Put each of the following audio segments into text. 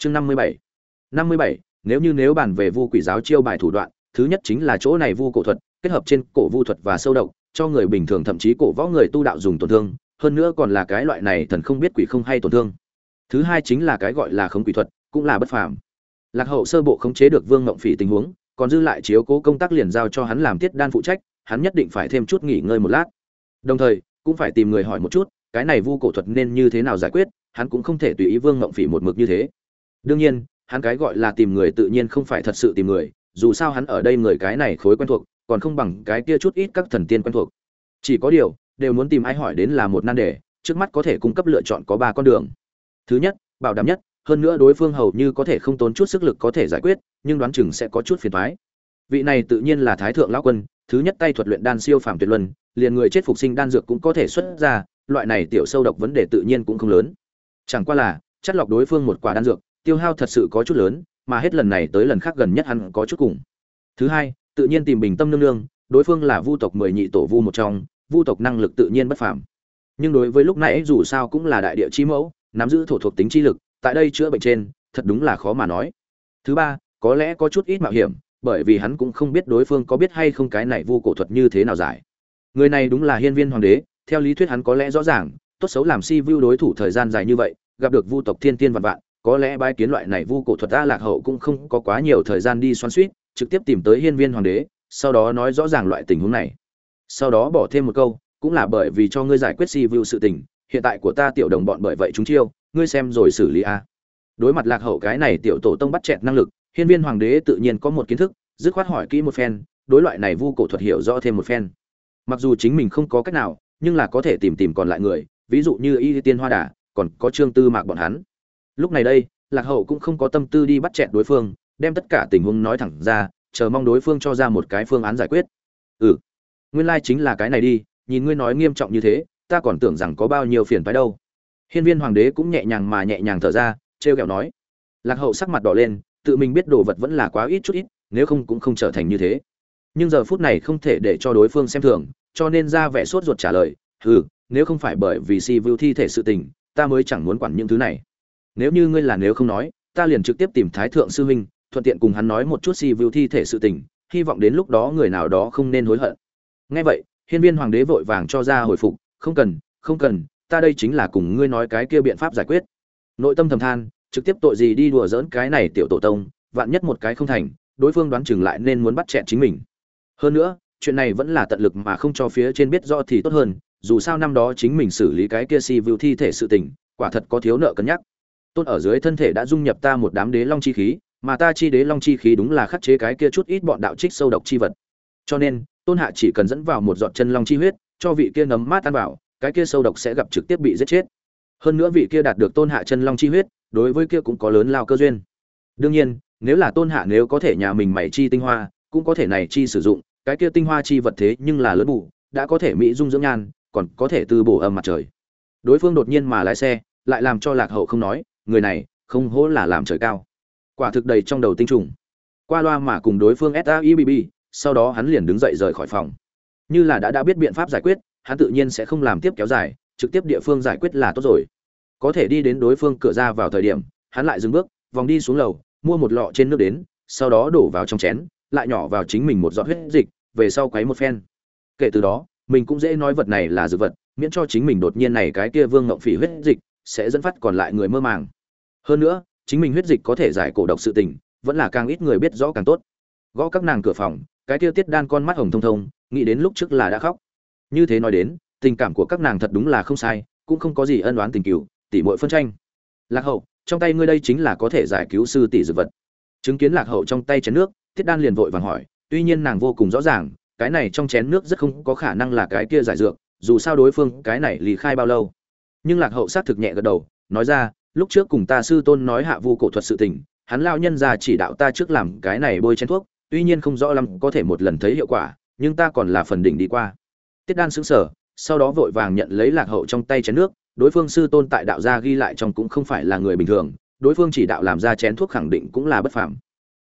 chương năm mươi bảy. Năm mươi bảy, nếu như nếu bàn về vu quỷ giáo chiêu bài thủ đoạn, thứ nhất chính là chỗ này vu cổ thuật, kết hợp trên cổ vu thuật và sâu độc, cho người bình thường thậm chí cổ võ người tu đạo dùng tổn thương, hơn nữa còn là cái loại này thần không biết quỷ không hay tổn thương. Thứ hai chính là cái gọi là khống quỷ thuật, cũng là bất phàm. Lạc hậu sơ bộ khống chế được vương ngộng phỉ tình huống, còn dư lại chiếu cố công tác liền giao cho hắn làm tiết đan phụ trách, hắn nhất định phải thêm chút nghỉ ngơi một lát. Đồng thời, cũng phải tìm người hỏi một chút, cái này vu cổ thuật nên như thế nào giải quyết, hắn cũng không thể tùy ý vương ngộng phỉ một mực như thế đương nhiên, hắn cái gọi là tìm người tự nhiên không phải thật sự tìm người, dù sao hắn ở đây người cái này khối quen thuộc, còn không bằng cái kia chút ít các thần tiên quen thuộc. Chỉ có điều, đều muốn tìm ai hỏi đến là một nan đề, trước mắt có thể cung cấp lựa chọn có ba con đường. Thứ nhất, bảo đảm nhất, hơn nữa đối phương hầu như có thể không tốn chút sức lực có thể giải quyết, nhưng đoán chừng sẽ có chút phiền thoái vị này tự nhiên là thái thượng lão quân, thứ nhất tay thuật luyện đan siêu phàm tuyệt luân, liền người chết phục sinh đan dược cũng có thể xuất ra, loại này tiểu sâu độc vấn đề tự nhiên cũng không lớn. Chẳng qua là chất lọc đối phương một quả đan dược tiêu hao thật sự có chút lớn, mà hết lần này tới lần khác gần nhất hắn có chút cùng. Thứ hai, tự nhiên tìm bình tâm nương nương, đối phương là vu tộc mười nhị tổ vu một trong, vu tộc năng lực tự nhiên bất phàm. Nhưng đối với lúc nãy dù sao cũng là đại địa chi mẫu, nắm giữ thổ thuộc tính chi lực, tại đây chữa bệnh trên, thật đúng là khó mà nói. Thứ ba, có lẽ có chút ít mạo hiểm, bởi vì hắn cũng không biết đối phương có biết hay không cái này vu cổ thuật như thế nào giải. Người này đúng là hiên viên hoàng đế, theo lý thuyết hắn có lẽ rõ ràng, tốt xấu làm si vu đối thủ thời gian dài như vậy, gặp được vu tộc thiên tiên vạn vạn có lẽ bái kiến loại này vu cổ thuật a lạc hậu cũng không có quá nhiều thời gian đi xoắn suýt, trực tiếp tìm tới hiên viên hoàng đế, sau đó nói rõ ràng loại tình huống này. Sau đó bỏ thêm một câu, cũng là bởi vì cho ngươi giải quyết si vu sự tình, hiện tại của ta tiểu đồng bọn bởi vậy chúng chiêu, ngươi xem rồi xử lý a. Đối mặt lạc hậu cái này tiểu tổ tông bắt chẹt năng lực, hiên viên hoàng đế tự nhiên có một kiến thức, dứt khoát hỏi kỹ một phen, đối loại này vu cổ thuật hiểu rõ thêm một phen. Mặc dù chính mình không có cách nào, nhưng là có thể tìm tìm còn lại người, ví dụ như y tiên hoa đà, còn có trương tư mạc bọn hắn lúc này đây, lạc hậu cũng không có tâm tư đi bắt chẹt đối phương, đem tất cả tình huống nói thẳng ra, chờ mong đối phương cho ra một cái phương án giải quyết. Ừ nguyên lai、like、chính là cái này đi, nhìn ngươi nói nghiêm trọng như thế, ta còn tưởng rằng có bao nhiêu phiền phái đâu. Hiên viên hoàng đế cũng nhẹ nhàng mà nhẹ nhàng thở ra t r e o kẹo nói. Lạc hậu sắc mặt đỏ lên, tự mình biết đồ vật vẫn là quá ít chút ít, nếu không cũng không trở thành như thế. Nhưng giờ phút này không thể để cho đối phương xem thường, cho nên ra vẻ sốt ruột trả lời ừ nếu không phải bởi vì si vưu thi thể sự tình, ta mới chẳng muốn quản những thứ này nếu như ngươi là nếu không nói, ta liền trực tiếp tìm thái thượng sư huynh, thuận tiện cùng hắn nói một chút si vưu thi thể sự tình, hy vọng đến lúc đó người nào đó không nên hối hận. Nghe vậy, hiên viên hoàng đế vội vàng cho ra hồi phục, không cần không cần, ta đây chính là cùng ngươi nói cái kia biện pháp giải quyết. Nội tâm thầm than, trực tiếp tội gì đi đùa dỡn cái này tiểu tổ tông, vạn nhất một cái không thành, đối phương đoán chừng lại nên muốn bắt chẹn chính mình. Hơn nữa, chuyện này vẫn là tận lực mà không cho phía trên biết rõ thì tốt hơn, dù sao năm đó chính mình xử lý cái kia si vưu thi thể sự tình, quả thật có thiếu nợ cân nhắc tôn ở dưới thân thể đã dung nhập ta một đám đế long chi khí, mà ta chi đế long chi khí đúng là khắc chế cái kia chút ít bọn đạo trích sâu độc chi vật. Cho nên, tôn hạ chỉ cần dẫn vào một giọt chân long chi huyết, cho vị kia nấm mát tan vào, cái kia sâu độc sẽ gặp trực tiếp bị giết chết. Hơn nữa vị kia đạt được tôn hạ chân long chi huyết, đối với kia cũng có lớn lao cơ duyên. Đương nhiên, nếu là tôn hạ nếu có thể nhà mình mày chi tinh hoa, cũng có thể này chi sử dụng, cái kia tinh hoa chi vật thế nhưng là lớn bù, đã có thể mỹ dung dưỡng nhan, còn có thể từ bổ âm mặt trời. Đối phương đột nhiên mà lái xe, lại làm cho lạc hậu không nói người này không hố là làm trời cao. Quả thực đầy trong đầu tinh trùng. Qua loa mà cùng đối phương saibb sau đó hắn liền đứng dậy rời khỏi phòng. Như là đã đã biết biện pháp giải quyết, hắn tự nhiên sẽ không làm tiếp kéo dài, trực tiếp địa phương giải quyết là tốt rồi. Có thể đi đến đối phương cửa ra vào thời điểm, hắn lại dừng bước, vòng đi xuống lầu, mua một lọ trên nước đến, sau đó đổ vào trong chén, lại nhỏ vào chính mình một giọt huyết dịch, về sau quấy một phen. Kể từ đó, mình cũng dễ nói vật này là dược vật, miễn cho chính mình đột nhiên này cái kia vương ngộng phỉ huyết dịch sẽ dẫn phát còn lại người mơ màng hơn nữa, chính mình huyết dịch có thể giải cổ độc sự tình, vẫn là càng ít người biết rõ càng tốt. Gõ các nàng cửa phòng, cái kia tiết đan con mắt hồng thông thông, nghĩ đến lúc trước là đã khóc. Như thế nói đến, tình cảm của các nàng thật đúng là không sai, cũng không có gì ân oán tình cựu tỷ muội phân tranh. Lạc hậu, trong tay ngươi đây chính là có thể giải cứu sư tỷ dược vật. Chứng kiến lạc hậu trong tay chén nước thiết đan liền vội vàng hỏi, tuy nhiên nàng vô cùng rõ ràng, cái này trong chén nước rất không có khả năng là cái kia giải dược, dù sao đối phương cái này lì khai bao lâu. Nhưng lạc hậu xác thực nhẹ gật đầu, nói ra lúc trước cùng ta sư tôn nói hạ vu cổ thuật sự tình, hắn lao nhân ra chỉ đạo ta trước làm cái này bôi chén thuốc, tuy nhiên không rõ lắm có thể một lần thấy hiệu quả, nhưng ta còn là phần đỉnh đi qua. Tiết đan xứng sở sau đó vội vàng nhận lấy lạc hậu trong tay chén nước, đối phương sư tôn tại đạo gia ghi lại trong cũng không phải là người bình thường, đối phương chỉ đạo làm ra chén thuốc khẳng định cũng là bất phàm.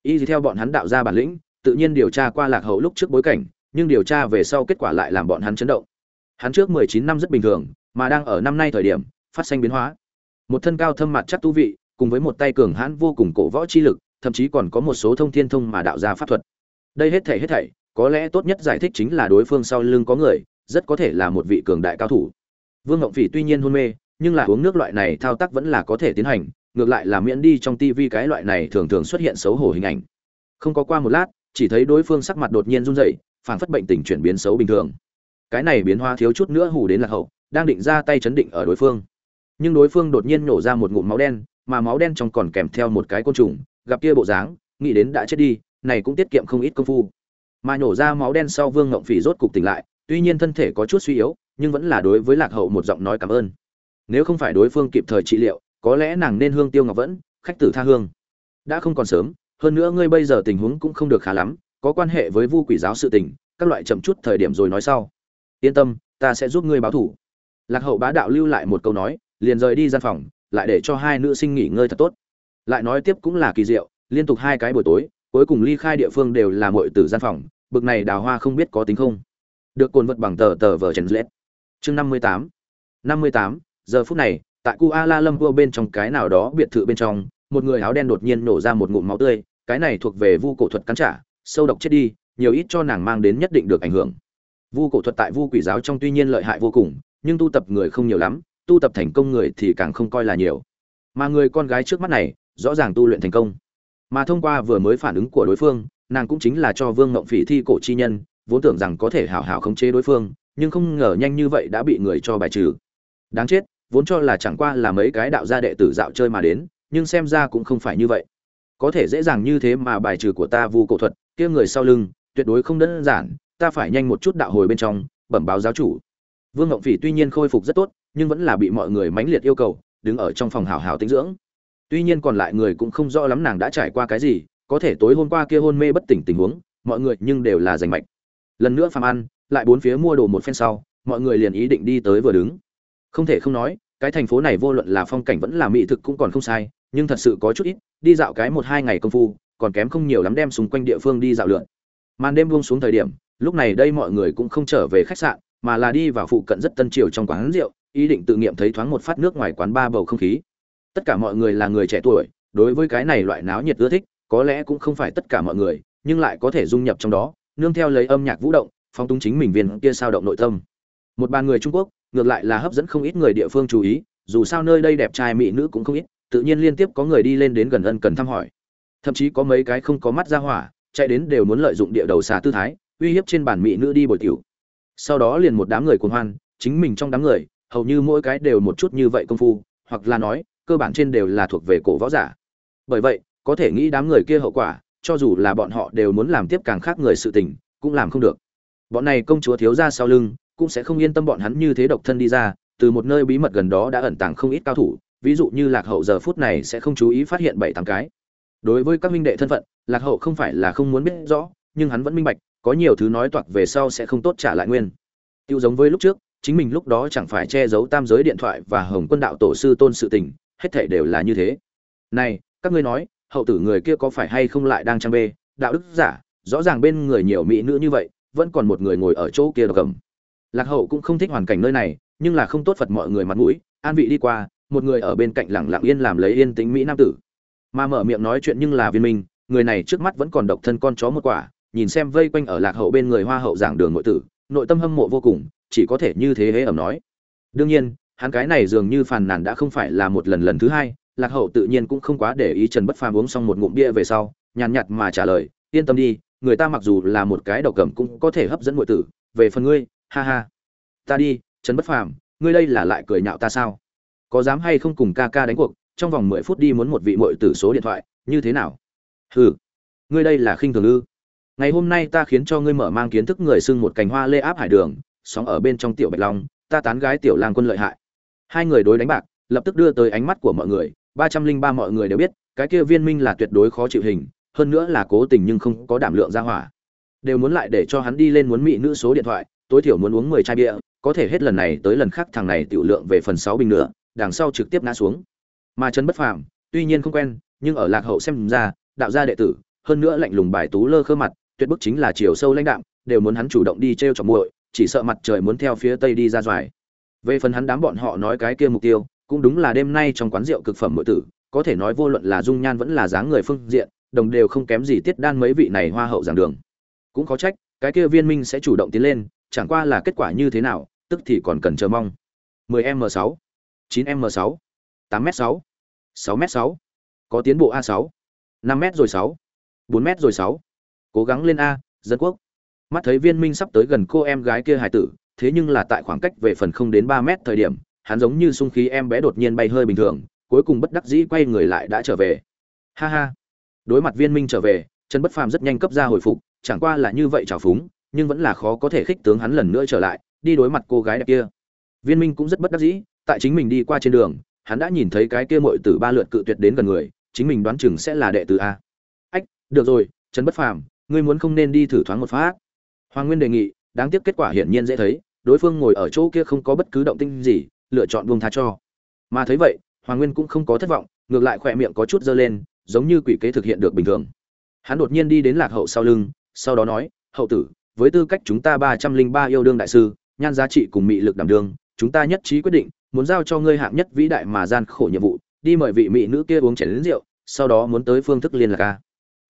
Y theo bọn hắn đạo gia bản lĩnh, tự nhiên điều tra qua lạc hậu lúc trước bối cảnh, nhưng điều tra về sau kết quả lại làm bọn hắn chấn động. Hắn trước mười chín năm rất bình thường, mà đang ở năm nay thời điểm, phát sinh biến hóa một thân cao thâm mặt chắc tu vị, cùng với một tay cường hãn vô cùng cổ võ chi lực, thậm chí còn có một số thông thiên thông mà đạo ra pháp thuật. Đây hết thảy hết thảy, có lẽ tốt nhất giải thích chính là đối phương sau lưng có người, rất có thể là một vị cường đại cao thủ. Vương ngộng phỉ tuy nhiên hôn mê, nhưng là uống nước loại này thao tác vẫn là có thể tiến hành, ngược lại là miễn đi trong tivi cái loại này thường thường xuất hiện xấu hổ hình ảnh. Không có qua một lát, chỉ thấy đối phương sắc mặt đột nhiên run rẩy, phảng phất bệnh tình chuyển biến xấu bình thường. Cái này biến hóa thiếu chút nữa hù đến lạc hậu, đang định ra tay chấn định ở đối phương nhưng đối phương đột nhiên nổ ra một ngụm máu đen, mà máu đen trong còn kèm theo một cái côn trùng, gặp kia bộ dáng, nghĩ đến đã chết đi, này cũng tiết kiệm không ít công phu. Mà nổ ra máu đen sau vương ngộng phỉ rốt cục tỉnh lại, tuy nhiên thân thể có chút suy yếu, nhưng vẫn là đối với lạc hậu một giọng nói cảm ơn. Nếu không phải đối phương kịp thời trị liệu, có lẽ nàng nên hương tiêu ngọc vẫn, khách tử tha hương. Đã không còn sớm, hơn nữa ngươi bây giờ tình huống cũng không được khá lắm, có quan hệ với vu quỷ giáo sự tình, các loại chậm chút thời điểm rồi nói sau. Yên tâm, ta sẽ giúp ngươi báo thủ. Lạc hậu bá đạo lưu lại một câu nói liền rời đi gian phòng, lại để cho hai nữ sinh nghỉ ngơi thật tốt. Lại nói tiếp cũng là kỳ diệu, liên tục hai cái buổi tối, cuối cùng ly khai địa phương đều là muội tử gian phòng, bực này đào hoa không biết có tính không. Được cồn vật bằng tờ tờ vở trần lết chương năm mươi tám. năm mươi tám, giờ phút này, tại kuala lumpur bên trong cái nào đó biệt thự bên trong, một người áo đen đột nhiên nổ ra một ngụm máu tươi, cái này thuộc về vu cổ thuật cắn trả, sâu độc chết đi, nhiều ít cho nàng mang đến nhất định được ảnh hưởng. Vu cổ thuật tại vu quỷ giáo trong tuy nhiên lợi hại vô cùng, nhưng tu tập người không nhiều lắm tu tập thành công người thì càng không coi là nhiều. Mà người con gái trước mắt này, rõ ràng tu luyện thành công. Mà thông qua vừa mới phản ứng của đối phương, nàng cũng chính là cho vương ngộng phỉ thi cổ chi nhân, vốn tưởng rằng có thể hảo hảo khống chế đối phương, nhưng không ngờ nhanh như vậy đã bị người cho bài trừ. Đáng chết, vốn cho là chẳng qua là mấy cái đạo gia đệ tử dạo chơi mà đến, nhưng xem ra cũng không phải như vậy. Có thể dễ dàng như thế mà bài trừ của ta vu cổ thuật, kia người sau lưng, tuyệt đối không đơn giản, ta phải nhanh một chút đạo hồi bên trong, bẩm báo giáo chủ. Vương ngộng phỉ tuy nhiên khôi phục rất tốt nhưng vẫn là bị mọi người mãnh liệt yêu cầu, đứng ở trong phòng hào hào tinh dưỡng. Tuy nhiên còn lại người cũng không rõ lắm nàng đã trải qua cái gì, có thể tối hôm qua kia hôn mê bất tỉnh tình huống, mọi người nhưng đều là giành mạch. Lần nữa phàm ăn, lại bốn phía mua đồ một phen sau, mọi người liền ý định đi tới vừa đứng. Không thể không nói, cái thành phố này vô luận là phong cảnh vẫn là mỹ thực cũng còn không sai, nhưng thật sự có chút ít, đi dạo cái một hai ngày công phu, còn kém không nhiều lắm đem xung quanh địa phương đi dạo lượn. Màn đêm buông xuống thời điểm, lúc này đây mọi người cũng không trở về khách sạn, mà là đi vào phụ cận rất tân triều trong quán rượu ý định tự nghiệm thấy thoáng một phát nước ngoài quán ba bầu không khí. Tất cả mọi người là người trẻ tuổi, đối với cái này loại náo nhiệt ưa thích, có lẽ cũng không phải tất cả mọi người, nhưng lại có thể dung nhập trong đó, nương theo lấy âm nhạc vũ động phong túng chính mình viên kia sao động nội tâm. Một bàn người trung quốc, ngược lại là hấp dẫn không ít người địa phương chú ý, dù sao nơi đây đẹp trai mỹ nữ cũng không ít, tự nhiên liên tiếp có người đi lên đến gần ân cần thăm hỏi. Thậm chí có mấy cái không có mắt ra hỏa, chạy đến đều muốn lợi dụng địa đầu xà tư thái, uy hiếp trên bàn mỹ nữ đi bồi tiểu. Sau đó liền một đám người cuồng hoan, chính mình trong đám người hầu như mỗi cái đều một chút như vậy công phu, hoặc là nói, cơ bản trên đều là thuộc về cổ võ giả. Bởi vậy, có thể nghĩ đám người kia hậu quả, cho dù là bọn họ đều muốn làm tiếp càng khác người sự tình, cũng làm không được. Bọn này công chúa thiếu ra sau lưng, cũng sẽ không yên tâm bọn hắn như thế độc thân đi ra, từ một nơi bí mật gần đó đã ẩn tàng không ít cao thủ, ví dụ như lạc hậu giờ phút này sẽ không chú ý phát hiện bảy tám cái. Đối với các minh đệ thân phận, lạc hậu không phải là không muốn biết rõ, nhưng hắn vẫn minh bạch, có nhiều thứ nói toạc về sau sẽ không tốt trả lại nguyên. Tiêu giống với lúc trước chính mình lúc đó chẳng phải che giấu tam giới điện thoại và hồng quân đạo tổ sư tôn sự tình, hết thể đều là như thế. Này, các ngươi nói, hậu tử người kia có phải hay không lại đang trang bê? Đạo đức giả, rõ ràng bên người nhiều mỹ nữ như vậy, vẫn còn một người ngồi ở chỗ kia độc cầm. Lạc hậu cũng không thích hoàn cảnh nơi này, nhưng là không tốt phật mọi người mặt mũi, an vị đi qua, một người ở bên cạnh lẳng lặng yên làm lấy yên tĩnh mỹ nam tử. Mà mở miệng nói chuyện nhưng là viên minh, người này trước mắt vẫn còn độc thân con chó một quả, nhìn xem vây quanh ở lạc hậu bên người hoa hậu giảng đường nội tử, nội tâm hâm mộ vô cùng chỉ có thể như thế hễ ẩm nói. Đương nhiên, hắn cái này dường như phàn nàn đã không phải là một lần lần thứ hai, lạc hậu tự nhiên cũng không quá để ý trần bất phàm uống xong một ngụm bia về sau, nhàn nhạt mà trả lời, yên tâm đi, người ta mặc dù là một cái độc cẩm cũng có thể hấp dẫn nội tử, về phần ngươi, ha ha. Ta đi, trần bất phàm, ngươi đây là lại cười nhạo ta sao? Có dám hay không cùng ca ca đánh cuộc, trong vòng mười phút đi muốn một vị muội tử số điện thoại, như thế nào? Hừ, ngươi đây là khinh thường ư? Ngày hôm nay ta khiến cho ngươi mở mang kiến thức người xưng một cành hoa lê áp hải đường sóng ở bên trong tiểu bạch long, ta tán gái tiểu lang quân lợi hại. Hai người đối đánh bạc, lập tức đưa tới ánh mắt của mọi người, ba trăm linh ba mọi người đều biết, cái kia viên minh là tuyệt đối khó chịu hình, hơn nữa là cố tình nhưng không có đảm lượng ra hỏa. Đều muốn lại để cho hắn đi lên muốn mỹ nữ số điện thoại, tối thiểu muốn uống mười chai bia, có thể hết lần này tới lần khác thằng này tiểu lượng về phần sáu bình nữa, đằng sau trực tiếp ngã xuống. Mà trần bất phàm, tuy nhiên không quen, nhưng ở lạc hậu xem ra, đạo gia đệ tử, hơn nữa lạnh lùng bài tú lơ khơ mặt, tuyệt bức chính là chiều sâu lãnh đạm, đều muốn hắn chủ động đi t r e o chọc muội chỉ sợ mặt trời muốn theo phía tây đi ra doài. Về phần hắn đám bọn họ nói cái kia mục tiêu, cũng đúng là đêm nay trong quán rượu cực phẩm muội tử, có thể nói vô luận là dung nhan vẫn là dáng người phương diện, đồng đều không kém gì tiết đan mấy vị này hoa hậu giảng đường. Cũng có trách, cái kia viên minh sẽ chủ động tiến lên, chẳng qua là kết quả như thế nào, tức thì còn cần chờ mong. 10 m 6 9 m 6 8 m 6 6 m 6 có tiến bộ a 6 5 m rồi 6 4 m rồi 6 cố gắng lên a, dân quốc mắt thấy viên minh sắp tới gần cô em gái kia hài tử, thế nhưng là tại khoảng cách về phần không đến ba mét thời điểm, hắn giống như sung khí em bé đột nhiên bay hơi bình thường, cuối cùng bất đắc dĩ quay người lại đã trở về. Ha ha. Đối mặt viên minh trở về, trần bất phàm rất nhanh cấp ra hồi phục, chẳng qua là như vậy trào phúng, nhưng vẫn là khó có thể khích tướng hắn lần nữa trở lại, đi đối mặt cô gái đẹp kia. Viên minh cũng rất bất đắc dĩ, tại chính mình đi qua trên đường, hắn đã nhìn thấy cái kia mội từ ba lượt cự tuyệt đến gần người, chính mình đoán chừng sẽ là đệ tử a. Ách, được rồi, trần bất phàm, ngươi muốn không nên đi thử thoáng một phát hoàng nguyên đề nghị, đáng tiếc kết quả hiển nhiên dễ thấy, đối phương ngồi ở chỗ kia không có bất cứ động tĩnh gì, lựa chọn buông tha cho. Mà thấy vậy, hoàng nguyên cũng không có thất vọng, ngược lại khỏe miệng có chút dơ lên, giống như quỷ kế thực hiện được bình thường. Hắn đột nhiên đi đến lạc hậu sau lưng, sau đó nói, hậu tử, với tư cách chúng ta ba trăm linh ba yêu đương đại sư, nhan giá trị cùng mị lực đảm đương, chúng ta nhất trí quyết định, muốn giao cho ngươi hạng nhất vĩ đại mà gian khổ nhiệm vụ, đi mời vị mỹ nữ kia uống chén rượu, sau đó muốn tới phương thức liên lạc a.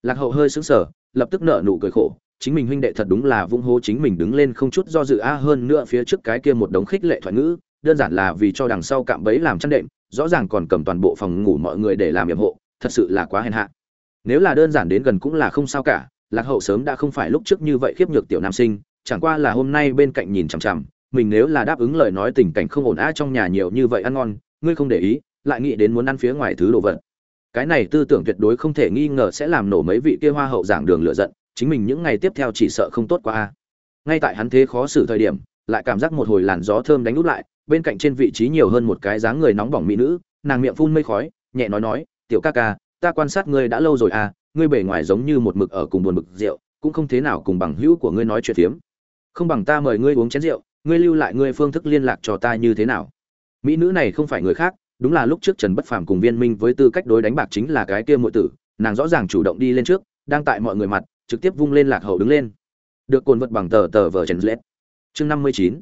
Lạc hậu hơi sững sờ, lập tức nở nụ cười khổ chính mình huynh đệ thật đúng là vung hô chính mình đứng lên không chút do dự a hơn nữa phía trước cái kia một đống khích lệ thoại ngữ, đơn giản là vì cho đằng sau cạm bẫy làm chăn đệm, rõ ràng còn cầm toàn bộ phòng ngủ mọi người để làm nhiệm hộ, thật sự là quá hèn hạ. Nếu là đơn giản đến gần cũng là không sao cả, lạc hậu sớm đã không phải lúc trước như vậy khiếp nhược tiểu nam sinh, chẳng qua là hôm nay bên cạnh nhìn chằm chằm, mình nếu là đáp ứng lời nói tình cảnh không ổn á trong nhà nhiều như vậy ăn ngon, ngươi không để ý, lại nghĩ đến muốn ăn phía ngoài thứ đồ vật. Cái này tư tưởng tuyệt đối không thể nghi ngờ sẽ làm nổ mấy vị kia hoa hậu giảng đường lựa giận chính mình những ngày tiếp theo chỉ sợ không tốt quá a. Ngay tại hắn thế khó xử thời điểm, lại cảm giác một hồi làn gió thơm đánh út lại, bên cạnh trên vị trí nhiều hơn một cái dáng người nóng bỏng mỹ nữ, nàng miệng phun mây khói, nhẹ nói nói, tiểu ca ca, ta quan sát ngươi đã lâu rồi à ngươi bề ngoài giống như một mực ở cùng buồn mực rượu, cũng không thế nào cùng bằng hữu của ngươi nói chuyện phiếm. Không bằng ta mời ngươi uống chén rượu, ngươi lưu lại ngươi phương thức liên lạc cho ta như thế nào. Mỹ nữ này không phải người khác, đúng là lúc trước trần bất phàm cùng viên minh với tư cách đối đánh bạc chính là cái kia muội tử, nàng rõ ràng chủ động đi lên trước, đang tại mọi người mặt trực tiếp vung lên lạc hậu đứng lên. Được cồn vật bằng tờ tờ vờ chấn lết. Chương năm mươi chín.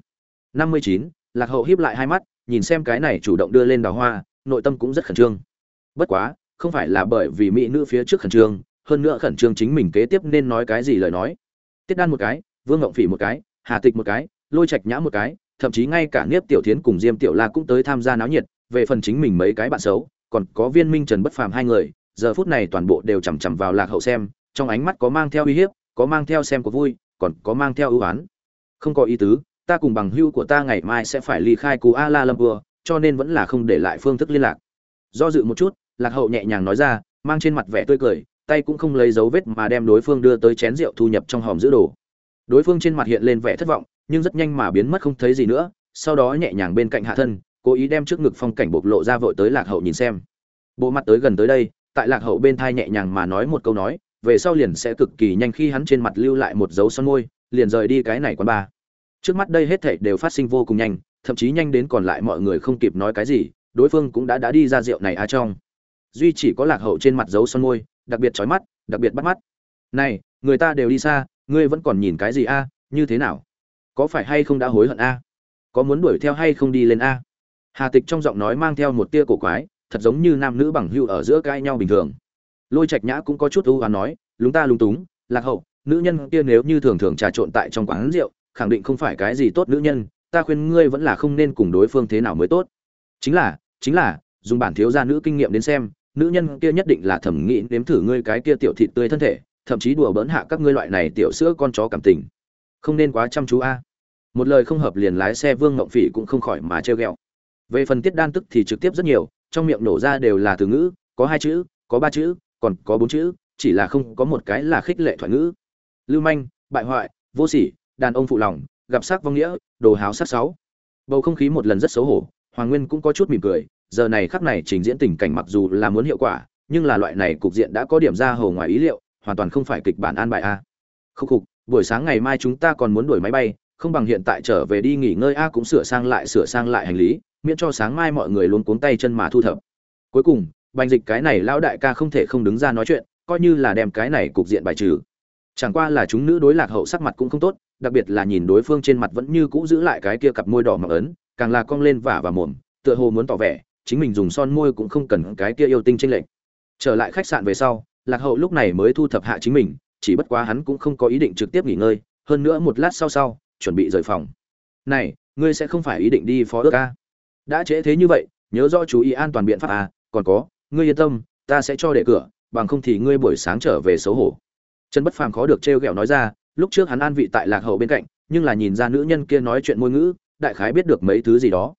năm mươi chín, lạc hậu híp lại hai mắt, nhìn xem cái này chủ động đưa lên đào hoa, nội tâm cũng rất khẩn trương. Bất quá, không phải là bởi vì mỹ nữ phía trước khẩn trương, hơn nữa khẩn trương chính mình kế tiếp nên nói cái gì lời nói. Tiết đan một cái, vương ngộng phỉ một cái, hà tịch một cái, lôi trạch nhã một cái, thậm chí ngay cả niếp tiểu thiến cùng diêm tiểu la cũng tới tham gia náo nhiệt, về phần chính mình mấy cái bạn xấu, còn có viên minh trần bất phàm hai người, giờ phút này toàn bộ đều chằm chằm vào lạc hậu xem trong ánh mắt có mang theo uy hiếp, có mang theo xem của vui, còn có mang theo ưu ái. Không có ý tứ, ta cùng bằng hưu của ta ngày mai sẽ phải ly khai cú a la lumpur, cho nên vẫn là không để lại phương thức liên lạc. Do dự một chút, lạc hậu nhẹ nhàng nói ra, mang trên mặt vẻ tươi cười, tay cũng không lấy dấu vết mà đem đối phương đưa tới chén rượu thu nhập trong hòm giữ đồ. Đối phương trên mặt hiện lên vẻ thất vọng, nhưng rất nhanh mà biến mất không thấy gì nữa, sau đó nhẹ nhàng bên cạnh hạ thân, cố ý đem trước ngực phong cảnh bộc lộ ra vội tới lạc hậu nhìn xem. Bộ mặt tới gần tới đây, tại lạc hậu bên thai nhẹ nhàng mà nói một câu nói về sau liền sẽ cực kỳ nhanh khi hắn trên mặt lưu lại một dấu son môi, liền rời đi cái này quán bar. trước mắt đây hết thảy đều phát sinh vô cùng nhanh, thậm chí nhanh đến còn lại mọi người không kịp nói cái gì, đối phương cũng đã đã đi ra rượu này a trong. Duy chỉ có lạc hậu trên mặt dấu son môi, đặc biệt chói mắt, đặc biệt bắt mắt. Này, người ta đều đi xa, ngươi vẫn còn nhìn cái gì a? Như thế nào? Có phải hay không đã hối hận a? Có muốn đuổi theo hay không đi lên a? Hà tịch trong giọng nói mang theo một tia cổ quái, thật giống như nam nữ bằng hữu ở giữa cãi nhau bình thường lôi trạch nhã cũng có chút ưu hoán nói, lúng ta lúng túng, lạc hậu, nữ nhân kia nếu như thường thường trà trộn tại trong quán rượu, khẳng định không phải cái gì tốt nữ nhân, ta khuyên ngươi vẫn là không nên cùng đối phương thế nào mới tốt. Chính là chính là, dùng bản thiếu gia nữ kinh nghiệm đến xem, nữ nhân kia nhất định là thẩm nghĩ nếm thử ngươi cái kia tiểu thịt tươi thân thể, thậm chí đùa bỡn hạ các ngươi loại này tiểu sữa con chó cảm tình. Không nên quá chăm chú a. Một lời không hợp liền lái xe vương ngộng phỉ cũng không khỏi mà trêu ghẹo. Về phần tiết đan tức thì trực tiếp rất nhiều, trong miệng nổ ra đều là từ ngữ, có hai chữ, có ba chữ còn có bốn chữ, chỉ là không có một cái là khích lệ thoại ngữ. Lưu manh, bại hoại, vô sỉ, đàn ông phụ lòng, gặp sắc vong nghĩa, đồ háo sắc sáu. Bầu không khí một lần rất xấu hổ, hoàng nguyên cũng có chút mỉm cười, giờ này khắc này trình diễn tình cảnh mặc dù là muốn hiệu quả, nhưng là loại này cục diện đã có điểm ra hầu ngoài ý liệu, hoàn toàn không phải kịch bản an bài a. Khúc khục, buổi sáng ngày mai chúng ta còn muốn đuổi máy bay, không bằng hiện tại trở về đi nghỉ ngơi a, cũng sửa sang lại, sửa sang lại hành lý, miễn cho sáng mai mọi người luôn cuống tay chân mà thu thập. Cuối cùng bành dịch cái này lão đại ca không thể không đứng ra nói chuyện, coi như là đem cái này cục diện bài trừ. Chẳng qua là chúng nữ đối lạc hậu sắc mặt cũng không tốt, đặc biệt là nhìn đối phương trên mặt vẫn như cũ giữ lại cái kia cặp môi đỏ mặc ấn, càng là cong lên vả và mồm, tựa hồ muốn tỏ vẻ, chính mình dùng son môi cũng không cần cái kia yêu tinh tranh lệch. Trở lại khách sạn về sau, lạc hậu lúc này mới thu thập hạ chính mình, chỉ bất quá hắn cũng không có ý định trực tiếp nghỉ ngơi, hơn nữa một lát sau sau, chuẩn bị rời phòng. Này, ngươi sẽ không phải ý định đi phó ước ca? Đã trễ thế như vậy, nhớ rõ chú ý an toàn biện pháp à còn có ngươi yên tâm, ta sẽ cho để cửa, bằng không thì ngươi buổi sáng trở về xấu hổ. Trần bất phàm khó được trêu ghẹo nói ra, lúc trước hắn an vị tại lạc hậu bên cạnh, nhưng là nhìn ra nữ nhân kia nói chuyện ngôn ngữ, đại khái biết được mấy thứ gì đó.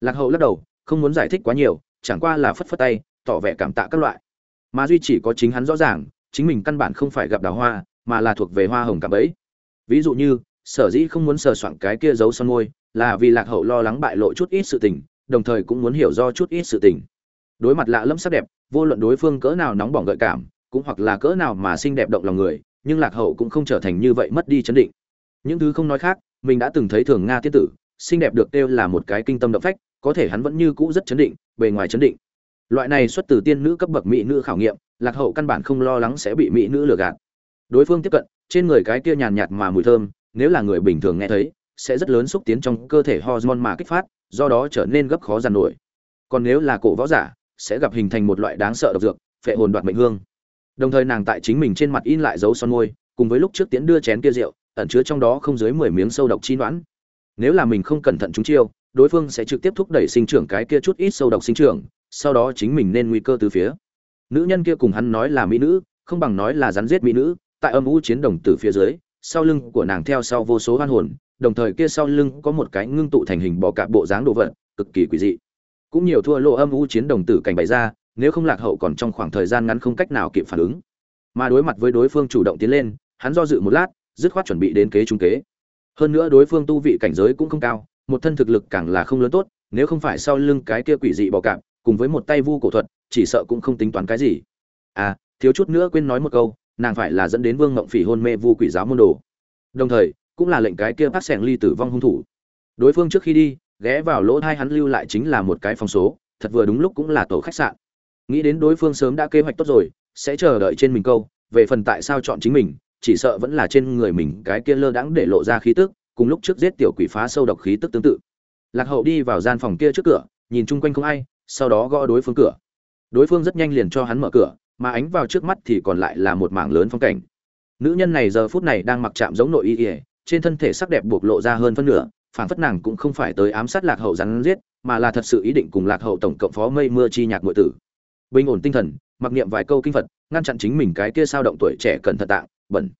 Lạc hậu lắc đầu, không muốn giải thích quá nhiều, chẳng qua là phất phất tay, tỏ vẻ cảm tạ các loại. Mà duy chỉ có chính hắn rõ ràng, chính mình căn bản không phải gặp đào hoa, mà là thuộc về hoa hồng cảm ấy ví dụ như, sở dĩ không muốn sờ soạn cái kia giấu son môi, là vì lạc hậu lo lắng bại lộ chút ít sự tình, đồng thời cũng muốn hiểu do chút ít sự tình đối mặt lạ lẫm sắc đẹp, vô luận đối phương cỡ nào nóng bỏng gợi cảm, cũng hoặc là cỡ nào mà xinh đẹp động lòng người, nhưng lạc hậu cũng không trở thành như vậy mất đi chấn định. Những thứ không nói khác, mình đã từng thấy thường nga tiết tử, xinh đẹp được kêu là một cái kinh tâm động phách, có thể hắn vẫn như cũ rất chấn định, bề ngoài chấn định. Loại này xuất từ tiên nữ cấp bậc mỹ nữ khảo nghiệm, lạc hậu căn bản không lo lắng sẽ bị mỹ nữ lừa gạt. Đối phương tiếp cận, trên người cái kia nhàn nhạt mà mùi thơm, nếu là người bình thường nghe thấy, sẽ rất lớn xúc tiến trong cơ thể hormone mà kích phát, do đó trở nên gấp khó giàn nổi. Còn nếu là cổ võ giả sẽ gặp hình thành một loại đáng sợ độc dược, phệ hồn đoạt mệnh hương. Đồng thời nàng tại chính mình trên mặt in lại dấu son môi, cùng với lúc trước tiến đưa chén kia rượu, ẩn chứa trong đó không dưới mười miếng sâu độc chi đoán nếu là mình không cẩn thận chúng chiêu, đối phương sẽ trực tiếp thúc đẩy sinh trưởng cái kia chút ít sâu độc sinh trưởng, sau đó chính mình nên nguy cơ từ phía. Nữ nhân kia cùng hắn nói là mỹ nữ, không bằng nói là rắn giết mỹ nữ, tại âm u chiến đồng từ phía dưới, sau lưng của nàng theo sau vô số hoan hồn, đồng thời kia sau lưng có một cái ngưng tụ thành hình bò cạp bộ dáng đồ vật, cực kỳ quỷ dị cũng nhiều thua lộ âm u chiến đồng tử cảnh bày ra, nếu không lạc hậu còn trong khoảng thời gian ngắn không cách nào kịp phản ứng. Mà đối mặt với đối phương chủ động tiến lên, hắn do dự một lát, dứt khoát chuẩn bị đến kế trung kế. Hơn nữa đối phương tu vị cảnh giới cũng không cao, một thân thực lực càng là không lớn tốt, nếu không phải sau lưng cái kia quỷ dị bò cạp, cùng với một tay vu cổ thuật, chỉ sợ cũng không tính toán cái gì. À thiếu chút nữa quên nói một câu, nàng phải là dẫn đến vương ngộng phỉ hôn mê vu quỷ giáo môn đồ. Đồng thời, cũng là lệnh cái kia bác sẻng ly tử vong hung thủ. Đối phương trước khi đi ghé vào lỗ thai hắn lưu lại chính là một cái phòng số, thật vừa đúng lúc cũng là tổ khách sạn. Nghĩ đến đối phương sớm đã kế hoạch tốt rồi, sẽ chờ đợi trên mình câu, về phần tại sao chọn chính mình, chỉ sợ vẫn là trên người mình cái kia lơ đãng để lộ ra khí tức, cùng lúc trước giết tiểu quỷ phá sâu độc khí tức tương tự. Lạc hậu đi vào gian phòng kia trước cửa, nhìn chung quanh không ai, sau đó gõ đối phương cửa. Đối phương rất nhanh liền cho hắn mở cửa, mà ánh vào trước mắt thì còn lại là một mảng lớn phong cảnh. Nữ nhân này giờ phút này đang mặc chạm giống nội y ỉa trên thân thể sắc đẹp bộc lộ ra hơn phân nửa phản phất nàng cũng không phải tới ám sát lạc hậu rắn giết, mà là thật sự ý định cùng lạc hậu tổng cộng phó mây mưa chi nhạc ngụy tử. Bình ổn tinh thần, mặc niệm vài câu kinh phật, ngăn chặn chính mình cái kia sao động tuổi trẻ cẩn thận tạng, bẩn.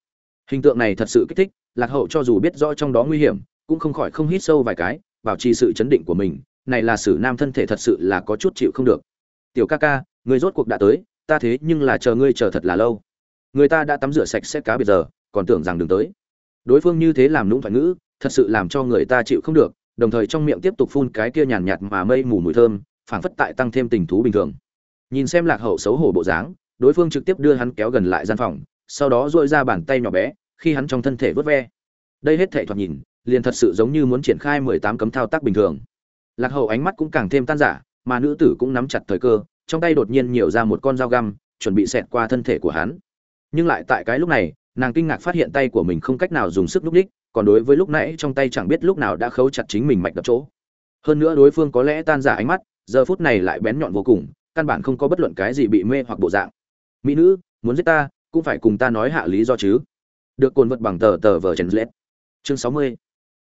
Hình tượng này thật sự kích thích, lạc hậu cho dù biết rõ trong đó nguy hiểm, cũng không khỏi không hít sâu vài cái, bảo trì sự chấn định của mình, này là sử nam thân thể thật sự là có chút chịu không được. Tiểu ca ca, người rốt cuộc đã tới, ta thế nhưng là chờ ngươi chờ thật là lâu. Người ta đã tắm rửa sạch sẽ cá bây giờ, còn tưởng rằng đừng tới. Đối phương như thế làm nũng thoại ngữ thật sự làm cho người ta chịu không được, đồng thời trong miệng tiếp tục phun cái kia nhàn nhạt mà mây mù mùi thơm, phảng phất tại tăng thêm tình thú bình thường. Nhìn xem lạc hậu xấu hổ bộ dáng, đối phương trực tiếp đưa hắn kéo gần lại gian phòng, sau đó dội ra bàn tay nhỏ bé, khi hắn trong thân thể vớt ve. Đây hết thể thoạt nhìn, liền thật sự giống như muốn triển khai mười tám cấm thao tác bình thường. Lạc hậu ánh mắt cũng càng thêm tan giả mà nữ tử cũng nắm chặt thời cơ, trong tay đột nhiên nhiều ra một con dao găm, chuẩn bị xẹt qua thân thể của hắn. Nhưng lại tại cái lúc này, nàng kinh ngạc phát hiện tay của mình không cách nào dùng sức lúc đích còn đối với lúc nãy trong tay chẳng biết lúc nào đã khấu chặt chính mình mạch đập chỗ. Hơn nữa đối phương có lẽ tan giả ánh mắt, giờ phút này lại bén nhọn vô cùng, căn bản không có bất luận cái gì bị mê hoặc bộ dạng. Mỹ nữ, muốn giết ta, cũng phải cùng ta nói hạ lý do chứ. Được cồn vật bằng tờ tờ vờ chèn lết chương sáu mươi.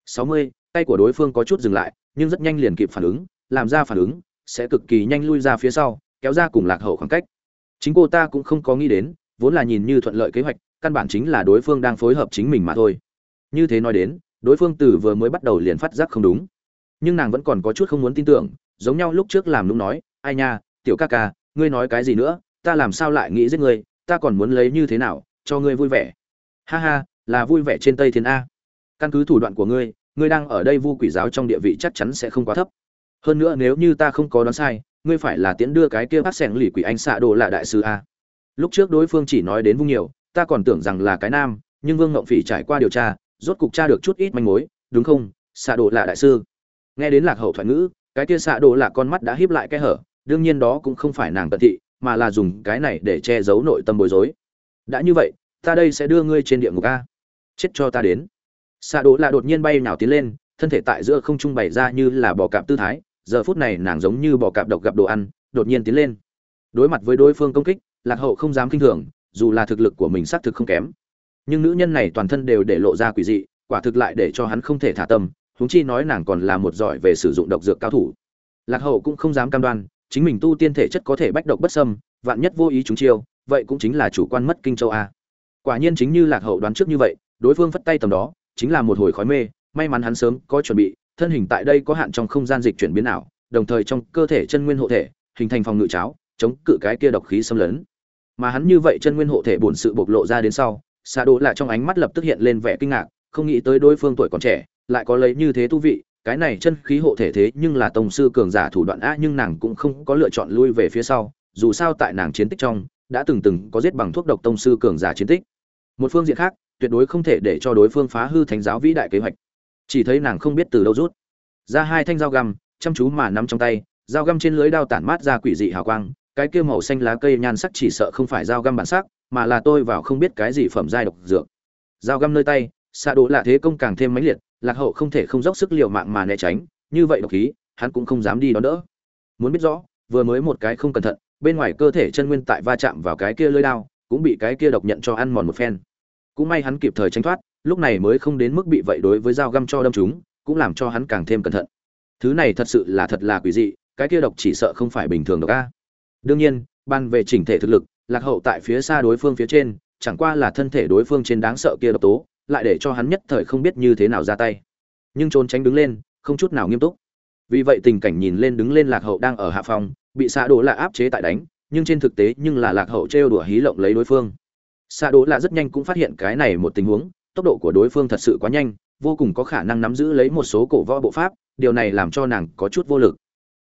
Sáu mươi, tay của đối phương có chút dừng lại, nhưng rất nhanh liền kịp phản ứng, làm ra phản ứng, sẽ cực kỳ nhanh lui ra phía sau, kéo ra cùng lạc hậu khoảng cách. Chính cô ta cũng không có nghĩ đến, vốn là nhìn như thuận lợi kế hoạch, căn bản chính là đối phương đang phối hợp chính mình mà thôi như thế nói đến, đối phương từ vừa mới bắt đầu liền phát giác không đúng. Nhưng nàng vẫn còn có chút không muốn tin tưởng, giống nhau lúc trước làm lúc nói, ai nha, tiểu ca ca, ngươi nói cái gì nữa? Ta làm sao lại nghĩ giết ngươi? Ta còn muốn lấy như thế nào, cho ngươi vui vẻ? Ha ha, là vui vẻ trên tây thiên a. Căn cứ thủ đoạn của ngươi ngươi đang ở đây vu quỷ giáo trong địa vị chắc chắn sẽ không quá thấp. Hơn nữa nếu như ta không có đoán sai, ngươi phải là tiễn đưa cái kia bác sẻng lì quỷ anh xạ đồ là đại sư a. Lúc trước đối phương chỉ nói đến vung nhiều, ta còn tưởng rằng là cái nam, nhưng vương ngộng phỉ trải qua điều tra rốt cục tra được chút ít manh mối, đúng không xạ đồ là đại sư? Nghe đến lạc hậu thoại ngữ, cái kia xạ đồ là con mắt đã híp lại cái hở, đương nhiên đó cũng không phải nàng tận thị, mà là dùng cái này để che giấu nội tâm bối rối. Đã như vậy, ta đây sẽ đưa ngươi trên địa ngục a. Chết cho ta đến. Xạ đồ là đột nhiên bay nào tiến lên, thân thể tại giữa không trung bày ra như là bò cạp tư thái, giờ phút này nàng giống như bò cạp độc gặp đồ ăn, đột nhiên tiến lên. Đối mặt với đối phương công kích, lạc hậu không dám kinh thường, dù là thực lực của mình xác thực không kém nhưng nữ nhân này toàn thân đều để lộ ra quỷ dị, quả thực lại để cho hắn không thể thả tâm, huống chi nói nàng còn là một giỏi về sử dụng độc dược cao thủ. Lạc hậu cũng không dám cam đoan, chính mình tu tiên thể chất có thể bách độc bất sâm vạn nhất vô ý chúng chiêu, vậy cũng chính là chủ quan mất kinh châu a. Quả nhiên chính như lạc hậu đoán trước như vậy, đối phương phất tay tầm đó, chính là một hồi khói mê, may mắn hắn sớm có chuẩn bị, thân hình tại đây có hạn trong không gian dịch chuyển biến ảo, đồng thời trong cơ thể chân nguyên hộ thể, hình thành phòng ngự cháo, chống cự cái kia độc khí xâm lấn. Mà hắn như vậy chân nguyên hộ thể bổn sự bộc lộ ra đến sau xa đỗ lại trong ánh mắt lập tức hiện lên vẻ kinh ngạc, không nghĩ tới đối phương tuổi còn trẻ, lại có lấy như thế tu vị, cái này chân khí hộ thể thế nhưng là tổng sư cường giả thủ đoạn a nhưng nàng cũng không có lựa chọn lui về phía sau, dù sao tại nàng chiến tích trong, đã từng từng có giết bằng thuốc độc tông sư cường giả chiến tích. Một phương diện khác, tuyệt đối không thể để cho đối phương phá hư thánh giáo vĩ đại kế hoạch. Chỉ thấy nàng không biết từ đâu rút. Ra hai thanh dao găm, chăm chú mà nắm trong tay, dao găm trên lưới đao tản mát ra quỷ dị hào quang, cái kia màu xanh lá cây nhan sắc chỉ sợ không phải dao găm bản sắc mà là tôi vào không biết cái gì phẩm giai độc dược. Dao găm nơi tay, xạ đỗ lạ thế công càng thêm mãnh liệt, lạc hậu không thể không dốc sức liều mạng mà né tránh, như vậy độc khí, hắn cũng không dám đi đón đỡ. Muốn biết rõ, vừa mới một cái không cẩn thận, bên ngoài cơ thể chân nguyên tại va chạm vào cái kia lưỡi đao, cũng bị cái kia độc nhận cho ăn mòn một phen. Cũng may hắn kịp thời tránh thoát, lúc này mới không đến mức bị vậy đối với dao găm cho đâm chúng cũng làm cho hắn càng thêm cẩn thận. Thứ này thật sự là thật là quỷ dị, cái kia độc chỉ sợ không phải bình thường độc a. Đương nhiên, ban về chỉnh thể thực lực lạc hậu tại phía xa đối phương phía trên, chẳng qua là thân thể đối phương trên đáng sợ kia độc tố, lại để cho hắn nhất thời không biết như thế nào ra tay. Nhưng trốn tránh đứng lên, không chút nào nghiêm túc. Vì vậy tình cảnh nhìn lên đứng lên lạc hậu đang ở hạ phòng, bị xạ đỗ là áp chế tại đánh, nhưng trên thực tế nhưng là lạc hậu trêu đùa hí lộng lấy đối phương. Xạ đỗ là rất nhanh cũng phát hiện cái này một tình huống, tốc độ của đối phương thật sự quá nhanh, vô cùng có khả năng nắm giữ lấy một số cổ võ bộ pháp, điều này làm cho nàng có chút vô lực.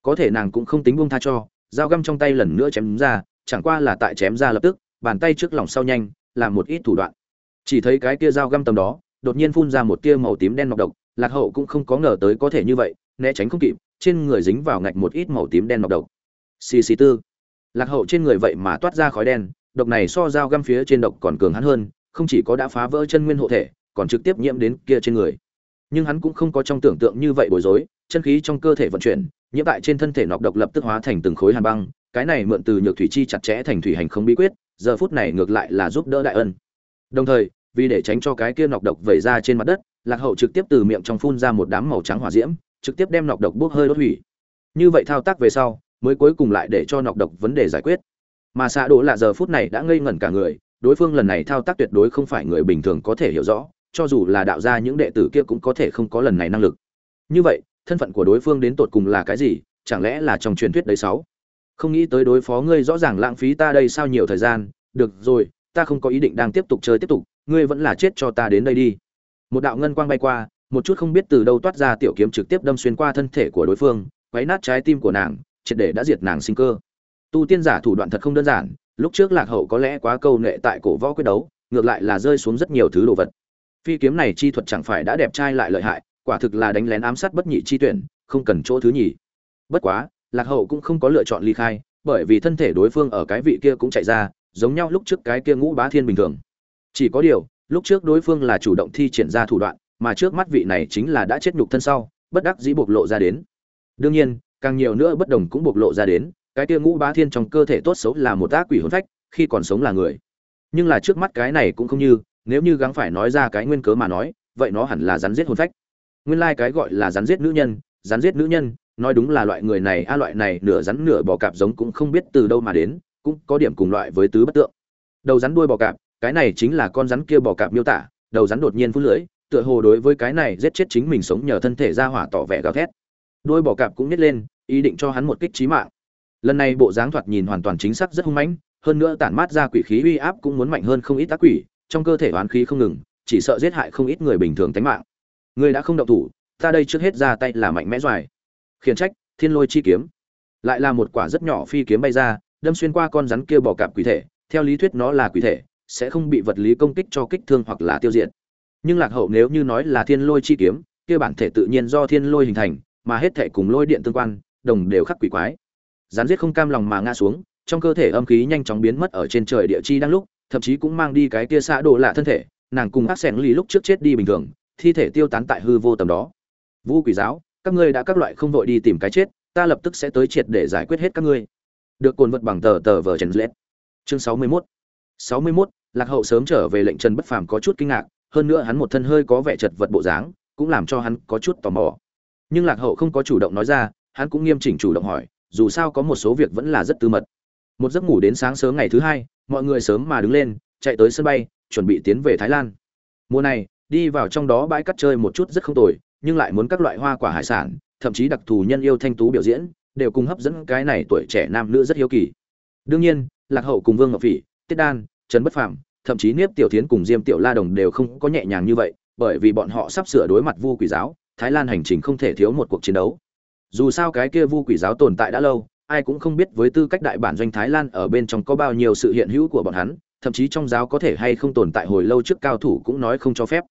Có thể nàng cũng không tính buông tha cho, dao găm trong tay lần nữa chém ra chẳng qua là tại chém ra lập tức, bàn tay trước lòng sau nhanh, làm một ít thủ đoạn. Chỉ thấy cái kia dao găm tầm đó, đột nhiên phun ra một tia màu tím đen nọc độc, lạc hậu cũng không có ngờ tới có thể như vậy, né tránh không kịp, trên người dính vào ngạch một ít màu tím đen nọc độc. Xì xì tư. Lạc hậu trên người vậy mà toát ra khói đen, độc này so dao găm phía trên độc còn cường hắn hơn, không chỉ có đã phá vỡ chân nguyên hộ thể, còn trực tiếp nhiễm đến kia trên người. Nhưng hắn cũng không có trong tưởng tượng như vậy bối rối, chân khí trong cơ thể vận chuyển, nhiễm tại trên thân thể nọc độc lập tức hóa thành từng khối hàn băng cái này mượn từ nhược thủy chi chặt chẽ thành thủy hành không bí quyết, giờ phút này ngược lại là giúp đỡ đại ân. Đồng thời, vì để tránh cho cái kia nọc độc vẩy ra trên mặt đất, lạc hậu trực tiếp từ miệng trong phun ra một đám màu trắng hỏa diễm, trực tiếp đem nọc độc bốc hơi đốt hủy. Như vậy thao tác về sau, mới cuối cùng lại để cho nọc độc vấn đề giải quyết. Mà xạ đỗ là giờ phút này đã ngây ngẩn cả người, đối phương lần này thao tác tuyệt đối không phải người bình thường có thể hiểu rõ, cho dù là đạo gia những đệ tử kia cũng có thể không có lần này năng lực. Như vậy, thân phận của đối phương đến tột cùng là cái gì, chẳng lẽ là trong truyền thuyết đấy sáu? Không nghĩ tới đối phó ngươi rõ ràng lãng phí ta đây sao nhiều thời gian, được rồi, ta không có ý định đang tiếp tục chơi tiếp tục, ngươi vẫn là chết cho ta đến đây đi. Một đạo ngân quang bay qua, một chút không biết từ đâu toát ra tiểu kiếm trực tiếp đâm xuyên qua thân thể của đối phương, quấy nát trái tim của nàng, triệt để đã diệt nàng sinh cơ. Tu tiên giả thủ đoạn thật không đơn giản, lúc trước lạc hậu có lẽ quá câu nệ tại cổ võ quyết đấu, ngược lại là rơi xuống rất nhiều thứ đồ vật. Phi kiếm này chi thuật chẳng phải đã đẹp trai lại lợi hại, quả thực là đánh lén ám sát bất nhị chi tuyển, không cần chỗ thứ nhì. Bất quá lạc hậu cũng không có lựa chọn ly khai, bởi vì thân thể đối phương ở cái vị kia cũng chạy ra, giống nhau lúc trước cái kia ngũ bá thiên bình thường. Chỉ có điều, lúc trước đối phương là chủ động thi triển ra thủ đoạn, mà trước mắt vị này chính là đã chết nhục thân sau, bất đắc dĩ bộc lộ ra đến. Đương nhiên, càng nhiều nữa bất đồng cũng bộc lộ ra đến, cái kia ngũ bá thiên trong cơ thể tốt xấu là một ác quỷ hồn phách, khi còn sống là người. Nhưng là trước mắt cái này cũng không như, nếu như gắng phải nói ra cái nguyên cớ mà nói, vậy nó hẳn là rắn giết hồn phách. Nguyên lai cái gọi là rắn giết nữ nhân, rắn giết nữ nhân nói đúng là loại người này, a, loại này nửa rắn nửa bò cạp giống cũng không biết từ đâu mà đến, cũng có điểm cùng loại với tứ bất tượng. Đầu rắn đuôi bò cạp, cái này chính là con rắn kia bò cạp miêu tả, đầu rắn đột nhiên phun lưỡi tựa hồ đối với cái này giết chết chính mình sống nhờ thân thể ra hỏa tỏ vẻ gào thét. Đuôi bò cạp cũng nhét lên, ý định cho hắn một kích trí mạng. Lần này bộ dáng thoạt nhìn hoàn toàn chính xác rất hung mãnh, hơn nữa tản mát ra quỷ khí uy áp cũng muốn mạnh hơn không ít tác quỷ, trong cơ thể oán khí không ngừng, chỉ sợ giết hại không ít người bình thường tính mạng. Người đã không động thủ, ta đây trước hết ra tay là mạnh mẽ doài khiển trách, thiên lôi chi kiếm. Lại là một quả rất nhỏ phi kiếm bay ra, đâm xuyên qua con rắn kia bò cạp quỷ thể. Theo lý thuyết nó là quỷ thể, sẽ không bị vật lý công kích cho kích thương hoặc là tiêu diệt. Nhưng lạc hậu nếu như nói là thiên lôi chi kiếm, kia bản thể tự nhiên do thiên lôi hình thành, mà hết thể cùng lôi điện tương quan, đồng đều khắc quỷ quái. Rắn giết không cam lòng mà ngã xuống, trong cơ thể âm khí nhanh chóng biến mất ở trên trời địa chi đang lúc, thậm chí cũng mang đi cái kia xã đồ lạ thân thể, nàng cùng ác xẻng lì lúc trước chết đi bình thường, thi thể tiêu tán tại hư vô tầm đó. Vu quỷ giáo các ngươi đã các loại không vội đi tìm cái chết, ta lập tức sẽ tới triệt để giải quyết hết các ngươi. Được cồn vật bằng tờ tờ vờ trần lết chương sáu mươi mốt. sáu mươi mốt, lạc hậu sớm trở về lệnh trần bất phàm có chút kinh ngạc, hơn nữa hắn một thân hơi có vẻ chật vật bộ dáng, cũng làm cho hắn có chút tò mò. Nhưng lạc hậu không có chủ động nói ra, hắn cũng nghiêm chỉnh chủ động hỏi, dù sao có một số việc vẫn là rất tư mật. Một giấc ngủ đến sáng sớm ngày thứ hai, mọi người sớm mà đứng lên, chạy tới sân bay, chuẩn bị tiến về thái lan. Mùa này, đi vào trong đó bãi cắt chơi một chút rất không tồi nhưng lại muốn các loại hoa quả hải sản, thậm chí đặc thù nhân yêu thanh tú biểu diễn, đều cùng hấp dẫn cái này tuổi trẻ nam nữ rất hiếu kỳ. Đương nhiên, lạc hậu cùng vương ngọc phỉ, tiết đan, trần bất phàm, thậm chí niếp tiểu thiến cùng diêm tiểu la đồng đều không có nhẹ nhàng như vậy, bởi vì bọn họ sắp sửa đối mặt vu quỷ giáo, thái lan hành trình không thể thiếu một cuộc chiến đấu. Dù sao cái kia vu quỷ giáo tồn tại đã lâu, ai cũng không biết với tư cách đại bản doanh thái lan ở bên trong có bao nhiêu sự hiện hữu của bọn hắn, thậm chí trong giáo có thể hay không tồn tại hồi lâu trước cao thủ cũng nói không cho phép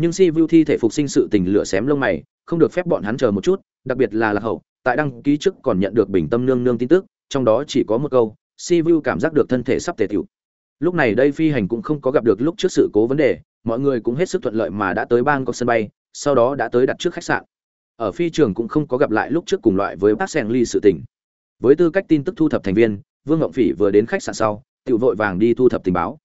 nhưng si vu thi thể phục sinh sự tình lửa xém lông mày, không được phép bọn hắn chờ một chút, đặc biệt là lạc hậu, tại đăng ký trước còn nhận được bình tâm nương nương tin tức, trong đó chỉ có một câu, si vu cảm giác được thân thể sắp tề tiểu lúc này đây phi hành cũng không có gặp được lúc trước sự cố vấn đề, mọi người cũng hết sức thuận lợi mà đã tới bang có sân bay, sau đó đã tới đặt trước khách sạn. Ở phi trường cũng không có gặp lại lúc trước cùng loại với bác sen ly sự tình. Với tư cách tin tức thu thập thành viên, vương ngộng phỉ vừa đến khách sạn sau tự vội vàng đi thu thập tình báo.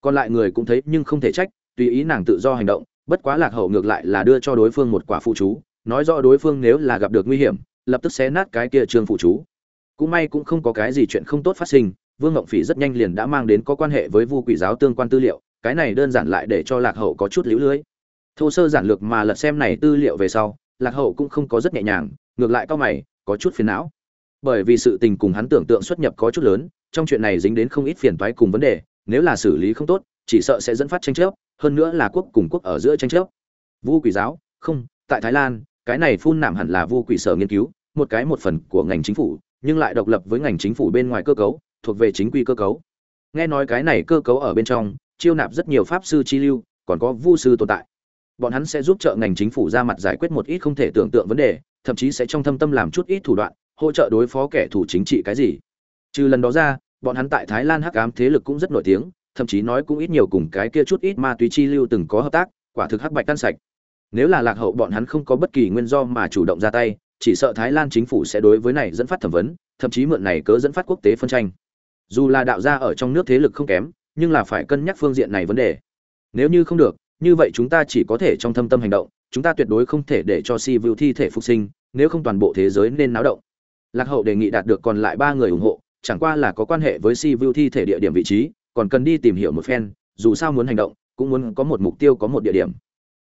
Còn lại người cũng thấy nhưng không thể trách, tùy ý nàng tự do hành động bất quá lạc hậu ngược lại là đưa cho đối phương một quả phụ chú, nói rõ đối phương nếu là gặp được nguy hiểm, lập tức xé nát cái kia trường phụ chú. Cũng may cũng không có cái gì chuyện không tốt phát sinh, vương ngộng phỉ rất nhanh liền đã mang đến có quan hệ với vu quỷ giáo tương quan tư liệu, cái này đơn giản lại để cho lạc hậu có chút lũ lưới. Thô sơ giản lược mà lật xem này tư liệu về sau, lạc hậu cũng không có rất nhẹ nhàng, ngược lại cao mày, có chút phiền não. Bởi vì sự tình cùng hắn tưởng tượng xuất nhập có chút lớn, trong chuyện này dính đến không ít phiền toái cùng vấn đề, nếu là xử lý không tốt chỉ sợ sẽ dẫn phát tranh chấp, hơn nữa là quốc cùng quốc ở giữa tranh chấp. Vu quỷ giáo, không, tại thái lan, cái này phun nạm hẳn là vu quỷ sở nghiên cứu, một cái một phần của ngành chính phủ, nhưng lại độc lập với ngành chính phủ bên ngoài cơ cấu, thuộc về chính quy cơ cấu. Nghe nói cái này cơ cấu ở bên trong, chiêu nạp rất nhiều pháp sư chi lưu, còn có vu sư tồn tại. Bọn hắn sẽ giúp trợ ngành chính phủ ra mặt giải quyết một ít không thể tưởng tượng vấn đề, thậm chí sẽ trong thâm tâm làm chút ít thủ đoạn, hỗ trợ đối phó kẻ thù chính trị cái gì. Trừ lần đó ra, bọn hắn tại thái lan hắc ám thế lực cũng rất nổi tiếng thậm chí nói cũng ít nhiều cùng cái kia chút ít ma túy chi lưu từng có hợp tác, quả thực hắc bạch tan sạch. Nếu là lạc hậu bọn hắn không có bất kỳ nguyên do mà chủ động ra tay, chỉ sợ thái lan chính phủ sẽ đối với này dẫn phát thẩm vấn, thậm chí mượn này cớ dẫn phát quốc tế phân tranh. Dù là đạo gia ở trong nước thế lực không kém, nhưng là phải cân nhắc phương diện này vấn đề. Nếu như không được, như vậy chúng ta chỉ có thể trong thâm tâm hành động, chúng ta tuyệt đối không thể để cho si vu thi thể phục sinh, nếu không toàn bộ thế giới nên náo động. Lạc hậu đề nghị đạt được còn lại ba người ủng hộ, chẳng qua là có quan hệ với si vu thi thể địa điểm vị trí còn cần đi tìm hiểu một phen, dù sao muốn hành động, cũng muốn có một mục tiêu có một địa điểm.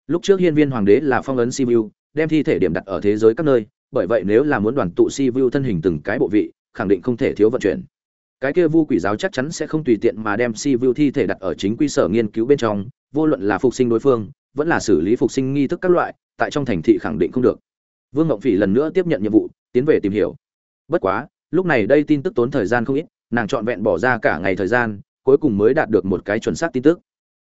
Lúc trước hiên viên hoàng đế là phong ấn si vu đem thi thể điểm đặt ở thế giới các nơi, bởi vậy nếu là muốn đoàn tụ si vu thân hình từng cái bộ vị, khẳng định không thể thiếu vận chuyển. Cái kia vu quỷ giáo chắc chắn sẽ không tùy tiện mà đem si vu thi thể đặt ở chính quy sở nghiên cứu bên trong, vô luận là phục sinh đối phương, vẫn là xử lý phục sinh nghi thức các loại, tại trong thành thị khẳng định không được. Vương ngộng phỉ lần nữa tiếp nhận nhiệm vụ, tiến về tìm hiểu. Bất quá, lúc này đây tin tức tốn thời gian không ít, nàng trọn vẹn bỏ ra cả ngày thời gian cuối cùng mới đạt được một cái chuẩn xác tin tức.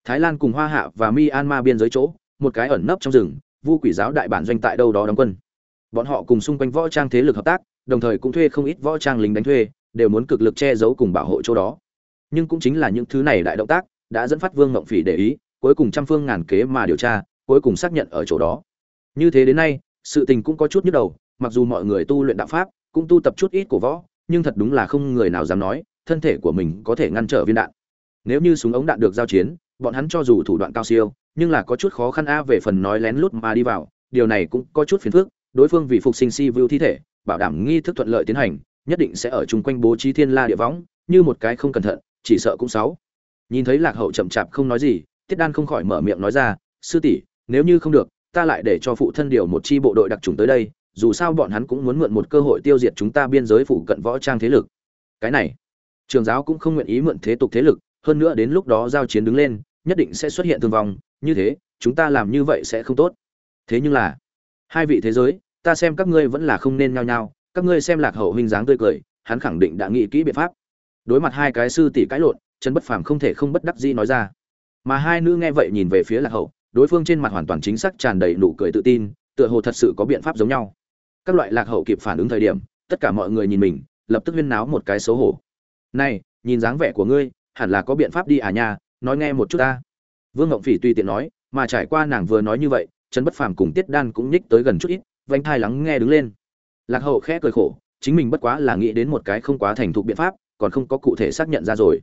Thái lan cùng hoa hạ và myanmar biên giới chỗ, một cái ẩn nấp trong rừng, vu quỷ giáo đại bản doanh tại đâu đó đóng quân. Bọn họ cùng xung quanh võ trang thế lực hợp tác, đồng thời cũng thuê không ít võ trang lính đánh thuê, đều muốn cực lực che giấu cùng bảo hộ chỗ đó. Nhưng cũng chính là những thứ này đại động tác, đã dẫn phát vương ngộng phỉ để ý, cuối cùng trăm phương ngàn kế mà điều tra, cuối cùng xác nhận ở chỗ đó. Như thế đến nay, sự tình cũng có chút nhức đầu, mặc dù mọi người tu luyện đạo pháp, cũng tu tập chút ít cổ võ, nhưng thật đúng là không người nào dám nói thân thể của mình có thể ngăn trở viên đạn. Nếu như súng ống đạn được giao chiến, bọn hắn cho dù thủ đoạn cao siêu, nhưng là có chút khó khăn a về phần nói lén lút mà đi vào, điều này cũng có chút phiền phức, đối phương vì phục sinh si vưu thi thể, bảo đảm nghi thức thuận lợi tiến hành, nhất định sẽ ở chung quanh bố trí thiên la địa võng, như một cái không cẩn thận, chỉ sợ cũng sáu. Nhìn thấy lạc hậu chậm chạp không nói gì, tiết đan không khỏi mở miệng nói ra, sư tỷ, nếu như không được, ta lại để cho phụ thân điều một chi bộ đội đặc trùng tới đây, dù sao bọn hắn cũng muốn mượn một cơ hội tiêu diệt chúng ta biên giới phụ cận võ trang thế lực. Cái này trường giáo cũng không nguyện ý mượn thế tục thế lực, hơn nữa đến lúc đó giao chiến đứng lên, nhất định sẽ xuất hiện thương vong, như thế, chúng ta làm như vậy sẽ không tốt. Thế nhưng là, hai vị thế giới, ta xem các ngươi vẫn là không nên nhao nhao, các ngươi xem lạc hậu hình dáng tươi cười, hắn khẳng định đã nghĩ kỹ biện pháp. Đối mặt hai cái sư tỷ cãi lộn, trần bất phàm không thể không bất đắc dĩ nói ra. Mà hai nữ nghe vậy nhìn về phía lạc hậu, đối phương trên mặt hoàn toàn chính xác tràn đầy nụ cười tự tin, tựa hồ thật sự có biện pháp giống nhau. Các loại lạc hậu kịp phản ứng thời điểm, tất cả mọi người nhìn mình, lập tức huyên náo một cái xấu hổ này, nhìn dáng vẻ của ngươi, hẳn là có biện pháp đi à nha, nói nghe một chút ta. Vương ngộng phỉ tùy tiện nói, mà trải qua nàng vừa nói như vậy, trần bất phàm cùng tiết đan cũng nhích tới gần chút ít, vánh thai lắng nghe đứng lên. Lạc hậu khẽ cười khổ, chính mình bất quá là nghĩ đến một cái không quá thành thục biện pháp, còn không có cụ thể xác nhận ra rồi.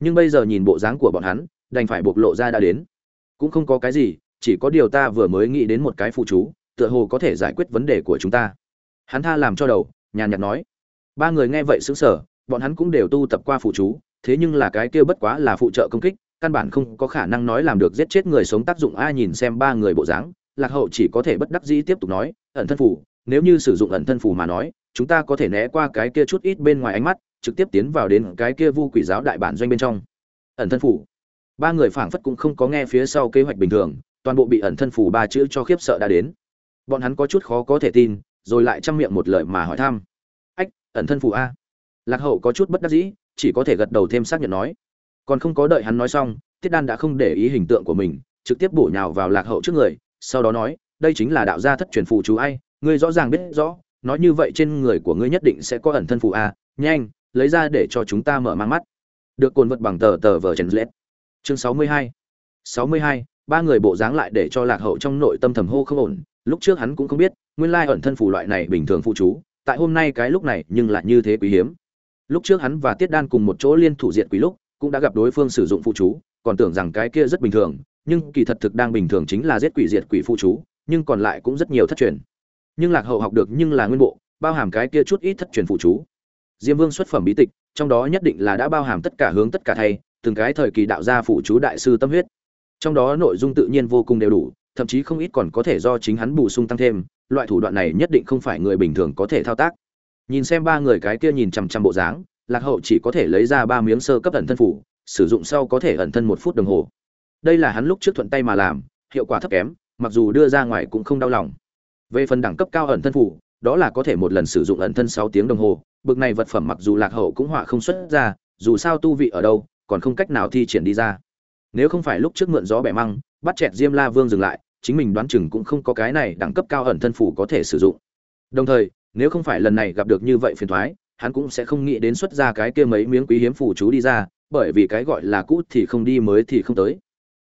Nhưng bây giờ nhìn bộ dáng của bọn hắn, đành phải bộc lộ ra đã đến. Cũng không có cái gì, chỉ có điều ta vừa mới nghĩ đến một cái phụ chú, tựa hồ có thể giải quyết vấn đề của chúng ta. Hắn tha làm cho đầu, nhàn nhạt nói. Ba người nghe vậy sững sờ bọn hắn cũng đều tu tập qua phụ chú, thế nhưng là cái kia bất quá là phụ trợ công kích, căn bản không có khả năng nói làm được giết chết người sống tác dụng. Ai nhìn xem ba người bộ dáng, lạc hậu chỉ có thể bất đắc dĩ tiếp tục nói, ẩn thân phủ nếu như sử dụng ẩn thân phủ mà nói, chúng ta có thể né qua cái kia chút ít bên ngoài ánh mắt, trực tiếp tiến vào đến cái kia vu quỷ giáo đại bản doanh bên trong. Ẩn thân phủ ba người phảng phất cũng không có nghe phía sau kế hoạch bình thường, toàn bộ bị ẩn thân phủ ba chữ cho khiếp sợ đã đến. Bọn hắn có chút khó có thể tin, rồi lại trăm miệng một lời mà hỏi thăm. Ách, ẩn thân phủ a? Lạc hậu có chút bất đắc dĩ, chỉ có thể gật đầu thêm xác nhận nói. Còn không có đợi hắn nói xong, tiết đan đã không để ý hình tượng của mình, trực tiếp bổ nhào vào lạc hậu trước người, sau đó nói, đây chính là đạo gia thất truyền phù chú ai, ngươi rõ ràng biết rõ, nói như vậy trên người của ngươi nhất định sẽ có ẩn thân phù a, nhanh, lấy ra để cho chúng ta mở mang mắt. Được cồn vật bằng tờ tờ vờ trần lết. Chương sáu mươi hai. Sáu mươi hai, ba người bộ dáng lại để cho lạc hậu trong nội tâm thầm hô không ổn, lúc trước hắn cũng không biết, nguyên lai ẩn thân phù loại này bình thường phụ chú, tại hôm nay cái lúc này nhưng lại như thế quý hiếm lúc trước hắn và tiết đan cùng một chỗ liên thủ diện quý lúc, cũng đã gặp đối phương sử dụng phụ chú, còn tưởng rằng cái kia rất bình thường, nhưng kỳ thật thực đang bình thường chính là giết quỷ diệt quỷ phụ chú, nhưng còn lại cũng rất nhiều thất truyền. Nhưng lạc hậu học được nhưng là nguyên bộ, bao hàm cái kia chút ít thất truyền phụ chú. Diêm vương xuất phẩm bí tịch, trong đó nhất định là đã bao hàm tất cả hướng tất cả thay, từng cái thời kỳ đạo gia phụ chú đại sư tâm huyết. Trong đó nội dung tự nhiên vô cùng đều đủ, thậm chí không ít còn có thể do chính hắn bổ sung tăng thêm, loại thủ đoạn này nhất định không phải người bình thường có thể thao tác nhìn xem ba người cái kia nhìn chằm chằm bộ dáng, lạc hậu chỉ có thể lấy ra ba miếng sơ cấp ẩn thân phủ, sử dụng sau có thể ẩn thân một phút đồng hồ. Đây là hắn lúc trước thuận tay mà làm, hiệu quả thấp kém, mặc dù đưa ra ngoài cũng không đau lòng. Về phần đẳng cấp cao ẩn thân phủ, đó là có thể một lần sử dụng ẩn thân sáu tiếng đồng hồ, bực này vật phẩm mặc dù lạc hậu cũng họa không xuất ra, dù sao tu vị ở đâu, còn không cách nào thi triển đi ra. Nếu không phải lúc trước mượn gió bẻ măng, bắt chẹt diêm la vương dừng lại, chính mình đoán chừng cũng không có cái này đẳng cấp cao ẩn thân phủ có thể sử dụng. Đồng thời nếu không phải lần này gặp được như vậy phiền thoái, hắn cũng sẽ không nghĩ đến xuất ra cái kia mấy miếng quý hiếm phủ chú đi ra, bởi vì cái gọi là cũ thì không đi mới thì không tới.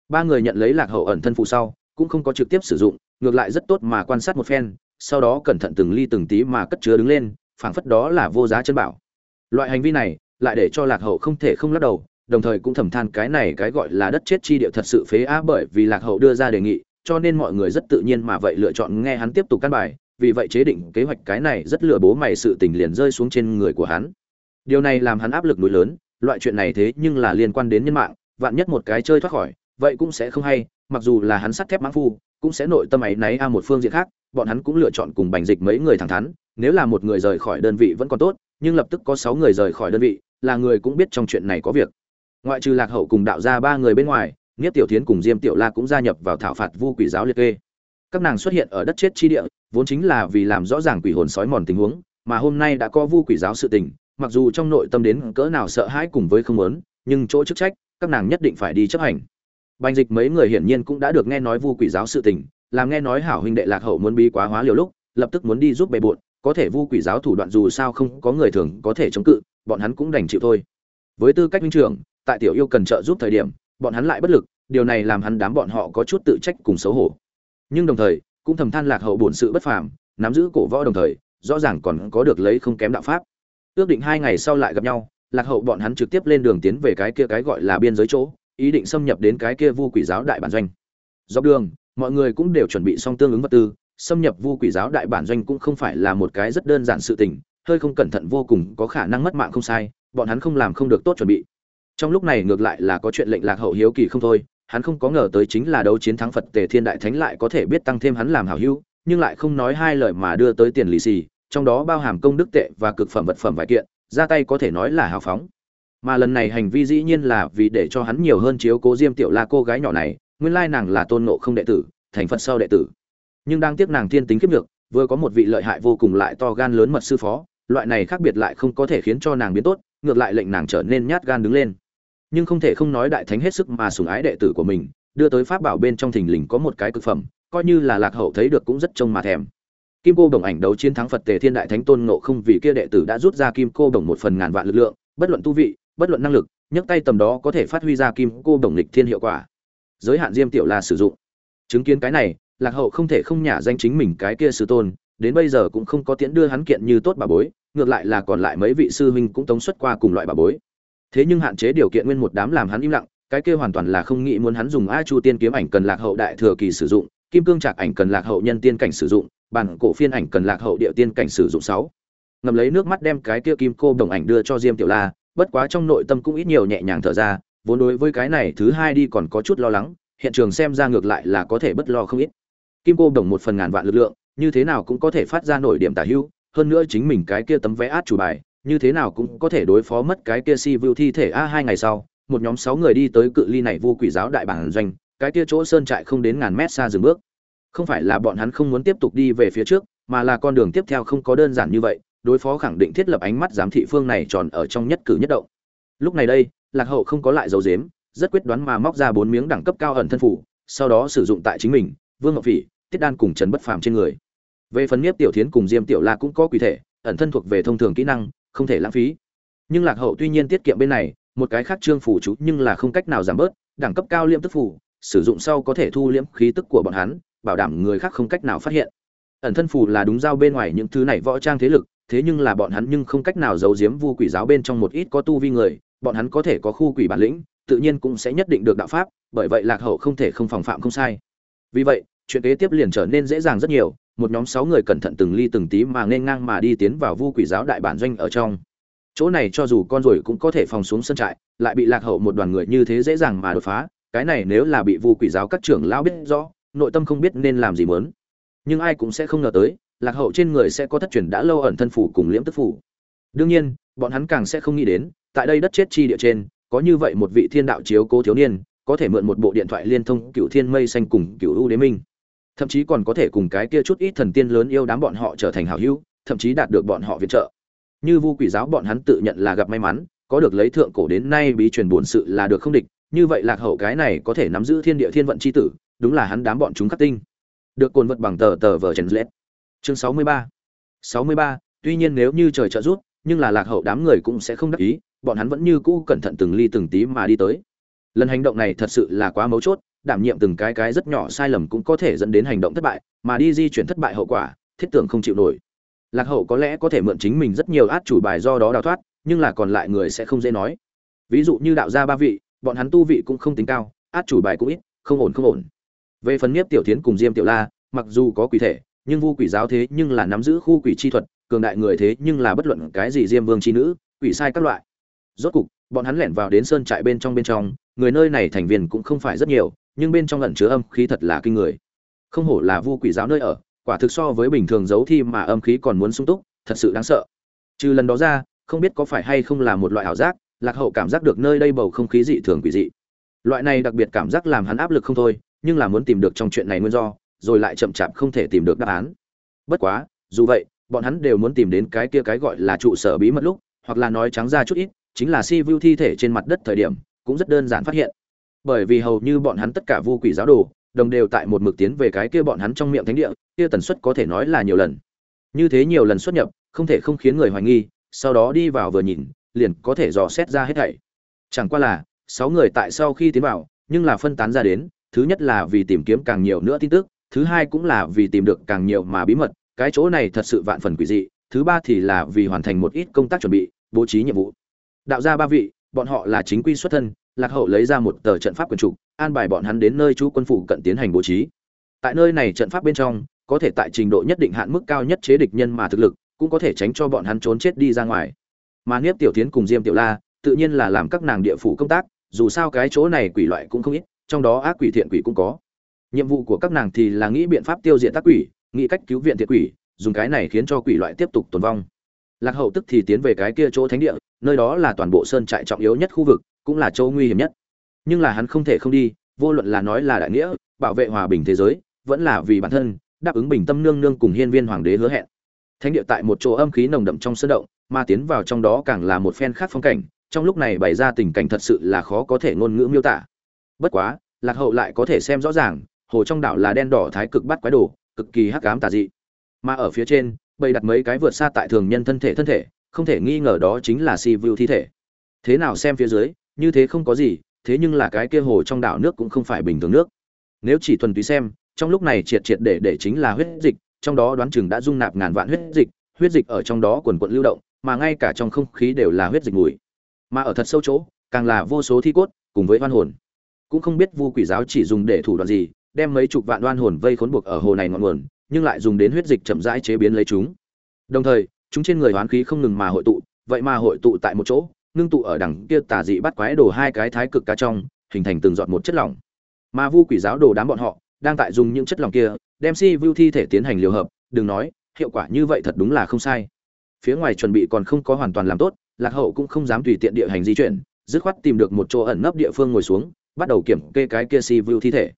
Ba người nhận lấy lạc hậu ẩn thân phụ sau, cũng không có trực tiếp sử dụng, ngược lại rất tốt mà quan sát một phen, sau đó cẩn thận từng ly từng tí mà cất chứa đứng lên, phảng phất đó là vô giá chân bảo. Loại hành vi này lại để cho lạc hậu không thể không lắc đầu, đồng thời cũng thầm than cái này cái gọi là đất chết chi địa thật sự phế á bởi vì lạc hậu đưa ra đề nghị, cho nên mọi người rất tự nhiên mà vậy lựa chọn nghe hắn tiếp tục căn bài vì vậy chế định kế hoạch cái này rất lừa bố mày sự tình liền rơi xuống trên người của hắn điều này làm hắn áp lực núi lớn, loại chuyện này thế nhưng là liên quan đến nhân mạng, vạn nhất một cái chơi thoát khỏi, vậy cũng sẽ không hay, mặc dù là hắn sắt thép mãng phu, cũng sẽ nội tâm ấy náy a một phương diện khác, bọn hắn cũng lựa chọn cùng bành dịch mấy người thẳng thắn, nếu là một người rời khỏi đơn vị vẫn còn tốt, nhưng lập tức có sáu người rời khỏi đơn vị, là người cũng biết trong chuyện này có việc ngoại trừ lạc hậu cùng đạo gia ba người bên ngoài Niết Tiểu Thiến cùng Diêm Tiểu La cũng gia nhập vào thảo phạt Vu Quỷ giáo liệt kê. Các nàng xuất hiện ở đất chết chi địa, vốn chính là vì làm rõ ràng quỷ hồn sói mòn tình huống, mà hôm nay đã có Vu Quỷ giáo sự tình, mặc dù trong nội tâm đến cỡ nào sợ hãi cùng với không muốn, nhưng chỗ chức trách, các nàng nhất định phải đi chấp hành. Bành Dịch mấy người hiển nhiên cũng đã được nghe nói Vu Quỷ giáo sự tình, làm nghe nói hảo huynh đệ Lạc Hậu muốn bi quá hóa liều lúc, lập tức muốn đi giúp bề bộn có thể Vu Quỷ giáo thủ đoạn dù sao không có người thường có thể chống cự, bọn hắn cũng đành chịu thôi. Với tư cách huynh trưởng, tại tiểu yêu cần trợ giúp thời điểm, bọn hắn lại bất lực, điều này làm hắn đám bọn họ có chút tự trách cùng xấu hổ nhưng đồng thời, cũng thầm than lạc hậu bổn sự bất phàm, nắm giữ cổ võ đồng thời, rõ ràng còn có được lấy không kém đạo pháp. Ước định hai ngày sau lại gặp nhau, lạc hậu bọn hắn trực tiếp lên đường tiến về cái kia cái gọi là biên giới chỗ, ý định xâm nhập đến cái kia vu quỷ giáo đại bản doanh. Dọc đường, mọi người cũng đều chuẩn bị xong tương ứng vật tư, xâm nhập vu quỷ giáo đại bản doanh cũng không phải là một cái rất đơn giản sự tình, hơi không cẩn thận vô cùng, có khả năng mất mạng không sai, bọn hắn không làm không được tốt chuẩn bị. Trong lúc này ngược lại là có chuyện lệnh lạc hậu hiếu kỳ không thôi hắn không có ngờ tới chính là đấu chiến thắng Phật Tề Thiên Đại Thánh lại có thể biết tăng thêm hắn làm hảo hữu, nhưng lại không nói hai lời mà đưa tới tiền lì xì, trong đó bao hàm công đức tệ và cực phẩm vật phẩm vài kiện, ra tay có thể nói là hào phóng. Mà lần này hành vi dĩ nhiên là vì để cho hắn nhiều hơn chiếu cố Diêm Tiểu La cô gái nhỏ này, nguyên lai nàng là tôn ngộ không đệ tử, thành Phật sau đệ tử. Nhưng đang tiếc nàng thiên tính kiếp được, vừa có một vị lợi hại vô cùng lại to gan lớn mật sư phó, loại này khác biệt lại không có thể khiến cho nàng biến tốt, ngược lại lệnh nàng trở nên nhát gan đứng lên nhưng không thể không nói đại thánh hết sức mà sủng ái đệ tử của mình, đưa tới pháp bảo bên trong thình lình có một cái cực phẩm, coi như là lạc hậu thấy được cũng rất trông mà thèm. Kim cô đồng ảnh đấu chiến thắng phật tề thiên đại thánh tôn nộ không vì kia đệ tử đã rút ra kim cô đồng một phần ngàn vạn lực lượng, bất luận tu vị, bất luận năng lực, nhấc tay tầm đó có thể phát huy ra kim cô đồng lịch thiên hiệu quả. Giới hạn diêm tiểu là sử dụng. Chứng kiến cái này, lạc hậu không thể không nhả danh chính mình cái kia sư tôn, đến bây giờ cũng không có tiễn đưa hắn kiện như tốt bà bối, ngược lại là còn lại mấy vị sư huynh cũng tống xuất qua cùng loại bà bối thế nhưng hạn chế điều kiện nguyên một đám làm hắn im lặng, cái kia hoàn toàn là không nghĩ muốn hắn dùng a chu tiên kiếm ảnh cần lạc hậu đại thừa kỳ sử dụng, kim cương trạc ảnh cần lạc hậu nhân tiên cảnh sử dụng, bản cổ phiên ảnh cần lạc hậu địa tiên cảnh sử dụng sáu. Ngầm lấy nước mắt đem cái kia kim cô đồng ảnh đưa cho diêm tiểu la, bất quá trong nội tâm cũng ít nhiều nhẹ nhàng thở ra, vốn đối với cái này thứ hai đi còn có chút lo lắng, hiện trường xem ra ngược lại là có thể bất lo không ít. Kim cô đồng một phần ngàn vạn lực lượng, như thế nào cũng có thể phát ra nổi điểm tả hưu hơn nữa chính mình cái kia tấm vé át chủ bài như thế nào cũng có thể đối phó mất cái kia si vưu thi thể. A, hai ngày sau, một nhóm sáu người đi tới cự ly này vô quỷ giáo đại bản doanh. Cái kia chỗ sơn trại không đến ngàn mét xa dừng bước. Không phải là bọn hắn không muốn tiếp tục đi về phía trước, mà là con đường tiếp theo không có đơn giản như vậy. Đối phó khẳng định thiết lập ánh mắt giám thị phương này tròn ở trong nhất cử nhất động. Lúc này đây, lạc hậu không có lại dấu dếm rất quyết đoán mà móc ra bốn miếng đẳng cấp cao ẩn thân phủ, sau đó sử dụng tại chính mình, vương ngọc phỉ, tiết đan cùng trần bất phàm trên người. Về phần nhiếp tiểu thiến cùng diêm tiểu la cũng có quỷ thể, ẩn thân thuộc về thông thường kỹ năng không thể lãng phí. Nhưng lạc hậu tuy nhiên tiết kiệm bên này, một cái khác trương phủ chú nhưng là không cách nào giảm bớt, đẳng cấp cao liêm tức phủ, sử dụng sau có thể thu liễm khí tức của bọn hắn, bảo đảm người khác không cách nào phát hiện. Ẩn thân phủ là đúng giao bên ngoài những thứ này võ trang thế lực, thế nhưng là bọn hắn nhưng không cách nào giấu giếm vu quỷ giáo bên trong một ít có tu vi người, bọn hắn có thể có khu quỷ bản lĩnh, tự nhiên cũng sẽ nhất định được đạo pháp, bởi vậy lạc hậu không thể không phòng phạm không sai. Vì vậy, chuyện kế tiếp liền trở nên dễ dàng rất nhiều một nhóm sáu người cẩn thận từng ly từng tí mà nên ngang mà đi tiến vào vu quỷ giáo đại bản doanh ở trong. Chỗ này cho dù con rồi cũng có thể phòng xuống sân trại, lại bị lạc hậu một đoàn người như thế dễ dàng mà đột phá, cái này nếu là bị vu quỷ giáo các trưởng lão biết rõ, nội tâm không biết nên làm gì muốn. Nhưng ai cũng sẽ không ngờ tới, lạc hậu trên người sẽ có thất truyền đã lâu ẩn thân phủ cùng liễm tức phủ. Đương nhiên, bọn hắn càng sẽ không nghĩ đến, tại đây đất chết chi địa trên, có như vậy một vị thiên đạo chiếu cố thiếu niên, có thể mượn một bộ điện thoại liên thông cựu thiên mây xanh cùng cựu ưu đế minh thậm chí còn có thể cùng cái kia chút ít thần tiên lớn yêu đám bọn họ trở thành hảo hữu, thậm chí đạt được bọn họ viện trợ. Như vu quỷ giáo bọn hắn tự nhận là gặp may mắn, có được lấy thượng cổ đến nay bí truyền bốn sự là được không địch, như vậy lạc hậu cái này có thể nắm giữ thiên địa thiên vận c h i tử, đúng là hắn đám bọn chúng khắc tinh. Được cồn vật bằng tờ tờ vờ trần lết. Chương sáu mươi ba. sáu mươi ba, tuy nhiên nếu như trời trợ rút nhưng là lạc hậu đám người cũng sẽ không đắc ý, bọn hắn vẫn như cũ cẩn thận từng ly từng tí mà đi tới. Lần hành động này thật sự là quá mấu chốt đảm nhiệm từng cái cái rất nhỏ sai lầm cũng có thể dẫn đến hành động thất bại, mà đi di chuyển thất bại hậu quả, thiết tưởng không chịu nổi. Lạc hậu có lẽ có thể mượn chính mình rất nhiều át chủ bài do đó đào thoát, nhưng là còn lại người sẽ không dễ nói. Ví dụ như đạo gia ba vị, bọn hắn tu vị cũng không tính cao, át chủ bài cũng ít, không ổn không ổn. Về phần nhiếp tiểu tiến cùng diêm tiểu la, mặc dù có quỷ thể, nhưng vu quỷ giáo thế nhưng là nắm giữ khu quỷ chi thuật, cường đại người thế nhưng là bất luận cái gì diêm vương chi nữ, quỷ sai các loại. Rốt cục, bọn hắn lẻn vào đến sơn trại bên trong bên trong, người nơi này thành viên cũng không phải rất nhiều nhưng bên trong lẩn chứa âm khí thật là kinh người. Không hổ là vu quỷ giáo nơi ở, quả thực so với bình thường giấu thi mà âm khí còn muốn sung túc, thật sự đáng sợ. Trừ lần đó ra, không biết có phải hay không là một loại ảo giác, lạc hậu cảm giác được nơi đây bầu không khí dị thường quỷ dị. Loại này đặc biệt cảm giác làm hắn áp lực không thôi, nhưng là muốn tìm được trong chuyện này nguyên do, rồi lại chậm chạp không thể tìm được đáp án. Bất quá, dù vậy, bọn hắn đều muốn tìm đến cái kia cái gọi là trụ sở bí mật lúc, hoặc là nói trắng ra chút ít, chính là si vu thi thể trên mặt đất thời điểm, cũng rất đơn giản phát hiện bởi vì hầu như bọn hắn tất cả vu quỷ giáo đồ, đồng đều tại một mực tiến về cái kia bọn hắn trong miệng thánh địa, kia tần suất có thể nói là nhiều lần. Như thế nhiều lần xuất nhập, không thể không khiến người hoài nghi, sau đó đi vào vừa nhìn, liền có thể dò xét ra hết thảy. Chẳng qua là, sáu người tại sau khi tiến vào, nhưng là phân tán ra đến, thứ nhất là vì tìm kiếm càng nhiều nữa tin tức, thứ hai cũng là vì tìm được càng nhiều mà bí mật, cái chỗ này thật sự vạn phần quỷ dị, thứ ba thì là vì hoàn thành một ít công tác chuẩn bị, bố trí nhiệm vụ. Đạo ra ba vị bọn họ là chính quy xuất thân, lạc hậu lấy ra một tờ trận pháp quyền trục, an bài bọn hắn đến nơi chú quân phủ cận tiến hành bố trí. Tại nơi này trận pháp bên trong, có thể tại trình độ nhất định hạn mức cao nhất chế địch nhân mà thực lực, cũng có thể tránh cho bọn hắn trốn chết đi ra ngoài. Mà niếp tiểu tiến cùng diêm tiểu la, tự nhiên là làm các nàng địa phủ công tác, dù sao cái chỗ này quỷ loại cũng không ít, trong đó ác quỷ thiện quỷ cũng có. Nhiệm vụ của các nàng thì là nghĩ biện pháp tiêu diệt tác quỷ, nghĩ cách cứu viện thiện quỷ, dùng cái này khiến cho quỷ loại tiếp tục tồn vong lạc hậu tức thì tiến về cái kia chỗ thánh địa, nơi đó là toàn bộ sơn trại trọng yếu nhất khu vực, cũng là chỗ nguy hiểm nhất. Nhưng là hắn không thể không đi, vô luận là nói là đại nghĩa, bảo vệ hòa bình thế giới, vẫn là vì bản thân, đáp ứng bình tâm nương nương cùng hiên viên hoàng đế hứa hẹn. Thánh địa tại một chỗ âm khí nồng đậm trong sơn động, mà tiến vào trong đó càng là một phen khác phong cảnh, trong lúc này bày ra tình cảnh thật sự là khó có thể ngôn ngữ miêu tả. Bất quá, lạc hậu lại có thể xem rõ ràng, hồ trong đảo là đen đỏ thái cực bắt quái đồ, cực kỳ hắc ám tà dị. Mà ở phía trên bày đặt mấy cái vượt xa tại thường nhân thân thể thân thể, không thể nghi ngờ đó chính là si vu thi thể. Thế nào xem phía dưới, như thế không có gì, thế nhưng là cái kia hồ trong đảo nước cũng không phải bình thường nước. Nếu chỉ thuần túy xem, trong lúc này triệt triệt để để chính là huyết dịch, trong đó đoán chừng đã dung nạp ngàn vạn huyết dịch huyết dịch ở trong đó quần quận lưu động, mà ngay cả trong không khí đều là huyết dịch mùi. Mà ở thật sâu chỗ, càng là vô số thi cốt, cùng với oan hồn. Cũng không biết vu quỷ giáo chỉ dùng để thủ đoạn gì, đem mấy chục vạn oan hồn vây khốn buộc ở hồ này ngọn nguồn nhưng lại dùng đến huyết dịch chậm rãi chế biến lấy chúng. Đồng thời, chúng trên người hoán khí không ngừng mà hội tụ, vậy mà hội tụ tại một chỗ, ngưng tụ ở đằng kia tà dị bắt quái đồ hai cái thái cực cá trong, hình thành từng giọt một chất lỏng. Mà vu quỷ giáo đồ đám bọn họ, đang tại dùng những chất lỏng kia, đem si vu thi thể tiến hành liều hợp, đừng nói, hiệu quả như vậy thật đúng là không sai. Phía ngoài chuẩn bị còn không có hoàn toàn làm tốt, lạc hậu cũng không dám tùy tiện địa hành di chuyển, dứt khoát tìm được một chỗ ẩn nấp địa phương ngồi xuống, bắt đầu kiểm kê cái kia si vu thi thể.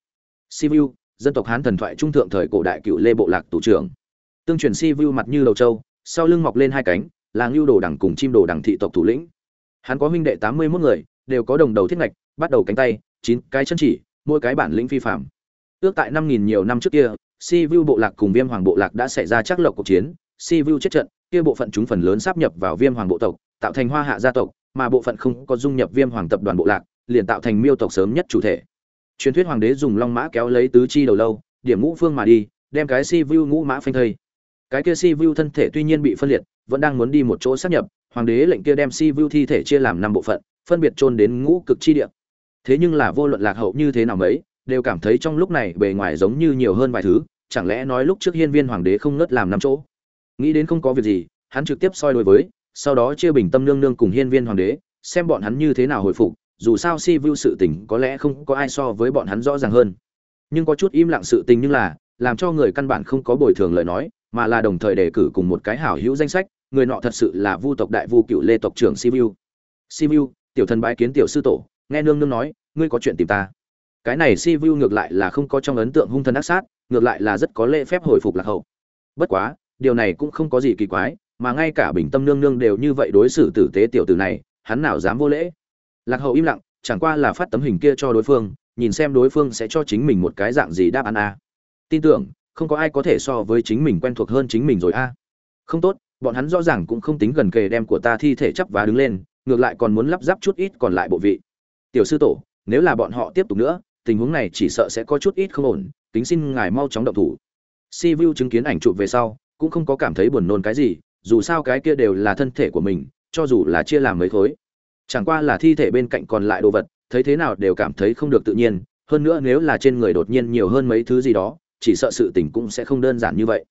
Si vu dân tộc hán thần thoại trung thượng thời cổ đại cựu lê bộ lạc tù trưởng. Tương truyền si vu mặt như đầu trâu, sau lưng mọc lên hai cánh, là ngưu đồ đẳng cùng chim đồ đẳng thị tộc thủ lĩnh. Hắn có huynh đệ tám mươi mốt người, đều có đồng đầu thiết ngạch, bắt đầu cánh tay, chín cái chân chỉ, mỗi cái bản lĩnh phi phạm ước tại năm nghìn nhiều năm trước kia, si vu bộ lạc cùng viêm hoàng bộ lạc đã xảy ra chắc lộc cuộc chiến, si vu chết trận, kia bộ phận chúng phần lớn sáp nhập vào viêm hoàng bộ tộc, tạo thành hoa hạ gia tộc, mà bộ phận không có dung nhập viêm hoàng tập đoàn bộ lạc, liền tạo thành miêu tộc sớm nhất chủ thể truyền thuyết hoàng đế dùng long mã kéo lấy tứ chi đầu lâu, điểm ngũ phương mà đi, đem cái si vu ngũ mã phanh thây. Cái kia si vu thân thể tuy nhiên bị phân liệt, vẫn đang muốn đi một chỗ sắp nhập, hoàng đế lệnh kia đem si vu thi thể chia làm năm bộ phận, phân biệt chôn đến ngũ cực chi địa. Thế nhưng là vô luận lạc hậu như thế nào mấy, đều cảm thấy trong lúc này bề ngoài giống như nhiều hơn vài thứ, chẳng lẽ nói lúc trước hiên viên hoàng đế không ngớt làm năm chỗ? Nghĩ đến không có việc gì, hắn trực tiếp soi đối với, sau đó chia bình tâm nương nương cùng hiên viên hoàng đế, xem bọn hắn như thế nào hồi phục dù sao si vu sự tình có lẽ không có ai so với bọn hắn rõ ràng hơn. Nhưng có chút im lặng sự tình nhưng là, làm cho người căn bản không có bồi thường lời nói, mà là đồng thời đề cử cùng một cái hảo hữu danh sách, người nọ thật sự là vu tộc đại vu cựu lê tộc trưởng si vu. Si vu, tiểu thần bái kiến tiểu sư tổ, nghe nương nương nói, ngươi có chuyện tìm ta. Cái này si vu ngược lại là không có trong ấn tượng hung thần ác sát, ngược lại là rất có lễ phép hồi phục lạc hậu. Bất quá, điều này cũng không có gì kỳ quái, mà ngay cả bình tâm nương nương đều như vậy đối xử tử tế tiểu tử này, hắn nào dám vô lễ lạc hậu im lặng, chẳng qua là phát tấm hình kia cho đối phương, nhìn xem đối phương sẽ cho chính mình một cái dạng gì đáp án a. Tin tưởng, không có ai có thể so với chính mình quen thuộc hơn chính mình rồi a. Không tốt, bọn hắn rõ ràng cũng không tính gần kề đem của ta thi thể chấp và đứng lên, ngược lại còn muốn lắp ráp chút ít còn lại bộ vị. Tiểu sư tổ, nếu là bọn họ tiếp tục nữa, tình huống này chỉ sợ sẽ có chút ít không ổn tính xin ngài mau chóng động thủ. Si vu chứng kiến ảnh chụp về sau, cũng không có cảm thấy buồn nôn cái gì, dù sao cái kia đều là thân thể của mình, cho dù là chia làm mấy khối chẳng qua là thi thể bên cạnh còn lại đồ vật, thấy thế nào đều cảm thấy không được tự nhiên, hơn nữa nếu là trên người đột nhiên nhiều hơn mấy thứ gì đó, chỉ sợ sự tình cũng sẽ không đơn giản như vậy.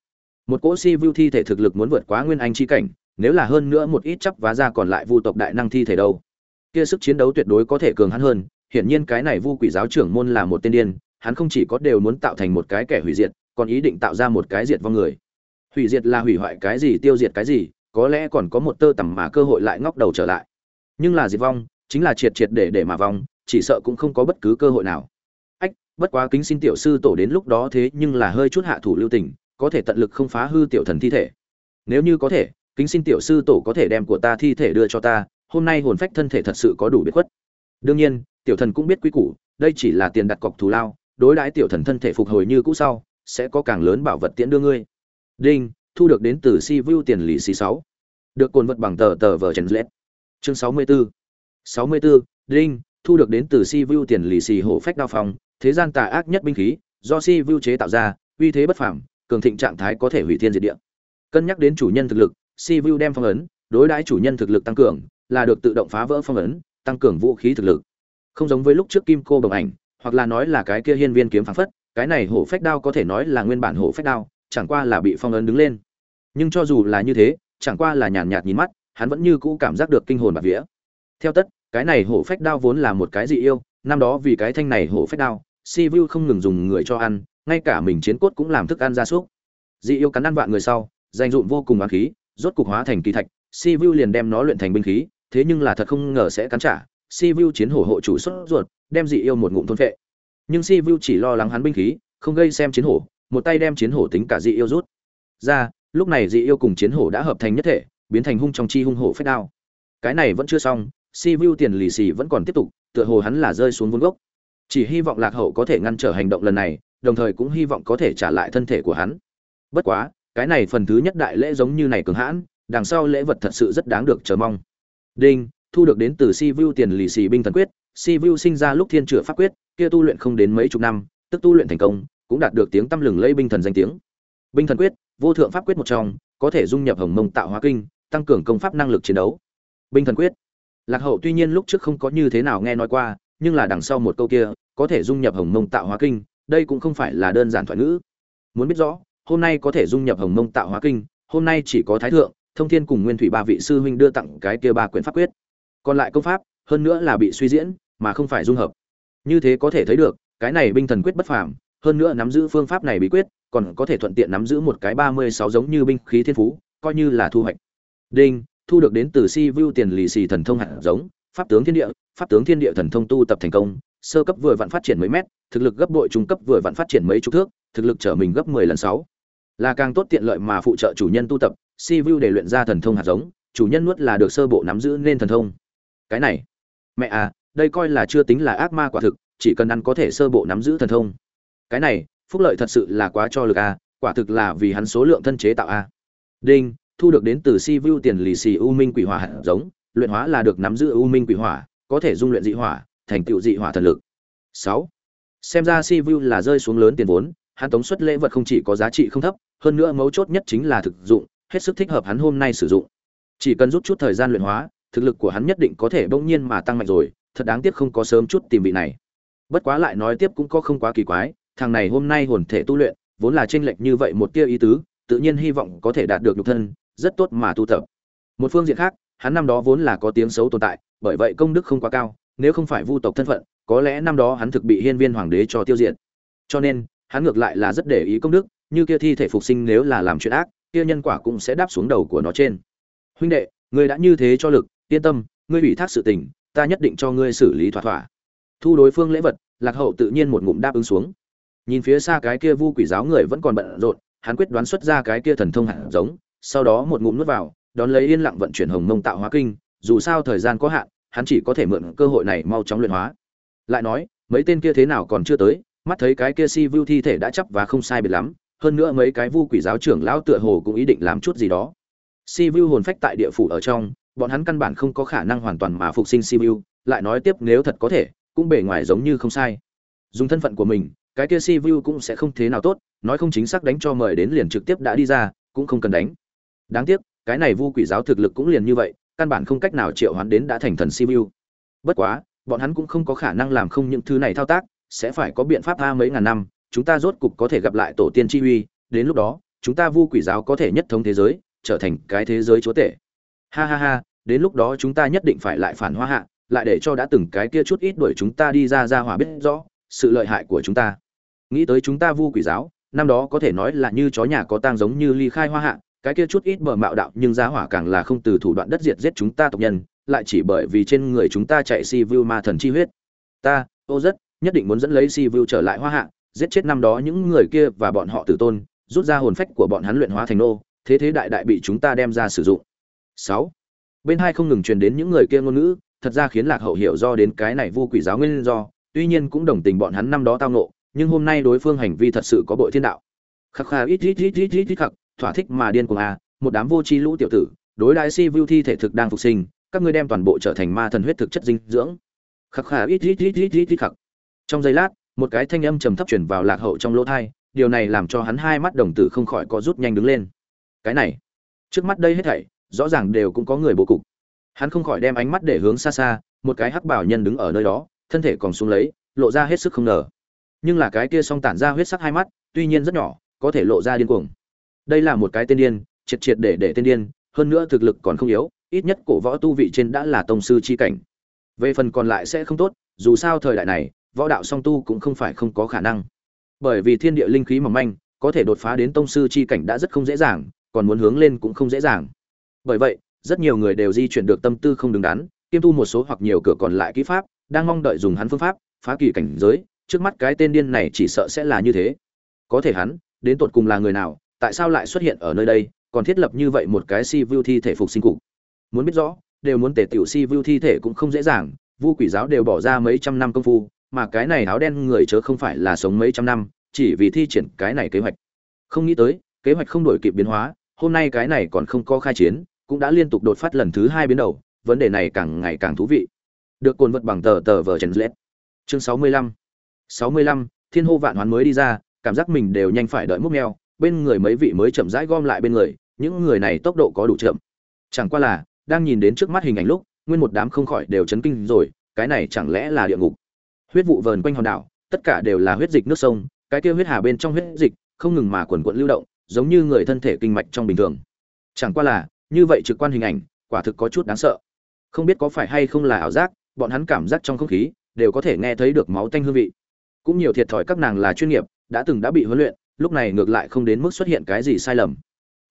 Một cỗ si vu thi thể thực lực muốn vượt quá nguyên anh chi cảnh, nếu là hơn nữa một ít chấp vá ra còn lại vu tộc đại năng thi thể đâu. Kia sức chiến đấu tuyệt đối có thể cường hắn hơn, hiển nhiên cái này vu quỷ giáo trưởng môn là một tên điên, hắn không chỉ có đều muốn tạo thành một cái kẻ hủy diệt, còn ý định tạo ra một cái diệt vong người. Hủy diệt là hủy hoại cái gì, tiêu diệt cái gì, có lẽ còn có một tơ tằm mà cơ hội lại ngóc đầu trở lại nhưng là diệt vong, chính là triệt triệt để để mà vong, chỉ sợ cũng không có bất cứ cơ hội nào. Ách, bất quá kính xin tiểu sư tổ đến lúc đó thế nhưng là hơi chút hạ thủ lưu tình, có thể tận lực không phá hư tiểu thần thi thể. Nếu như có thể, kính xin tiểu sư tổ có thể đem của ta thi thể đưa cho ta, hôm nay hồn phách thân thể thật sự có đủ biệt khuất. Đương nhiên, tiểu thần cũng biết quý củ, đây chỉ là tiền đặt cọc thù lao, đối đãi tiểu thần thân thể phục hồi như cũ sau, sẽ có càng lớn bảo vật tiễn đưa ngươi. Đinh, thu được đến từ si vu tiền lì xì sáu. Được cồn vật bằng tờ tờ vờ chấn lết chương sáu mươi 64 64, đinh thu được đến từ si vu tiền lì xì hổ phách đao phong thế gian tà ác nhất binh khí do si vu chế tạo ra uy thế bất phàm cường thịnh trạng thái có thể hủy thiên diệt địa. Cân nhắc đến chủ nhân thực lực si vu đem phong ấn đối đãi chủ nhân thực lực tăng cường là được tự động phá vỡ phong ấn tăng cường vũ khí thực lực. Không giống với lúc trước kim cô đồng ảnh hoặc là nói là cái kia hiên viên kiếm phảng phất cái này hổ phách đao có thể nói là nguyên bản hổ phách đao chẳng qua là bị phong ấn đứng lên. Nhưng cho dù là như thế chẳng qua là nhàn nhạt nhìn mắt hắn vẫn như cũ cảm giác được kinh hồn bạt vía. Theo tất, cái này hổ phách đao vốn là một cái dị yêu, năm đó vì cái thanh này hổ phách đao, si vu không ngừng dùng người cho ăn, ngay cả mình chiến cốt cũng làm thức ăn gia súc. Dị yêu cắn ăn vạn người sau danh dụng vô cùng oán khí, rốt cục hóa thành kỳ thạch, si vu liền đem nó luyện thành binh khí, thế nhưng là thật không ngờ sẽ cắn trả. Si vu chiến hổ hộ chủ xuất ruột, đem dị yêu một ngụm thôn phệ. Nhưng si vu chỉ lo lắng hắn binh khí, không gây xem chiến hổ, một tay đem chiến hổ tính cả dị yêu rút. Ra, lúc này dị yêu cùng chiến hổ đã hợp thành nhất thể biến thành hung trong chi hung hổ phách đao. Cái này vẫn chưa xong, si vu tiền lì xì vẫn còn tiếp tục, tựa hồ hắn là rơi xuống vốn gốc. Chỉ hy vọng lạc hậu có thể ngăn trở hành động lần này, đồng thời cũng hy vọng có thể trả lại thân thể của hắn. Bất quá, cái này phần thứ nhất đại lễ giống như này cường hãn, đằng sau lễ vật thật sự rất đáng được chờ mong. Đinh, thu được đến từ si vu tiền lì xì binh thần quyết, si vu sinh ra lúc thiên chửa pháp quyết, kia tu luyện không đến mấy chục năm, tức tu luyện thành công, cũng đạt được tiếng tăm lừng lây binh thần danh tiếng. Binh thần quyết, vô thượng pháp quyết một trong, có thể dung nhập hồng mông tạo hóa kinh tăng cường công pháp năng lực chiến đấu. Binh thần quyết. Lạc hậu tuy nhiên lúc trước không có như thế nào nghe nói qua, nhưng là đằng sau một câu kia, có thể dung nhập hồng mông tạo hóa kinh, đây cũng không phải là đơn giản thoại ngữ. Muốn biết rõ, hôm nay có thể dung nhập hồng mông tạo hóa kinh, hôm nay chỉ có thái thượng, thông thiên cùng nguyên thủy ba vị sư huynh đưa tặng cái kia ba quyển pháp quyết. Còn lại công pháp, hơn nữa là bị suy diễn, mà không phải dung hợp. Như thế có thể thấy được, cái này binh thần quyết bất phàm, hơn nữa nắm giữ phương pháp này bí quyết, còn có thể thuận tiện nắm giữ một cái ba mươi sáu giống như binh khí thiên phú, coi như là thu hoạch đinh, thu được đến từ si vu tiền lì xì thần thông hạt giống, pháp tướng thiên địa, pháp tướng thiên địa thần thông tu tập thành công, sơ cấp vừa vặn phát triển mấy mét, thực lực gấp bội trung cấp vừa vặn phát triển mấy chục thước, thực lực trở mình gấp mười lần sáu. Là càng tốt tiện lợi mà phụ trợ chủ nhân tu tập, si vu để luyện ra thần thông hạt giống, chủ nhân nuốt là được sơ bộ nắm giữ nên thần thông. Cái này, mẹ à đây coi là chưa tính là ác ma quả thực, chỉ cần ăn có thể sơ bộ nắm giữ thần thông. Cái này, phúc lợi thật sự là quá cho lực a quả thực là vì hắn số lượng thân chế tạo a đinh thu được đến từ si vu tiền lì xì u minh quỷ hỏa hạt giống, luyện hóa là được nắm giữ u minh quỷ hỏa, có thể dung luyện dị hỏa, thành tựu dị hỏa thần lực. Sáu. Xem ra si vu là rơi xuống lớn tiền vốn, hắn tống suất lễ vật không chỉ có giá trị không thấp, hơn nữa mấu chốt nhất chính là thực dụng, hết sức thích hợp hắn hôm nay sử dụng. Chỉ cần rút chút thời gian luyện hóa, thực lực của hắn nhất định có thể bỗng nhiên mà tăng mạnh rồi, thật đáng tiếc không có sớm chút tìm vị này. Bất quá lại nói tiếp cũng có không quá kỳ quái, thằng này hôm nay hồn thể tu luyện, vốn là chênh lệch như vậy một tia ý tứ, tự nhiên hy vọng có thể đạt được nhục thân rất tốt mà tu tập. Một phương diện khác, hắn năm đó vốn là có tiếng xấu tồn tại, bởi vậy công đức không quá cao, nếu không phải vu tộc thân phận, có lẽ năm đó hắn thực bị hiên viên hoàng đế cho tiêu diệt. Cho nên, hắn ngược lại là rất để ý công đức, như kia thi thể phục sinh nếu là làm chuyện ác, kia nhân quả cũng sẽ đáp xuống đầu của nó trên. Huynh đệ, ngươi đã như thế cho lực, yên tâm, ngươi ủy thác sự tình, ta nhất định cho ngươi xử lý thỏa thỏa. Thu đối phương lễ vật, lạc hậu tự nhiên một ngụm đáp ứng xuống. Nhìn phía xa cái kia vu quỷ giáo người vẫn còn bận rộn, hắn quyết đoán xuất ra cái kia thần thông hạt giống sau đó một ngụm nuốt vào, đón lấy yên lặng vận chuyển hồng mông tạo hóa kinh, dù sao thời gian có hạn, hắn chỉ có thể mượn cơ hội này mau chóng luyện hóa. Lại nói, mấy tên kia thế nào còn chưa tới, mắt thấy cái kia si vu thi thể đã chấp và không sai biệt lắm, hơn nữa mấy cái vu quỷ giáo trưởng lão tựa hồ cũng ý định làm chút gì đó. Si vu hồn phách tại địa phủ ở trong, bọn hắn căn bản không có khả năng hoàn toàn mà phục sinh si vu, lại nói tiếp nếu thật có thể, cũng bề ngoài giống như không sai. Dùng thân phận của mình, cái kia si vu cũng sẽ không thế nào tốt, nói không chính xác đánh cho mời đến liền trực tiếp đã đi ra, cũng không cần đánh đáng tiếc, cái này vu quỷ giáo thực lực cũng liền như vậy, căn bản không cách nào triệu hoán đến đã thành thần si vu. Bất quá, bọn hắn cũng không có khả năng làm không những thứ này thao tác, sẽ phải có biện pháp tha mấy ngàn năm, chúng ta rốt cục có thể gặp lại tổ tiên chi uy, đến lúc đó, chúng ta vu quỷ giáo có thể nhất thống thế giới, trở thành cái thế giới chúa tể. Ha ha ha, đến lúc đó chúng ta nhất định phải lại phản hoa hạ, lại để cho đã từng cái kia chút ít đuổi chúng ta đi ra ra hỏa biết rõ, sự lợi hại của chúng ta. Nghĩ tới chúng ta vu quỷ giáo, năm đó có thể nói là như chó nhà có tang giống như ly khai hoa hạ cái kia chút ít bờ mạo đạo nhưng giá hỏa càng là không từ thủ đoạn đất diệt giết chúng ta tộc nhân, lại chỉ bởi vì trên người chúng ta chạy si vu ma thần chi huyết. Ta, ô rất, nhất định muốn dẫn lấy si vu trở lại hoa hạ, giết chết năm đó những người kia và bọn họ tử tôn, rút ra hồn phách của bọn hắn luyện hóa thành nô, thế thế đại đại bị chúng ta đem ra sử dụng. Sáu. Bên hai không ngừng truyền đến những người kia ngôn ngữ, thật ra khiến lạc hậu hiểu do đến cái này vu quỷ giáo nguyên do, tuy nhiên cũng đồng tình bọn hắn năm đó tao nộ nhưng hôm nay đối phương hành vi thật sự có bội thiên đạo. Khắc khà, ít ít ít ít ít ít khắc thỏa thích mà điên cuồng à một đám vô tri lũ tiểu tử đối đại si vu thi thể thực đang phục sinh các ngươi đem toàn bộ trở thành ma thần huyết thực chất dinh dưỡng. Khắc khà ít ít ít ít ít khắc. Trong giây lát một cái thanh âm trầm thấp truyền vào lạc hậu trong lỗ tai, điều này làm cho hắn hai mắt đồng tử không khỏi có rút nhanh đứng lên. Cái này trước mắt đây hết thảy rõ ràng đều cũng có người bố cục. Hắn không khỏi đem ánh mắt để hướng xa xa một cái hắc bảo nhân đứng ở nơi đó thân thể còn xuống lấy lộ ra hết sức không ngờ. Nhưng là cái kia song tản ra huyết sắc hai mắt tuy nhiên rất nhỏ có thể lộ ra điên cuồng đây là một cái tên điên, triệt triệt để để tên điên, hơn nữa thực lực còn không yếu, ít nhất cổ võ tu vị trên đã là tông sư chi cảnh. Về phần còn lại sẽ không tốt, dù sao thời đại này, võ đạo song tu cũng không phải không có khả năng. Bởi vì thiên địa linh khí mỏng manh, có thể đột phá đến tông sư chi cảnh đã rất không dễ dàng, còn muốn hướng lên cũng không dễ dàng. Bởi vậy, rất nhiều người đều di chuyển được tâm tư không đứng đắn, kiêm tu một số hoặc nhiều cửa còn lại kỹ pháp, đang mong đợi dùng hắn phương pháp, phá kỳ cảnh giới, trước mắt cái tên điên này chỉ sợ sẽ là như thế. Có thể hắn, đến tột cùng là người nào tại sao lại xuất hiện ở nơi đây, còn thiết lập như vậy một cái si vu thi thể phục sinh cục? Muốn biết rõ, đều muốn tể tiểu si vu thi thể cũng không dễ dàng, vu quỷ giáo đều bỏ ra mấy trăm năm công phu, mà cái này áo đen người chớ không phải là sống mấy trăm năm, chỉ vì thi triển cái này kế hoạch. Không nghĩ tới, kế hoạch không đổi kịp biến hóa, hôm nay cái này còn không có khai chiến, cũng đã liên tục đột phát lần thứ hai biến đầu, vấn đề này càng ngày càng thú vị. Được cồn vật bằng tờ tờ vờ chèn lết. Chương sáu mươi lăm. Sáu mươi lăm, thiên hô vạn hoán mới đi ra, cảm giác mình đều nhanh phải đợi múc mèo bên người mấy vị mới chậm rãi gom lại bên người, những người này tốc độ có đủ chậm. Chẳng qua là, đang nhìn đến trước mắt hình ảnh lúc, nguyên một đám không khỏi đều chấn kinh rồi, cái này chẳng lẽ là địa ngục? Huyết vụ vờn quanh hòn đảo, tất cả đều là huyết dịch nước sông, cái kia huyết hà bên trong huyết dịch, không ngừng mà quần quận lưu động, giống như người thân thể kinh mạch trong bình thường. Chẳng qua là, như vậy trực quan hình ảnh, quả thực có chút đáng sợ. Không biết có phải hay không là ảo giác, bọn hắn cảm giác trong không khí, đều có thể nghe thấy được máu tanh hương vị. Cũng nhiều thiệt thòi các nàng là chuyên nghiệp, đã từng đã bị huấn luyện lúc này ngược lại không đến mức xuất hiện cái gì sai lầm.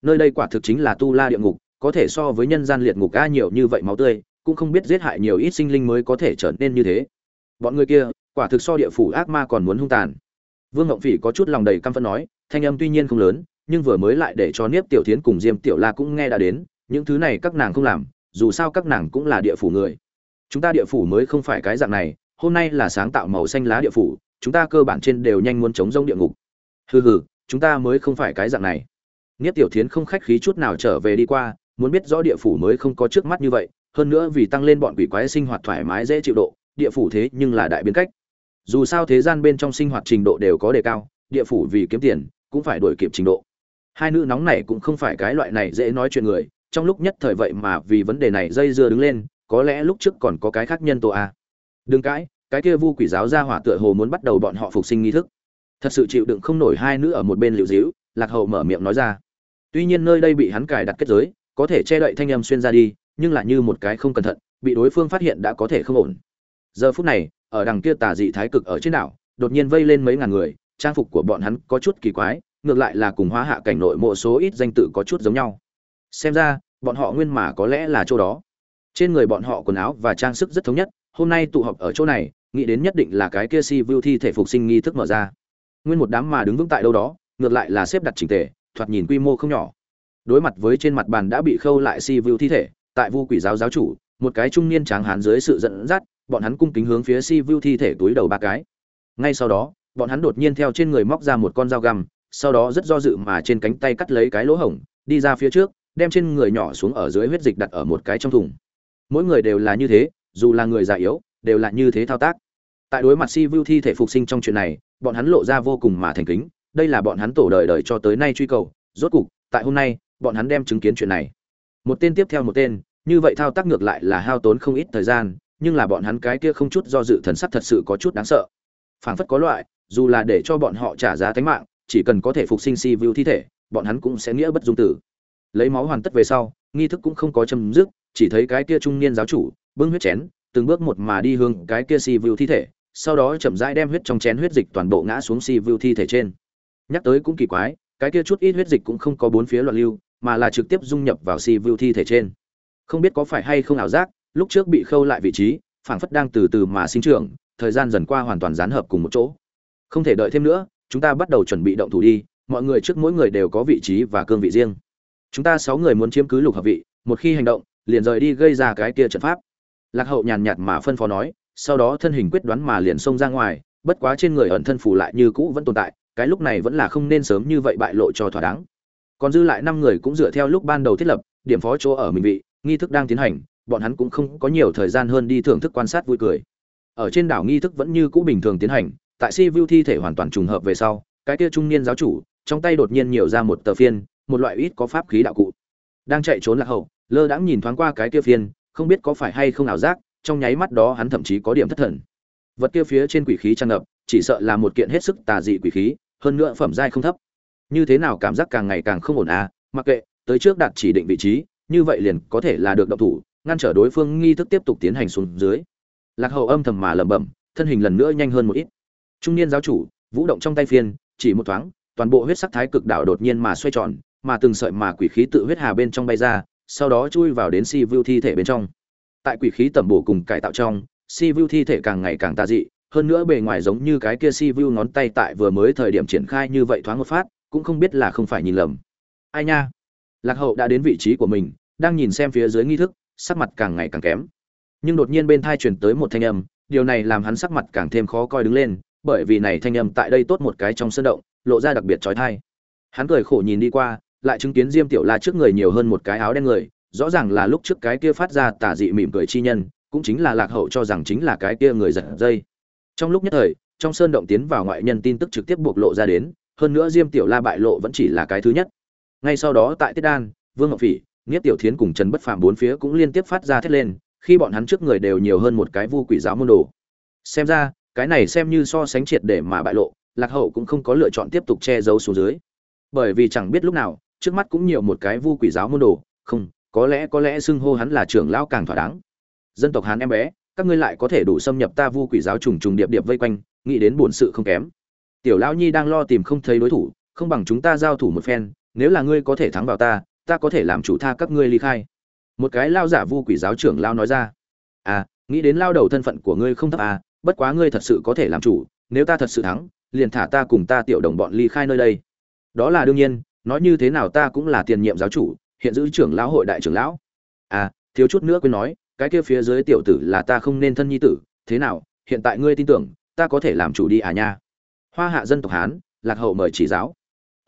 Nơi đây quả thực chính là tu la địa ngục, có thể so với nhân gian liệt ngục ca nhiều như vậy máu tươi, cũng không biết giết hại nhiều ít sinh linh mới có thể trở nên như thế. Bọn người kia, quả thực so địa phủ ác ma còn muốn hung tàn. Vương ngộng phỉ có chút lòng đầy căm phẫn nói, thanh âm tuy nhiên không lớn, nhưng vừa mới lại để cho niếp tiểu thiến cùng diêm tiểu la cũng nghe đã đến, những thứ này các nàng không làm, dù sao các nàng cũng là địa phủ người. Chúng ta địa phủ mới không phải cái dạng này, hôm nay là sáng tạo màu xanh lá địa phủ, chúng ta cơ bản trên đều nhanh muốn chống rông địa ngục hừ hừ, chúng ta mới không phải cái dạng này. Niết tiểu thiến không khách khí chút nào trở về đi qua, muốn biết rõ địa phủ mới không có trước mắt như vậy, hơn nữa vì tăng lên bọn quỷ quái sinh hoạt thoải mái dễ chịu độ, địa phủ thế nhưng là đại biến cách. Dù sao thế gian bên trong sinh hoạt trình độ đều có đề cao, địa phủ vì kiếm tiền, cũng phải đổi kịp trình độ. Hai nữ nóng này cũng không phải cái loại này dễ nói chuyện người, trong lúc nhất thời vậy mà vì vấn đề này dây dưa đứng lên, có lẽ lúc trước còn có cái khác nhân tố a à. đừng cãi, cái kia vu quỷ giáo ra hỏa tựa hồ muốn bắt đầu bọn họ phục sinh nghi thức thật sự chịu đựng không nổi hai nữ ở một bên liệu dĩu lạc hậu mở miệng nói ra. Tuy nhiên nơi đây bị hắn cài đặt kết giới, có thể che đậy thanh âm xuyên ra đi, nhưng là như một cái không cẩn thận, bị đối phương phát hiện đã có thể không ổn. Giờ phút này, ở đằng kia tà dị thái cực ở trên đảo, đột nhiên vây lên mấy ngàn người, trang phục của bọn hắn có chút kỳ quái, ngược lại là cùng hóa hạ cảnh nội mộ số ít danh tự có chút giống nhau. Xem ra, bọn họ nguyên mà có lẽ là chỗ đó. Trên người bọn họ quần áo và trang sức rất thống nhất, hôm nay tụ họp ở chỗ này, nghĩ đến nhất định là cái kia si vu thi thể phục sinh nghi thức mở ra nguyên một đám mà đứng vững tại đâu đó, ngược lại là xếp đặt chỉnh tề, thoạt nhìn quy mô không nhỏ. Đối mặt với trên mặt bàn đã bị khâu lại si vu thi thể, tại vu quỷ giáo giáo chủ, một cái trung niên tráng hán dưới sự dẫn dắt, bọn hắn cung kính hướng phía si vu thi thể túi đầu ba cái. Ngay sau đó, bọn hắn đột nhiên theo trên người móc ra một con dao găm, sau đó rất do dự mà trên cánh tay cắt lấy cái lỗ hổng, đi ra phía trước, đem trên người nhỏ xuống ở dưới huyết dịch đặt ở một cái trong thùng. Mỗi người đều là như thế, dù là người già yếu, đều là như thế thao tác. Tại đối mặt si vu thi thể phục sinh trong chuyện này bọn hắn lộ ra vô cùng mà thành kính, đây là bọn hắn tổ đời đời cho tới nay truy cầu. Rốt cục, tại hôm nay, bọn hắn đem chứng kiến chuyện này. Một tên tiếp theo một tên, như vậy thao tác ngược lại là hao tốn không ít thời gian, nhưng là bọn hắn cái kia không chút do dự thần sắc thật sự có chút đáng sợ. Phảng phất có loại, dù là để cho bọn họ trả giá tính mạng, chỉ cần có thể phục sinh si vu thi thể, bọn hắn cũng sẽ nghĩa bất dung tử. Lấy máu hoàn tất về sau, nghi thức cũng không có chấm dứt, chỉ thấy cái kia trung niên giáo chủ, bưng huyết chén, từng bước một mà đi hướng cái kia si vu thi thể sau đó chậm rãi đem huyết trong chén huyết dịch toàn bộ ngã xuống si vu thi thể trên. Nhắc tới cũng kỳ quái, cái kia chút ít huyết dịch cũng không có bốn phía loạn lưu, mà là trực tiếp dung nhập vào si vu thi thể trên. Không biết có phải hay không ảo giác, lúc trước bị khâu lại vị trí, phảng phất đang từ từ mà sinh trưởng, thời gian dần qua hoàn toàn dán hợp cùng một chỗ. Không thể đợi thêm nữa, chúng ta bắt đầu chuẩn bị động thủ đi, mọi người trước mỗi người đều có vị trí và cương vị riêng. Chúng ta sáu người muốn chiếm cứ lục hợp vị, một khi hành động, liền rời đi gây ra cái kia trận pháp. Lạc hậu nhàn nhạt mà phân phó nói sau đó thân hình quyết đoán mà liền xông ra ngoài, bất quá trên người ẩn thân phủ lại như cũ vẫn tồn tại, cái lúc này vẫn là không nên sớm như vậy bại lộ cho thỏa đáng. Còn dư lại năm người cũng dựa theo lúc ban đầu thiết lập, điểm phó chỗ ở mình vị, nghi thức đang tiến hành, bọn hắn cũng không có nhiều thời gian hơn đi thưởng thức quan sát vui cười. Ở trên đảo nghi thức vẫn như cũ bình thường tiến hành, tại si vu thi thể hoàn toàn trùng hợp về sau, cái kia trung niên giáo chủ, trong tay đột nhiên nhiều ra một tờ phiên, một loại ít có pháp khí đạo cụ. Đang chạy trốn là hậu, lơ đãng nhìn thoáng qua cái kia phiên, không biết có phải hay không ảo giác trong nháy mắt đó hắn thậm chí có điểm thất thần. Vật kia phía trên quỷ khí tràn ngập, chỉ sợ là một kiện hết sức tà dị quỷ khí, hơn nữa phẩm giai không thấp. Như thế nào cảm giác càng ngày càng không ổn à mặc kệ, tới trước đạt chỉ định vị trí, như vậy liền có thể là được động thủ, ngăn trở đối phương nghi thức tiếp tục tiến hành xuống dưới. Lạc hậu âm thầm mà lẩm bẩm, thân hình lần nữa nhanh hơn một ít. Trung niên giáo chủ, vũ động trong tay phiên, chỉ một thoáng, toàn bộ huyết sắc thái cực đảo đột nhiên mà xoay tròn, mà từng sợi mà quỷ khí tự huyết hà bên trong bay ra, sau đó chui vào đến si vu thi thể bên trong tại quỷ khí tẩm bổ cùng cải tạo trong, si vu thi thể càng ngày càng tà dị, hơn nữa bề ngoài giống như cái kia si vu ngón tay tại vừa mới thời điểm triển khai như vậy thoáng một phát, cũng không biết là không phải nhìn lầm. Ai nha? Lạc hậu đã đến vị trí của mình, đang nhìn xem phía dưới nghi thức, sắc mặt càng ngày càng kém. Nhưng đột nhiên bên thai truyền tới một thanh âm, điều này làm hắn sắc mặt càng thêm khó coi đứng lên, bởi vì này thanh âm tại đây tốt một cái trong sân động, lộ ra đặc biệt trói thai. Hắn cười khổ nhìn đi qua, lại chứng kiến diêm tiểu la trước người nhiều hơn một cái áo đen người rõ ràng là lúc trước cái kia phát ra tà dị mỉm cười chi nhân, cũng chính là lạc hậu cho rằng chính là cái kia người giật dây. Trong lúc nhất thời, trong sơn động tiến vào ngoại nhân tin tức trực tiếp bộc lộ ra đến, hơn nữa diêm tiểu la bại lộ vẫn chỉ là cái thứ nhất. Ngay sau đó tại tiết đan, vương ngọc phỉ, nghiết tiểu thiến cùng trần bất phàm bốn phía cũng liên tiếp phát ra thét lên, khi bọn hắn trước người đều nhiều hơn một cái vu quỷ giáo môn đồ. Xem ra, cái này xem như so sánh triệt để mà bại lộ, lạc hậu cũng không có lựa chọn tiếp tục che giấu xuống dưới. Bởi vì chẳng biết lúc nào, trước mắt cũng nhiều một cái vu quỷ giáo môn đồ, không có lẽ có lẽ xưng hô hắn là trưởng lão càng thỏa đáng. Dân tộc hán em bé, các ngươi lại có thể đủ xâm nhập ta vu quỷ giáo trùng trùng điệp điệp vây quanh, nghĩ đến buồn sự không kém. Tiểu lão nhi đang lo tìm không thấy đối thủ, không bằng chúng ta giao thủ một phen, nếu là ngươi có thể thắng vào ta ta có thể làm chủ tha các ngươi ly khai. Một cái lao giả vu quỷ giáo trưởng lao nói ra. À nghĩ đến lao đầu thân phận của ngươi không thấp à bất quá ngươi thật sự có thể làm chủ, nếu ta thật sự thắng, liền thả ta cùng ta tiểu đồng bọn ly khai nơi đây. Đó là đương nhiên, nói như thế nào ta cũng là tiền nhiệm giáo chủ hiện giữ trưởng lão hội đại trưởng lão. À thiếu chút nữa quên nói, cái kia phía dưới tiểu tử là ta không nên thân nhi tử, thế nào, hiện tại ngươi tin tưởng, ta có thể làm chủ đi à nha. Hoa hạ dân tộc hán, lạc hậu mời chỉ giáo.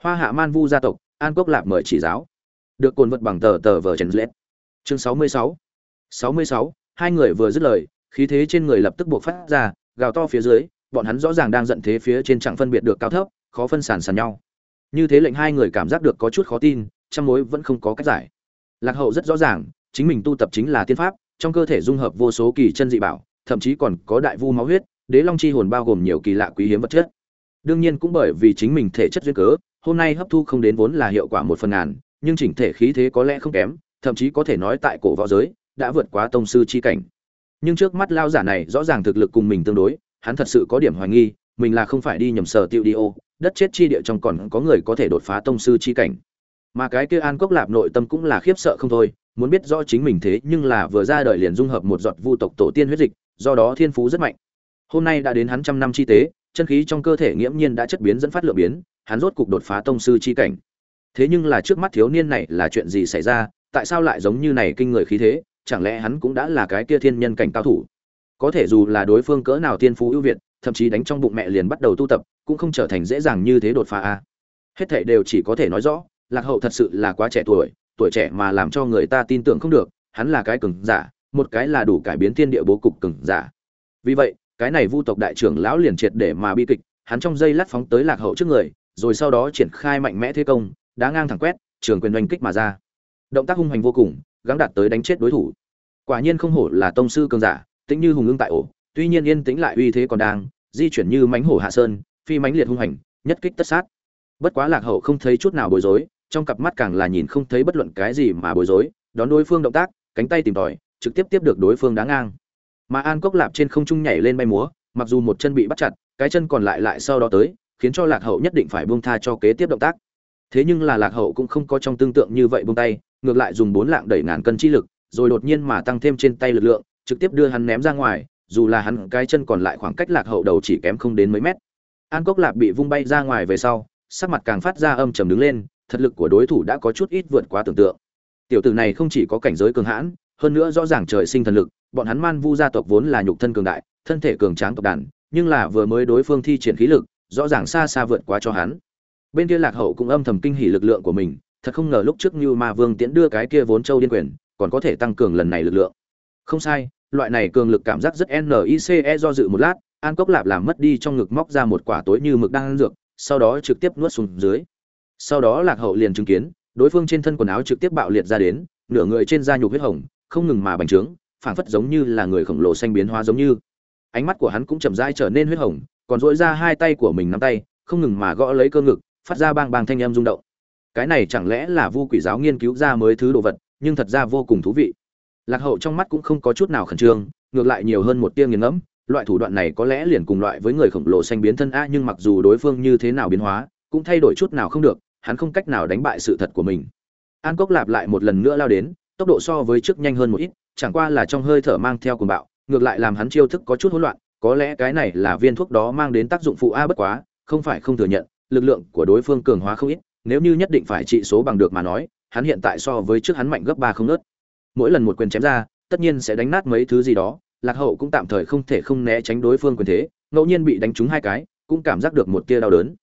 Hoa hạ man vu gia tộc, an quốc lạc mời chỉ giáo. Được cồn vật bằng tờ tờ vờ trần lết chương sáu mươi sáu. Sáu mươi sáu, hai người vừa dứt lời, khí thế trên người lập tức buộc phát ra, gào to phía dưới, bọn hắn rõ ràng đang giận thế phía trên chẳng phân biệt được cao thấp, khó phân sản sàn nhau. Như thế lệnh hai người cảm giác được có chút khó tin trăm mối vẫn không có cách giải. Lạc hậu rất rõ ràng, chính mình tu tập chính là tiên pháp, trong cơ thể dung hợp vô số kỳ chân dị bảo, thậm chí còn có đại vu máu huyết, đế long chi hồn bao gồm nhiều kỳ lạ quý hiếm vật chất. Đương nhiên cũng bởi vì chính mình thể chất duyên cớ, hôm nay hấp thu không đến vốn là hiệu quả một phần ngàn, nhưng chỉnh thể khí thế có lẽ không kém, thậm chí có thể nói tại cổ võ giới, đã vượt quá tông sư chi cảnh. Nhưng trước mắt lao giả này rõ ràng thực lực cùng mình tương đối, hắn thật sự có điểm hoài nghi, mình là không phải đi nhầm sở tiêu đi ô, đất chết chi địa trong còn có người có thể đột phá tông sư chi cảnh mà cái kia an cốc lạp nội tâm cũng là khiếp sợ không thôi, muốn biết rõ chính mình thế nhưng là vừa ra đời liền dung hợp một giọt vu tộc tổ tiên huyết dịch, do đó thiên phú rất mạnh. Hôm nay đã đến hắn trăm năm chi tế, chân khí trong cơ thể nghiễm nhiên đã chất biến dẫn phát lượng biến, hắn rốt cục đột phá tông sư chi cảnh. Thế nhưng là trước mắt thiếu niên này là chuyện gì xảy ra, tại sao lại giống như này kinh người khí thế, chẳng lẽ hắn cũng đã là cái kia thiên nhân cảnh cao thủ? Có thể dù là đối phương cỡ nào thiên phú ưu việt, thậm chí đánh trong bụng mẹ liền bắt đầu tu tập, cũng không trở thành dễ dàng như thế đột phá a. Hết thảy đều chỉ có thể nói rõ lạc hậu thật sự là quá trẻ tuổi tuổi trẻ mà làm cho người ta tin tưởng không được, hắn là cái cường giả, một cái là đủ cải biến thiên địa bố cục cường giả. Vì vậy, cái này vu tộc đại trưởng lão liền triệt để mà bi kịch, hắn trong dây lát phóng tới lạc hậu trước người, rồi sau đó triển khai mạnh mẽ thế công, đá ngang thẳng quét, trường quyền oanh kích mà ra. Động tác hung hành vô cùng, gắng đạt tới đánh chết đối thủ. Quả nhiên không hổ là tông sư cường giả, tĩnh như hùng ưng tại ổ, tuy nhiên yên tĩnh lại uy thế còn đang, di chuyển như mánh hổ hạ sơn, phi mánh liệt hung hành, nhất kích tất sát. Bất quá lạc hậu không thấy chút nào bối rối trong cặp mắt càng là nhìn không thấy bất luận cái gì mà bối rối, đón đối phương động tác, cánh tay tìm tòi, trực tiếp tiếp được đối phương đá ngang. Mà an cốc lạp trên không trung nhảy lên bay múa, mặc dù một chân bị bắt chặt, cái chân còn lại lại sau đó tới, khiến cho lạc hậu nhất định phải buông tha cho kế tiếp động tác. Thế nhưng là lạc hậu cũng không có trong tương tượng như vậy buông tay, ngược lại dùng bốn lạng đẩy ngàn cân chi lực, rồi đột nhiên mà tăng thêm trên tay lực lượng, trực tiếp đưa hắn ném ra ngoài, dù là hắn cái chân còn lại khoảng cách lạc hậu đầu chỉ kém không đến mấy mét. An cốc Lạp bị vung bay ra ngoài về sau, sắc mặt càng phát ra âm trầm đứng lên thật lực của đối thủ đã có chút ít vượt quá tưởng tượng. Tiểu tử này không chỉ có cảnh giới cường hãn, hơn nữa rõ ràng trời sinh thần lực, bọn hắn man vu gia tộc vốn là nhục thân cường đại, thân thể cường tráng tộc đàn, nhưng là vừa mới đối phương thi triển khí lực, rõ ràng xa xa vượt quá cho hắn. Bên kia lạc hậu cũng âm thầm kinh hỉ lực lượng của mình, thật không ngờ lúc trước như ma vương tiễn đưa cái kia vốn châu điên quyền, còn có thể tăng cường lần này lực lượng. Không sai, loại này cường lực cảm giác rất nice do dự một lát, an cốc lạp làm mất đi trong ngực móc ra một quả tối như mực đang dược, sau đó trực tiếp nuốt xuống dưới sau đó lạc hậu liền chứng kiến, đối phương trên thân quần áo trực tiếp bạo liệt ra đến, nửa người trên da nhục huyết hồng, không ngừng mà bành trướng, phảng phất giống như là người khổng lồ xanh biến hóa giống như. Ánh mắt của hắn cũng chậm rãi trở nên huyết hồng, còn dỗi ra hai tay của mình nắm tay, không ngừng mà gõ lấy cơ ngực, phát ra bang bang thanh âm rung động. Cái này chẳng lẽ là vu quỷ giáo nghiên cứu ra mới thứ đồ vật, nhưng thật ra vô cùng thú vị. Lạc hậu trong mắt cũng không có chút nào khẩn trương, ngược lại nhiều hơn một tia nghiền ngẫm, loại thủ đoạn này có lẽ liền cùng loại với người khổng lồ xanh biến thân a nhưng mặc dù đối phương như thế nào biến hóa cũng thay đổi chút nào không được, hắn không cách nào đánh bại sự thật của mình. An cốc lạp lại một lần nữa lao đến, tốc độ so với trước nhanh hơn một ít, chẳng qua là trong hơi thở mang theo cuồng bạo, ngược lại làm hắn chiêu thức có chút hỗn loạn, có lẽ cái này là viên thuốc đó mang đến tác dụng phụ a bất quá, không phải không thừa nhận, lực lượng của đối phương cường hóa không ít, nếu như nhất định phải trị số bằng được mà nói, hắn hiện tại so với trước hắn mạnh gấp ba không nớt mỗi lần một quyền chém ra, tất nhiên sẽ đánh nát mấy thứ gì đó, lạc hậu cũng tạm thời không thể không né tránh đối phương quyền thế, ngẫu nhiên bị đánh trúng hai cái, cũng cảm giác được một tia đau đớn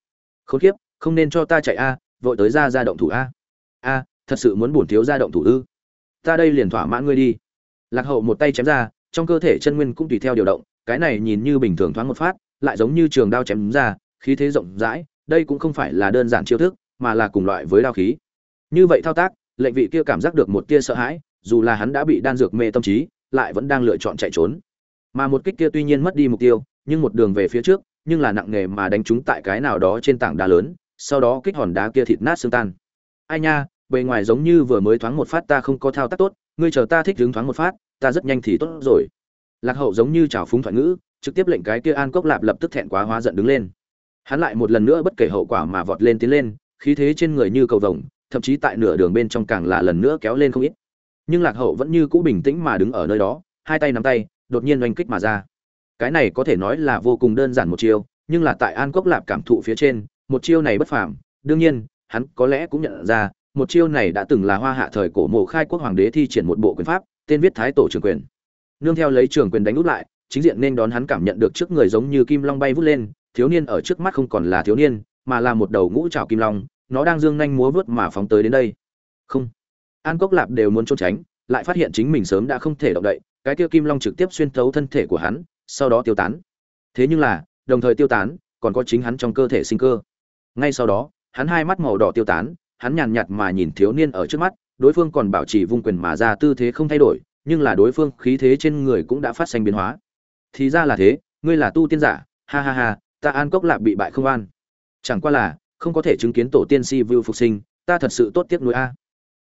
khốn kiếp, không nên cho ta chạy a, vội tới ra ra động thủ a. A, thật sự muốn bổn thiếu ra động thủ ư? Ta đây liền thỏa mãn ngươi đi. Lạc hậu một tay chém ra, trong cơ thể chân nguyên cũng tùy theo điều động, cái này nhìn như bình thường thoáng một phát, lại giống như trường đao chém ra, khí thế rộng rãi, đây cũng không phải là đơn giản chiêu thức, mà là cùng loại với đao khí. Như vậy thao tác, lệnh vị kia cảm giác được một tia sợ hãi, dù là hắn đã bị đan dược mê tâm trí, lại vẫn đang lựa chọn chạy trốn. Mà một kích kia tuy nhiên mất đi mục tiêu, nhưng một đường về phía trước nhưng là nặng nề mà đánh trúng tại cái nào đó trên tảng đá lớn, sau đó kích hòn đá kia thịt nát xương tan. Ai nha, bề ngoài giống như vừa mới thoáng một phát ta không có thao tác tốt, ngươi chờ ta thích hứng thoáng một phát, ta rất nhanh thì tốt rồi. Lạc hậu giống như trào phúng thoại ngữ, trực tiếp lệnh cái kia an cốc lạp lập tức thẹn quá hóa giận đứng lên. Hắn lại một lần nữa bất kể hậu quả mà vọt lên tiến lên, khí thế trên người như cầu vồng, thậm chí tại nửa đường bên trong càng là lần nữa kéo lên không ít. Nhưng lạc hậu vẫn như cũ bình tĩnh mà đứng ở nơi đó, hai tay nắm tay, đột nhiên oanh kích mà ra cái này có thể nói là vô cùng đơn giản một chiêu, nhưng là tại an cốc lạp cảm thụ phía trên, một chiêu này bất phàm. Đương nhiên, hắn có lẽ cũng nhận ra, một chiêu này đã từng là hoa hạ thời cổ mộ khai quốc hoàng đế thi triển một bộ quyền pháp, tên viết thái tổ trường quyền. Nương theo lấy trường quyền đánh út lại, chính diện nên đón hắn cảm nhận được trước người giống như kim long bay vút lên, thiếu niên ở trước mắt không còn là thiếu niên, mà là một đầu ngũ trào kim long, nó đang dương nhanh múa vớt mà phóng tới đến đây. Không. An cốc lạp đều muốn trốn tránh, lại phát hiện chính mình sớm đã không thể động đậy, cái kia kim long trực tiếp xuyên thấu thân thể của hắn sau đó tiêu tán. Thế nhưng là, đồng thời tiêu tán, còn có chính hắn trong cơ thể sinh cơ. Ngay sau đó, hắn hai mắt màu đỏ tiêu tán, hắn nhàn nhạt mà nhìn thiếu niên ở trước mắt, đối phương còn bảo trì vung quyền mà ra tư thế không thay đổi, nhưng là đối phương khí thế trên người cũng đã phát sinh biến hóa. Thì ra là thế, ngươi là tu tiên giả, ha ha ha, ta an cốc lạp bị bại không an. Chẳng qua là, không có thể chứng kiến tổ tiên si vu phục sinh, ta thật sự tốt tiếc nuối a.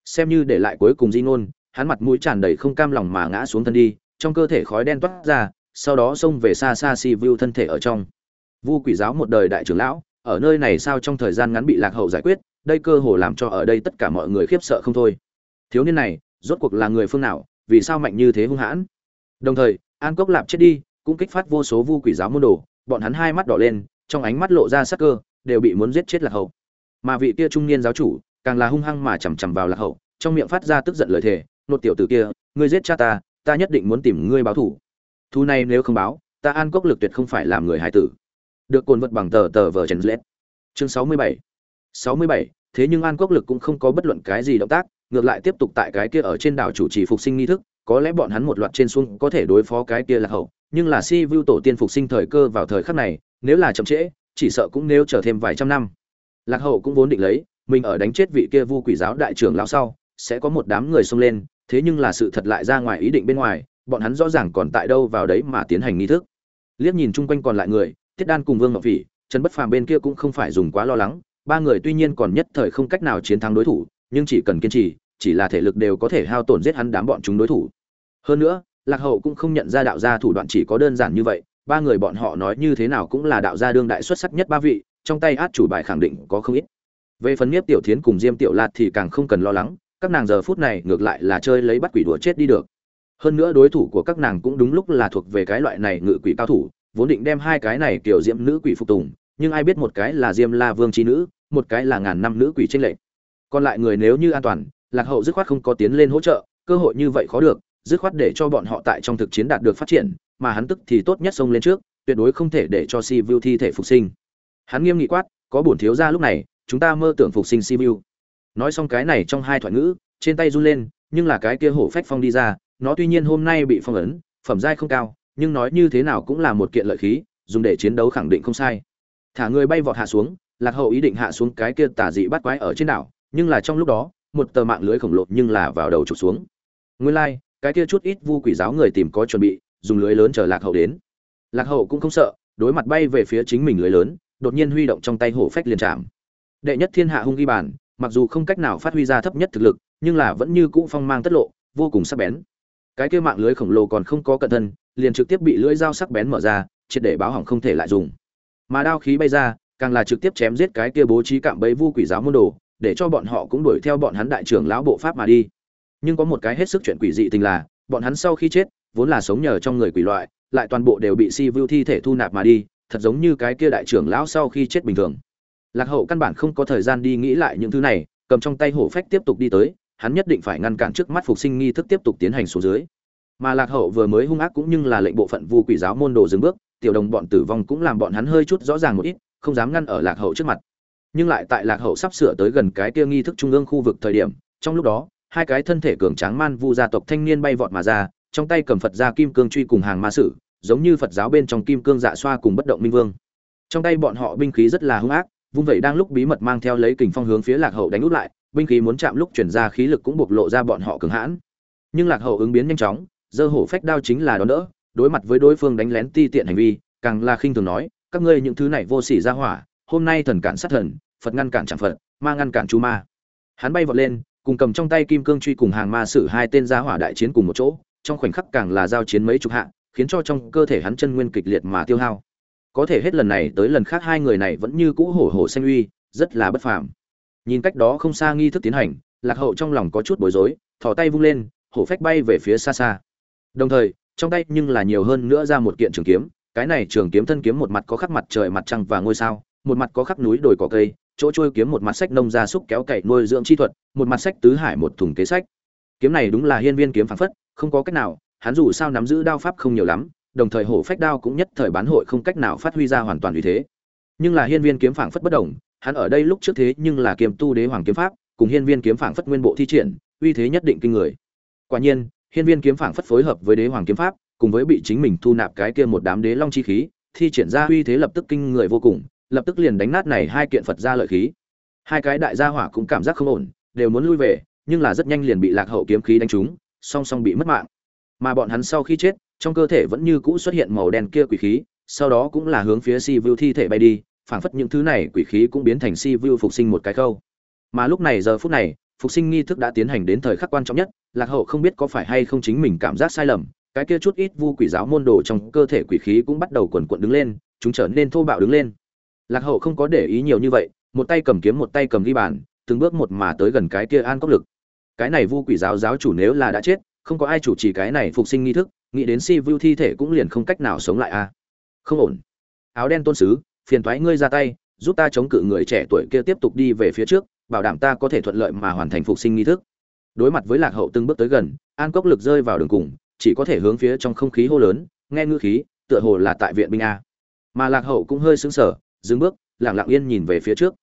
Xem như để lại cuối cùng di ngôn, hắn mặt mũi tràn đầy không cam lòng mà ngã xuống thân đi, trong cơ thể khói đen toát ra sau đó xông về xa xa si vu thân thể ở trong. Vu quỷ giáo một đời đại trưởng lão, ở nơi này sao trong thời gian ngắn bị lạc hậu giải quyết, đây cơ hồ làm cho ở đây tất cả mọi người khiếp sợ không thôi. Thiếu niên này, rốt cuộc là người phương nào, vì sao mạnh như thế hung hãn? Đồng thời, an cốc lạp chết đi, cũng kích phát vô số vu quỷ giáo môn đồ, bọn hắn hai mắt đỏ lên, trong ánh mắt lộ ra sắc cơ, đều bị muốn giết chết lạc hậu. Mà vị kia trung niên giáo chủ, càng là hung hăng mà chằm chằm vào lạc hậu, trong miệng phát ra tức giận lời thề, nột tiểu tử kia, ngươi giết cha ta ta nhất định muốn tìm ngươi báo thủ thu này nếu không báo, ta an cốc lực tuyệt không phải làm người hải tử. Được cồn vật bằng tờ tờ vờ trần lết. Chương sáu mươi bảy. Sáu mươi bảy, thế nhưng an cốc lực cũng không có bất luận cái gì động tác, ngược lại tiếp tục tại cái kia ở trên đảo chủ trì phục sinh nghi thức, có lẽ bọn hắn một loạt trên xuống có thể đối phó cái kia là hậu, nhưng là si vu tổ tiên phục sinh thời cơ vào thời khắc này, nếu là chậm trễ, chỉ sợ cũng nếu chờ thêm vài trăm năm. Lạc hậu cũng vốn định lấy, mình ở đánh chết vị kia vu quỷ giáo đại trưởng lão sau, sẽ có một đám người xông lên, thế nhưng là sự thật lại ra ngoài ý định bên ngoài bọn hắn rõ ràng còn tại đâu vào đấy mà tiến hành nghi thức. Liếc nhìn chung quanh còn lại người tiết đan cùng vương ngọc phỉ, trần bất phàm bên kia cũng không phải dùng quá lo lắng, ba người tuy nhiên còn nhất thời không cách nào chiến thắng đối thủ, nhưng chỉ cần kiên trì, chỉ là thể lực đều có thể hao tổn giết hắn đám bọn chúng đối thủ. Hơn nữa, lạc hậu cũng không nhận ra đạo gia thủ đoạn chỉ có đơn giản như vậy, ba người bọn họ nói như thế nào cũng là đạo gia đương đại xuất sắc nhất ba vị, trong tay át chủ bài khẳng định có không ít. Về phần nhiếp tiểu thiến cùng diêm tiểu lạt thì càng không cần lo lắng, các nàng giờ phút này ngược lại là chơi lấy bắt quỷ đùa chết đi được hơn nữa đối thủ của các nàng cũng đúng lúc là thuộc về cái loại này ngự quỷ cao thủ, vốn định đem hai cái này kiểu diễm nữ quỷ phục tùng, nhưng ai biết một cái là diêm la vương tri nữ, một cái là ngàn năm nữ quỷ tranh lệch. Còn lại người nếu như an toàn, lạc hậu dứt khoát không có tiến lên hỗ trợ, cơ hội như vậy khó được, dứt khoát để cho bọn họ tại trong thực chiến đạt được phát triển, mà hắn tức thì tốt nhất xông lên trước, tuyệt đối không thể để cho si vu thi thể phục sinh. Hắn nghiêm nghị quát, có bổn thiếu ra lúc này, chúng ta mơ tưởng phục sinh si vu nói xong cái này trong hai thoại ngữ, trên tay run lên, nhưng là cái kia hổ phách phong đi ra nó tuy nhiên hôm nay bị phong ấn, phẩm giai không cao, nhưng nói như thế nào cũng là một kiện lợi khí, dùng để chiến đấu khẳng định không sai. Thả người bay vọt hạ xuống, lạc hậu ý định hạ xuống cái kia tà dị bắt quái ở trên đảo, nhưng là trong lúc đó, một tờ mạng lưới khổng lồ nhưng là vào đầu trục xuống. Nguyên lai, cái kia chút ít vu quỷ giáo người tìm có chuẩn bị, dùng lưới lớn chờ lạc hậu đến. Lạc hậu cũng không sợ, đối mặt bay về phía chính mình lưới lớn, đột nhiên huy động trong tay hổ phách liền chạm. Đệ nhất thiên hạ hung ghi bàn, mặc dù không cách nào phát huy ra thấp nhất thực lực, nhưng là vẫn như cũ phong mang tất lộ, vô cùng sắc bén cái kia mạng lưới khổng lồ còn không có cận thân liền trực tiếp bị lưỡi dao sắc bén mở ra, triệt để báo hỏng không thể lại dùng. Mà đao khí bay ra, càng là trực tiếp chém giết cái kia bố trí cạm bẫy vu quỷ giáo môn đồ, để cho bọn họ cũng đuổi theo bọn hắn đại trưởng lão bộ pháp mà đi. Nhưng có một cái hết sức chuyện quỷ dị tình là, bọn hắn sau khi chết, vốn là sống nhờ trong người quỷ loại, lại toàn bộ đều bị si vu thi thể thu nạp mà đi, thật giống như cái kia đại trưởng lão sau khi chết bình thường. Lạc hậu căn bản không có thời gian đi nghĩ lại những thứ này, cầm trong tay hổ phách tiếp tục đi tới hắn nhất định phải ngăn cản trước mắt phục sinh nghi thức tiếp tục tiến hành xuống dưới. Mà lạc hậu vừa mới hung ác cũng nhưng là lệnh bộ phận vu quỷ giáo môn đồ dừng bước, tiểu đồng bọn tử vong cũng làm bọn hắn hơi chút rõ ràng một ít, không dám ngăn ở lạc hậu trước mặt. Nhưng lại tại lạc hậu sắp sửa tới gần cái kia nghi thức trung ương khu vực thời điểm, trong lúc đó, hai cái thân thể cường tráng man vu gia tộc thanh niên bay vọt mà ra, trong tay cầm phật gia kim cương truy cùng hàng ma sử, giống như phật giáo bên trong kim cương dạ xoa cùng bất động minh vương. Trong tay bọn họ binh khí rất là hung ác, vung vậy đang lúc bí mật mang theo lấy kình phong hướng phía lạc hậu đánh nút lại binh khí muốn chạm lúc chuyển ra khí lực cũng bộc lộ ra bọn họ cứng hãn. Nhưng lạc hậu ứng biến nhanh chóng dơ hổ phách đao chính là đón đỡ đối mặt với đối phương đánh lén ti tiện hành vi càng là khinh thường nói các ngươi những thứ này vô sỉ ra hỏa hôm nay thần cản sát thần phật ngăn cản chẳng phật ma ngăn cản chú ma. Hắn bay vọt lên cùng cầm trong tay kim cương truy cùng hàng ma sử hai tên gia hỏa đại chiến cùng một chỗ trong khoảnh khắc càng là giao chiến mấy chục hạng, khiến cho trong cơ thể hắn chân nguyên kịch liệt mà tiêu hao. Có thể hết lần này tới lần khác hai người này vẫn như cũ hổ hổ xanh uy rất là bất phàm nhìn cách đó không xa nghi thức tiến hành, lạc hậu trong lòng có chút bối rối, thò tay vung lên, hổ phách bay về phía xa xa. Đồng thời, trong tay nhưng là nhiều hơn nữa ra một kiện trường kiếm, cái này trường kiếm thân kiếm một mặt có khắc mặt trời mặt trăng và ngôi sao, một mặt có khắc núi đồi cỏ cây, chỗ trôi kiếm một mặt sách nông gia súc kéo cậy nuôi dưỡng chi thuật, một mặt sách tứ hải một thùng kế sách. Kiếm này đúng là hiên viên kiếm phảng phất, không có cách nào, hắn dù sao nắm giữ đao pháp không nhiều lắm, đồng thời hổ phách đao cũng nhất thời bán hội không cách nào phát huy ra hoàn toàn uy thế. Nhưng là hiên viên kiếm phảng phất bất động hắn ở đây lúc trước thế nhưng là kiếm tu đế hoàng kiếm pháp, cùng hiên viên kiếm phảng phất nguyên bộ thi triển, uy thế nhất định kinh người. Quả nhiên, hiên viên kiếm phảng phất phối hợp với đế hoàng kiếm pháp, cùng với bị chính mình thu nạp cái kia một đám đế long chi khí, thi triển ra uy thế lập tức kinh người vô cùng, lập tức liền đánh nát này hai kiện phật gia lợi khí. Hai cái đại gia hỏa cũng cảm giác không ổn, đều muốn lui về, nhưng là rất nhanh liền bị lạc hậu kiếm khí đánh trúng, song song bị mất mạng. Mà bọn hắn sau khi chết, trong cơ thể vẫn như cũ xuất hiện màu đen kia quỷ khí, sau đó cũng là hướng phía si vu thi thể bay đi phảng phất những thứ này quỷ khí cũng biến thành si vu phục sinh một cái khâu. Mà lúc này giờ phút này, phục sinh nghi thức đã tiến hành đến thời khắc quan trọng nhất, lạc hậu không biết có phải hay không chính mình cảm giác sai lầm, cái kia chút ít vu quỷ giáo môn đồ trong cơ thể quỷ khí cũng bắt đầu quần quận đứng lên, chúng trở nên thô bạo đứng lên. Lạc hậu không có để ý nhiều như vậy, một tay cầm kiếm một tay cầm ghi bàn, từng bước một mà tới gần cái kia an cốc lực. Cái này vu quỷ giáo giáo chủ nếu là đã chết, không có ai chủ trì cái này phục sinh nghi thức, nghĩ đến si vu thi thể cũng liền không cách nào sống lại a. À. không ổn. Áo đen tôn sứ phiền thoái ngươi ra tay, giúp ta chống cự người trẻ tuổi kia tiếp tục đi về phía trước, bảo đảm ta có thể thuận lợi mà hoàn thành phục sinh nghi thức. Đối mặt với lạc hậu từng bước tới gần, an cốc lực rơi vào đường cùng, chỉ có thể hướng phía trong không khí hô lớn, nghe ngư khí, tựa hồ là tại viện binh a. Mà lạc hậu cũng hơi sững sờ, dừng bước, lặng lặng yên nhìn về phía trước.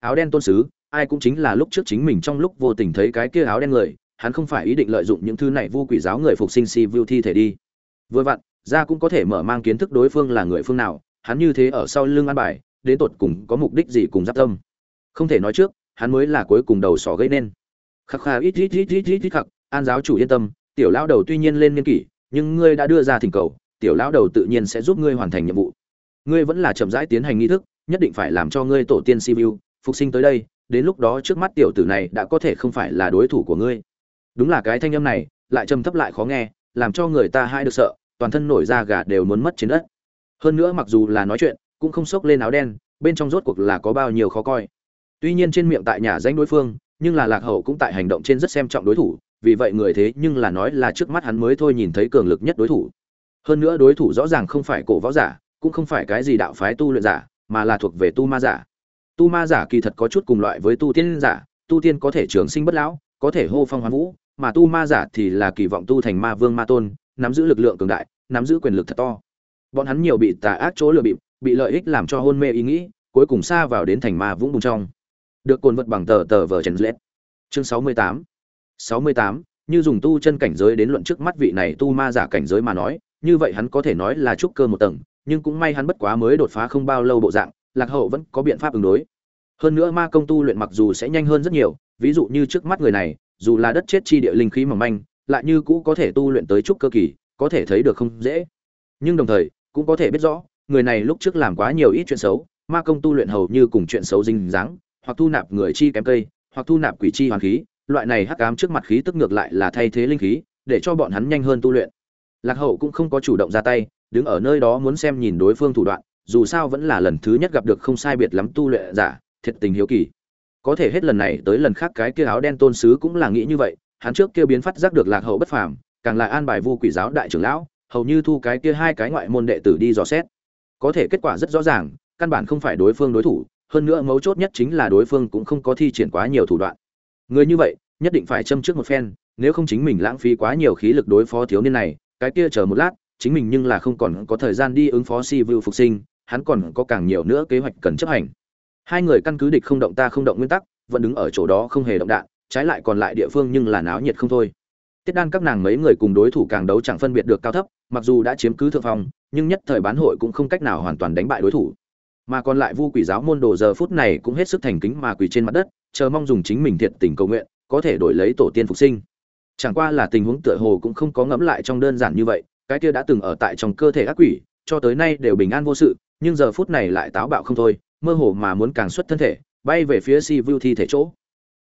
Áo đen tôn sứ, ai cũng chính là lúc trước chính mình trong lúc vô tình thấy cái kia áo đen người, hắn không phải ý định lợi dụng những thứ này vu quỷ giáo người phục sinh si vu thi thể đi. Vừa vặn, ra cũng có thể mở mang kiến thức đối phương là người phương nào hắn như thế ở sau lưng an bài, đến tột cùng có mục đích gì cùng giáp tâm. Không thể nói trước, hắn mới là cuối cùng đầu sỏ gây nên. Khắc khà ít ít ít ít ít ít khắc, an giáo chủ yên tâm, tiểu lão đầu tuy nhiên lên niên kỷ, nhưng ngươi đã đưa ra thỉnh cầu, tiểu lão đầu tự nhiên sẽ giúp ngươi hoàn thành nhiệm vụ. Ngươi vẫn là chậm rãi tiến hành nghi thức, nhất định phải làm cho ngươi tổ tiên siêu phục sinh tới đây, đến lúc đó trước mắt tiểu tử này đã có thể không phải là đối thủ của ngươi. Đúng là cái thanh âm này, lại trầm thấp lại khó nghe, làm cho người ta hai được sợ, toàn thân nổi da gà đều muốn mất trên đất hơn nữa mặc dù là nói chuyện, cũng không sốc lên áo đen, bên trong rốt cuộc là có bao nhiêu khó coi. Tuy nhiên trên miệng tại nhà danh đối phương, nhưng là lạc hậu cũng tại hành động trên rất xem trọng đối thủ, vì vậy người thế nhưng là nói là trước mắt hắn mới thôi nhìn thấy cường lực nhất đối thủ. Hơn nữa đối thủ rõ ràng không phải cổ võ giả, cũng không phải cái gì đạo phái tu luyện giả, mà là thuộc về tu ma giả. Tu ma giả kỳ thật có chút cùng loại với tu tiên giả, tu tiên có thể trường sinh bất lão, có thể hô phong hoán vũ, mà tu ma giả thì là kỳ vọng tu thành ma vương ma tôn, nắm giữ lực lượng cường đại, nắm giữ quyền lực thật to bọn hắn nhiều bị tà ác chỗ lừa bịp, bị lợi ích làm cho hôn mê ý nghĩ, cuối cùng xa vào đến thành ma vũng bùng trong. Được cồn vật bằng tờ tờ vờ trần lết. Chương sáu mươi tám. Sáu mươi tám, như dùng tu chân cảnh giới đến luận trước mắt vị này tu ma giả cảnh giới mà nói, như vậy hắn có thể nói là trúc cơ một tầng, nhưng cũng may hắn bất quá mới đột phá không bao lâu bộ dạng, lạc hậu vẫn có biện pháp ứng đối. Hơn nữa ma công tu luyện mặc dù sẽ nhanh hơn rất nhiều, ví dụ như trước mắt người này, dù là đất chết chi địa linh khí mỏng manh, lại như cũ có thể tu luyện tới trúc cơ kỳ, có thể thấy được không dễ. Nhưng đồng thời cũng có thể biết rõ, người này lúc trước làm quá nhiều ít chuyện xấu, ma công tu luyện hầu như cùng chuyện xấu dinh dáng, hoặc thu nạp người chi kém cây, hoặc thu nạp quỷ chi hoàn khí, loại này hắc ám trước mặt khí tức ngược lại là thay thế linh khí, để cho bọn hắn nhanh hơn tu luyện. Lạc hậu cũng không có chủ động ra tay, đứng ở nơi đó muốn xem nhìn đối phương thủ đoạn, dù sao vẫn là lần thứ nhất gặp được không sai biệt lắm tu luyện giả, thiệt tình hiếu kỳ. Có thể hết lần này tới lần khác cái kia áo đen tôn sứ cũng là nghĩ như vậy, hắn trước kia biến phát giác được lạc hậu bất phàm, càng lại an bài vu quỷ giáo đại trưởng lão hầu như thu cái kia hai cái ngoại môn đệ tử đi dò xét. Có thể kết quả rất rõ ràng, căn bản không phải đối phương đối thủ, hơn nữa mấu chốt nhất chính là đối phương cũng không có thi triển quá nhiều thủ đoạn. Người như vậy, nhất định phải châm trước một phen, nếu không chính mình lãng phí quá nhiều khí lực đối phó thiếu niên này, cái kia chờ một lát, chính mình nhưng là không còn có thời gian đi ứng phó si vu phục sinh, hắn còn có càng nhiều nữa kế hoạch cần chấp hành. Hai người căn cứ địch không động ta không động nguyên tắc, vẫn đứng ở chỗ đó không hề động đạn, trái lại còn lại địa phương nhưng là náo nhiệt không thôi. Tiết đan các nàng mấy người cùng đối thủ càng đấu chẳng phân biệt được cao thấp mặc dù đã chiếm cứ thượng phong, nhưng nhất thời bán hội cũng không cách nào hoàn toàn đánh bại đối thủ. Mà còn lại vu quỷ giáo môn đồ giờ phút này cũng hết sức thành kính mà quỳ trên mặt đất, chờ mong dùng chính mình thiệt tình cầu nguyện, có thể đổi lấy tổ tiên phục sinh. Chẳng qua là tình huống tựa hồ cũng không có ngẫm lại trong đơn giản như vậy, cái kia đã từng ở tại trong cơ thể ác quỷ, cho tới nay đều bình an vô sự, nhưng giờ phút này lại táo bạo không thôi, mơ hồ mà muốn càng xuất thân thể, bay về phía si vu thi thể chỗ.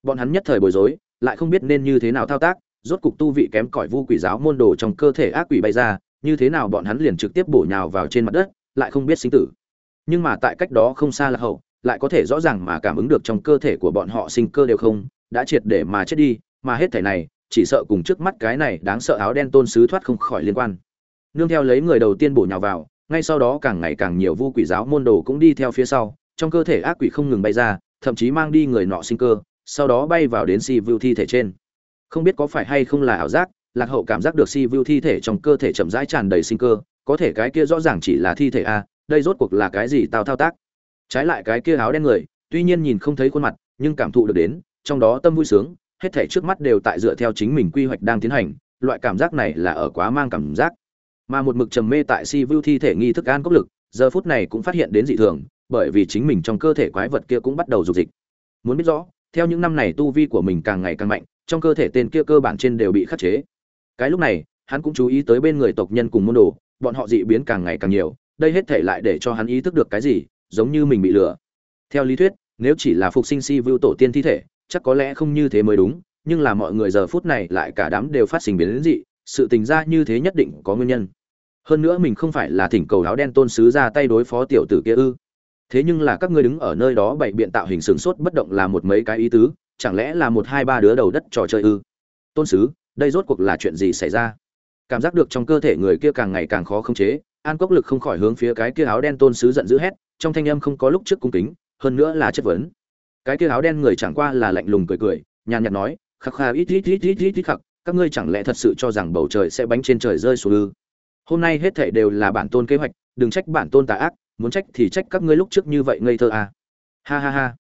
Bọn hắn nhất thời bối rối, lại không biết nên như thế nào thao tác, rốt cục tu vị kém cỏi vu quỷ giáo môn đồ trong cơ thể ác quỷ bay ra như thế nào bọn hắn liền trực tiếp bổ nhào vào trên mặt đất, lại không biết sinh tử. Nhưng mà tại cách đó không xa là hậu, lại có thể rõ ràng mà cảm ứng được trong cơ thể của bọn họ sinh cơ đều không, đã triệt để mà chết đi, mà hết thể này, chỉ sợ cùng trước mắt cái này đáng sợ áo đen tôn sứ thoát không khỏi liên quan. Nương theo lấy người đầu tiên bổ nhào vào, ngay sau đó càng ngày càng nhiều vu quỷ giáo môn đồ cũng đi theo phía sau, trong cơ thể ác quỷ không ngừng bay ra, thậm chí mang đi người nọ sinh cơ, sau đó bay vào đến si vưu thi thể trên. Không biết có phải hay không là ảo giác lạc hậu cảm giác được si vu thi thể trong cơ thể chậm rãi tràn đầy sinh cơ, có thể cái kia rõ ràng chỉ là thi thể a, đây rốt cuộc là cái gì tao thao tác? Trái lại cái kia áo đen người, tuy nhiên nhìn không thấy khuôn mặt, nhưng cảm thụ được đến, trong đó tâm vui sướng, hết thảy trước mắt đều tại dựa theo chính mình quy hoạch đang tiến hành, loại cảm giác này là ở quá mang cảm giác. Mà một mực trầm mê tại si vu thi thể nghi thức an cốc lực, giờ phút này cũng phát hiện đến dị thường, bởi vì chính mình trong cơ thể quái vật kia cũng bắt đầu dục dịch. Muốn biết rõ, theo những năm này tu vi của mình càng ngày càng mạnh, trong cơ thể tên kia cơ bản trên đều bị khắc chế cái lúc này, hắn cũng chú ý tới bên người tộc nhân cùng môn đồ, bọn họ dị biến càng ngày càng nhiều, đây hết thể lại để cho hắn ý thức được cái gì, giống như mình bị lừa. Theo lý thuyết, nếu chỉ là phục sinh si vưu tổ tiên thi thể, chắc có lẽ không như thế mới đúng, nhưng là mọi người giờ phút này lại cả đám đều phát sinh biến đến dị, sự tình ra như thế nhất định có nguyên nhân. Hơn nữa mình không phải là thỉnh cầu áo đen tôn sứ ra tay đối phó tiểu tử kia ư. Thế nhưng là các ngươi đứng ở nơi đó bày biện tạo hình sửng sốt bất động là một mấy cái ý tứ, chẳng lẽ là một hai ba đứa đầu đất trò chơi ư. Tôn sứ đây rốt cuộc là chuyện gì xảy ra? Cảm giác được trong cơ thể người kia càng ngày càng khó khống chế, an cốc lực không khỏi hướng phía cái kia áo đen tôn sứ giận dữ hét, trong thanh âm không có lúc trước cung kính, hơn nữa là chất vấn. Cái kia áo đen người chẳng qua là lạnh lùng cười cười, nhàn nhạt nói, khắc khà, ít ít ít ít ít ít khắc, các ngươi chẳng lẽ thật sự cho rằng bầu trời sẽ bánh trên trời rơi xuống ư? Hôm nay hết thảy đều là bản tôn kế hoạch, đừng trách bản tôn tà ác, muốn trách thì trách các ngươi lúc trước như vậy ngây thơ à. ha ha ha.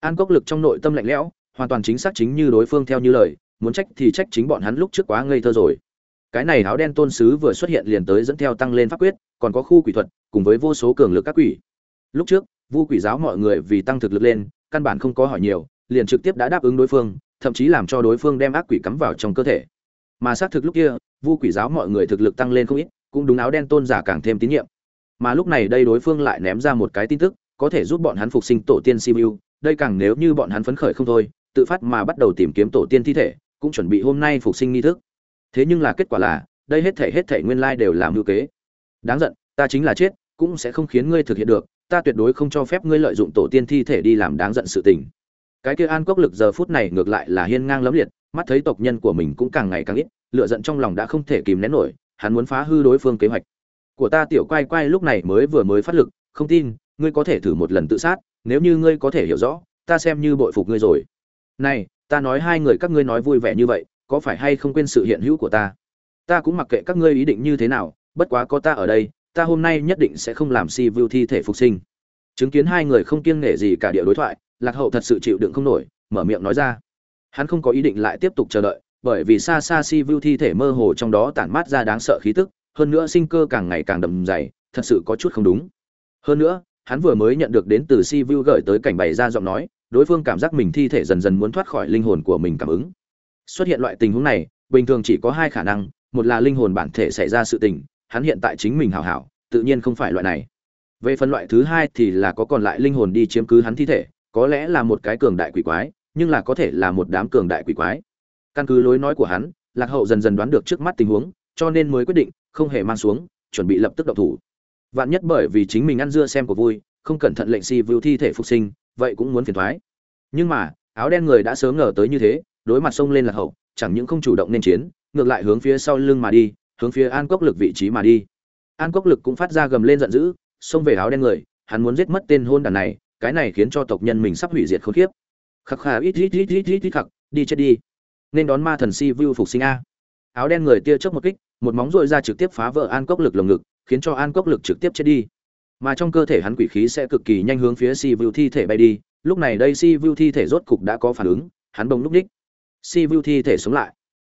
An cốc lực trong nội tâm lạnh lẽo, hoàn toàn chính xác chính như đối phương theo như lời muốn trách thì trách chính bọn hắn lúc trước quá ngây thơ rồi. Cái này áo đen tôn sứ vừa xuất hiện liền tới dẫn theo tăng lên pháp quyết, còn có khu quỷ thuật, cùng với vô số cường lực các quỷ. Lúc trước, vu quỷ giáo mọi người vì tăng thực lực lên, căn bản không có hỏi nhiều, liền trực tiếp đã đáp ứng đối phương, thậm chí làm cho đối phương đem ác quỷ cắm vào trong cơ thể. Mà xác thực lúc kia, vu quỷ giáo mọi người thực lực tăng lên không ít, cũng đúng áo đen tôn giả càng thêm tín nhiệm. Mà lúc này đây đối phương lại ném ra một cái tin tức, có thể giúp bọn hắn phục sinh tổ tiên simu đây càng nếu như bọn hắn phấn khởi không thôi, tự phát mà bắt đầu tìm kiếm tổ tiên thi thể cũng chuẩn bị hôm nay phục sinh nghi thức. Thế nhưng là kết quả là, đây hết thể hết thể nguyên lai đều làm mưu kế. Đáng giận, ta chính là chết, cũng sẽ không khiến ngươi thực hiện được, ta tuyệt đối không cho phép ngươi lợi dụng tổ tiên thi thể đi làm đáng giận sự tình. Cái kia an cốc lực giờ phút này ngược lại là hiên ngang lấm liệt, mắt thấy tộc nhân của mình cũng càng ngày càng ít lựa giận trong lòng đã không thể kìm nén nổi, hắn muốn phá hư đối phương kế hoạch. Của ta tiểu quay quay lúc này mới vừa mới phát lực, không tin, ngươi có thể thử một lần tự sát, nếu như ngươi có thể hiểu rõ, ta xem như bội phục ngươi rồi. Này ta nói hai người các ngươi nói vui vẻ như vậy, có phải hay không quên sự hiện hữu của ta? Ta cũng mặc kệ các ngươi ý định như thế nào, bất quá có ta ở đây, ta hôm nay nhất định sẽ không làm si vưu thi thể phục sinh. Chứng kiến hai người không kiêng nể gì cả địa đối thoại, lạc hậu thật sự chịu đựng không nổi, mở miệng nói ra. Hắn không có ý định lại tiếp tục chờ đợi, bởi vì xa xa si vưu thi thể mơ hồ trong đó tản mát ra đáng sợ khí tức, hơn nữa sinh cơ càng ngày càng đậm dày, thật sự có chút không đúng. Hơn nữa, hắn vừa mới nhận được đến từ si vu gửi tới cảnh bày ra giọng nói đối phương cảm giác mình thi thể dần dần muốn thoát khỏi linh hồn của mình cảm ứng. Xuất hiện loại tình huống này, bình thường chỉ có hai khả năng, một là linh hồn bản thể xảy ra sự tình, hắn hiện tại chính mình hảo hảo, tự nhiên không phải loại này. Về phần loại thứ hai thì là có còn lại linh hồn đi chiếm cứ hắn thi thể, có lẽ là một cái cường đại quỷ quái, nhưng là có thể là một đám cường đại quỷ quái. Căn cứ lối nói của hắn, lạc hậu dần dần đoán được trước mắt tình huống, cho nên mới quyết định không hề mang xuống, chuẩn bị lập tức động thủ. Vạn nhất bởi vì chính mình ăn dưa xem của vui, không cẩn thận lệnh si vưu thi thể phục sinh vậy cũng muốn phiền thoái. Nhưng mà, áo đen người đã sớm ngờ tới như thế, đối mặt sông lên lạc hậu, chẳng những không chủ động nên chiến, ngược lại hướng phía sau lưng mà đi, hướng phía an cốc lực vị trí mà đi. An cốc lực cũng phát ra gầm lên giận dữ, xông về áo đen người, hắn muốn giết mất tên hôn đàn này, cái này khiến cho tộc nhân mình sắp hủy diệt khốn kiếp. Khắc khà, ít ít ít ít ít ít, khắc, đi chết đi. Nên đón ma thần si vu phục sinh a. Áo đen người tia chớp một kích, một móng dội ra trực tiếp phá vỡ an cốc lực lồng ngực, khiến cho an cốc lực trực tiếp chết đi mà trong cơ thể hắn quỷ khí sẽ cực kỳ nhanh hướng phía si vu thi thể bay đi. Lúc này đây si vu thi thể rốt cục đã có phản ứng, hắn bông lúc ních si vu thi thể sống lại.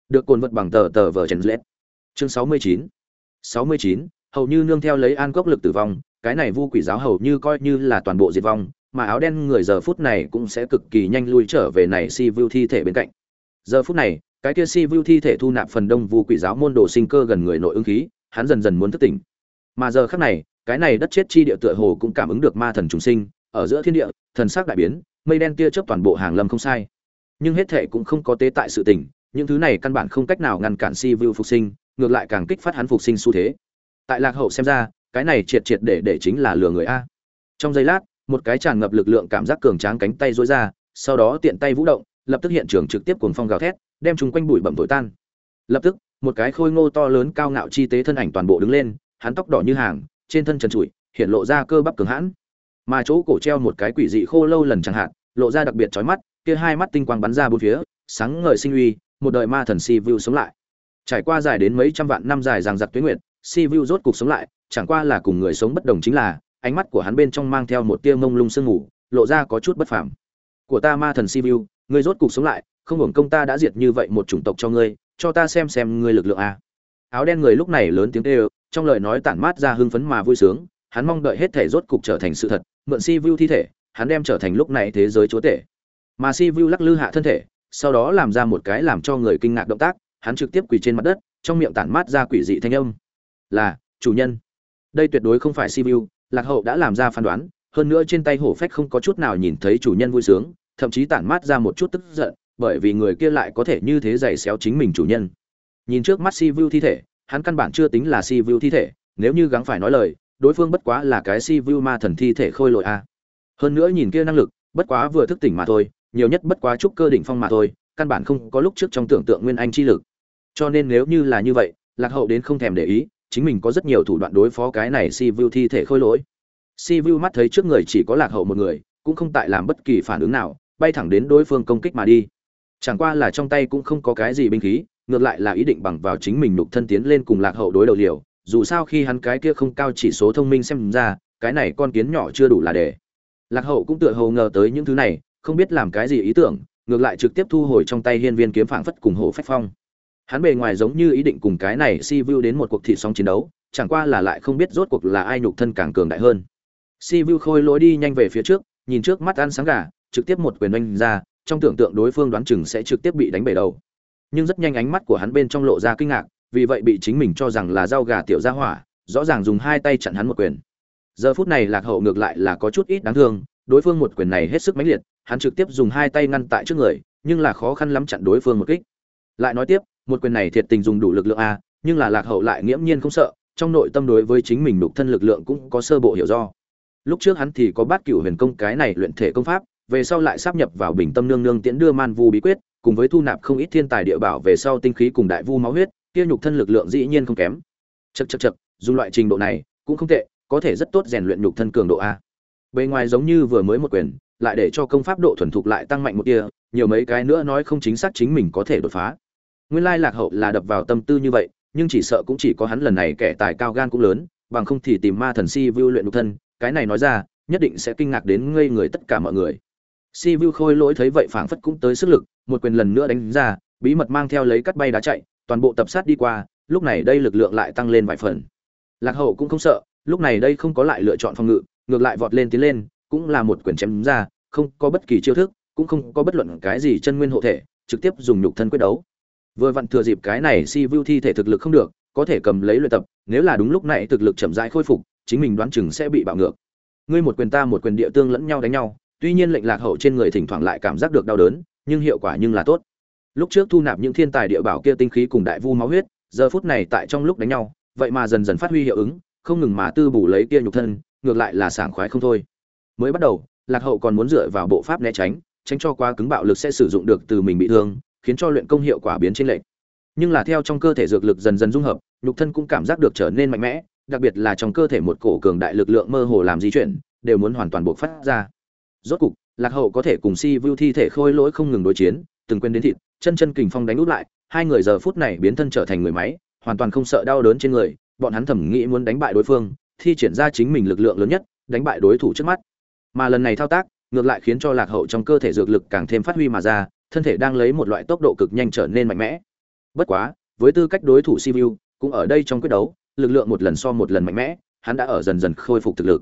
Được cồn vật bằng tờ tờ vờ chấn lết. Chương sáu mươi chín. Sáu mươi chín, hầu như nương theo lấy an cốc lực tử vong, cái này vu quỷ giáo hầu như coi như là toàn bộ diệt vong, mà áo đen người giờ phút này cũng sẽ cực kỳ nhanh lui trở về này si vu thi thể bên cạnh. Giờ phút này, cái kia si vu thi thể thu nạp phần đông vu quỷ giáo môn đồ sinh cơ gần người nội ứng khí, hắn dần dần muốn thức tỉnh. Mà giờ khắc này cái này đất chết chi địa tựa hồ cũng cảm ứng được ma thần trùng sinh, ở giữa thiên địa, thần sắc đại biến, mây đen tia chớp toàn bộ hàng lâm không sai. Nhưng hết thể cũng không có tế tại sự tỉnh những thứ này căn bản không cách nào ngăn cản si vu phục sinh, ngược lại càng kích phát hắn phục sinh xu thế. Tại lạc hậu xem ra, cái này triệt triệt để để chính là lừa người a. Trong giây lát, một cái tràn ngập lực lượng cảm giác cường tráng cánh tay duỗi ra, sau đó tiện tay vũ động, lập tức hiện trường trực tiếp cuồng phong gào thét, đem chúng quanh bụi bẩm thổi tan. Lập tức, một cái khôi ngô to lớn cao ngạo chi tế thân ảnh toàn bộ đứng lên, hắn tóc đỏ như hàng trên thân trần trụi, hiện lộ ra cơ bắp cường hãn. Mà chỗ cổ treo một cái quỷ dị khô lâu lần chẳng hạn, lộ ra đặc biệt chói mắt, kia hai mắt tinh quang bắn ra bốn phía, sáng ngời sinh uy, một đời ma thần si vu sống lại. Trải qua dài đến mấy trăm vạn năm dài ràng giặc tuyến nguyện, si vu rốt cục sống lại, chẳng qua là cùng người sống bất đồng chính là, ánh mắt của hắn bên trong mang theo một tia mông lung sương ngủ lộ ra có chút bất phàm. Của ta ma thần si vu, ngươi rốt cục sống lại, không hưởng công ta đã diệt như vậy một chủng tộc cho ngươi, cho ta xem xem ngươi lực lượng a. Áo đen người lúc này lớn tiếng kêu trong lời nói tản mát ra hưng phấn mà vui sướng, hắn mong đợi hết thể rốt cục trở thành sự thật, mượn si vu thi thể, hắn đem trở thành lúc này thế giới chúa tể. Mà si vu lắc lư hạ thân thể, sau đó làm ra một cái làm cho người kinh ngạc động tác, hắn trực tiếp quỳ trên mặt đất, trong miệng tản mát ra quỷ dị thanh âm. Là, chủ nhân. Đây tuyệt đối không phải si vu lạc hậu đã làm ra phán đoán, hơn nữa trên tay hổ phách không có chút nào nhìn thấy chủ nhân vui sướng, thậm chí tản mát ra một chút tức giận, bởi vì người kia lại có thể như thế giày xéo chính mình chủ nhân. Nhìn trước mắt si vu thi thể hắn căn bản chưa tính là si vu thi thể, nếu như gắng phải nói lời, đối phương bất quá là cái si vu ma thần thi thể khôi lội a. Hơn nữa nhìn kia năng lực, bất quá vừa thức tỉnh mà thôi, nhiều nhất bất quá trúc cơ đỉnh phong mà thôi, căn bản không có lúc trước trong tưởng tượng nguyên anh chi lực. Cho nên nếu như là như vậy, lạc hậu đến không thèm để ý, chính mình có rất nhiều thủ đoạn đối phó cái này si vu thi thể khôi lỗi. Si vu mắt thấy trước người chỉ có lạc hậu một người, cũng không tại làm bất kỳ phản ứng nào, bay thẳng đến đối phương công kích mà đi. Chẳng qua là trong tay cũng không có cái gì binh khí ngược lại là ý định bằng vào chính mình nục thân tiến lên cùng lạc hậu đối đầu liều, dù sao khi hắn cái kia không cao chỉ số thông minh xem ra, cái này con kiến nhỏ chưa đủ là để. Lạc hậu cũng tựa hồ ngờ tới những thứ này, không biết làm cái gì ý tưởng, ngược lại trực tiếp thu hồi trong tay hiên viên kiếm phảng phất cùng hổ phách phong. Hắn bề ngoài giống như ý định cùng cái này si vu đến một cuộc thị sóng chiến đấu, chẳng qua là lại không biết rốt cuộc là ai nhục thân càng cường đại hơn. Si vu khôi lối đi nhanh về phía trước, nhìn trước mắt ăn sáng gà, trực tiếp một quyền oanh ra, trong tưởng tượng đối phương đoán chừng sẽ trực tiếp bị đánh bể đầu nhưng rất nhanh ánh mắt của hắn bên trong lộ ra kinh ngạc, vì vậy bị chính mình cho rằng là dao gà tiểu gia hỏa, rõ ràng dùng hai tay chặn hắn một quyền. Giờ phút này lạc hậu ngược lại là có chút ít đáng thương, đối phương một quyền này hết sức mãnh liệt, hắn trực tiếp dùng hai tay ngăn tại trước người, nhưng là khó khăn lắm chặn đối phương một kích. Lại nói tiếp, một quyền này thiệt tình dùng đủ lực lượng a, nhưng là lạc hậu lại nghiễm nhiên không sợ, trong nội tâm đối với chính mình nục thân lực lượng cũng có sơ bộ hiểu do. Lúc trước hắn thì có bát cửu huyền công cái này luyện thể công pháp, về sau lại sắp nhập vào bình tâm nương nương tiễn đưa man vu bí quyết cùng với thu nạp không ít thiên tài địa bảo về sau tinh khí cùng đại vu máu huyết kia nhục thân lực lượng dĩ nhiên không kém. Chậc chậc chậc, dùng loại trình độ này cũng không tệ có thể rất tốt rèn luyện nhục thân cường độ a. Bề ngoài giống như vừa mới một quyền lại để cho công pháp độ thuần thục lại tăng mạnh một tia nhiều mấy cái nữa nói không chính xác chính mình có thể đột phá. Nguyên lai lạc hậu là đập vào tâm tư như vậy nhưng chỉ sợ cũng chỉ có hắn lần này kẻ tài cao gan cũng lớn bằng không thì tìm ma thần si vu luyện nhục thân cái này nói ra nhất định sẽ kinh ngạc đến ngây người tất cả mọi người si vu khôi lỗi thấy vậy phảng phất cũng tới sức lực, một quyền lần nữa đánh ra, bí mật mang theo lấy cắt bay đá chạy, toàn bộ tập sát đi qua, lúc này đây lực lượng lại tăng lên vài phần. Lạc hậu cũng không sợ, lúc này đây không có lại lựa chọn phòng ngự, ngược lại vọt lên tiến lên, cũng là một quyền chém ra, không có bất kỳ chiêu thức, cũng không có bất luận cái gì chân nguyên hộ thể, trực tiếp dùng nhục thân quyết đấu. Vừa vặn thừa dịp cái này si vu thi thể thực lực không được, có thể cầm lấy luyện tập, nếu là đúng lúc này thực lực chậm rãi khôi phục, chính mình đoán chừng sẽ bị bạo ngược. Ngươi một quyền ta một quyền địa tương lẫn nhau đánh nhau tuy nhiên lệnh lạc hậu trên người thỉnh thoảng lại cảm giác được đau đớn, nhưng hiệu quả nhưng là tốt. Lúc trước thu nạp những thiên tài địa bảo kia tinh khí cùng đại vu máu huyết, giờ phút này tại trong lúc đánh nhau, vậy mà dần dần phát huy hiệu ứng, không ngừng mà tư bù lấy kia nhục thân, ngược lại là sảng khoái không thôi. Mới bắt đầu, lạc hậu còn muốn dựa vào bộ pháp né tránh tránh cho quá cứng bạo lực sẽ sử dụng được từ mình bị thương, khiến cho luyện công hiệu quả biến trên lệch. Nhưng là theo trong cơ thể dược lực dần dần dung hợp, nhục thân cũng cảm giác được trở nên mạnh mẽ, đặc biệt là trong cơ thể một cổ cường đại lực lượng mơ hồ làm di chuyển, đều muốn hoàn toàn buộc phát ra rốt cục, lạc hậu có thể cùng si vu thi thể khôi lỗi không ngừng đối chiến, từng quên đến thịt, chân chân kình phong đánh út lại, hai người giờ phút này biến thân trở thành người máy, hoàn toàn không sợ đau đớn trên người, bọn hắn thẩm nghĩ muốn đánh bại đối phương, thi triển ra chính mình lực lượng lớn nhất, đánh bại đối thủ trước mắt. Mà lần này thao tác, ngược lại khiến cho lạc hậu trong cơ thể dược lực càng thêm phát huy mà ra, thân thể đang lấy một loại tốc độ cực nhanh trở nên mạnh mẽ. Bất quá, với tư cách đối thủ si vu cũng ở đây trong quyết đấu, lực lượng một lần so một lần mạnh mẽ, hắn đã ở dần dần khôi phục thực lực.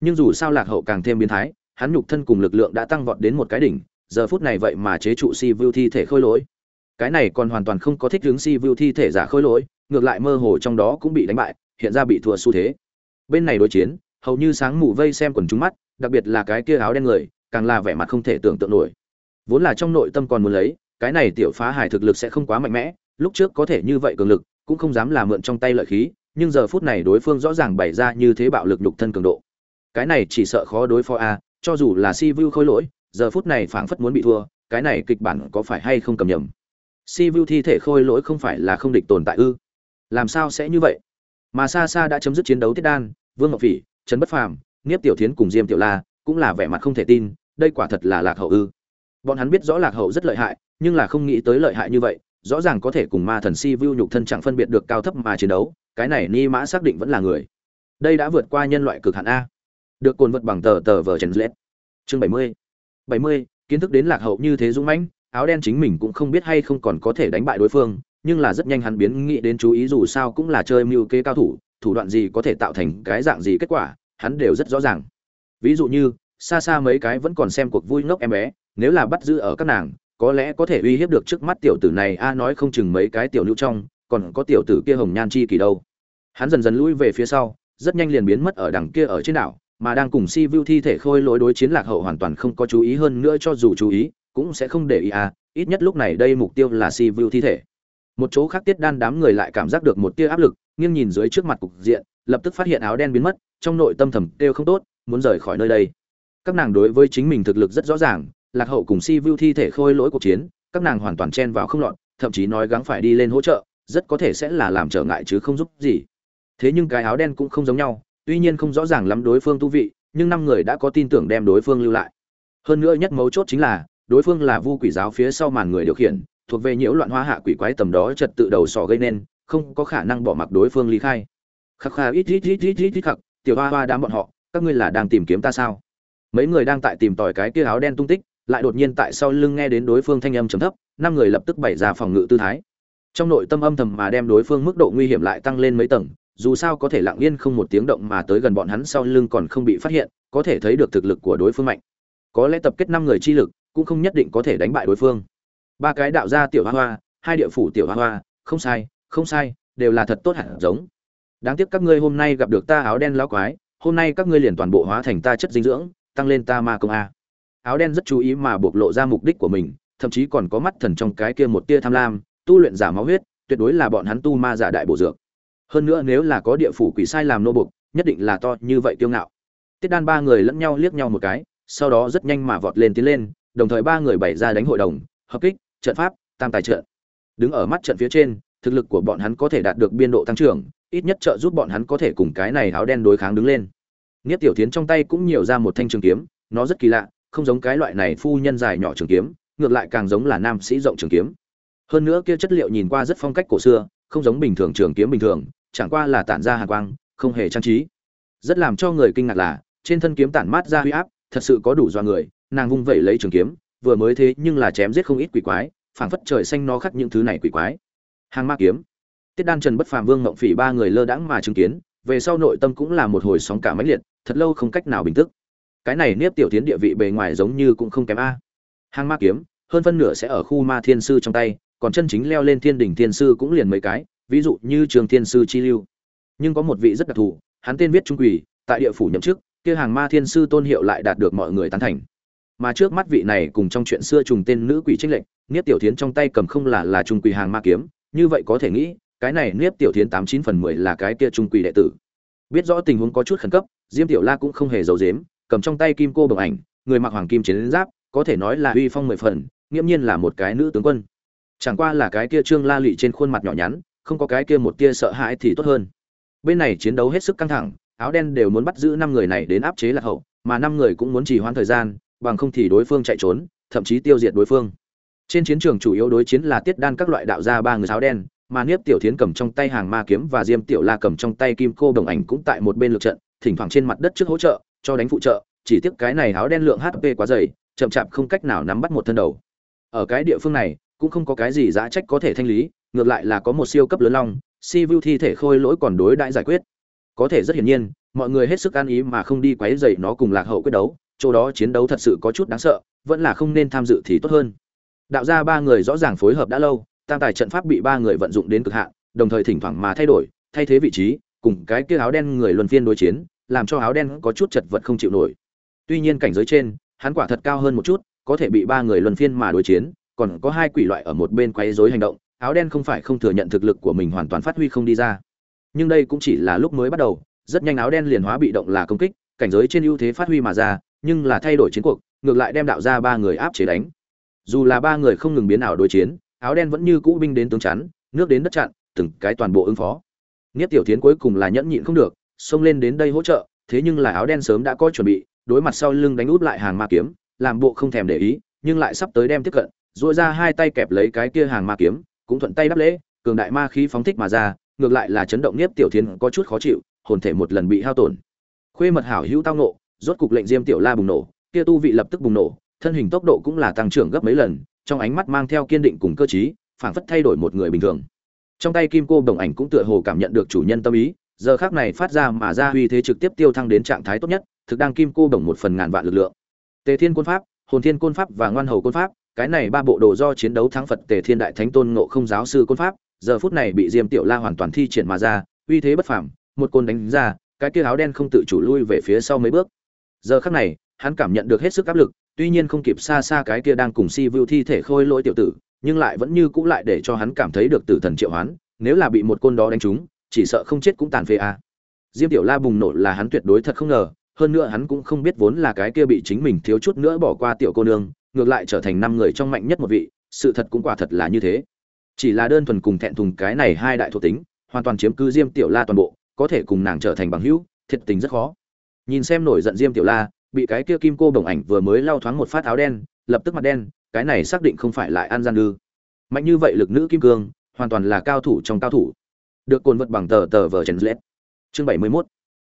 Nhưng dù sao lạc hậu càng thêm biến thái hắn nhục thân cùng lực lượng đã tăng vọt đến một cái đỉnh, giờ phút này vậy mà chế trụ si vu thi thể khôi lỗi. Cái này còn hoàn toàn không có thích ứng si vu thi thể giả khôi lỗi, ngược lại mơ hồ trong đó cũng bị đánh bại, hiện ra bị thua xu thế. Bên này đối chiến, hầu như sáng mù vây xem quần chúng mắt, đặc biệt là cái kia áo đen người, càng là vẻ mặt không thể tưởng tượng nổi. Vốn là trong nội tâm còn muốn lấy, cái này tiểu phá hải thực lực sẽ không quá mạnh mẽ, lúc trước có thể như vậy cường lực, cũng không dám là mượn trong tay lợi khí, nhưng giờ phút này đối phương rõ ràng bày ra như thế bạo lực nhục thân cường độ. Cái này chỉ sợ khó đối phó a cho dù là si vu khôi lỗi, giờ phút này phảng phất muốn bị thua, cái này kịch bản có phải hay không cầm nhầm? Si vu thi thể khôi lỗi không phải là không địch tồn tại ư? Làm sao sẽ như vậy? Mà xa xa đã chấm dứt chiến đấu tiết đan, vương ngọc phỉ trần bất phàm nghiếp tiểu thiến cùng diêm tiểu la cũng là vẻ mặt không thể tin, đây quả thật là lạc hậu ư? Bọn hắn biết rõ lạc hậu rất lợi hại, nhưng là không nghĩ tới lợi hại như vậy, rõ ràng có thể cùng ma thần si vu nhục thân chẳng phân biệt được cao thấp mà chiến đấu, cái này ni mã xác định vẫn là người. Đây đã vượt qua nhân loại cực hạn a được cồn vật bằng tờ tờ vở trần lết. Chương bảy mươi. Bảy mươi, kiến thức đến lạc hậu như thế dũng mãnh, áo đen chính mình cũng không biết hay không còn có thể đánh bại đối phương, nhưng là rất nhanh hắn biến nghĩ đến chú ý dù sao cũng là chơi mưu kế cao thủ thủ đoạn gì có thể tạo thành cái dạng gì kết quả, hắn đều rất rõ ràng. Ví dụ như, xa xa mấy cái vẫn còn xem cuộc vui ngốc em bé, nếu là bắt giữ ở các nàng, có lẽ có thể uy hiếp được trước mắt tiểu tử này, a, nói không chừng mấy cái tiểu nữ trong, còn có tiểu tử kia hồng nhan chi kỳ đâu. Hắn dần dần lui về phía sau, rất nhanh liền biến mất ở đằng kia ở trên đảo mà đang cùng si vu thi thể khôi lỗi đối chiến lạc hậu hoàn toàn không có chú ý hơn nữa cho dù chú ý, cũng sẽ không để ý à ít nhất lúc này đây mục tiêu là si vu thi thể. Một chỗ khác tiết đan đám người lại cảm giác được một tia áp lực, nghiêng nhìn dưới trước mặt cục diện, lập tức phát hiện áo đen biến mất, trong nội tâm thầm kêu không tốt, muốn rời khỏi nơi đây. Các nàng đối với chính mình thực lực rất rõ ràng, lạc hậu cùng si vu thi thể khôi lỗi cuộc chiến, các nàng hoàn toàn chen vào không lọt, thậm chí nói gắng phải đi lên hỗ trợ, rất có thể sẽ là làm trở ngại chứ không giúp gì. Thế nhưng cái áo đen cũng không giống nhau tuy nhiên không rõ ràng lắm đối phương tu vị, nhưng năm người đã có tin tưởng đem đối phương lưu lại. Hơn nữa nhất mấu chốt chính là, đối phương là vu quỷ giáo phía sau màn người điều khiển, thuộc về nhiễu loạn hoa hạ quỷ quái tầm đó trật tự đầu sỏ gây nên, không có khả năng bỏ mặc đối phương ly khai. Khắc khà ít ít ít ít ít ít khắc, tiểu hoa hoa đám bọn họ, các ngươi là đang tìm kiếm ta sao? Mấy người đang tại tìm tòi cái kia áo đen tung tích, lại đột nhiên tại sau lưng nghe đến đối phương thanh âm trầm thấp, năm người lập tức bày ra phòng ngự tư thái. Trong nội tâm âm thầm mà đem đối phương mức độ nguy hiểm lại tăng lên mấy tầng dù sao có thể lặng yên không một tiếng động mà tới gần bọn hắn sau lưng còn không bị phát hiện, có thể thấy được thực lực của đối phương mạnh. Có lẽ tập kết năm người chi lực, cũng không nhất định có thể đánh bại đối phương. Ba cái đạo gia tiểu hoa hoa, hai địa phủ tiểu hoa hoa, không sai không sai, đều là thật tốt hẳn giống. Đáng tiếc các ngươi hôm nay gặp được ta áo đen lão quái, hôm nay các ngươi liền toàn bộ hóa thành ta chất dinh dưỡng, tăng lên ta ma công a. Áo đen rất chú ý mà bộc lộ ra mục đích của mình, thậm chí còn có mắt thần trong cái kia một tia tham lam, tu luyện giả máu huyết, tuyệt đối là bọn hắn tu ma giả đại bổ dược hơn nữa nếu là có địa phủ quỷ sai làm nô bục nhất định là to như vậy kiêu ngạo. Tiết đan ba người lẫn nhau liếc nhau một cái sau đó rất nhanh mà vọt lên tiến lên đồng thời ba người bày ra đánh hội đồng hợp kích trận pháp tam tài trận. Đứng ở mắt trận phía trên thực lực của bọn hắn có thể đạt được biên độ tăng trưởng ít nhất trợ giúp bọn hắn có thể cùng cái này áo đen đối kháng đứng lên. Niết Tiểu Thiến trong tay cũng nhiều ra một thanh trường kiếm, nó rất kỳ lạ, không giống cái loại này phu nhân dài nhỏ trường kiếm, ngược lại càng giống là nam sĩ rộng trường kiếm. Hơn nữa kia chất liệu nhìn qua rất phong cách cổ xưa, không giống bình thường trường kiếm bình thường, chẳng qua là tản ra hàn quang, không hề trang trí. Rất làm cho người kinh ngạc là, trên thân kiếm tản mát ra huy áp, thật sự có đủ dọa người, nàng vung vẩy lấy trường kiếm, vừa mới thế nhưng là chém giết không ít quỷ quái, phảng phất trời xanh nó khắc những thứ này quỷ quái. Hàng ma kiếm. Tiết Đan Trần Bất Phàm Vương Ngộng Phỉ ba người lơ đãng mà chứng kiến, về sau nội tâm cũng là một hồi sóng cả mãnh liệt, thật lâu không cách nào bình tức. Cái này Niếp Tiểu Thiến địa vị bề ngoài giống như cũng không kém a. Hàng ma kiếm, hơn phân nửa sẽ ở khu Ma Thiên sư trong tay, còn chân chính leo lên Thiên đỉnh Thiên sư cũng liền mấy cái, ví dụ như Trường Thiên sư Chi Lưu. Nhưng có một vị rất đặc thù, hắn tên viết trung quỷ, tại địa phủ nhậm chức, kia hàng Ma Thiên sư tôn hiệu lại đạt được mọi người tán thành. Mà trước mắt vị này cùng trong chuyện xưa trùng tên nữ quỷ trinh lệnh, Niếp Tiểu Thiến trong tay cầm không là là trung quỷ hàng ma kiếm, như vậy có thể nghĩ, cái này Niếp Tiểu Thiến tám chín phần mười là cái kia trung quỷ đệ tử biết rõ tình huống có chút khẩn cấp diêm tiểu la cũng không hề giấu dếm cầm trong tay kim cô bồng ảnh người mặc hoàng kim chiến giáp có thể nói là uy phong mười phần nghiễm nhiên là một cái nữ tướng quân chẳng qua là cái kia trương la lụy trên khuôn mặt nhỏ nhắn không có cái kia một tia sợ hãi thì tốt hơn bên này chiến đấu hết sức căng thẳng áo đen đều muốn bắt giữ năm người này đến áp chế lạc hậu mà năm người cũng muốn trì hoãn thời gian bằng không thì đối phương chạy trốn thậm chí tiêu diệt đối phương trên chiến trường chủ yếu đối chiến là tiết đan các loại đạo gia ba người áo đen mà Niếp Tiểu Thiến cầm trong tay hàng ma kiếm và Diêm Tiểu La cầm trong tay kim cô đồng ảnh cũng tại một bên lực trận, thỉnh thoảng trên mặt đất trước hỗ trợ, cho đánh phụ trợ, chỉ tiếc cái này áo đen lượng HP quá dày, chậm chạp không cách nào nắm bắt một thân đầu. Ở cái địa phương này, cũng không có cái gì giá trách có thể thanh lý, ngược lại là có một siêu cấp lớn long, si vu thi thể khôi lỗi còn đối đãi giải quyết. Có thể rất hiển nhiên, mọi người hết sức an ý mà không đi quấy rầy nó cùng lạc hậu quyết đấu chỗ đó chiến đấu thật sự có chút đáng sợ vẫn là không nên tham dự thì tốt hơn đạo ra ba người rõ ràng phối hợp đã lâu tam tài trận pháp bị ba người vận dụng đến cực hạn đồng thời thỉnh thoảng mà thay đổi thay thế vị trí cùng cái kia áo đen người luân phiên đối chiến làm cho áo đen có chút chật vật không chịu nổi tuy nhiên cảnh giới trên hắn quả thật cao hơn một chút có thể bị ba người luân phiên mà đối chiến còn có hai quỷ loại ở một bên quấy rối hành động áo đen không phải không thừa nhận thực lực của mình hoàn toàn phát huy không đi ra. Nhưng đây cũng chỉ là lúc mới bắt đầu rất nhanh áo đen liền hóa bị động là công kích cảnh giới trên ưu thế phát huy mà ra nhưng là thay đổi chiến cuộc ngược lại đem đạo ra ba người áp chế đánh. Dù là ba người không ngừng biến ảo đối chiến áo đen vẫn như cũ binh đến tướng chắn nước đến đất chặn từng cái toàn bộ ứng phó. Niết Tiểu Thiến cuối cùng là nhẫn nhịn không được, xông lên đến đây hỗ trợ, thế nhưng là áo đen sớm đã có chuẩn bị, đối mặt sau lưng đánh úp lại hàng ma kiếm, làm bộ không thèm để ý, nhưng lại sắp tới đem tiếp cận, dội ra hai tay kẹp lấy cái kia hàng ma kiếm, cũng thuận tay đắp lễ, cường đại ma khí phóng thích mà ra, ngược lại là chấn động nhiếp Tiểu Thiến có chút khó chịu, hồn thể một lần bị hao tổn. Khuê mật hảo hữu tao nộ, rốt cục lệnh Diêm Tiểu La bùng nổ, kia tu vị lập tức bùng nổ, thân hình tốc độ cũng là tăng trưởng gấp mấy lần, trong ánh mắt mang theo kiên định cùng cơ trí, phảng phất thay đổi một người bình thường trong tay kim cô đồng ảnh cũng tựa hồ cảm nhận được chủ nhân tâm ý giờ khác này phát ra mà ra uy thế trực tiếp tiêu thăng đến trạng thái tốt nhất thực đang kim cô đồng một phần ngàn vạn lực lượng tề thiên côn pháp hồn thiên côn pháp và ngoan hầu côn pháp cái này ba bộ đồ do chiến đấu thắng phật tề thiên đại thánh tôn ngộ không giáo sư côn pháp, giờ phút này bị diêm tiểu la hoàn toàn thi triển mà ra, uy thế bất phàm, một côn đánh ra, cái kia áo đen không tự chủ lui về phía sau mấy bước. Giờ khắc này, hắn cảm nhận được hết sức áp lực, tuy nhiên không kịp xa xa cái kia đang cùng si vưu thi thể khôi lỗi tiểu tử, nhưng lại vẫn như cũ lại để cho hắn cảm thấy được tử thần triệu hoán, nếu là bị một côn đó đánh trúng, chỉ sợ không chết cũng tàn phế a. Diêm tiểu la bùng nổ là hắn tuyệt đối thật không ngờ, hơn nữa hắn cũng không biết vốn là cái kia bị chính mình thiếu chút nữa bỏ qua tiểu cô nương ngược lại trở thành năm người trong mạnh nhất một vị, sự thật cũng quả thật là như thế. Chỉ là đơn thuần cùng thẹn thùng cái này hai đại thuộc tính, hoàn toàn chiếm cứ diêm tiểu la toàn bộ, có thể cùng nàng trở thành bằng hữu, thiệt tình rất khó. Nhìn xem nổi giận diêm tiểu la, bị cái kia kim cô bồng ảnh vừa mới lao thoáng một phát áo đen, lập tức mặt đen, cái này xác định không phải lại an gian ư mạnh như vậy lực nữ kim cương, hoàn toàn là cao thủ trong cao thủ. Được cồn vật bằng tờ tờ vờ chèn lết chương bảy mươi mốt.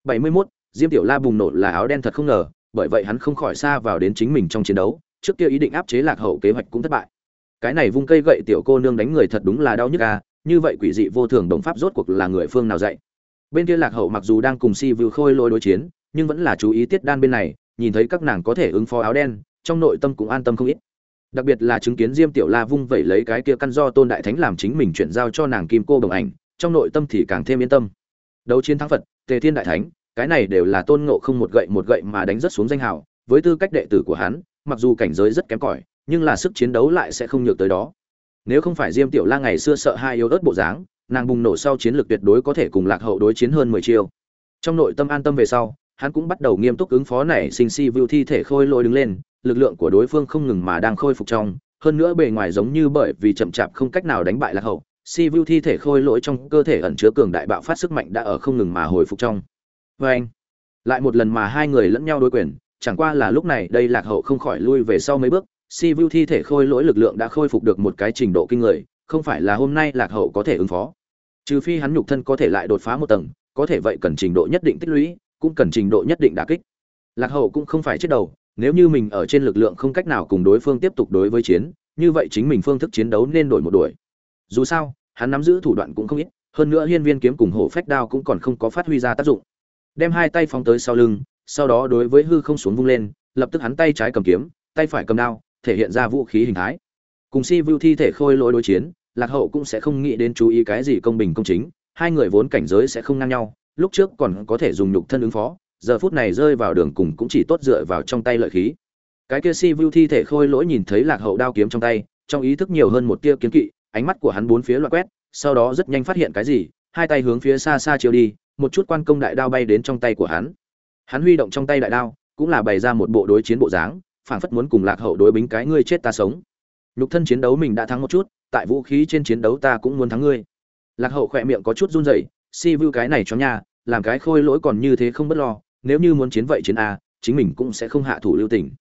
Bảy mươi mốt, diêm tiểu la bùng nổ là áo đen thật không ngờ, bởi vậy hắn không khỏi xa vào đến chính mình trong chiến đấu trước kia ý định áp chế lạc hậu kế hoạch cũng thất bại. Cái này vung cây gậy tiểu cô nương đánh người thật đúng là đau nhức à như vậy quỷ dị vô thường đồng pháp rốt cuộc là người phương nào dạy? Bên kia lạc hậu mặc dù đang cùng si vưu khôi lôi đối chiến, nhưng vẫn là chú ý tiết đan bên này, nhìn thấy các nàng có thể ứng phó áo đen, trong nội tâm cũng an tâm không ít. Đặc biệt là chứng kiến diêm tiểu la vung vẩy lấy cái kia căn do tôn đại thánh làm chính mình chuyển giao cho nàng kim cô đồng ảnh, trong nội tâm thì càng thêm yên tâm. Đấu chiến thắng phật, tề thiên đại thánh, cái này đều là tôn ngộ không một gậy một gậy mà đánh rất xuống danh hào, với tư cách đệ tử của hắn mặc dù cảnh giới rất kém cỏi, nhưng là sức chiến đấu lại sẽ không nhược tới đó. Nếu không phải diêm tiểu la ngày xưa sợ hai yếu ớt bộ dáng, nàng bùng nổ sau chiến lược tuyệt đối có thể cùng lạc hậu đối chiến hơn mười chiêu. Trong nội tâm an tâm về sau, hắn cũng bắt đầu nghiêm túc ứng phó này sinh si vưu thi thể khôi lôi đứng lên, lực lượng của đối phương không ngừng mà đang khôi phục trong, hơn nữa bề ngoài giống như bởi vì chậm chạp không cách nào đánh bại lạc hậu, si vu thi thể khôi lỗi trong cơ thể ẩn chứa cường đại bạo phát sức mạnh đã ở không ngừng mà hồi phục trong. Vê anh lại một lần mà hai người lẫn nhau đối quyền chẳng qua là lúc này đây lạc hậu không khỏi lui về sau mấy bước, si vu thi thể khôi lỗi lực lượng đã khôi phục được một cái trình độ kinh người, không phải là hôm nay lạc hậu có thể ứng phó. Trừ phi hắn nhục thân có thể lại đột phá một tầng, có thể vậy cần trình độ nhất định tích lũy, cũng cần trình độ nhất định đả kích. Lạc hậu cũng không phải chết đầu, nếu như mình ở trên lực lượng không cách nào cùng đối phương tiếp tục đối với chiến, như vậy chính mình phương thức chiến đấu nên đổi một đuổi. Dù sao, hắn nắm giữ thủ đoạn cũng không ít, hơn nữa hiên viên kiếm cùng hổ phách đao cũng còn không có phát huy ra tác dụng. Đem hai tay phóng tới sau lưng sau đó đối với hư không xuống vung lên, lập tức hắn tay trái cầm kiếm, tay phải cầm đao, thể hiện ra vũ khí hình thái. Cùng si vu thi thể khôi lỗi đối chiến, lạc hậu cũng sẽ không nghĩ đến chú ý cái gì công bình công chính, hai người vốn cảnh giới sẽ không ngang nhau, lúc trước còn có thể dùng nhục thân ứng phó, giờ phút này rơi vào đường cùng cũng chỉ tốt dựa vào trong tay lợi khí. Cái kia si vu thi thể khôi lỗi nhìn thấy lạc hậu đao kiếm trong tay, trong ý thức nhiều hơn một tia kiếm kỵ, ánh mắt của hắn bốn phía loạn quét, sau đó rất nhanh phát hiện cái gì, hai tay hướng phía xa xa chiều đi, một chút quan công đại đao bay đến trong tay của hắn hắn huy động trong tay đại đao, cũng là bày ra một bộ đối chiến bộ dáng, phảng phất muốn cùng lạc hậu đối bính cái ngươi chết ta sống. Nhục thân chiến đấu mình đã thắng một chút, tại vũ khí trên chiến đấu ta cũng muốn thắng ngươi. Lạc hậu khỏe miệng có chút run rẩy, si vu cái này cho nha, làm cái khôi lỗi còn như thế không bất lo, nếu như muốn chiến vậy chiến a, chính mình cũng sẽ không hạ thủ lưu tình.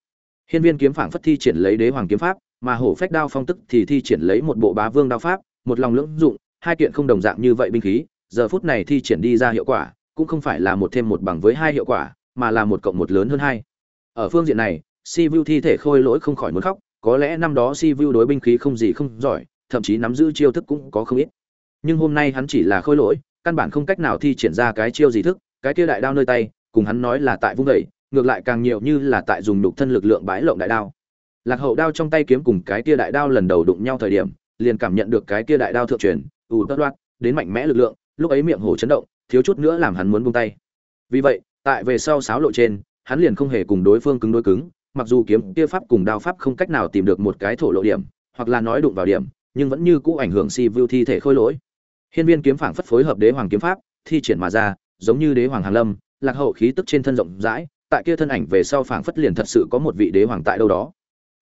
Hiên viên kiếm phảng phất thi triển lấy đế hoàng kiếm pháp, mà hổ phách đao phong tức thì thi triển lấy một bộ bá vương đao pháp, một lòng lưỡng dụng, hai kiện không đồng dạng như vậy binh khí, giờ phút này thi triển đi ra hiệu quả cũng không phải là một thêm một bằng với hai hiệu quả mà là một cộng một lớn hơn hai. Ở phương diện này si vu thi thể khôi lỗi không khỏi muốn khóc có lẽ năm đó si vu đối binh khí không gì không giỏi thậm chí nắm giữ chiêu thức cũng có không ít. Nhưng hôm nay hắn chỉ là khôi lỗi căn bản không cách nào thi triển ra cái chiêu gì thức cái kia đại đao nơi tay cùng hắn nói là tại vung đẩy, ngược lại càng nhiều như là tại dùng đục thân lực lượng bãi lộng đại đao. Lạc hậu đao trong tay kiếm cùng cái kia đại đao lần đầu đụng nhau thời điểm liền cảm nhận được cái kia đại đao thượng truyền ù tất loạt đến mạnh mẽ lực lượng lúc ấy miệng hổ chấn động thiếu chút nữa làm hắn muốn buông tay. Vì vậy, tại về sau sáo lộ trên, hắn liền không hề cùng đối phương cứng đối cứng, mặc dù kiếm kia pháp cùng đao pháp không cách nào tìm được một cái thổ lộ điểm, hoặc là nói đụng vào điểm, nhưng vẫn như cũ ảnh hưởng si vu thi thể khôi lỗi. Hiên viên kiếm phảng phất phối hợp đế hoàng kiếm pháp, thi triển mà ra, giống như đế hoàng hàn lâm, lạc hậu khí tức trên thân rộng rãi, tại kia thân ảnh về sau phảng phất liền thật sự có một vị đế hoàng tại đâu đó.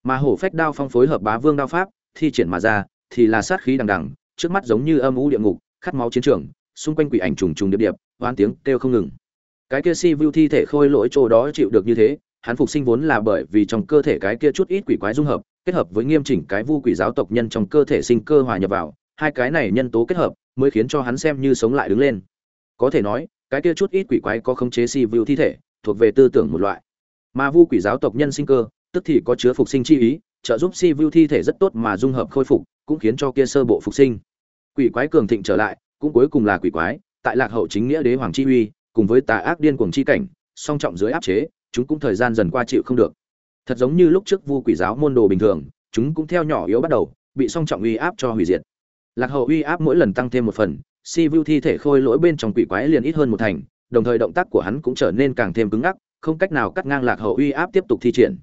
Mà hổ phách đao phong phối hợp bá vương đao pháp, thi triển mà ra, thì là sát khí đằng đằng, trước mắt giống như âm u địa ngục, khát máu chiến trường xung quanh quỷ ảnh trùng trùng điệp điệp, hoan tiếng kêu không ngừng. Cái kia si vu thi thể khôi lỗi chỗ đó chịu được như thế, hắn phục sinh vốn là bởi vì trong cơ thể cái kia chút ít quỷ quái dung hợp, kết hợp với nghiêm chỉnh cái vu quỷ giáo tộc nhân trong cơ thể sinh cơ hòa nhập vào, hai cái này nhân tố kết hợp, mới khiến cho hắn xem như sống lại đứng lên. Có thể nói, cái kia chút ít quỷ quái có khống chế si vu thi thể, thuộc về tư tưởng một loại. Mà vu quỷ giáo tộc nhân sinh cơ, tức thì có chứa phục sinh chi ý, trợ giúp si vu thi thể rất tốt mà dung hợp khôi phục, cũng khiến cho kia sơ bộ phục sinh. Quỷ quái cường thịnh trở lại cũng cuối cùng là quỷ quái, tại lạc hậu chính nghĩa đế hoàng chi uy, cùng với tà ác điên cuồng chi cảnh, song trọng dưới áp chế, chúng cũng thời gian dần qua chịu không được. Thật giống như lúc trước vu quỷ giáo môn đồ bình thường, chúng cũng theo nhỏ yếu bắt đầu, bị song trọng uy áp cho hủy diệt. Lạc hậu uy áp mỗi lần tăng thêm một phần, si vu thi thể khôi lỗi bên trong quỷ quái liền ít hơn một thành, đồng thời động tác của hắn cũng trở nên càng thêm cứng ngắc, không cách nào cắt ngang lạc hậu uy áp tiếp tục thi triển.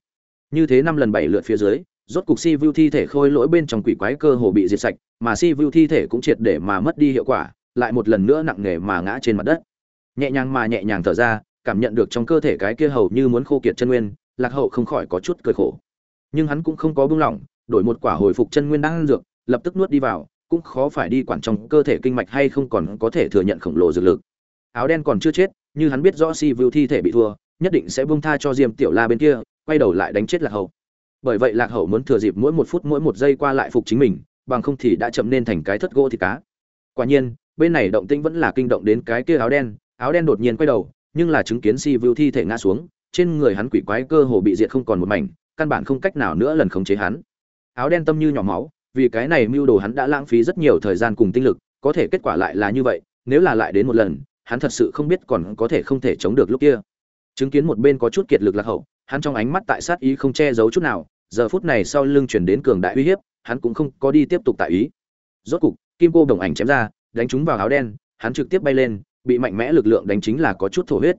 Như thế năm lần bảy lượt phía dưới rốt cục si vu thi thể khôi lỗi bên trong quỷ quái cơ hồ bị diệt sạch, mà si vu thi thể cũng triệt để mà mất đi hiệu quả, lại một lần nữa nặng nề mà ngã trên mặt đất. Nhẹ nhàng mà nhẹ nhàng thở ra, cảm nhận được trong cơ thể cái kia hầu như muốn khô kiệt chân nguyên, lạc hậu không khỏi có chút cười khổ. Nhưng hắn cũng không có buông lỏng, đổi một quả hồi phục chân nguyên đang ăn dược, lập tức nuốt đi vào, cũng khó phải đi quản trong cơ thể kinh mạch hay không còn có thể thừa nhận khổng lồ dược lực. Áo đen còn chưa chết, như hắn biết rõ si vu thi thể bị thua, nhất định sẽ buông tha cho diêm tiểu la bên kia, quay đầu lại đánh chết lạc hậu bởi vậy lạc hậu muốn thừa dịp mỗi một phút mỗi một giây qua lại phục chính mình, bằng không thì đã chậm nên thành cái thất gỗ thì cá. Quả nhiên, bên này động tĩnh vẫn là kinh động đến cái kia áo đen áo đen đột nhiên quay đầu, nhưng là chứng kiến si vu thi thể ngã xuống, trên người hắn quỷ quái cơ hồ bị diệt không còn một mảnh, căn bản không cách nào nữa lần khống chế hắn. Áo đen tâm như nhỏ máu, vì cái này mưu đồ hắn đã lãng phí rất nhiều thời gian cùng tinh lực, có thể kết quả lại là như vậy, nếu là lại đến một lần, hắn thật sự không biết còn có thể không thể chống được lúc kia chứng kiến một bên có chút kiệt lực lạc hậu, hắn trong ánh mắt tại sát ý không che giấu chút nào, giờ phút này sau lưng chuyển đến cường đại uy hiếp, hắn cũng không có đi tiếp tục tại ý. Rốt cục, kim cô đồng ảnh chém ra, đánh trúng vào áo đen, hắn trực tiếp bay lên, bị mạnh mẽ lực lượng đánh chính là có chút thổ huyết.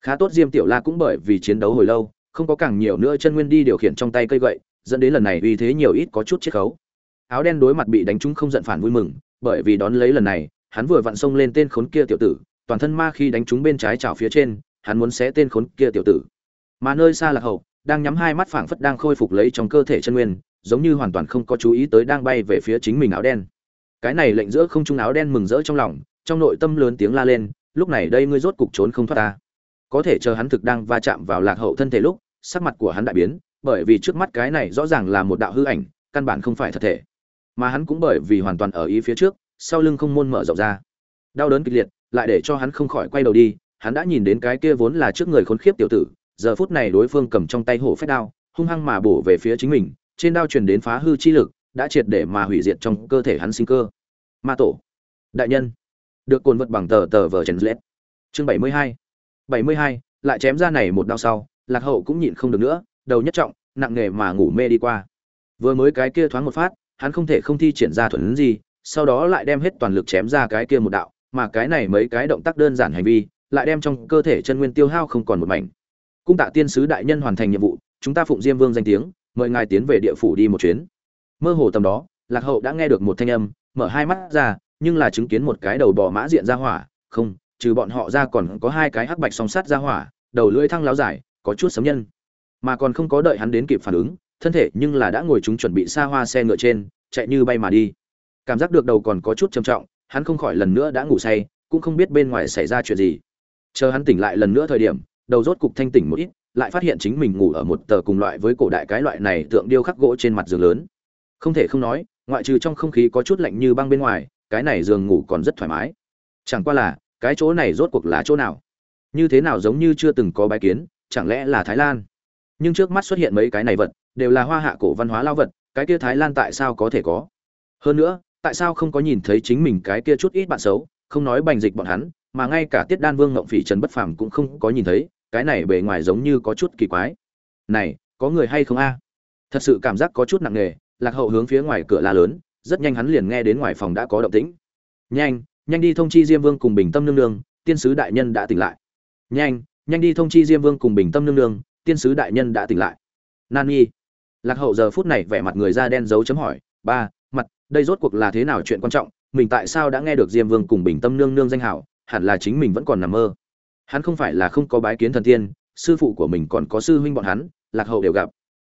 Khá tốt diêm tiểu la cũng bởi vì chiến đấu hồi lâu, không có càng nhiều nữa chân nguyên đi điều khiển trong tay cây gậy, dẫn đến lần này uy thế nhiều ít có chút chiết khấu. Áo đen đối mặt bị đánh trúng không giận phản vui mừng, bởi vì đón lấy lần này, hắn vừa vặn xông lên tên khốn kia tiểu tử, toàn thân ma khi đánh trúng bên trái chảo phía trên hắn muốn xé tên khốn kia tiểu tử. Mà nơi xa lạc hậu, đang nhắm hai mắt phảng phất đang khôi phục lấy trong cơ thể chân nguyên, giống như hoàn toàn không có chú ý tới đang bay về phía chính mình áo đen. Cái này lệnh giữa không trung áo đen mừng rỡ trong lòng, trong nội tâm lớn tiếng la lên, lúc này đây ngươi rốt cục trốn không thoát ta. Có thể chờ hắn thực đang va chạm vào lạc hậu thân thể lúc, sắc mặt của hắn đại biến, bởi vì trước mắt cái này rõ ràng là một đạo hư ảnh, căn bản không phải thật thể. Mà hắn cũng bởi vì hoàn toàn ở ý phía trước, sau lưng không môn mở rộng ra. Đau đớn kịch liệt, lại để cho hắn không khỏi quay đầu đi hắn đã nhìn đến cái kia vốn là trước người khốn khiếp tiểu tử, giờ phút này đối phương cầm trong tay hổ phách đao, hung hăng mà bổ về phía chính mình, trên đao truyền đến phá hư chi lực, đã triệt để mà hủy diệt trong cơ thể hắn sinh cơ. Ma tổ. Đại nhân. Được cuốn vật bằng tờ tờ vờ trần lết chương bảy mươi hai. bảy mươi hai, lại chém ra này một đao sau, lạc hậu cũng nhịn không được nữa, đầu nhất trọng, nặng nghề mà ngủ mê đi qua. Vừa mới cái kia thoáng một phát, hắn không thể không thi triển ra thuần gì, sau đó lại đem hết toàn lực chém ra cái kia một đạo, mà cái này mấy cái động tác đơn giản hành vi lại đem trong cơ thể chân nguyên tiêu hao không còn một mảnh. Cung tạ tiên sứ đại nhân hoàn thành nhiệm vụ, chúng ta phụng diêm vương danh tiếng, mời ngài tiến về địa phủ đi một chuyến. Mơ hồ tầm đó, lạc hậu đã nghe được một thanh âm, mở hai mắt ra, nhưng là chứng kiến một cái đầu bò mã diện ra hỏa, không, trừ bọn họ ra còn có hai cái hắc bạch song sắt ra hỏa, đầu lưỡi thăng láo dài, có chút sấm nhân. Mà còn không có đợi hắn đến kịp phản ứng, thân thể nhưng là đã ngồi chúng chuẩn bị xa hoa xe ngựa trên, chạy như bay mà đi. Cảm giác được đầu còn có chút trầm trọng, hắn không khỏi lần nữa đã ngủ say, cũng không biết bên ngoài xảy ra chuyện gì chờ hắn tỉnh lại lần nữa thời điểm, đầu rốt cục thanh tỉnh một ít, lại phát hiện chính mình ngủ ở một tờ cùng loại với cổ đại cái loại này tượng điêu khắc gỗ trên mặt giường lớn. Không thể không nói, ngoại trừ trong không khí có chút lạnh như băng bên ngoài, cái này giường ngủ còn rất thoải mái. Chẳng qua là, cái chỗ này rốt cuộc là chỗ nào? Như thế nào giống như chưa từng có bái kiến, chẳng lẽ là thái lan? Nhưng trước mắt xuất hiện mấy cái này vật, đều là hoa hạ cổ văn hóa lao vật, cái kia thái lan tại sao có thể có? Hơn nữa, tại sao không có nhìn thấy chính mình cái kia chút ít bạn xấu, không nói bành dịch bọn hắn mà ngay cả tiết đan vương ngộng phỉ trần bất phàm cũng không có nhìn thấy, cái này bề ngoài giống như có chút kỳ quái. Này, có người hay không a? Thật sự cảm giác có chút nặng nề, lạc hậu hướng phía ngoài cửa la lớn, rất nhanh hắn liền nghe đến ngoài phòng đã có động tĩnh. Nhanh nhanh đi thông chi diêm vương cùng bình tâm nương nương, tiên sứ đại nhân đã tỉnh lại. Nhanh nhanh đi thông chi diêm vương cùng bình tâm nương nương, tiên sứ đại nhân đã tỉnh lại. Nan nhi. Lạc hậu giờ phút này vẻ mặt người da đen dấu chấm hỏi, ba, mặt, đây rốt cuộc là thế nào chuyện quan trọng? Mình tại sao đã nghe được diêm vương cùng bình tâm nương nương danh hảo hẳn là chính mình vẫn còn nằm mơ. Hắn không phải là không có bái kiến thần tiên, sư phụ của mình còn có sư huynh bọn hắn, lạc hậu đều gặp.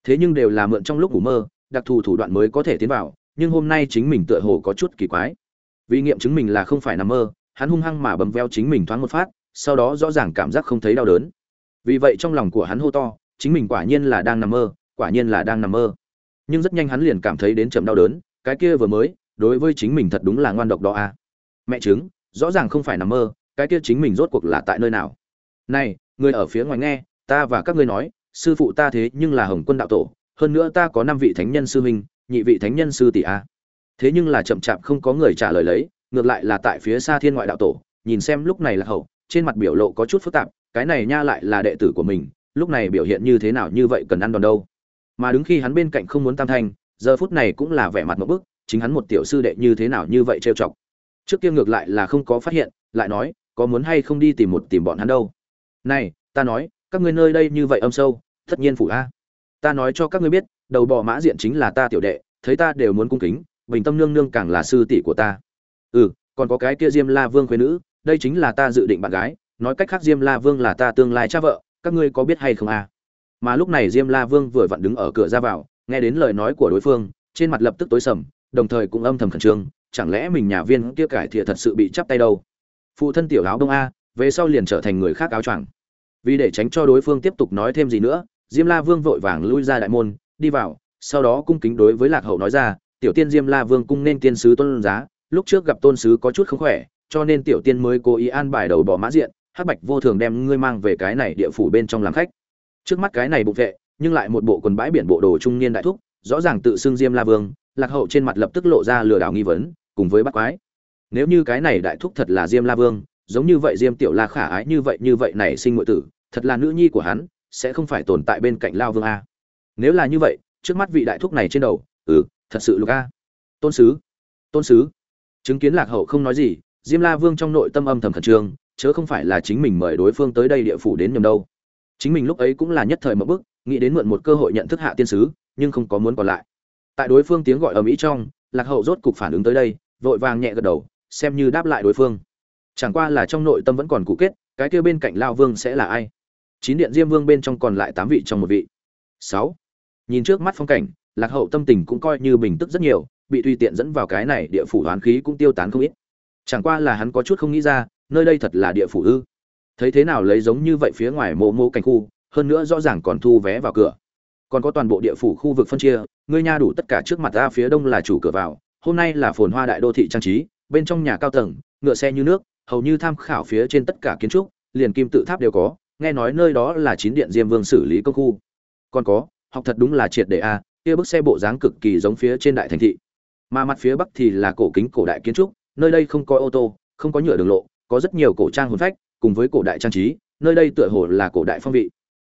Thế nhưng đều là mượn trong lúc ngủ mơ, đặc thù thủ đoạn mới có thể tiến vào, nhưng hôm nay chính mình tựa hồ có chút kỳ quái. Vì nghiệm chứng mình là không phải nằm mơ, hắn hung hăng mà bấm veo chính mình thoáng một phát, sau đó rõ ràng cảm giác không thấy đau đớn. Vì vậy trong lòng của hắn hô to, chính mình quả nhiên là đang nằm mơ, quả nhiên là đang nằm mơ. Nhưng rất nhanh hắn liền cảm thấy đến chậm đau đớn, cái kia vừa mới, đối với chính mình thật đúng là ngoan độc đó a à. mẹ chứng rõ ràng không phải nằm mơ, cái kia chính mình rốt cuộc là tại nơi nào. Này, người ở phía ngoài nghe, ta và các ngươi nói, sư phụ ta thế nhưng là hồng quân đạo tổ, hơn nữa ta có năm vị thánh nhân sư huynh, nhị vị thánh nhân sư tỷ a. Thế nhưng là chậm chạp không có người trả lời lấy, ngược lại là tại phía xa thiên ngoại đạo tổ, nhìn xem lúc này là hậu, trên mặt biểu lộ có chút phức tạp, cái này nha lại là đệ tử của mình, lúc này biểu hiện như thế nào như vậy cần ăn đòn đâu. Mà đứng khi hắn bên cạnh không muốn tam thanh, giờ phút này cũng là vẻ mặt một bức, chính hắn một tiểu sư đệ như thế nào như vậy trêu chọc trước kia ngược lại là không có phát hiện, lại nói, có muốn hay không đi tìm một tìm bọn hắn đâu? Này, ta nói, các ngươi nơi đây như vậy âm sâu, tất nhiên phủ a. Ta nói cho các ngươi biết, đầu bò mã diện chính là ta tiểu đệ, thấy ta đều muốn cung kính, bình tâm nương nương càng là sư tỷ của ta. Ừ còn có cái kia diêm la vương khuyên nữ, đây chính là ta dự định bạn gái, nói cách khác diêm la vương là ta tương lai cha vợ, các ngươi có biết hay không à mà lúc này diêm la vương vừa vặn đứng ở cửa ra vào, nghe đến lời nói của đối phương, trên mặt lập tức tối sầm, đồng thời cũng âm thầm khẩn trương chẳng lẽ mình nhà viên kia cải thiện thật sự bị chắp tay đâu? Phụ thân tiểu áo đông a, về sau liền trở thành người khác áo choàng. Vì để tránh cho đối phương tiếp tục nói thêm gì nữa, diêm la vương vội vàng lui ra đại môn, đi vào, sau đó cung kính đối với lạc hậu nói ra, tiểu tiên diêm la vương cung nên tiên sứ tôn giá, lúc trước gặp tôn sứ có chút không khỏe, cho nên tiểu tiên mới cố ý an bài đầu bỏ mã diện, hắc bạch vô thường đem ngươi mang về cái này địa phủ bên trong làm khách. Trước mắt cái này bụng vệ, nhưng lại một bộ quần bãi biển bộ đồ trung niên đại thúc, rõ ràng tự xưng diêm la vương, lạc hậu trên mặt lập tức lộ ra lừa đảo nghi vấn cùng với bắt quái. Nếu như cái này đại thúc thật là diêm la vương, giống như vậy diêm tiểu la khả ái như vậy như vậy này sinh ngụy tử, thật là nữ nhi của hắn, sẽ không phải tồn tại bên cạnh lao vương a. Nếu là như vậy, trước mắt vị đại thúc này trên đầu ừ thật sự lục a. Tôn sứ tôn sứ. Chứng kiến lạc hậu không nói gì, diêm la vương trong nội tâm âm thầm khẩn trương, chớ không phải là chính mình mời đối phương tới đây địa phủ đến nhầm đâu. Chính mình lúc ấy cũng là nhất thời một bước nghĩ đến mượn một cơ hội nhận thức hạ tiên sứ, nhưng không có muốn còn lại. Tại đối phương tiếng gọi ở mỹ trong lạc hậu rốt cục phản ứng tới đây, vội vàng nhẹ gật đầu, xem như đáp lại đối phương. Chẳng qua là trong nội tâm vẫn còn cụ kết, cái kia bên cạnh lao vương sẽ là ai? Chín điện diêm vương bên trong còn lại tám vị trong một vị. Sáu. Nhìn trước mắt phong cảnh, lạc hậu tâm tình cũng coi như bình tức rất nhiều, bị tùy tiện dẫn vào cái này địa phủ hoán khí cũng tiêu tán không ít. Chẳng qua là hắn có chút không nghĩ ra, nơi đây thật là địa phủ ư? Thấy thế nào lấy giống như vậy phía ngoài mộ mộ cảnh khu, hơn nữa rõ ràng còn thu vé vào cửa còn có toàn bộ địa phủ khu vực phân chia, ngươi nha đủ tất cả trước mặt ra phía đông là chủ cửa vào, hôm nay là phồn hoa đại đô thị trang trí, bên trong nhà cao tầng, ngựa xe như nước, hầu như tham khảo phía trên tất cả kiến trúc, liền kim tự tháp đều có, nghe nói nơi đó là chín điện diêm vương xử lý công khu. Còn có, học thật đúng là triệt để a, kia bức xe bộ dáng cực kỳ giống phía trên đại thành thị. Mà mặt phía bắc thì là cổ kính cổ đại kiến trúc, nơi đây không có ô tô, không có nhựa đường lộ, có rất nhiều cổ trang hồn phách, cùng với cổ đại trang trí, nơi đây tựa hồ là cổ đại phong vị.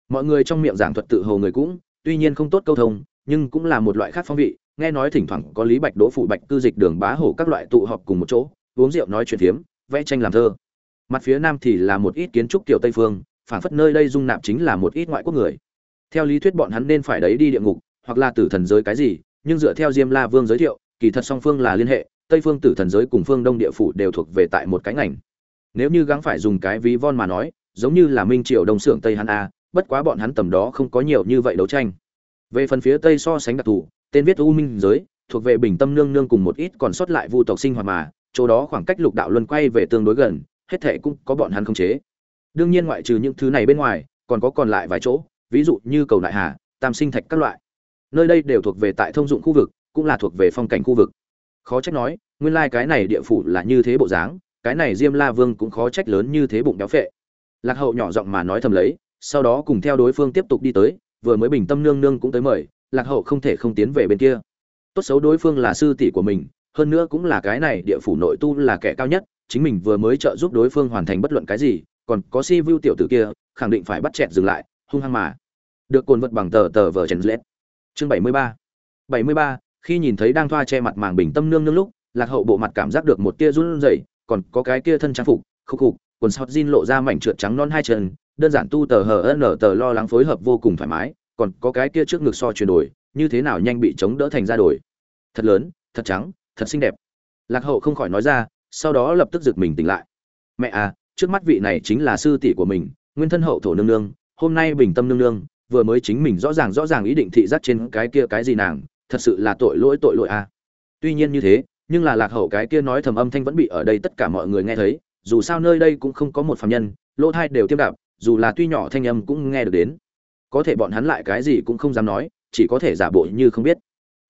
Mọi người trong miệng giảng thuật tự hồ người cũng tuy nhiên không tốt câu thông, nhưng cũng là một loại khác phong vị, nghe nói thỉnh thoảng có lý bạch đỗ phủ bạch cư dịch đường bá hổ các loại tụ họp cùng một chỗ, uống rượu nói chuyện phiếm, vẽ tranh làm thơ. Mặt phía nam thì là một ít kiến trúc kiểu tây phương phản phất nơi đây dung nạp chính là một ít ngoại quốc người. Theo lý thuyết bọn hắn nên phải đấy đi địa ngục, hoặc là tử thần giới cái gì, nhưng dựa theo diêm la vương giới thiệu, kỳ thật song phương là liên hệ, tây phương tử thần giới cùng phương đông địa phủ đều thuộc về tại một cái ngành. Nếu như gắng phải dùng cái ví von mà nói, giống như là minh triều đông xưởng tây hắn a bất quá bọn hắn tầm đó không có nhiều như vậy đấu tranh. Về phần phía tây so sánh đặc thù, tên viết u minh giới, thuộc về bình tâm nương nương cùng một ít còn sót lại vu tộc sinh hoạt mà, chỗ đó khoảng cách lục đạo luân quay về tương đối gần, hết thệ cũng có bọn hắn không chế. Đương nhiên ngoại trừ những thứ này bên ngoài, còn có còn lại vài chỗ, ví dụ như cầu đại hà, tam sinh thạch các loại. Nơi đây đều thuộc về tại thông dụng khu vực, cũng là thuộc về phong cảnh khu vực. Khó trách nói, nguyên lai cái này địa phủ là như thế bộ dáng, cái này diêm la vương cũng khó trách lớn như thế bụng béo phệ. Lạc hậu nhỏ giọng mà nói thầm lấy sau đó cùng theo đối phương tiếp tục đi tới, vừa mới bình tâm nương nương cũng tới mời, lạc hậu không thể không tiến về bên kia. Tốt xấu đối phương là sư tỷ của mình, hơn nữa cũng là cái này địa phủ nội tu là kẻ cao nhất, chính mình vừa mới trợ giúp đối phương hoàn thành bất luận cái gì, còn có si vu tiểu tử kia, khẳng định phải bắt chẹt dừng lại, hung hăng mà. Được cồn vật bằng tờ tờ vờ chèn lết. Chương bảy mươi ba. Bảy mươi ba, khi nhìn thấy đang thoa che mặt màng bình tâm nương nương lúc, lạc hậu bộ mặt cảm giác được một tia run rẩy, còn có cái kia thân trang phục, khúc khục, quần sọt jean lộ ra mảnh trượt trắng non hai chân đơn giản tu tờ hờ n tờ lo lắng phối hợp vô cùng thoải mái, còn có cái kia trước ngực so chuyển đổi, như thế nào nhanh bị chống đỡ thành ra đổi. Thật lớn, thật trắng, thật xinh đẹp. Lạc hậu không khỏi nói ra, sau đó lập tức giật mình tỉnh lại. Mẹ à trước mắt vị này chính là sư tỷ của mình, nguyên thân hậu thổ nương nương, hôm nay bình tâm nương nương, vừa mới chính mình rõ ràng rõ ràng ý định thị giác trên cái kia cái gì nàng, thật sự là tội lỗi tội lỗi à. Tuy nhiên như thế, nhưng là lạc hậu cái kia nói thầm âm thanh vẫn bị ở đây tất cả mọi người nghe thấy, dù sao nơi đây cũng không có một phạm nhân, lỗ thai đều tiêm đạp dù là tuy nhỏ thanh âm cũng nghe được đến. Có thể bọn hắn lại cái gì cũng không dám nói, chỉ có thể giả bộ như không biết.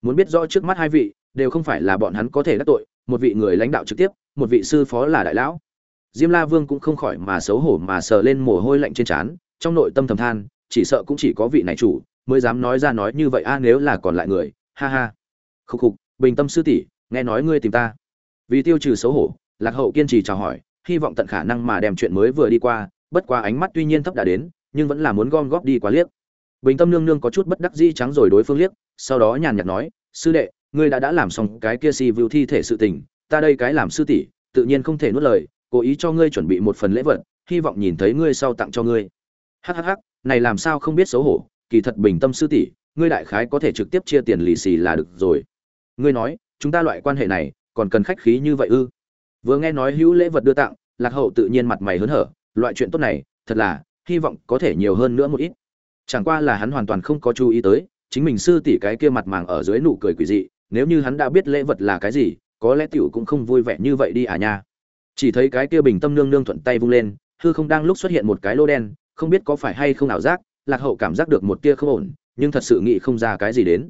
Muốn biết rõ trước mắt hai vị, đều không phải là bọn hắn có thể đắc tội, một vị người lãnh đạo trực tiếp, một vị sư phó là đại lão. Diêm la vương cũng không khỏi mà xấu hổ mà sờ lên mồ hôi lạnh trên trán, trong nội tâm thầm than, chỉ sợ cũng chỉ có vị này chủ, mới dám nói ra nói như vậy a, nếu là còn lại người, ha ha. Khục khục, bình tâm sư tỷ, nghe nói ngươi tìm ta. Vì tiêu trừ xấu hổ, lạc hậu kiên trì chào hỏi, hy vọng tận khả năng mà đem chuyện mới vừa đi qua bất quá ánh mắt tuy nhiên thấp đã đến, nhưng vẫn là muốn gom góp đi quá liếc. Bình tâm nương nương có chút bất đắc dĩ trắng rồi đối phương liếc, sau đó nhàn nhạt nói, sư đệ, ngươi đã đã làm xong cái kia si vưu thi thể sự tình, ta đây cái làm sư tỷ, tự nhiên không thể nuốt lời, cố ý cho ngươi chuẩn bị một phần lễ vật, hy vọng nhìn thấy ngươi sau tặng cho ngươi. Hhh này làm sao không biết xấu hổ, kỳ thật bình tâm sư tỷ, ngươi đại khái có thể trực tiếp chia tiền lì xì là được rồi. Ngươi nói, chúng ta loại quan hệ này, còn cần khách khí như vậy ư? Vừa nghe nói hữu lễ vật đưa tặng, lạc hậu tự nhiên mặt mày hớn hở loại chuyện tốt này, thật là, hy vọng có thể nhiều hơn nữa một ít. Chẳng qua là hắn hoàn toàn không có chú ý tới, chính mình sư tỷ cái kia mặt màng ở dưới nụ cười quỷ dị, nếu như hắn đã biết lễ vật là cái gì, có lẽ tiểu cũng không vui vẻ như vậy đi à nha. Chỉ thấy cái kia bình tâm nương nương thuận tay vung lên, hư không đang lúc xuất hiện một cái lô đen, không biết có phải hay không ảo giác, lạc hậu cảm giác được một tia không ổn, nhưng thật sự nghĩ không ra cái gì đến.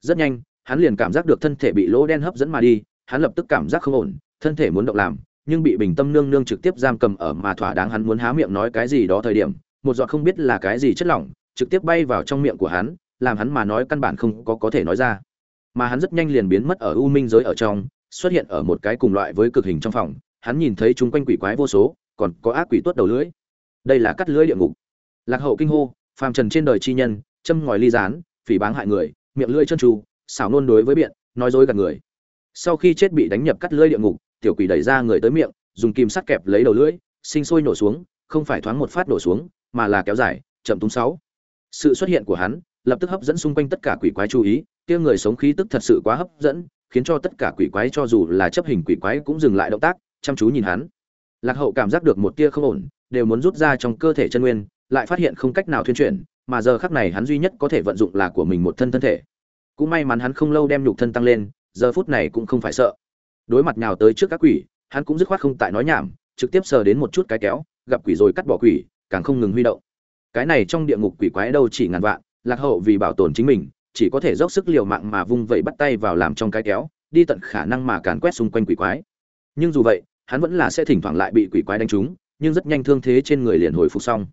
Rất nhanh, hắn liền cảm giác được thân thể bị lỗ đen hấp dẫn mà đi, hắn lập tức cảm giác không ổn, thân thể muốn động làm nhưng bị bình tâm nương nương trực tiếp giam cầm ở mà thỏa đáng hắn muốn há miệng nói cái gì đó thời điểm, một giọt không biết là cái gì chất lỏng, trực tiếp bay vào trong miệng của hắn, làm hắn mà nói căn bản không có có thể nói ra. Mà hắn rất nhanh liền biến mất ở u minh giới ở trong, xuất hiện ở một cái cùng loại với cực hình trong phòng, hắn nhìn thấy chúng quanh quỷ quái vô số, còn có ác quỷ tuốt đầu lưỡi. Đây là cắt lưỡi địa ngục. Lạc hậu kinh hô, phàm trần trên đời chi nhân, châm ngòi ly gián, phỉ báng hại người, miệng lưỡi chân tru, xảo nôn đối với biện, nói dối gạt người. Sau khi chết bị đánh nhập cắt lưỡi địa ngục tiểu quỷ đẩy ra người tới miệng, dùng kim sắt kẹp lấy đầu lưỡi, sinh sôi nổ xuống, không phải thoáng một phát nổ xuống, mà là kéo dài, chậm túng sáu. Sự xuất hiện của hắn lập tức hấp dẫn xung quanh tất cả quỷ quái chú ý, kia người sống khí tức thật sự quá hấp dẫn, khiến cho tất cả quỷ quái cho dù là chấp hình quỷ quái cũng dừng lại động tác, chăm chú nhìn hắn. Lạc hậu cảm giác được một tia không ổn, đều muốn rút ra trong cơ thể chân nguyên, lại phát hiện không cách nào thuyên chuyển, mà giờ khắc này hắn duy nhất có thể vận dụng là của mình một thân thân thể. Cũng may mắn hắn không lâu đem nhục thân tăng lên, giờ phút này cũng không phải sợ đối mặt nào tới trước các quỷ, hắn cũng dứt khoát không tại nói nhảm, trực tiếp sờ đến một chút cái kéo, gặp quỷ rồi cắt bỏ quỷ, càng không ngừng huy động. Cái này trong địa ngục quỷ quái đâu chỉ ngàn vạn, lạc hậu vì bảo tồn chính mình, chỉ có thể dốc sức liều mạng mà vung vẩy bắt tay vào làm trong cái kéo, đi tận khả năng mà càn quét xung quanh quỷ quái. Nhưng dù vậy, hắn vẫn là sẽ thỉnh thoảng lại bị quỷ quái đánh trúng, nhưng rất nhanh thương thế trên người liền hồi phục xong.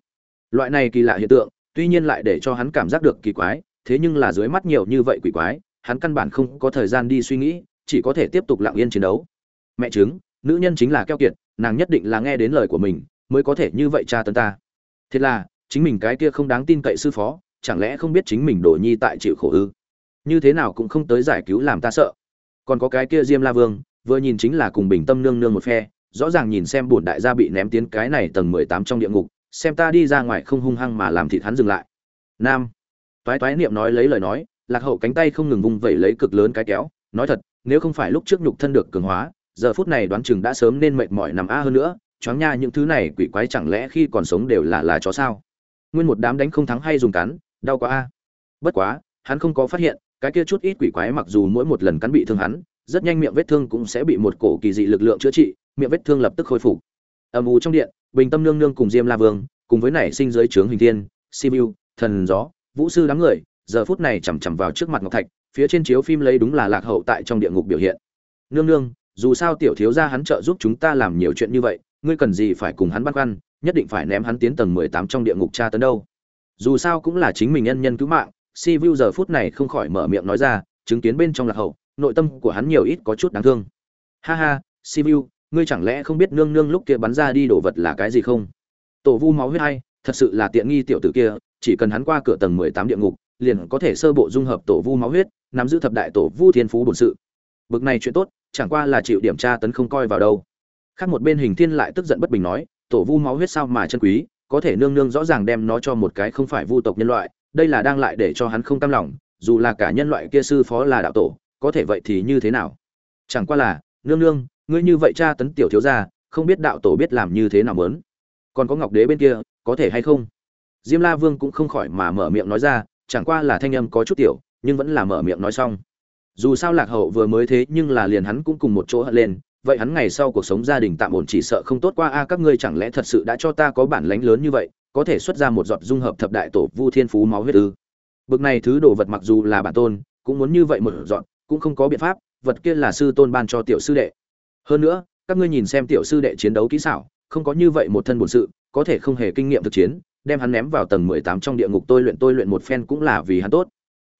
Loại này kỳ lạ hiện tượng, tuy nhiên lại để cho hắn cảm giác được kỳ quái, thế nhưng là dưới mắt nhiều như vậy quỷ quái, hắn căn bản không có thời gian đi suy nghĩ chỉ có thể tiếp tục lặng yên chiến đấu. Mẹ chứng nữ nhân chính là keo kiệt, nàng nhất định là nghe đến lời của mình, mới có thể như vậy cha tấn ta. Thế là, chính mình cái kia không đáng tin cậy sư phó, chẳng lẽ không biết chính mình đổ nhi tại chịu khổ ư? Như thế nào cũng không tới giải cứu làm ta sợ. Còn có cái kia diêm la vương, vừa nhìn chính là cùng bình tâm nương nương một phe, rõ ràng nhìn xem bổn đại gia bị ném tiến cái này tầng mười tám trong địa ngục, xem ta đi ra ngoài không hung hăng mà làm thịt hắn dừng lại. Nam. Toái toái niệm nói lấy lời nói, lạc hậu cánh tay không ngừng vung vẩy lấy cực lớn cái kéo, nói thật nếu không phải lúc trước nhục thân được cường hóa, giờ phút này đoán chừng đã sớm nên mệt mỏi nằm a hơn nữa, choáng nha, những thứ này quỷ quái chẳng lẽ khi còn sống đều là là chó sao? Nguyên một đám đánh không thắng hay dùng cắn, đau quá a. Bất quá, hắn không có phát hiện, cái kia chút ít quỷ quái mặc dù mỗi một lần cắn bị thương hắn, rất nhanh miệng vết thương cũng sẽ bị một cổ kỳ dị lực lượng chữa trị, miệng vết thương lập tức khôi phục. Âm u trong điện, bình tâm nương nương cùng diêm la vương, cùng với nảy sinh giới trướng hình thiên, sibiu, thần gió, vũ sư đám người, giờ phút này chầm chậm vào trước mặt ngọc thạch phía trên chiếu phim lấy đúng là lạc hậu tại trong địa ngục biểu hiện. Nương nương dù sao tiểu thiếu gia hắn trợ giúp chúng ta làm nhiều chuyện như vậy ngươi cần gì phải cùng hắn băn khoăn nhất định phải ném hắn tiến tầng mười tám trong địa ngục tra tấn đâu. Dù sao cũng là chính mình nhân nhân cứu mạng si vu giờ phút này không khỏi mở miệng nói ra chứng kiến bên trong lạc hậu nội tâm của hắn nhiều ít có chút đáng thương. Ha ha Si Vu, ngươi chẳng lẽ không biết nương nương lúc kia bắn ra đi đổ vật là cái gì không? Tổ vu máu huyết hay thật sự là tiện nghi tiểu tử kia chỉ cần hắn qua cửa tầng mười tám địa ngục liền có thể sơ bộ dung hợp tổ vu máu huyết, nắm giữ thập đại tổ vu thiên phú bổn sự. Bực này chuyện tốt, chẳng qua là chịu điểm tra tấn không coi vào đâu. Khác một bên hình thiên lại tức giận bất bình nói, tổ vu máu huyết sao mà chân quý, có thể nương nương rõ ràng đem nó cho một cái không phải vu tộc nhân loại, đây là đang lại để cho hắn không cam lòng, dù là cả nhân loại kia sư phó là đạo tổ, có thể vậy thì như thế nào? Chẳng qua là, nương nương, ngươi như vậy cha tấn tiểu thiếu gia, không biết đạo tổ biết làm như thế nào mớn còn có ngọc đế bên kia, có thể hay không? Diêm la vương cũng không khỏi mà mở miệng nói ra chẳng qua là thanh âm có chút tiểu, nhưng vẫn là mở miệng nói xong. Dù sao lạc hậu vừa mới thế nhưng là liền hắn cũng cùng một chỗ hận lên, vậy hắn ngày sau cuộc sống gia đình tạm ổn chỉ sợ không tốt qua a, các ngươi chẳng lẽ thật sự đã cho ta có bản lánh lớn như vậy, có thể xuất ra một giọt dung hợp thập đại tổ vu thiên phú máu huyết ư? Bực này thứ đồ vật mặc dù là bản tôn, cũng muốn như vậy một giọt, cũng không có biện pháp, vật kia là sư tôn ban cho tiểu sư đệ. Hơn nữa, các ngươi nhìn xem tiểu sư đệ chiến đấu kỹ xảo, không có như vậy một thân bổn sự, có thể không hề kinh nghiệm thực chiến đem hắn ném vào tầng mười tám trong địa ngục tôi luyện tôi luyện một phen cũng là vì hắn tốt.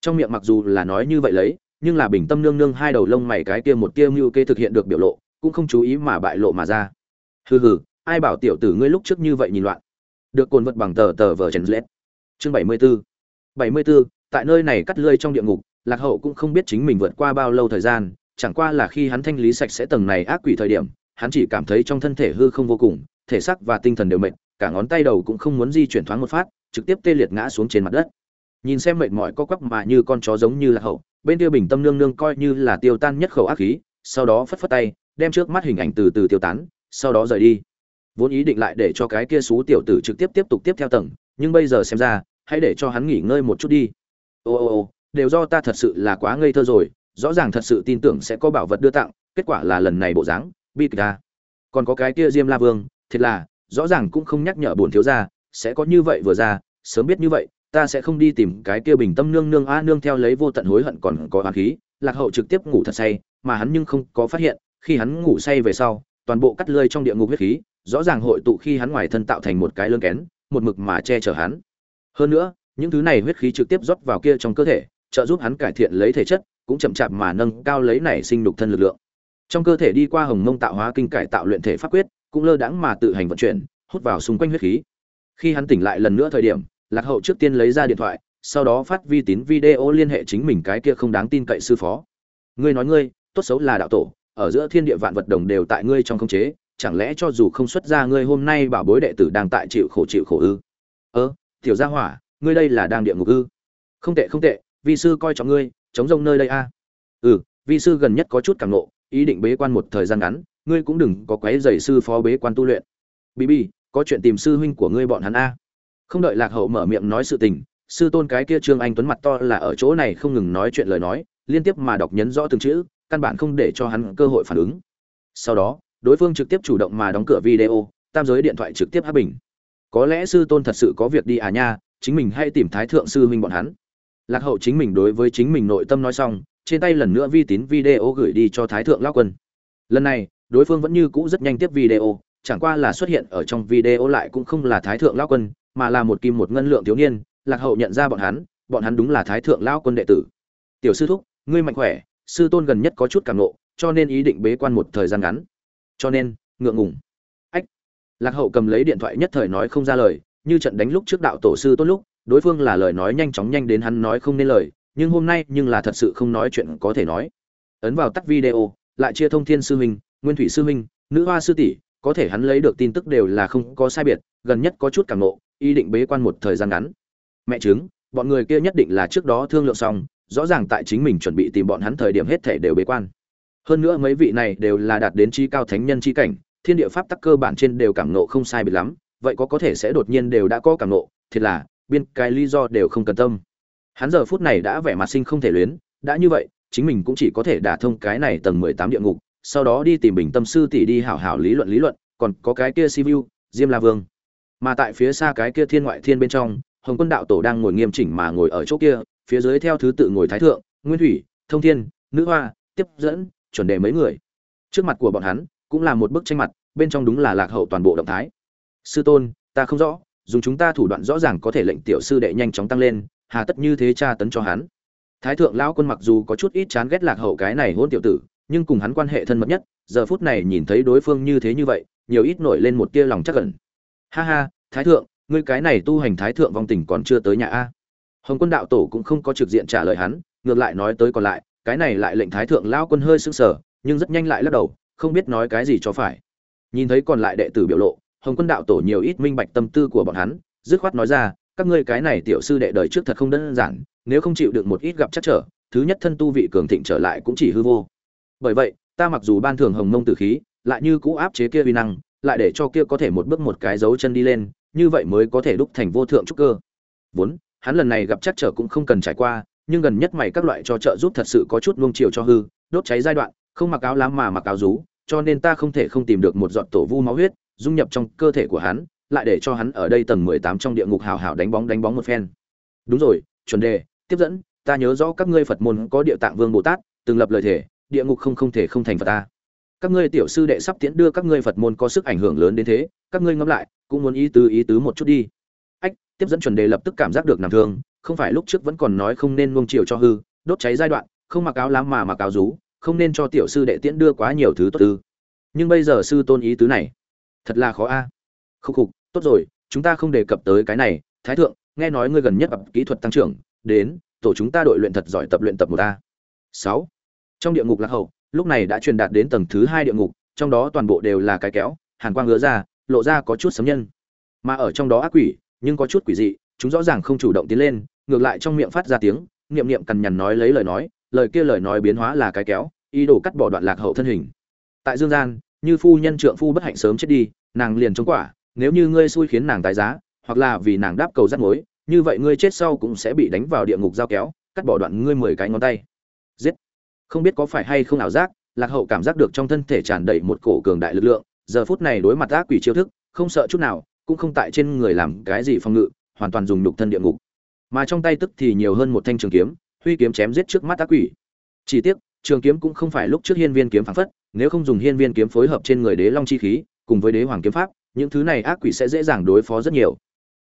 Trong miệng mặc dù là nói như vậy lấy, nhưng là bình tâm nương nương hai đầu lông mày cái kia một tia mưu kê thực hiện được biểu lộ, cũng không chú ý mà bại lộ mà ra. Hừ hừ, ai bảo tiểu tử ngươi lúc trước như vậy nhìn loạn? Được cồn vật bằng tờ tờ vờ chèn lết. Chương bảy mươi b ố bảy mươi b ố tại nơi này cắt lơi trong địa ngục, lạc hậu cũng không biết chính mình vượt qua bao lâu thời gian, chẳng qua là khi hắn thanh lý sạch sẽ tầng này ác quỷ thời điểm, hắn chỉ cảm thấy trong thân thể hư không vô cùng, thể xác và tinh thần đều mệt cả ngón tay đầu cũng không muốn di chuyển thoáng một phát, trực tiếp tê liệt ngã xuống trên mặt đất. Nhìn xem mệt mỏi co quắp mà như con chó giống như là hậu, bên kia bình tâm nương nương coi như là tiêu tan nhất khẩu ác khí, sau đó phất phất tay, đem trước mắt hình ảnh từ từ tiêu tán, sau đó rời đi. Vốn ý định lại để cho cái kia xú tiểu tử trực tiếp tiếp tục tiếp theo tầng, nhưng bây giờ xem ra, hãy để cho hắn nghỉ ngơi một chút đi. Ô ô ô, đều do ta thật sự là quá ngây thơ rồi, rõ ràng thật sự tin tưởng sẽ có bảo vật đưa tặng, kết quả là lần này bộ dáng, bi kịch ta còn có cái kia diêm la vương, thiệt là rõ ràng cũng không nhắc nhở bổn thiếu gia, sẽ có như vậy vừa ra, sớm biết như vậy, ta sẽ không đi tìm cái kia bình tâm nương nương a, nương theo lấy vô tận hối hận còn có oán khí, lạc hậu trực tiếp ngủ thật say, mà hắn nhưng không có phát hiện, khi hắn ngủ say về sau, toàn bộ cắt lơi trong địa ngục huyết khí, rõ ràng hội tụ khi hắn ngoài thân tạo thành một cái lưng kén, một mực mà che chở hắn. Hơn nữa, những thứ này huyết khí trực tiếp rót vào kia trong cơ thể, trợ giúp hắn cải thiện lấy thể chất, cũng chậm chạp mà nâng cao lấy nảy sinh đục thân lực lượng. Trong cơ thể đi qua hồng mông tạo hóa kinh cải tạo luyện thể pháp quyết cũng lơ đãng mà tự hành vận chuyển, hút vào xung quanh huyết khí. Khi hắn tỉnh lại lần nữa thời điểm, lạc hậu trước tiên lấy ra điện thoại, sau đó phát vi tín video liên hệ chính mình cái kia không đáng tin cậy sư phó. Ngươi nói ngươi, tốt xấu là đạo tổ, ở giữa thiên địa vạn vật đồng đều tại ngươi trong không chế, chẳng lẽ cho dù không xuất ra ngươi hôm nay bảo bối đệ tử đang tại chịu khổ chịu khổ ư? Ơ, tiểu gia hỏa, ngươi đây là đang địa ngục ư? Không tệ không tệ, vi sư coi trọng ngươi, chống rông nơi đây a. Ừ vi sư gần nhất có chút cảm nộ, ý định bế quan một thời gian ngắn ngươi cũng đừng có quấy rầy sư phó bế quan tu luyện. Bí bi có chuyện tìm sư huynh của ngươi bọn hắn a. Không đợi lạc hậu mở miệng nói sự tình, sư tôn cái kia trương anh tuấn mặt to là ở chỗ này không ngừng nói chuyện lời nói, liên tiếp mà đọc nhấn rõ từng chữ, căn bản không để cho hắn cơ hội phản ứng. Sau đó, đối phương trực tiếp chủ động mà đóng cửa video, tam giới điện thoại trực tiếp hát bình. Có lẽ sư tôn thật sự có việc đi à nha, chính mình hay tìm thái thượng sư huynh bọn hắn. Lạc hậu chính mình đối với chính mình nội tâm nói xong, trên tay lần nữa vi tín video gửi đi cho thái thượng lao quân. Lần này đối phương vẫn như cũ rất nhanh tiếp video, chẳng qua là xuất hiện ở trong video lại cũng không là thái thượng lao quân, mà là một kim một ngân lượng thiếu niên, lạc hậu nhận ra bọn hắn bọn hắn đúng là thái thượng lao quân đệ tử. Tiểu sư thúc, ngươi mạnh khỏe, sư tôn gần nhất có chút cảm nộ, cho nên ý định bế quan một thời gian ngắn. Cho nên, ngượng ngùng. Ách. Lạc hậu cầm lấy điện thoại nhất thời nói không ra lời, như trận đánh lúc trước đạo tổ sư tốt lúc, đối phương là lời nói nhanh chóng nhanh đến hắn nói không nên lời, nhưng hôm nay nhưng là thật sự không nói chuyện có thể nói. Ấn vào tắt video, lại chia thông thiên sư huynh nguyên thủy sư huynh, nữ hoa sư tỷ, có thể hắn lấy được tin tức đều là không có sai biệt, gần nhất có chút cảm nộ, ý định bế quan một thời gian ngắn. Mẹ chứng, bọn người kia nhất định là trước đó thương lượng xong, rõ ràng tại chính mình chuẩn bị tìm bọn hắn thời điểm hết thể đều bế quan. Hơn nữa mấy vị này đều là đạt đến chi cao thánh nhân chi cảnh, thiên địa pháp tắc cơ bản trên đều cảm nộ không sai biệt lắm, vậy có có thể sẽ đột nhiên đều đã có cảm nộ thiệt là, biên cái lý do đều không cần tâm. Hắn giờ phút này đã vẻ mặt sinh không thể luyến, đã như vậy, chính mình cũng chỉ có thể đả thông cái này tầng mười tám địa ngục sau đó đi tìm bình tâm sư tỷ đi hảo hảo lý luận lý luận, còn có cái kia sivu diêm la vương. Mà tại phía xa cái kia thiên ngoại thiên bên trong, hồng quân đạo tổ đang ngồi nghiêm chỉnh mà ngồi ở chỗ kia, phía dưới theo thứ tự ngồi thái thượng, nguyên thủy, thông thiên, nữ hoa, tiếp dẫn, chuẩn đề mấy người. Trước mặt của bọn hắn, cũng là một bức tranh mặt, bên trong đúng là lạc hậu toàn bộ động thái. Sư tôn, ta không rõ, dùng chúng ta thủ đoạn rõ ràng có thể lệnh tiểu sư đệ nhanh chóng tăng lên, hà tất như thế tra tấn cho hắn. Thái thượng lão quân mặc dù có chút ít chán ghét lạc hậu cái này hôn tiểu tử nhưng cùng hắn quan hệ thân mật nhất, giờ phút này nhìn thấy đối phương như thế như vậy, nhiều ít nổi lên một tia lòng chắc cẩn ha ha, thái thượng, ngươi cái này tu hành thái thượng vong tình còn chưa tới nhà a? Hồng quân đạo tổ cũng không có trực diện trả lời hắn, ngược lại nói tới còn lại, cái này lại lệnh thái thượng lão quân hơi sưng sờ, nhưng rất nhanh lại lắc đầu, không biết nói cái gì cho phải. Nhìn thấy còn lại đệ tử biểu lộ, hồng quân đạo tổ nhiều ít minh bạch tâm tư của bọn hắn, dứt khoát nói ra, các ngươi cái này tiểu sư đệ đời trước thật không đơn giản, nếu không chịu được một ít gặp chắc trở, thứ nhất thân tu vị cường thịnh trở lại cũng chỉ hư vô bởi vậy, ta mặc dù ban thường hồng mông tử khí, lại như cũ áp chế kia uy năng, lại để cho kia có thể một bước một cái dấu chân đi lên, như vậy mới có thể đúc thành vô thượng trúc cơ. Vốn, hắn lần này gặp chắc trở cũng không cần trải qua, nhưng gần nhất mày các loại cho trợ giúp thật sự có chút nuông chiều cho hư, đốt cháy giai đoạn, không mặc áo lám mà mặc áo rú, cho nên ta không thể không tìm được một giọt tổ vu máu huyết, dung nhập trong cơ thể của hắn, lại để cho hắn ở đây tầng mười tám trong địa ngục hào hào đánh bóng đánh bóng một phen. Đúng rồi, chuẩn đề, tiếp dẫn, ta nhớ rõ các ngươi phật môn có địa tạng vương bồ tát, từng lập lời thể địa ngục không không thể không thành phật ta. Các ngươi tiểu sư đệ sắp tiễn đưa các ngươi phật môn có sức ảnh hưởng lớn đến thế, các ngươi ngẫm lại, cũng muốn ý tứ ý tứ một chút đi. Ách, tiếp dẫn chuẩn đề lập tức cảm giác được nằm thương, không phải lúc trước vẫn còn nói không nên nuông chiều cho hư, đốt cháy giai đoạn, không mặc áo lắm mà mặc áo rú, không nên cho tiểu sư đệ tiễn đưa quá nhiều thứ tốt tư nhưng bây giờ sư tôn ý tứ này, thật là khó a. À. khúc khục, tốt rồi, chúng ta không đề cập tới cái này. Thái thượng, nghe nói ngươi gần nhất ập kỹ thuật tăng trưởng, đến, tổ chúng ta đội luyện thật giỏi tập luyện tập một a. Sáu trong địa ngục lạc hậu, lúc này đã truyền đạt đến tầng thứ hai địa ngục, trong đó toàn bộ đều là cái kéo, hàn quang ngứa ra, lộ ra có chút sấm nhân. Mà ở trong đó ác quỷ, nhưng có chút quỷ dị, chúng rõ ràng không chủ động tiến lên, ngược lại trong miệng phát ra tiếng, niệm niệm cằn nhằn nói lấy lời nói, lời kia lời nói biến hóa là cái kéo, ý đồ cắt bỏ đoạn lạc hậu thân hình. Tại dương gian, như phu nhân trượng phu bất hạnh sớm chết đi, nàng liền chống quả, nếu như ngươi xui khiến nàng tái giá, hoặc là vì nàng đáp cầu rắt mối, như vậy ngươi chết sau cũng sẽ bị đánh vào địa ngục giao kéo, cắt bỏ đoạn ngươi mười cái ngón tay không biết có phải hay không ảo giác, lạc hậu cảm giác được trong thân thể tràn đầy một cổ cường đại lực lượng, giờ phút này đối mặt ác quỷ chiêu thức, không sợ chút nào, cũng không tại trên người làm cái gì phòng ngự, hoàn toàn dùng nhục thân địa ngục. Mà trong tay tức thì nhiều hơn một thanh trường kiếm, huy kiếm chém giết trước mắt ác quỷ. Chỉ tiếc, trường kiếm cũng không phải lúc trước hiên viên kiếm phảng phất, nếu không dùng hiên viên kiếm phối hợp trên người đế long chi khí, cùng với đế hoàng kiếm pháp, những thứ này ác quỷ sẽ dễ dàng đối phó rất nhiều.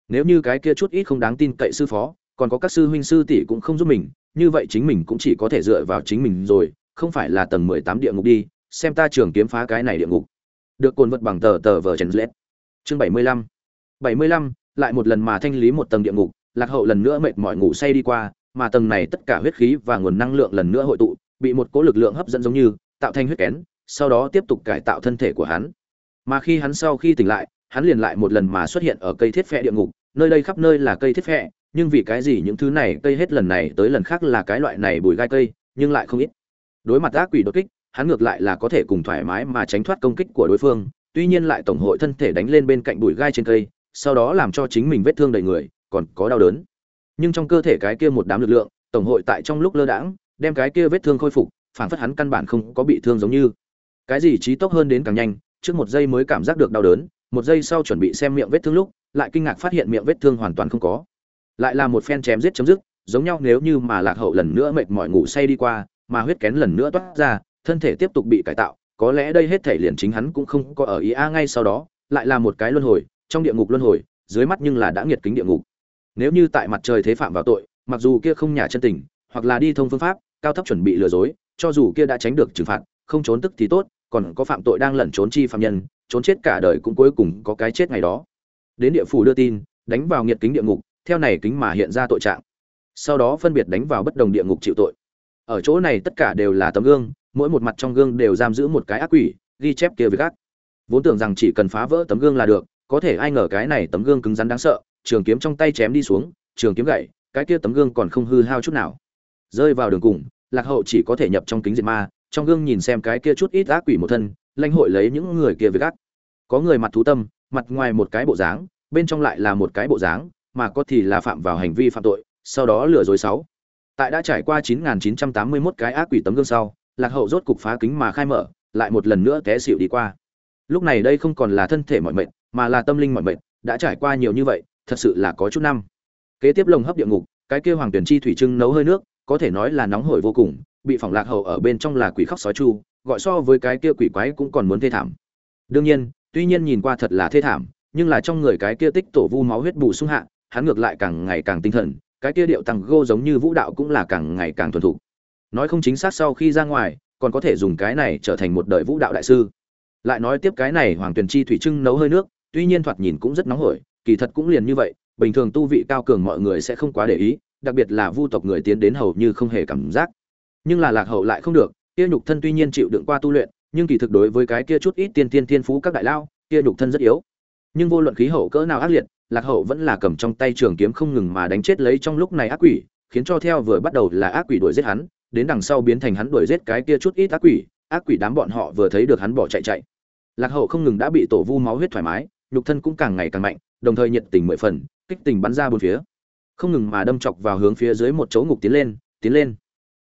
Nếu như cái kia chút ít không đáng tin cậy sư phó còn có các sư huynh sư tỷ cũng không giúp mình, như vậy chính mình cũng chỉ có thể dựa vào chính mình rồi, không phải là tầng mười tám địa ngục đi, xem ta trường kiếm phá cái này địa ngục. Được cồn vật bằng tờ tờ vờ chèn lết. Chương bảy mươi lăm. Bảy mươi lăm, lại một lần mà thanh lý một tầng địa ngục, lạc hậu lần nữa mệt mỏi ngủ say đi qua, mà tầng này tất cả huyết khí và nguồn năng lượng lần nữa hội tụ, bị một cỗ lực lượng hấp dẫn giống như, tạo thành huyết kén, sau đó tiếp tục cải tạo thân thể của hắn. Mà khi hắn sau khi tỉnh lại, hắn liền lại một lần mà xuất hiện ở cây thiết phệ địa ngục, nơi đây khắp nơi là cây thiết phệ nhưng vì cái gì những thứ này cây hết lần này tới lần khác là cái loại này bùi gai cây, nhưng lại không ít. Đối mặt ác quỷ đột kích, hắn ngược lại là có thể cùng thoải mái mà tránh thoát công kích của đối phương, tuy nhiên lại tổng hội thân thể đánh lên bên cạnh bụi gai trên cây, sau đó làm cho chính mình vết thương đầy người, còn có đau đớn. Nhưng trong cơ thể cái kia một đám lực lượng, tổng hội tại trong lúc lơ đãng, đem cái kia vết thương khôi phục, phản phất hắn căn bản không có bị thương giống như. Cái gì trí tốc hơn đến càng nhanh, trước một giây mới cảm giác được đau đớn, một giây sau chuẩn bị xem miệng vết thương lúc, lại kinh ngạc phát hiện miệng vết thương hoàn toàn không có lại là một phen chém giết chấm dứt, giống nhau nếu như mà lạc hậu lần nữa mệt mỏi ngủ say đi qua, mà huyết kén lần nữa toát ra, thân thể tiếp tục bị cải tạo, có lẽ đây hết thể liền chính hắn cũng không có ở ý a ngay sau đó, lại là một cái luân hồi, trong địa ngục luân hồi, dưới mắt nhưng là đã nghiệt kính địa ngục. Nếu như tại mặt trời thế phạm vào tội, mặc dù kia không nhà chân tình, hoặc là đi thông phương pháp, cao thấp chuẩn bị lừa dối, cho dù kia đã tránh được trừng phạt, không trốn tức thì tốt, còn có phạm tội đang lẩn trốn chi phạm nhân, trốn chết cả đời cũng cuối cùng có cái chết ngày đó. Đến địa phủ đưa tin, đánh vào nghiệt kính địa ngục theo này kính mà hiện ra tội trạng. Sau đó phân biệt đánh vào bất đồng địa ngục chịu tội. Ở chỗ này tất cả đều là tấm gương, mỗi một mặt trong gương đều giam giữ một cái ác quỷ, ghi chép kia việc ác. Vốn tưởng rằng chỉ cần phá vỡ tấm gương là được, có thể ai ngờ cái này tấm gương cứng rắn đáng sợ, trường kiếm trong tay chém đi xuống, trường kiếm gậy, cái kia tấm gương còn không hư hao chút nào. Rơi vào đường cùng, lạc hậu chỉ có thể nhập trong kính diệt ma, trong gương nhìn xem cái kia chút ít ác quỷ một thân, lãnh hội lấy những người kia việc ác. Có người mặt thú tâm, mặt ngoài một cái bộ dáng, bên trong lại là một cái bộ dáng mà có thì là phạm vào hành vi phạm tội, sau đó lừa dối sáu. Tại đã trải qua 9.981 cái ác quỷ tấm gương sau, lạc hậu rốt cục phá kính mà khai mở, lại một lần nữa té xỉu đi qua. Lúc này đây không còn là thân thể mọi mệnh mà là tâm linh mọi mệnh đã trải qua nhiều như vậy, thật sự là có chút năm. Kế tiếp lồng hấp địa ngục, cái kia hoàng tuyển chi thủy trưng nấu hơi nước, có thể nói là nóng hổi vô cùng, bị phỏng lạc hậu ở bên trong là quỷ khóc sói chu, gọi so với cái kia quỷ quái cũng còn muốn thê thảm. Đương nhiên, tuy nhiên nhìn qua thật là thê thảm, nhưng là trong người cái kia tích tổ vu máu huyết bù sung hạ hắn ngược lại càng ngày càng tinh thần, cái kia điệu tăng gô giống như vũ đạo cũng là càng ngày càng thuần thục. Nói không chính xác sau khi ra ngoài, còn có thể dùng cái này trở thành một đời vũ đạo đại sư. Lại nói tiếp cái này hoàng tuyền chi thủy trưng nấu hơi nước, tuy nhiên thoạt nhìn cũng rất nóng hổi, kỳ thật cũng liền như vậy, bình thường tu vị cao cường mọi người sẽ không quá để ý, đặc biệt là vu tộc người tiến đến hầu như không hề cảm giác. Nhưng là lạc hậu lại không được, kia nhục thân tuy nhiên chịu đựng qua tu luyện, nhưng kỳ thực đối với cái kia chút ít tiên tiên tiên phú các đại lao, kia nhục thân rất yếu. Nhưng vô luận khí hậu cỡ nào ác liệt lạc hậu vẫn là cầm trong tay trường kiếm không ngừng mà đánh chết lấy trong lúc này ác quỷ, khiến cho theo vừa bắt đầu là ác quỷ đuổi giết hắn, đến đằng sau biến thành hắn đuổi giết cái kia chút ít ác quỷ ác quỷ đám bọn họ vừa thấy được hắn bỏ chạy chạy. Lạc hậu không ngừng đã bị tổ vu máu huyết thoải mái, nhục thân cũng càng ngày càng mạnh, đồng thời nhiệt tình mười phần, kích tình bắn ra bốn phía. Không ngừng mà đâm chọc vào hướng phía dưới một chỗ ngục tiến lên tiến lên.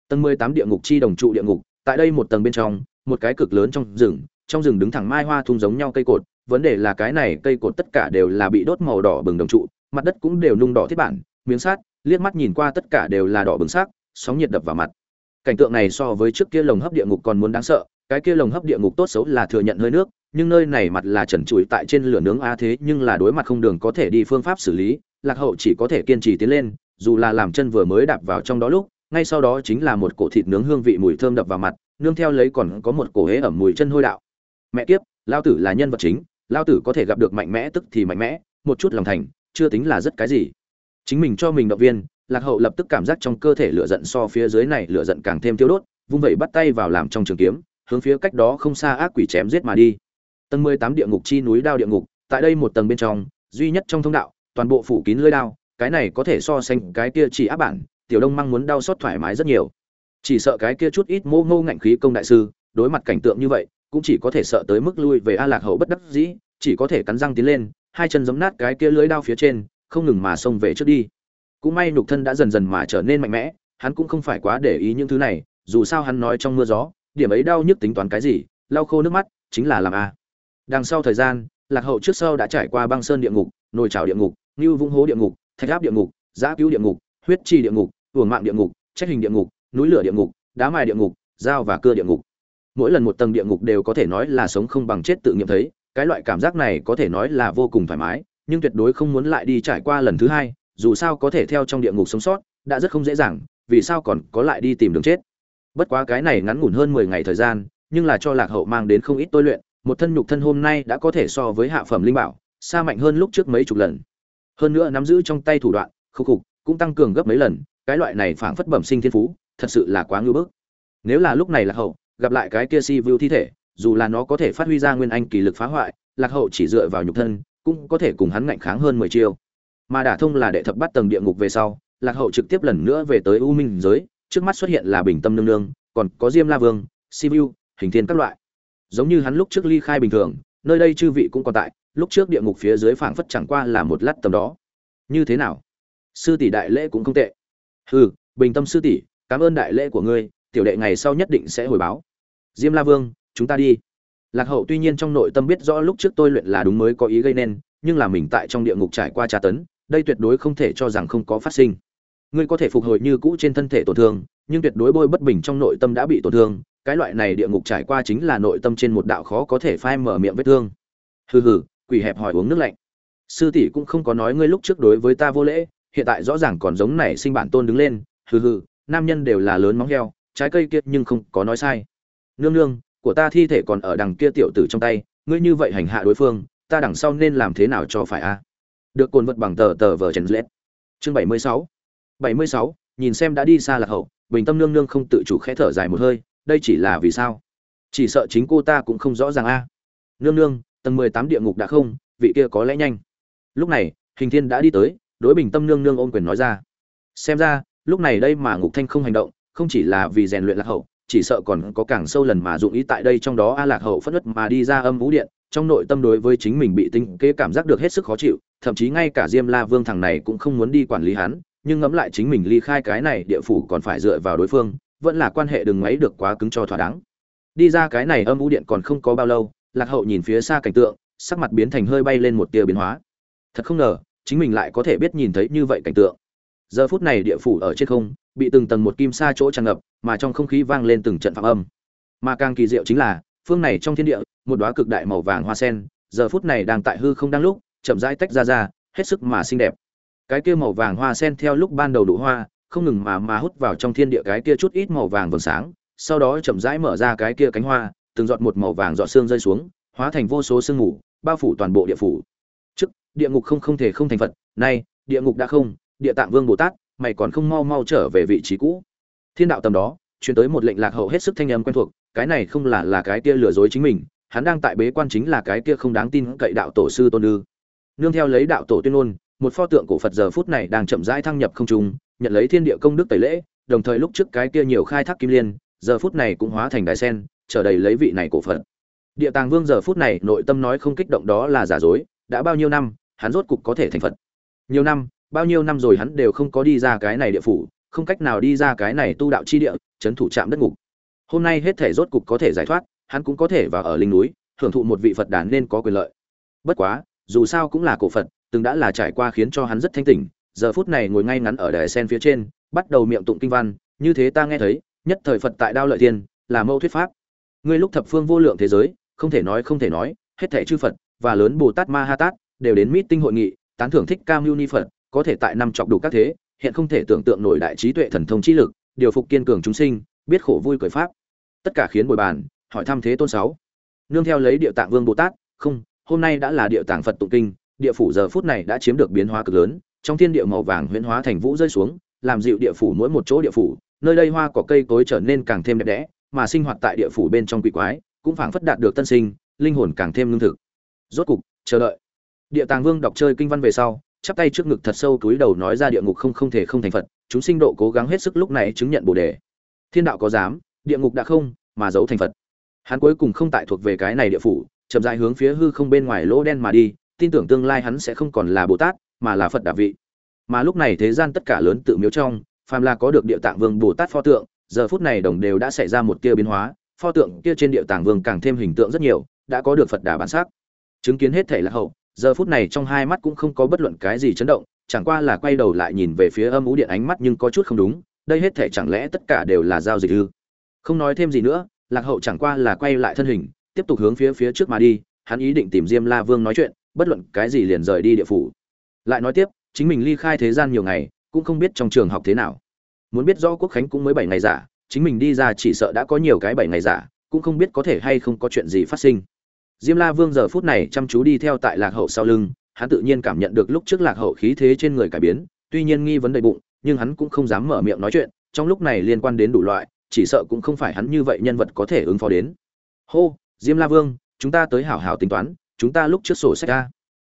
Tầng mười tám địa ngục chi đồng trụ địa ngục, tại đây một tầng bên trong, một cái cực lớn trong rừng trong rừng đứng thẳng mai hoa thung giống nhau cây cột vấn đề là cái này cây cột tất cả đều là bị đốt màu đỏ bừng đồng trụ, mặt đất cũng đều nung đỏ thiết bản, miếng sát liếc mắt nhìn qua tất cả đều là đỏ bừng sắc, sóng nhiệt đập vào mặt. Cảnh tượng này so với trước kia lồng hấp địa ngục còn muốn đáng sợ, cái kia lồng hấp địa ngục tốt xấu là thừa nhận hơi nước, nhưng nơi này mặt là trần trụi tại trên lửa nướng a thế nhưng là đối mặt không đường có thể đi phương pháp xử lý, lạc hậu chỉ có thể kiên trì tiến lên, dù là làm chân vừa mới đạp vào trong đó lúc, ngay sau đó chính là một cổ thịt nướng hương vị mùi thơm đập vào mặt, nương theo lấy còn có một cổ hế ẩm mùi chân hôi đạo. Mẹ kiếp lao tử là nhân vật chính lao tử có thể gặp được mạnh mẽ tức thì mạnh mẽ, một chút lòng thành, chưa tính là rất cái gì. Chính mình cho mình động viên, lạc hậu lập tức cảm giác trong cơ thể lửa giận so phía dưới này lửa giận càng thêm tiêu đốt, vung vẩy bắt tay vào làm trong trường kiếm, hướng phía cách đó không xa ác quỷ chém giết mà đi. Tầng mười tám địa ngục chi núi đao địa ngục, tại đây một tầng bên trong, duy nhất trong thông đạo, toàn bộ phủ kín lưỡi đao, cái này có thể so sánh cái kia chỉ áp bản, tiểu đông mang muốn đau xót thoải mái rất nhiều. Chỉ sợ cái kia chút ít mô ngô ngạnh khí công đại sư, đối mặt cảnh tượng như vậy cũng chỉ có thể sợ tới mức lui về a lạc hậu bất đắc dĩ chỉ có thể cắn răng tiến lên hai chân giấm nát cái kia lưới đao phía trên không ngừng mà xông về trước đi cũng may nhục thân đã dần dần mà trở nên mạnh mẽ hắn cũng không phải quá để ý những thứ này dù sao hắn nói trong mưa gió điểm ấy đau nhức tính toán cái gì lau khô nước mắt chính là làm a đằng sau thời gian lạc hậu trước sau đã trải qua băng sơn địa ngục nồi chảo địa ngục như vung hố địa ngục thạch áp địa ngục giã cứu địa ngục huyết chi địa ngục uổng mạng địa ngục trách hình địa ngục núi lửa địa ngục đá mài địa ngục dao và cưa địa ngục mỗi lần một tầng địa ngục đều có thể nói là sống không bằng chết tự nghiệm thấy, cái loại cảm giác này có thể nói là vô cùng thoải mái, nhưng tuyệt đối không muốn lại đi trải qua lần thứ hai, dù sao có thể theo trong địa ngục sống sót, đã rất không dễ dàng, vì sao còn có lại đi tìm đường chết. Bất quá cái này ngắn ngủn hơn mười ngày thời gian, nhưng là cho lạc hậu mang đến không ít tôi luyện, một thân nhục thân hôm nay đã có thể so với hạ phẩm linh bảo, xa mạnh hơn lúc trước mấy chục lần. Hơn nữa nắm giữ trong tay thủ đoạn, khúc khục, cũng tăng cường gấp mấy lần, cái loại này phảng phất bẩm sinh thiên phú, thật sự là quá ngưỡng bức. Nếu là lúc này lạc hậu gặp lại cái kia si vu thi thể, dù là nó có thể phát huy ra nguyên anh kỳ lực phá hoại, lạc hậu chỉ dựa vào nhục thân, cũng có thể cùng hắn ngạnh kháng hơn mười chiêu. Mà đả thông là đệ thập bắt tầng địa ngục về sau, lạc hậu trực tiếp lần nữa về tới u minh giới, trước mắt xuất hiện là bình tâm nương nương, còn có diêm la vương, si vu, hình thiên các loại. Giống như hắn lúc trước ly khai bình thường, nơi đây chư vị cũng còn tại, lúc trước địa ngục phía dưới phảng phất chẳng qua là một lát tầm đó. Như thế nào? Sư tỷ đại lễ cũng không tệ. Hừ, bình tâm sư tỷ, cảm ơn đại lễ của ngươi, tiểu đệ ngày sau nhất định sẽ hồi báo diêm la vương, chúng ta đi. Lạc hậu tuy nhiên trong nội tâm biết rõ lúc trước tôi luyện là đúng mới có ý gây nên, nhưng là mình tại trong địa ngục trải qua tra tấn, đây tuyệt đối không thể cho rằng không có phát sinh. Ngươi có thể phục hồi như cũ trên thân thể tổn thương, nhưng tuyệt đối bôi bất bình trong nội tâm đã bị tổn thương, cái loại này địa ngục trải qua chính là nội tâm trên một đạo khó có thể phai mở miệng vết thương. Hừ hừ, quỷ hẹp hỏi uống nước lạnh. Sư tỷ cũng không có nói ngươi lúc trước đối với ta vô lễ, hiện tại rõ ràng còn giống này sinh bản tôn đứng lên, hừ hừ, nam nhân đều là lớn móng heo, trái cây kiệt nhưng không có nói sai nương nương, của ta thi thể còn ở đằng kia tiểu tử trong tay, ngươi như vậy hành hạ đối phương, ta đằng sau nên làm thế nào cho phải a? Được cồn vật bằng tờ tờ vờ trần lết chương bảy mươi sáu. Bảy mươi sáu, nhìn xem đã đi xa lạc hậu, bình tâm nương nương không tự chủ khẽ thở dài một hơi, đây chỉ là vì sao? Chỉ sợ chính cô ta cũng không rõ ràng a. Nương nương, tầng mười tám địa ngục đã không, vị kia có lẽ nhanh. Lúc này, hình thiên đã đi tới, đối bình tâm nương nương ôm quyền nói ra. Xem ra, lúc này đây mà ngục thanh không hành động, không chỉ là vì rèn luyện lạc hậu chỉ sợ còn có càng sâu lần mà dụng ý tại đây trong đó a lạc hậu phất ất mà đi ra âm vũ điện, trong nội tâm đối với chính mình bị tinh kế cảm giác được hết sức khó chịu, thậm chí ngay cả diêm la vương thằng này cũng không muốn đi quản lý hắn, nhưng ngẫm lại chính mình ly khai cái này địa phủ còn phải dựa vào đối phương, vẫn là quan hệ đừng mấy được quá cứng cho thỏa đáng. Đi ra cái này âm vũ điện còn không có bao lâu, lạc hậu nhìn phía xa cảnh tượng, sắc mặt biến thành hơi bay lên một tia biến hóa. Thật không ngờ, chính mình lại có thể biết nhìn thấy như vậy cảnh tượng. Giờ phút này địa phủ ở trên không bị từng tầng một kim sa chỗ tràn ngập, mà trong không khí vang lên từng trận phạm âm. Mà càng kỳ diệu chính là, phương này trong thiên địa, một đóa cực đại màu vàng hoa sen, giờ phút này đang tại hư không đang lúc, chậm rãi tách ra ra, hết sức mà xinh đẹp. Cái kia màu vàng hoa sen theo lúc ban đầu đủ hoa, không ngừng mà mà hút vào trong thiên địa cái kia chút ít màu vàng vầng sáng, sau đó chậm rãi mở ra cái kia cánh hoa, từng giọt một màu vàng giọt sương rơi xuống, hóa thành vô số sương mù, bao phủ toàn bộ địa phủ. Trước, địa ngục không không thể không thành phật, nay, địa ngục đã không, địa tạng vương bồ tát mày còn không mau mau trở về vị trí cũ. Thiên đạo tầm đó chuyển tới một lệnh lạc hậu hết sức thanh âm quen thuộc, cái này không là là cái kia lừa dối chính mình, hắn đang tại bế quan chính là cái kia không đáng tin cậy đạo tổ sư tôn ư. Nương theo lấy đạo tổ tuyên ngôn, một pho tượng cổ phật giờ phút này đang chậm rãi thăng nhập không trung, nhận lấy thiên địa công đức tẩy lễ, đồng thời lúc trước cái kia nhiều khai thác kim liên, giờ phút này cũng hóa thành đài sen trở đầy lấy vị này cổ phật. Địa tàng vương giờ phút này nội tâm nói không kích động đó là giả dối, đã bao nhiêu năm, hắn rốt cục có thể thành phật. Nhiều năm bao nhiêu năm rồi hắn đều không có đi ra cái này địa phủ, không cách nào đi ra cái này tu đạo chi địa, chấn thủ trạm đất ngục. Hôm nay hết thể rốt cục có thể giải thoát, hắn cũng có thể vào ở linh núi, hưởng thụ một vị phật đàn nên có quyền lợi. Bất quá, dù sao cũng là cổ phật, từng đã là trải qua khiến cho hắn rất thanh tỉnh, giờ phút này ngồi ngay ngắn ở đài sen phía trên, bắt đầu miệng tụng kinh văn, như thế ta nghe thấy, nhất thời phật tại đao lợi thiên, là mâu thuyết pháp. Ngươi lúc thập phương vô lượng thế giới, không thể nói không thể nói, hết thể chư phật và lớn bồ tát ma ha tát đều đến meeting hội nghị, tán thưởng thích cam ni phật có thể tại năm chọc đủ các thế, hiện không thể tưởng tượng nổi đại trí tuệ thần thông trí lực, điều phục kiên cường chúng sinh, biết khổ vui cười pháp. Tất cả khiến bồi bàn, hỏi thăm thế tôn sáu. Nương theo lấy địa tạng vương bồ tát, không, hôm nay đã là địa tạng phật tụng kinh, địa phủ giờ phút này đã chiếm được biến hóa cực lớn, trong thiên địa màu vàng huyễn hóa thành vũ rơi xuống, làm dịu địa phủ mỗi một chỗ địa phủ, nơi đây hoa cỏ cây cối trở nên càng thêm đẹp đẽ, mà sinh hoạt tại địa phủ bên trong quỷ quái, cũng phảng phất đạt được tân sinh, linh hồn càng thêm lương thực. Rốt cục, chờ đợi. Địa tàng vương đọc chơi kinh văn về sau chắp tay trước ngực thật sâu túi đầu nói ra địa ngục không không thể không thành phật, chúng sinh độ cố gắng hết sức lúc này chứng nhận bồ đề. Thiên đạo có dám, địa ngục đã không, mà giấu thành phật. Hắn cuối cùng không tại thuộc về cái này địa phủ, chậm rãi hướng phía hư không bên ngoài lỗ đen mà đi, tin tưởng tương lai hắn sẽ không còn là bồ tát, mà là phật đà vị. Mà lúc này thế gian tất cả lớn tự miếu trong, phàm là có được địa tạng vương bồ tát pho tượng, giờ phút này đồng đều đã xảy ra một tia biến hóa, pho tượng kia trên địa tạng vương càng thêm hình tượng rất nhiều, đã có được phật đà bản sắc. Chứng kiến hết thể là hậu giờ phút này trong hai mắt cũng không có bất luận cái gì chấn động, chẳng qua là quay đầu lại nhìn về phía âm ú điện ánh mắt nhưng có chút không đúng, đây hết thể chẳng lẽ tất cả đều là giao dịch ư? Không nói thêm gì nữa, lạc hậu chẳng qua là quay lại thân hình, tiếp tục hướng phía phía trước mà đi, hắn ý định tìm diêm la vương nói chuyện, bất luận cái gì liền rời đi địa phủ. Lại nói tiếp, chính mình ly khai thế gian nhiều ngày, cũng không biết trong trường học thế nào. Muốn biết rõ quốc khánh cũng mới bảy ngày giả, chính mình đi ra chỉ sợ đã có nhiều cái bảy ngày giả, cũng không biết có thể hay không có chuyện gì phát sinh diêm la vương giờ phút này chăm chú đi theo tại lạc hậu sau lưng, hắn tự nhiên cảm nhận được lúc trước lạc hậu khí thế trên người cải biến, tuy nhiên nghi vấn đầy bụng, nhưng hắn cũng không dám mở miệng nói chuyện, trong lúc này liên quan đến đủ loại, chỉ sợ cũng không phải hắn như vậy nhân vật có thể ứng phó đến. Hô, diêm la vương, chúng ta tới hảo hảo tính toán, chúng ta lúc trước sổ sách ra.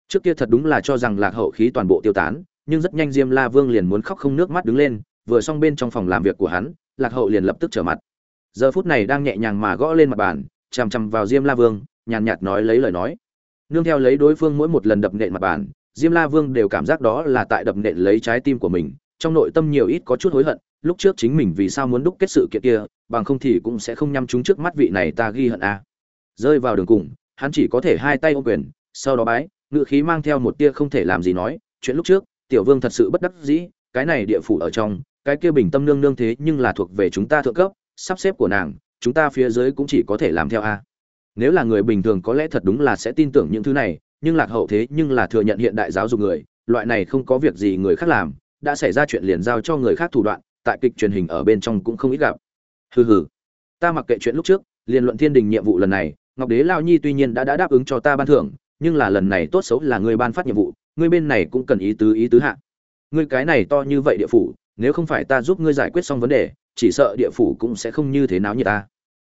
Trước kia thật đúng là cho rằng lạc hậu khí toàn bộ tiêu tán, nhưng rất nhanh diêm la vương liền muốn khóc không nước mắt đứng lên, vừa xong bên trong phòng làm việc của hắn, lạc hậu liền lập tức trở mặt. Giờ phút này đang nhẹ nhàng mà gõ lên mặt bàn, chằm chằm vào diêm la vương nhàn nhạt nói lấy lời nói. Nương theo lấy đối phương mỗi một lần đập nện mặt bàn, diêm la vương đều cảm giác đó là tại đập nện lấy trái tim của mình, trong nội tâm nhiều ít có chút hối hận, lúc trước chính mình vì sao muốn đúc kết sự kiện kia, bằng không thì cũng sẽ không nhăm chúng trước mắt vị này ta ghi hận a. Rơi vào đường cùng, hắn chỉ có thể hai tay ô quyền, sau đó bái ngự khí mang theo một tia không thể làm gì nói, chuyện lúc trước, tiểu vương thật sự bất đắc dĩ, cái này địa phủ ở trong, cái kia bình tâm nương nương thế nhưng là thuộc về chúng ta thượng cấp, sắp xếp của nàng, chúng ta phía dưới cũng chỉ có thể làm theo a nếu là người bình thường có lẽ thật đúng là sẽ tin tưởng những thứ này, nhưng lạc hậu thế nhưng là thừa nhận hiện đại giáo dục người, loại này không có việc gì người khác làm, đã xảy ra chuyện liền giao cho người khác thủ đoạn, tại kịch truyền hình ở bên trong cũng không ít gặp. Hừ hừ. Ta mặc kệ chuyện lúc trước, liền luận thiên đình nhiệm vụ lần này, ngọc đế lao nhi tuy nhiên đã đã đáp ứng cho ta ban thưởng, nhưng là lần này tốt xấu là người ban phát nhiệm vụ ngươi bên này cũng cần ý tứ ý tứ hạ. Ngươi cái này to như vậy địa phủ, nếu không phải ta giúp ngươi giải quyết xong vấn đề, chỉ sợ địa phủ cũng sẽ không như thế nào như ta.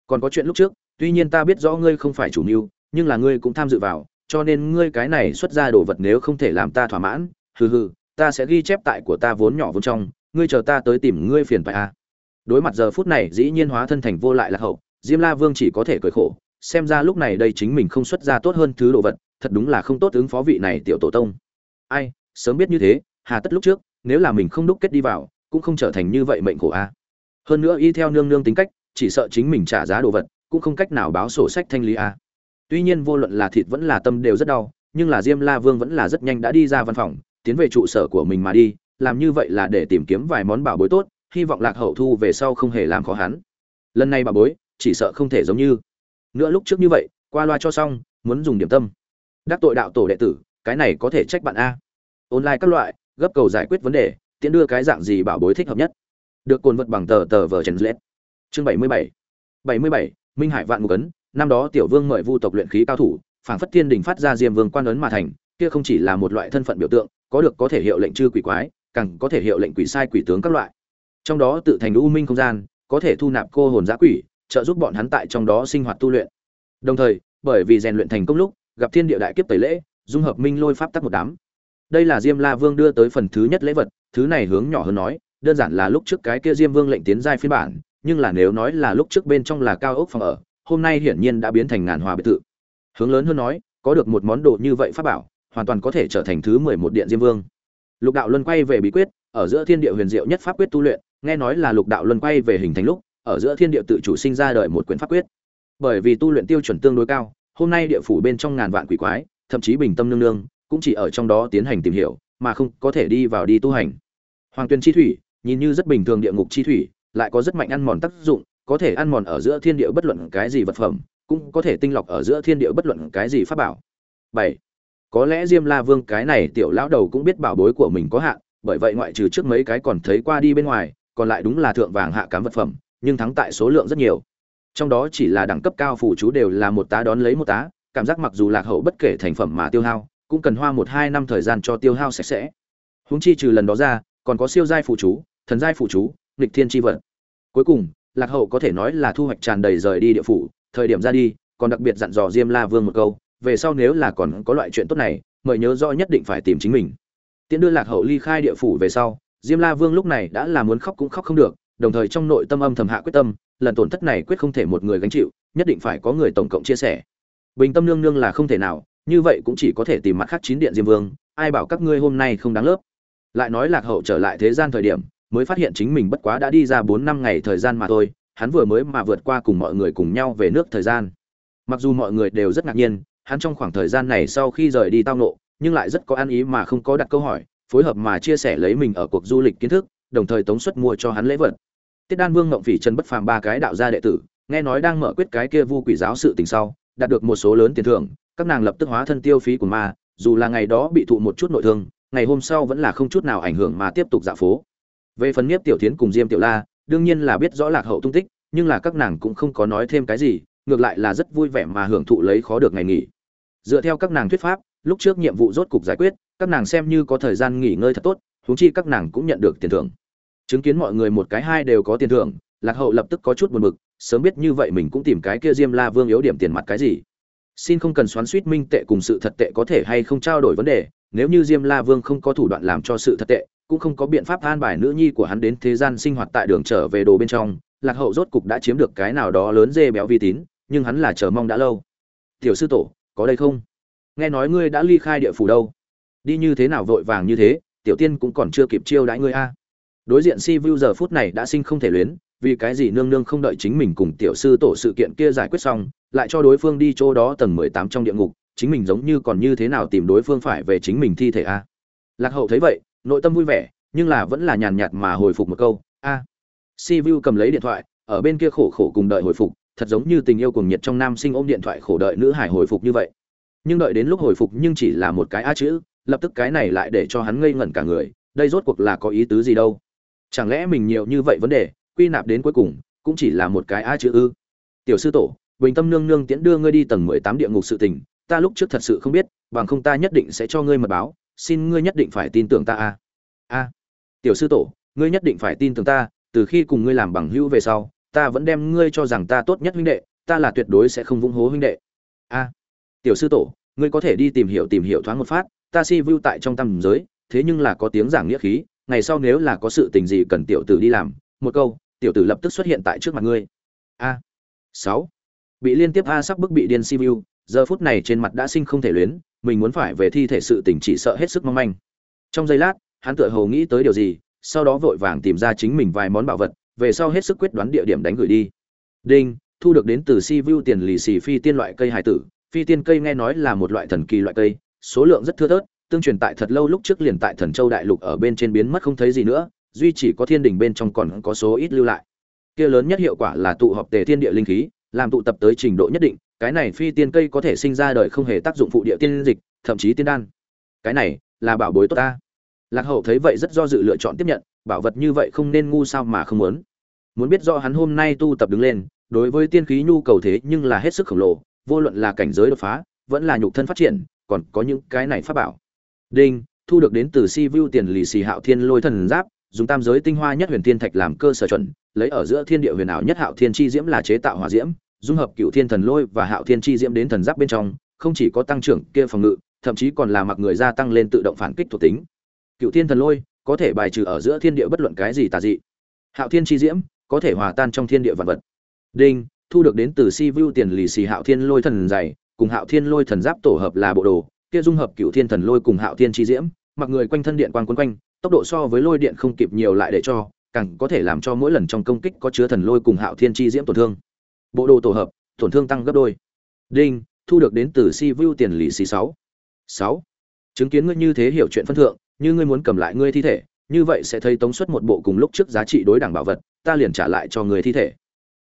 Còn có chuyện lúc trước tuy nhiên ta biết rõ ngươi không phải chủ mưu, nhưng là ngươi cũng tham dự vào, cho nên ngươi cái này xuất ra đồ vật nếu không thể làm ta thỏa mãn, hừ hừ, ta sẽ ghi chép tại của ta vốn nhỏ vốn trong, ngươi chờ ta tới tìm ngươi phiền phải a à. đối mặt giờ phút này dĩ nhiên hóa thân thành vô lại lạc hậu, diêm la vương chỉ có thể cười khổ, xem ra lúc này đây chính mình không xuất ra tốt hơn thứ đồ vật, thật đúng là không tốt ứng phó vị này tiểu tổ tông ai, sớm biết như thế, hà tất lúc trước, nếu là mình không đúc kết đi vào, cũng không trở thành như vậy mệnh khổ a hơn nữa y theo nương nương tính cách, chỉ sợ chính mình trả giá đồ vật cũng không cách nào báo sổ sách thanh lý a. Tuy nhiên vô luận là thịt vẫn là tâm đều rất đau, nhưng là diêm la vương vẫn là rất nhanh đã đi ra văn phòng, tiến về trụ sở của mình mà đi, làm như vậy là để tìm kiếm vài món bảo bối tốt, hy vọng lạc hậu thu về sau không hề làm khó hắn. Lần này bảo bối, chỉ sợ không thể giống như. Nữa lúc trước như vậy, qua loa cho xong, muốn dùng điểm tâm. Đắc tội đạo tổ đệ tử, cái này có thể trách bạn a. Online các loại, gấp cầu giải quyết vấn đề tiến đưa cái dạng gì bảo bối thích hợp nhất. Được cồn vật bằng tờ tờ vở trần lết. Chương bảy mươi bảy. Bảy mươi bảy minh hải vạn ngục ấn, năm đó tiểu vương mời vu tộc luyện khí cao thủ, phảng phất thiên đình phát ra diêm vương quan ấn mà thành, kia không chỉ là một loại thân phận biểu tượng, có được có thể hiệu lệnh chư quỷ quái, càng có thể hiệu lệnh quỷ sai quỷ tướng các loại. Trong đó tự thành u minh không gian, có thể thu nạp cô hồn giã quỷ, trợ giúp bọn hắn tại trong đó sinh hoạt tu luyện. Đồng thời, bởi vì rèn luyện thành công lúc, gặp thiên địa đại kiếp tẩy lễ, dung hợp minh lôi pháp tắc một đám. Đây là diêm la vương đưa tới phần thứ nhất lễ vật, thứ này hướng nhỏ hơn nói, đơn giản là lúc trước cái kia diêm vương lệnh tiến giai phiên bản nhưng là nếu nói là lúc trước bên trong là cao ốc phòng ở, hôm nay hiển nhiên đã biến thành ngàn hòa biệt thự. Hướng lớn hơn nói, có được một món đồ như vậy pháp bảo, hoàn toàn có thể trở thành thứ mười một điện diêm vương. Lục đạo luân quay về bí quyết, ở giữa thiên địa huyền diệu nhất pháp quyết tu luyện, nghe nói là lục đạo luân quay về hình thành lúc, ở giữa thiên địa tự chủ sinh ra đời một quyển pháp quyết. Bởi vì tu luyện tiêu chuẩn tương đối cao, hôm nay địa phủ bên trong ngàn vạn quỷ quái, thậm chí bình tâm nương nương, cũng chỉ ở trong đó tiến hành tìm hiểu, mà không có thể đi vào đi tu hành. Hoàng tuyền chi thủy, nhìn như rất bình thường địa ngục chi thủy lại có rất mạnh ăn mòn tác dụng, có thể ăn mòn ở giữa thiên địa bất luận cái gì vật phẩm, cũng có thể tinh lọc ở giữa thiên địa bất luận cái gì pháp bảo. Bảy, có lẽ diêm la vương cái này tiểu lão đầu cũng biết bảo bối của mình có hạn, bởi vậy ngoại trừ trước mấy cái còn thấy qua đi bên ngoài, còn lại đúng là thượng vàng hạ cám vật phẩm, nhưng thắng tại số lượng rất nhiều. Trong đó chỉ là đẳng cấp cao phù chú đều là một tá đón lấy một tá, cảm giác mặc dù lạc hậu bất kể thành phẩm mà tiêu hao, cũng cần hoa một hai năm thời gian cho tiêu hao sạch sẽ. Huống chi trừ lần đó ra, còn có siêu giai phụ chú, thần giai phụ chú nghịch thiên Chi vật. Cuối cùng, lạc hậu có thể nói là thu hoạch tràn đầy rời đi địa phủ, thời điểm ra đi, còn đặc biệt dặn dò diêm la vương một câu, về sau nếu là còn có loại chuyện tốt này, mời nhớ rõ nhất định phải tìm chính mình. Tiễn đưa lạc hậu ly khai địa phủ về sau, diêm la vương lúc này đã là muốn khóc cũng khóc không được, đồng thời trong nội tâm âm thầm hạ quyết tâm, lần tổn thất này quyết không thể một người gánh chịu, nhất định phải có người tổng cộng chia sẻ. Bình tâm nương nương là không thể nào, như vậy cũng chỉ có thể tìm mặt khác chín điện diêm vương, ai bảo các ngươi hôm nay không đáng lớp. Lại nói lạc hậu trở lại thế gian thời điểm mới phát hiện chính mình bất quá đã đi ra bốn năm ngày thời gian mà thôi, hắn vừa mới mà vượt qua cùng mọi người cùng nhau về nước thời gian. Mặc dù mọi người đều rất ngạc nhiên, hắn trong khoảng thời gian này sau khi rời đi tao nộ, nhưng lại rất có ăn ý mà không có đặt câu hỏi, phối hợp mà chia sẻ lấy mình ở cuộc du lịch kiến thức, đồng thời tống suất mua cho hắn lễ vật. Tiết đan vương, ngộng phỉ, trần bất phàm ba cái đạo gia đệ tử, nghe nói đang mở quyết cái kia vu quỷ giáo sự tình sau, đạt được một số lớn tiền thưởng, các nàng lập tức hóa thân tiêu phí của ma, dù là ngày đó bị thụ một chút nội thương, ngày hôm sau vẫn là không chút nào ảnh hưởng mà tiếp tục dạo phố về phần nhiếp tiểu tiến cùng diêm tiểu la, đương nhiên là biết rõ lạc hậu tung tích, nhưng là các nàng cũng không có nói thêm cái gì, ngược lại là rất vui vẻ mà hưởng thụ lấy khó được ngày nghỉ. Dựa theo các nàng thuyết pháp, lúc trước nhiệm vụ rốt cục giải quyết, các nàng xem như có thời gian nghỉ ngơi thật tốt, huống chi các nàng cũng nhận được tiền thưởng. Chứng kiến mọi người một cái hai đều có tiền thưởng, lạc hậu lập tức có chút buồn bực, sớm biết như vậy mình cũng tìm cái kia diêm la vương yếu điểm tiền mặt cái gì. Xin không cần xoắn suýt minh tệ cùng sự thật tệ có thể hay không trao đổi vấn đề, nếu như diêm la vương không có thủ đoạn làm cho sự thật tệ cũng không có biện pháp an bài nữ nhi của hắn đến thế gian sinh hoạt tại đường trở về đồ bên trong, lạc hậu rốt cục đã chiếm được cái nào đó lớn dê béo vi tín, nhưng hắn là chờ mong đã lâu. Tiểu sư tổ, có đây không? Nghe nói ngươi đã ly khai địa phủ đâu? Đi như thế nào vội vàng như thế, tiểu tiên cũng còn chưa kịp chiêu đãi ngươi a. Đối diện si vu giờ phút này đã sinh không thể luyến, vì cái gì nương nương không đợi chính mình cùng tiểu sư tổ sự kiện kia giải quyết xong, lại cho đối phương đi chỗ đó tầng mười tám trong địa ngục, chính mình giống như còn như thế nào tìm đối phương phải về chính mình thi thể a? Lạc hậu thấy vậy nội tâm vui vẻ, nhưng là vẫn là nhàn nhạt mà hồi phục một câu, a. Si vu cầm lấy điện thoại, ở bên kia khổ khổ cùng đợi hồi phục, thật giống như tình yêu cùng nhiệt trong nam sinh ôm điện thoại khổ đợi nữ hải hồi phục như vậy. Nhưng đợi đến lúc hồi phục nhưng chỉ là một cái a chữ, lập tức cái này lại để cho hắn ngây ngẩn cả người, đây rốt cuộc là có ý tứ gì đâu? Chẳng lẽ mình nhiều như vậy vấn đề, quy nạp đến cuối cùng, cũng chỉ là một cái a chữ ư? Tiểu sư tổ, bình tâm nương nương tiễn đưa ngươi đi tầng mười tám địa ngục sự tình, ta lúc trước thật sự không biết, bằng không ta nhất định sẽ cho ngươi mật báo xin ngươi nhất định phải tin tưởng ta a a. Tiểu sư tổ, ngươi nhất định phải tin tưởng ta, từ khi cùng ngươi làm bằng hữu về sau, ta vẫn đem ngươi cho rằng ta tốt nhất huynh đệ, ta là tuyệt đối sẽ không vung hố huynh đệ. A. Tiểu sư tổ, ngươi có thể đi tìm hiểu tìm hiểu thoáng một phát, ta si vưu tại trong tâm giới, thế nhưng là có tiếng giảng nghĩa khí, ngày sau nếu là có sự tình gì cần tiểu tử đi làm, một câu, tiểu tử lập tức xuất hiện tại trước mặt ngươi. A. Sáu. Bị liên tiếp a sắc bức bị điên si view giờ phút này trên mặt đã sinh không thể luyến mình muốn phải về thi thể sự tình chỉ sợ hết sức mong manh. Trong giây lát, hắn tựa hồ nghĩ tới điều gì, sau đó vội vàng tìm ra chính mình vài món bảo vật, về sau hết sức quyết đoán địa điểm đánh gửi đi. Đinh, thu được đến từ si View tiền lì xì phi tiên loại cây hải tử. Phi tiên cây nghe nói là một loại thần kỳ loại cây, số lượng rất thưa thớt, tương truyền tại thật lâu lúc trước liền tại thần châu đại lục ở bên trên biến mất không thấy gì nữa, duy chỉ có thiên đình bên trong còn có số ít lưu lại. Kia lớn nhất hiệu quả là tụ họp tề thiên địa linh khí làm tụ tập tới trình độ nhất định, cái này phi tiên cây có thể sinh ra đời không hề tác dụng phụ địa tiên dịch, thậm chí tiên đan. Cái này là bảo bối tốt ta. Lạc hậu thấy vậy rất do dự lựa chọn tiếp nhận, bảo vật như vậy không nên ngu sao mà không muốn. Muốn biết do hắn hôm nay tu tập đứng lên, đối với tiên khí nhu cầu thế nhưng là hết sức khổng lồ, vô luận là cảnh giới đột phá, vẫn là nhục thân phát triển, còn có những cái này pháp bảo. Đinh, thu được đến từ si vu tiền lì xì hạo thiên lôi thần giáp, dùng tam giới tinh hoa nhất huyền thiên thạch làm cơ sở chuẩn, lấy ở giữa thiên địa huyền ảo nhất hạo thiên chi diễm là chế tạo hỏa diễm dung hợp cựu thiên thần lôi và hạo thiên chi diễm đến thần giáp bên trong, không chỉ có tăng trưởng kia phòng ngự, thậm chí còn là mặc người gia tăng lên tự động phản kích thuộc tính. Cựu thiên thần lôi có thể bài trừ ở giữa thiên địa bất luận cái gì tà dị. Hạo thiên chi diễm có thể hòa tan trong thiên địa vạn vật. Đinh, thu được đến từ si vu tiền lì xì hạo thiên lôi thần dày, cùng hạo thiên lôi thần giáp tổ hợp là bộ đồ, kia dung hợp cựu thiên thần lôi cùng hạo thiên chi diễm, mặc người quanh thân điện quang quấn quanh, tốc độ so với lôi điện không kịp nhiều lại để cho, càng có thể làm cho mỗi lần trong công kích có chứa thần lôi cùng hạo thiên chi diễm tổn thương bộ đồ tổ hợp, tổn thương tăng gấp đôi. Đinh, thu được đến từ si vu tiền lì xì sáu. Sáu. Chứng kiến ngươi như thế hiểu chuyện phân thượng, như ngươi muốn cầm lại ngươi thi thể, như vậy sẽ thấy tống suất một bộ cùng lúc trước giá trị đối đẳng bảo vật, ta liền trả lại cho người thi thể.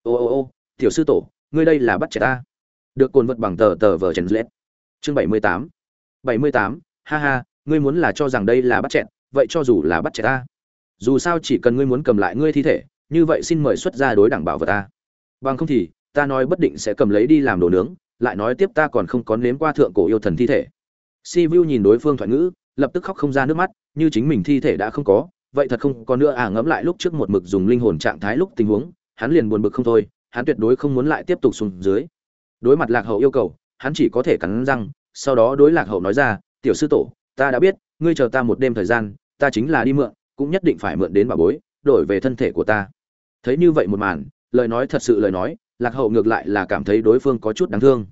Ô ô ô, tiểu sư tổ, ngươi đây là bắt trẻ ta. Được cồn vật bằng tờ tờ vờ chèn lết chương bảy mươi tám. Bảy mươi tám, ha ha, ngươi muốn là cho rằng đây là bắt chẹn vậy cho dù là bắt trẻ ta. Dù sao chỉ cần ngươi muốn cầm lại ngươi thi thể, như vậy xin mời xuất ra đối đẳng bảo vật ta. Bằng không thì ta nói bất định sẽ cầm lấy đi làm đồ nướng, lại nói tiếp ta còn không có nếm qua thượng cổ yêu thần thi thể. Si vu nhìn đối phương thoại ngữ, lập tức khóc không ra nước mắt, như chính mình thi thể đã không có, vậy thật không có nữa à ngẫm lại lúc trước một mực dùng linh hồn trạng thái lúc tình huống, hắn liền buồn bực không thôi, hắn tuyệt đối không muốn lại tiếp tục xuống dưới. Đối mặt lạc hậu yêu cầu, hắn chỉ có thể cắn răng, sau đó đối lạc hậu nói ra, tiểu sư tổ, ta đã biết, ngươi chờ ta một đêm thời gian, ta chính là đi mượn, cũng nhất định phải mượn đến bà bối, đổi về thân thể của ta. Thấy như vậy một màn, lời nói thật sự lời nói lạc hậu ngược lại là cảm thấy đối phương có chút đáng thương.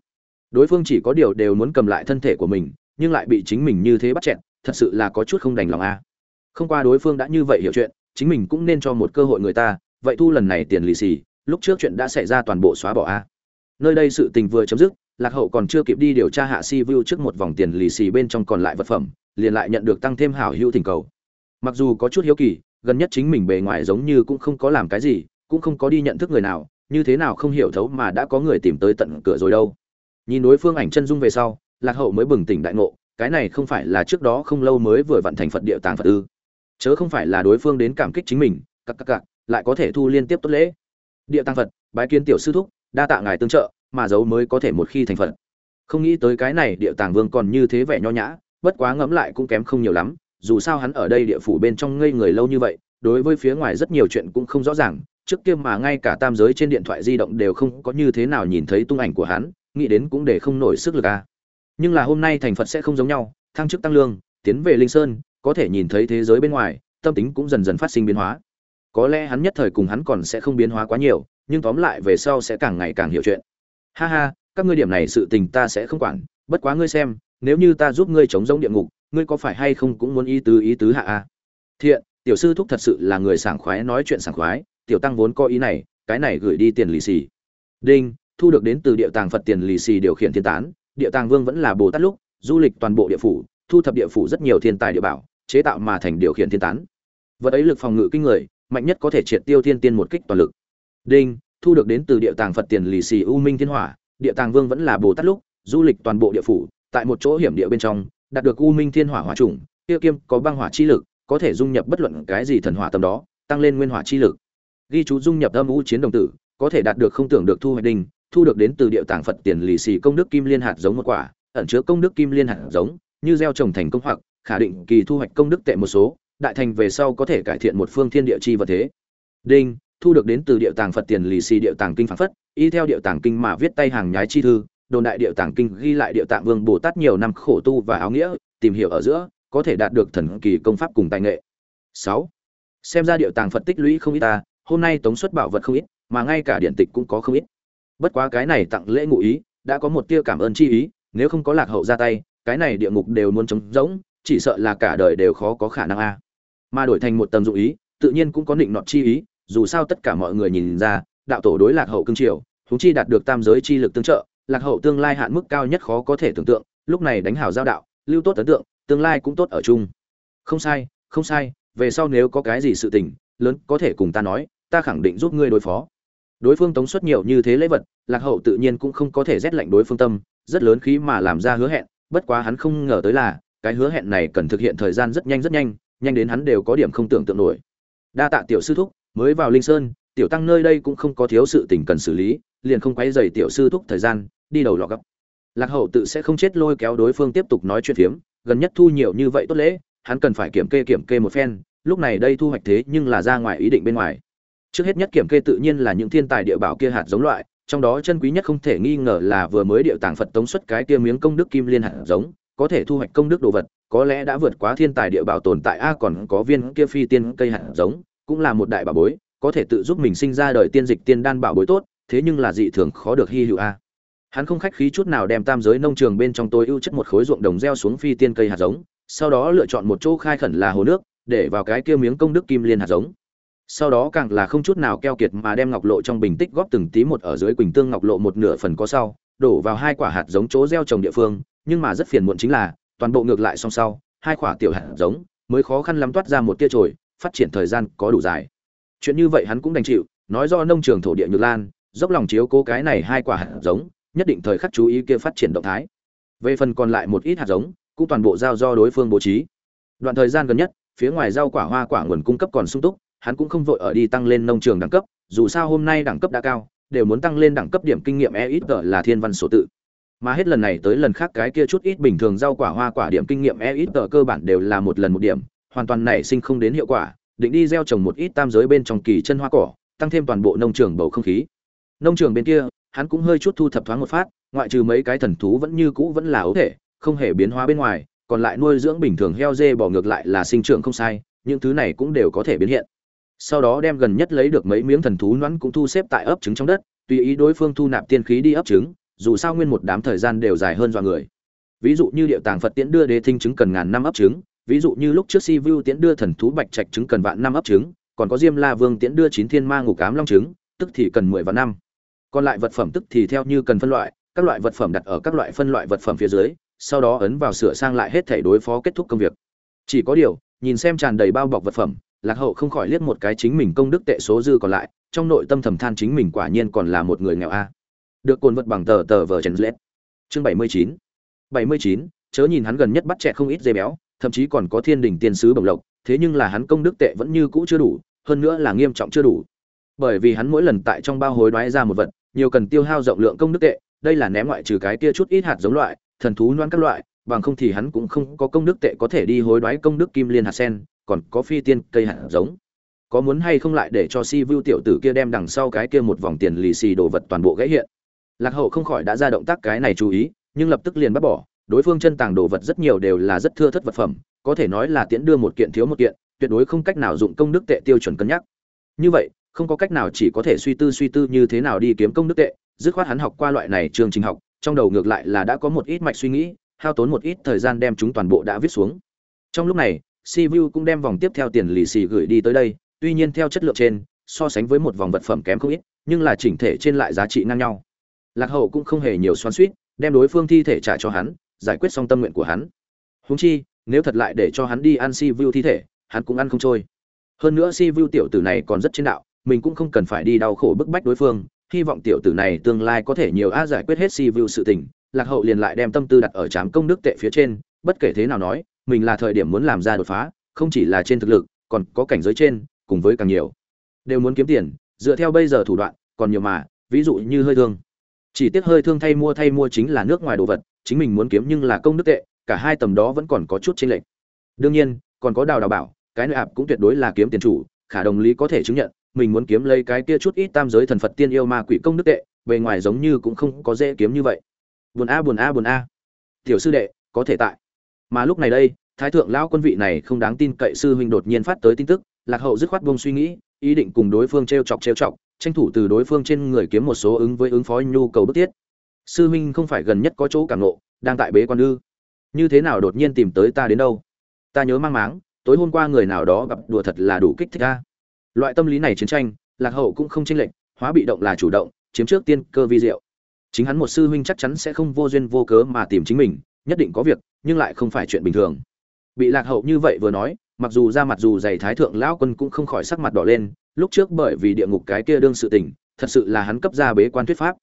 Đối phương chỉ có điều đều muốn cầm lại thân thể của mình, nhưng lại bị chính mình như thế bắt chẹn thật sự là có chút không đành lòng a. Không qua đối phương đã như vậy hiểu chuyện, chính mình cũng nên cho một cơ hội người ta, vậy thu lần này tiền lì xì, lúc trước chuyện đã xảy ra toàn bộ xóa bỏ a. Nơi đây sự tình vừa chấm dứt, lạc hậu còn chưa kịp đi điều tra hạ si vu trước một vòng tiền lì xì bên trong còn lại vật phẩm, liền lại nhận được tăng thêm hảo hữu thỉnh cầu. Mặc dù có chút hiếu kỳ, gần nhất chính mình bề ngoài giống như cũng không có làm cái gì, cũng không có đi nhận thức người nào như thế nào không hiểu thấu mà đã có người tìm tới tận cửa rồi đâu. Nhìn đối phương ảnh chân dung về sau, lạc hậu mới bừng tỉnh đại ngộ, cái này không phải là trước đó không lâu mới vừa vận thành phật địa tàng phật ư. Chớ không phải là đối phương đến cảm kích chính mình, cặc cặc cặc, lại có thể thu liên tiếp tốt lễ. Địa tàng phật, bái kiến tiểu sư thúc, đa tạ ngài tương trợ, mà giấu mới có thể một khi thành phật. Không nghĩ tới cái này địa tàng vương còn như thế vẻ nho nhã, bất quá ngẫm lại cũng kém không nhiều lắm, dù sao hắn ở đây địa phủ bên trong ngây người lâu như vậy, đối với phía ngoài rất nhiều chuyện cũng không rõ ràng trước kia mà ngay cả tam giới trên điện thoại di động đều không có như thế nào nhìn thấy tung ảnh của hắn, nghĩ đến cũng để không nổi sức lực à. nhưng là hôm nay thành phật sẽ không giống nhau, thăng chức tăng lương, tiến về linh sơn, có thể nhìn thấy thế giới bên ngoài, tâm tính cũng dần dần phát sinh biến hóa. Có lẽ hắn nhất thời cùng hắn còn sẽ không biến hóa quá nhiều, nhưng tóm lại về sau sẽ càng ngày càng hiểu chuyện. Ha ha, các ngươi điểm này sự tình ta sẽ không quản, bất quá ngươi xem, nếu như ta giúp ngươi chống giống địa ngục, ngươi có phải hay không cũng muốn ý tứ ý tứ hạ a thiện, tiểu sư thúc thật sự là người sảng khoái nói chuyện sảng khoái tiểu tăng vốn có ý này, cái này gửi đi tiền lì xì. Đinh, thu được đến từ địa tàng phật tiền lì xì điều khiển thiên tán. Địa tàng vương vẫn là bồ tát lúc, du lịch toàn bộ địa phủ, thu thập địa phủ rất nhiều thiên tài địa bảo, chế tạo mà thành điều khiển thiên tán. Vật ấy lực phòng ngự kinh người, mạnh nhất có thể triệt tiêu thiên tiên một kích toàn lực. Đinh, thu được đến từ địa tàng phật tiền lì xì u minh thiên hỏa. Địa tàng vương vẫn là bồ tát lúc, du lịch toàn bộ địa phủ, tại một chỗ hiểm địa bên trong, đạt được u minh thiên hỏa hỏa trùng kia kiêm có băng hỏa chi lực, có thể dung nhập bất luận cái gì thần hỏa tầm đó, tăng lên nguyên hỏa chi lực ghi chú dung nhập âm u chiến đồng tử, có thể đạt được không tưởng được thu hoạch đình thu được đến từ địa tàng phật tiền lì xì công đức kim liên hạt giống một quả, ẩn chứa công đức kim liên hạt giống, như gieo trồng thành công hoặc khả định kỳ thu hoạch công đức tệ một số, đại thành về sau có thể cải thiện một phương thiên địa chi vật thế. Đinh, thu được đến từ địa tàng phật tiền lì xì địa tàng kinh phản phất, y theo địa tàng kinh mà viết tay hàng nhái chi thư, đồn đại địa tàng kinh ghi lại địa tạng vương bồ tát nhiều năm khổ tu và áo nghĩa, tìm hiểu ở giữa, có thể đạt được thần kỳ công pháp cùng tài nghệ. Sáu. Xem ra địa tàng phật tích lũy không ít ta hôm nay tống xuất bảo vật không ít, mà ngay cả điện tịch cũng có không ít. Bất quá cái này tặng lễ ngụ ý, đã có một tia cảm ơn chi ý, nếu không có lạc hậu ra tay, cái này địa ngục đều muốn trống rỗng, chỉ sợ là cả đời đều khó có khả năng a. Mà đổi thành một tầm dụng ý, tự nhiên cũng có định nọt chi ý, dù sao tất cả mọi người nhìn ra, đạo tổ đối lạc hậu cương triều chúng chi đạt được tam giới chi lực tương trợ, lạc hậu tương lai hạn mức cao nhất khó có thể tưởng tượng, lúc này đánh hảo giao đạo, lưu tốt ấn tượng, tương lai cũng tốt ở chung. Không sai không sai, về sau nếu có cái gì sự tình, lớn có thể cùng ta nói ta khẳng định giúp ngươi đối phó. Đối phương tống xuất nhiều như thế lễ vật, lạc hậu tự nhiên cũng không có thể rét lạnh đối phương tâm, rất lớn khí mà làm ra hứa hẹn, bất quá hắn không ngờ tới là, cái hứa hẹn này cần thực hiện thời gian rất nhanh rất nhanh nhanh đến hắn đều có điểm không tưởng tượng nổi. Đa tạ tiểu sư thúc, mới vào linh sơn, tiểu tăng nơi đây cũng không có thiếu sự tình cần xử lý, liền không quấy dày tiểu sư thúc thời gian, đi đầu lọ gấp lạc hậu tự sẽ không chết lôi kéo đối phương tiếp tục nói chuyện phiếm, gần nhất thu nhiều như vậy tốt lễ, hắn cần phải kiểm kê kiểm kê một phen, lúc này đây thu hoạch thế nhưng là ra ngoài ý định bên ngoài trước hết nhất kiểm kê tự nhiên là những thiên tài địa bảo kia hạt giống loại, trong đó chân quý nhất không thể nghi ngờ là vừa mới địa tàng phật tống xuất cái kia miếng công đức kim liên hạt giống, có thể thu hoạch công đức đồ vật, có lẽ đã vượt quá thiên tài địa bảo tồn tại a còn có viên kia phi tiên cây hạt giống, cũng là một đại bảo bối, có thể tự giúp mình sinh ra đời tiên dịch tiên đan bảo bối tốt, thế nhưng là dị thường khó được hy hữu a. Hắn không khách khí chút nào đem tam giới nông trường bên trong tôi ưu chất một khối ruộng đồng gieo xuống phi tiên cây hạt giống, sau đó lựa chọn một chỗ khai khẩn là hồ nước, để vào cái kia miếng công đức kim liên hạt giống sau đó càng là không chút nào keo kiệt mà đem ngọc lộ trong bình tích góp từng tí một ở dưới quỳnh tương ngọc lộ một nửa phần có sau, đổ vào hai quả hạt giống chỗ gieo trồng địa phương, nhưng mà rất phiền muộn chính là, toàn bộ ngược lại song sau, hai quả tiểu hạt giống mới khó khăn lắm toát ra một tia trồi phát triển thời gian có đủ dài. Chuyện như vậy hắn cũng đành chịu, nói do nông trường thổ địa nhược lan, dốc lòng chiếu cố cái này hai quả hạt giống, nhất định thời khắc chú ý kia phát triển động thái. Về phần còn lại một ít hạt giống, cũng toàn bộ giao do đối phương bố trí. Đoạn thời gian gần nhất, phía ngoài rau quả hoa quả nguồn cung cấp còn sung túc hắn cũng không vội ở đi tăng lên nông trường đẳng cấp, dù sao hôm nay đẳng cấp đã cao, đều muốn tăng lên đẳng cấp điểm kinh nghiệm e ít là thiên văn số tự. Mà hết lần này tới lần khác cái kia chút ít bình thường rau quả hoa quả điểm kinh nghiệm e ít cơ bản đều là một lần một điểm, hoàn toàn nảy sinh không đến hiệu quả, định đi gieo trồng một ít tam giới bên trong kỳ chân hoa cỏ, tăng thêm toàn bộ nông trường bầu không khí. Nông trường bên kia, hắn cũng hơi chút thu thập thoáng một phát, ngoại trừ mấy cái thần thú vẫn như cũ vẫn là ấu thể, không hề biến hóa bên ngoài, còn lại nuôi dưỡng bình thường heo dê bỏ ngược lại là sinh trưởng không sai, những thứ này cũng đều có thể biến hiện sau đó đem gần nhất lấy được mấy miếng thần thú nón cũng thu xếp tại ấp trứng trong đất, tùy ý đối phương thu nạp tiên khí đi ấp trứng, dù sao nguyên một đám thời gian đều dài hơn dọa người. Ví dụ như điệu tàng phật tiễn đưa đế thinh trứng cần ngàn năm ấp trứng, ví dụ như lúc trước si vu tiễn đưa thần thú bạch trạch trứng cần vạn năm ấp trứng, còn có diêm la vương tiễn đưa chín thiên ma ngục cám long trứng, tức thì cần mười vạn năm. Còn lại vật phẩm tức thì theo như cần phân loại, các loại vật phẩm đặt ở các loại phân loại vật phẩm phía dưới, sau đó ấn vào sửa sang lại hết thể đối phó kết thúc công việc. Chỉ có điều, nhìn xem tràn đầy bao bọc vật phẩm lạc hậu không khỏi liếc một cái chính mình công đức tệ số dư còn lại, trong nội tâm thầm than chính mình quả nhiên còn là một người nghèo a. Được cồn vật bằng tờ tờ vờ trần lết chương bảy mươi chín. bảy mươi chín, chớ nhìn hắn gần nhất bắt trẻ không ít dây béo, thậm chí còn có thiên đình tiên sứ bồng lộc, thế nhưng là hắn công đức tệ vẫn như cũ chưa đủ, hơn nữa là nghiêm trọng chưa đủ. Bởi vì hắn mỗi lần tại trong bao hối đoái ra một vật, nhiều cần tiêu hao rộng lượng công đức tệ, đây là ném ngoại trừ cái kia chút ít hạt giống loại, thần thú loan các loại, bằng không thì hắn cũng không có công đức tệ có thể đi hối đoái công đức kim liên hạt sen còn có phi tiên cây hạt giống. Có muốn hay không lại để cho si vu tiểu tử kia đem đằng sau cái kia một vòng tiền lì xì đồ vật toàn bộ gãy hiện. Lạc hậu không khỏi đã ra động tác cái này chú ý, nhưng lập tức liền bắt bỏ. Đối phương chân tàng đồ vật rất nhiều đều là rất thưa thất vật phẩm, có thể nói là tiễn đưa một kiện thiếu một kiện, tuyệt đối không cách nào dụng công đức tệ tiêu chuẩn cân nhắc. Như vậy, không có cách nào chỉ có thể suy tư suy tư như thế nào đi kiếm công đức tệ, dứt khoát hắn học qua loại này chương trình học, trong đầu ngược lại là đã có một ít mạch suy nghĩ, hao tốn một ít thời gian đem chúng toàn bộ đã viết xuống. Trong lúc này si vu cũng đem vòng tiếp theo tiền lì xì gửi đi tới đây tuy nhiên theo chất lượng trên so sánh với một vòng vật phẩm kém không ít nhưng là chỉnh thể trên lại giá trị ngang nhau. Lạc hậu cũng không hề nhiều xoắn xuýt, đem đối phương thi thể trả cho hắn giải quyết xong tâm nguyện của hắn. Huống chi nếu thật lại để cho hắn đi ăn si vu thi thể hắn cũng ăn không trôi. Hơn nữa si vu tiểu tử này còn rất trên đạo mình cũng không cần phải đi đau khổ bức bách đối phương hy vọng tiểu tử này tương lai có thể nhiều a giải quyết hết si vu sự tình. Lạc hậu liền lại đem tâm tư đặt ở trám công đức tệ phía trên bất kể thế nào nói mình là thời điểm muốn làm ra đột phá, không chỉ là trên thực lực, còn có cảnh giới trên, cùng với càng nhiều. Đều muốn kiếm tiền, dựa theo bây giờ thủ đoạn, còn nhiều mà, ví dụ như hơi thương. Chỉ tiếc hơi thương thay mua thay mua chính là nước ngoài đồ vật, chính mình muốn kiếm nhưng là công đức tệ, cả hai tầm đó vẫn còn có chút chênh lệch. Đương nhiên, còn có đào đào bảo, cái nơi ạp cũng tuyệt đối là kiếm tiền chủ, khả đồng lý có thể chứng nhận, mình muốn kiếm lấy cái kia chút ít tam giới thần phật tiên yêu ma quỷ công đức tệ, bề ngoài giống như cũng không có dễ kiếm như vậy. Buồn a buồn a buồn a. Tiểu sư đệ, có thể tại mà lúc này đây, thái thượng lão quân vị này không đáng tin cậy sư huynh đột nhiên phát tới tin tức, lạc hậu dứt khoát buông suy nghĩ, ý định cùng đối phương t chọc t chọc, tranh thủ từ đối phương trên người kiếm một số ứng với ứng phó nhu cầu bức thiết. Sư huynh không phải gần nhất có chỗ cảm nộ đang tại bế quan ư. Như thế nào đột nhiên tìm tới ta đến đâu? Ta nhớ mang máng, tối hôm qua người nào đó gặp đùa thật là đủ kích thích ta. Loại tâm lý này chiến tranh, lạc hậu cũng không tranh lệch, hóa bị động là chủ động, chiếm trước tiên cơ vi diệu. Chính hắn một sư huynh chắc chắn sẽ không vô duyên vô cớ mà tìm chính mình nhất định có việc, nhưng lại không phải chuyện bình thường. Bị lạc hậu như vậy vừa nói, mặc dù ra mặt dù dày thái thượng lão quân cũng không khỏi sắc mặt đỏ lên, lúc trước bởi vì địa ngục cái kia đương sự tình, thật sự là hắn cấp ra bế quan thuyết pháp.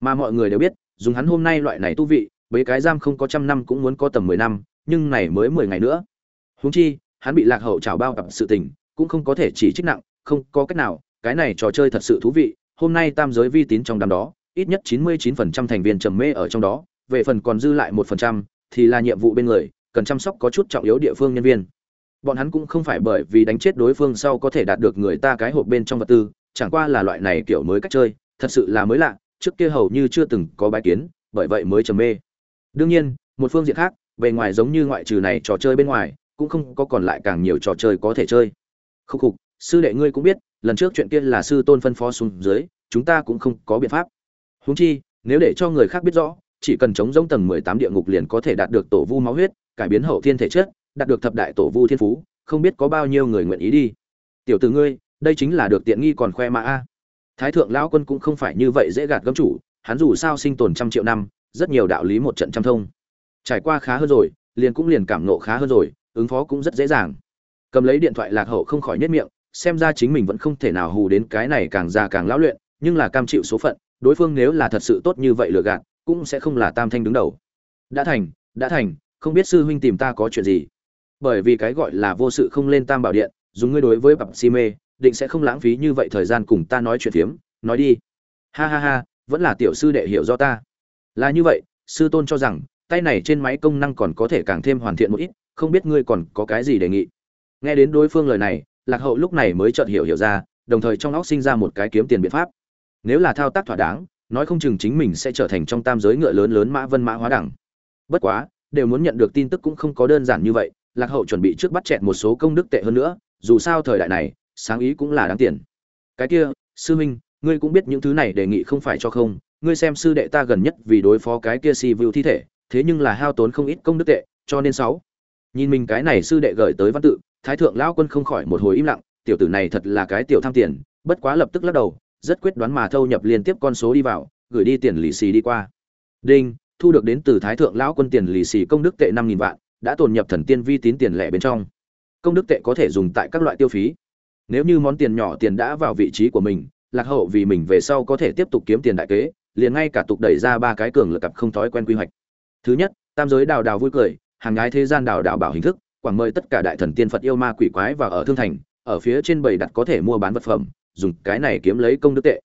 Mà mọi người đều biết, dùng hắn hôm nay loại này tu vị, bế cái giam không có trăm năm cũng muốn có tầm mười năm, nhưng này mới mười ngày nữa. Huống chi, hắn bị lạc hậu trào bao gặp sự tình, cũng không có thể chỉ trích nặng, không có cách nào, cái này trò chơi thật sự thú vị, hôm nay tam giới vi tín trong đám đó, ít nhất 99% thành viên trầm mê ở trong đó về phần còn dư lại một phần trăm, thì là nhiệm vụ bên người, cần chăm sóc có chút trọng yếu địa phương nhân viên. Bọn hắn cũng không phải bởi vì đánh chết đối phương sau có thể đạt được người ta cái hộp bên trong vật tư, chẳng qua là loại này kiểu mới cách chơi, thật sự là mới lạ, trước kia hầu như chưa từng có bài kiến, bởi vậy mới trầm mê. Đương nhiên, một phương diện khác, bề ngoài giống như ngoại trừ này trò chơi bên ngoài, cũng không có còn lại càng nhiều trò chơi có thể chơi. Khúc khục, sư đệ ngươi cũng biết, lần trước chuyện kia là sư tôn phân phó xuống dưới, chúng ta cũng không có biện pháp. Huống chi, nếu để cho người khác biết rõ chỉ cần chống giống tầng mười tám địa ngục liền có thể đạt được tổ vu máu huyết, cải biến hậu thiên thể chất, đạt được thập đại tổ vu thiên phú, không biết có bao nhiêu người nguyện ý đi. Tiểu tử ngươi, đây chính là được tiện nghi còn khoe mà a. Thái thượng lão quân cũng không phải như vậy dễ gạt gấm chủ, hắn dù sao sinh tồn trăm triệu năm, rất nhiều đạo lý một trận trăm thông. Trải qua khá hơn rồi, liền cũng liền cảm nộ khá hơn rồi, ứng phó cũng rất dễ dàng. Cầm lấy điện thoại lạc hậu không khỏi nhất miệng, xem ra chính mình vẫn không thể nào hù đến cái này càng già càng lão luyện, nhưng là cam chịu số phận, đối phương nếu là thật sự tốt như vậy lừa gạt cũng sẽ không là tam thanh đứng đầu. Đã thành đã thành, không biết sư huynh tìm ta có chuyện gì. Bởi vì cái gọi là vô sự không lên tam bảo điện, dùng ngươi đối với bập si mê, định sẽ không lãng phí như vậy thời gian cùng ta nói chuyện phiếm. Nói đi. Ha ha ha, vẫn là tiểu sư đệ hiểu do ta. Là như vậy, sư tôn cho rằng, tay này trên máy công năng còn có thể càng thêm hoàn thiện một ít, không biết ngươi còn có cái gì đề nghị. Nghe đến đối phương lời này, lạc hậu lúc này mới chợt hiểu hiểu ra, đồng thời trong óc sinh ra một cái kiếm tiền biện pháp. Nếu là thao tác thỏa đáng nói không chừng chính mình sẽ trở thành trong tam giới ngựa lớn lớn mã vân mã hóa đẳng. Bất quá, đều muốn nhận được tin tức cũng không có đơn giản như vậy, lạc hậu chuẩn bị trước bắt chẹt một số công đức tệ hơn nữa, dù sao thời đại này, sáng ý cũng là đáng tiền. Cái kia, sư minh ngươi cũng biết những thứ này đề nghị không phải cho không, ngươi xem sư đệ ta gần nhất vì đối phó cái kia si vưu thi thể, thế nhưng là hao tốn không ít công đức tệ, cho nên sáu. Nhìn mình cái này sư đệ gửi tới văn tự, thái thượng lão quân không khỏi một hồi im lặng, tiểu tử này thật là cái tiểu tham tiền, bất quá lập tức lắc đầu rất quyết đoán mà thâu nhập liên tiếp con số đi vào, gửi đi tiền lì xì đi qua. Đinh, thu được đến từ thái thượng lão quân tiền lì xì công đức tệ năm nghìn vạn, đã tồn nhập thần tiên vi tín tiền lẻ bên trong. Công đức tệ có thể dùng tại các loại tiêu phí. Nếu như món tiền nhỏ tiền đã vào vị trí của mình, lạc hậu vì mình về sau có thể tiếp tục kiếm tiền đại kế, liền ngay cả tục đẩy ra ba cái cường lực cặp không thói quen quy hoạch. Thứ nhất, tam giới đào đào vui cười, hàng nhái thế gian đào đào bảo hình thức, quảng mời tất cả đại thần tiên phật yêu ma quỷ quái và ở thương thành, ở phía trên bầy đặt có thể mua bán vật phẩm dùng cái này kiếm lấy công đức tệ.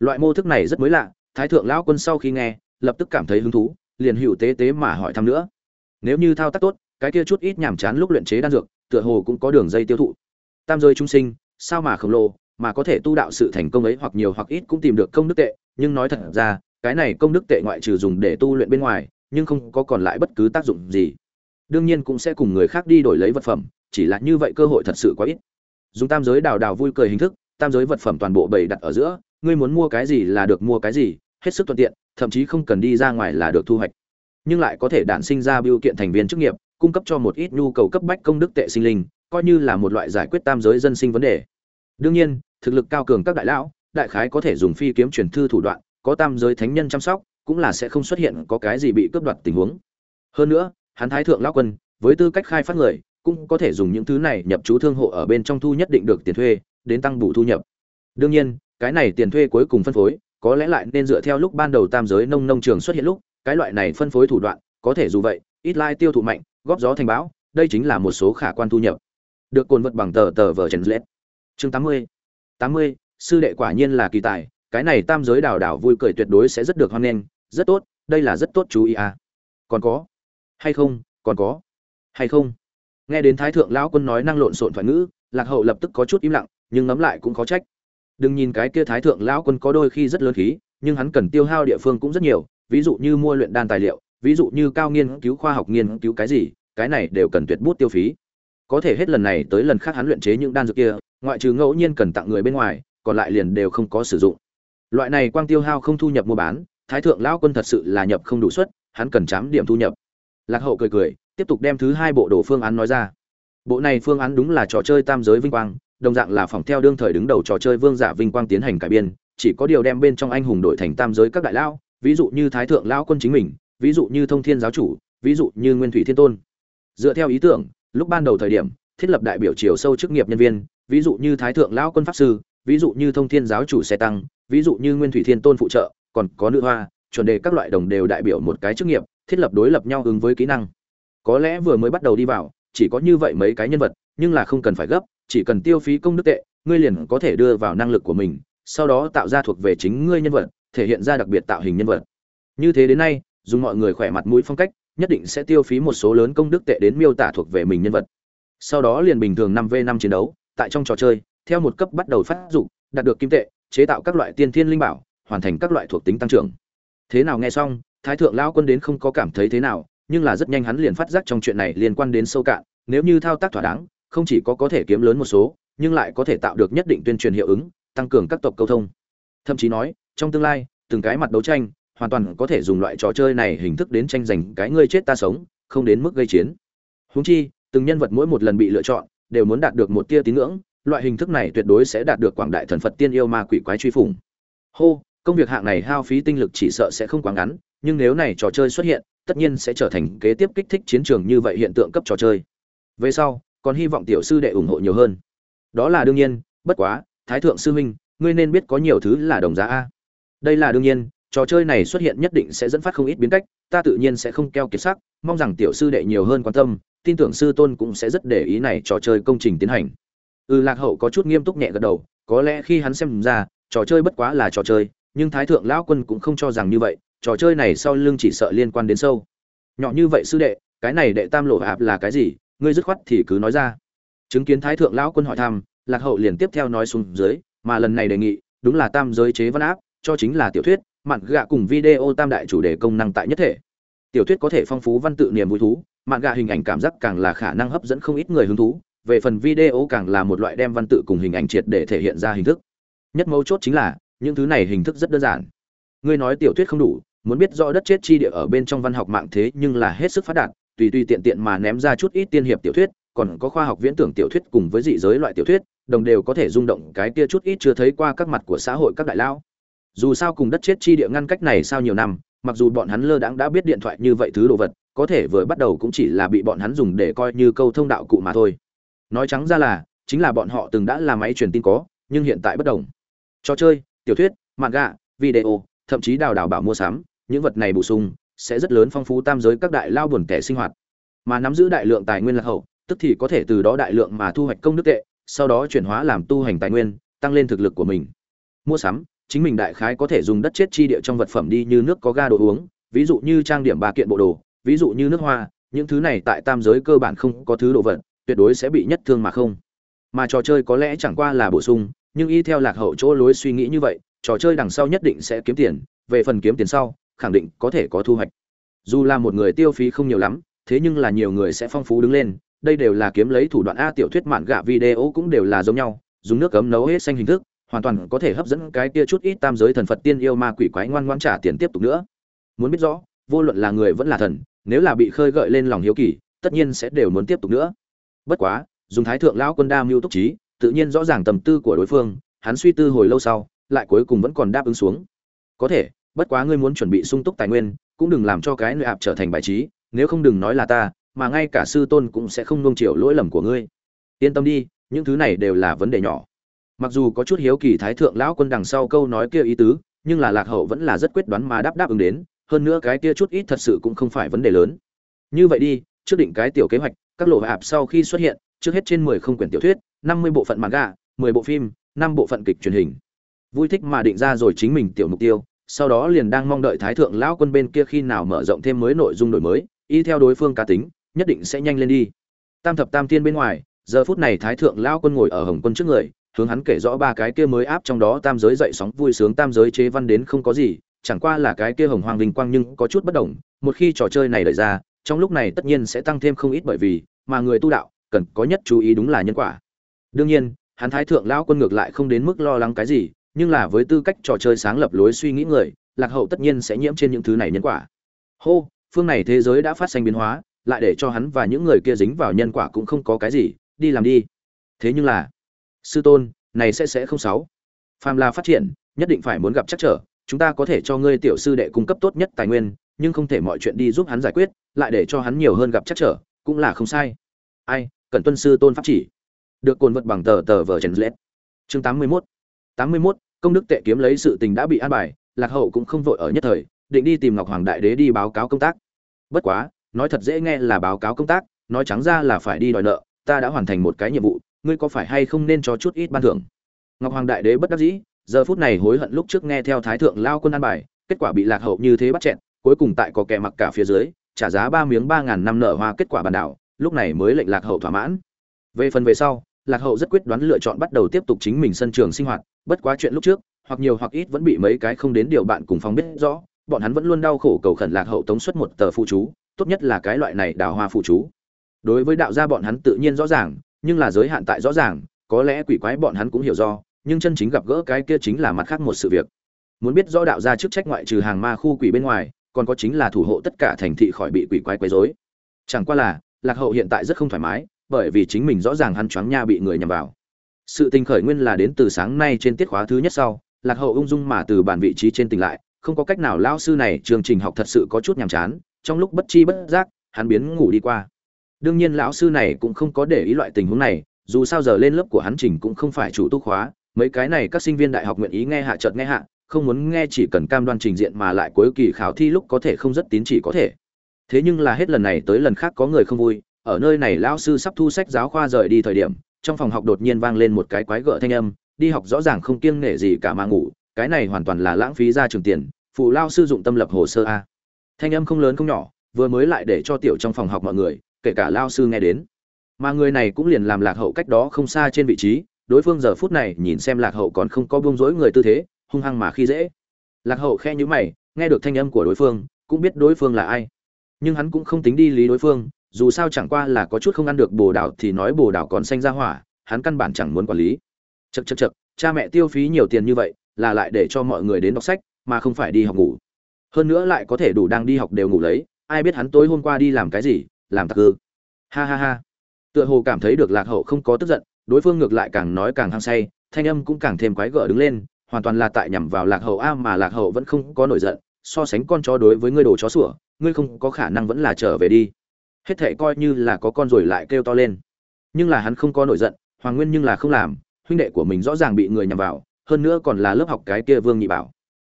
Loại mô thức này rất mới lạ, thái thượng lão quân sau khi nghe, lập tức cảm thấy hứng thú, liền hữu tế tế mà hỏi thăm nữa. Nếu như thao tác tốt, cái kia chút ít nhàm chán lúc luyện chế đan dược, tựa hồ cũng có đường dây tiêu thụ. Tam giới trung sinh, sao mà khổng lồ, mà có thể tu đạo sự thành công ấy hoặc nhiều hoặc ít cũng tìm được công đức tệ, nhưng nói thật ra, cái này công đức tệ ngoại trừ dùng để tu luyện bên ngoài, nhưng không có còn lại bất cứ tác dụng gì. Đương nhiên cũng sẽ cùng người khác đi đổi lấy vật phẩm, chỉ là như vậy cơ hội thật sự quá ít. Dùng tam giới đào đào vui cười hình thức tam giới vật phẩm toàn bộ bày đặt ở giữa, ngươi muốn mua cái gì là được mua cái gì, hết sức thuận tiện, thậm chí không cần đi ra ngoài là được thu hoạch. Nhưng lại có thể đản sinh ra biểu kiện thành viên chức nghiệp, cung cấp cho một ít nhu cầu cấp bách công đức tệ sinh linh, coi như là một loại giải quyết tam giới dân sinh vấn đề. Đương nhiên, thực lực cao cường các đại lão, đại khái có thể dùng phi kiếm truyền thư thủ đoạn, có tam giới thánh nhân chăm sóc, cũng là sẽ không xuất hiện có cái gì bị cướp đoạt tình huống. Hơn nữa, hắn thái thượng lão quân, với tư cách khai phát người, cũng có thể dùng những thứ này nhập chú thương hộ ở bên trong thu nhất định được tiền thuê đến tăng bù thu nhập. Đương nhiên, cái này tiền thuê cuối cùng phân phối, có lẽ lại nên dựa theo lúc ban đầu tam giới nông nông trường xuất hiện lúc, cái loại này phân phối thủ đoạn, có thể dù vậy, ít lai tiêu thụ mạnh, góp gió thành bão, đây chính là một số khả quan thu nhập. Được cuộn vật bằng tờ tờ vở trần lết. Chương tám mươi. Tám mươi, sư đệ quả nhiên là kỳ tài, cái này tam giới đào đảo vui cười tuyệt đối sẽ rất được hoan nghênh, rất tốt, đây là rất tốt chú ý à. Còn có? Hay không? Còn có? Hay không? Nghe đến thái thượng lão quân nói năng lộn xộn thoại ngữ, lạc hậu lập tức có chút im lặng nhưng ngấm lại cũng khó trách. Đừng nhìn cái kia thái thượng lão quân có đôi khi rất lớn khí, nhưng hắn cần tiêu hao địa phương cũng rất nhiều, ví dụ như mua luyện đan tài liệu, ví dụ như cao nghiên cứu, khoa học nghiên cứu cái gì, cái này đều cần tuyệt bút tiêu phí. Có thể hết lần này tới lần khác hắn luyện chế những đan dược kia, ngoại trừ ngẫu nhiên cần tặng người bên ngoài, còn lại liền đều không có sử dụng. Loại này quang tiêu hao không thu nhập mua bán, thái thượng lão quân thật sự là nhập không đủ suất, hắn cần chám điểm thu nhập. Lạc hậu cười cười, tiếp tục đem thứ hai bộ đồ phương án nói ra. Bộ này phương án đúng là trò chơi tam giới vinh quang đồng dạng là phòng theo đương thời đứng đầu trò chơi vương giả vinh quang tiến hành cải biên, chỉ có điều đem bên trong anh hùng đổi thành tam giới các đại lão, ví dụ như thái thượng lão quân chính mình, ví dụ như thông thiên giáo chủ, ví dụ như nguyên thủy thiên tôn. Dựa theo ý tưởng, lúc ban đầu thời điểm, thiết lập đại biểu chiều sâu chức nghiệp nhân viên, ví dụ như thái thượng lão quân pháp sư, ví dụ như thông thiên giáo chủ xe tăng, ví dụ như nguyên thủy thiên tôn phụ trợ, còn có nữ hoa, chuẩn đề các loại đồng đều đại biểu một cái chức nghiệp, thiết lập đối lập nhau ứng với kỹ năng. Có lẽ vừa mới bắt đầu đi vào, chỉ có như vậy mấy cái nhân vật, nhưng là không cần phải gấp chỉ cần tiêu phí công đức tệ, ngươi liền có thể đưa vào năng lực của mình, sau đó tạo ra thuộc về chính ngươi nhân vật, thể hiện ra đặc biệt tạo hình nhân vật. Như thế đến nay, dùng mọi người khỏe mặt mũi phong cách, nhất định sẽ tiêu phí một số lớn công đức tệ đến miêu tả thuộc về mình nhân vật. Sau đó liền bình thường năm v năm chiến đấu, tại trong trò chơi, theo một cấp bắt đầu phát dụng, đạt được kim tệ, chế tạo các loại tiên thiên linh bảo, hoàn thành các loại thuộc tính tăng trưởng. Thế nào nghe xong, thái thượng lão quân đến không có cảm thấy thế nào, nhưng là rất nhanh hắn liền phát giác trong chuyện này liên quan đến sâu cạn, nếu như thao tác thỏa đáng không chỉ có có thể kiếm lớn một số, nhưng lại có thể tạo được nhất định tuyên truyền hiệu ứng, tăng cường các tộc câu thông. Thậm chí nói, trong tương lai, từng cái mặt đấu tranh, hoàn toàn có thể dùng loại trò chơi này hình thức đến tranh giành cái ngươi chết ta sống, không đến mức gây chiến. Húng chi, từng nhân vật mỗi một lần bị lựa chọn, đều muốn đạt được một tia tín ngưỡng, loại hình thức này tuyệt đối sẽ đạt được quảng đại thần phật tiên yêu ma quỷ quái truy phủng. Hô, công việc hạng này hao phí tinh lực chỉ sợ sẽ không quá ngắn, nhưng nếu này trò chơi xuất hiện, tất nhiên sẽ trở thành kế tiếp kích thích chiến trường như vậy hiện tượng cấp trò chơi. Về sau còn hy vọng tiểu sư đệ ủng hộ nhiều hơn. Đó là đương nhiên, bất quá, thái thượng sư huynh, ngươi nên biết có nhiều thứ là đồng giá a. Đây là đương nhiên, trò chơi này xuất hiện nhất định sẽ dẫn phát không ít biến cách, ta tự nhiên sẽ không keo kiệt sắc, mong rằng tiểu sư đệ nhiều hơn quan tâm, tin tưởng sư tôn cũng sẽ rất để ý này trò chơi công trình tiến hành. Ừ lạc hậu có chút nghiêm túc nhẹ gật đầu, có lẽ khi hắn xem ra, trò chơi bất quá là trò chơi, nhưng thái thượng lão quân cũng không cho rằng như vậy, trò chơi này sau lưng chỉ sợ liên quan đến sâu. Nhỏ như vậy sư đệ, cái này đệ tam lộ ạp là cái gì? Ngươi dứt khoát thì cứ nói ra. Chứng kiến thái thượng lão quân hỏi thăm, lạc hậu liền tiếp theo nói xuống dưới, mà lần này đề nghị, đúng là tam giới chế văn áp, cho chính là tiểu thuyết, mạn gạ cùng video tam đại chủ đề công năng tại nhất thể. Tiểu thuyết có thể phong phú văn tự niềm vui thú, mạn gạ hình ảnh cảm giác càng là khả năng hấp dẫn không ít người hứng thú, về phần video càng là một loại đem văn tự cùng hình ảnh triệt để thể hiện ra hình thức. Nhất mấu chốt chính là, những thứ này hình thức rất đơn giản. Ngươi nói tiểu thuyết không đủ, muốn biết rõ đất chết chi địa ở bên trong văn học mạng thế nhưng là hết sức phát đạt tùy tùy tiện tiện mà ném ra chút ít tiên hiệp tiểu thuyết, còn có khoa học viễn tưởng tiểu thuyết cùng với dị giới loại tiểu thuyết, đồng đều có thể rung động cái kia chút ít chưa thấy qua các mặt của xã hội các đại lao dù sao cùng đất chết chi địa ngăn cách này sao nhiều năm, mặc dù bọn hắn lơ đãng đã biết điện thoại như vậy thứ đồ vật, có thể vừa bắt đầu cũng chỉ là bị bọn hắn dùng để coi như câu thông đạo cụ mà thôi. Nói trắng ra là, chính là bọn họ từng đã là máy truyền tin có, nhưng hiện tại bất đồng. Trò chơi, tiểu thuyết mạng video, thậm chí đào đào bảo mua sắm, những vật này bổ sung sẽ rất lớn phong phú tam giới các đại lao buồn kẻ sinh hoạt. Mà nắm giữ đại lượng tài nguyên lạc hậu, tức thì có thể từ đó đại lượng mà thu hoạch công đức tệ, sau đó chuyển hóa làm tu hành tài nguyên, tăng lên thực lực của mình. Mua sắm, chính mình đại khái có thể dùng đất chết chi địa trong vật phẩm đi như nước có ga đồ uống, ví dụ như trang điểm ba kiện bộ đồ, ví dụ như nước hoa, những thứ này tại tam giới cơ bản không có thứ đồ vật, tuyệt đối sẽ bị nhất thương mà không. Mà trò chơi có lẽ chẳng qua là bổ sung, nhưng y theo lạc hậu chỗ lối suy nghĩ như vậy, trò chơi đằng sau nhất định sẽ kiếm tiền, về phần kiếm tiền sau khẳng định có thể có thu hoạch. Dù là một người tiêu phí không nhiều lắm, thế nhưng là nhiều người sẽ phong phú đứng lên, đây đều là kiếm lấy thủ đoạn a tiểu thuyết mạn gạ video cũng đều là giống nhau, dùng nước cấm nấu hết xanh hình thức, hoàn toàn có thể hấp dẫn cái kia chút ít tam giới thần phật tiên yêu ma quỷ quái ngoan ngoãn trả tiền tiếp tục nữa. Muốn biết rõ, vô luận là người vẫn là thần, nếu là bị khơi gợi lên lòng hiếu kỳ, tất nhiên sẽ đều muốn tiếp tục nữa. Bất quá, dùng thái thượng lão quân đa mưu túc trí, tự nhiên rõ ràng tầm tư của đối phương, hắn suy tư hồi lâu sau, lại cuối cùng vẫn còn đáp ứng xuống. Có thể bất quá ngươi muốn chuẩn bị sung túc tài nguyên, cũng đừng làm cho cái nơi ạp trở thành bài trí, nếu không đừng nói là ta, mà ngay cả sư tôn cũng sẽ không nung chiều lỗi lầm của ngươi. Yên tâm đi, những thứ này đều là vấn đề nhỏ. Mặc dù có chút hiếu kỳ thái thượng lão quân đằng sau câu nói kia ý tứ, nhưng là lạc hậu vẫn là rất quyết đoán mà đáp đáp ứng đến, hơn nữa cái kia chút ít thật sự cũng không phải vấn đề lớn. Như vậy đi, trước định cái tiểu kế hoạch, các lộ ạp sau khi xuất hiện, trước hết trên mười không quyển tiểu thuyết, năm mươi bộ phận manga, mười bộ phim, năm bộ phận kịch truyền hình. Vui thích mà định ra rồi chính mình tiểu mục tiêu sau đó liền đang mong đợi thái thượng lão quân bên kia khi nào mở rộng thêm mới nội dung đổi mới, y theo đối phương cá tính, nhất định sẽ nhanh lên đi. Tam thập tam tiên bên ngoài, giờ phút này thái thượng lão quân ngồi ở hồng quân trước người, hướng hắn kể rõ ba cái kia mới áp trong đó tam giới dậy sóng vui sướng tam giới chế văn đến không có gì, chẳng qua là cái kia hồng hoàng vinh quang nhưng có chút bất đồng, một khi trò chơi này lợi ra, trong lúc này tất nhiên sẽ tăng thêm không ít bởi vì, mà người tu đạo, cần có nhất chú ý đúng là nhân quả. Đương nhiên, hắn thái thượng lão quân ngược lại không đến mức lo lắng cái gì nhưng là với tư cách trò chơi sáng lập lối suy nghĩ người, lạc hậu tất nhiên sẽ nhiễm trên những thứ này nhân quả. Hô, phương này thế giới đã phát sinh biến hóa, lại để cho hắn và những người kia dính vào nhân quả cũng không có cái gì, đi làm đi. Thế nhưng là, sư tôn, này sẽ sẽ không sáu. Phàm là phát triển, nhất định phải muốn gặp chắc trở, chúng ta có thể cho ngươi tiểu sư đệ cung cấp tốt nhất tài nguyên, nhưng không thể mọi chuyện đi giúp hắn giải quyết, lại để cho hắn nhiều hơn gặp chắc trở, cũng là không sai. Ai cần tuân sư tôn pháp chỉ. Được cồn vật bằng tờ tờ vở trần lết chương tám mươi 81 tám mươi 81, công đức tệ kiếm lấy sự tình đã bị an bài lạc hậu cũng không vội ở nhất thời định đi tìm ngọc hoàng đại đế đi báo cáo công tác. Bất quá nói thật dễ nghe là báo cáo công tác nói trắng ra là phải đi đòi nợ ta đã hoàn thành một cái nhiệm vụ ngươi có phải hay không nên cho chút ít ban thưởng? Ngọc hoàng đại đế bất đắc dĩ giờ phút này hối hận lúc trước nghe theo thái thượng lao quân an bài kết quả bị lạc hậu như thế bắt chẹn cuối cùng tại có kẻ mặc cả phía dưới trả giá ba miếng ba ngàn năm nợ hoa kết quả bàn đảo lúc này mới lệnh lạc hậu thỏa mãn. Về phần về sau lạc hậu rất quyết đoán lựa chọn bắt đầu tiếp tục chính mình sân trường sinh hoạt, bất quá chuyện lúc trước, hoặc nhiều hoặc ít vẫn bị mấy cái không đến điều bạn cùng phòng biết rõ, bọn hắn vẫn luôn đau khổ cầu khẩn lạc hậu tống xuất một tờ phụ chú, tốt nhất là cái loại này đào hoa phụ chú. Đối với đạo gia bọn hắn tự nhiên rõ ràng, nhưng là giới hạn tại rõ ràng, có lẽ quỷ quái bọn hắn cũng hiểu do, nhưng chân chính gặp gỡ cái kia chính là mặt khác một sự việc. Muốn biết rõ đạo gia chức trách ngoại trừ hàng ma khu quỷ bên ngoài, còn có chính là thủ hộ tất cả thành thị khỏi bị quỷ quái quấy rối. Chẳng qua là, lạc hậu hiện tại rất không thoải mái bởi vì chính mình rõ ràng hắn choáng nha bị người nhầm vào. Sự tình khởi nguyên là đến từ sáng nay trên tiết khóa thứ nhất sau, lạc hậu ung dung mà từ bản vị trí trên tỉnh lại, không có cách nào lão sư này chương trình học thật sự có chút nhàm chán, trong lúc bất chi bất giác, hắn biến ngủ đi qua. Đương nhiên lão sư này cũng không có để ý loại tình huống này, dù sao giờ lên lớp của hắn trình cũng không phải chủ tu khóa, mấy cái này các sinh viên đại học nguyện ý nghe hạ chợt nghe hạ, không muốn nghe chỉ cần cam đoan trình diện mà lại cuối kỳ khảo thi lúc có thể không rất tín chỉ có thể. Thế nhưng là hết lần này tới lần khác có người không vui ở nơi này lão sư sắp thu sách giáo khoa rời đi thời điểm, trong phòng học đột nhiên vang lên một cái quái gở thanh âm, đi học rõ ràng không kiêng nể gì cả mà ngủ, cái này hoàn toàn là lãng phí ra trường tiền, phụ lao sư dụng tâm lập hồ sơ a. Thanh âm không lớn không nhỏ, vừa mới lại để cho tiểu trong phòng học mọi người, kể cả lao sư nghe đến. Mà người này cũng liền làm lạc hậu cách đó không xa trên vị trí, đối phương giờ phút này nhìn xem lạc hậu còn không có buông rối người tư thế, hung hăng mà khi dễ. Lạc hậu khe nhữ mày, nghe được thanh âm của đối phương, cũng biết đối phương là ai. Nhưng hắn cũng không tính đi lý đối phương dù sao chẳng qua là có chút không ăn được bồ đào thì nói bồ đào còn xanh ra hỏa, hắn căn bản chẳng muốn quản lý. Chật chật chật cha mẹ tiêu phí nhiều tiền như vậy, là lại để cho mọi người đến đọc sách, mà không phải đi học ngủ. Hơn nữa lại có thể đủ đang đi học đều ngủ lấy, ai biết hắn tối hôm qua đi làm cái gì, làm tặc ư. Ha ha ha. Tựa hồ cảm thấy được lạc hậu không có tức giận, đối phương ngược lại càng nói càng hăng say, thanh âm cũng càng thêm quái gở đứng lên, hoàn toàn là tại nhằm vào lạc hậu a mà lạc hậu vẫn không có nổi giận, so sánh con chó đối với ngươi đồ chó sủa, ngươi không có khả năng vẫn là trở về đi hết thệ coi như là có con rồi lại kêu to lên. Nhưng là hắn không có nổi giận, hoàng nguyên nhưng là không làm, huynh đệ của mình rõ ràng bị người nhằm vào, hơn nữa còn là lớp học cái kia vương nhị bảo.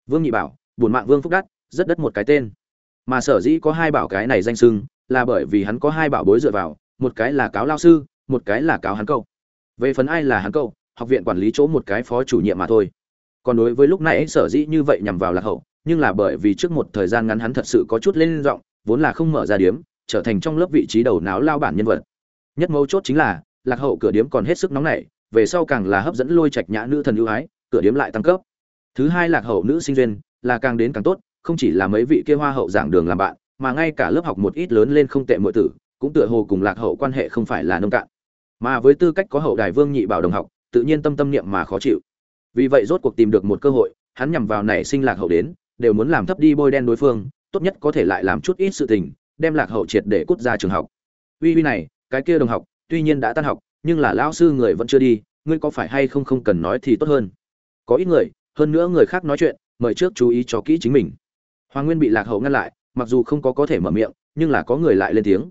Vương nhị bảo buồn mạng vương phúc đắt rất đất một cái tên. Mà sở dĩ có hai bảo cái này danh sưng là bởi vì hắn có hai bảo bối dựa vào, một cái là cáo lao sư, một cái là cáo hắn câu về phần ai là hắn câu học viện quản lý chỗ một cái phó chủ nhiệm mà thôi. Còn đối với lúc nãy sở dĩ như vậy nhằm vào lạc hậu, nhưng là bởi vì trước một thời gian ngắn hắn thật sự có chút lên giọng, vốn là không mở ra điếm trở thành trong lớp vị trí đầu não lao bản nhân vật. Nhất mấu chốt chính là, lạc hậu cửa điếm còn hết sức nóng nảy, về sau càng là hấp dẫn lôi trạch nhã nữ thần ưu ái, cửa điếm lại tăng cấp. Thứ hai lạc hậu nữ sinh duyên, là càng đến càng tốt, không chỉ là mấy vị kia hoa hậu giảng đường làm bạn, mà ngay cả lớp học một ít lớn lên không tệ mọi tử, cũng tựa hồ cùng lạc hậu quan hệ không phải là nông cạn. Mà với tư cách có hậu đài vương nhị bảo đồng học, tự nhiên tâm tâm niệm mà khó chịu. Vì vậy rốt cuộc tìm được một cơ hội, hắn nhằm vào nảy sinh lạc hậu đến, đều muốn làm thấp đi bôi đen đối phương, tốt nhất có thể lại làm chút ít sự tình đem lạc hậu triệt để cút ra trường học. Uy uy này, cái kia đồng học, tuy nhiên đã tan học, nhưng là lão sư người vẫn chưa đi, ngươi có phải hay không không cần nói thì tốt hơn? Có ít người, hơn nữa người khác nói chuyện, mời trước chú ý cho kỹ chính mình. Hoàng nguyên bị lạc hậu ngăn lại, mặc dù không có có thể mở miệng, nhưng là có người lại lên tiếng.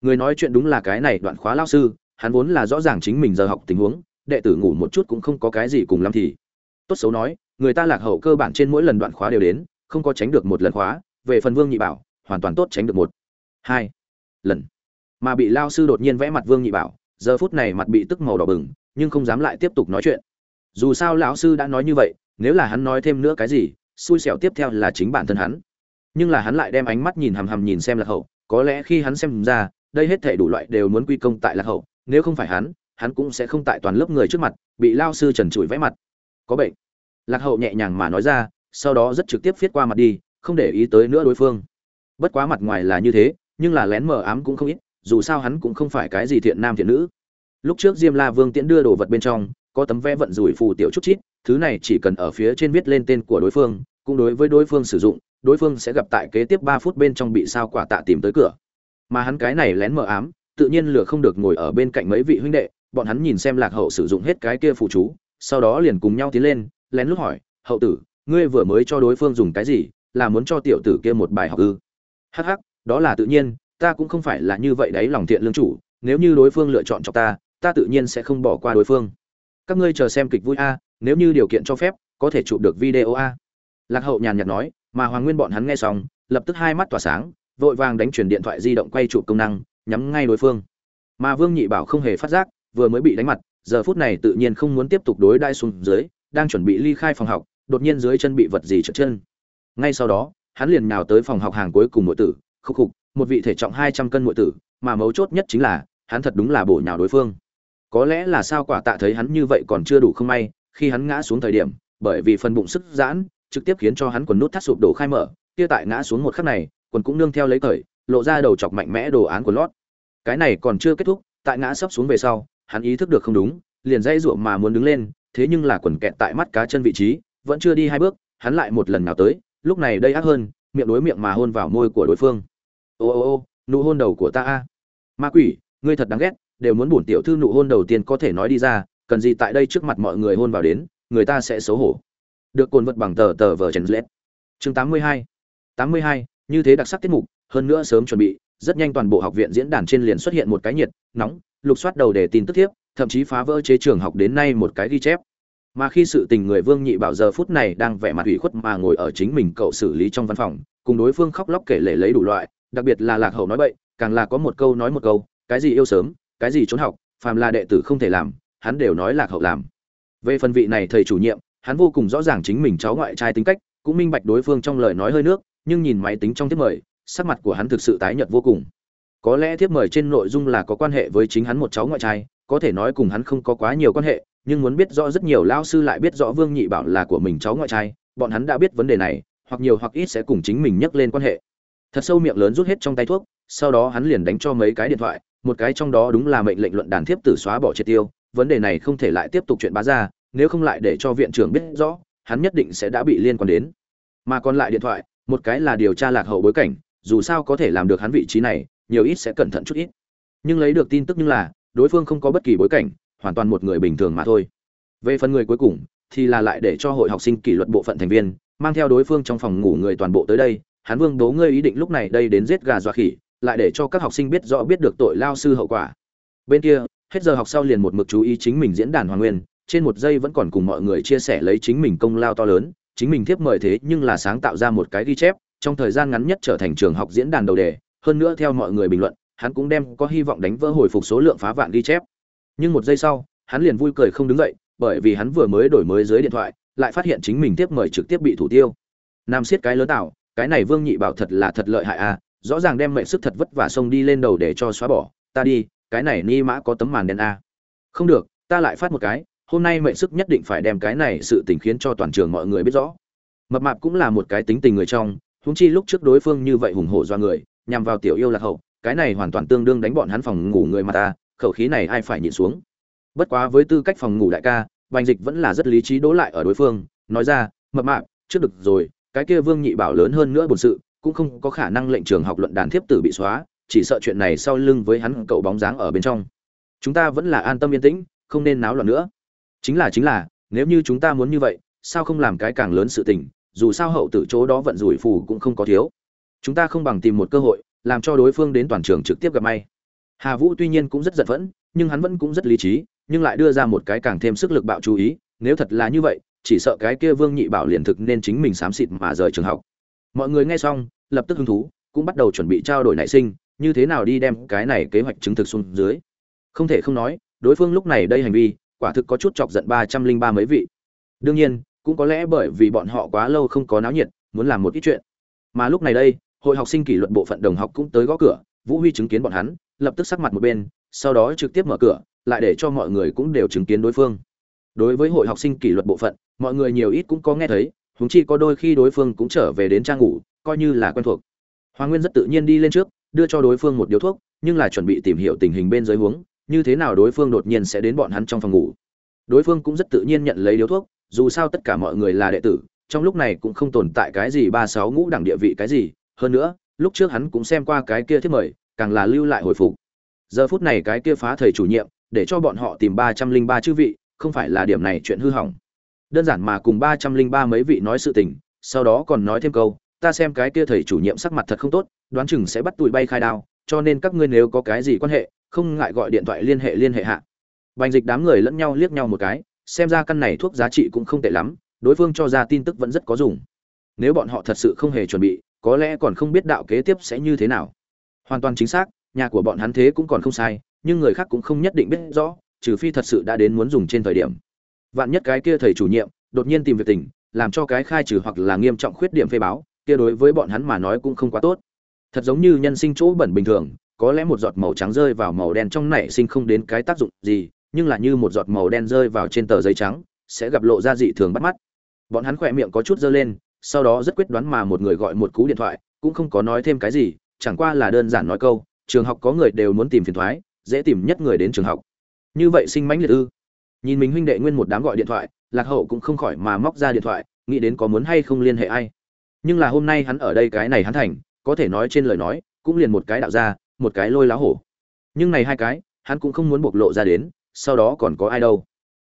Người nói chuyện đúng là cái này đoạn khóa lao sư, hắn vốn là rõ ràng chính mình giờ học tình huống, đệ tử ngủ một chút cũng không có cái gì cùng lắm thì. Tốt xấu nói, người ta lạc hậu cơ bản trên mỗi lần đoạn khóa đều đến, không có tránh được một lần khóa, về phần vương nhị bảo, hoàn toàn tốt tránh được một hai lần. Mà bị lao sư đột nhiên vẽ mặt vương nhị bảo, giờ phút này mặt bị tức màu đỏ bừng, nhưng không dám lại tiếp tục nói chuyện. Dù sao lão sư đã nói như vậy, nếu là hắn nói thêm nữa cái gì, xui xẻo tiếp theo là chính bản thân hắn. Nhưng là hắn lại đem ánh mắt nhìn hằm hằm nhìn xem lạc hậu, có lẽ khi hắn xem ra, đây hết thể đủ loại đều muốn quy công tại lạc hậu, nếu không phải hắn hắn cũng sẽ không tại toàn lớp người trước mặt, bị lao sư trần trụi vẽ mặt. Có bệnh. Lạc hậu nhẹ nhàng mà nói ra, sau đó rất trực tiếp viết qua mặt đi, không để ý tới nữa đối phương. Bất quá mặt ngoài là như thế nhưng là lén mờ ám cũng không ít, dù sao hắn cũng không phải cái gì thiện nam thiện nữ. Lúc trước diêm la vương tiễn đưa đồ vật bên trong, có tấm vé vận rủi phù tiểu chút chít, thứ này chỉ cần ở phía trên viết lên tên của đối phương, cũng đối với đối phương sử dụng, đối phương sẽ gặp tại kế tiếp ba phút bên trong bị sao quả tạ tìm tới cửa. Mà hắn cái này lén mờ ám, tự nhiên lửa không được ngồi ở bên cạnh mấy vị huynh đệ, bọn hắn nhìn xem lạc hậu sử dụng hết cái kia phù chú, sau đó liền cùng nhau tiến lên, lén lút hỏi, hậu tử, ngươi vừa mới cho đối phương dùng cái gì, là muốn cho tiểu tử kia một bài học ư? Hắc hắc đó là tự nhiên, ta cũng không phải là như vậy đấy lòng thiện lương chủ, nếu như đối phương lựa chọn cho ta ta tự nhiên sẽ không bỏ qua đối phương. Các ngươi chờ xem kịch vui a, nếu như điều kiện cho phép, có thể chụp được video a. Lạc hậu nhàn nhạt nói, mà hoàng nguyên bọn hắn nghe xong, lập tức hai mắt tỏa sáng, vội vàng đánh chuyển điện thoại di động quay chụp công năng, nhắm ngay đối phương. Mà vương nhị bảo không hề phát giác, vừa mới bị đánh mặt, giờ phút này tự nhiên không muốn tiếp tục đối đai xuống dưới, đang chuẩn bị ly khai phòng học, đột nhiên dưới chân bị vật gì trượt chân. Ngay sau đó, hắn liền nhào tới phòng học hàng cuối cùng nội tử khục khục, một vị thể trọng hai trăm cân ngụy tử, mà mấu chốt nhất chính là, hắn thật đúng là bổ nhào đối phương. Có lẽ là sao quả tạ thấy hắn như vậy còn chưa đủ không may, khi hắn ngã xuống thời điểm, bởi vì phần bụng sức giãn, trực tiếp khiến cho hắn quần nút thắt sụp đổ khai mở, kia tại ngã xuống một khắc này, quần cũng nương theo lấy cởi, lộ ra đầu chọc mạnh mẽ đồ án của lót. Cái này còn chưa kết thúc, tại ngã sắp xuống về sau, hắn ý thức được không đúng, liền dây ruộng mà muốn đứng lên, thế nhưng là quần kẹt tại mắt cá chân vị trí, vẫn chưa đi hai bước, hắn lại một lần nào tới, lúc này đây ác hơn, miệng đối miệng mà hôn vào môi của đối phương ô ô ô, nụ hôn đầu của ta a. Ma quỷ, ngươi thật đáng ghét, đều muốn bổn tiểu thư nụ hôn đầu tiên có thể nói đi ra, cần gì tại đây trước mặt mọi người hôn vào đến, người ta sẽ xấu hổ. Được cồn vật bằng tờ tờ vờ chèn lết chương 82 82 như thế đặc sắc tiết mục, hơn nữa sớm chuẩn bị, rất nhanh toàn bộ học viện diễn đàn trên liền xuất hiện một cái nhiệt, nóng, lục soát đầu để tin tức thiếp, thậm chí phá vỡ chế trường học đến nay một cái ghi chép. Mà khi sự tình người vương nhị bảo giờ phút này đang vẻ mặt ủy khuất mà ngồi ở chính mình cậu xử lý trong văn phòng, cùng đối phương khóc lóc kể lể lấy đủ loại đặc biệt là lạc hậu nói bậy, càng là có một câu nói một câu, cái gì yêu sớm, cái gì trốn học, phàm là đệ tử không thể làm, hắn đều nói lạc hậu làm. Về phần vị này thầy chủ nhiệm, hắn vô cùng rõ ràng chính mình cháu ngoại trai tính cách, cũng minh bạch đối phương trong lời nói hơi nước, nhưng nhìn máy tính trong tiếp mời, sắc mặt của hắn thực sự tái nhợt vô cùng. Có lẽ thiếp mời trên nội dung là có quan hệ với chính hắn một cháu ngoại trai, có thể nói cùng hắn không có quá nhiều quan hệ, nhưng muốn biết rõ rất nhiều lao sư lại biết rõ vương nhị bảo là của mình cháu ngoại trai, bọn hắn đã biết vấn đề này, hoặc nhiều hoặc ít sẽ cùng chính mình nhắc lên quan hệ thật sâu miệng lớn rút hết trong tay thuốc, sau đó hắn liền đánh cho mấy cái điện thoại, một cái trong đó đúng là mệnh lệnh luận đàn thiếp tử xóa bỏ triệt tiêu, vấn đề này không thể lại tiếp tục chuyện bá ra, nếu không lại để cho viện trưởng biết rõ, hắn nhất định sẽ đã bị liên quan đến. Mà còn lại điện thoại, một cái là điều tra lạc hậu bối cảnh, dù sao có thể làm được hắn vị trí này, nhiều ít sẽ cẩn thận chút ít. Nhưng lấy được tin tức như là, đối phương không có bất kỳ bối cảnh, hoàn toàn một người bình thường mà thôi. Về phần người cuối cùng, thì là lại để cho hội học sinh kỷ luật bộ phận thành viên, mang theo đối phương trong phòng ngủ người toàn bộ tới đây hắn vương bố ngươi ý định lúc này đây đến giết gà dọa khỉ, lại để cho các học sinh biết rõ biết được tội lao sư hậu quả. Bên kia, hết giờ học sau liền một mực chú ý chính mình diễn đàn hoàng nguyên, trên một giây vẫn còn cùng mọi người chia sẻ lấy chính mình công lao to lớn, chính mình tiếp mời thế nhưng là sáng tạo ra một cái ghi chép, trong thời gian ngắn nhất trở thành trường học diễn đàn đầu đề, hơn nữa theo mọi người bình luận, hắn cũng đem có hy vọng đánh vỡ hồi phục số lượng phá vạn ghi chép. Nhưng một giây sau, hắn liền vui cười không đứng dậy, bởi vì hắn vừa mới đổi mới dưới điện thoại, lại phát hiện chính mình tiếp mời trực tiếp bị thủ tiêu. Nam siết cái lớn tạo cái này vương nhị bảo thật là thật lợi hại à rõ ràng đem mệnh sức thật vất vả xông đi lên đầu để cho xóa bỏ, ta đi, cái này ni mã có tấm màn đen a không được, ta lại phát một cái, hôm nay mệnh sức nhất định phải đem cái này sự tình khiến cho toàn trường mọi người biết rõ. Mập mạp cũng là một cái tính tình người trong húng chi lúc trước đối phương như vậy hùng hổ do người, nhằm vào tiểu yêu lạc hậu, cái này hoàn toàn tương đương đánh bọn hắn phòng ngủ người mà ta, khẩu khí này ai phải nhịn xuống. Bất quá với tư cách phòng ngủ đại ca, bành dịch vẫn là rất lý trí đố lại ở đối phương, nói ra, mập mạp, trước được rồi cái kia vương nhị bảo lớn hơn nữa bổn sự, cũng không có khả năng lệnh trường học luận đàn thiếp tử bị xóa, chỉ sợ chuyện này sau lưng với hắn cậu bóng dáng ở bên trong. Chúng ta vẫn là an tâm yên tĩnh, không nên náo loạn nữa. Chính là chính là, nếu như chúng ta muốn như vậy, sao không làm cái càng lớn sự tình, dù sao hậu tử chỗ đó vận rủi phù cũng không có thiếu. Chúng ta không bằng tìm một cơ hội, làm cho đối phương đến toàn trường trực tiếp gặp may. Hà vũ tuy nhiên cũng rất giận vẫn nhưng hắn vẫn cũng rất lý trí, nhưng lại đưa ra một cái càng thêm sức lực bạo chú ý, nếu thật là như vậy chỉ sợ cái kia vương nhị bảo liền thực nên chính mình xám xịt mà rời trường học. Mọi người nghe xong, lập tức hứng thú, cũng bắt đầu chuẩn bị trao đổi nảy sinh, như thế nào đi đem cái này kế hoạch chứng thực xuống dưới. Không thể không nói, đối phương lúc này đây hành vi, quả thực có chút chọc giận ba trăm linh ba mấy vị. Đương nhiên, cũng có lẽ bởi vì bọn họ quá lâu không có náo nhiệt, muốn làm một ít chuyện. Mà lúc này đây, hội học sinh kỷ luật bộ phận đồng học cũng tới gõ cửa, vũ huy chứng kiến bọn hắn, lập tức sắc mặt một bên, sau đó trực tiếp mở cửa, lại để cho mọi người cũng đều chứng kiến đối phương đối với hội học sinh kỷ luật bộ phận, mọi người nhiều ít cũng có nghe thấy, huống chi có đôi khi đối phương cũng trở về đến trang ngủ, coi như là quen thuộc. Hoàng nguyên rất tự nhiên đi lên trước, đưa cho đối phương một điếu thuốc, nhưng là chuẩn bị tìm hiểu tình hình bên dưới huống, như thế nào đối phương đột nhiên sẽ đến bọn hắn trong phòng ngủ. Đối phương cũng rất tự nhiên nhận lấy điếu thuốc, dù sao tất cả mọi người là đệ tử, trong lúc này cũng không tồn tại cái gì ba sáu ngũ đẳng địa vị cái gì, hơn nữa, lúc trước hắn cũng xem qua cái kia thiết mời, càng là lưu lại hồi phục. Giờ phút này cái kia phá thầy chủ nhiệm, để cho bọn họ tìm ba trăm linh ba chư vị không phải là điểm này chuyện hư hỏng. Đơn giản mà cùng ba trăm linh ba mấy vị nói sự tình, sau đó còn nói thêm câu, ta xem cái kia thầy chủ nhiệm sắc mặt thật không tốt, đoán chừng sẽ bắt tụi bay khai đao, cho nên các ngươi nếu có cái gì quan hệ, không ngại gọi điện thoại liên hệ liên hệ hạ. Bành dịch đám người lẫn nhau liếc nhau một cái, xem ra căn này thuốc giá trị cũng không tệ lắm, đối phương cho ra tin tức vẫn rất có dùng. Nếu bọn họ thật sự không hề chuẩn bị, có lẽ còn không biết đạo kế tiếp sẽ như thế nào. Hoàn toàn chính xác, nhà của bọn hắn thế cũng còn không sai, nhưng người khác cũng không nhất định biết rõ trừ phi thật sự đã đến muốn dùng trên thời điểm. Vạn nhất cái kia thầy chủ nhiệm đột nhiên tìm việc tình, làm cho cái khai trừ hoặc là nghiêm trọng khuyết điểm phê báo, kia đối với bọn hắn mà nói cũng không quá tốt. Thật giống như nhân sinh chỗ bẩn bình thường, có lẽ một giọt màu trắng rơi vào màu đen trong nảy sinh không đến cái tác dụng gì, nhưng là như một giọt màu đen rơi vào trên tờ giấy trắng, sẽ gặp lộ ra dị thường bắt mắt. Bọn hắn khỏe miệng có chút dơ lên, sau đó rất quyết đoán mà một người gọi một cú điện thoại, cũng không có nói thêm cái gì, chẳng qua là đơn giản nói câu, trường học có người đều muốn tìm phiền thoái, dễ tìm nhất người đến trường học như vậy sinh mãnh liệt ư? Nhìn mình huynh đệ nguyên một đám gọi điện thoại, lạc hậu cũng không khỏi mà móc ra điện thoại, nghĩ đến có muốn hay không liên hệ ai. Nhưng là hôm nay hắn ở đây cái này hắn thành, có thể nói trên lời nói, cũng liền một cái đạo ra một cái lôi lá hổ. Nhưng này hai cái, hắn cũng không muốn bộc lộ ra đến, sau đó còn có ai đâu.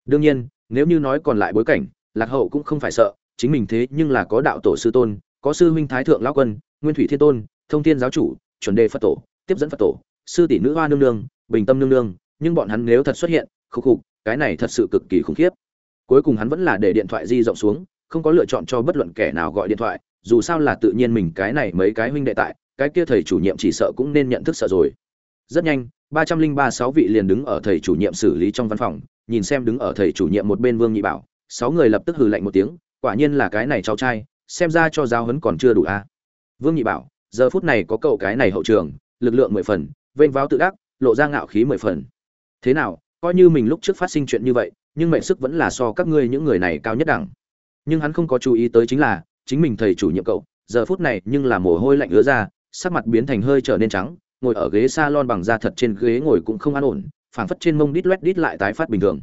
Đương nhiên, nếu như nói còn lại bối cảnh, lạc hậu cũng không phải sợ, chính mình thế nhưng là có đạo tổ sư tôn, có sư huynh thái thượng lão quân, nguyên thủy thiên tôn, thông thiên giáo chủ, chuẩn đề phật tổ, tiếp dẫn phật tổ, sư tỷ nữ hoa nương nương, bình tâm nương nương nhưng bọn hắn nếu thật xuất hiện khúc khục, cái này thật sự cực kỳ khủng khiếp. Cuối cùng hắn vẫn là để điện thoại di rộng xuống, không có lựa chọn cho bất luận kẻ nào gọi điện thoại, dù sao là tự nhiên mình cái này mấy cái huynh đệ tại, cái kia thầy chủ nhiệm chỉ sợ cũng nên nhận thức sợ rồi. Rất nhanh, ba trăm linh ba sáu vị liền đứng ở thầy chủ nhiệm xử lý trong văn phòng, nhìn xem đứng ở thầy chủ nhiệm một bên vương nhị bảo, sáu người lập tức hừ lạnh một tiếng, quả nhiên là cái này cháu trai, xem ra cho giáo huấn còn chưa đủ a vương nhị bảo, giờ phút này có cậu cái này hậu trường, lực lượng mười phần, vênh váo tự đắc, lộ ra ngạo khí mười phần thế nào, coi như mình lúc trước phát sinh chuyện như vậy, nhưng mệnh sức vẫn là so các ngươi những người này cao nhất đẳng. Nhưng hắn không có chú ý tới chính là, chính mình thầy chủ nhiệm cậu, giờ phút này nhưng là mồ hôi lạnh ứa ra, sắc mặt biến thành hơi trở nên trắng, ngồi ở ghế salon bằng da thật trên ghế ngồi cũng không an ổn, phảng phất trên mông đít loét đít lại tái phát bình thường.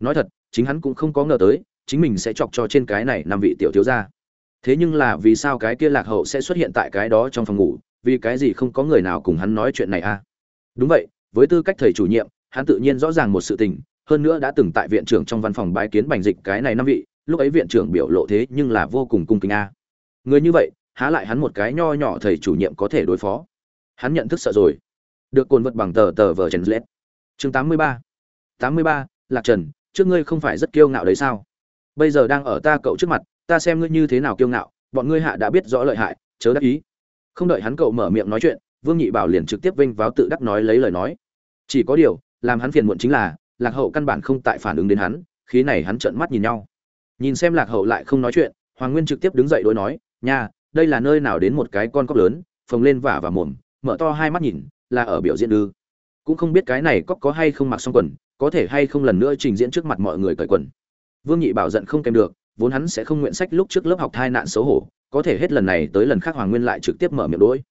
Nói thật, chính hắn cũng không có ngờ tới, chính mình sẽ chọc cho trên cái này năm vị tiểu thiếu gia. Thế nhưng là vì sao cái kia lạc hậu sẽ xuất hiện tại cái đó trong phòng ngủ, vì cái gì không có người nào cùng hắn nói chuyện này a à? đúng vậy, với tư cách thầy chủ nhiệm hắn tự nhiên rõ ràng một sự tình, hơn nữa đã từng tại viện trưởng trong văn phòng bái kiến bành dịch cái này năm vị, lúc ấy viện trưởng biểu lộ thế nhưng là vô cùng cung kính a. Người như vậy, há lại hắn một cái nho nhỏ thầy chủ nhiệm có thể đối phó? Hắn nhận thức sợ rồi. Được cồn vật bằng tờ tờ vở trần lết chương tám mươi ba. Tám mươi ba, lạc trần, trước ngươi không phải rất kiêu ngạo đấy sao? Bây giờ đang ở ta cậu trước mặt, ta xem ngươi như thế nào kiêu ngạo, bọn ngươi hạ đã biết rõ lợi hại, chớ đắc ý. Không đợi hắn cậu mở miệng nói chuyện, vương nhị bảo liền trực tiếp vinh váo tự đắc nói lấy lời nói. Chỉ có điều làm hắn phiền muộn chính là, lạc hậu căn bản không tại phản ứng đến hắn, khí này hắn trợn mắt nhìn nhau. Nhìn xem lạc hậu lại không nói chuyện, hoàng nguyên trực tiếp đứng dậy đối nói, nha, đây là nơi nào đến một cái con cóc lớn, phồng lên vả và mồm, mở to hai mắt nhìn, là ở biểu diễn ư? Cũng không biết cái này cóc có hay không mặc xong quần, có thể hay không lần nữa trình diễn trước mặt mọi người cởi quần. Vương nhị bảo giận không kèm được, vốn hắn sẽ không nguyện sách lúc trước lớp học thai nạn xấu hổ, có thể hết lần này tới lần khác hoàng nguyên lại trực tiếp mở miệng đỗi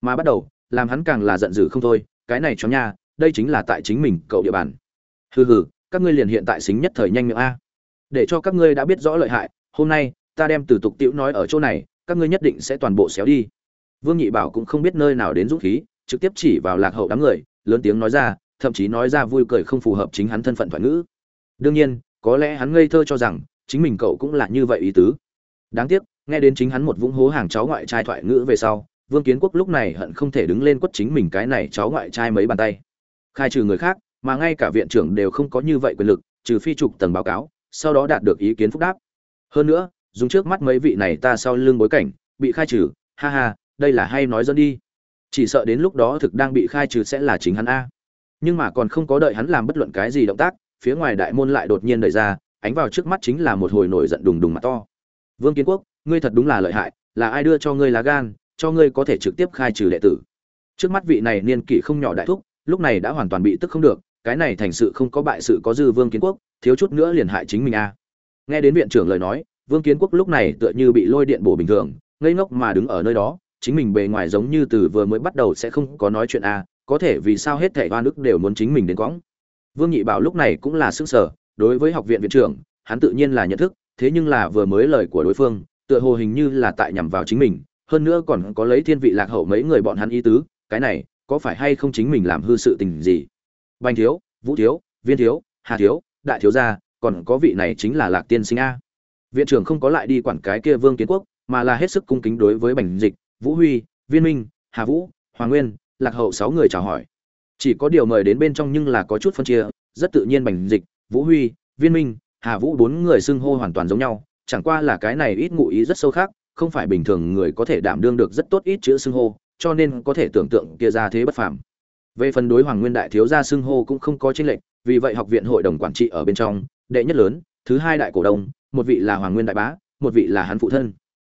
mà bắt đầu, làm hắn càng là giận dữ không thôi, cái này cho nha đây chính là tại chính mình, cậu địa bàn. Hừ hừ, các ngươi liền hiện tại xính nhất thời nhanh miệng a. Để cho các ngươi đã biết rõ lợi hại, hôm nay, ta đem từ tục tiểu nói ở chỗ này, các ngươi nhất định sẽ toàn bộ xéo đi. Vương nhị bảo cũng không biết nơi nào đến dũng khí, trực tiếp chỉ vào lạc hậu đám người, lớn tiếng nói ra, thậm chí nói ra vui cười không phù hợp chính hắn thân phận thoại ngữ. Đương nhiên, có lẽ hắn ngây thơ cho rằng, chính mình cậu cũng là như vậy ý tứ. Đáng tiếc, nghe đến chính hắn một vũng hố hàng cháu ngoại trai thoại ngữ về sau, vương kiến quốc lúc này hận không thể đứng lên quất chính mình cái này cháu ngoại trai mấy bàn tay khai trừ người khác, mà ngay cả viện trưởng đều không có như vậy quyền lực, trừ phi trục tầng báo cáo, sau đó đạt được ý kiến phúc đáp. Hơn nữa, dùng trước mắt mấy vị này ta sau lưng bối cảnh, bị khai trừ, ha ha, đây là hay nói dẫn đi. Chỉ sợ đến lúc đó thực đang bị khai trừ sẽ là chính hắn a. Nhưng mà còn không có đợi hắn làm bất luận cái gì động tác, phía ngoài đại môn lại đột nhiên đẩy ra, ánh vào trước mắt chính là một hồi nổi giận đùng đùng mặt to. Vương kiến quốc, ngươi thật đúng là lợi hại, là ai đưa cho ngươi lá gan, cho ngươi có thể trực tiếp khai trừ đệ tử. Trước mắt vị này niên kỷ không nhỏ đại thúc lúc này đã hoàn toàn bị tức không được, cái này thành sự không có bại sự có dư vương kiến quốc, thiếu chút nữa liền hại chính mình a nghe đến viện trưởng lời nói, vương kiến quốc lúc này tựa như bị lôi điện bổ bình thường, ngây ngốc mà đứng ở nơi đó, chính mình bề ngoài giống như từ vừa mới bắt đầu sẽ không có nói chuyện a có thể vì sao hết thảy oan ức đều muốn chính mình đến quõng. Vương nhị bảo lúc này cũng là sức sở đối với học viện viện trưởng, hắn tự nhiên là nhận thức, thế nhưng là vừa mới lời của đối phương, tựa hồ hình như là tại nhằm vào chính mình, hơn nữa còn có lấy thiên vị lạc hậu mấy người bọn hắn ý tứ, cái này có phải hay không chính mình làm hư sự tình gì? Banh thiếu, vũ thiếu, viên thiếu, hà thiếu, đại thiếu gia, còn có vị này chính là lạc tiên sinh a. Viện trưởng không có lại đi quản cái kia vương kiến quốc, mà là hết sức cung kính đối với bành dịch, vũ huy, viên minh, hà vũ, hoàng nguyên, lạc hậu sáu người chào hỏi. Chỉ có điều mời đến bên trong nhưng là có chút phân chia, rất tự nhiên bành dịch, vũ huy, viên minh, hà vũ bốn người xưng hô hoàn toàn giống nhau, chẳng qua là cái này ít ngụ ý rất sâu khác, không phải bình thường người có thể đảm đương được rất tốt ít chữ xưng hô cho nên có thể tưởng tượng kia ra thế bất phàm. Về phần đối hoàng nguyên đại thiếu gia xưng hô cũng không có chênh lệch, vì vậy học viện hội đồng quản trị ở bên trong, đệ nhất lớn, thứ hai đại cổ đông, một vị là hoàng nguyên đại bá, một vị là hắn phụ thân.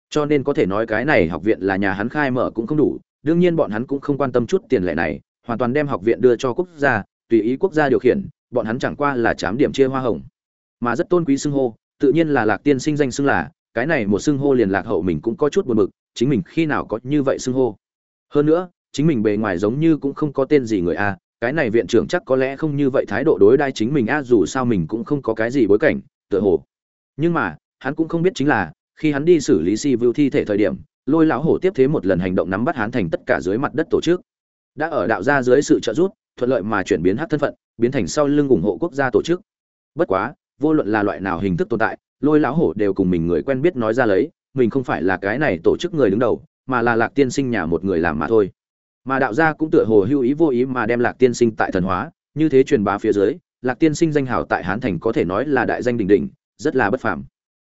Cho nên có thể nói cái này học viện là nhà hắn khai mở cũng không đủ, đương nhiên bọn hắn cũng không quan tâm chút tiền lệ này, hoàn toàn đem học viện đưa cho quốc gia, tùy ý quốc gia điều khiển, bọn hắn chẳng qua là chám điểm chia hoa hồng. Mà rất tôn quý xưng hô, tự nhiên là lạc tiên sinh danh xưng là, cái này một xưng hô liền lạc hậu mình cũng có chút buồn bực, chính mình khi nào có như vậy xưng hô? Hơn nữa, chính mình bề ngoài giống như cũng không có tên gì người a, cái này viện trưởng chắc có lẽ không như vậy thái độ đối đai chính mình a, dù sao mình cũng không có cái gì bối cảnh, tựa hồ. Nhưng mà, hắn cũng không biết chính là, khi hắn đi xử lý si vưu thi thể thời điểm, lôi lão hổ tiếp thế một lần hành động nắm bắt hắn thành tất cả dưới mặt đất tổ chức. Đã ở đạo gia dưới sự trợ giúp, thuận lợi mà chuyển biến hát thân phận, biến thành sau lưng ủng hộ quốc gia tổ chức. Bất quá, vô luận là loại nào hình thức tồn tại, lôi lão hổ đều cùng mình người quen biết nói ra lấy, mình không phải là cái này tổ chức người đứng đầu mà là lạc tiên sinh nhà một người làm mà thôi. Mà đạo gia cũng tựa hồ hưu ý vô ý mà đem lạc tiên sinh tại thần hóa, như thế truyền bá phía dưới, lạc tiên sinh danh hào tại hán thành có thể nói là đại danh đình đình rất là bất phàm.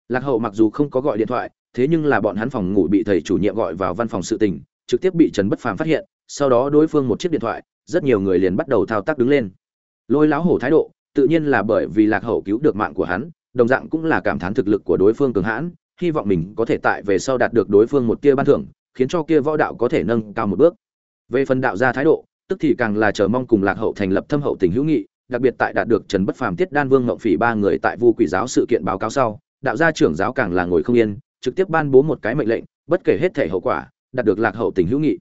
Lạc hậu mặc dù không có gọi điện thoại, thế nhưng là bọn hắn phòng ngủ bị thầy chủ nhiệm gọi vào văn phòng sự tình, trực tiếp bị trần bất phàm phát hiện, sau đó đối phương một chiếc điện thoại, rất nhiều người liền bắt đầu thao tác đứng lên. Lôi láo hổ thái độ, tự nhiên là bởi vì lạc hậu cứu được mạng của hắn, đồng dạng cũng là cảm thán thực lực của đối phương cường hãn, hy vọng mình có thể tại về sau đạt được đối phương một tia ban thưởng khiến cho kia võ đạo có thể nâng cao một bước. Về phần đạo gia thái độ, tức thì càng là chờ mong cùng lạc hậu thành lập thâm hậu tình hữu nghị, đặc biệt tại đạt được trần bất phàm, tiết đan vương ngộng phỉ ba người tại vu quỷ giáo sự kiện báo cáo sau, đạo gia trưởng giáo càng là ngồi không yên, trực tiếp ban bố một cái mệnh lệnh, bất kể hết thể hậu quả, đạt được lạc hậu tình hữu nghị.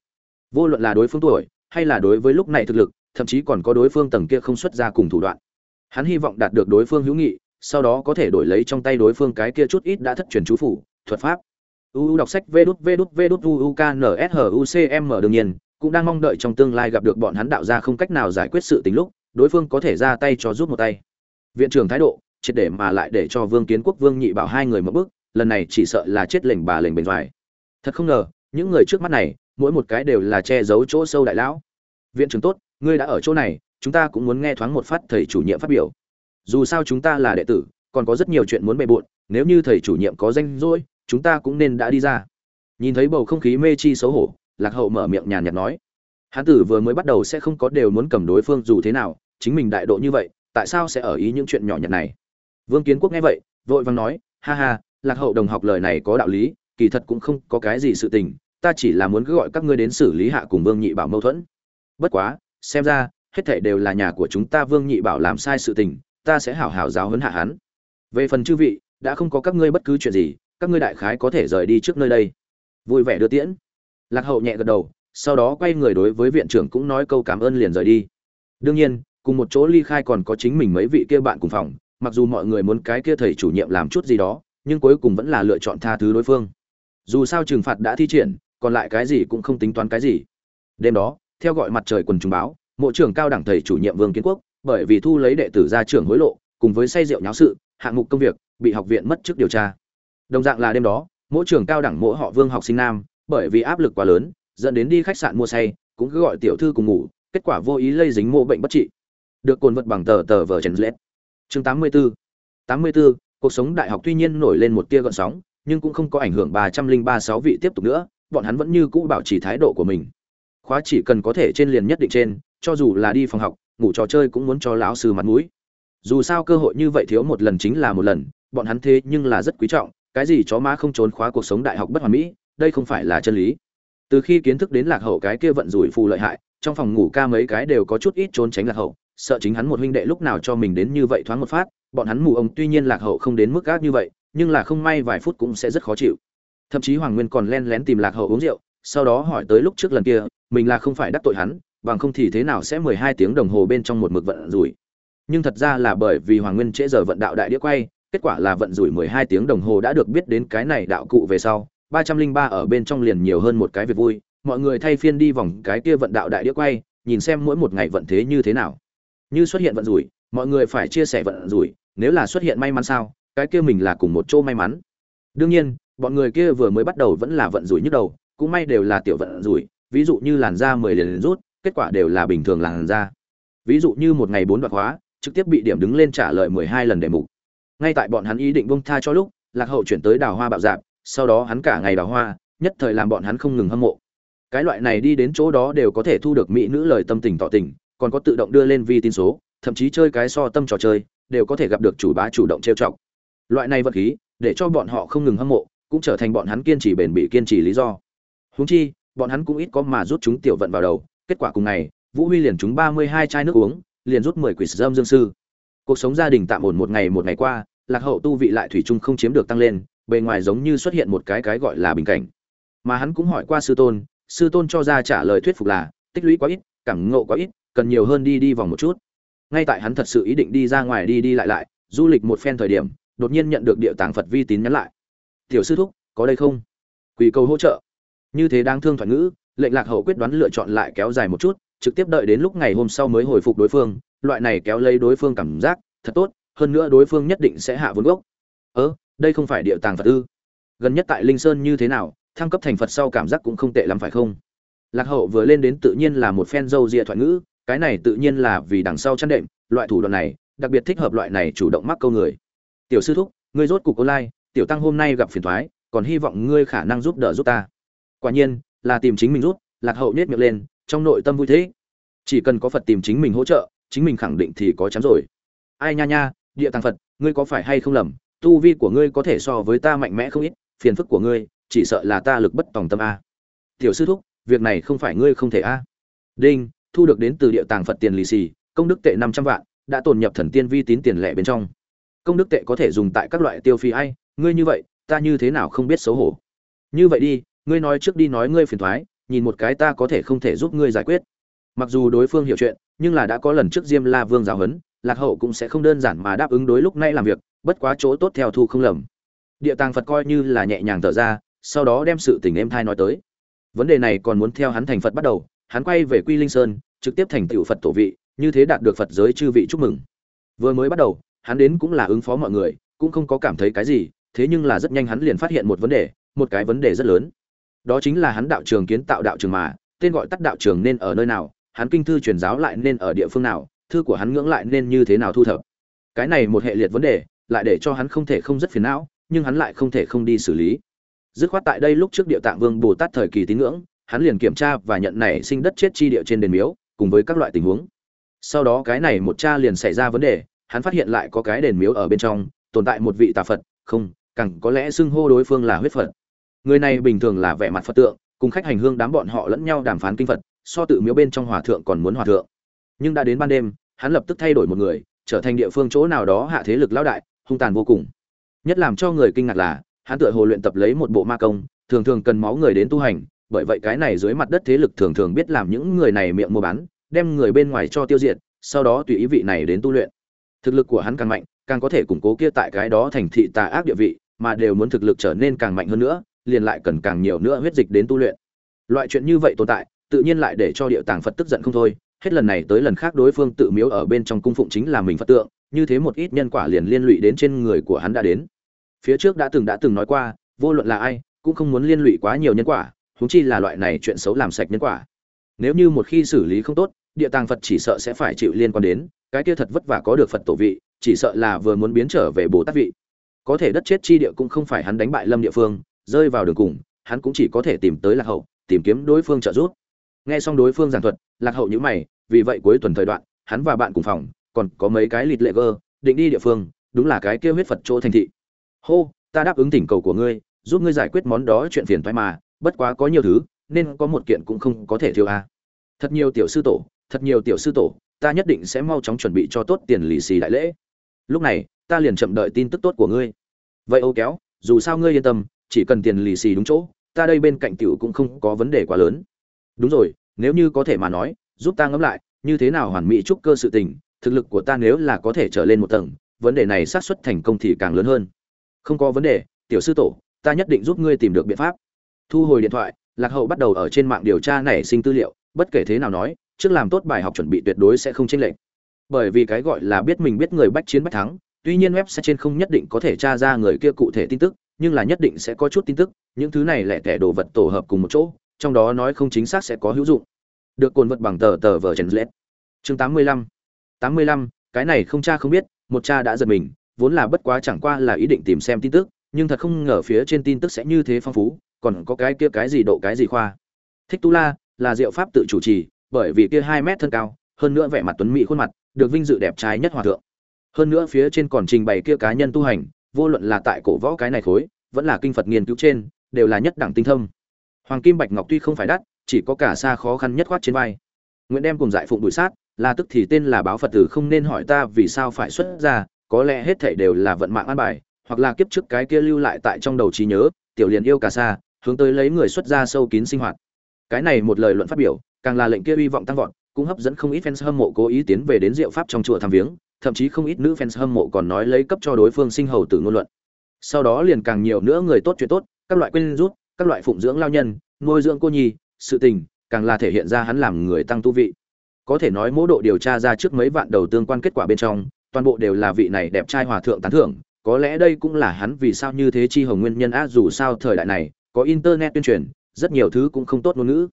Vô luận là đối phương tuổi, hay là đối với lúc này thực lực, thậm chí còn có đối phương tầng kia không xuất ra cùng thủ đoạn. Hắn hy vọng đạt được đối phương hữu nghị, sau đó có thể đổi lấy trong tay đối phương cái kia chút ít đã thất truyền chú phủ, thuật pháp uu đọc sách vê đút vê đút vê đút uu k n s h u c m đương nhiên, cũng đang mong đợi trong tương lai gặp được bọn hắn đạo ra không cách nào giải quyết sự tình lúc, đối phương có thể ra tay cho giúp một tay. Viện trưởng thái độ, triệt để mà lại để cho vương kiến quốc vương nhị bảo hai người một bước, lần này chỉ sợ là chết lệnh bà lệnh bền vải. Thật không ngờ, những người trước mắt này, mỗi một cái đều là che giấu chỗ sâu đại lão. Viện trưởng tốt, ngươi đã ở chỗ này, chúng ta cũng muốn nghe thoáng một phát thầy chủ nhiệm phát biểu. Dù sao chúng ta là đệ tử, còn có rất nhiều chuyện muốn bề bộn, nếu như thầy chủ nhiệm có danh rỗi chúng ta cũng nên đã đi ra. Nhìn thấy bầu không khí mê chi xấu hổ, lạc hậu mở miệng nhàn nhạt nói. Hán tử vừa mới bắt đầu sẽ không có đều muốn cầm đối phương dù thế nào, chính mình đại độ như vậy, tại sao sẽ ở ý những chuyện nhỏ nhặt này? Vương kiến quốc nghe vậy, vội vàng nói, ha ha, lạc hậu đồng học lời này có đạo lý, kỳ thật cũng không có cái gì sự tình, ta chỉ là muốn cứ gọi các ngươi đến xử lý hạ cùng vương nhị bảo mâu thuẫn. Bất quá, xem ra, hết thảy đều là nhà của chúng ta vương nhị bảo làm sai sự tình, ta sẽ hảo hảo giáo huấn hạ hắn. Về phần chư vị, đã không có các ngươi bất cứ chuyện gì các ngươi đại khái có thể rời đi trước nơi đây. Vui vẻ đưa tiễn. Lạc hậu nhẹ gật đầu, sau đó quay người đối với viện trưởng cũng nói câu cảm ơn liền rời đi. Đương nhiên, cùng một chỗ ly khai còn có chính mình mấy vị kia bạn cùng phòng, mặc dù mọi người muốn cái kia thầy chủ nhiệm làm chút gì đó, nhưng cuối cùng vẫn là lựa chọn tha thứ đối phương. Dù sao trừng phạt đã thi triển, còn lại cái gì cũng không tính toán cái gì. Đêm đó, theo gọi mặt trời quần chúng báo, mộ trưởng cao đẳng thầy chủ nhiệm vương kiến quốc, bởi vì thu lấy đệ tử ra trưởng hối lộ, cùng với say rượu nháo sự, hạng mục công việc, bị học viện mất chức điều tra đồng dạng là đêm đó, mỗi trường cao đẳng mỗi họ vương học sinh nam, bởi vì áp lực quá lớn, dẫn đến đi khách sạn mua say, cũng cứ gọi tiểu thư cùng ngủ, kết quả vô ý lây dính mô bệnh bất trị. Được cồn vật bằng tờ tờ vờ trần lết. Chương 84 84 cuộc sống đại học tuy nhiên nổi lên một tia gợn sóng, nhưng cũng không có ảnh hưởng ba trăm linh ba sáu vị tiếp tục nữa, bọn hắn vẫn như cũ bảo trì thái độ của mình. Khóa chỉ cần có thể trên liền nhất định trên, cho dù là đi phòng học, ngủ trò chơi cũng muốn cho lão sư mặt mũi. Dù sao cơ hội như vậy thiếu một lần chính là một lần, bọn hắn thế nhưng là rất quý trọng cái gì chó má không trốn khóa cuộc sống đại học bất hoàn mỹ, đây không phải là chân lý. Từ khi kiến thức đến lạc hậu cái kia vận rủi phù lợi hại, trong phòng ngủ ca mấy cái đều có chút ít trốn tránh lạc hậu, sợ chính hắn một huynh đệ lúc nào cho mình đến như vậy thoáng một phát, bọn hắn mù ông tuy nhiên lạc hậu không đến mức gác như vậy, nhưng là không may vài phút cũng sẽ rất khó chịu. Thậm chí hoàng nguyên còn len lén tìm lạc hậu uống rượu, sau đó hỏi tới lúc trước lần kia, mình là không phải đắc tội hắn, bằng không thì thế nào sẽ mười hai tiếng đồng hồ bên trong một mực vận rủi. Nhưng thật ra là bởi vì hoàng nguyên trễ giờ vận đạo đại đĩa quay kết quả là vận rủi mười hai tiếng đồng hồ đã được biết đến cái này đạo cụ về sau, ba trăm linh ba ở bên trong liền nhiều hơn một cái việc vui. Mọi người thay phiên đi vòng cái kia vận đạo đại đĩa quay, nhìn xem mỗi một ngày vận thế như thế nào. Như xuất hiện vận rủi, mọi người phải chia sẻ vận rủi, nếu là xuất hiện may mắn sao, cái kia mình là cùng một chỗ may mắn. Đương nhiên, bọn người kia vừa mới bắt đầu vẫn là vận rủi nhức đầu, cũng may đều là tiểu vận rủi, ví dụ như làn da mười liền rút, kết quả đều là bình thường làn da. Ví dụ như một ngày bốn đoạn hóa, trực tiếp bị điểm đứng lên trả lời mười hai lần đề mục ngay tại bọn hắn ý định buông tha cho lúc, lạc hậu chuyển tới đào hoa bạo dạp, sau đó hắn cả ngày đào hoa, nhất thời làm bọn hắn không ngừng hâm mộ. Cái loại này đi đến chỗ đó đều có thể thu được mỹ nữ lời tâm tình tỏ tình, còn có tự động đưa lên vi tin số, thậm chí chơi cái so tâm trò chơi, đều có thể gặp được chủ bá chủ động trêu chọc. Loại này vật khí, để cho bọn họ không ngừng hâm mộ, cũng trở thành bọn hắn kiên trì bền bỉ kiên trì lý do. Húng chi, bọn hắn cũng ít có mà rút chúng tiểu vận vào đầu, kết quả cùng ngày, vũ huy liền chúng ba mươi hai chai nước uống, liền rút mười quỷ dâm dương sư cuộc sống gia đình tạm ổn một ngày một ngày qua, lạc hậu tu vị lại thủy chung không chiếm được tăng lên, bề ngoài giống như xuất hiện một cái cái gọi là bình cảnh. Mà hắn cũng hỏi qua sư tôn sư tôn cho ra trả lời thuyết phục là, tích lũy quá ít, cảm ngộ quá ít, cần nhiều hơn đi đi vòng một chút. Ngay tại hắn thật sự ý định đi ra ngoài đi đi lại lại, du lịch một phen thời điểm, đột nhiên nhận được địa tàng phật vi tín nhắn lại. Tiểu sư thúc, có đây không? Quỳ cầu hỗ trợ. Như thế đang thương thoại ngữ, lệnh lạc hậu quyết đoán lựa chọn lại kéo dài một chút trực tiếp đợi đến lúc ngày hôm sau mới hồi phục đối phương, loại này kéo lấy đối phương cảm giác, thật tốt, hơn nữa đối phương nhất định sẽ hạ vốn gốc. Ớ đây không phải địa tàng phật ư? Gần nhất tại linh sơn như thế nào, thăng cấp thành phật sau cảm giác cũng không tệ lắm phải không? Lạc hậu vừa lên đến tự nhiên là một phen dâu dịa thoại ngữ, cái này tự nhiên là vì đằng sau chăn đệm, loại thủ đoạn này, đặc biệt thích hợp loại này chủ động mắc câu người. Tiểu sư thúc, ngươi rốt cục online, tiểu tăng hôm nay gặp phiền thoái còn hy vọng ngươi khả năng giúp đỡ giúp ta. Quả nhiên, là tìm chính mình rút lạc hậu nhét miệng lên trong nội tâm vui thế. Chỉ cần có phật tìm chính mình hỗ trợ, chính mình khẳng định thì có chắn rồi. Ai nha nha, địa tàng phật, ngươi có phải hay không lầm? Tu vi của ngươi có thể so với ta mạnh mẽ không ít, phiền phức của ngươi, chỉ sợ là ta lực bất tòng tâm a. Tiểu sư thúc, việc này không phải ngươi không thể a. Đinh, thu được đến từ địa tàng phật tiền lì xì, công đức tệ năm trăm vạn, đã tồn nhập thần tiên vi tín tiền lệ bên trong. Công đức tệ có thể dùng tại các loại tiêu phí ai, ngươi như vậy, ta như thế nào không biết xấu hổ. Như vậy đi, ngươi nói trước đi nói ngươi phiền thoái nhìn một cái ta có thể không thể giúp ngươi giải quyết. Mặc dù đối phương hiểu chuyện, nhưng là đã có lần trước diêm la vương giáo huấn, lạc hậu cũng sẽ không đơn giản mà đáp ứng đối lúc nay làm việc, bất quá chỗ tốt theo thu không lầm. Địa tàng phật coi như là nhẹ nhàng thở ra, sau đó đem sự tình em thai nói tới. Vấn đề này còn muốn theo hắn thành phật bắt đầu, hắn quay về quy linh sơn, trực tiếp thành tựu phật tổ vị, như thế đạt được phật giới chư vị chúc mừng. Vừa mới bắt đầu, hắn đến cũng là ứng phó mọi người, cũng không có cảm thấy cái gì, thế nhưng là rất nhanh hắn liền phát hiện một vấn đề, một cái vấn đề rất lớn đó chính là hắn đạo trường kiến tạo đạo trường mà, tên gọi tắt đạo trường nên ở nơi nào, hắn kinh thư truyền giáo lại nên ở địa phương nào, thư của hắn ngưỡng lại nên như thế nào thu thập. Cái này một hệ liệt vấn đề, lại để cho hắn không thể không rất phiền não, nhưng hắn lại không thể không đi xử lý. Dứt khoát tại đây lúc trước địa tạng vương bồ tát thời kỳ tín ngưỡng, hắn liền kiểm tra và nhận nảy sinh đất chết chi địa trên đền miếu, cùng với các loại tình huống. Sau đó cái này một cha liền xảy ra vấn đề, hắn phát hiện lại có cái đền miếu ở bên trong, tồn tại một vị tà phật, không càng có lẽ xưng hô đối phương là huyết phật người này bình thường là vẻ mặt phật tượng, cùng khách hành hương đám bọn họ lẫn nhau đàm phán kinh phật, so tự miếu bên trong hòa thượng còn muốn hòa thượng. Nhưng đã đến ban đêm, hắn lập tức thay đổi một người, trở thành địa phương chỗ nào đó hạ thế lực lão đại, hung tàn vô cùng. Nhất làm cho người kinh ngạc là, hắn tựa hồ luyện tập lấy một bộ ma công, thường thường cần máu người đến tu hành, bởi vậy cái này dưới mặt đất thế lực thường thường biết làm những người này miệng mua bán, đem người bên ngoài cho tiêu diệt, sau đó tùy ý vị này đến tu luyện. Thực lực của hắn càng mạnh, càng có thể củng cố kia tại cái đó thành thị tà ác địa vị, mà đều muốn thực lực trở nên càng mạnh hơn nữa liền lại cần càng nhiều nữa huyết dịch đến tu luyện. Loại chuyện như vậy tồn tại, tự nhiên lại để cho địa tàng phật tức giận không thôi. Hết lần này tới lần khác đối phương tự miếu ở bên trong cung phụng chính là mình phật tượng, như thế một ít nhân quả liền liên lụy đến trên người của hắn đã đến. Phía trước đã từng đã từng nói qua, vô luận là ai, cũng không muốn liên lụy quá nhiều nhân quả, huống chi là loại này chuyện xấu làm sạch nhân quả. Nếu như một khi xử lý không tốt, địa tàng phật chỉ sợ sẽ phải chịu liên quan đến, cái kia thật vất vả có được phật tổ vị, chỉ sợ là vừa muốn biến trở về bồ tát vị. Có thể đất chết chi địa cũng không phải hắn đánh bại lâm địa phương rơi vào đường cùng, hắn cũng chỉ có thể tìm tới lạc hậu, tìm kiếm đối phương trợ giúp. Nghe xong đối phương giảng thuật, lạc hậu nhữ mày, vì vậy cuối tuần thời đoạn, hắn và bạn cùng phòng, còn có mấy cái lịt lệ gơ, định đi địa phương, đúng là cái kia huyết phật chỗ thành thị. Hô, ta đáp ứng thỉnh cầu của ngươi, giúp ngươi giải quyết món đó chuyện phiền thoái mà, bất quá có nhiều thứ, nên có một kiện cũng không có thể thiếu a thật nhiều tiểu sư tổ, thật nhiều tiểu sư tổ, ta nhất định sẽ mau chóng chuẩn bị cho tốt tiền lì xì đại lễ. Lúc này, ta liền chậm đợi tin tức tốt của ngươi. Vậy ô kéo, dù sao ngươi yên tâm chỉ cần tiền lì xì đúng chỗ, ta đây bên cạnh tiểu cũng không có vấn đề quá lớn. Đúng rồi, nếu như có thể mà nói, giúp ta ngẫm lại, như thế nào hoàn mỹ trúc cơ sự tình, thực lực của ta nếu là có thể trở lên một tầng, vấn đề này xác suất thành công thì càng lớn hơn. Không có vấn đề, tiểu sư tổ, ta nhất định giúp ngươi tìm được biện pháp. Thu hồi điện thoại, lạc hậu bắt đầu ở trên mạng điều tra nảy sinh tư liệu, bất kể thế nào nói, trước làm tốt bài học chuẩn bị tuyệt đối sẽ không chênh lệch. Bởi vì cái gọi là biết mình biết người bách chiến bách thắng, tuy nhiên web trên không nhất định có thể tra ra người kia cụ thể tin tức nhưng là nhất định sẽ có chút tin tức, những thứ này lẻ tẻ đồ vật tổ hợp cùng một chỗ, trong đó nói không chính xác sẽ có hữu dụng. Được cồn vật bằng tờ tờ vở trần lết chương tám mươi lăm. Tám mươi lăm, cái này không cha không biết, một cha đã giật mình, vốn là bất quá chẳng qua là ý định tìm xem tin tức, nhưng thật không ngờ phía trên tin tức sẽ như thế phong phú, còn có cái kia cái gì độ cái gì khoa. Thích tu la là diệu pháp tự chủ trì, bởi vì kia hai mét thân cao, hơn nữa vẻ mặt tuấn mỹ khuôn mặt, được vinh dự đẹp trai nhất hòa thượng. Hơn nữa phía trên còn trình bày kia cá nhân tu hành vô luận là tại cổ võ cái này khối, vẫn là kinh phật nghiên cứu trên, đều là nhất đẳng tinh thông hoàng kim bạch ngọc tuy không phải đắt, chỉ có cả xa khó khăn nhất khoát trên vai. Nguyễn đem cùng dại phụng đuổi sát, là tức thì tên là báo phật tử không nên hỏi ta vì sao phải xuất ra có lẽ hết thảy đều là vận mạng an bài, hoặc là kiếp trước cái kia lưu lại tại trong đầu trí nhớ, tiểu liền yêu cả xa, hướng tới lấy người xuất ra sâu kín sinh hoạt. Cái này một lời luận phát biểu, càng là lệnh kia hy vọng tăng vọt, cũng hấp dẫn không ít fans hâm mộ cố ý tiến về đến diệu pháp trong chùa thăm viếng thậm chí không ít nữ fans hâm mộ còn nói lấy cấp cho đối phương sinh hầu tử ngôn luận. Sau đó liền càng nhiều nữa người tốt chuyện tốt, các loại quên rút, các loại phụng dưỡng lao nhân, nuôi dưỡng cô nhi, sự tình, càng là thể hiện ra hắn làm người tăng tu vị. Có thể nói mỗ độ điều tra ra trước mấy vạn đầu tương quan kết quả bên trong, toàn bộ đều là vị này đẹp trai hòa thượng tán thưởng, có lẽ đây cũng là hắn vì sao như thế chi hồng nguyên nhân á, dù sao thời đại này, có internet tuyên truyền, rất nhiều thứ cũng không tốt ngôn ngữ.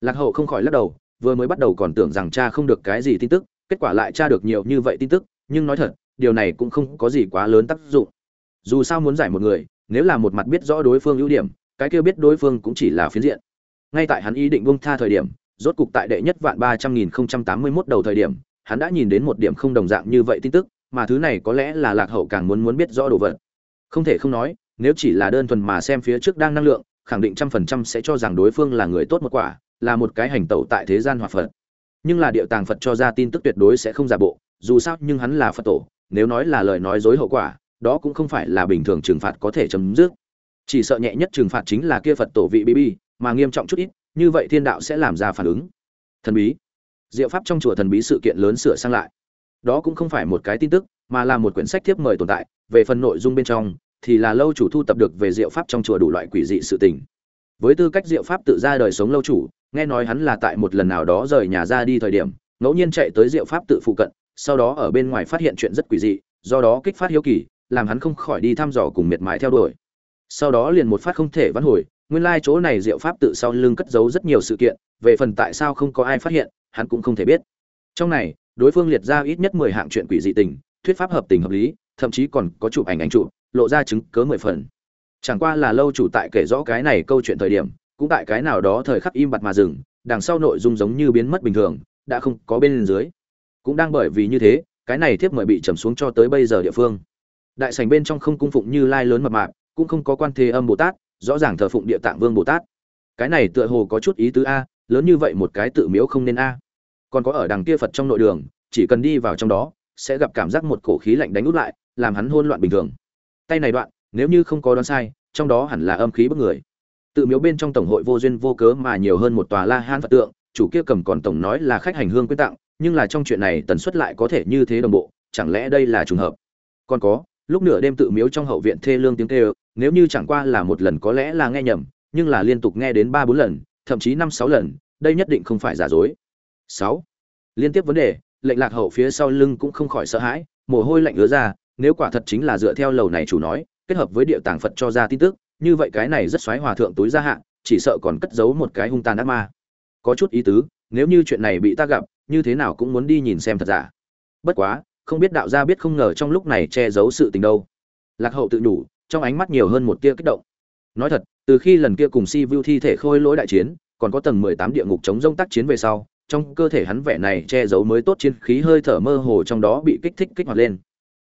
Lạc hậu không khỏi lắc đầu, vừa mới bắt đầu còn tưởng rằng cha không được cái gì tin tức kết quả lại tra được nhiều như vậy tin tức, nhưng nói thật, điều này cũng không có gì quá lớn tác dụng. Dù sao muốn giải một người, nếu là một mặt biết rõ đối phương ưu điểm, cái kia biết đối phương cũng chỉ là phiến diện. Ngay tại hắn ý định bông tha thời điểm, rốt cục tại đệ nhất vạn ba trăm nghìn không trăm tám mươi mốt đầu thời điểm, hắn đã nhìn đến một điểm không đồng dạng như vậy tin tức, mà thứ này có lẽ là lạc hậu càng muốn muốn biết rõ đồ vật. Không thể không nói, nếu chỉ là đơn thuần mà xem phía trước đang năng lượng, khẳng định trăm phần trăm sẽ cho rằng đối phương là người tốt một quả, là một cái hành tẩu tại thế gian hòa phật nhưng là điệu tàng phật cho ra tin tức tuyệt đối sẽ không giả bộ, dù sao nhưng hắn là phật tổ, nếu nói là lời nói dối hậu quả, đó cũng không phải là bình thường trừng phạt có thể chấm dứt. Chỉ sợ nhẹ nhất trừng phạt chính là kia phật tổ vị bb mà nghiêm trọng chút ít, như vậy thiên đạo sẽ làm ra phản ứng. Thần bí. Diệu pháp trong chùa thần bí sự kiện lớn sửa sang lại. Đó cũng không phải một cái tin tức, mà là một quyển sách tiếp mời tồn tại, về phần nội dung bên trong, thì là lâu chủ thu tập được về diệu pháp trong chùa đủ loại quỷ dị sự tình. Với tư cách diệu pháp tự ra đời sống lâu chủ nghe nói hắn là tại một lần nào đó rời nhà ra đi thời điểm, ngẫu nhiên chạy tới diệu pháp tự phụ cận, sau đó ở bên ngoài phát hiện chuyện rất quỷ dị, do đó kích phát hiếu kỳ, làm hắn không khỏi đi thăm dò cùng miệt mài theo đuổi. Sau đó liền một phát không thể vãn hồi, nguyên lai chỗ này diệu pháp tự sau lưng cất giấu rất nhiều sự kiện, về phần tại sao không có ai phát hiện, hắn cũng không thể biết. Trong này, đối phương liệt ra ít nhất mười hạng chuyện quỷ dị tình, thuyết pháp hợp tình hợp lý, thậm chí còn có chụp ảnh ảnh chụp, lộ ra chứng cớ mười phần. Chẳng qua là lâu chủ tại kể rõ cái này câu chuyện thời điểm cũng tại cái nào đó thời khắc im bặt mà dừng, đằng sau nội dung giống như biến mất bình thường, đã không có bên dưới. Cũng đang bởi vì như thế, cái này thiếp mời bị trầm xuống cho tới bây giờ địa phương. Đại sảnh bên trong không cung phụng như lai lớn mập mạp, cũng không có quan thế âm bồ tát, rõ ràng thờ phụng địa tạng vương bồ tát. Cái này tựa hồ có chút ý tứ a, lớn như vậy một cái tự miếu không nên a. Còn có ở đằng kia phật trong nội đường, chỉ cần đi vào trong đó, sẽ gặp cảm giác một cổ khí lạnh đánh út lại, làm hắn hôn loạn bình thường. Tay này đoạn, nếu như không có đoán sai, trong đó hẳn là âm khí bức người tự miếu bên trong tổng hội vô duyên vô cớ mà nhiều hơn một tòa la hán phật tượng, chủ kia cầm còn tổng nói là khách hành hương quy tặng, nhưng là trong chuyện này tần suất lại có thể như thế đồng bộ, chẳng lẽ đây là trùng hợp? Còn có, lúc nửa đêm tự miếu trong hậu viện thê lương tiếng kêu, nếu như chẳng qua là một lần có lẽ là nghe nhầm, nhưng là liên tục nghe đến ba bốn lần, thậm chí năm sáu lần, đây nhất định không phải giả dối. Sáu, liên tiếp vấn đề, lệnh lạc hậu phía sau lưng cũng không khỏi sợ hãi, mồ hôi lạnh ứa ra, nếu quả thật chính là dựa theo lầu này chủ nói, kết hợp với địa tàng phật cho ra tin tức như vậy cái này rất xoáy hòa thượng túi ra hạ, chỉ sợ còn cất giấu một cái hung tàn ác ma. Có chút ý tứ, nếu như chuyện này bị ta gặp, như thế nào cũng muốn đi nhìn xem thật giả. Bất quá, không biết đạo gia biết không ngờ trong lúc này che giấu sự tình đâu. Lạc hậu tự nhủ, trong ánh mắt nhiều hơn một tia kích động. Nói thật, từ khi lần kia cùng si vu thi thể khôi lỗi đại chiến, còn có tầng mười tám địa ngục chống rông tác chiến về sau, trong cơ thể hắn vẻ này che giấu mới tốt chiến khí hơi thở mơ hồ trong đó bị kích thích kích hoạt lên.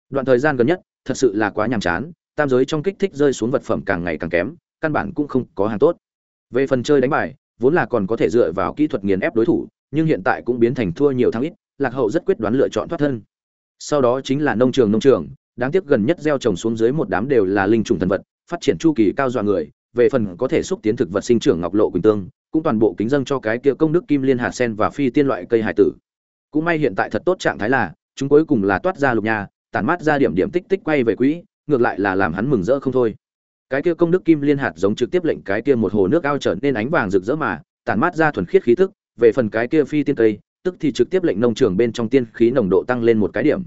Đoạn thời gian gần nhất, thật sự là quá nhàm chán tam giới trong kích thích rơi xuống vật phẩm càng ngày càng kém, căn bản cũng không có hàng tốt. Về phần chơi đánh bài, vốn là còn có thể dựa vào kỹ thuật nghiền ép đối thủ, nhưng hiện tại cũng biến thành thua nhiều thắng ít, lạc hậu rất quyết đoán lựa chọn thoát thân. Sau đó chính là nông trường nông trường, đáng tiếc gần nhất gieo trồng xuống dưới một đám đều là linh trùng thần vật, phát triển chu kỳ cao dọa người, về phần có thể xúc tiến thực vật sinh trưởng ngọc lộ quỳnh tương, cũng toàn bộ kính dâng cho cái kia công đức kim liên hạt sen và phi tiên loại cây hải tử. Cũng may hiện tại thật tốt trạng thái là, chúng cuối cùng là toát ra lục nhà, tản mát ra điểm điểm tích tích quay về quỹ ngược lại là làm hắn mừng rỡ không thôi. Cái kia công đức kim liên hạt giống trực tiếp lệnh cái kia một hồ nước ao trở nên ánh vàng rực rỡ mà, tản mát ra thuần khiết khí tức, về phần cái kia phi tiên cây, tức thì trực tiếp lệnh nông trường bên trong tiên khí nồng độ tăng lên một cái điểm.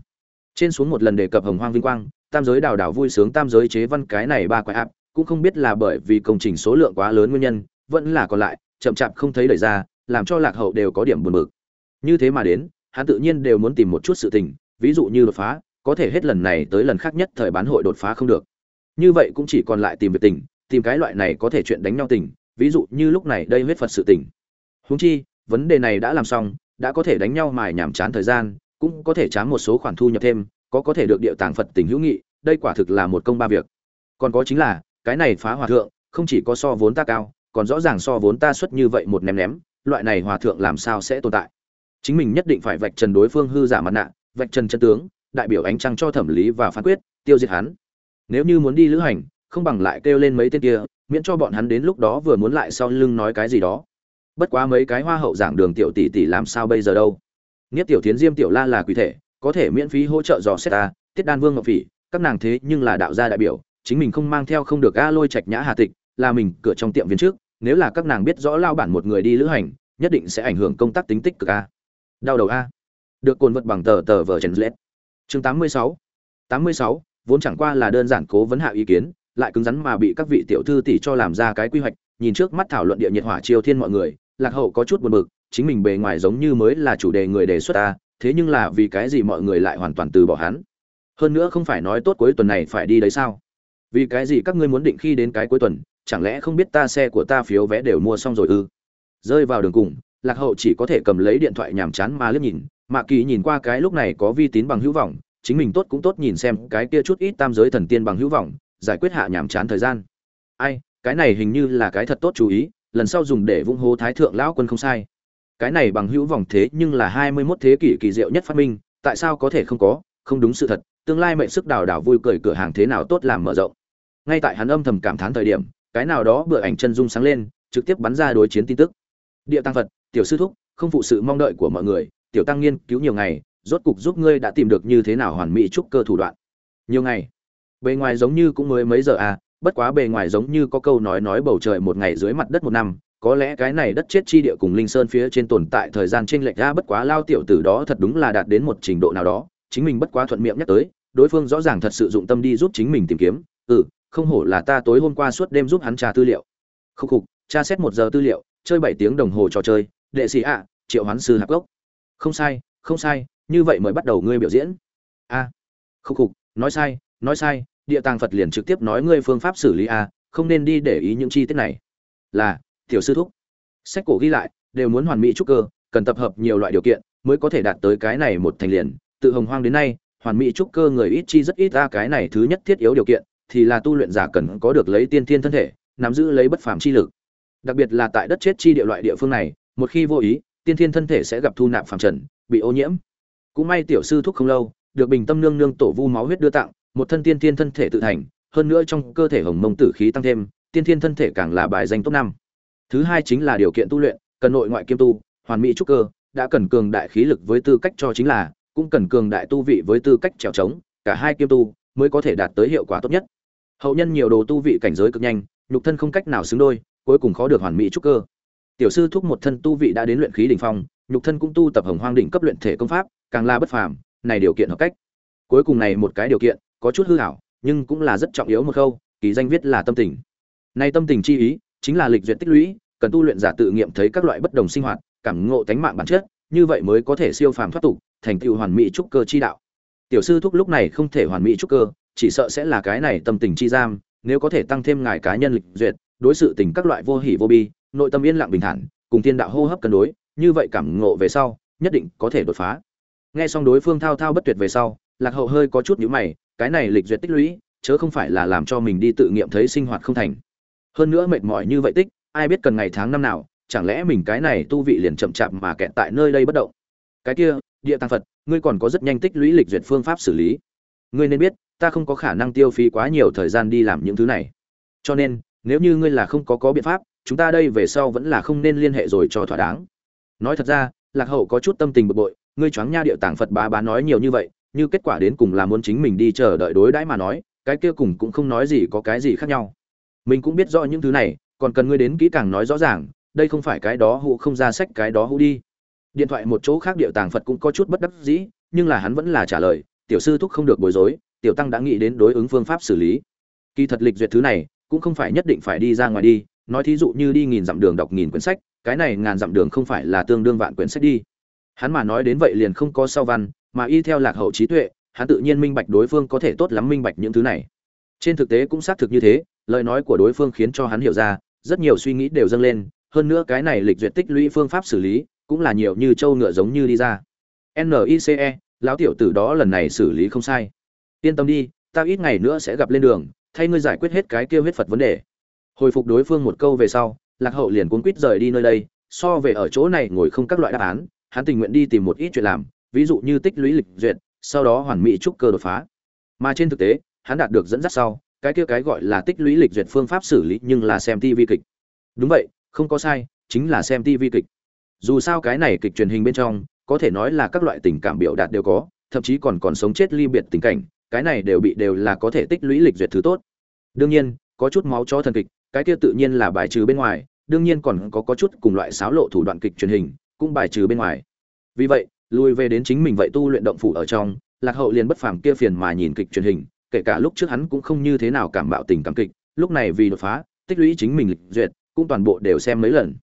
Trên xuống một lần đề cập hồng hoang vinh quang, tam giới đào đảo vui sướng tam giới chế văn cái này ba quái áp cũng không biết là bởi vì công trình số lượng quá lớn nguyên nhân, vẫn là còn lại, chậm chạp không thấy đẩy ra, làm cho lạc hậu đều có điểm buồn bực. Như thế mà đến, hắn tự nhiên đều muốn tìm một chút sự tình, ví dụ như đột phá có thể hết lần này tới lần khác nhất thời bán hội đột phá không được như vậy cũng chỉ còn lại tìm việc tình tìm cái loại này có thể chuyện đánh nhau tình ví dụ như lúc này đây huyết phật sự tình Huống chi, vấn đề này đã làm xong, đã có thể đánh nhau mài nhảm chán thời gian, cũng có thể chán một số khoản thu nhập thêm, có có thể được địa tàng Phật tình hữu nghị, đây quả thực là một công ba việc. Còn có chính là, cái này phá hòa thượng, không chỉ có so vốn ta cao, còn rõ ràng so vốn ta xuất như vậy một ném ném, loại này hòa thượng làm sao sẽ tồn tại? Chính mình nhất định phải vạch trần đối phương hư giả mặt nạ, vạch trần chân tướng, đại biểu ánh trăng cho thẩm lý và phán quyết, tiêu diệt hắn. Nếu như muốn đi lữ hành, không bằng lại kêu lên mấy tên kia, miễn cho bọn hắn đến lúc đó vừa muốn lại sau lưng nói cái gì đó. Bất quá mấy cái hoa hậu giảng đường tiểu tỷ tỷ làm sao bây giờ đâu? Niết tiểu thiến diêm tiểu la là quỷ thể có thể miễn phí hỗ trợ dò xét ta tiết đan vương ngọc phỉ các nàng thế nhưng là đạo gia đại biểu chính mình không mang theo không được a lôi trạch nhã hà tịch là mình cửa trong tiệm viên trước nếu là các nàng biết rõ lao bản một người đi lữ hành nhất định sẽ ảnh hưởng công tác tính tích cực a. Đau đầu a. Được cồn vật bằng tờ tờ vở chèn lết chương 86 86 vốn chẳng qua là đơn giản cố vấn hạ ý kiến, lại cứng rắn mà bị các vị tiểu thư tỷ cho làm ra cái quy hoạch, nhìn trước mắt thảo luận địa nhiệt hỏa triều thiên mọi người, lạc hậu có chút buồn bực, chính mình bề ngoài giống như mới là chủ đề người đề xuất ta, thế nhưng là vì cái gì mọi người lại hoàn toàn từ bỏ hắn? Hơn nữa không phải nói tốt cuối tuần này phải đi đấy sao? Vì cái gì các ngươi muốn định khi đến cái cuối tuần, chẳng lẽ không biết ta xe của ta phiếu vé đều mua xong rồi ư? Rơi vào đường cùng, lạc hậu chỉ có thể cầm lấy điện thoại nhàm chán mà liếc nhìn mạ kỳ nhìn qua cái lúc này có vi tín bằng hữu vọng, chính mình tốt cũng tốt nhìn xem cái kia chút ít tam giới thần tiên bằng hữu vọng, giải quyết hạ nhàm chán thời gian. Ai, cái này hình như là cái thật tốt chú ý, lần sau dùng để vung hô thái thượng lão quân không sai. Cái này bằng hữu vọng thế nhưng là hai mươi 21 thế kỷ kỳ diệu nhất phát minh, tại sao có thể không có? Không đúng sự thật, tương lai mệnh sức đào đảo vui cười cửa hàng thế nào tốt làm mở rộng. Ngay tại hắn âm thầm cảm thán thời điểm, cái nào đó bữa ảnh chân dung sáng lên, trực tiếp bắn ra đối chiến tin tức. Địa tăng phật, tiểu sư thúc, không phụ sự mong đợi của mọi người tiểu tăng nghiên cứu nhiều ngày, rốt cục giúp ngươi đã tìm được như thế nào hoàn mỹ trúc cơ thủ đoạn. Nhiều ngày. Bề ngoài giống như cũng mới mấy giờ à bất quá bề ngoài giống như có câu nói nói bầu trời một ngày dưới mặt đất một năm, có lẽ cái này đất chết chi địa cùng linh sơn phía trên tồn tại thời gian chênh lệch ra bất quá lao tiểu tử đó thật đúng là đạt đến một trình độ nào đó, chính mình bất quá thuận miệng nhắc tới, đối phương rõ ràng thật sự dụng tâm đi giúp chính mình tìm kiếm. Ừ không hổ là ta tối hôm qua suốt đêm giúp hắn tra tư liệu. Khúc khục, tra xét một giờ tư liệu, chơi bảy tiếng đồng hồ trò chơi, đệ sĩ ạ, triệu hoán sư hạc gốc không sai không sai như vậy mới bắt đầu ngươi biểu diễn. A à, khúc khục nói sai nói sai địa tàng phật liền trực tiếp nói ngươi phương pháp xử lý a không nên đi để ý những chi tiết này. Là tiểu sư thúc. Sách cổ ghi lại đều muốn hoàn mỹ trúc cơ cần tập hợp nhiều loại điều kiện mới có thể đạt tới cái này một thành liền. Tự hồng hoang đến nay hoàn mỹ trúc cơ người ít chi rất ít ra cái này thứ nhất thiết yếu điều kiện thì là tu luyện giả cần có được lấy tiên thiên thân thể nắm giữ lấy bất phàm chi lực. Đặc biệt là tại đất chết chi địa loại địa phương này một khi vô ý tiên thiên thân thể sẽ gặp thu nạp phàm trần bị ô nhiễm cũng may tiểu sư thúc không lâu được bình tâm nương nương tổ vu máu huyết đưa tặng một thân tiên thiên thân thể tự thành, hơn nữa trong cơ thể hồng mông tử khí tăng thêm, tiên thiên thân thể càng là bài danh top năm. Thứ hai chính là điều kiện tu luyện, cần nội ngoại kiêm tu, hoàn mỹ trúc cơ, đã cần cường đại khí lực với tư cách cho chính là, cũng cần cường đại tu vị với tư cách trèo trống, cả hai kiêm tu mới có thể đạt tới hiệu quả tốt nhất. Hậu nhân nhiều đồ tu vị cảnh giới cực nhanh, nhục thân không cách nào xứng đôi, cuối cùng khó được hoàn mỹ trúc cơ. Tiểu sư thúc một thân tu vị đã đến luyện khí đỉnh phong, nhục thân cũng tu tập hồng hoang đỉnh cấp luyện thể công pháp, càng là bất phàm, này điều kiện hợp cách. Cuối cùng này một cái điều kiện, có chút hư hảo nhưng cũng là rất trọng yếu một khâu kỳ danh viết là tâm tình nay tâm tình chi ý chính là lịch duyệt tích lũy cần tu luyện giả tự nghiệm thấy các loại bất đồng sinh hoạt cảm ngộ tánh mạng bản chất như vậy mới có thể siêu phàm thoát tục thành tựu hoàn mỹ trúc cơ chi đạo tiểu sư thúc lúc này không thể hoàn mỹ trúc cơ chỉ sợ sẽ là cái này tâm tình chi giam nếu có thể tăng thêm ngài cá nhân lịch duyệt đối sự tình các loại vô hỉ vô bi nội tâm yên lặng bình thản, cùng thiên đạo hô hấp cân đối, như vậy cảm ngộ về sau, nhất định có thể đột phá. Nghe xong đối phương thao thao bất tuyệt về sau, lạc hậu hơi có chút nhíu mày, cái này lịch duyệt tích lũy, chớ không phải là làm cho mình đi tự nghiệm thấy sinh hoạt không thành. Hơn nữa mệt mỏi như vậy tích, ai biết cần ngày tháng năm nào, chẳng lẽ mình cái này tu vị liền chậm chạp mà kẹt tại nơi đây bất động? Cái kia, địa tăng phật, ngươi còn có rất nhanh tích lũy lịch duyệt phương pháp xử lý. Ngươi nên biết, ta không có khả năng tiêu phí quá nhiều thời gian đi làm những thứ này. Cho nên, nếu như ngươi là không có có biện pháp chúng ta đây về sau vẫn là không nên liên hệ rồi cho thỏa đáng. Nói thật ra, lạc hậu có chút tâm tình bực bội, ngươi choáng nha địa tàng phật bá bá nói nhiều như vậy, như kết quả đến cùng là muốn chính mình đi chờ đợi đối đãi mà nói, cái kia cùng cũng không nói gì có cái gì khác nhau. Mình cũng biết rõ những thứ này, còn cần ngươi đến kỹ càng nói rõ ràng, đây không phải cái đó hụ không ra sách cái đó hụ đi. Điện thoại một chỗ khác điệu tàng phật cũng có chút bất đắc dĩ, nhưng là hắn vẫn là trả lời, tiểu sư thúc không được bối rối, tiểu tăng đã nghĩ đến đối ứng phương pháp xử lý. Kỳ thật lịch duyệt thứ này, cũng không phải nhất định phải đi ra ngoài đi nói thí dụ như đi nghìn dặm đường đọc nghìn quyển sách, cái này ngàn dặm đường không phải là tương đương vạn quyển sách đi. Hắn mà nói đến vậy liền không có sau văn, mà y theo lạc hậu trí tuệ, hắn tự nhiên minh bạch đối phương có thể tốt lắm minh bạch những thứ này. Trên thực tế cũng xác thực như thế, lời nói của đối phương khiến cho hắn hiểu ra, rất nhiều suy nghĩ đều dâng lên, hơn nữa cái này lịch duyệt tích lũy phương pháp xử lý, cũng là nhiều như trâu ngựa giống như đi ra. Nice lão tiểu tử đó lần này xử lý không sai. Yên tâm đi ta ít ngày nữa sẽ gặp lên đường, thay ngươi giải quyết hết cái kia huyết phật vấn đề hồi phục đối phương một câu về sau, lạc hậu liền cuốn quýt rời đi nơi đây, so về ở chỗ này ngồi không các loại đáp án, hắn tình nguyện đi tìm một ít chuyện làm, ví dụ như tích lũy lịch duyệt, sau đó hoàn mỹ trúc cơ đột phá. Mà trên thực tế, hắn đạt được dẫn dắt sau, cái kia cái gọi là tích lũy lịch duyệt phương pháp xử lý nhưng là xem tv kịch. Đúng vậy, không có sai, chính là xem tv kịch. Dù sao cái này kịch truyền hình bên trong, có thể nói là các loại tình cảm biểu đạt đều có, thậm chí còn còn sống chết ly biệt tình cảnh, cái này đều bị đều là có thể tích lũy lịch duyệt thứ tốt. Đương nhiên, có chút máu cho thần kịch cái kia tự nhiên là bài trừ bên ngoài, đương nhiên còn có có chút cùng loại xáo lộ thủ đoạn kịch truyền hình, cũng bài trừ bên ngoài. Vì vậy, lùi về đến chính mình vậy tu luyện động phủ ở trong, lạc hậu liền bất phàm kia phiền mà nhìn kịch truyền hình, kể cả lúc trước hắn cũng không như thế nào cảm bạo tình cảm kịch, lúc này vì đột phá, tích lũy chính mình lịch duyệt, cũng toàn bộ đều xem mấy lần.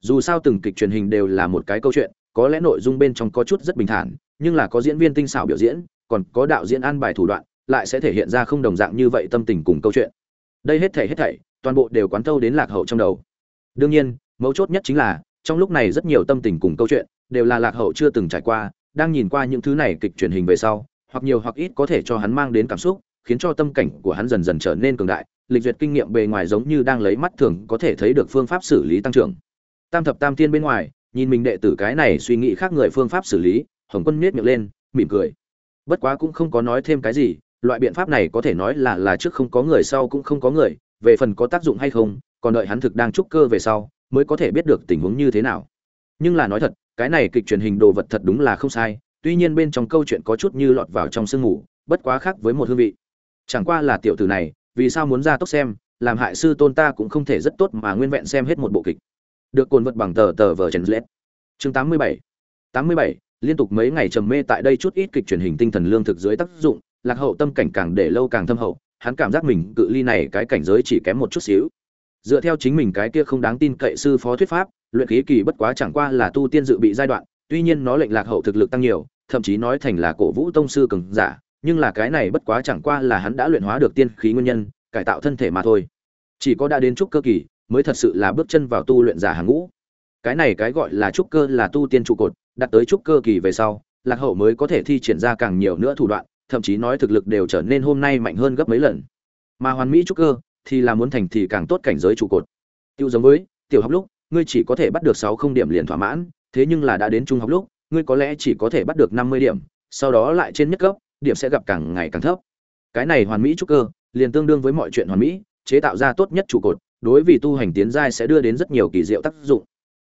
Dù sao từng kịch truyền hình đều là một cái câu chuyện, có lẽ nội dung bên trong có chút rất bình thản, nhưng là có diễn viên tinh xảo biểu diễn, còn có đạo diễn an bài thủ đoạn, lại sẽ thể hiện ra không đồng dạng như vậy tâm tình cùng câu chuyện. Đây hết thảy hết thảy toàn bộ đều quán thâu đến lạc hậu trong đầu. Đương nhiên, mấu chốt nhất chính là, trong lúc này rất nhiều tâm tình cùng câu chuyện, đều là lạc hậu chưa từng trải qua, đang nhìn qua những thứ này kịch truyền hình về sau, hoặc nhiều hoặc ít có thể cho hắn mang đến cảm xúc, khiến cho tâm cảnh của hắn dần dần trở nên cường đại, lịch duyệt kinh nghiệm bề ngoài giống như đang lấy mắt thường có thể thấy được phương pháp xử lý tăng trưởng. Tam thập tam tiên bên ngoài, nhìn mình đệ tử cái này suy nghĩ khác người phương pháp xử lý, hồng quân miết miệng lên, mỉm cười. Bất quá cũng không có nói thêm cái gì, loại biện pháp này có thể nói là là trước không có người, sau cũng không có người về phần có tác dụng hay không, còn đợi hắn thực đang trúc cơ về sau, mới có thể biết được tình huống như thế nào. Nhưng là nói thật, cái này kịch truyền hình đồ vật thật đúng là không sai, tuy nhiên bên trong câu chuyện có chút như lọt vào trong sương ngủ bất quá khác với một hương vị. Chẳng qua là tiểu tử này, vì sao muốn ra tốc xem, làm hại sư tôn ta cũng không thể rất tốt mà nguyên vẹn xem hết một bộ kịch. Được cồn vật bằng tờ tờ vờ trần lết chương 87 87 liên tục mấy ngày trầm mê tại đây chút ít kịch truyền hình tinh thần lương thực dưới tác dụng, lạc hậu tâm cảnh càng để lâu càng thâm hậu hắn cảm giác mình cự ly này cái cảnh giới chỉ kém một chút xíu. Dựa theo chính mình cái kia không đáng tin cậy sư phó thuyết pháp, luyện khí kỳ bất quá chẳng qua là tu tiên dự bị giai đoạn, tuy nhiên nó lệnh lạc hậu thực lực tăng nhiều, thậm chí nói thành là cổ vũ tông sư cường giả, nhưng là cái này bất quá chẳng qua là hắn đã luyện hóa được tiên khí nguyên nhân, cải tạo thân thể mà thôi. Chỉ có đã đến trúc cơ kỳ, mới thật sự là bước chân vào tu luyện giả hàng ngũ. Cái này cái gọi là trúc cơ là tu tiên trụ cột, đặt tới trúc cơ kỳ về sau, lạc hậu mới có thể thi triển ra càng nhiều nữa thủ đoạn thậm chí nói thực lực đều trở nên hôm nay mạnh hơn gấp mấy lần. Mà hoàn mỹ trúc cơ thì là muốn thành thì càng tốt cảnh giới trụ cột. Tiêu giống với, tiểu học lúc, ngươi chỉ có thể bắt được sáu không điểm liền thỏa mãn, thế nhưng là đã đến trung học lúc, ngươi có lẽ chỉ có thể bắt được năm mươi điểm, sau đó lại trên nhất cấp, điểm sẽ gặp càng ngày càng thấp. Cái này hoàn mỹ trúc cơ liền tương đương với mọi chuyện hoàn mỹ, chế tạo ra tốt nhất trụ cột, đối vì tu hành tiến giai sẽ đưa đến rất nhiều kỳ diệu tác dụng.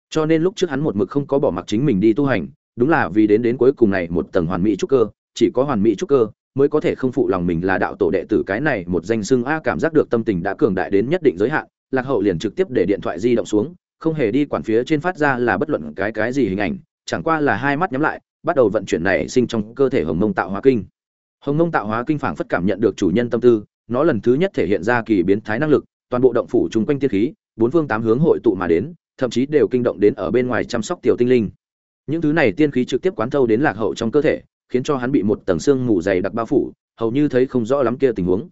Cho nên lúc trước hắn một mực không có bỏ mặc chính mình đi tu hành, đúng là vì đến đến cuối cùng này một tầng hoàn mỹ trúc cơ chỉ có hoàn mỹ trúc cơ mới có thể không phụ lòng mình là đạo tổ đệ tử cái này một danh xưng a cảm giác được tâm tình đã cường đại đến nhất định giới hạn, lạc hậu liền trực tiếp để điện thoại di động xuống, không hề đi quản phía trên phát ra là bất luận cái cái gì hình ảnh, chẳng qua là hai mắt nhắm lại, bắt đầu vận chuyển này sinh trong cơ thể hồng mông tạo hóa kinh. Hồng mông tạo hóa kinh phảng phất cảm nhận được chủ nhân tâm tư, nó lần thứ nhất thể hiện ra kỳ biến thái năng lực, toàn bộ động phủ chung quanh tiên khí, bốn phương tám hướng hội tụ mà đến, thậm chí đều kinh động đến ở bên ngoài chăm sóc tiểu tinh linh. Những thứ này tiên khí trực tiếp quán thâu đến lạc hậu trong cơ thể khiến cho hắn bị một tầng xương mù dày đặc bao phủ, hầu như thấy không rõ lắm kia tình huống.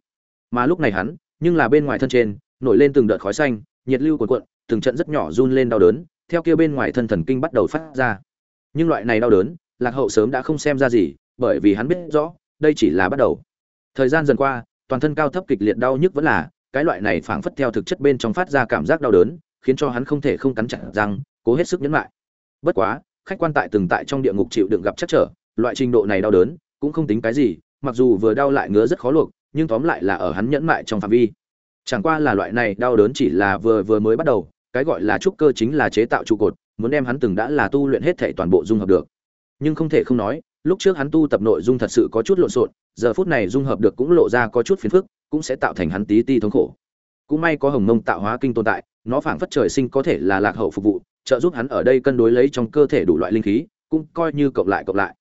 Mà lúc này hắn, nhưng là bên ngoài thân trên, nổi lên từng đợt khói xanh, nhiệt lưu cuộn cuộn, từng trận rất nhỏ run lên đau đớn, theo kia bên ngoài thân thần kinh bắt đầu phát ra. Nhưng loại này đau đớn, lạc hậu sớm đã không xem ra gì, bởi vì hắn biết rõ, đây chỉ là bắt đầu. Thời gian dần qua, toàn thân cao thấp kịch liệt đau nhức vẫn là, cái loại này phảng phất theo thực chất bên trong phát ra cảm giác đau đớn, khiến cho hắn không thể không cắn chặt răng, cố hết sức nhẫn lại. Bất quá, khách quan tại từng tại trong địa ngục chịu đựng gặp chắc trở loại trình độ này đau đớn, cũng không tính cái gì, mặc dù vừa đau lại ngứa rất khó luộc, nhưng tóm lại là ở hắn nhẫn mại trong phạm vi. Chẳng qua là loại này đau đớn chỉ là vừa vừa mới bắt đầu, cái gọi là trúc cơ chính là chế tạo trụ cột, muốn đem hắn từng đã là tu luyện hết thể toàn bộ dung hợp được. Nhưng không thể không nói, lúc trước hắn tu tập nội dung thật sự có chút lộn xộn, giờ phút này dung hợp được cũng lộ ra có chút phiền phức, cũng sẽ tạo thành hắn tí ti thống khổ. Cũng may có hồng mông tạo hóa kinh tồn tại, nó phảng phất trời sinh có thể là lạc hậu phục vụ, trợ giúp hắn ở đây cân đối lấy trong cơ thể đủ loại linh khí, cũng coi như cộng lại cộng lại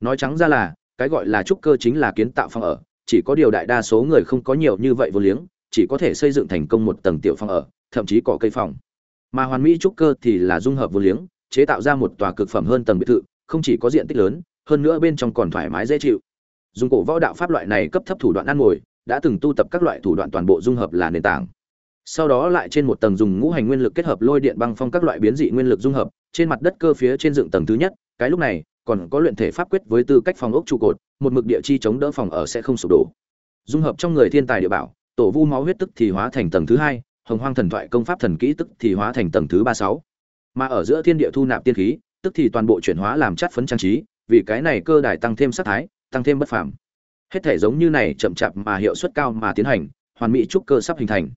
nói trắng ra là, cái gọi là trúc cơ chính là kiến tạo phòng ở, chỉ có điều đại đa số người không có nhiều như vậy vô liếng, chỉ có thể xây dựng thành công một tầng tiểu phòng ở, thậm chí có cây phòng. Mà hoàn mỹ trúc cơ thì là dung hợp vô liếng, chế tạo ra một tòa cực phẩm hơn tầng biệt thự, không chỉ có diện tích lớn, hơn nữa bên trong còn thoải mái dễ chịu. Dùng cổ võ đạo pháp loại này cấp thấp thủ đoạn ăn ngồi, đã từng tu tập các loại thủ đoạn toàn bộ dung hợp là nền tảng. Sau đó lại trên một tầng dùng ngũ hành nguyên lực kết hợp lôi điện băng phong các loại biến dị nguyên lực dung hợp, trên mặt đất cơ phía trên dựng tầng thứ nhất, cái lúc này còn có luyện thể pháp quyết với tư cách phòng ốc trụ cột, một mực địa chi chống đỡ phòng ở sẽ không sụp đổ. Dung hợp trong người thiên tài địa bảo, tổ vu máu huyết tức thì hóa thành tầng thứ hai, hồng hoang thần thoại công pháp thần kỹ tức thì hóa thành tầng thứ ba sáu. Mà ở giữa thiên địa thu nạp tiên khí, tức thì toàn bộ chuyển hóa làm chất phấn trang trí, vì cái này cơ đài tăng thêm sát thái, tăng thêm bất phàm. Hết thể giống như này chậm chạp mà hiệu suất cao mà tiến hành, hoàn mỹ trúc cơ sắp hình thành.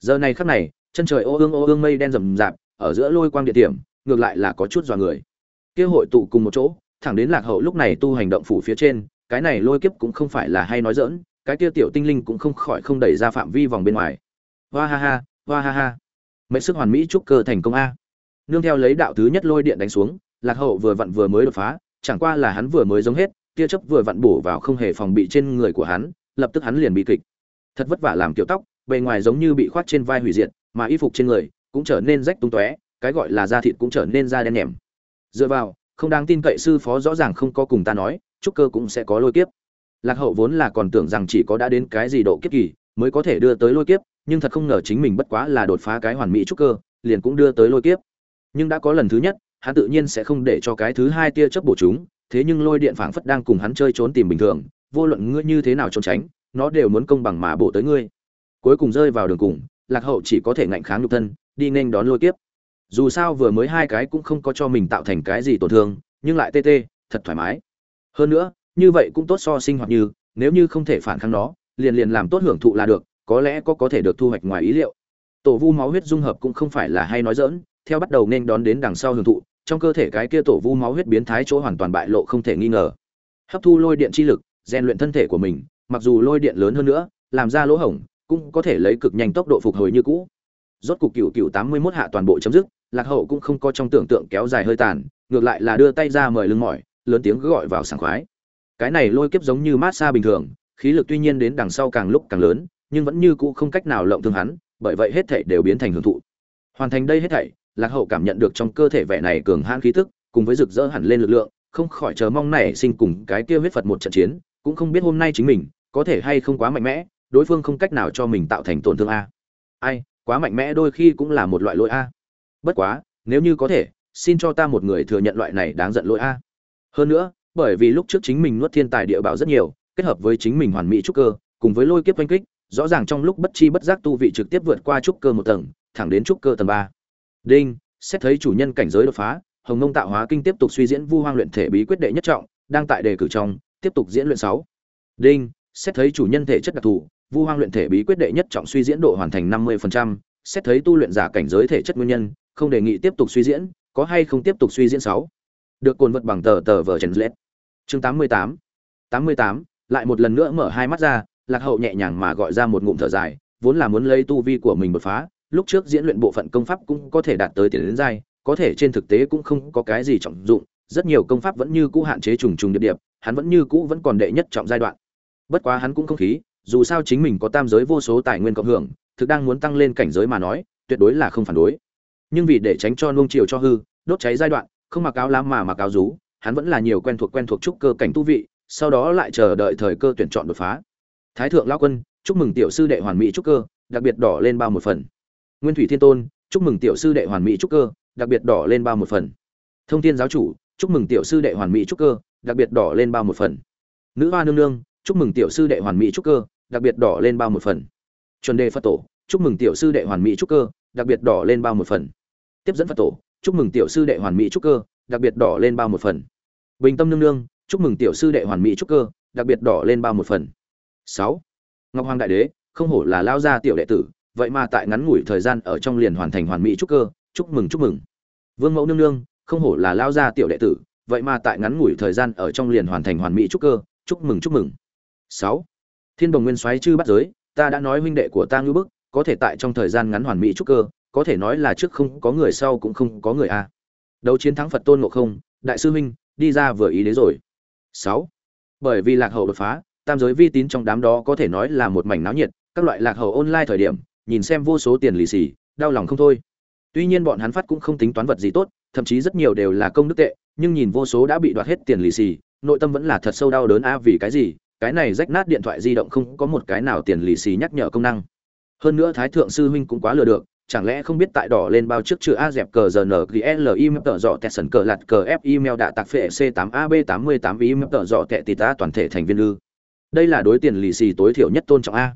Giờ này khắc này, chân trời ô ương ô ương mây đen rầm rạp, ở giữa lôi quang địa điểm, ngược lại là có chút dọa người. Kia hội tụ cùng một chỗ thẳng đến lạc hậu lúc này tu hành động phủ phía trên, cái này lôi kiếp cũng không phải là hay nói dỡn cái kia tiểu tinh linh cũng không khỏi không đẩy ra phạm vi vòng bên ngoài. Hoa ha ha, hoa ha ha. Mệnh sức hoàn mỹ trúc cơ thành công a. Nương theo lấy đạo thứ nhất lôi điện đánh xuống, lạc hậu vừa vặn vừa mới đột phá, chẳng qua là hắn vừa mới giống hết, tia chớp vừa vặn bổ vào không hề phòng bị trên người của hắn, lập tức hắn liền bị kịch. Thật vất vả làm kiểu tóc, bề ngoài giống như bị khoát trên vai hủy diệt, mà y phục trên người cũng trở nên rách tung tóe, cái gọi là da thịt cũng trở nên da đen nhèm dựa vào không đáng tin cậy sư phó rõ ràng không có cùng ta nói trúc cơ cũng sẽ có lôi kiếp. Lạc hậu vốn là còn tưởng rằng chỉ có đã đến cái gì độ kiếp kỳ, mới có thể đưa tới lôi kiếp, nhưng thật không ngờ chính mình bất quá là đột phá cái hoàn mỹ trúc cơ, liền cũng đưa tới lôi kiếp. Nhưng đã có lần thứ nhất, hắn tự nhiên sẽ không để cho cái thứ hai tia chớp bổ chúng, thế nhưng lôi điện phảng phất đang cùng hắn chơi trốn tìm bình thường, vô luận ngươi như thế nào trốn tránh, nó đều muốn công bằng mà bổ tới ngươi. Cuối cùng rơi vào đường cùng, lạc hậu chỉ có thể ngạnh kháng nhục thân, đi nên đón lôi kiếp dù sao vừa mới hai cái cũng không có cho mình tạo thành cái gì tổn thương, nhưng lại tê tê, thật thoải mái. Hơn nữa, như vậy cũng tốt so sinh hoạt như, nếu như không thể phản kháng nó, liền liền làm tốt hưởng thụ là được, có lẽ có có thể được thu hoạch ngoài ý liệu. Tổ vu máu huyết dung hợp cũng không phải là hay nói dỡn theo bắt đầu nên đón đến đằng sau hưởng thụ, trong cơ thể cái kia tổ vu máu huyết biến thái chỗ hoàn toàn bại lộ không thể nghi ngờ. Hấp thu lôi điện chi lực, rèn luyện thân thể của mình, mặc dù lôi điện lớn hơn nữa, làm ra lỗ hổng, cũng có thể lấy cực nhanh tốc độ phục hồi như cũ. Rốt cục cựu cựu tám mươi mốt hạ toàn bộ chấm dứt lạc hậu cũng không có trong tưởng tượng kéo dài hơi tàn, ngược lại là đưa tay ra mời lưng mỏi, lớn tiếng gọi vào sảng khoái. Cái này lôi kiếp giống như mát xa bình thường, khí lực tuy nhiên đến đằng sau càng lúc càng lớn, nhưng vẫn như cũ không cách nào lộng thương hắn, bởi vậy hết thảy đều biến thành hưởng thụ. Hoàn thành đây hết thảy, lạc hậu cảm nhận được trong cơ thể vẻ này cường hãn khí tức, cùng với rực rỡ hẳn lên lực lượng, không khỏi chờ mong này sinh cùng cái kia huyết phật một trận chiến, cũng không biết hôm nay chính mình có thể hay không quá mạnh mẽ, đối phương không cách nào cho mình tạo thành tổn thương a. Ai, quá mạnh mẽ đôi khi cũng là một loại lỗi a bất quá nếu như có thể xin cho ta một người thừa nhận loại này đáng giận lỗi a. Hơn nữa bởi vì lúc trước chính mình nuốt thiên tài địa bảo rất nhiều kết hợp với chính mình hoàn mỹ trúc cơ cùng với lôi kiếp oanh kích rõ ràng trong lúc bất chi bất giác tu vị trực tiếp vượt qua trúc cơ một tầng thẳng đến trúc cơ tầng ba. Đinh xét thấy chủ nhân cảnh giới đột phá hồng nông tạo hóa kinh tiếp tục suy diễn vu hoang luyện thể bí quyết đệ nhất trọng đang tại đề cử trong tiếp tục diễn luyện sáu. Đinh xét thấy chủ nhân thể chất đặc thù vu hoang luyện thể bí quyết đệ nhất trọng suy diễn độ hoàn thành năm 50%, xét thấy tu luyện giả cảnh giới thể chất nguyên nhân không đề nghị tiếp tục suy diễn, có hay không tiếp tục suy diễn sáu? Được cồn vật bằng tờ tờ vở trần lết chương tám mươi tám. Tám mươi tám, lại một lần nữa mở hai mắt ra, lạc hậu nhẹ nhàng mà gọi ra một ngụm thở dài, vốn là muốn lấy tu vi của mình đột phá, lúc trước diễn luyện bộ phận công pháp cũng có thể đạt tới tiền đến giai, có thể trên thực tế cũng không có cái gì trọng dụng, rất nhiều công pháp vẫn như cũ hạn chế trùng trùng điệp điệp, hắn vẫn như cũ vẫn còn đệ nhất trọng giai đoạn. Bất quá hắn cũng không khí, dù sao chính mình có tam giới vô số tài nguyên cộng hưởng, thực đang muốn tăng lên cảnh giới mà nói, tuyệt đối là không phản đối nhưng vì để tránh cho nuông chiều cho hư, đốt cháy giai đoạn, không mặc áo lam mà mặc áo rú, hắn vẫn là nhiều quen thuộc quen thuộc trúc cơ cảnh tu vị, sau đó lại chờ đợi thời cơ tuyển chọn đột phá. Thái thượng lao quân, chúc mừng tiểu sư đệ hoàn mỹ trúc cơ, đặc biệt đỏ lên bao một phần. Nguyên thủy thiên tôn, chúc mừng tiểu sư đệ hoàn mỹ trúc cơ, đặc biệt đỏ lên bao một phần. Thông thiên giáo chủ, chúc mừng tiểu sư đệ hoàn mỹ trúc cơ, đặc biệt đỏ lên bao một phần. Nữ hoa nương nương, chúc mừng tiểu sư đệ hoàn mỹ trúc cơ, đặc biệt đỏ lên bao một phần. Chuẩn đề phật tổ, chúc mừng tiểu sư đệ hoàn mỹ trúc cơ, đặc biệt đỏ lên bao một phần tiếp dẫn phật tổ, chúc mừng tiểu sư đệ hoàn mỹ trúc cơ, đặc biệt đỏ lên bao một phần. Bình tâm nương nương, chúc mừng tiểu sư đệ hoàn mỹ trúc cơ, đặc biệt đỏ lên bao một phần. Sáu, ngọc hoàng đại đế, không hổ là lao gia tiểu đệ tử, vậy mà tại ngắn ngủi thời gian ở trong liền hoàn thành hoàn mỹ trúc cơ, chúc mừng chúc mừng. Vương mẫu nương nương, không hổ là lao gia tiểu đệ tử, vậy mà tại ngắn ngủi thời gian ở trong liền hoàn thành hoàn mỹ trúc cơ, chúc mừng chúc mừng. Sáu, thiên đồng nguyên soái chư bắt giới, ta đã nói huynh đệ của ta ngưu bức, có thể tại trong thời gian ngắn hoàn mỹ trúc cơ có thể nói là trước không có người sau cũng không có người a. Đấu chiến thắng phật tôn ngộ không, đại sư huynh, đi ra vừa ý đấy rồi. Sáu. Bởi vì lạc hậu đột phá, tam giới vi tín trong đám đó có thể nói là một mảnh náo nhiệt, các loại lạc hậu online thời điểm, nhìn xem vô số tiền lì xì, đau lòng không thôi. Tuy nhiên bọn hắn phát cũng không tính toán vật gì tốt, thậm chí rất nhiều đều là công đức tệ, nhưng nhìn vô số đã bị đoạt hết tiền lì xì, nội tâm vẫn là thật sâu đau đớn a, vì cái gì? Cái này rách nát điện thoại di động không có một cái nào tiền lì xì nhắc nhở công năng. Hơn nữa thái thượng sư huynh cũng quá lừa được chẳng lẽ không biết tại đỏ lên bao trước chữ a, dẹp cờ giờ n g l im tợ dọ tẹt sần cờ lạt cờ f email đạ tạc phệ c 8 ab 88 im tợ dọ tẹt tì ta toàn thể thành viên ư. Đây là đối tiền lì xì tối thiểu nhất tôn trọng a.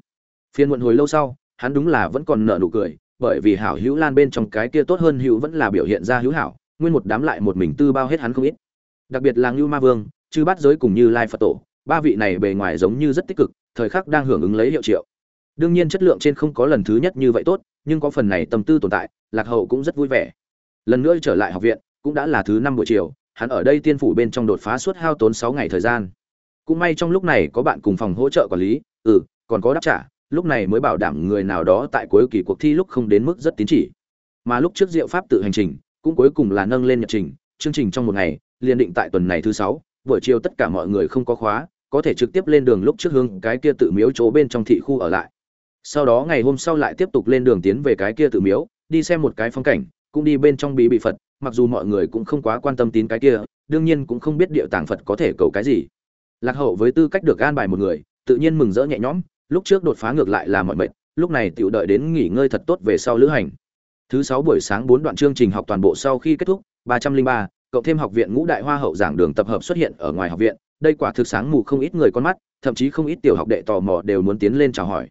Phiên muộn hồi lâu sau, hắn đúng là vẫn còn nợ nụ cười, bởi vì hảo hữu lan bên trong cái kia tốt hơn hữu vẫn là biểu hiện ra hữu hảo, nguyên một đám lại một mình tư bao hết hắn không ít. Đặc biệt là ngưu ma vương, chư bát giới cùng như lai phật tổ, ba vị này bề ngoài giống như rất tích cực, thời khắc đang hưởng ứng lấy hiệu triệu đương nhiên chất lượng trên không có lần thứ nhất như vậy tốt, nhưng có phần này tâm tư tồn tại, lạc hậu cũng rất vui vẻ. Lần nữa trở lại học viện, cũng đã là thứ năm buổi chiều, hắn ở đây tiên phủ bên trong đột phá suốt hao tốn sáu ngày thời gian. Cũng may trong lúc này có bạn cùng phòng hỗ trợ quản lý ừ còn có đáp trả, lúc này mới bảo đảm người nào đó tại cuối kỳ cuộc thi lúc không đến mức rất tín chỉ. Mà lúc trước diệu pháp tự hành trình, cũng cuối cùng là nâng lên nhật trình, chương trình trong một ngày, liền định tại tuần này thứ sáu, buổi chiều tất cả mọi người không có khóa, có thể trực tiếp lên đường lúc trước hướng cái kia tự miếu chỗ bên trong thị khu ở lại sau đó ngày hôm sau lại tiếp tục lên đường tiến về cái kia tự miếu, đi xem một cái phong cảnh, cũng đi bên trong bí bị phật, mặc dù mọi người cũng không quá quan tâm tín cái kia, đương nhiên cũng không biết địa tàng phật có thể cầu cái gì. Lạc hậu với tư cách được an bài một người, tự nhiên mừng rỡ nhẹ nhõm, lúc trước đột phá ngược lại là mọi mệt lúc này tiểu đợi đến nghỉ ngơi thật tốt về sau lữ hành. Thứ sáu buổi sáng bốn đoạn chương trình học toàn bộ sau khi kết thúc, ba trăm linh ba, cộng thêm học viện ngũ đại hoa hậu giảng đường tập hợp xuất hiện ở ngoài học viện, đây quả thực sáng mù không ít người con mắt, thậm chí không ít tiểu học đệ tò mò đều muốn tiến lên chào hỏi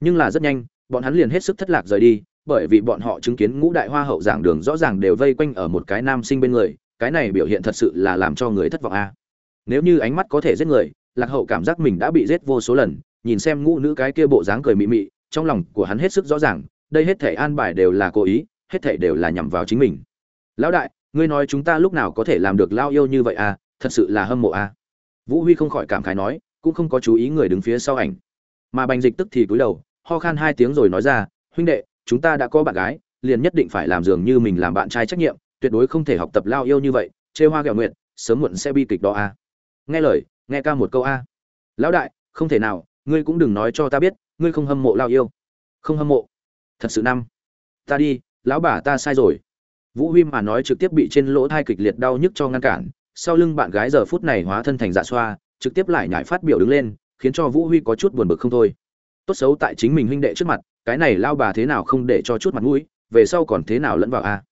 nhưng là rất nhanh, bọn hắn liền hết sức thất lạc rời đi, bởi vì bọn họ chứng kiến ngũ đại hoa hậu giảng đường rõ ràng đều vây quanh ở một cái nam sinh bên người, cái này biểu hiện thật sự là làm cho người thất vọng a. Nếu như ánh mắt có thể giết người, lạc hậu cảm giác mình đã bị giết vô số lần, nhìn xem ngũ nữ cái kia bộ dáng cười mị mị, trong lòng của hắn hết sức rõ ràng, đây hết thể an bài đều là cố ý, hết thể đều là nhằm vào chính mình. Lão đại, ngươi nói chúng ta lúc nào có thể làm được lao yêu như vậy à thật sự là hâm mộ à vũ huy không khỏi cảm khái nói, cũng không có chú ý người đứng phía sau ảnh. Mà bành dịch tức thì cúi đầu ho khan hai tiếng rồi nói ra, huynh đệ, chúng ta đã có bạn gái, liền nhất định phải làm dường như mình làm bạn trai trách nhiệm, tuyệt đối không thể học tập lao yêu như vậy, chê hoa ghẹo nguyện sớm muộn sẽ bi kịch đó a. Nghe lời, nghe ca một câu a. Lão đại, không thể nào, ngươi cũng đừng nói cho ta biết, ngươi không hâm mộ lao yêu. Không hâm mộ. Thật sự năm, ta đi, lão bà ta sai rồi. Vũ huy mà nói trực tiếp bị trên lỗ thai kịch liệt đau nhức cho ngăn cản, sau lưng bạn gái giờ phút này hóa thân thành dạ xoa, trực tiếp lại nhải phát biểu đứng lên, khiến cho vũ huy có chút buồn bực không thôi tốt xấu tại chính mình huynh đệ trước mặt, cái này lao bà thế nào không để cho chút mặt mũi, về sau còn thế nào lẫn vào a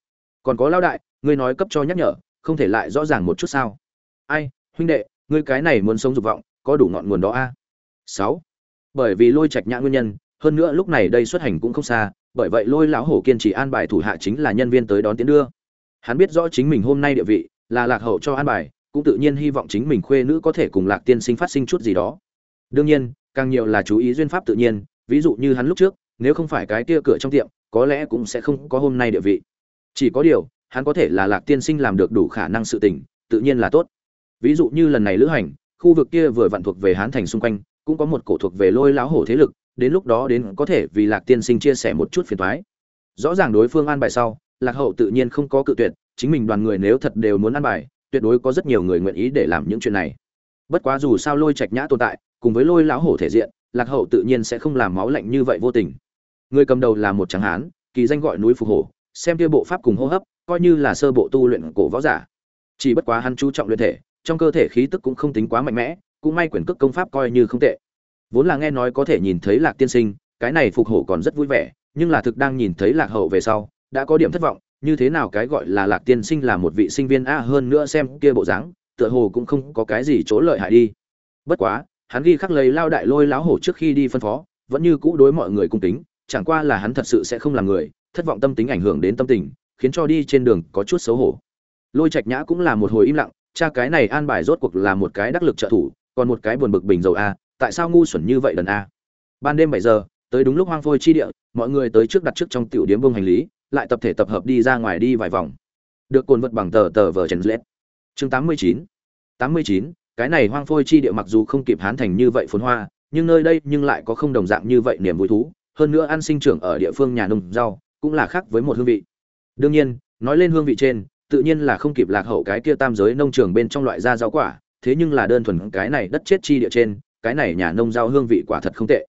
còn có lao đại, ngươi nói cấp cho nhắc nhở, không thể lại rõ ràng một chút sao? Ai, huynh đệ, ngươi cái này muốn sống dục vọng, có đủ ngọn nguồn đó a sáu. Bởi vì lôi trạch nhã nguyên nhân, hơn nữa lúc này đây xuất hành cũng không xa, bởi vậy lôi lão hổ kiên trì an bài thủ hạ chính là nhân viên tới đón tiến đưa. Hắn biết rõ chính mình hôm nay địa vị, là lạc hậu cho an bài, cũng tự nhiên hy vọng chính mình khuê nữ có thể cùng lạc tiên sinh phát sinh chút gì đó. Đương nhiên càng nhiều là chú ý duyên pháp tự nhiên, ví dụ như hắn lúc trước, nếu không phải cái kia cửa trong tiệm, có lẽ cũng sẽ không có hôm nay địa vị. Chỉ có điều, hắn có thể là lạc tiên sinh làm được đủ khả năng sự tình, tự nhiên là tốt. Ví dụ như lần này lữ hành, khu vực kia vừa vặn thuộc về hán thành xung quanh, cũng có một cổ thuộc về lôi lão hổ thế lực, đến lúc đó đến có thể vì lạc tiên sinh chia sẻ một chút phiền thoái rõ ràng đối phương an bài sau, lạc hậu tự nhiên không có cự tuyệt, chính mình đoàn người nếu thật đều muốn an bài, tuyệt đối có rất nhiều người nguyện ý để làm những chuyện này. Bất quá dù sao lôi trạch nhã tồn tại cùng với lôi lão hổ thể diện, lạc hậu tự nhiên sẽ không làm máu lạnh như vậy vô tình. Người cầm đầu là một tráng hán, kỳ danh gọi núi phục hổ, xem kia bộ pháp cùng hô hấp, coi như là sơ bộ tu luyện cổ võ giả. Chỉ bất quá hắn chú trọng luyện thể, trong cơ thể khí tức cũng không tính quá mạnh mẽ, cũng may quyển cước công pháp coi như không tệ. Vốn là nghe nói có thể nhìn thấy lạc tiên sinh, cái này phục hổ còn rất vui vẻ, nhưng là thực đang nhìn thấy lạc hậu về sau, đã có điểm thất vọng, như thế nào cái gọi là lạc tiên sinh là một vị sinh viên a hơn nữa xem kia bộ dáng, tựa hồ cũng không có cái gì chỗ lợi hại đi. Bất quá hắn ghi khắc lấy lao đại lôi láo hổ trước khi đi phân phó, vẫn như cũ đối mọi người cung kính, chẳng qua là hắn thật sự sẽ không làm người, thất vọng tâm tính ảnh hưởng đến tâm tình, khiến cho đi trên đường có chút xấu hổ. Lôi trạch nhã cũng là một hồi im lặng, cha cái này an bài rốt cuộc là một cái đắc lực trợ thủ, còn một cái buồn bực bình dầu a, tại sao ngu xuẩn như vậy lần a? Ban đêm bảy giờ, tới đúng lúc hoang phôi chi địa, mọi người tới trước đặt trước trong tiểu điếm bông hành lý, lại tập thể tập hợp đi ra ngoài đi vài vòng. Được cồn vật bằng tờ tờ vờ trần lết chương tám mươi chín. Tám mươi chín cái này hoang phôi chi địa mặc dù không kịp hán thành như vậy phồn hoa, nhưng nơi đây nhưng lại có không đồng dạng như vậy niềm vui thú, hơn nữa ăn sinh trưởng ở địa phương nhà nông rau cũng là khác với một hương vị. Đương nhiên, nói lên hương vị trên, tự nhiên là không kịp lạc hậu cái kia tam giới nông trường bên trong loại da rau quả, thế nhưng là đơn thuần cái này đất chết chi địa trên, cái này nhà nông rau hương vị quả thật không tệ.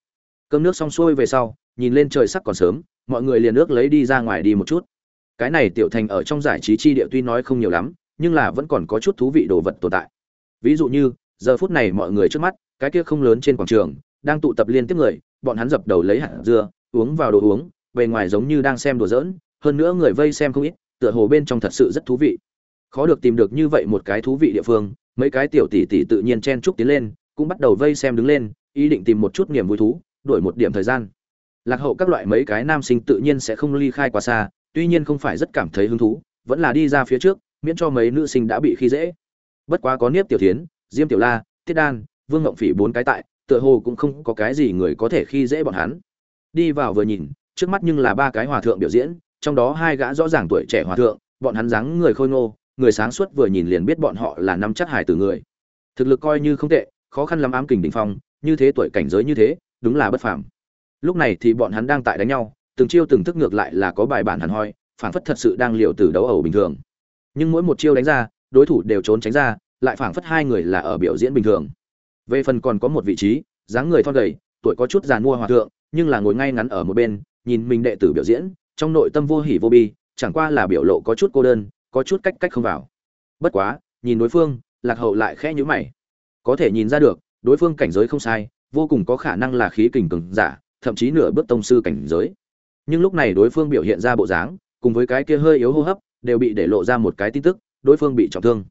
Cơm nước xong xuôi về sau, nhìn lên trời sắc còn sớm, mọi người liền ước lấy đi ra ngoài đi một chút. Cái này tiểu thành ở trong giải trí chi địa tuy nói không nhiều lắm, nhưng là vẫn còn có chút thú vị đồ vật tồn tại ví dụ như, giờ phút này mọi người trước mắt, cái kia không lớn trên quảng trường, đang tụ tập liên tiếp người, bọn hắn dập đầu lấy hạt dưa, uống vào đồ uống, bề ngoài giống như đang xem đùa giỡn, hơn nữa người vây xem không ít, tựa hồ bên trong thật sự rất thú vị. Khó được tìm được như vậy một cái thú vị địa phương, mấy cái tiểu tỷ tỷ tự nhiên chen chúc tiến lên, cũng bắt đầu vây xem đứng lên, ý định tìm một chút niềm vui thú, đổi một điểm thời gian. Lạc hậu các loại mấy cái nam sinh tự nhiên sẽ không ly khai quá xa, tuy nhiên không phải rất cảm thấy hứng thú, vẫn là đi ra phía trước, miễn cho mấy nữ sinh đã bị khi dễ bất quá có niếp tiểu thiến, diêm tiểu la tiết đan, vương ngộng phỉ bốn cái tại, tựa hồ cũng không có cái gì người có thể khi dễ bọn hắn. Đi vào vừa nhìn, trước mắt nhưng là ba cái hòa thượng biểu diễn, trong đó hai gã rõ ràng tuổi trẻ hòa thượng, bọn hắn dáng người khôi ngô, người sáng suốt vừa nhìn liền biết bọn họ là năm chắc hải từ người. Thực lực coi như không tệ, khó khăn lắm ám kình đỉnh phong, như thế tuổi cảnh giới như thế, đúng là bất phàm. Lúc này thì bọn hắn đang tại đánh nhau, từng chiêu từng thức ngược lại là có bài bản hẳn hoi phảng phất thật sự đang liều tử đấu ẩu bình thường. Nhưng mỗi một chiêu đánh ra đối thủ đều trốn tránh ra, lại phảng phất hai người là ở biểu diễn bình thường. Về phần còn có một vị trí, dáng người thon gầy, tuổi có chút giàn mua hòa thượng, nhưng là ngồi ngay ngắn ở một bên, nhìn mình đệ tử biểu diễn, trong nội tâm vô hỉ vô bi, chẳng qua là biểu lộ có chút cô đơn, có chút cách cách không vào. Bất quá, nhìn đối phương, lạc hậu lại khẽ nhíu mày. Có thể nhìn ra được, đối phương cảnh giới không sai, vô cùng có khả năng là khí kình cường giả, thậm chí nửa bước tông sư cảnh giới. Nhưng lúc này đối phương biểu hiện ra bộ dáng, cùng với cái kia hơi yếu hô hấp, đều bị để lộ ra một cái tin tức đối phương bị trọng thương.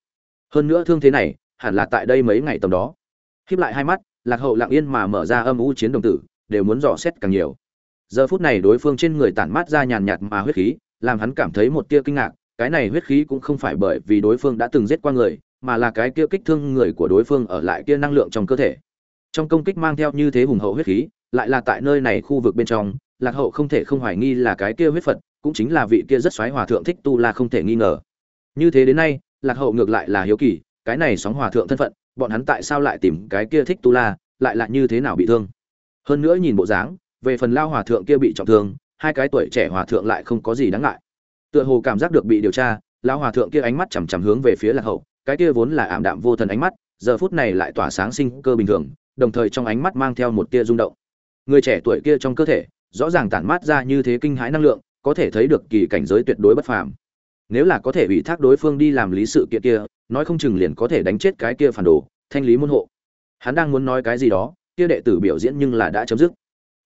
Hơn nữa thương thế này, hẳn là tại đây mấy ngày tầm đó. Khiếp lại hai mắt, lạc hậu lặng yên mà mở ra âm u chiến đồng tử, đều muốn dò xét càng nhiều. Giờ phút này đối phương trên người tản mát ra nhàn nhạt mà huyết khí, làm hắn cảm thấy một tia kinh ngạc, cái này huyết khí cũng không phải bởi vì đối phương đã từng giết qua người, mà là cái kia kích thương người của đối phương ở lại kia năng lượng trong cơ thể. Trong công kích mang theo như thế hùng hậu huyết khí, lại là tại nơi này khu vực bên trong, lạc hậu không thể không hoài nghi là cái kia huyết phật, cũng chính là vị kia rất xoáy hòa thượng thích tu la không thể nghi ngờ như thế đến nay, lạc hậu ngược lại là hiếu kỳ, cái này sóng hòa thượng thân phận, bọn hắn tại sao lại tìm cái kia thích tu la, lại là như thế nào bị thương? Hơn nữa nhìn bộ dáng, về phần lao hòa thượng kia bị trọng thương, hai cái tuổi trẻ hòa thượng lại không có gì đáng ngại. Tựa hồ cảm giác được bị điều tra, lao hòa thượng kia ánh mắt chằm chằm hướng về phía lạc hậu, cái kia vốn là ảm đạm vô thần ánh mắt, giờ phút này lại tỏa sáng sinh cơ bình thường, đồng thời trong ánh mắt mang theo một tia rung động. Người trẻ tuổi kia trong cơ thể, rõ ràng tản mát ra như thế kinh hãi năng lượng, có thể thấy được kỳ cảnh giới tuyệt đối bất phàm nếu là có thể ủy thác đối phương đi làm lý sự kiện kia, nói không chừng liền có thể đánh chết cái kia phản đồ, thanh lý môn hộ. Hắn đang muốn nói cái gì đó, kia đệ tử biểu diễn nhưng là đã chấm dứt.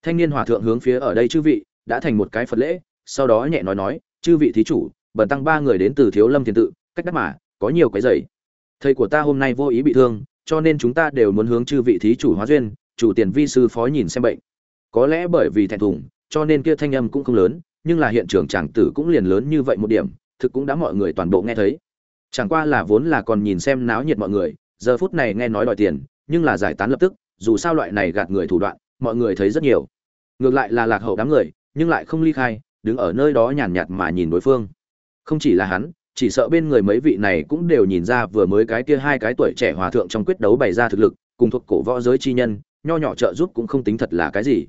Thanh niên hòa thượng hướng phía ở đây chư vị, đã thành một cái phật lễ, sau đó nhẹ nói nói, chư vị thí chủ, bần tăng ba người đến từ thiếu lâm thiền tự, cách đắc mà, có nhiều cái dày thầy của ta hôm nay vô ý bị thương, cho nên chúng ta đều muốn hướng chư vị thí chủ hóa duyên, chủ tiền vi sư phó nhìn xem bệnh. Có lẽ bởi vì thẹn thùng, cho nên kia thanh âm cũng không lớn, nhưng là hiện trường chàng tử cũng liền lớn như vậy một điểm thực cũng đã mọi người toàn bộ nghe thấy. Chẳng qua là vốn là còn nhìn xem náo nhiệt mọi người, giờ phút này nghe nói đòi tiền, nhưng là giải tán lập tức, dù sao loại này gạt người thủ đoạn, mọi người thấy rất nhiều. Ngược lại là lạc hậu đám người, nhưng lại không ly khai, đứng ở nơi đó nhàn nhạt mà nhìn đối phương. Không chỉ là hắn, chỉ sợ bên người mấy vị này cũng đều nhìn ra vừa mới cái kia hai cái tuổi trẻ hòa thượng trong quyết đấu bày ra thực lực, cùng thuộc cổ võ giới chi nhân, nho nhỏ trợ giúp cũng không tính thật là cái gì.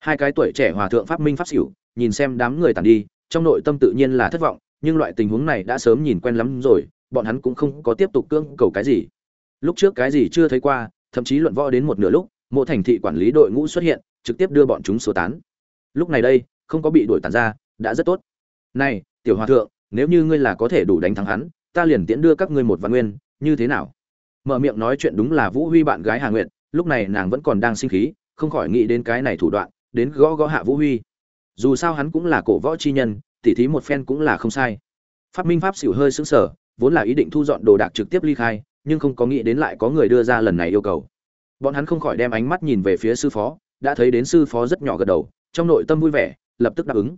Hai cái tuổi trẻ hòa thượng pháp minh pháp xỉu, nhìn xem đám người tàn đi, trong nội tâm tự nhiên là thất vọng nhưng loại tình huống này đã sớm nhìn quen lắm rồi, bọn hắn cũng không có tiếp tục cưỡng cầu cái gì. Lúc trước cái gì chưa thấy qua, thậm chí luận võ đến một nửa lúc, mộ thành thị quản lý đội ngũ xuất hiện, trực tiếp đưa bọn chúng sơ tán. Lúc này đây, không có bị đuổi tàn ra, đã rất tốt. Này, tiểu hòa thượng, nếu như ngươi là có thể đủ đánh thắng hắn, ta liền tiễn đưa các ngươi một văn nguyên, như thế nào? Mở miệng nói chuyện đúng là vũ huy bạn gái hà nguyện lúc này nàng vẫn còn đang sinh khí, không khỏi nghĩ đến cái này thủ đoạn, đến gõ gõ hạ vũ huy. Dù sao hắn cũng là cổ võ chi nhân tỉ thí một phen cũng là không sai. Phát minh pháp xỉu hơi sững sờ, vốn là ý định thu dọn đồ đạc trực tiếp ly khai, nhưng không có nghĩ đến lại có người đưa ra lần này yêu cầu. Bọn hắn không khỏi đem ánh mắt nhìn về phía sư phó, đã thấy đến sư phó rất nhỏ gật đầu, trong nội tâm vui vẻ, lập tức đáp ứng.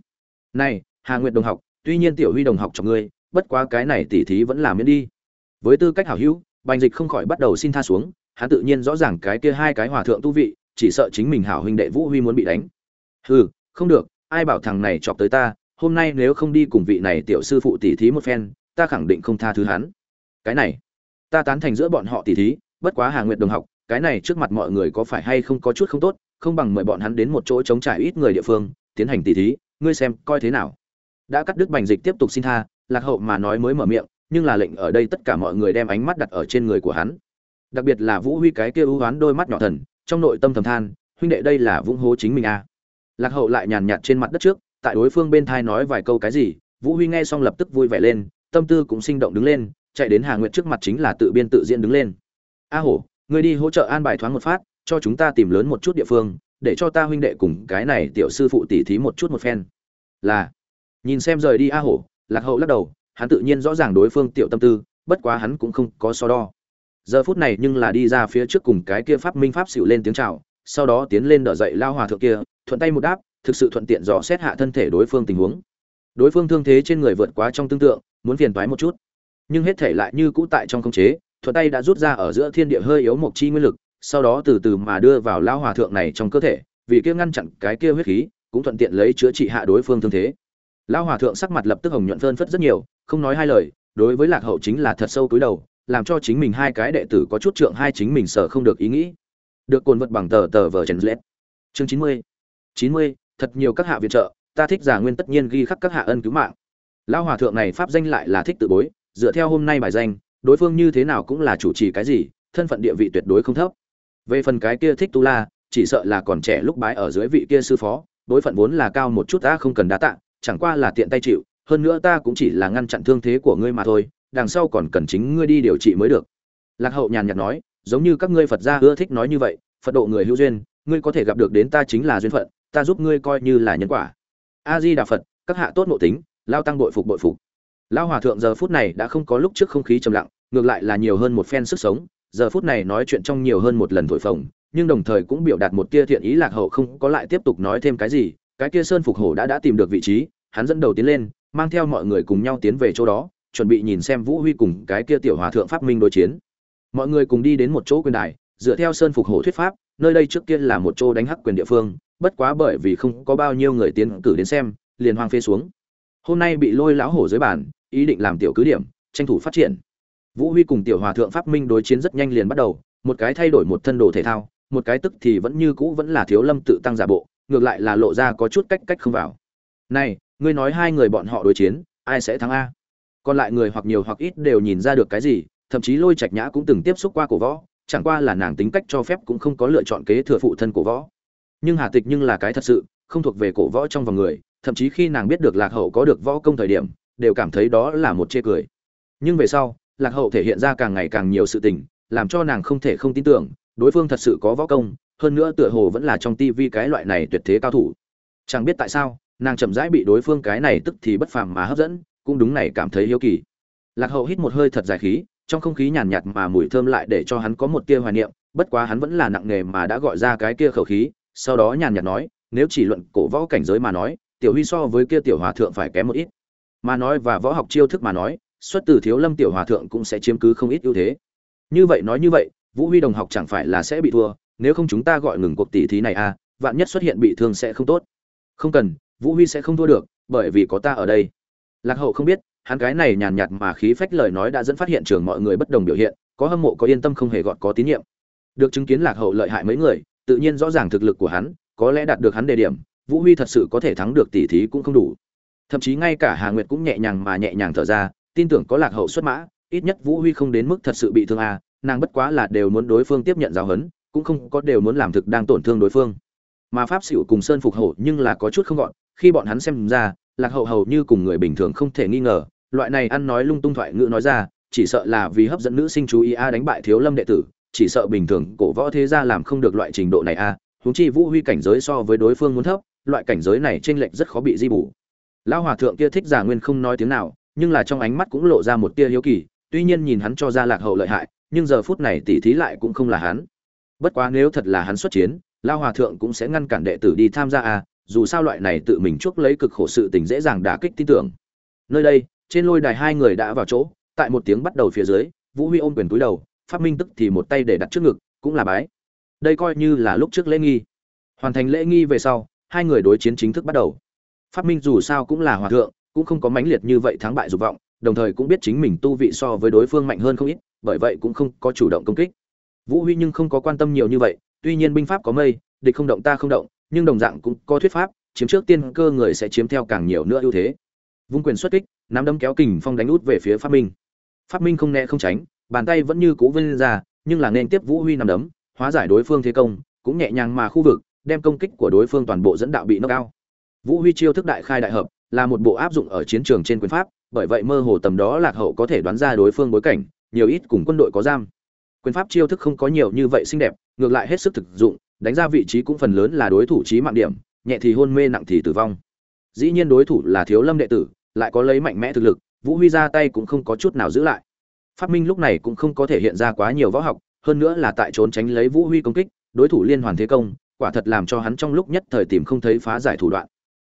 Này, hà nguyệt đồng học, tuy nhiên tiểu huy đồng học cho ngươi, bất quá cái này tỉ thí vẫn là miễn đi. Với tư cách hảo hữu, bành dịch không khỏi bắt đầu xin tha xuống, hắn tự nhiên rõ ràng cái kia hai cái hòa thượng tu vị, chỉ sợ chính mình hảo huynh đệ vũ huy muốn bị đánh. Hừ, không được, ai bảo thằng này chọc tới ta hôm nay nếu không đi cùng vị này tiểu sư phụ tỉ thí một phen, ta khẳng định không tha thứ hắn. Cái này, ta tán thành giữa bọn họ tỉ thí, bất quá hà nguyệt đồng học, cái này trước mặt mọi người có phải hay không có chút không tốt, không bằng mời bọn hắn đến một chỗ chống trải ít người địa phương, tiến hành tỉ thí, ngươi xem coi thế nào. Đã cắt đứt bành dịch tiếp tục xin tha, lạc hậu mà nói mới mở miệng, nhưng là lệnh ở đây tất cả mọi người đem ánh mắt đặt ở trên người của hắn. Đặc biệt là vũ huy cái kia ưu hoán đôi mắt nhỏ thần, trong nội tâm thầm than, huynh đệ đây là vũng hố chính mình à. lạc hậu lại nhàn nhạt trên mặt đất trước tại đối phương bên thai nói vài câu cái gì, vũ huy nghe xong lập tức vui vẻ lên, tâm tư cũng sinh động đứng lên, chạy đến hà nguyệt trước mặt chính là tự biên tự diễn đứng lên. A hổ, ngươi đi hỗ trợ an bài thoáng một phát, cho chúng ta tìm lớn một chút địa phương, để cho ta huynh đệ cùng cái này tiểu sư phụ tỉ thí một chút một phen. Là. Nhìn xem rời đi a hổ, lạc hậu lắc đầu, hắn tự nhiên rõ ràng đối phương tiểu tâm tư, bất quá hắn cũng không có so đo. Giờ phút này nhưng là đi ra phía trước cùng cái kia pháp minh pháp xỉu lên tiếng chào, sau đó tiến lên đỡ dậy lao hòa thượng kia, thuận tay một đáp thực sự thuận tiện dò xét hạ thân thể đối phương tình huống. Đối phương thương thế trên người vượt quá trong tương tượng muốn phiền toái một chút. Nhưng hết thể lại như cũ tại trong khống chế thuận tay đã rút ra ở giữa thiên địa hơi yếu một chi nguyên lực, sau đó từ từ mà đưa vào lao hòa thượng này trong cơ thể, vì kia ngăn chặn cái kia huyết khí, cũng thuận tiện lấy chữa trị hạ đối phương thương thế. Lao hòa thượng sắc mặt lập tức hồng nhuận phơn phất rất nhiều, không nói hai lời, đối với lạc hậu chính là thật sâu cúi đầu, làm cho chính mình hai cái đệ tử có chút trượng hai chính mình sợ không được ý nghĩ. Được cồn vật bằng tờ tờ vờ trần lết. Chương chín mươi. Chín mươi thật nhiều các hạ viện trợ, ta thích giả nguyên tất nhiên ghi khắc các hạ ân cứu mạng. Lão hòa thượng này pháp danh lại là thích tự bối, dựa theo hôm nay bài danh, đối phương như thế nào cũng là chủ trì cái gì, thân phận địa vị tuyệt đối không thấp. Về phần cái kia thích tu la, chỉ sợ là còn trẻ lúc bái ở dưới vị kia sư phó, đối phận vốn là cao một chút ta không cần đá tạ, chẳng qua là tiện tay chịu, hơn nữa ta cũng chỉ là ngăn chặn thương thế của ngươi mà thôi, đằng sau còn cần chính ngươi đi điều trị mới được. Lạc hậu nhàn nhạt nói, giống như các ngươi phật gia ưa thích nói như vậy, phật độ người hữu duyên, ngươi có thể gặp được đến ta chính là duyên phận ta giúp ngươi coi như là nhân quả. A di đà phật, các hạ tốt nội tính, lao tăng bội phục bội phục. Lao hòa thượng giờ phút này đã không có lúc trước không khí trầm lặng, ngược lại là nhiều hơn một phen sức sống, giờ phút này nói chuyện trong nhiều hơn một lần thổi phồng, nhưng đồng thời cũng biểu đạt một tia thiện ý lạc hậu không có lại tiếp tục nói thêm cái gì, cái kia sơn phục hổ đã đã tìm được vị trí, hắn dẫn đầu tiến lên, mang theo mọi người cùng nhau tiến về chỗ đó, chuẩn bị nhìn xem vũ huy cùng cái kia tiểu hòa thượng pháp minh đối chiến. Mọi người cùng đi đến một chỗ quyền đài, dựa theo sơn phục hổ thuyết pháp, nơi đây trước kia là một chỗ đánh hắc quyền địa phương bất quá bởi vì không có bao nhiêu người tiến cử đến xem, liền hoang phê xuống. Hôm nay bị lôi lão hổ dưới bàn, ý định làm tiểu cứ điểm, tranh thủ phát triển. Vũ huy cùng tiểu hòa thượng pháp minh đối chiến rất nhanh liền bắt đầu, một cái thay đổi một thân đồ thể thao, một cái tức thì vẫn như cũ vẫn là thiếu lâm tự tăng giả bộ, ngược lại là lộ ra có chút cách cách không vào. Này, ngươi nói hai người bọn họ đối chiến, ai sẽ thắng a? Còn lại người hoặc nhiều hoặc ít đều nhìn ra được cái gì, thậm chí lôi trạch nhã cũng từng tiếp xúc qua cổ võ, chẳng qua là nàng tính cách cho phép cũng không có lựa chọn kế thừa phụ thân cổ võ nhưng hà tịch nhưng là cái thật sự, không thuộc về cổ võ trong vòng người, thậm chí khi nàng biết được lạc hậu có được võ công thời điểm, đều cảm thấy đó là một chê cười. Nhưng về sau, lạc hậu thể hiện ra càng ngày càng nhiều sự tình, làm cho nàng không thể không tin tưởng, đối phương thật sự có võ công, hơn nữa tựa hồ vẫn là trong tivi cái loại này tuyệt thế cao thủ. Chẳng biết tại sao, nàng chậm rãi bị đối phương cái này tức thì bất phàm mà hấp dẫn, cũng đúng này cảm thấy hiếu kỳ. Lạc hậu hít một hơi thật dài khí, trong không khí nhàn nhạt mà mùi thơm lại để cho hắn có một tia hoài niệm, bất quá hắn vẫn là nặng nề mà đã gọi ra cái kia khẩu khí sau đó nhàn nhạt nói, nếu chỉ luận cổ võ cảnh giới mà nói, tiểu huy so với kia tiểu hòa thượng phải kém một ít. Mà nói và võ học chiêu thức mà nói, xuất từ thiếu lâm tiểu hòa thượng cũng sẽ chiếm cứ không ít ưu thế. Như vậy nói như vậy, vũ huy đồng học chẳng phải là sẽ bị thua, nếu không chúng ta gọi ngừng cuộc tỷ thí này à vạn nhất xuất hiện bị thương sẽ không tốt. Không cần, vũ huy sẽ không thua được, bởi vì có ta ở đây. Lạc hậu không biết, hắn cái này nhàn nhạt mà khí phách lời nói đã dẫn phát hiện trường mọi người bất đồng biểu hiện, có hâm mộ có yên tâm không hề gọt có tín nhiệm. Được chứng kiến lạc hậu lợi hại mấy người tự nhiên rõ ràng thực lực của hắn, có lẽ đạt được hắn đề điểm, vũ huy thật sự có thể thắng được tỷ thí cũng không đủ. Thậm chí ngay cả hà nguyệt cũng nhẹ nhàng mà nhẹ nhàng thở ra, tin tưởng có lạc hậu xuất mã, ít nhất vũ huy không đến mức thật sự bị thương à nàng bất quá là đều muốn đối phương tiếp nhận giáo huấn, cũng không có đều muốn làm thực đang tổn thương đối phương. Mà pháp xỉu cùng sơn phục hổ nhưng là có chút không gọn, khi bọn hắn xem ra, lạc hậu hầu như cùng người bình thường không thể nghi ngờ, loại này ăn nói lung tung thoại ngữ nói ra, chỉ sợ là vì hấp dẫn nữ sinh chú ý a à đánh bại thiếu lâm đệ tử chỉ sợ bình thường cổ võ thế gia làm không được loại trình độ này a huống chi vũ huy cảnh giới so với đối phương muốn thấp, loại cảnh giới này trên lệch rất khó bị di bù. Lão hòa thượng kia thích giả nguyên không nói tiếng nào, nhưng là trong ánh mắt cũng lộ ra một tia hiếu kỳ, tuy nhiên nhìn hắn cho ra lạc hậu lợi hại, nhưng giờ phút này tỉ thí lại cũng không là hắn. Bất quá nếu thật là hắn xuất chiến lao hòa thượng cũng sẽ ngăn cản đệ tử đi tham gia a dù sao loại này tự mình chuốc lấy cực khổ sự tình dễ dàng đả kích tin tưởng. Nơi đây, trên lôi đài hai người đã vào chỗ, tại một tiếng bắt đầu phía dưới, vũ huy ôm quyền túi đầu Pháp minh tức thì một tay để đặt trước ngực, cũng là bái. Đây coi như là lúc trước lễ nghi. Hoàn thành lễ nghi về sau, hai người đối chiến chính thức bắt đầu. Pháp minh dù sao cũng là hòa thượng, cũng không có mãnh liệt như vậy thắng bại dục vọng, đồng thời cũng biết chính mình tu vị so với đối phương mạnh hơn không ít, bởi vậy cũng không có chủ động công kích. Vũ huy nhưng không có quan tâm nhiều như vậy, tuy nhiên binh pháp có mây, địch không động ta không động, nhưng đồng dạng cũng có thuyết pháp, chiếm trước tiên cơ người sẽ chiếm theo càng nhiều nữa ưu thế. Vung quyền xuất kích, nắm đấm kéo kình phong đánh út về phía Pháp minh. Pháp minh không né không tránh bàn tay vẫn như cũ vươn ra, nhưng là nên tiếp vũ huy nằm đấm, hóa giải đối phương thế công, cũng nhẹ nhàng mà khu vực, đem công kích của đối phương toàn bộ dẫn đạo bị knock cao vũ huy chiêu thức đại khai đại hợp, là một bộ áp dụng ở chiến trường trên quyền pháp, bởi vậy mơ hồ tầm đó lạc hậu có thể đoán ra đối phương bối cảnh, nhiều ít cùng quân đội có giam. Quyền pháp chiêu thức không có nhiều như vậy xinh đẹp, ngược lại hết sức thực dụng, đánh ra vị trí cũng phần lớn là đối thủ chí mạng điểm, nhẹ thì hôn mê nặng thì tử vong. Dĩ nhiên đối thủ là thiếu lâm đệ tử, lại có lấy mạnh mẽ thực lực, vũ huy ra tay cũng không có chút nào giữ lại phát minh lúc này cũng không có thể hiện ra quá nhiều võ học, hơn nữa là tại trốn tránh lấy vũ huy công kích, đối thủ liên hoàn thế công, quả thật làm cho hắn trong lúc nhất thời tìm không thấy phá giải thủ đoạn.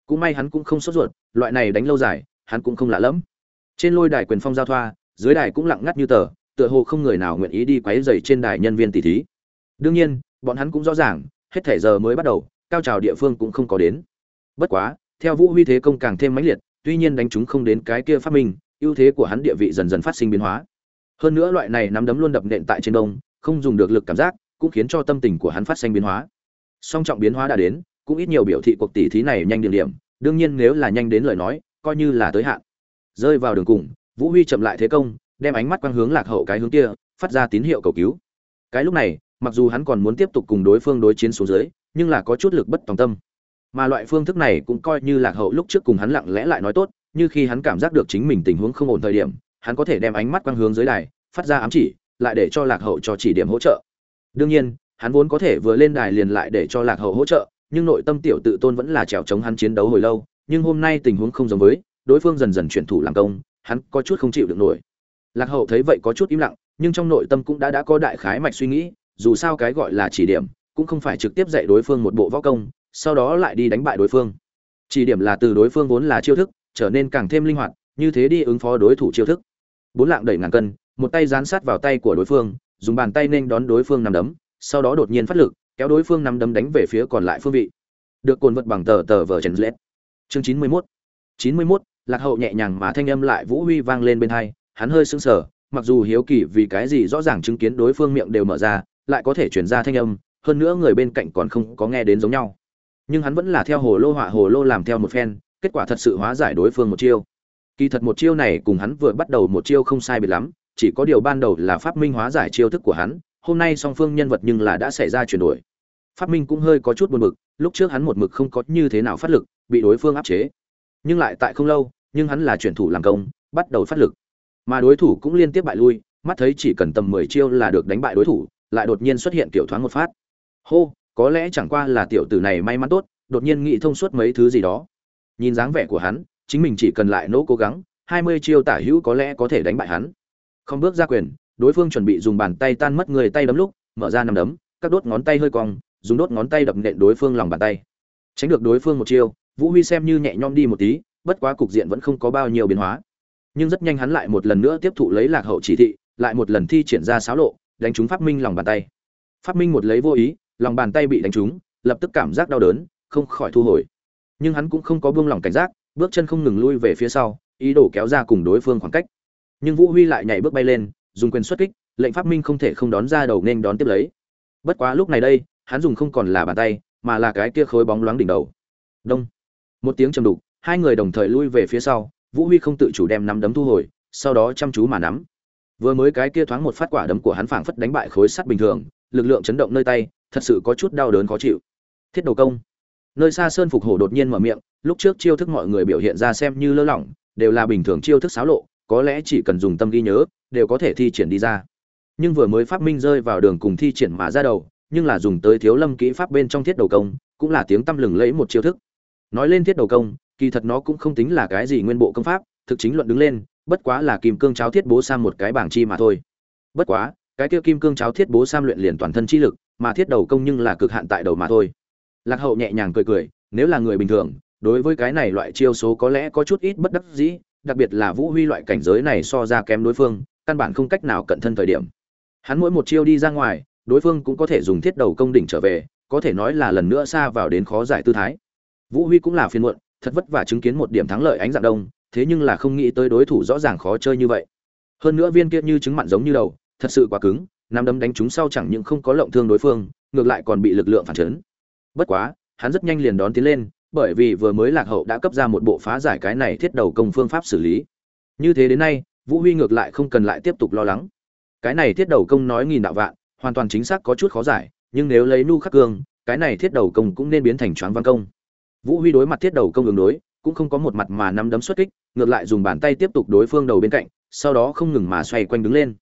Cũng may hắn cũng không sốt ruột, loại này đánh lâu dài, hắn cũng không lạ lẫm. Trên lôi đài quyền phong giao thoa, dưới đài cũng lặng ngắt như tờ, tựa hồ không người nào nguyện ý đi quấy rầy trên đài nhân viên tỷ thí. Đương nhiên, bọn hắn cũng rõ ràng, hết thể giờ mới bắt đầu, cao trào địa phương cũng không có đến. Bất quá, theo vũ huy thế công càng thêm mãnh liệt, tuy nhiên đánh chúng không đến cái kia phát minh, ưu thế của hắn địa vị dần dần phát sinh biến hóa hơn nữa loại này nắm đấm luôn đập nện tại trên đông, không dùng được lực cảm giác, cũng khiến cho tâm tình của hắn phát sinh biến hóa. Song trọng biến hóa đã đến, cũng ít nhiều biểu thị cuộc tỷ thí này nhanh điểm điểm, đương nhiên nếu là nhanh đến lời nói, coi như là tới hạn. Rơi vào đường cùng, vũ huy chậm lại thế công, đem ánh mắt quang hướng lạc hậu cái hướng kia, phát ra tín hiệu cầu cứu. Cái lúc này, mặc dù hắn còn muốn tiếp tục cùng đối phương đối chiến xuống dưới, nhưng là có chút lực bất tòng tâm. Mà loại phương thức này cũng coi như lạc hậu lúc trước cùng hắn lặng lẽ lại nói tốt, như khi hắn cảm giác được chính mình tình huống không ổn thời điểm hắn có thể đem ánh mắt quang hướng dưới đài, phát ra ám chỉ, lại để cho lạc hậu cho chỉ điểm hỗ trợ. Đương nhiên, hắn vốn có thể vừa lên đài liền lại để cho lạc hậu hỗ trợ, nhưng nội tâm tiểu tự tôn vẫn là trèo chống hắn chiến đấu hồi lâu, nhưng hôm nay tình huống không giống với, đối phương dần dần chuyển thủ làm công, hắn có chút không chịu được nổi. Lạc hậu thấy vậy có chút im lặng, nhưng trong nội tâm cũng đã đã có đại khái mạch suy nghĩ, dù sao cái gọi là chỉ điểm, cũng không phải trực tiếp dạy đối phương một bộ võ công, sau đó lại đi đánh bại đối phương. Chỉ điểm là từ đối phương vốn là chiêu thức, trở nên càng thêm linh hoạt, như thế đi ứng phó đối thủ chiêu thức bốn lạng đẩy ngàn cân, một tay dán sát vào tay của đối phương, dùng bàn tay nên đón đối phương nằm đấm, sau đó đột nhiên phát lực, kéo đối phương nằm đấm đánh về phía còn lại phương vị. Được cồn vật bằng tờ tờ vờ trần lết. Chương chín mươi mốt. chín mươi mốt, lạc hậu nhẹ nhàng mà thanh âm lại vũ huy vang lên bên hai, hắn hơi sững sờ, mặc dù hiếu kỳ vì cái gì rõ ràng chứng kiến đối phương miệng đều mở ra, lại có thể chuyển ra thanh âm, hơn nữa người bên cạnh còn không có nghe đến giống nhau. Nhưng hắn vẫn là theo hồ lô họa hồ lô làm theo một phen, kết quả thật sự hóa giải đối phương một chiêu kỳ thật một chiêu này cùng hắn vừa bắt đầu một chiêu không sai biệt lắm, chỉ có điều ban đầu là phát minh hóa giải chiêu thức của hắn, hôm nay song phương nhân vật nhưng là đã xảy ra chuyển đổi. Phát minh cũng hơi có chút buồn bực, lúc trước hắn một mực không có như thế nào phát lực, bị đối phương áp chế. Nhưng lại tại không lâu, nhưng hắn là chuyển thủ làm công, bắt đầu phát lực. Mà đối thủ cũng liên tiếp bại lui, mắt thấy chỉ cần tầm mười chiêu là được đánh bại đối thủ, lại đột nhiên xuất hiện kiểu thoáng một phát. Hô, có lẽ chẳng qua là tiểu tử này may mắn tốt, đột nhiên nghĩ thông suốt mấy thứ gì đó. Nhìn dáng vẻ của hắn chính mình chỉ cần lại nỗ cố gắng, hai mươi chiêu tả hữu có lẽ có thể đánh bại hắn. Không bước ra quyền, đối phương chuẩn bị dùng bàn tay tan mất người tay đấm lúc, mở ra nằm đấm, các đốt ngón tay hơi cong, dùng đốt ngón tay đập nện đối phương lòng bàn tay. Tránh được đối phương một chiêu, vũ huy xem như nhẹ nhõm đi một tí, bất quá cục diện vẫn không có bao nhiêu biến hóa. Nhưng rất nhanh hắn lại một lần nữa tiếp thụ lấy lạc hậu chỉ thị, lại một lần thi triển ra xáo lộ, đánh trúng pháp minh lòng bàn tay. Pháp minh một lấy vô ý, lòng bàn tay bị đánh trúng, lập tức cảm giác đau đớn, không khỏi thu hồi. Nhưng hắn cũng không có buông lòng cảnh giác bước chân không ngừng lui về phía sau, ý đồ kéo ra cùng đối phương khoảng cách. Nhưng vũ huy lại nhảy bước bay lên, dùng quyền xuất kích, lệnh pháp minh không thể không đón ra đầu nên đón tiếp lấy. Bất quá lúc này đây, hắn dùng không còn là bàn tay, mà là cái kia khối bóng loáng đỉnh đầu. Đông. Một tiếng trầm đục, hai người đồng thời lui về phía sau, vũ huy không tự chủ đem nắm đấm thu hồi, sau đó chăm chú mà nắm. Vừa mới cái kia thoáng một phát quả đấm của hắn phảng phất đánh bại khối sắt bình thường, lực lượng chấn động nơi tay, thật sự có chút đau đớn khó chịu. Thiết đầu công nơi xa sơn phục hổ đột nhiên mở miệng, lúc trước chiêu thức mọi người biểu hiện ra xem như lơ lỏng, đều là bình thường chiêu thức xáo lộ, có lẽ chỉ cần dùng tâm ghi nhớ, đều có thể thi triển đi ra. Nhưng vừa mới phát minh rơi vào đường cùng thi triển mà ra đầu, nhưng là dùng tới thiếu lâm kỹ pháp bên trong thiết đầu công, cũng là tiếng tăm lừng lẫy một chiêu thức. Nói lên thiết đầu công, kỳ thật nó cũng không tính là cái gì nguyên bộ công pháp, thực chính luận đứng lên, bất quá là kim cương cháo thiết bố sang một cái bảng chi mà thôi. Bất quá, cái kia kim cương cháo thiết bố sam luyện liền toàn thân chi lực, mà thiết đầu công nhưng là cực hạn tại đầu mà thôi lạc hậu nhẹ nhàng cười cười, nếu là người bình thường, đối với cái này loại chiêu số có lẽ có chút ít bất đắc dĩ, đặc biệt là vũ huy loại cảnh giới này so ra kém đối phương, căn bản không cách nào cận thân thời điểm. Hắn mỗi một chiêu đi ra ngoài, đối phương cũng có thể dùng thiết đầu công đỉnh trở về, có thể nói là lần nữa xa vào đến khó giải tư thái. Vũ huy cũng là phiên muộn, thật vất vả chứng kiến một điểm thắng lợi ánh dạng đông, thế nhưng là không nghĩ tới đối thủ rõ ràng khó chơi như vậy. Hơn nữa viên kia như trứng mặn giống như đầu, thật sự quá cứng, nắm đấm đánh chúng sau chẳng những không có lộng thương đối phương, ngược lại còn bị lực lượng phản chấn bất quá, hắn rất nhanh liền đón tiến lên, bởi vì vừa mới lạc hậu đã cấp ra một bộ phá giải cái này thiết đầu công phương pháp xử lý. Như thế đến nay, vũ huy ngược lại không cần lại tiếp tục lo lắng. Cái này thiết đầu công nói nghìn đạo vạn, hoàn toàn chính xác có chút khó giải, nhưng nếu lấy nu khắc cương, cái này thiết đầu công cũng nên biến thành choáng văn công. Vũ huy đối mặt thiết đầu công ứng đối, cũng không có một mặt mà nắm đấm xuất kích, ngược lại dùng bàn tay tiếp tục đối phương đầu bên cạnh, sau đó không ngừng mà xoay quanh đứng lên.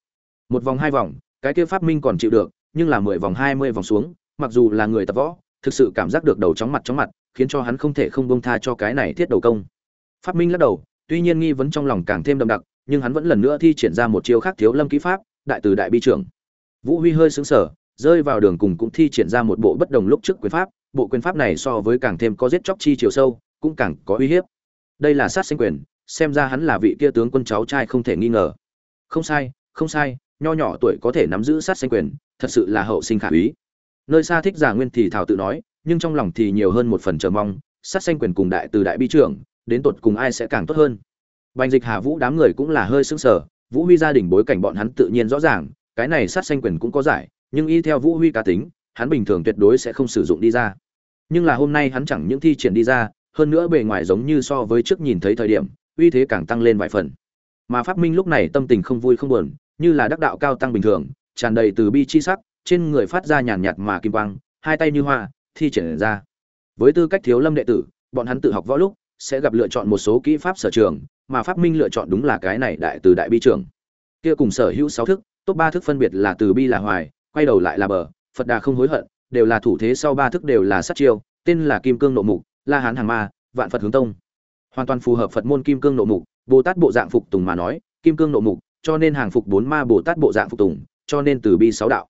Một vòng hai vòng, cái kia pháp minh còn chịu được, nhưng là mười vòng hai mươi vòng xuống, mặc dù là người tập võ thực sự cảm giác được đầu chóng mặt chóng mặt, khiến cho hắn không thể không bông tha cho cái này thiết đầu công. Phát minh lắc đầu, tuy nhiên nghi vấn trong lòng càng thêm đậm đặc, nhưng hắn vẫn lần nữa thi triển ra một chiêu khác thiếu lâm kỹ pháp, đại từ đại bi trưởng. Vũ huy hơi xứng sở rơi vào đường cùng cũng thi triển ra một bộ bất đồng lúc trước quyền pháp, bộ quyền pháp này so với càng thêm có giết chóc chi chiều sâu, cũng càng có uy hiếp. Đây là sát sinh quyền, xem ra hắn là vị kia tướng quân cháu trai không thể nghi ngờ. Không sai không sai, nho nhỏ tuổi có thể nắm giữ sát sinh quyền, thật sự là hậu sinh khả úy nơi xa thích giả nguyên thì thảo tự nói, nhưng trong lòng thì nhiều hơn một phần chờ mong, sát sanh quyền cùng đại từ đại bi trưởng, đến tột cùng ai sẽ càng tốt hơn. Bành dịch hà vũ đám người cũng là hơi sững sờ, vũ huy gia đình bối cảnh bọn hắn tự nhiên rõ ràng, cái này sát sanh quyền cũng có giải, nhưng y theo vũ huy cá tính, hắn bình thường tuyệt đối sẽ không sử dụng đi ra. Nhưng là hôm nay hắn chẳng những thi triển đi ra, hơn nữa bề ngoài giống như so với trước nhìn thấy thời điểm, uy thế càng tăng lên vài phần. Mà pháp minh lúc này tâm tình không vui không buồn, như là đắc đạo cao tăng bình thường, tràn đầy từ bi chi sắc trên người phát ra nhàn nhạt mà kim quang, hai tay như hoa, thi triển ra. Với tư cách thiếu lâm đệ tử, bọn hắn tự học võ lúc, sẽ gặp lựa chọn một số kỹ pháp sở trường, mà pháp minh lựa chọn đúng là cái này đại từ đại bi trường kia cùng sở hữu sáu thức, top ba thức phân biệt là từ bi là hoài, quay đầu lại là bờ, phật đà không hối hận, đều là thủ thế sau ba thức đều là sát chiêu, tên là kim cương nộ mục, la hán hàng ma, vạn phật hướng tông. Hoàn toàn phù hợp phật môn kim cương nộ mục, bồ tát bộ dạng phục tùng mà nói, kim cương nộ mục, cho nên hàng phục bốn ma bồ tát bộ dạng phục tùng, cho nên từ bi sáu đạo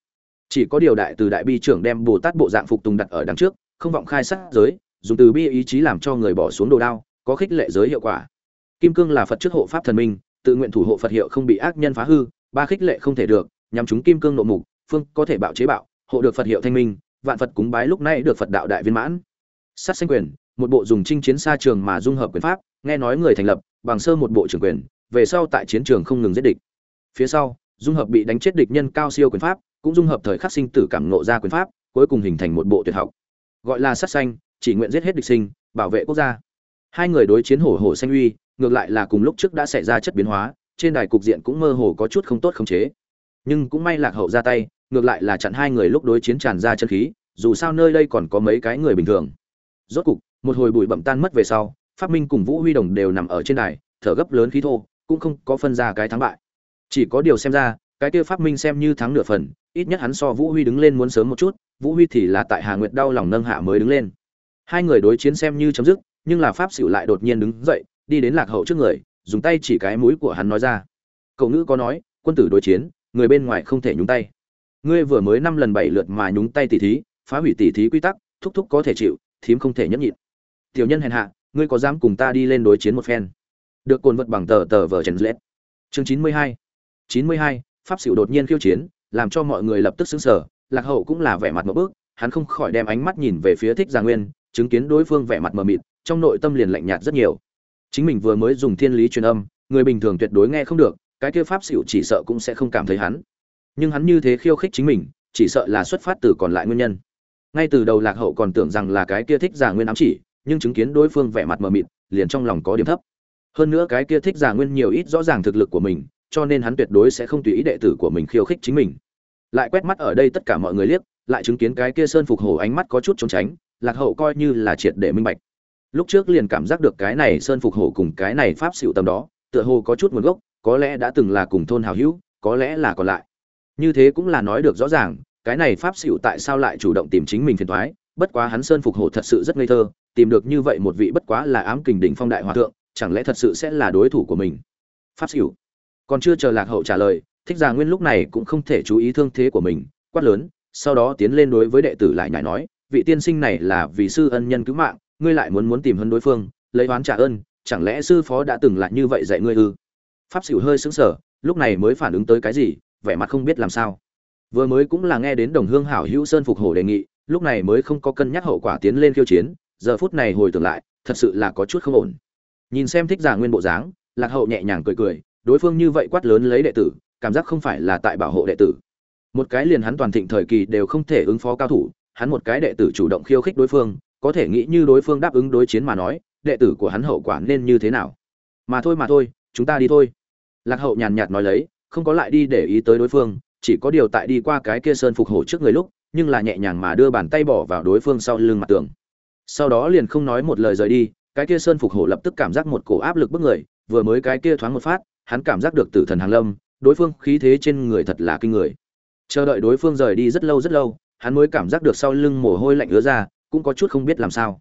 chỉ có điều đại từ đại bi trưởng đem bồ tát bộ dạng phục tùng đặt ở đằng trước, không vọng khai sát giới, dùng từ bi ý chí làm cho người bỏ xuống đồ đao, có khích lệ giới hiệu quả. Kim cương là phật trước hộ pháp thần minh, tự nguyện thủ hộ phật hiệu không bị ác nhân phá hư, ba khích lệ không thể được nhằm chúng kim cương nộ mục, phương có thể bạo chế bạo, hộ được phật hiệu thanh minh, vạn phật cúng bái lúc này được phật đạo đại viên mãn. Sát sinh quyền, một bộ dùng chinh chiến xa trường mà dung hợp quyền pháp, nghe nói người thành lập, bằng sơ một bộ trưởng quyền, về sau tại chiến trường không ngừng giết địch. Phía sau dung hợp bị đánh chết địch nhân cao siêu quyền pháp, cũng dung hợp thời khắc sinh tử cảm nộ ra quyền pháp, cuối cùng hình thành một bộ tuyệt học. Gọi là sát xanh chỉ nguyện giết hết địch sinh, bảo vệ quốc gia. Hai người đối chiến hổ hổ xanh uy, ngược lại là cùng lúc trước đã xảy ra chất biến hóa, trên đài cục diện cũng mơ hồ có chút không tốt khống chế. Nhưng cũng may lạc hậu ra tay, ngược lại là chặn hai người lúc đối chiến tràn ra chân khí, dù sao nơi đây còn có mấy cái người bình thường. Rốt cục, một hồi bụi bậm tan mất về sau phát minh cùng vũ huy đồng đều nằm ở trên đài, thở gấp lớn khí thô, cũng không có phân ra cái thắng bại chỉ có điều xem ra, cái kia pháp minh xem như thắng nửa phần, ít nhất hắn so vũ huy đứng lên muốn sớm một chút, vũ huy thì là tại hà nguyệt đau lòng nâng hạ mới đứng lên. Hai người đối chiến xem như chấm dứt, nhưng là pháp xỉu lại đột nhiên đứng dậy, đi đến lạc hậu trước người, dùng tay chỉ cái mũi của hắn nói ra. Cậu ngữ có nói, quân tử đối chiến, người bên ngoài không thể nhúng tay. Ngươi vừa mới năm lần bảy lượt mà nhúng tay tỉ thí, phá hủy tỉ thí quy tắc, thúc thúc có thể chịu, thím không thể nhẫn nhịn. Tiểu nhân hèn hạ, ngươi có dám cùng ta đi lên đối chiến một phen? Được cồn vật bằng tờ tờ vở trần lết. Chương chín mươi hai chín mươi hai, pháp xỉu đột nhiên khiêu chiến, làm cho mọi người lập tức sững sờ. lạc hậu cũng là vẻ mặt ngộp bước, hắn không khỏi đem ánh mắt nhìn về phía thích gia nguyên, chứng kiến đối phương vẻ mặt mờ mịt, trong nội tâm liền lạnh nhạt rất nhiều. Chính mình vừa mới dùng thiên lý truyền âm, người bình thường tuyệt đối nghe không được, cái kia pháp xỉu chỉ sợ cũng sẽ không cảm thấy hắn. Nhưng hắn như thế khiêu khích chính mình, chỉ sợ là xuất phát từ còn lại nguyên nhân. Ngay từ đầu lạc hậu còn tưởng rằng là cái kia thích giả nguyên ám chỉ, nhưng chứng kiến đối phương vẻ mặt mờ mịt, liền trong lòng có điểm thấp. Hơn nữa cái kia thích giả nguyên nhiều ít rõ ràng thực lực của mình cho nên hắn tuyệt đối sẽ không tùy ý đệ tử của mình khiêu khích chính mình. Lại quét mắt ở đây tất cả mọi người liếc, lại chứng kiến cái kia sơn phục hổ ánh mắt có chút trốn tránh, lạc hậu coi như là triệt để minh bạch. Lúc trước liền cảm giác được cái này sơn phục hổ cùng cái này pháp xịu tầm đó, tựa hồ có chút nguồn gốc, có lẽ đã từng là cùng thôn hào hữu, có lẽ là còn lại. Như thế cũng là nói được rõ ràng, cái này pháp xịu tại sao lại chủ động tìm chính mình phiền thoái bất quá hắn sơn phục hổ thật sự rất ngây thơ, tìm được như vậy một vị bất quá là ám kình đỉnh phong đại hòa thượng, chẳng lẽ thật sự sẽ là đối thủ của mình? Pháp xỉu còn chưa chờ lạc hậu trả lời, thích già nguyên lúc này cũng không thể chú ý thương thế của mình, quát lớn, sau đó tiến lên đối với đệ tử lại nhảy nói, vị tiên sinh này là vì sư ân nhân cứu mạng, ngươi lại muốn muốn tìm hơn đối phương, lấy oán trả ơn, chẳng lẽ sư phó đã từng lại như vậy dạy ngươi ư? Pháp xỉu hơi sững sờ, lúc này mới phản ứng tới cái gì, vẻ mặt không biết làm sao. Vừa mới cũng là nghe đến đồng hương hảo hữu sơn phục hổ đề nghị, lúc này mới không có cân nhắc hậu quả tiến lên khiêu chiến, giờ phút này hồi tưởng lại, thật sự là có chút không ổn. Nhìn xem thích giả nguyên bộ dáng, lạc hậu nhẹ nhàng cười cười đối phương như vậy quát lớn lấy đệ tử, cảm giác không phải là tại bảo hộ đệ tử. Một cái liền hắn toàn thịnh thời kỳ đều không thể ứng phó cao thủ, hắn một cái đệ tử chủ động khiêu khích đối phương, có thể nghĩ như đối phương đáp ứng đối chiến mà nói, đệ tử của hắn hậu quả nên như thế nào? Mà thôi mà thôi, chúng ta đi thôi. Lạc hậu nhàn nhạt nói lấy, không có lại đi để ý tới đối phương, chỉ có điều tại đi qua cái kia sơn phục hổ trước người lúc, nhưng là nhẹ nhàng mà đưa bàn tay bỏ vào đối phương sau lưng mặt tường. Sau đó liền không nói một lời rời đi, cái kia sơn phục hổ lập tức cảm giác một cổ áp lực bức người, vừa mới cái kia thoáng một phát hắn cảm giác được tử thần hàng lâm, đối phương khí thế trên người thật là kinh người. Chờ đợi đối phương rời đi rất lâu rất lâu, hắn mới cảm giác được sau lưng mồ hôi lạnh ứa ra, cũng có chút không biết làm sao.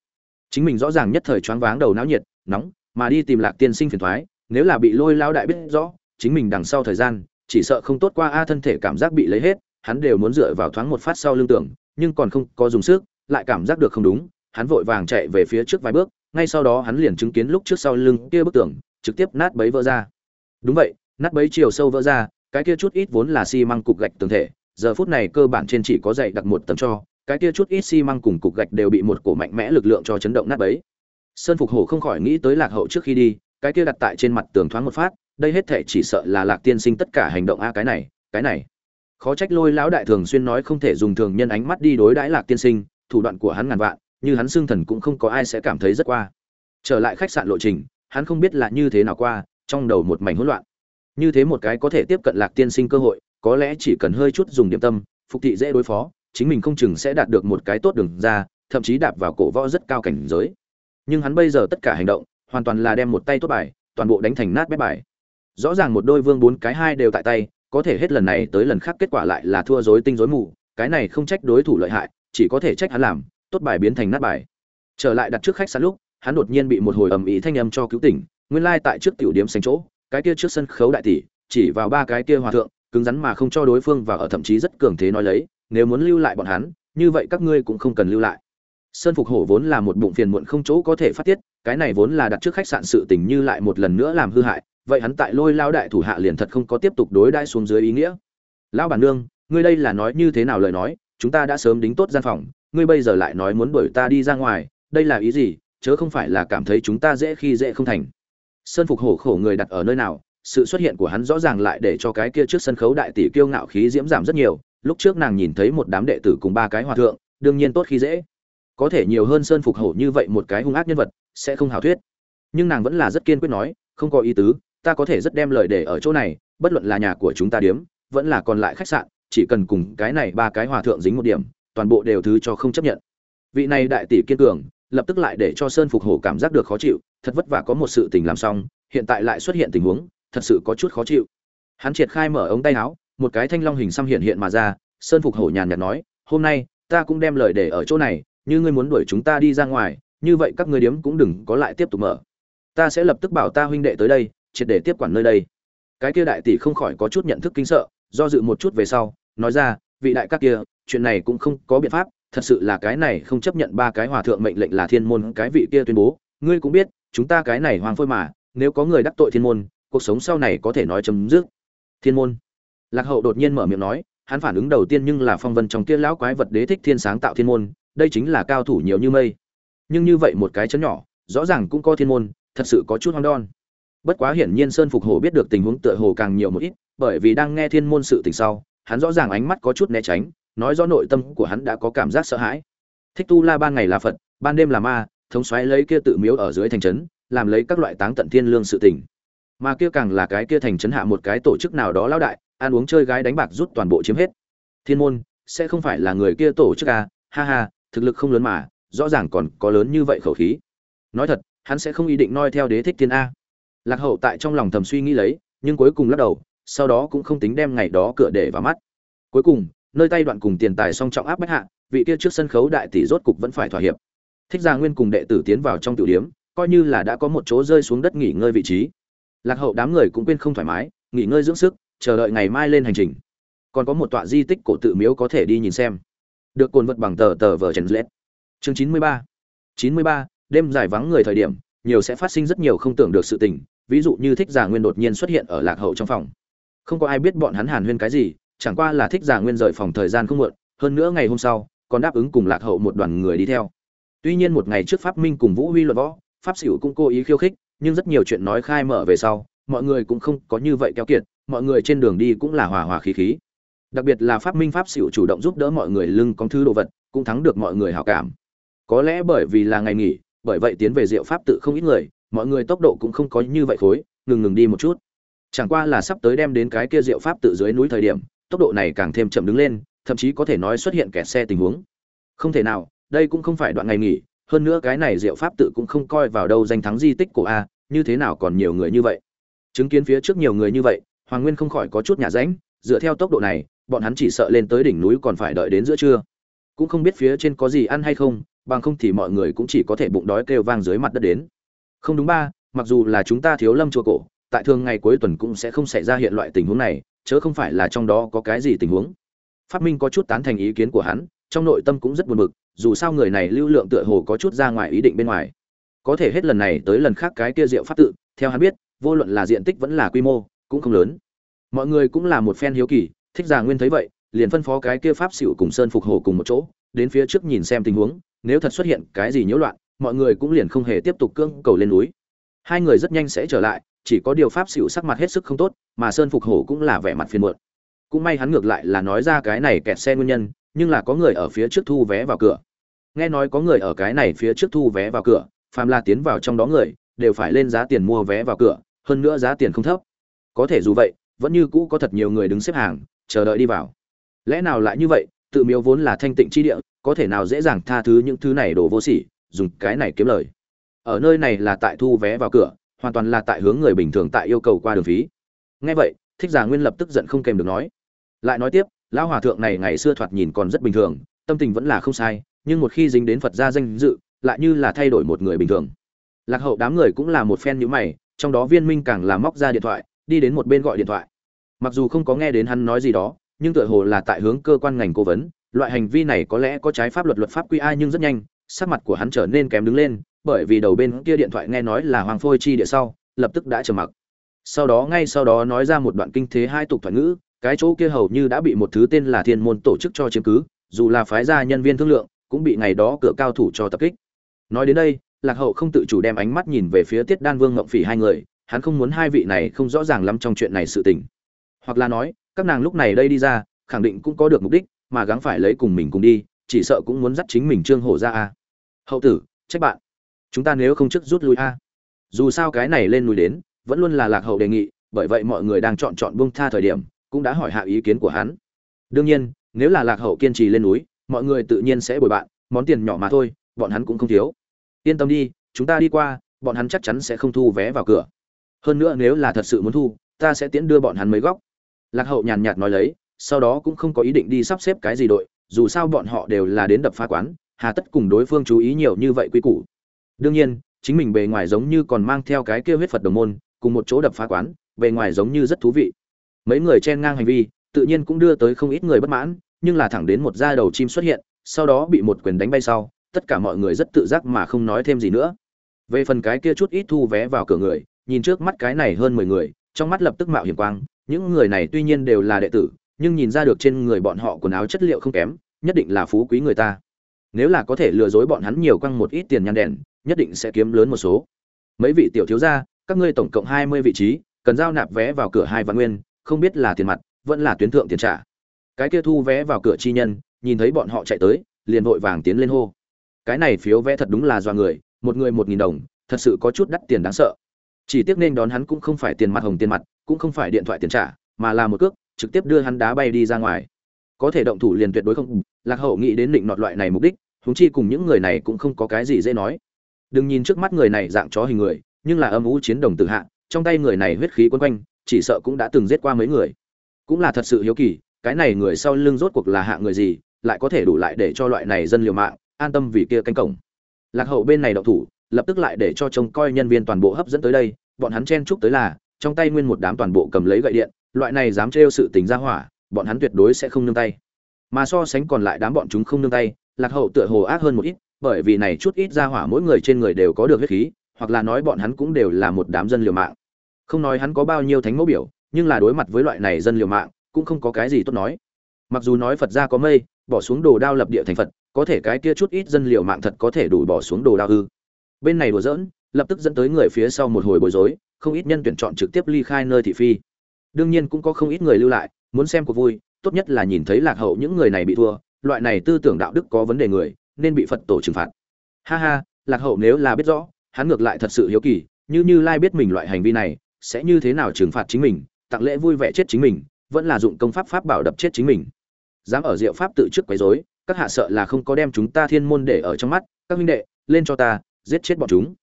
Chính mình rõ ràng nhất thời choáng váng đầu não nhiệt, nóng, mà đi tìm lạc tiên sinh phiền thoái, nếu là bị lôi lao đại biết rõ, chính mình đằng sau thời gian, chỉ sợ không tốt qua a thân thể cảm giác bị lấy hết, hắn đều muốn dựa vào thoáng một phát sau lưng tưởng, nhưng còn không có dùng sức, lại cảm giác được không đúng, hắn vội vàng chạy về phía trước vài bước, ngay sau đó hắn liền chứng kiến lúc trước sau lưng kia bức tường, trực tiếp nát bấy vỡ ra đúng vậy, nát bấy chiều sâu vỡ ra, cái kia chút ít vốn là xi măng cục gạch tường thể, giờ phút này cơ bản trên chỉ có dày đặt một tầng cho, cái kia chút ít xi măng cùng cục gạch đều bị một cổ mạnh mẽ lực lượng cho chấn động nát bấy. Sơn phục hổ không khỏi nghĩ tới lạc hậu trước khi đi, cái kia đặt tại trên mặt tường thoáng một phát, đây hết thể chỉ sợ là lạc tiên sinh tất cả hành động a, cái này cái này. Khó trách lôi lão đại thường xuyên nói không thể dùng thường nhân ánh mắt đi đối đãi lạc tiên sinh, thủ đoạn của hắn ngàn vạn, như hắn xương thần cũng không có ai sẽ cảm thấy rất qua. Trở lại khách sạn lộ trình, hắn không biết là như thế nào qua trong đầu một mảnh hỗn loạn. Như thế một cái có thể tiếp cận lạc tiên sinh cơ hội, có lẽ chỉ cần hơi chút dùng điểm tâm, phục thị dễ đối phó, chính mình không chừng sẽ đạt được một cái tốt đường ra, thậm chí đạp vào cổ võ rất cao cảnh giới. Nhưng hắn bây giờ tất cả hành động, hoàn toàn là đem một tay tốt bài, toàn bộ đánh thành nát bét bài. Rõ ràng một đôi vương bốn cái hai đều tại tay, có thể hết lần này tới lần khác kết quả lại là thua rối tinh rối mù, cái này không trách đối thủ lợi hại, chỉ có thể trách hắn làm, tốt bài biến thành nát bài. Trở lại đặt trước khách sạn lúc, hắn đột nhiên bị một hồi ầm ĩ thanh âm cho cứu tỉnh nguyên lai tại trước tiểu điểm sành chỗ, cái kia trước sân khấu đại tỷ, chỉ vào ba cái kia hòa thượng, cứng rắn mà không cho đối phương vào ở thậm chí rất cường thế nói lấy, nếu muốn lưu lại bọn hắn, như vậy các ngươi cũng không cần lưu lại. Sơn phục hổ vốn là một bụng phiền muộn không chỗ có thể phát tiết, cái này vốn là đặt trước khách sạn sự tình như lại một lần nữa làm hư hại, vậy hắn tại lôi lao đại thủ hạ liền thật không có tiếp tục đối đãi xuống dưới ý nghĩa. Lão bản nương, ngươi đây là nói như thế nào lời nói, chúng ta đã sớm đính tốt gian phòng, ngươi bây giờ lại nói muốn đuổi ta đi ra ngoài, đây là ý gì, chớ không phải là cảm thấy chúng ta dễ khi dễ không thành sơn phục hổ khổ người đặt ở nơi nào, sự xuất hiện của hắn rõ ràng lại để cho cái kia trước sân khấu đại tỷ kiêu ngạo khí diễm giảm rất nhiều, lúc trước nàng nhìn thấy một đám đệ tử cùng ba cái hòa thượng, đương nhiên tốt khi dễ. Có thể nhiều hơn sơn phục hổ như vậy một cái hung ác nhân vật, sẽ không hào thuyết. Nhưng nàng vẫn là rất kiên quyết nói, không có ý tứ, ta có thể rất đem lời để ở chỗ này, bất luận là nhà của chúng ta điếm, vẫn là còn lại khách sạn, chỉ cần cùng cái này ba cái hòa thượng dính một điểm, toàn bộ đều thứ cho không chấp nhận. Vị này đại tỷ kiên cường lập tức lại để cho sơn phục hổ cảm giác được khó chịu, thật vất vả có một sự tình làm xong, hiện tại lại xuất hiện tình huống, thật sự có chút khó chịu. Hắn triệt khai mở ống tay áo, một cái thanh long hình xăm hiện hiện mà ra, sơn phục hổ nhàn nhạt nói, hôm nay, ta cũng đem lời để ở chỗ này, như ngươi muốn đuổi chúng ta đi ra ngoài, như vậy các ngươi điếm cũng đừng có lại tiếp tục mở. Ta sẽ lập tức bảo ta huynh đệ tới đây, triệt để tiếp quản nơi đây. Cái kia đại tỷ không khỏi có chút nhận thức kinh sợ, do dự một chút về sau, nói ra, vị đại các kia, chuyện này cũng không có biện pháp thật sự là cái này không chấp nhận ba cái hòa thượng mệnh lệnh là thiên môn cái vị kia tuyên bố. Ngươi cũng biết, chúng ta cái này hoang phôi mà, nếu có người đắc tội thiên môn, cuộc sống sau này có thể nói chấm dứt. Thiên môn. Lạc hậu đột nhiên mở miệng nói, hắn phản ứng đầu tiên nhưng là phong vân trong kia lão quái vật đế thích thiên sáng tạo thiên môn, đây chính là cao thủ nhiều như mây. Nhưng như vậy một cái chấn nhỏ, rõ ràng cũng có thiên môn, thật sự có chút hoang đon. Bất quá hiển nhiên sơn phục hồ biết được tình huống tựa hồ càng nhiều một ít, bởi vì đang nghe thiên môn sự tình sau, hắn rõ ràng ánh mắt có chút né tránh nói rõ nội tâm của hắn đã có cảm giác sợ hãi. Thích tu la ban ngày là phật, ban đêm là ma, thống xoáy lấy kia tự miếu ở dưới thành trấn, làm lấy các loại táng tận thiên lương sự tình. Mà kia càng là cái kia thành trấn hạ một cái tổ chức nào đó lão đại, ăn uống chơi gái đánh bạc rút toàn bộ chiếm hết. Thiên môn, sẽ không phải là người kia tổ chức à? Ha ha, thực lực không lớn mà, rõ ràng còn có lớn như vậy khẩu khí. Nói thật, hắn sẽ không ý định noi theo đế thích thiên a. Lạc hậu tại trong lòng thầm suy nghĩ lấy, nhưng cuối cùng lắc đầu, sau đó cũng không tính đem ngày đó cửa để vào mắt. Cuối cùng nơi tay đoạn cùng tiền tài song trọng áp bách hạ, vị kia trước sân khấu đại tỷ rốt cục vẫn phải thỏa hiệp. Thích gia nguyên cùng đệ tử tiến vào trong tiểu điếm, coi như là đã có một chỗ rơi xuống đất nghỉ ngơi vị trí. Lạc hậu đám người cũng quên không thoải mái, nghỉ ngơi dưỡng sức, chờ đợi ngày mai lên hành trình. Còn có một tọa di tích cổ tự miếu có thể đi nhìn xem. Được cồn vật bằng tờ tờ vở trần lết. Chương chín mươi ba. chín mươi ba, đêm dài vắng người thời điểm, nhiều sẽ phát sinh rất nhiều không tưởng được sự tình, ví dụ như thích giả nguyên đột nhiên xuất hiện ở lạc hậu trong phòng. Không có ai biết bọn hắn hàn huyên cái gì chẳng qua là thích giả nguyên rời phòng thời gian không muộn, hơn nữa ngày hôm sau, còn đáp ứng cùng lạc hậu một đoàn người đi theo. Tuy nhiên một ngày trước pháp minh cùng vũ huy luận võ, pháp xỉu cũng cố ý khiêu khích, nhưng rất nhiều chuyện nói khai mở về sau, mọi người cũng không có như vậy keo kiệt, mọi người trên đường đi cũng là hòa hòa khí khí. Đặc biệt là pháp minh, pháp xỉu chủ động giúp đỡ mọi người lưng con thứ đồ vật, cũng thắng được mọi người hảo cảm. Có lẽ bởi vì là ngày nghỉ, bởi vậy tiến về diệu pháp tự không ít người, mọi người tốc độ cũng không có như vậy khối, ngừng ngừng đi một chút. Chẳng qua là sắp tới đem đến cái kia diệu pháp tự dưới núi thời điểm tốc độ này càng thêm chậm đứng lên, thậm chí có thể nói xuất hiện kẹt xe tình huống. Không thể nào, đây cũng không phải đoạn ngày nghỉ, hơn nữa cái này diệu pháp tự cũng không coi vào đâu danh thắng di tích của a, như thế nào còn nhiều người như vậy. Chứng kiến phía trước nhiều người như vậy, hoàng nguyên không khỏi có chút nhà ránh, dựa theo tốc độ này, bọn hắn chỉ sợ lên tới đỉnh núi còn phải đợi đến giữa trưa. Cũng không biết phía trên có gì ăn hay không, bằng không thì mọi người cũng chỉ có thể bụng đói kêu vang dưới mặt đất đến. Không đúng ba, mặc dù là chúng ta thiếu lâm chùa cổ, tại thường ngày cuối tuần cũng sẽ không xảy ra hiện loại tình huống này chớ không phải là trong đó có cái gì tình huống. Phát minh có chút tán thành ý kiến của hắn, trong nội tâm cũng rất buồn bực, dù sao người này lưu lượng tựa hồ có chút ra ngoài ý định bên ngoài. Có thể hết lần này tới lần khác cái kia diệu pháp tự, theo hắn biết, vô luận là diện tích vẫn là quy mô, cũng không lớn. Mọi người cũng là một phen hiếu kỳ, thích già nguyên thấy vậy, liền phân phó cái kia pháp xỉu cùng sơn phục hồ cùng một chỗ, đến phía trước nhìn xem tình huống, nếu thật xuất hiện cái gì nhiễu loạn, mọi người cũng liền không hề tiếp tục cưỡng cầu lên núi. Hai người rất nhanh sẽ trở lại chỉ có điều pháp xỉu sắc mặt hết sức không tốt, mà sơn phục hổ cũng là vẻ mặt phiền muộn. Cũng may hắn ngược lại là nói ra cái này kẹt xe nguyên nhân, nhưng là có người ở phía trước thu vé vào cửa. Nghe nói có người ở cái này phía trước thu vé vào cửa, phàm là tiến vào trong đó người, đều phải lên giá tiền mua vé vào cửa, hơn nữa giá tiền không thấp. Có thể dù vậy, vẫn như cũ có thật nhiều người đứng xếp hàng, chờ đợi đi vào. Lẽ nào lại như vậy, tự miếu vốn là thanh tịnh chi địa, có thể nào dễ dàng tha thứ những thứ này đổ vô sỉ, dùng cái này kiếm lời. Ở nơi này là tại thu vé vào cửa hoàn toàn là tại hướng người bình thường tại yêu cầu qua đường phí. Nghe vậy, thích giả nguyên lập tức giận không kèm được nói. Lại nói tiếp, lão hòa thượng này ngày xưa thoạt nhìn còn rất bình thường, tâm tình vẫn là không sai, nhưng một khi dính đến phật gia danh dự, lại như là thay đổi một người bình thường. Lạc hậu đám người cũng là một phen nhữ mày, trong đó viên minh càng là móc ra điện thoại, đi đến một bên gọi điện thoại. Mặc dù không có nghe đến hắn nói gì đó, nhưng tựa hồ là tại hướng cơ quan ngành cố vấn, loại hành vi này có lẽ có trái pháp luật luật pháp quy ai nhưng rất nhanh, sắc mặt của hắn trở nên kém đứng lên bởi vì đầu bên kia điện thoại nghe nói là hoàng phôi chi địa sau, lập tức đã trầm mặc. Sau đó ngay sau đó nói ra một đoạn kinh thế hai tục thoại ngữ, cái chỗ kia hầu như đã bị một thứ tên là thiên môn tổ chức cho chiếm cứ, dù là phái gia nhân viên thương lượng, cũng bị ngày đó cửa cao thủ cho tập kích. Nói đến đây, lạc hậu không tự chủ đem ánh mắt nhìn về phía tiết đan vương ngậm phỉ hai người, hắn không muốn hai vị này không rõ ràng lắm trong chuyện này sự tình. Hoặc là nói, các nàng lúc này đây đi ra, khẳng định cũng có được mục đích, mà gắng phải lấy cùng mình cùng đi, chỉ sợ cũng muốn dắt chính mình trương hổ ra a. Hậu tử, trách bạn chúng ta nếu không trước rút lui a. Dù sao cái này lên núi đến, vẫn luôn là lạc hậu đề nghị, bởi vậy mọi người đang chọn chọn buông tha thời điểm, cũng đã hỏi hạ ý kiến của hắn. Đương nhiên, nếu là lạc hậu kiên trì lên núi, mọi người tự nhiên sẽ bồi bạn, món tiền nhỏ mà thôi, bọn hắn cũng không thiếu. Yên tâm đi, chúng ta đi qua, bọn hắn chắc chắn sẽ không thu vé vào cửa. Hơn nữa nếu là thật sự muốn thu, ta sẽ tiễn đưa bọn hắn mấy góc. Lạc hậu nhàn nhạt nói lấy, sau đó cũng không có ý định đi sắp xếp cái gì đội, dù sao bọn họ đều là đến đập phá quán, hà tất cùng đối phương chú ý nhiều như vậy quy củ đương nhiên, chính mình bề ngoài giống như còn mang theo cái kia huyết phật đồng môn, cùng một chỗ đập phá quán, bề ngoài giống như rất thú vị. Mấy người chen ngang hành vi, tự nhiên cũng đưa tới không ít người bất mãn, nhưng là thẳng đến một da đầu chim xuất hiện, sau đó bị một quyền đánh bay sau, tất cả mọi người rất tự giác mà không nói thêm gì nữa. Về phần cái kia chút ít thu vé vào cửa người, nhìn trước mắt cái này hơn mười người, trong mắt lập tức mạo hiểm quang, những người này tuy nhiên đều là đệ tử, nhưng nhìn ra được trên người bọn họ quần áo chất liệu không kém, nhất định là phú quý người ta. Nếu là có thể lừa dối bọn hắn nhiều quăng một ít tiền nhan đèn nhất định sẽ kiếm lớn một số. Mấy vị tiểu thiếu gia, các ngươi tổng cộng hai mươi vị trí, cần giao nạp vé vào cửa hai vạn nguyên, không biết là tiền mặt, vẫn là tuyến thượng tiền trả. Cái kia thu vé vào cửa chi nhân, nhìn thấy bọn họ chạy tới, liền vội vàng tiến lên hô. Cái này phiếu vé thật đúng là do người, một người một nghìn đồng, thật sự có chút đắt tiền đáng sợ. Chỉ tiếc nên đón hắn cũng không phải tiền mặt hồng tiền mặt, cũng không phải điện thoại tiền trả, mà là một cước, trực tiếp đưa hắn đá bay đi ra ngoài. Có thể động thủ liền tuyệt đối không. Lạc hậu nghĩ đến định nọt loại này mục đích húng chi cùng những người này cũng không có cái gì dễ nói đừng nhìn trước mắt người này dạng chó hình người, nhưng là âm u chiến đồng tự hạ, trong tay người này huyết khí quấn quanh, chỉ sợ cũng đã từng giết qua mấy người. Cũng là thật sự hiếu kỳ, cái này người sau lưng rốt cuộc là hạ người gì, lại có thể đủ lại để cho loại này dân liều mạng, an tâm vì kia canh cổng. Lạc hậu bên này đậu thủ, lập tức lại để cho trông coi nhân viên toàn bộ hấp dẫn tới đây, bọn hắn chen chúc tới là, trong tay nguyên một đám toàn bộ cầm lấy gậy điện, loại này dám trêu sự tình ra hỏa, bọn hắn tuyệt đối sẽ không nương tay. Mà so sánh còn lại đám bọn chúng không nương tay, lạc hậu tựa hồ ác hơn một ít bởi vì này chút ít ra hỏa mỗi người trên người đều có được huyết khí, hoặc là nói bọn hắn cũng đều là một đám dân liều mạng. Không nói hắn có bao nhiêu thánh mẫu biểu, nhưng là đối mặt với loại này dân liều mạng, cũng không có cái gì tốt nói. Mặc dù nói phật gia có mây, bỏ xuống đồ đao lập địa thành phật, có thể cái kia chút ít dân liều mạng thật có thể đủ bỏ xuống đồ đao ư. Bên này đùa giỡn, lập tức dẫn tới người phía sau một hồi bối rối, không ít nhân tuyển chọn trực tiếp ly khai nơi thị phi. Đương nhiên cũng có không ít người lưu lại, muốn xem cuộc vui, tốt nhất là nhìn thấy lạc hậu những người này bị thua, loại này tư tưởng đạo đức có vấn đề người nên bị phật tổ trừng phạt. Ha ha, lạc hậu nếu là biết rõ, hắn ngược lại thật sự hiếu kỳ, như như lai biết mình loại hành vi này, sẽ như thế nào trừng phạt chính mình, tặng lễ vui vẻ chết chính mình, vẫn là dụng công pháp pháp bảo đập chết chính mình. Dám ở diệu pháp tự trước quấy rối, các hạ sợ là không có đem chúng ta thiên môn để ở trong mắt, các huynh đệ, lên cho ta, giết chết bọn chúng.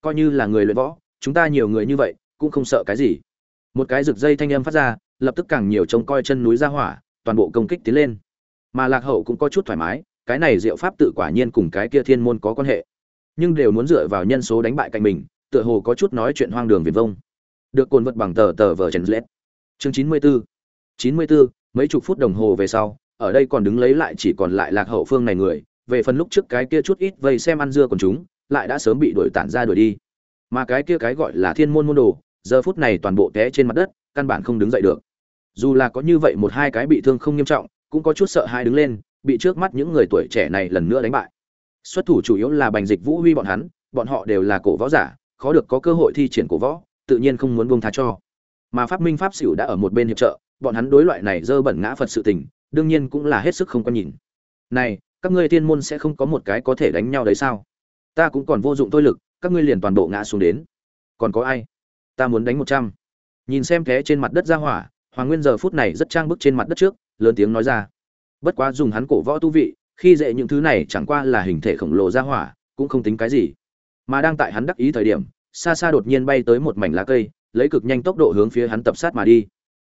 Coi như là người luyện võ, chúng ta nhiều người như vậy, cũng không sợ cái gì. Một cái rực dây thanh âm phát ra, lập tức càng nhiều trông coi chân núi ra hỏa, toàn bộ công kích tiến lên. Mà lạc hậu cũng có chút thoải mái cái này diệu pháp tự quả nhiên cùng cái kia thiên môn có quan hệ. Nhưng đều muốn dựa vào nhân số đánh bại cạnh mình, tựa hồ có chút nói chuyện hoang đường viền vông. Được cồn vật bằng tờ tờ vờ chèn lết. Chương chín mươi bốn chín mươi bốn mấy chục phút đồng hồ về sau, ở đây còn đứng lấy lại chỉ còn lại lạc hậu phương này người, về phần lúc trước cái kia chút ít vây xem ăn dưa còn chúng, lại đã sớm bị đuổi tản ra đuổi đi. Mà cái kia cái gọi là thiên môn môn đồ, giờ phút này toàn bộ té trên mặt đất, căn bản không đứng dậy được. Dù là có như vậy một hai cái bị thương không nghiêm trọng, cũng có chút sợ hai đứng lên bị trước mắt những người tuổi trẻ này lần nữa đánh bại. Xuất thủ chủ yếu là bành dịch vũ huy bọn hắn, bọn họ đều là cổ võ giả, khó được có cơ hội thi triển cổ võ, tự nhiên không muốn buông tha cho. Mà pháp minh pháp xỉu đã ở một bên hiệp trợ, bọn hắn đối loại này dơ bẩn ngã phật sự tình, đương nhiên cũng là hết sức không có nhìn. Này, các ngươi thiên môn sẽ không có một cái có thể đánh nhau đấy sao? Ta cũng còn vô dụng tôi lực, các ngươi liền toàn bộ ngã xuống đến. Còn có ai? Ta muốn đánh một trăm. Nhìn xem thế trên mặt đất ra hỏa, hoàng nguyên giờ phút này rất trang bức trên mặt đất trước, lớn tiếng nói ra bất quá dùng hắn cổ võ tu vị, khi dễ những thứ này chẳng qua là hình thể khổng lồ ra hỏa, cũng không tính cái gì. Mà đang tại hắn đắc ý thời điểm xa xa đột nhiên bay tới một mảnh lá cây, lấy cực nhanh tốc độ hướng phía hắn tập sát mà đi.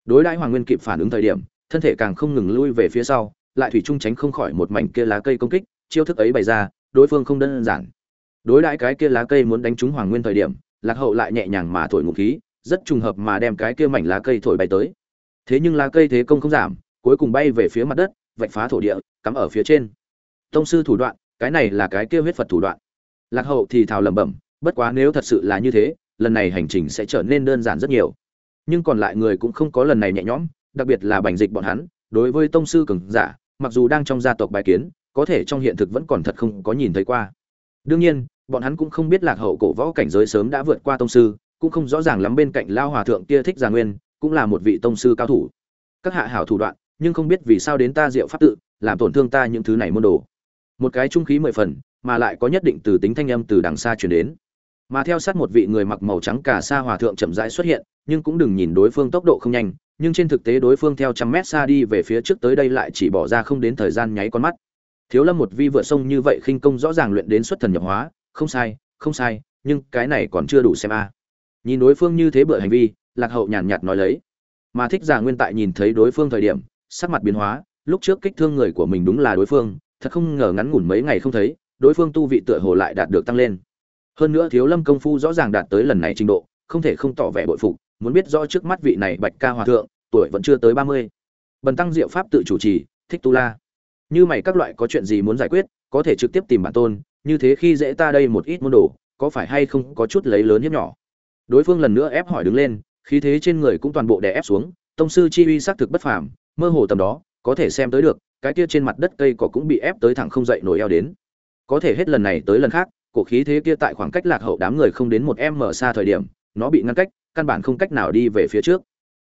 Đối đãi hoàng nguyên kịp phản ứng thời điểm, thân thể càng không ngừng lui về phía sau, lại thủy trung tránh không khỏi một mảnh kia lá cây công kích, chiêu thức ấy bày ra, đối phương không đơn giản. Đối đãi cái kia lá cây muốn đánh trúng hoàng nguyên thời điểm, lạc hậu lại nhẹ nhàng mà thổi ngụ khí, rất trùng hợp mà đem cái kia mảnh lá cây thổi bay tới. Thế nhưng lá cây thế công không giảm, cuối cùng bay về phía mặt đất vạch phá thổ địa, cắm ở phía trên. Tông sư thủ đoạn, cái này là cái kia huyết phật thủ đoạn. Lạc hậu thì thào lẩm bẩm, bất quá nếu thật sự là như thế, lần này hành trình sẽ trở nên đơn giản rất nhiều. Nhưng còn lại người cũng không có lần này nhẹ nhõm, đặc biệt là bành dịch bọn hắn, đối với tông sư cường giả, mặc dù đang trong gia tộc bài kiến, có thể trong hiện thực vẫn còn thật không có nhìn thấy qua. Đương nhiên, bọn hắn cũng không biết lạc hậu cổ võ cảnh giới sớm đã vượt qua tông sư, cũng không rõ ràng lắm bên cạnh lao hòa thượng kia thích gia nguyên, cũng là một vị tông sư cao thủ. Các hạ hảo thủ đoạn nhưng không biết vì sao đến ta diệu pháp tự, làm tổn thương ta những thứ này môn đồ. Một cái trung khí mười phần, mà lại có nhất định từ tính thanh âm từ đằng xa truyền đến. Mà theo sát một vị người mặc màu trắng cả sa hòa thượng chậm rãi xuất hiện, nhưng cũng đừng nhìn đối phương tốc độ không nhanh, nhưng trên thực tế đối phương theo trăm mét xa đi về phía trước tới đây lại chỉ bỏ ra không đến thời gian nháy con mắt. Thiếu lâm một vi vựa sông như vậy khinh công rõ ràng luyện đến xuất thần nhập hóa, không sai không sai, nhưng cái này còn chưa đủ xem a. Nhìn đối phương như thế bựa hành vi, lạc hậu nhàn nhạt nói lấy. Mà thích giả nguyên tại nhìn thấy đối phương thời điểm sắc mặt biến hóa, lúc trước kích thương người của mình đúng là đối phương, thật không ngờ ngắn ngủn mấy ngày không thấy, đối phương tu vị tựa hồ lại đạt được tăng lên. Hơn nữa thiếu lâm công phu rõ ràng đạt tới lần này trình độ, không thể không tỏ vẻ bội phục, muốn biết rõ trước mắt vị này bạch ca hòa thượng, tuổi vẫn chưa tới ba mươi. Bần tăng diệu pháp tự chủ trì, thích tu la. Như mày các loại có chuyện gì muốn giải quyết, có thể trực tiếp tìm bản tôn, như thế khi dễ ta đây một ít môn đồ, có phải hay không có chút lấy lớn hiếp nhỏ? Đối phương lần nữa ép hỏi đứng lên, khí thế trên người cũng toàn bộ đè ép xuống, tông sư chi uy xác thực bất phàm mơ hồ tầm đó, có thể xem tới được, cái kia trên mặt đất cây cỏ cũng bị ép tới thẳng không dậy nổi eo đến. Có thể hết lần này tới lần khác, cổ khí thế kia tại khoảng cách lạc hậu đám người không đến một em mở xa thời điểm, nó bị ngăn cách, căn bản không cách nào đi về phía trước.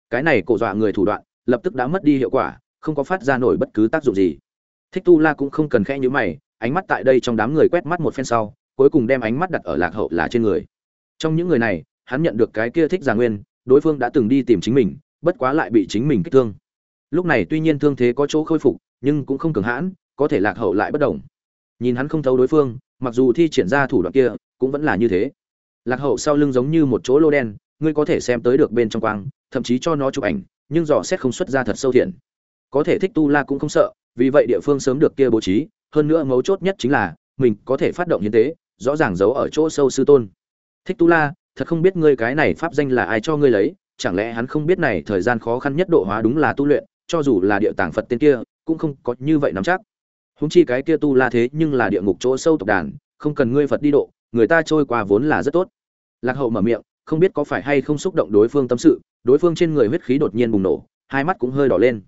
Cái này cổ dọa người thủ đoạn, lập tức đã mất đi hiệu quả, không có phát ra nổi bất cứ tác dụng gì. Thích tu la cũng không cần khẽ như mày, ánh mắt tại đây trong đám người quét mắt một phen sau, cuối cùng đem ánh mắt đặt ở lạc hậu là trên người. Trong những người này, hắn nhận được cái kia thích già nguyên, đối phương đã từng đi tìm chính mình, bất quá lại bị chính mình kích thương lúc này tuy nhiên thương thế có chỗ khôi phục, nhưng cũng không cường hãn, có thể lạc hậu lại bất động nhìn hắn không thấu đối phương, mặc dù thi triển ra thủ đoạn kia, cũng vẫn là như thế. Lạc hậu sau lưng giống như một chỗ lô đen, ngươi có thể xem tới được bên trong quang, thậm chí cho nó chụp ảnh, nhưng dò xét không xuất ra thật sâu thiện. Có thể thích tu la cũng không sợ, vì vậy địa phương sớm được kia bố trí, hơn nữa mấu chốt nhất chính là, mình có thể phát động hiến tế, rõ ràng giấu ở chỗ sâu sư tôn. Thích tu la, thật không biết ngươi cái này pháp danh là ai cho ngươi lấy, chẳng lẽ hắn không biết này thời gian khó khăn nhất độ hóa đúng là tu luyện cho dù là địa tàng phật tên kia, cũng không có như vậy nắm chắc. Húng chi cái kia tu la thế nhưng là địa ngục chỗ sâu tộc đàn, không cần ngươi phật đi độ, người ta trôi qua vốn là rất tốt. Lạc hậu mở miệng, không biết có phải hay không xúc động đối phương tâm sự, đối phương trên người huyết khí đột nhiên bùng nổ, hai mắt cũng hơi đỏ lên.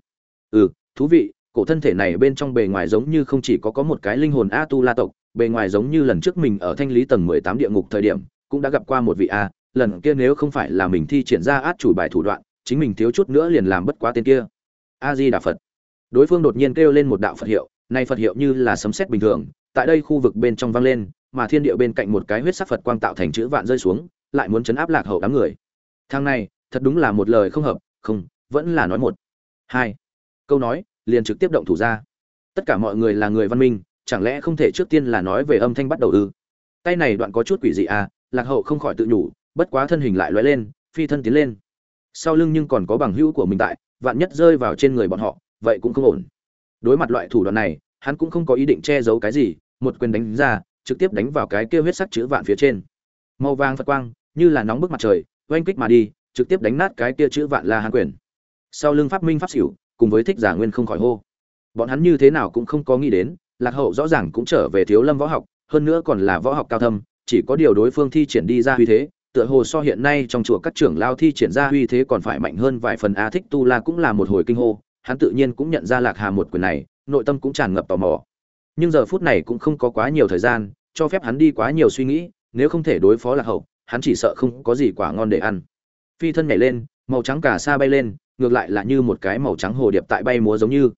Ừ thú vị, cổ thân thể này bên trong bề ngoài giống như không chỉ có có một cái linh hồn a tu la tộc, bề ngoài giống như lần trước mình ở thanh lý tầng mười tám địa ngục thời điểm, cũng đã gặp qua một vị a, lần kia nếu không phải là mình thi triển ra át chủ bài thủ đoạn, chính mình thiếu chút nữa liền làm bất quá tên kia a di đà phật. Đối phương đột nhiên kêu lên một đạo phật hiệu, nay phật hiệu như là sấm sét bình thường, tại đây khu vực bên trong vang lên, mà thiên địa bên cạnh một cái huyết sắc phật quang tạo thành chữ vạn rơi xuống, lại muốn chấn áp lạc hậu đám người. Thang này, thật đúng là một lời không hợp, không, vẫn là nói một. Hai. Câu nói, liền trực tiếp động thủ ra. Tất cả mọi người là người văn minh, chẳng lẽ không thể trước tiên là nói về âm thanh bắt đầu ư? Tay này đoạn có chút quỷ dị à lạc hậu không khỏi tự nhủ, bất quá thân hình lại lóe lên, phi thân tiến lên. Sau lưng nhưng còn có bằng hữu của mình tại vạn nhất rơi vào trên người bọn họ, vậy cũng không ổn. Đối mặt loại thủ đoạn này, hắn cũng không có ý định che giấu cái gì, một quyền đánh ra, trực tiếp đánh vào cái kia huyết sắc chữ vạn phía trên. Màu vàng phật quang, như là nóng bức mặt trời, oanh kích mà đi, trực tiếp đánh nát cái kia chữ vạn la hán quyền. Sau lưng pháp minh pháp xỉu cùng với thích giả nguyên không khỏi hô. Bọn hắn như thế nào cũng không có nghĩ đến, lạc hậu rõ ràng cũng trở về thiếu lâm võ học, hơn nữa còn là võ học cao thâm, chỉ có điều đối phương thi triển đi ra uy thế tựa hồ so hiện nay trong chùa các trưởng lao thi triển ra uy thế còn phải mạnh hơn vài phần a thích tu la cũng là một hồi kinh hô, hắn tự nhiên cũng nhận ra lạc hà một quyền này, nội tâm cũng tràn ngập tò mò. Nhưng giờ phút này cũng không có quá nhiều thời gian, cho phép hắn đi quá nhiều suy nghĩ, nếu không thể đối phó lạc hậu, hắn chỉ sợ không có gì quả ngon để ăn. Phi thân nhảy lên, màu trắng cả xa bay lên, ngược lại là như một cái màu trắng hồ điệp tại bay múa giống như.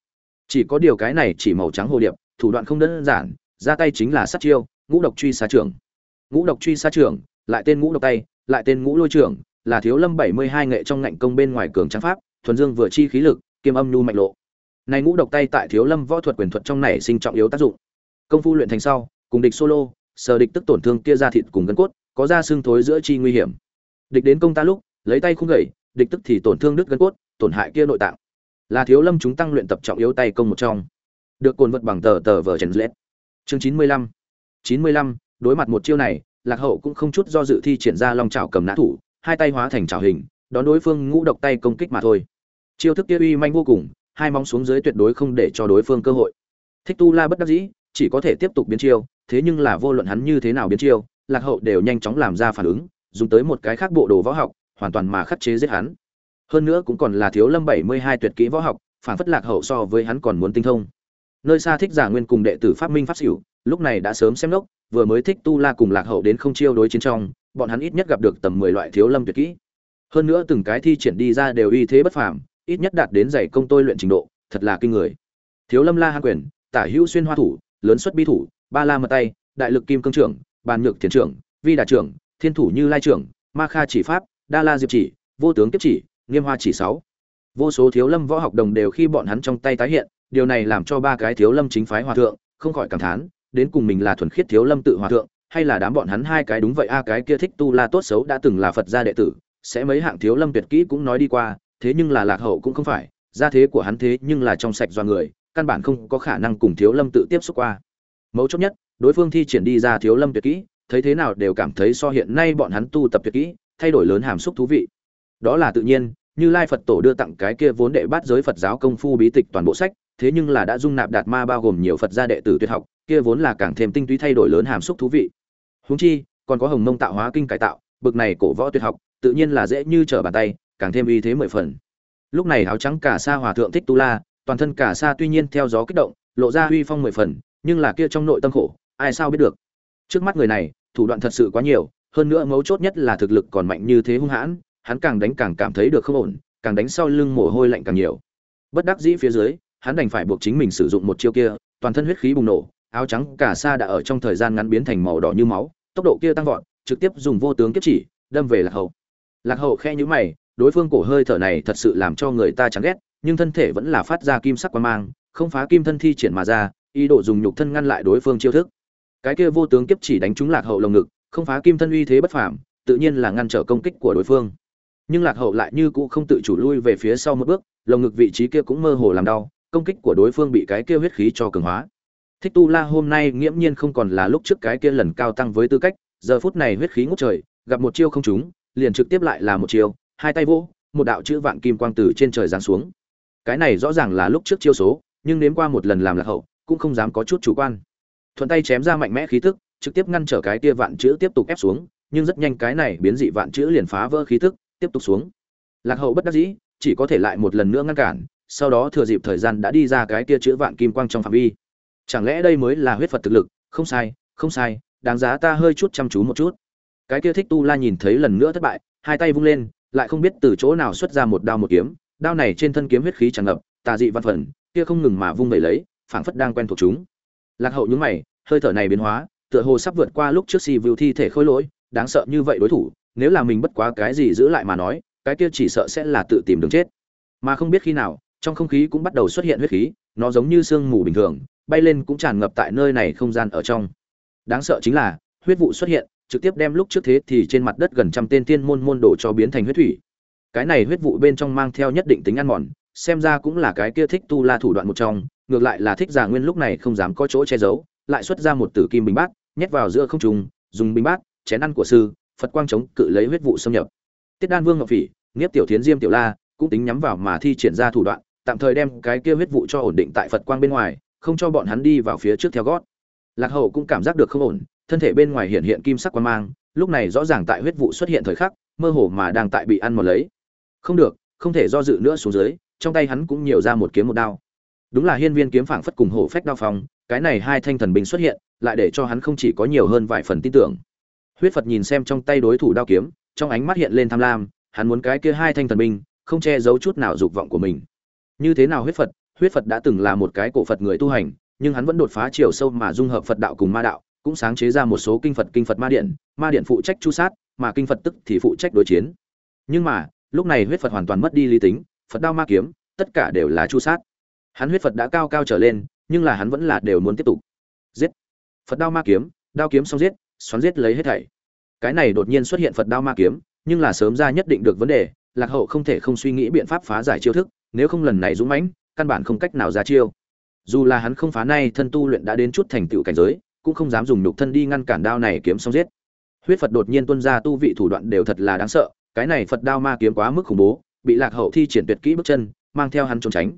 Chỉ có điều cái này chỉ màu trắng hồ điệp, thủ đoạn không đơn giản, ra tay chính là sát chiêu, ngũ độc truy xa trưởng. Ngũ độc truy xa trưởng lại tên ngũ độc tay, lại tên ngũ lôi trưởng, là thiếu lâm bảy mươi hai nghệ trong ngạnh công bên ngoài cường tráng pháp, thuần dương vừa chi khí lực, kiêm âm nhu mạnh lộ. Này ngũ độc tay tại thiếu lâm võ thuật quyền thuật trong này sinh trọng yếu tác dụng. Công phu luyện thành sau, cùng địch solo sở địch tức tổn thương kia ra thịt cùng gân cốt, có ra xương thối giữa chi nguy hiểm. Địch đến công ta lúc, lấy tay không gậy, địch tức thì tổn thương đứt gân cốt, tổn hại kia nội tạng. Là thiếu lâm chúng tăng luyện tập trọng yếu tay công một trong. Được cuốn vật bằng tờ tờ vở trần lết. Chương chín mươi lăm. Chín mươi lăm, đối mặt một chiêu này lạc hậu cũng không chút do dự thi triển ra long trào cầm nã thủ, hai tay hóa thành trào hình, đón đối phương ngũ độc tay công kích mà thôi. Chiêu thức kia uy manh vô cùng, hai móng xuống dưới tuyệt đối không để cho đối phương cơ hội. Thích tu la bất đắc dĩ, chỉ có thể tiếp tục biến chiêu, thế nhưng là vô luận hắn như thế nào biến chiêu, lạc hậu đều nhanh chóng làm ra phản ứng, dùng tới một cái khác bộ đồ võ học, hoàn toàn mà khắc chế giết hắn. Hơn nữa cũng còn là thiếu lâm bảy mươi hai tuyệt kỹ võ học, phản phất lạc hậu so với hắn còn muốn tinh thông. Nơi xa thích giả nguyên cùng đệ tử pháp minh pháp xỉu lúc này đã sớm xem lốc vừa mới thích tu la cùng lạc hậu đến không chiêu đối chiến trong, bọn hắn ít nhất gặp được tầm mười loại thiếu lâm tuyệt kỹ. Hơn nữa từng cái thi triển đi ra đều uy thế bất phàm, ít nhất đạt đến giày công tôi luyện trình độ, thật là kinh người. Thiếu lâm la hạ quyền, tả hữu xuyên hoa thủ, lớn xuất bi thủ, ba la mật tay, đại lực kim cương trưởng, bàn nhược thiền trưởng, vi đà trưởng, thiên thủ như lai trưởng, ma kha chỉ pháp, đa la diệp chỉ, vô tướng tiếp chỉ, nghiêm hoa chỉ sáu. Vô số thiếu lâm võ học đồng đều khi bọn hắn trong tay tái hiện, điều này làm cho ba cái thiếu lâm chính phái hòa thượng không khỏi cảm thán đến cùng mình là thuần khiết thiếu lâm tự hòa thượng, hay là đám bọn hắn hai cái đúng vậy a, cái kia thích tu la tốt xấu đã từng là phật gia đệ tử, sẽ mấy hạng thiếu lâm tuyệt kỹ cũng nói đi qua, thế nhưng là lạc hậu cũng không phải, gia thế của hắn thế nhưng là trong sạch do người, căn bản không có khả năng cùng thiếu lâm tự tiếp xúc qua. Mấu chốt nhất, đối phương thi triển đi ra thiếu lâm tuyệt kỹ, thấy thế nào đều cảm thấy so hiện nay bọn hắn tu tập tuyệt kỹ, thay đổi lớn hàm xúc thú vị. Đó là tự nhiên, như lai phật tổ đưa tặng cái kia vốn đệ bát giới phật giáo công phu bí tịch toàn bộ sách thế nhưng là đã dung nạp đạt ma bao gồm nhiều phật gia đệ tử tuyệt học, kia vốn là càng thêm tinh túy thay đổi lớn hàm xúc thú vị. Huống chi, còn có hồng mông tạo hóa kinh cải tạo, bực này cổ võ tuyệt học, tự nhiên là dễ như trở bàn tay, càng thêm uy thế mười phần. Lúc này áo trắng cả sa hòa thượng thích tu la, toàn thân cả sa tuy nhiên theo gió kích động, lộ ra uy phong mười phần, nhưng là kia trong nội tâm khổ, ai sao biết được. Trước mắt người này, thủ đoạn thật sự quá nhiều, hơn nữa mấu chốt nhất là thực lực còn mạnh như thế hung hãn, hắn càng đánh càng cảm thấy được không ổn, càng đánh sau lưng mồ hôi lạnh càng nhiều. Bất đắc dĩ phía dưới hắn đành phải buộc chính mình sử dụng một chiêu kia, toàn thân huyết khí bùng nổ, áo trắng cả sa đã ở trong thời gian ngắn biến thành màu đỏ như máu, tốc độ kia tăng vọt, trực tiếp dùng vô tướng kiếp chỉ, đâm về lạc hậu. Lạc hậu khe nhíu mày, đối phương cổ hơi thở này thật sự làm cho người ta chán ghét, nhưng thân thể vẫn là phát ra kim sắc quang mang, không phá kim thân thi triển mà ra, ý đồ dùng nhục thân ngăn lại đối phương chiêu thức. Cái kia vô tướng kiếp chỉ đánh trúng lạc hậu lồng ngực, không phá kim thân uy thế bất phàm, tự nhiên là ngăn trở công kích của đối phương. Nhưng lạc hậu lại như cũ không tự chủ lui về phía sau một bước, lồng ngực vị trí kia cũng mơ hồ làm đau công kích của đối phương bị cái kia huyết khí cho cường hóa. Thích tu la hôm nay nghiễm nhiên không còn là lúc trước cái kia lần cao tăng với tư cách, giờ phút này huyết khí ngút trời, gặp một chiêu không trúng, liền trực tiếp lại là một chiêu, hai tay vỗ, một đạo chữ vạn kim quang từ trên trời giáng xuống. Cái này rõ ràng là lúc trước chiêu số, nhưng nếm qua một lần làm lạc hậu, cũng không dám có chút chủ quan. Thuận tay chém ra mạnh mẽ khí tức, trực tiếp ngăn trở cái kia vạn chữ tiếp tục ép xuống, nhưng rất nhanh cái này biến dị vạn chữ liền phá vỡ khí tức, tiếp tục xuống. Lạc hậu bất đắc dĩ, chỉ có thể lại một lần nữa ngăn cản sau đó thừa dịp thời gian đã đi ra cái kia chữ vạn kim quang trong phạm vi. Chẳng lẽ đây mới là huyết phật thực lực? Không sai không sai, đáng giá ta hơi chút chăm chú một chút. Cái kia thích tu la nhìn thấy lần nữa thất bại, hai tay vung lên, lại không biết từ chỗ nào xuất ra một đao một kiếm, đao này trên thân kiếm huyết khí tràn ngập, tà dị văn phần, kia không ngừng mà vung vẩy lấy, phảng phất đang quen thuộc chúng. Lạc hậu những mày, hơi thở này biến hóa, tựa hồ sắp vượt qua lúc trước si vưu thi thể khôi lỗi, đáng sợ như vậy đối thủ, nếu là mình bất quá cái gì giữ lại mà nói, cái kia chỉ sợ sẽ là tự tìm đường chết. Mà không biết khi nào trong không khí cũng bắt đầu xuất hiện huyết khí, nó giống như sương mù bình thường, bay lên cũng tràn ngập tại nơi này không gian ở trong. Đáng sợ chính là, huyết vụ xuất hiện, trực tiếp đem lúc trước thế thì trên mặt đất gần trăm tên tiên môn môn đổ cho biến thành huyết thủy. Cái này huyết vụ bên trong mang theo nhất định tính ăn mòn, xem ra cũng là cái kia thích tu la thủ đoạn một trong, ngược lại là thích giả nguyên lúc này không dám có chỗ che giấu, lại xuất ra một tử kim bình bát, nhét vào giữa không trùng dùng bình bát, chén ăn của sư, phật quang chống cự lấy huyết vụ xâm nhập. Tiết đan vương ngọc phỉ, nghiếp tiểu thiến diêm tiểu la, cũng tính nhắm vào mà thi triển ra thủ đoạn tạm thời đem cái kia huyết vụ cho ổn định tại phật quang bên ngoài, không cho bọn hắn đi vào phía trước theo gót. Lạc hậu cũng cảm giác được không ổn, thân thể bên ngoài hiện hiện kim sắc quang mang, lúc này rõ ràng tại huyết vụ xuất hiện thời khắc, mơ hồ mà đang tại bị ăn một lấy. Không được, không thể do dự nữa xuống dưới, trong tay hắn cũng nhiều ra một kiếm một đao. Đúng là hiên viên kiếm phảng phất cùng hổ phách đao phong, cái này hai thanh thần binh xuất hiện, lại để cho hắn không chỉ có nhiều hơn vài phần tin tưởng. Huyết phật nhìn xem trong tay đối thủ đao kiếm, trong ánh mắt hiện lên tham lam, hắn muốn cái kia hai thanh thần binh, không che giấu chút nào dục vọng của mình như thế nào huyết phật? Huyết phật đã từng là một cái cổ phật người tu hành, nhưng hắn vẫn đột phá chiều sâu mà dung hợp phật đạo cùng ma đạo, cũng sáng chế ra một số kinh phật kinh phật ma điện. Ma điện phụ trách chu sát, mà kinh phật tức thì phụ trách đối chiến. Nhưng mà, lúc này huyết phật hoàn toàn mất đi lý tính, phật đao ma kiếm, tất cả đều là chu sát. Hắn huyết phật đã cao cao trở lên, nhưng là hắn vẫn là đều muốn tiếp tục. Giết! Phật đao ma kiếm, đao kiếm xong giết, xoắn giết lấy hết thảy. Cái này đột nhiên xuất hiện phật đao ma kiếm, nhưng là sớm ra nhất định được vấn đề, lạc hậu không thể không suy nghĩ biện pháp phá giải chiêu thức nếu không lần này dũng mãnh, căn bản không cách nào ra chiêu. Dù là hắn không phá nay, thân tu luyện đã đến chút thành tựu cảnh giới, cũng không dám dùng nhục thân đi ngăn cản đao này kiếm xong giết. Huyết phật đột nhiên tuân ra tu vị thủ đoạn đều thật là đáng sợ, cái này phật đao ma kiếm quá mức khủng bố, bị lạc hậu thi triển tuyệt kỹ bước chân, mang theo hắn trốn tránh.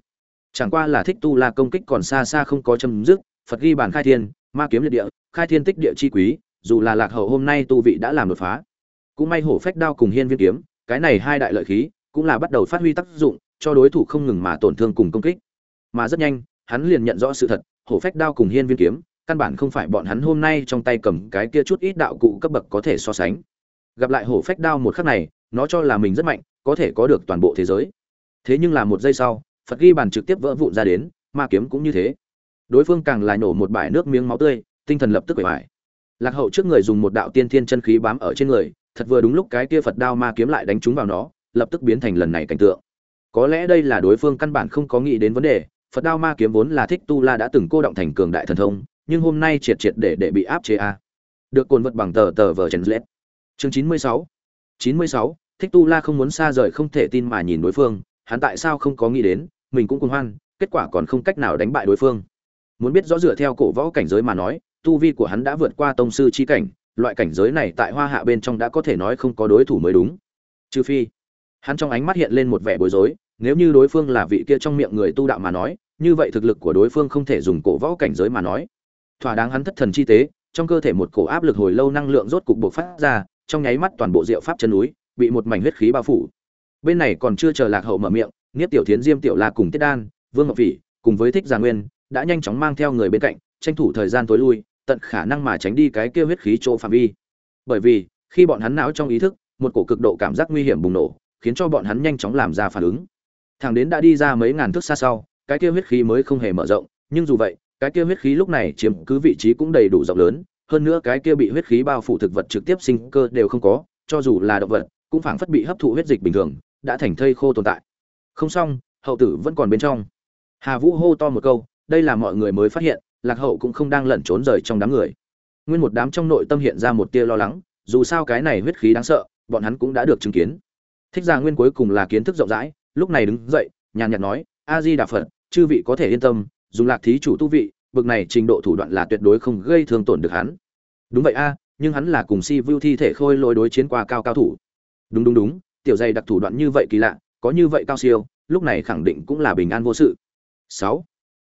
Chẳng qua là thích tu la công kích còn xa xa không có châm dứt, phật ghi bản khai thiên, ma kiếm liệt địa, khai thiên tích địa chi quý, dù là lạc hậu hôm nay tu vị đã làm đột phá. Cũng may hổ phách đao cùng hiên viên kiếm, cái này hai đại lợi khí, cũng là bắt đầu phát huy tác dụng cho đối thủ không ngừng mà tổn thương cùng công kích. Mà rất nhanh, hắn liền nhận rõ sự thật, hổ phách đao cùng hiên viên kiếm, căn bản không phải bọn hắn hôm nay trong tay cầm cái kia chút ít đạo cụ cấp bậc có thể so sánh. Gặp lại hổ phách đao một khắc này, nó cho là mình rất mạnh, có thể có được toàn bộ thế giới. Thế nhưng là một giây sau, phật ghi bàn trực tiếp vỡ vụn ra đến, ma kiếm cũng như thế. Đối phương càng lại nổ một bãi nước miếng máu tươi, tinh thần lập tức bể bại lạc hậu trước người dùng một đạo tiên thiên chân khí bám ở trên người, thật vừa đúng lúc cái kia phật đao ma kiếm lại đánh trúng vào nó, lập tức biến thành lần này cảnh tượng có lẽ đây là đối phương căn bản không có nghĩ đến vấn đề, phật đao ma kiếm vốn là thích tu la đã từng cô động thành cường đại thần thông, nhưng hôm nay triệt triệt để để bị áp chế a. Được cồn vật bằng tờ tờ vờ trần lết. Chương chín mươi sáu. Chín mươi sáu, thích tu la không muốn xa rời không thể tin mà nhìn đối phương, hắn tại sao không có nghĩ đến, mình cũng cuồng hoan, kết quả còn không cách nào đánh bại đối phương. Muốn biết rõ dựa theo cổ võ cảnh giới mà nói, tu vi của hắn đã vượt qua tông sư chi cảnh, loại cảnh giới này tại hoa hạ bên trong đã có thể nói không có đối thủ mới đúng. Trừ phi hắn trong ánh mắt hiện lên một vẻ bối rối, nếu như đối phương là vị kia trong miệng người tu đạo mà nói, như vậy thực lực của đối phương không thể dùng cổ võ cảnh giới mà nói. Thỏa đáng hắn thất thần chi tế, trong cơ thể một cổ áp lực hồi lâu năng lượng rốt cục buộc phát ra, trong nháy mắt toàn bộ diệu pháp chân núi, bị một mảnh huyết khí bao phủ. Bên này còn chưa chờ lạc hậu mở miệng nghiếp tiểu thiến, diêm tiểu la cùng tiết đan, vương ngọc phỉ cùng với thích gia nguyên đã nhanh chóng mang theo người bên cạnh, tranh thủ thời gian tối lui, tận khả năng mà tránh đi cái kia huyết khí chỗ phạm vi. Bởi vì, khi bọn hắn não trong ý thức, một cổ cực độ cảm giác nguy hiểm bùng nổ khiến cho bọn hắn nhanh chóng làm ra phản ứng. Thằng đến đã đi ra mấy ngàn thước xa sau, cái kia huyết khí mới không hề mở rộng, nhưng dù vậy, cái kia huyết khí lúc này chiếm cứ vị trí cũng đầy đủ rộng lớn, hơn nữa cái kia bị huyết khí bao phủ thực vật trực tiếp sinh cơ đều không có, cho dù là động vật, cũng phảng phất bị hấp thụ huyết dịch bình thường, đã thành thây khô tồn tại. Không xong, hậu tử vẫn còn bên trong. Hà vũ hô to một câu, đây là mọi người mới phát hiện, lạc hậu cũng không đang lẩn trốn rời trong đám người. Nguyên một đám trong nội tâm hiện ra một tia lo lắng, dù sao cái này huyết khí đáng sợ, bọn hắn cũng đã được chứng kiến thích gia nguyên cuối cùng là kiến thức rộng rãi, lúc này đứng dậy, nhàn nhạt nói a di đà phật chư vị có thể yên tâm, dùng lạc thí chủ tu vị, bực này trình độ thủ đoạn là tuyệt đối không gây thương tổn được hắn. Đúng vậy a, nhưng hắn là cùng si vu thi thể khôi lôi đối chiến qua cao cao thủ. Đúng đúng đúng, tiểu dày đặc thủ đoạn như vậy kỳ lạ, có như vậy cao siêu, lúc này khẳng định cũng là bình an vô sự. Sáu.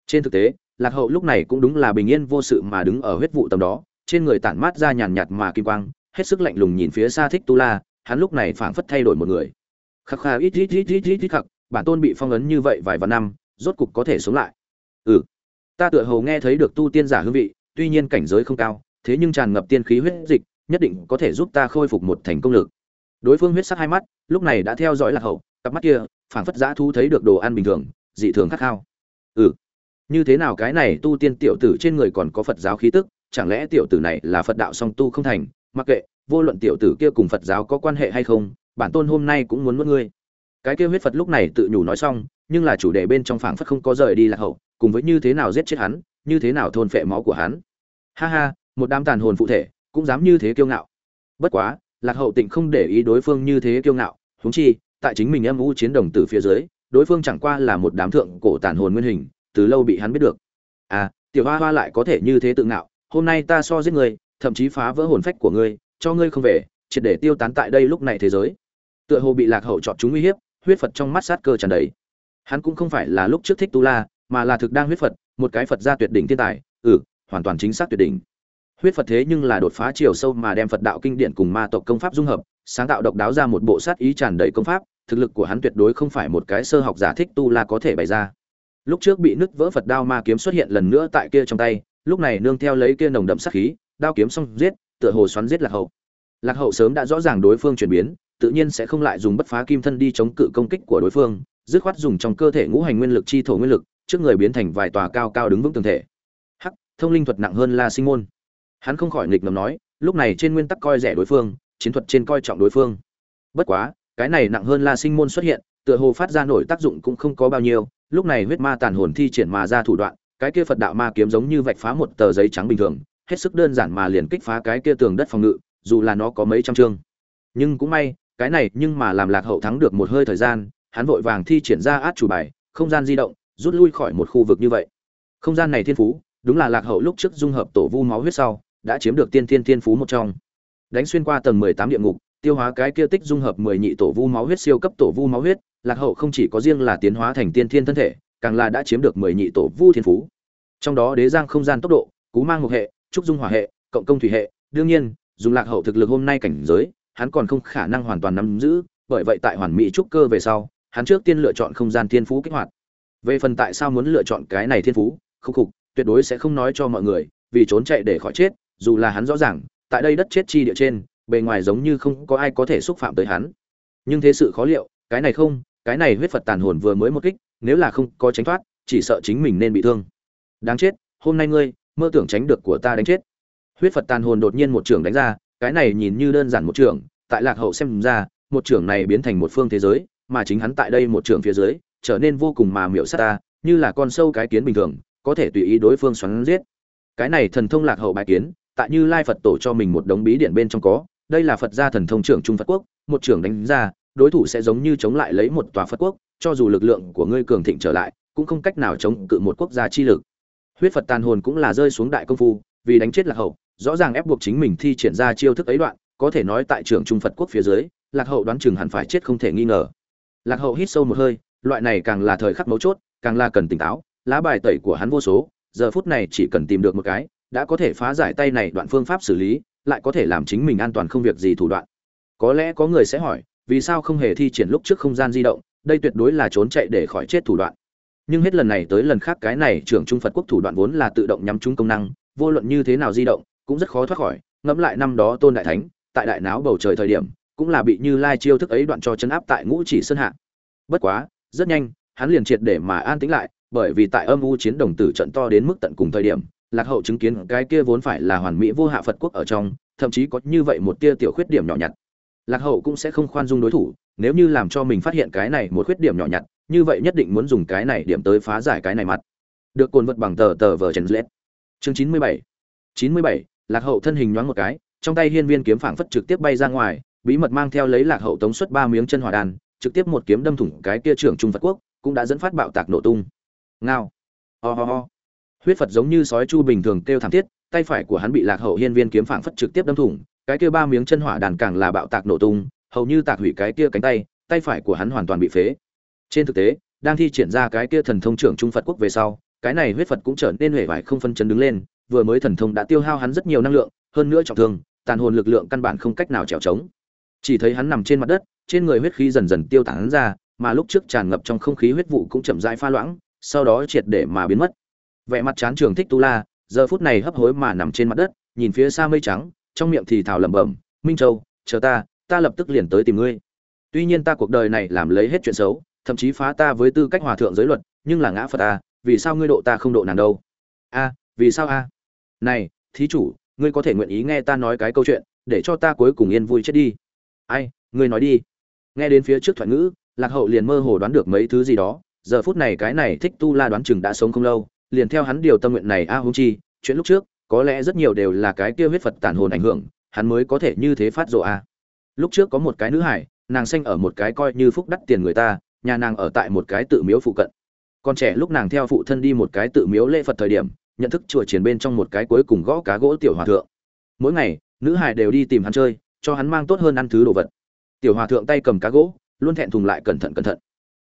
Trên thực tế, lạc hậu lúc này cũng đúng là bình yên vô sự mà đứng ở huyết vụ tầm đó, trên người tản mát ra nhàn nhạt mà kim quang, hết sức lạnh lùng nhìn phía xa thích tu la hắn lúc này phảng phất thay đổi một người. Khắc khà, ít ít ít ít ít ít khắc, bản tôn bị phong ấn như vậy vài vạn năm, rốt cục có thể sống lại. Ừ ta tựa hồ nghe thấy được tu tiên giả hương vị, tuy nhiên cảnh giới không cao, thế nhưng tràn ngập tiên khí huyết dịch, nhất định có thể giúp ta khôi phục một thành công lực. Đối phương huyết sắc hai mắt, lúc này đã theo dõi lạc hậu, cặp mắt kia, phảng phất giã thu thấy được đồ ăn bình thường, dị thường khát khao. Ừ như thế nào cái này tu tiên tiểu tử trên người còn có phật giáo khí tức, chẳng lẽ tiểu tử này là phật đạo song tu không thành, mặc kệ vô luận tiểu tử kia cùng phật giáo có quan hệ hay không bản tôn hôm nay cũng muốn mất ngươi. Cái kia huyết phật lúc này tự nhủ nói xong nhưng là chủ đề bên trong phảng phất không có rời đi lạc hậu cùng với như thế nào giết chết hắn như thế nào thôn phệ máu của hắn. Ha ha một đám tàn hồn phụ thể cũng dám như thế kiêu ngạo. Bất quá lạc hậu tịnh không để ý đối phương như thế kiêu ngạo huống chi tại chính mình âm u chiến đồng từ phía dưới đối phương chẳng qua là một đám thượng cổ tàn hồn nguyên hình từ lâu bị hắn biết được. À tiểu hoa hoa lại có thể như thế tự ngạo hôm nay ta so giết người, thậm chí phá vỡ hồn phách của ngươi cho ngươi không về, triệt để tiêu tán tại đây lúc này thế giới. Tựa hồ bị lạc hậu chọn chúng uy hiếp, huyết phật trong mắt sát cơ tràn đầy. Hắn cũng không phải là lúc trước thích tu la, mà là thực đang huyết phật, một cái phật gia tuyệt đỉnh thiên tài ừ hoàn toàn chính xác tuyệt đỉnh. Huyết phật thế nhưng là đột phá chiều sâu mà đem phật đạo kinh điển cùng ma tộc công pháp dung hợp, sáng tạo độc đáo ra một bộ sát ý tràn đầy công pháp, thực lực của hắn tuyệt đối không phải một cái sơ học giả thích tu la có thể bày ra. Lúc trước bị nứt vỡ phật đao ma kiếm xuất hiện lần nữa tại kia trong tay, lúc này nương theo lấy kia nồng đậm sát khí, đao kiếm xong giết tựa hồ xoắn giết lạc hậu. Lạc hậu sớm đã rõ ràng đối phương chuyển biến, tự nhiên sẽ không lại dùng bất phá kim thân đi chống cự công kích của đối phương, dứt khoát dùng trong cơ thể ngũ hành nguyên lực chi thổ nguyên lực, trước người biến thành vài tòa cao cao đứng vững tường thể. Hắc, thông linh thuật nặng hơn la sinh môn. Hắn không khỏi nghịch ngầm nói, lúc này trên nguyên tắc coi rẻ đối phương, chiến thuật trên coi trọng đối phương. Bất quá, cái này nặng hơn la sinh môn xuất hiện, tựa hồ phát ra nổi tác dụng cũng không có bao nhiêu, lúc này huyết ma tàn hồn thi triển mà ra thủ đoạn, cái kia phật đạo ma kiếm giống như vạch phá một tờ giấy trắng bình thường hết sức đơn giản mà liền kích phá cái kia tường đất phòng ngự, dù là nó có mấy trăm chương. Nhưng cũng may, cái này nhưng mà làm lạc hậu thắng được một hơi thời gian, hắn vội vàng thi triển ra át chủ bài, không gian di động, rút lui khỏi một khu vực như vậy. Không gian này thiên phú, đúng là lạc hậu lúc trước dung hợp tổ vu máu huyết sau, đã chiếm được tiên thiên thiên phú một trong. Đánh xuyên qua tầng mười tám địa ngục, tiêu hóa cái kia tích dung hợp mười nhị tổ vu máu huyết siêu cấp tổ vu máu huyết, lạc hậu không chỉ có riêng là tiến hóa thành tiên thiên thân thể, càng là đã chiếm được mười nhị tổ vu thiên phú. Trong đó đế giang không gian tốc độ, cú mang một hệ trúc dung hỏa hệ, cộng công thủy hệ. Đương nhiên, dùng lạc hậu thực lực hôm nay cảnh giới, hắn còn không khả năng hoàn toàn nắm giữ, bởi vậy tại hoàn mỹ trúc cơ về sau, hắn trước tiên lựa chọn không gian thiên phú kích hoạt. Về phần tại sao muốn lựa chọn cái này thiên phú, khúc khục, tuyệt đối sẽ không nói cho mọi người, vì trốn chạy để khỏi chết, dù là hắn rõ ràng, tại đây đất chết chi địa trên, bề ngoài giống như không có ai có thể xúc phạm tới hắn. Nhưng thế sự khó liệu, cái này không, cái này huyết phật tàn hồn vừa mới một kích, nếu là không có tránh thoát, chỉ sợ chính mình nên bị thương. Đáng chết, hôm nay ngươi mơ tưởng tránh được của ta đánh chết. Huyết phật tàn hồn đột nhiên một trường đánh ra, cái này nhìn như đơn giản một trường, tại lạc hậu xem ra, một trường này biến thành một phương thế giới, mà chính hắn tại đây một trường phía dưới, trở nên vô cùng mà miểu sát ta, như là con sâu cái kiến bình thường, có thể tùy ý đối phương xoắn giết. Cái này thần thông lạc hậu bài kiến, tại như lai phật tổ cho mình một đống bí điển bên trong có, đây là phật gia thần thông trưởng trung phật quốc, một trưởng đánh ra, đối thủ sẽ giống như chống lại lấy một tòa phật quốc, cho dù lực lượng của ngươi cường thịnh trở lại, cũng không cách nào chống cự một quốc gia chi lực huyết phật tàn hồn cũng là rơi xuống đại công phu, vì đánh chết lạc hậu, rõ ràng ép buộc chính mình thi triển ra chiêu thức ấy đoạn, có thể nói tại trưởng trung phật quốc phía dưới, lạc hậu đoán chừng hẳn phải chết không thể nghi ngờ. Lạc hậu hít sâu một hơi, loại này càng là thời khắc mấu chốt, càng là cần tỉnh táo, lá bài tẩy của hắn vô số, giờ phút này chỉ cần tìm được một cái, đã có thể phá giải tay này đoạn phương pháp xử lý, lại có thể làm chính mình an toàn không việc gì thủ đoạn. Có lẽ có người sẽ hỏi, vì sao không hề thi triển lúc trước không gian di động, đây tuyệt đối là trốn chạy để khỏi chết thủ đoạn nhưng hết lần này tới lần khác cái này trưởng trung phật quốc thủ đoạn vốn là tự động nhắm trúng công năng, vô luận như thế nào di động, cũng rất khó thoát khỏi. Ngẫm lại năm đó tôn đại thánh, tại đại náo bầu trời thời điểm, cũng là bị như lai chiêu thức ấy đoạn cho chấn áp tại ngũ chỉ sơn hạ. Bất quá, rất nhanh, hắn liền triệt để mà an tĩnh lại, bởi vì tại âm u chiến đồng tử trận to đến mức tận cùng thời điểm, lạc hậu chứng kiến cái kia vốn phải là hoàn mỹ vô hạ phật quốc ở trong, thậm chí có như vậy một tia tiểu khuyết điểm nhỏ nhặt. Lạc hậu cũng sẽ không khoan dung đối thủ, nếu như làm cho mình phát hiện cái này một khuyết điểm nhỏ nhặt như vậy nhất định muốn dùng cái này điểm tới phá giải cái này mặt. Được cồn vật bằng tờ tờ vờ trần lết. Chương chín mươi bảy. chín mươi bảy, lạc hậu thân hình nhoáng một cái, trong tay hiên viên kiếm phảng phất trực tiếp bay ra ngoài, bí mật mang theo lấy lạc hậu tống xuất ba miếng chân hỏa đàn trực tiếp một kiếm đâm thủng cái kia trưởng trung phật quốc, cũng đã dẫn phát bạo tạc nổ tung. Ngao. Ho ho ho. Huyết phật giống như sói chu bình thường kêu thảm thiết, tay phải của hắn bị lạc hậu hiên viên kiếm phảng phất trực tiếp đâm thủng, cái kia ba miếng chân hỏa đàn càng là bạo tạc nổ tung, hầu như tạc hủy cái kia cánh tay tay phải của hắn hoàn toàn bị phế trên thực tế, đang thi triển ra cái kia thần thông trưởng trung phật quốc về sau, cái này huyết phật cũng trở nên huệ vải không phân chấn đứng lên, vừa mới thần thông đã tiêu hao hắn rất nhiều năng lượng, hơn nữa trọng thương, tàn hồn lực lượng căn bản không cách nào trèo trống. Chỉ thấy hắn nằm trên mặt đất, trên người huyết khí dần dần tiêu tán ra, mà lúc trước tràn ngập trong không khí huyết vụ cũng chậm rãi pha loãng, sau đó triệt để mà biến mất. Vẻ mặt chán trường thích tu la, giờ phút này hấp hối mà nằm trên mặt đất, nhìn phía xa mây trắng, trong miệng thì thào lẩm bẩm, minh châu, chờ ta ta lập tức liền tới tìm ngươi. Tuy nhiên ta cuộc đời này làm lấy hết chuyện xấu thậm chí phá ta với tư cách hòa thượng giới luật, nhưng là ngã phật ta, vì sao ngươi độ ta không độ nàng đâu? A, vì sao a? Này, thí chủ, ngươi có thể nguyện ý nghe ta nói cái câu chuyện, để cho ta cuối cùng yên vui chết đi. Ai, ngươi nói đi. Nghe đến phía trước thoại ngữ, lạc hậu liền mơ hồ đoán được mấy thứ gì đó, giờ phút này cái này thích tu la đoán chừng đã sống không lâu, liền theo hắn điều tâm nguyện này a hung chi, chuyện lúc trước, có lẽ rất nhiều đều là cái kia huyết phật tản hồn ảnh hưởng, hắn mới có thể như thế phát rộ a. Lúc trước có một cái nữ hải, nàng sinh ở một cái coi như phúc đắt tiền người ta nhà nàng ở tại một cái tự miếu phụ cận Con trẻ lúc nàng theo phụ thân đi một cái tự miếu lễ Phật thời điểm, nhận thức chùa triển bên trong một cái cuối cùng gõ cá gỗ tiểu hòa thượng. Mỗi ngày, nữ hải đều đi tìm hắn chơi, cho hắn mang tốt hơn ăn thứ đồ vật. Tiểu hòa thượng tay cầm cá gỗ, luôn thẹn thùng lại cẩn thận cẩn thận.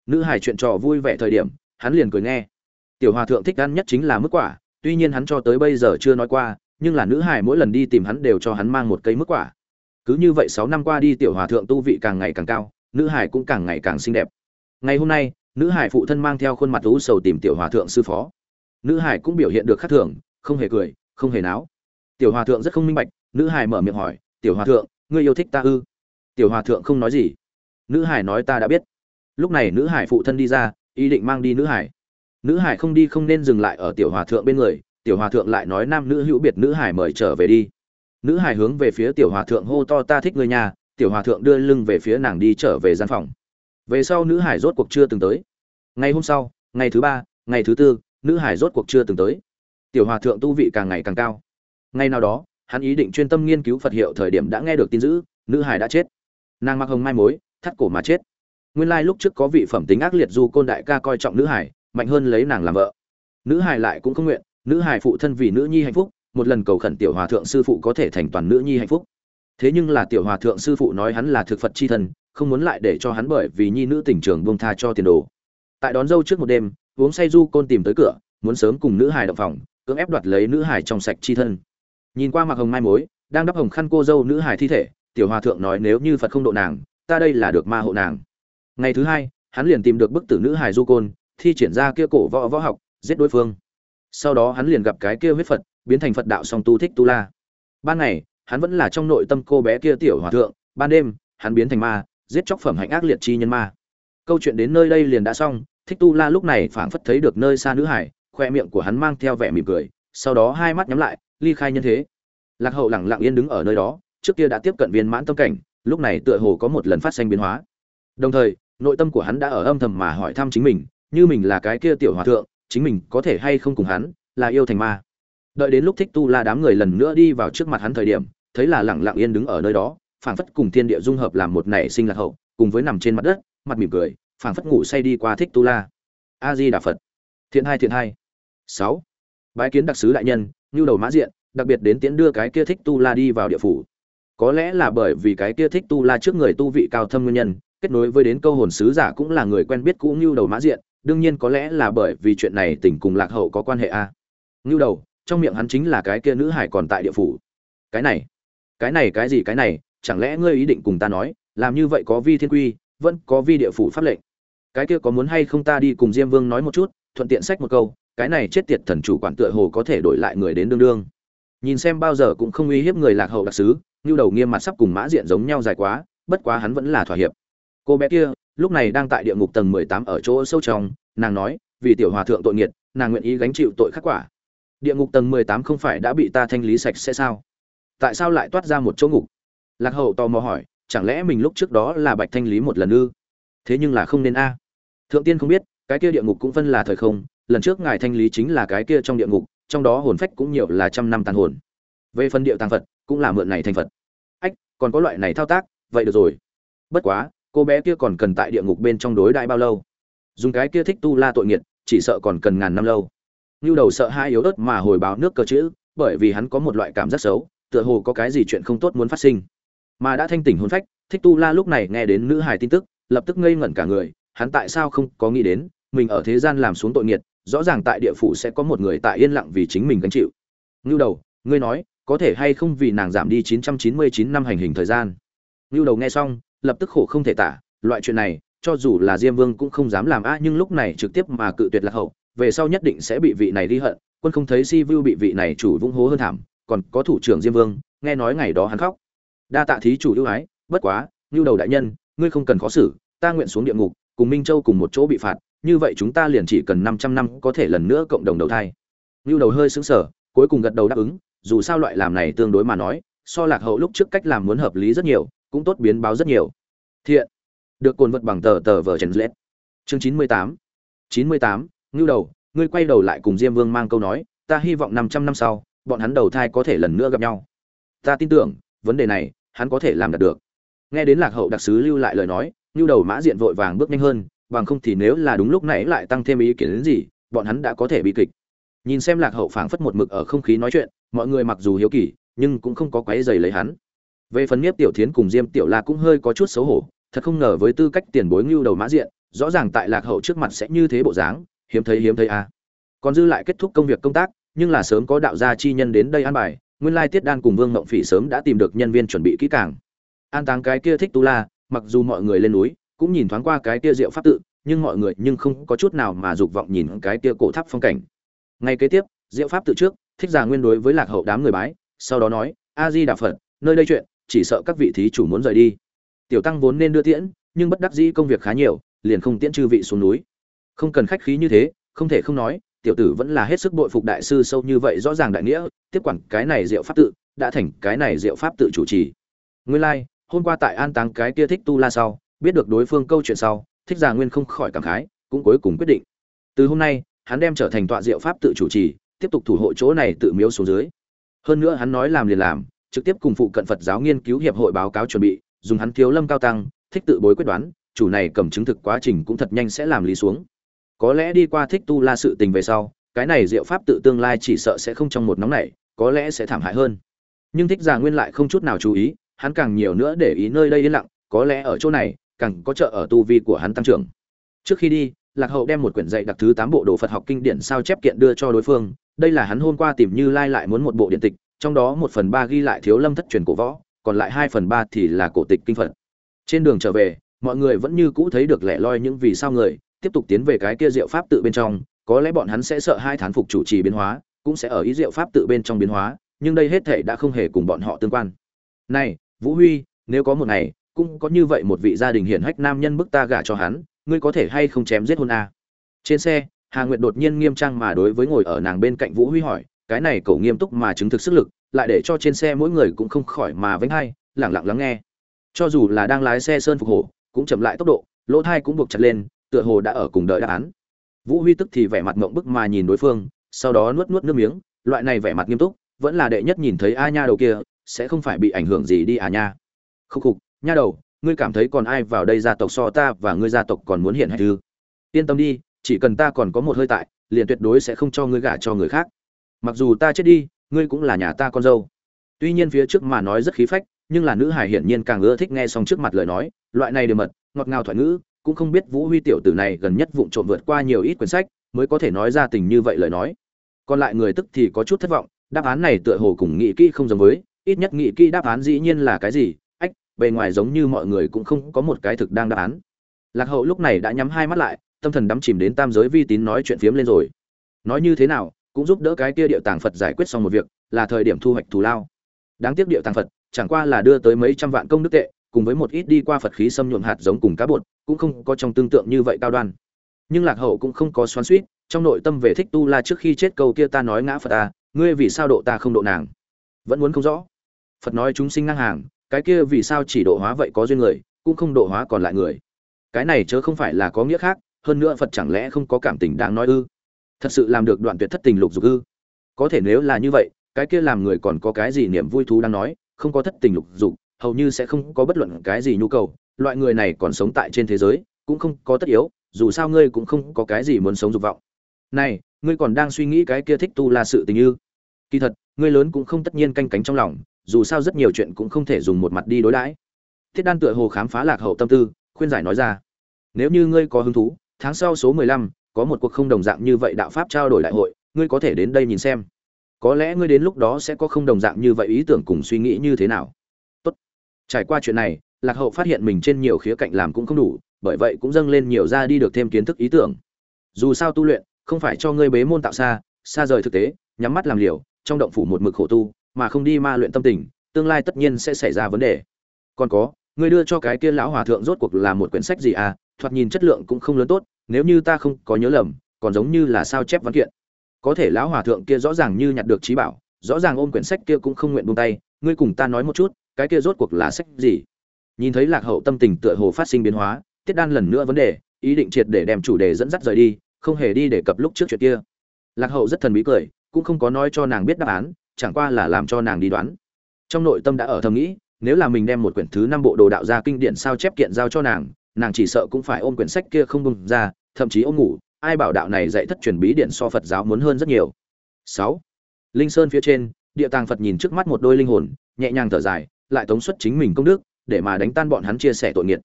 Nữ hải chuyện trò vui vẻ thời điểm, hắn liền cười nghe. Tiểu hòa thượng thích ăn nhất chính là mức quả, tuy nhiên hắn cho tới bây giờ chưa nói qua, nhưng là nữ hải mỗi lần đi tìm hắn đều cho hắn mang một cây mức quả. Cứ như vậy 6 năm qua đi tiểu hòa thượng tu vị càng ngày càng cao, nữ hải cũng càng ngày càng xinh đẹp. Ngày hôm nay, nữ hải phụ thân mang theo khuôn mặt lũ sầu tìm tiểu hòa thượng sư phó. Nữ hải cũng biểu hiện được khác thường không hề cười không hề náo. Tiểu hòa thượng rất không minh bạch nữ hải mở miệng hỏi tiểu hòa thượng ngươi yêu thích ta ư? Tiểu hòa thượng không nói gì. Nữ hải nói ta đã biết. Lúc này nữ hải phụ thân đi ra ý định mang đi nữ hải. Nữ hải không đi không nên dừng lại ở tiểu hòa thượng bên người tiểu hòa thượng lại nói nam nữ hữu biệt nữ hải mời trở về đi. Nữ hải hướng về phía tiểu hòa thượng hô to ta thích người nhà tiểu hòa thượng đưa lưng về phía nàng đi trở về gian phòng về sau nữ hải rốt cuộc chưa từng tới. Ngày hôm sau, ngày thứ ba, ngày thứ tư, nữ hải rốt cuộc chưa từng tới. Tiểu hòa thượng tu vị càng ngày càng cao. Ngày nào đó, hắn ý định chuyên tâm nghiên cứu phật hiệu thời điểm đã nghe được tin dữ, nữ hải đã chết. Nàng mặc hồng mai mối, thắt cổ mà chết. Nguyên lai lúc trước có vị phẩm tính ác liệt du côn đại ca coi trọng nữ hải, mạnh hơn lấy nàng làm vợ. Nữ hải lại cũng không nguyện, nữ hải phụ thân vì nữ nhi hạnh phúc, một lần cầu khẩn tiểu hòa thượng sư phụ có thể thành toàn nữ nhi hạnh phúc. Thế nhưng là tiểu hòa thượng sư phụ nói hắn là thực phật c h i thần không muốn lại để cho hắn bởi vì nhi nữ tình trường buông tha cho tiền đồ. Tại đón dâu trước một đêm, uống say du côn tìm tới cửa, muốn sớm cùng nữ hải động phòng, cưỡng ép đoạt lấy nữ hải trong sạch chi thân. Nhìn qua mặc hồng mai mối, đang đắp hồng khăn cô dâu nữ hải thi thể, tiểu hòa thượng nói nếu như phật không độ nàng, ta đây là được ma hộ nàng. Ngày thứ hai, hắn liền tìm được bức tử nữ hải du côn, thi triển ra kia cổ võ võ học, giết đối phương. Sau đó hắn liền gặp cái kia huyết phật, biến thành phật đạo song tu thích tu la. Ban ngày, hắn vẫn là trong nội tâm cô bé kia tiểu hòa thượng, ban đêm, hắn biến thành ma giết chóc phẩm hạnh ác liệt chi nhân ma. Câu chuyện đến nơi đây liền đã xong, thích tu la lúc này phảng phất thấy được nơi xa nữ hải, khoe miệng của hắn mang theo vẻ mỉm cười, sau đó hai mắt nhắm lại, ly khai nhân thế. Lạc hậu lẳng lặng yên đứng ở nơi đó, trước kia đã tiếp cận viên mãn tâm cảnh, lúc này tựa hồ có một lần phát sinh biến hóa. Đồng thời, nội tâm của hắn đã ở âm thầm mà hỏi thăm chính mình, như mình là cái kia tiểu hòa thượng, chính mình có thể hay không cùng hắn, là yêu thành ma. Đợi đến lúc thích tu la đám người lần nữa đi vào trước mặt hắn thời điểm, thấy là lẳng lặng yên đứng ở nơi đó phảng phất cùng thiên địa dung hợp làm một nảy sinh lạc hậu, cùng với nằm trên mặt đất, mặt mỉm cười, phảng phất ngủ say đi qua thích tu la. A di đà phật. Thiện hai thiện hai. Sáu. Bái kiến đặc sứ đại nhân như đầu mã diện, đặc biệt đến tiến đưa cái kia thích tu la đi vào địa phủ. Có lẽ là bởi vì cái kia thích tu la trước người tu vị cao thâm nguyên nhân, kết nối với đến câu hồn sứ giả cũng là người quen biết cũ như đầu mã diện, đương nhiên có lẽ là bởi vì chuyện này tỉnh cùng lạc hậu có quan hệ a. À. đầu, trong miệng hắn chính là cái kia nữ hải còn tại địa phủ. Cái này cái này, cái gì cái này chẳng lẽ ngươi ý định cùng ta nói, làm như vậy có vi thiên quy, vẫn có vi địa phủ pháp lệnh? Cái kia có muốn hay không ta đi cùng diêm vương nói một chút, thuận tiện sách một câu, cái này chết tiệt thần chủ quản tựa hồ có thể đổi lại người đến đương đương. Nhìn xem bao giờ cũng không uy hiếp người lạc hậu đặc sứ như đầu nghiêm mặt sắp cùng mã diện giống nhau dài quá, bất quá hắn vẫn là thỏa hiệp. Cô bé kia, lúc này đang tại địa ngục tầng mười tám ở chỗ sâu trong, nàng nói, vì tiểu hòa thượng tội nghiệt, nàng nguyện ý gánh chịu tội khắc quả. Địa ngục tầng mười tám không phải đã bị ta thanh lý sạch sẽ sao? Tại sao lại toát ra một chỗ ngục? Lạc hậu tò mò hỏi, chẳng lẽ mình lúc trước đó là bạch thanh lý một lần ư? Thế nhưng là không nên a. Thượng tiên không biết, cái kia địa ngục cũng phân là thời không, lần trước ngài thanh lý chính là cái kia trong địa ngục, trong đó hồn phách cũng nhiều là trăm năm tàn hồn. Về phần địa tàng phật, cũng là mượn này thành phật. Ách, còn có loại này thao tác, vậy được rồi. Bất quá, cô bé kia còn cần tại địa ngục bên trong đối đại bao lâu? Dùng cái kia thích tu la tội nghiệt, chỉ sợ còn cần ngàn năm lâu. Như đầu sợ hai yếu ớt mà hồi báo nước cơ chữ, bởi vì hắn có một loại cảm giác xấu, tựa hồ có cái gì chuyện không tốt muốn phát sinh mà đã thanh tỉnh hôn phách, thích tu la lúc này nghe đến nữ hài tin tức, lập tức ngây ngẩn cả người, hắn tại sao không có nghĩ đến, mình ở thế gian làm xuống tội nghiệt, rõ ràng tại địa phủ sẽ có một người tại yên lặng vì chính mình gánh chịu. Ngưu đầu, ngươi nói, có thể hay không vì nàng giảm đi 999 năm hành hình thời gian? Ngưu đầu nghe xong, lập tức khổ không thể tả, loại chuyện này, cho dù là diêm vương cũng không dám làm a nhưng lúc này trực tiếp mà cự tuyệt lạc hậu, về sau nhất định sẽ bị vị này đi hận, quân không thấy si vu bị vị này chủ vung hố hơn thảm, còn có thủ trưởng diêm vương, nghe nói ngày đó hắn khóc đa tạ thí chủ ưu ái bất quá ngưu đầu đại nhân ngươi không cần khó xử ta nguyện xuống địa ngục cùng minh châu cùng một chỗ bị phạt như vậy chúng ta liền chỉ cần 500 năm có thể lần nữa cộng đồng đầu thai. ngưu đầu hơi sững sờ, cuối cùng gật đầu đáp ứng, dù sao loại làm này tương đối mà nói, so lạc hậu lúc trước cách làm muốn hợp lý rất nhiều, cũng tốt biến báo rất nhiều. Thiện. Được cồn vật bằng tờ tờ vở Trần Lết. Chương 98. 98, ngưu đầu, ngươi quay đầu lại cùng Diêm Vương mang câu nói, ta hy vọng 500 năm sau, bọn hắn đầu thai có thể lần nữa gặp nhau. Ta tin tưởng, vấn đề này, hắn có thể làm đạt được. Nghe đến lạc hậu đặc sứ lưu lại lời nói, Nưu đầu mã diện vội vàng bước nhanh hơn, bằng không thì nếu là đúng lúc nãy lại tăng thêm ý kiến đến gì bọn hắn đã có thể bị kịch nhìn xem lạc hậu phảng phất một mực ở không khí nói chuyện mọi người mặc dù hiếu kỳ nhưng cũng không có quấy dày lấy hắn về phần nhiếp tiểu thiến cùng diêm tiểu la cũng hơi có chút xấu hổ thật không ngờ với tư cách tiền bối ngưu đầu mã diện rõ ràng tại lạc hậu trước mặt sẽ như thế bộ dáng hiếm thấy hiếm thấy à. còn dư lại kết thúc công việc công tác nhưng là sớm có đạo gia chi nhân đến đây an bài nguyên lai tiết đan cùng vương mộng phỉ sớm đã tìm được nhân viên chuẩn bị kỹ càng. An táng cái kia thích tu la, mặc dù mọi người lên núi, cũng nhìn thoáng qua cái kia diệu pháp tự, nhưng mọi người nhưng không có chút nào mà dục vọng nhìn cái kia cổ tháp phong cảnh. Ngay kế tiếp, diệu pháp tự trước, thích già nguyên đối với lạc hậu đám người bái, sau đó nói a di đà phật, nơi đây chuyện, chỉ sợ các vị thí chủ muốn rời đi. Tiểu tăng vốn nên đưa tiễn, nhưng bất đắc dĩ công việc khá nhiều, liền không tiễn chư vị xuống núi. Không cần khách khí như thế, không thể không nói tiểu tử vẫn là hết sức bội phục đại sư sâu như vậy rõ ràng đại nghĩa tiếp quản cái này diệu pháp tự đã thành cái này diệu pháp tự chủ trì. Nguyên lai like, hôm qua tại an táng cái kia thích tu la sau biết được đối phương câu chuyện sau thích già nguyên không khỏi cảm khái cũng cuối cùng quyết định. Từ hôm nay hắn đem trở thành tọa diệu pháp tự chủ trì tiếp tục thủ hộ chỗ này tự miếu xuống dưới. Hơn nữa hắn nói làm liền làm trực tiếp cùng phụ cận phật giáo nghiên cứu hiệp hội báo cáo chuẩn bị dùng hắn thiếu lâm cao tăng thích tự bối quyết đoán chủ này cầm chứng thực quá trình cũng thật nhanh sẽ làm lý xuống có lẽ đi qua thích tu la sự tình về sau, cái này diệu pháp tự tương lai chỉ sợ sẽ không trong một nóng này, có lẽ sẽ thảm hại hơn. Nhưng thích già nguyên lại không chút nào chú ý, hắn càng nhiều nữa để ý nơi đây yên lặng, có lẽ ở chỗ này, càng có trợ ở tu vi của hắn tăng trưởng. Trước khi đi, lạc hậu đem một quyển dạy đặc thứ tám bộ đồ phật học kinh điển sao chép kiện đưa cho đối phương, đây là hắn hôm qua tìm như lai lại muốn một bộ điện tịch, trong đó một phần ba ghi lại thiếu lâm thất truyền cổ võ, còn lại hai phần ba thì là cổ tịch kinh phật. Trên đường trở về, mọi người vẫn như cũ thấy được lẻ loi những vì sao người tiếp tục tiến về cái kia diệu pháp tự bên trong, có lẽ bọn hắn sẽ sợ hai thán phục chủ trì biến hóa, cũng sẽ ở ý diệu pháp tự bên trong biến hóa, nhưng đây hết thể đã không hề cùng bọn họ tương quan. Này, vũ huy, nếu có một ngày, cũng có như vậy một vị gia đình hiển hách nam nhân bức ta gả cho hắn, ngươi có thể hay không chém giết hôn a? Trên xe, hà nguyệt đột nhiên nghiêm trang mà đối với ngồi ở nàng bên cạnh vũ huy hỏi, cái này cậu nghiêm túc mà chứng thực sức lực, lại để cho trên xe mỗi người cũng không khỏi mà vánh hay lẳng lặng lắng nghe. Cho dù là đang lái xe sơn phục hổ, cũng chậm lại tốc độ, lỗ thai cũng buộc chặt lên tựa hồ đã ở cùng đợi đáp án. Vũ huy tức thì vẻ mặt mộng bức mà nhìn đối phương, sau đó nuốt nuốt nước miếng, loại này vẻ mặt nghiêm túc, vẫn là đệ nhất nhìn thấy a nha đầu kia, sẽ không phải bị ảnh hưởng gì đi à nha. Khúc khục, nha đầu, ngươi cảm thấy còn ai vào đây gia tộc so ta và ngươi gia tộc còn muốn hiện hay ư yên tâm đi, chỉ cần ta còn có một hơi tại, liền tuyệt đối sẽ không cho ngươi gả cho người khác. Mặc dù ta chết đi, ngươi cũng là nhà ta con dâu. Tuy nhiên phía trước mà nói rất khí phách, nhưng là nữ hải hiển nhiên càng ưa thích nghe xong trước mặt lời nói, loại này đều mật, ngọt ngào thoại ngữ cũng không biết vũ huy tiểu tử này gần nhất vụng trộm vượt qua nhiều ít quyển sách, mới có thể nói ra tình như vậy lời nói. Còn lại người tức thì có chút thất vọng, đáp án này tựa hồ cùng nghị kỹ không giống với, ít nhất nghị kỹ đáp án dĩ nhiên là cái gì? Ách, bề ngoài giống như mọi người cũng không có một cái thực đang đáp án. Lạc hậu lúc này đã nhắm hai mắt lại, tâm thần đắm chìm đến tam giới vi tín nói chuyện phiếm lên rồi. Nói như thế nào, cũng giúp đỡ cái kia điệu tàng phật giải quyết xong một việc, là thời điểm thu hoạch thù lao. Đáng tiếc điệu tàng phật, chẳng qua là đưa tới mấy trăm vạn công đức tệ, cùng với một ít đi qua phật khí xâm nhuộm hạt giống cùng cá bột cũng không có trong tương tượng như vậy cao đoan. Nhưng lạc hậu cũng không có xoắn suýt trong nội tâm về thích tu la trước khi chết câu kia ta nói ngã phật ta ngươi vì sao độ ta không độ nàng? Vẫn muốn không rõ. Phật nói chúng sinh ngang hàng, cái kia vì sao chỉ độ hóa vậy có duyên người, cũng không độ hóa còn lại người. Cái này chớ không phải là có nghĩa khác, hơn nữa phật chẳng lẽ không có cảm tình đáng nói ư? Thật sự làm được đoạn tuyệt thất tình lục dục ư? Có thể nếu là như vậy, cái kia làm người còn có cái gì niềm vui thú đang nói, không có thất tình lục dục hầu như sẽ không có bất luận cái gì nhu cầu, loại người này còn sống tại trên thế giới, cũng không có tất yếu, dù sao ngươi cũng không có cái gì muốn sống dục vọng. Này, ngươi còn đang suy nghĩ cái kia thích tu là sự tình như kỳ thật, ngươi lớn cũng không tất nhiên canh cánh trong lòng, dù sao rất nhiều chuyện cũng không thể dùng một mặt đi đối đãi. Thiết đan tựa hồ khám phá lạc hậu tâm tư, khuyên giải nói ra, nếu như ngươi có hứng thú, tháng sau số mười lăm, có một cuộc không đồng dạng như vậy đạo pháp trao đổi đại hội, ngươi có thể đến đây nhìn xem. Có lẽ ngươi đến lúc đó sẽ có không đồng dạng như vậy ý tưởng cùng suy nghĩ như thế nào? Trải qua chuyện này, lạc hậu phát hiện mình trên nhiều khía cạnh làm cũng không đủ, bởi vậy cũng dâng lên nhiều ra đi được thêm kiến thức ý tưởng. Dù sao tu luyện, không phải cho ngươi bế môn tạo xa xa rời thực tế, nhắm mắt làm liều, trong động phủ một mực khổ tu, mà không đi ma luyện tâm tình, tương lai tất nhiên sẽ xảy ra vấn đề. Còn có, ngươi đưa cho cái kia lão hòa thượng rốt cuộc là một quyển sách gì à thoạt nhìn chất lượng cũng không lớn tốt, nếu như ta không có nhớ lầm, còn giống như là sao chép văn kiện. Có thể lão hòa thượng kia rõ ràng như nhặt được trí bảo, rõ ràng ôm quyển sách kia cũng không nguyện buông tay, ngươi cùng ta nói một chút cái kia rốt cuộc là sách gì? Nhìn thấy lạc hậu tâm tình tựa hồ phát sinh biến hóa, tiết đan lần nữa vấn đề, ý định triệt để đem chủ đề dẫn dắt rời đi, không hề đi để cập lúc trước chuyện kia. Lạc hậu rất thần bí cười, cũng không có nói cho nàng biết đáp án, chẳng qua là làm cho nàng đi đoán. Trong nội tâm đã ở thầm nghĩ, nếu là mình đem một quyển thứ năm bộ đồ đạo gia kinh điển sao chép kiện giao cho nàng nàng chỉ sợ cũng phải ôm quyển sách kia không bung ra, thậm chí ôm ngủ, ai bảo đạo này dạy thất truyền bí điện so phật giáo muốn hơn rất nhiều. Sáu. Linh sơn phía trên, địa tàng phật nhìn trước mắt một đôi linh hồn, nhẹ nhàng thở dài lại tống xuất chính mình công đức, để mà đánh tan bọn hắn chia sẻ tội nghiệt.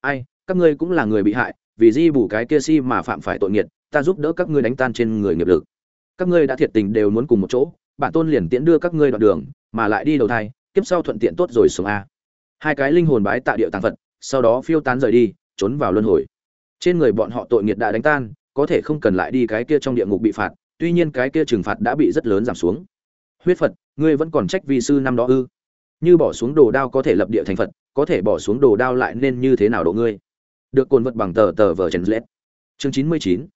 Ai, các ngươi cũng là người bị hại, vì di bù cái kia si mà phạm phải tội nghiệt, ta giúp đỡ các ngươi đánh tan trên người nghiệp lực. Các ngươi đã thiệt tình đều muốn cùng một chỗ, bản tôn liền tiễn đưa các ngươi đoạn đường, mà lại đi đầu thai, kiếp sau thuận tiện tốt rồi xuống a. Hai cái linh hồn bái tạ địa tàng phật, sau đó phiêu tán rời đi, trốn vào luân hồi. Trên người bọn họ tội nghiệt đã đánh tan, có thể không cần lại đi cái kia trong địa ngục bị phạt, tuy nhiên cái kia trừng phạt đã bị rất lớn giảm xuống. Huyết phật, ngươi vẫn còn trách vi sư năm đó ư? Như bỏ xuống đồ đao có thể lập địa thành phật, có thể bỏ xuống đồ đao lại nên như thế nào độ ngươi? Được cồn vật bằng tờ tờ vờ chèn lết. Chương chín mươi chín.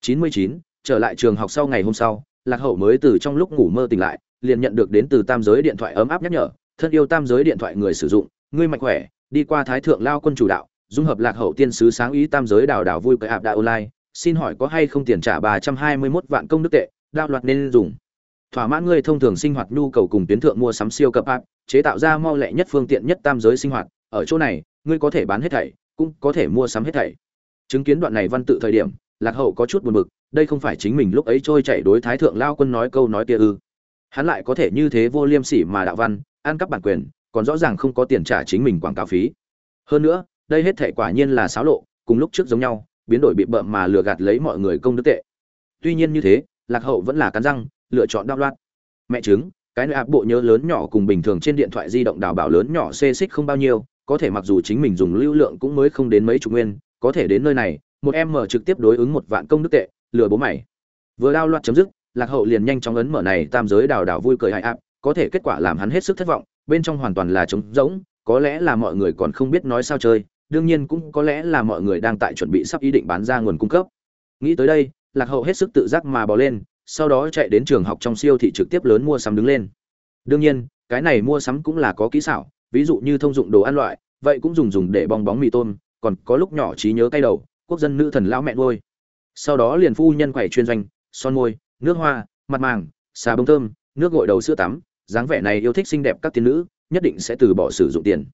chín mươi chín, trở lại trường học sau ngày hôm sau, lạc hậu mới từ trong lúc ngủ mơ tỉnh lại, liền nhận được đến từ tam giới điện thoại ấm áp nhắc nhở, thân yêu tam giới điện thoại người sử dụng, ngươi mạnh khỏe, đi qua thái thượng lao quân chủ đạo, dung hợp lạc hậu tiên sứ sáng ý tam giới đào đào vui cởi ạp đạo online, xin hỏi có hay không tiền trả ba trăm hai mươi 321 vạn công đức tệ, đạo loạt nên dùng thỏa mãn ngươi thông thường sinh hoạt nhu cầu cùng tuyến thượng mua sắm siêu cấp áp chế tạo ra mau lẹ nhất phương tiện nhất tam giới sinh hoạt. Ở chỗ này, ngươi có thể bán hết thảy, cũng có thể mua sắm hết thảy. Chứng kiến đoạn này văn tự thời điểm, lạc hậu có chút buồn bực, đây không phải chính mình lúc ấy trôi chạy đối thái thượng lao quân nói câu nói kia ư? Hắn lại có thể như thế vô liêm sỉ mà đạo văn, ăn cắp bản quyền, còn rõ ràng không có tiền trả chính mình quảng cáo phí. Hơn nữa, đây hết thảy quả nhiên là xáo lộ, cùng lúc trước giống nhau, biến đổi bị bợm mà lừa gạt lấy mọi người công đức tệ. Tuy nhiên như thế, lạc hậu vẫn là cắn răng lựa chọn đao loạt. Mẹ chứng cái nơi áp bộ nhớ lớn nhỏ cùng bình thường trên điện thoại di động đào bảo lớn nhỏ xê xích không bao nhiêu, có thể mặc dù chính mình dùng lưu lượng cũng mới không đến mấy chục nguyên, có thể đến nơi này, một em mở trực tiếp đối ứng một vạn công đức tệ, lừa bố mày. Vừa đao loạt chấm dứt, lạc hậu liền nhanh chóng ấn mở này tam giới đào đào vui cười hại áp, có thể kết quả làm hắn hết sức thất vọng, bên trong hoàn toàn là trống rỗng, có lẽ là mọi người còn không biết nói sao chơi, đương nhiên cũng có lẽ là mọi người đang tại chuẩn bị sắp ý định bán ra nguồn cung cấp. Nghĩ tới đây, lạc hậu hết sức tự giác mà bò lên sau đó chạy đến trường học trong siêu thị trực tiếp lớn mua sắm đứng lên. Đương nhiên, cái này mua sắm cũng là có kỹ xảo, ví dụ như thông dụng đồ ăn loại, vậy cũng dùng dùng để bong bóng mì tôm, còn có lúc nhỏ trí nhớ cay đầu, quốc dân nữ thần lão mẹ ngôi sau đó liền phu nhân quẩy chuyên doanh, son môi, nước hoa, mặt màng, xà bông thơm, nước gội đầu sữa tắm, dáng vẻ này yêu thích xinh đẹp các tiên nữ, nhất định sẽ từ bỏ sử dụng tiền.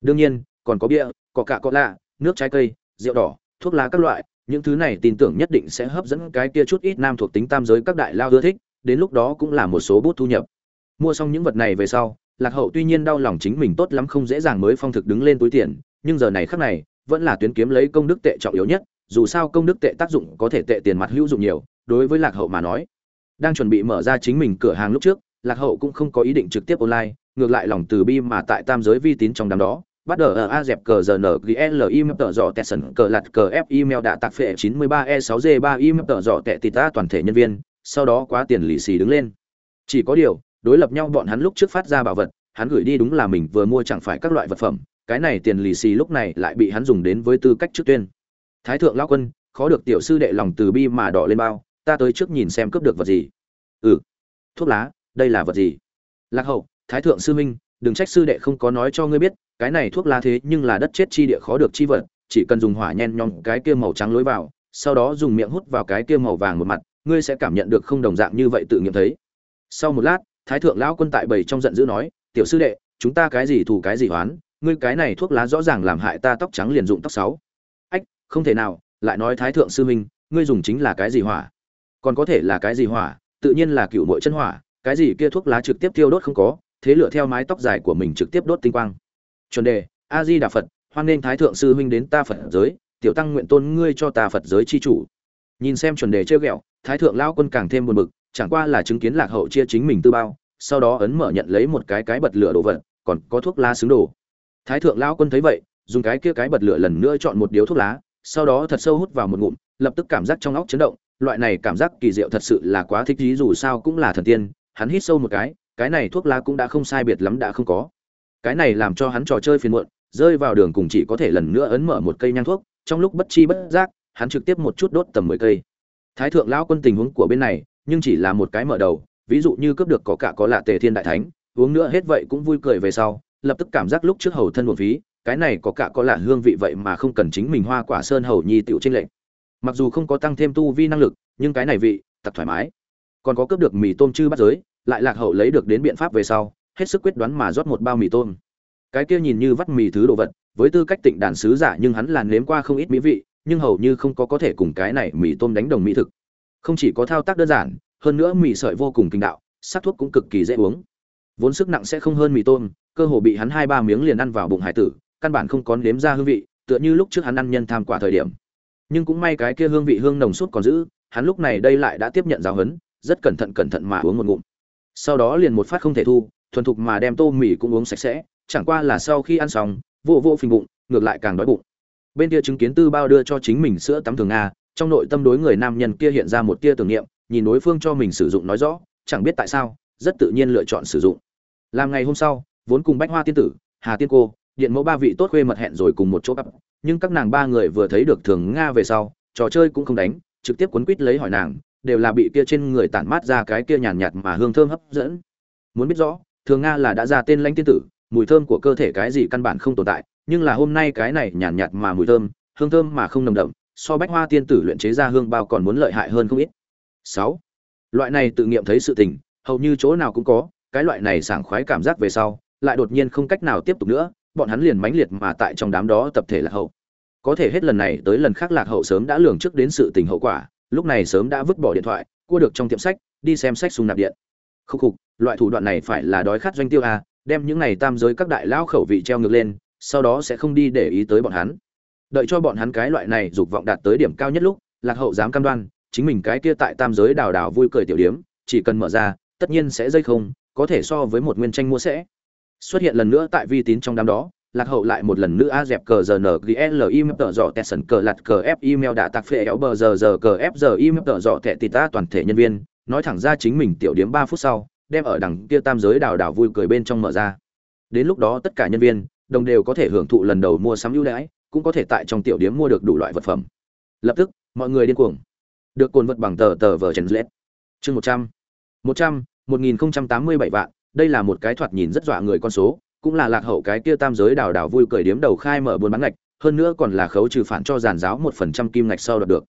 Đương nhiên, còn có bia, có cả có lạ, nước trái cây, rượu đỏ, thuốc lá các loại những thứ này tin tưởng nhất định sẽ hấp dẫn cái kia chút ít nam thuộc tính tam giới các đại lao ưa thích, đến lúc đó cũng là một số bút thu nhập. Mua xong những vật này về sau, lạc hậu tuy nhiên đau lòng chính mình tốt lắm không dễ dàng mới phong thực đứng lên túi tiền, nhưng giờ này khắc này, vẫn là tuyến kiếm lấy công đức tệ trọng yếu nhất, dù sao công đức tệ tác dụng có thể tệ tiền mặt hữu dụng nhiều, đối với lạc hậu mà nói. Đang chuẩn bị mở ra chính mình cửa hàng lúc trước, lạc hậu cũng không có ý định trực tiếp online, ngược lại lòng từ bi mà tại tam giới vi tín trong đám đó bắt đầu ở a dẹp cờ giờ n g l im tờ dọ tẹt sần cờ lặt cờ f email đã tạc phệ 93 e 6 g 3 im tờ dọ tẹt tịt ta toàn thể nhân viên, sau đó quá tiền lì xì đứng lên. Chỉ có điều, đối lập nhau bọn hắn lúc trước phát ra bảo vật, hắn gửi đi đúng là mình vừa mua chẳng phải các loại vật phẩm, cái này tiền lì xì lúc này lại bị hắn dùng đến với tư cách trước tuyên. Thái thượng lao quân, khó được tiểu sư đệ lòng từ bi mà đỏ lên bao, ta tới trước nhìn xem cướp được vật gì. Ừ thuốc lá, đây là vật gì? Lạc hậu, thái thượng sư minh đừng trách sư đệ không có nói cho ngươi biết, cái này thuốc lá thế nhưng là đất chết chi địa khó được chi vật, chỉ cần dùng hỏa nhen nhom cái kia màu trắng lối vào, sau đó dùng miệng hút vào cái kia màu vàng một mặt, ngươi sẽ cảm nhận được không đồng dạng như vậy tự nghiệm thấy. Sau một lát, thái thượng lão quân tại bầy trong giận dữ nói, tiểu sư đệ, chúng ta cái gì thù cái gì hoán ngươi cái này thuốc lá rõ ràng làm hại ta tóc trắng liền dụng tóc sáu. Ách, không thể nào, lại nói thái thượng sư minh, ngươi dùng chính là cái gì hỏa? Còn có thể là cái gì hỏa, tự nhiên là cựu mội chân hỏa, cái gì kia thuốc lá trực tiếp tiêu đốt không có thế lửa theo mái tóc dài của mình trực tiếp đốt tinh quang. Chuẩn đề, a di đà phật, hoan nghênh thái thượng sư huynh đến ta phật giới, tiểu tăng nguyện tôn ngươi cho ta phật giới chi chủ. Nhìn xem chuẩn đề chơi ghẹo, thái thượng lao quân càng thêm buồn bực, chẳng qua là chứng kiến lạc hậu chia chính mình tư bao, sau đó ấn mở nhận lấy một cái cái bật lửa đồ vật, còn có thuốc lá xứng đồ. Thái thượng lao quân thấy vậy, dùng cái kia cái bật lửa lần nữa chọn một điếu thuốc lá, sau đó thật sâu hút vào một ngụm, lập tức cảm giác trong óc chấn động, loại này cảm giác kỳ diệu thật sự là quá thích thú dù sao cũng là thần tiên, hắn hít sâu một cái cái này thuốc lá cũng đã không sai biệt lắm đã không có. Cái này làm cho hắn trò chơi phiền muộn, rơi vào đường cùng chỉ có thể lần nữa ấn mở một cây nhang thuốc, trong lúc bất chi bất giác, hắn trực tiếp một chút đốt tầm mười cây. Thái thượng lão quân tình huống của bên này, nhưng chỉ là một cái mở đầu, ví dụ như cướp được có cả có lạ tề thiên đại thánh, uống nữa hết vậy cũng vui cười về sau, lập tức cảm giác lúc trước hầu thân một phí cái này có cả có lạ hương vị vậy mà không cần chính mình hoa quả sơn hầu nhi tiểu tranh lệnh mặc dù không có tăng thêm tu vi năng lực, nhưng cái này vị thật thoải mái. Còn có cướp được mì tôm chư bắt giới lại lạc hậu lấy được đến biện pháp về sau, hết sức quyết đoán mà rót một bao mì tôm. Cái kia nhìn như vắt mì thứ đồ vật, với tư cách tịnh đàn sứ giả nhưng hắn là nếm qua không ít mỹ vị, nhưng hầu như không có có thể cùng cái này mì tôm đánh đồng mỹ thực. Không chỉ có thao tác đơn giản, hơn nữa mì sợi vô cùng kinh đạo, sắc thuốc cũng cực kỳ dễ uống. Vốn sức nặng sẽ không hơn mì tôm, cơ hồ bị hắn hai ba miếng liền ăn vào bụng hải tử, căn bản không có nếm ra hương vị, tựa như lúc trước hắn ăn nhân tham quả thời điểm. Nhưng cũng may cái kia hương vị hương nồng suốt còn giữ, hắn lúc này đây lại đã tiếp nhận giáo huấn, rất cẩn thận cẩn thận mà uống một ngụm sau đó liền một phát không thể thu, thuần thục mà đem tô mì cũng uống sạch sẽ, chẳng qua là sau khi ăn xong, vô vô phình bụng, ngược lại càng đói bụng. Bên kia chứng kiến tư bao đưa cho chính mình sữa tắm thường nga, trong nội tâm đối người nam nhân kia hiện ra một tia tưởng niệm, nhìn đối phương cho mình sử dụng nói rõ, chẳng biết tại sao, rất tự nhiên lựa chọn sử dụng. Làm ngày hôm sau, vốn cùng bách hoa tiên tử, hà tiên cô, điện mẫu ba vị tốt khuê mật hẹn rồi cùng một chỗ cặp nhưng các nàng ba người vừa thấy được thường nga về sau, trò chơi cũng không đánh, trực tiếp quấn quýt lấy hỏi nàng đều là bị kia trên người tản mát ra cái kia nhàn nhạt mà hương thơm hấp dẫn. Muốn biết rõ, thường nga là đã ra tên lãnh tiên tử, mùi thơm của cơ thể cái gì căn bản không tồn tại, nhưng là hôm nay cái này nhàn nhạt mà mùi thơm, hương thơm mà không nồng đậm, so bách hoa tiên tử luyện chế ra hương bao còn muốn lợi hại hơn không ít. Sáu, loại này tự nghiệm thấy sự tình, hầu như chỗ nào cũng có, cái loại này sảng khoái cảm giác về sau, lại đột nhiên không cách nào tiếp tục nữa, bọn hắn liền mãnh liệt mà tại trong đám đó tập thể lạc hậu. Có thể hết lần này tới lần khác lạc hậu sớm đã lường trước đến sự tình hậu quả lúc này sớm đã vứt bỏ điện thoại, cua được trong tiệm sách, đi xem sách sung nạp điện khúc khục, loại thủ đoạn này phải là đói khát doanh tiêu à? đem những này tam giới các đại lão khẩu vị treo ngược lên, sau đó sẽ không đi để ý tới bọn hắn đợi cho bọn hắn cái loại này dục vọng đạt tới điểm cao nhất lúc, lạc hậu dám cam đoan, chính mình cái kia tại tam giới đào đào vui cười tiểu điếm, chỉ cần mở ra, tất nhiên sẽ dây không, có thể so với một nguyên tranh mua sẽ xuất hiện lần nữa tại vi tín trong đám đó lạc hậu lại một lần nữa a dẹp cờ giờ n g l im tợ dọ tẹt sần cờ lặt cờ f email đã tạc phê éo bờ giờ giờ cờ f giờ im tợ dọ tẹt tì ta toàn thể nhân viên, nói thẳng ra chính mình tiểu điếm ba phút sau, đem ở đằng kia tam giới đào đào vui cười bên trong mở ra. Đến lúc đó tất cả nhân viên, đồng đều có thể hưởng thụ lần đầu mua sắm ưu đãi, cũng có thể tại trong tiểu điếm mua được đủ loại vật phẩm. Lập tức, mọi người điên cuồng. Được cồn vật bằng tờ tờ vờ trần lết. Chương một trăm. Một trăm, một nghìn không trăm tám mươi bảy vạn, đây là một cái thoạt nhìn rất dọa người con số cũng là lạc hậu cái kia tam giới đào đào vui cười điếm đầu khai mở buôn bán ngạch, hơn nữa còn là khấu trừ phản cho giàn giáo một phần trăm kim ngạch sau đạt được.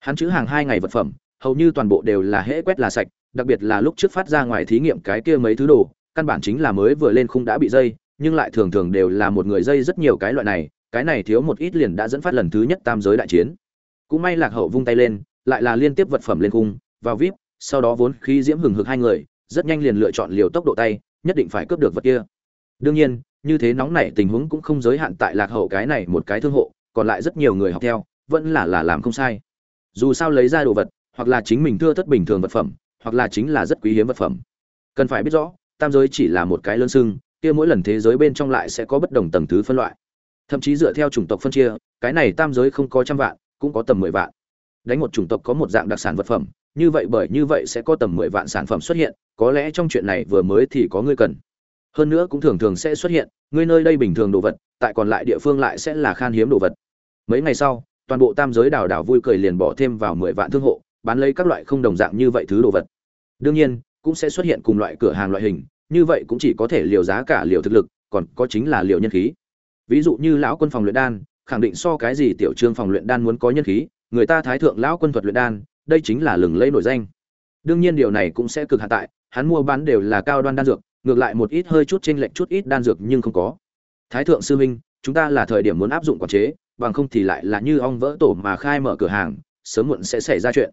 Hắn chữ hàng hai ngày vật phẩm, hầu như toàn bộ đều là hễ quét là sạch, đặc biệt là lúc trước phát ra ngoài thí nghiệm cái kia mấy thứ đồ, căn bản chính là mới vừa lên khung đã bị dây, nhưng lại thường thường đều là một người dây rất nhiều cái loại này, cái này thiếu một ít liền đã dẫn phát lần thứ nhất tam giới đại chiến. Cũng may lạc hậu vung tay lên, lại là liên tiếp vật phẩm lên khung, vào vip, sau đó vốn khí diễm hừng hực hai người, rất nhanh liền lựa chọn liều tốc độ tay, nhất định phải cướp được vật kia đương nhiên, như thế nóng nảy tình huống cũng không giới hạn tại lạc hậu cái này một cái thương hộ, còn lại rất nhiều người học theo, vẫn là là làm không sai. Dù sao lấy ra đồ vật, hoặc là chính mình thưa thất bình thường vật phẩm, hoặc là chính là rất quý hiếm vật phẩm. Cần phải biết rõ, tam giới chỉ là một cái lớn sưng kia mỗi lần thế giới bên trong lại sẽ có bất đồng tầng thứ phân loại. Thậm chí dựa theo chủng tộc phân chia, cái này tam giới không có trăm vạn, cũng có tầm mười vạn. Đánh một chủng tộc có một dạng đặc sản vật phẩm, như vậy bởi như vậy sẽ có tầm mười vạn sản phẩm xuất hiện, có lẽ trong chuyện này vừa mới thì có người cần hơn nữa cũng thường thường sẽ xuất hiện, ngươi nơi đây bình thường đồ vật, tại còn lại địa phương lại sẽ là khan hiếm đồ vật. Mấy ngày sau, toàn bộ tam giới đào đào vui cười liền bỏ thêm vào mười vạn thương hộ, bán lấy các loại không đồng dạng như vậy thứ đồ vật. Đương nhiên, cũng sẽ xuất hiện cùng loại cửa hàng loại hình, như vậy cũng chỉ có thể liều giá cả liều thực lực, còn có chính là liều nhân khí. Ví dụ như lão quân phòng luyện đan, khẳng định so cái gì tiểu trương phòng luyện đan muốn có nhân khí, người ta thái thượng lão quân thuật luyện đan, đây chính là lừng lẫy nổi danh. Đương nhiên điều này cũng sẽ cực hạ tại, hắn mua bán đều là cao đoan đan dược ngược lại một ít hơi chút trên lệnh chút ít đan dược nhưng không có. Thái thượng sư huynh, chúng ta là thời điểm muốn áp dụng quản chế, bằng không thì lại là như ong vỡ tổ mà khai mở cửa hàng, sớm muộn sẽ xảy ra chuyện.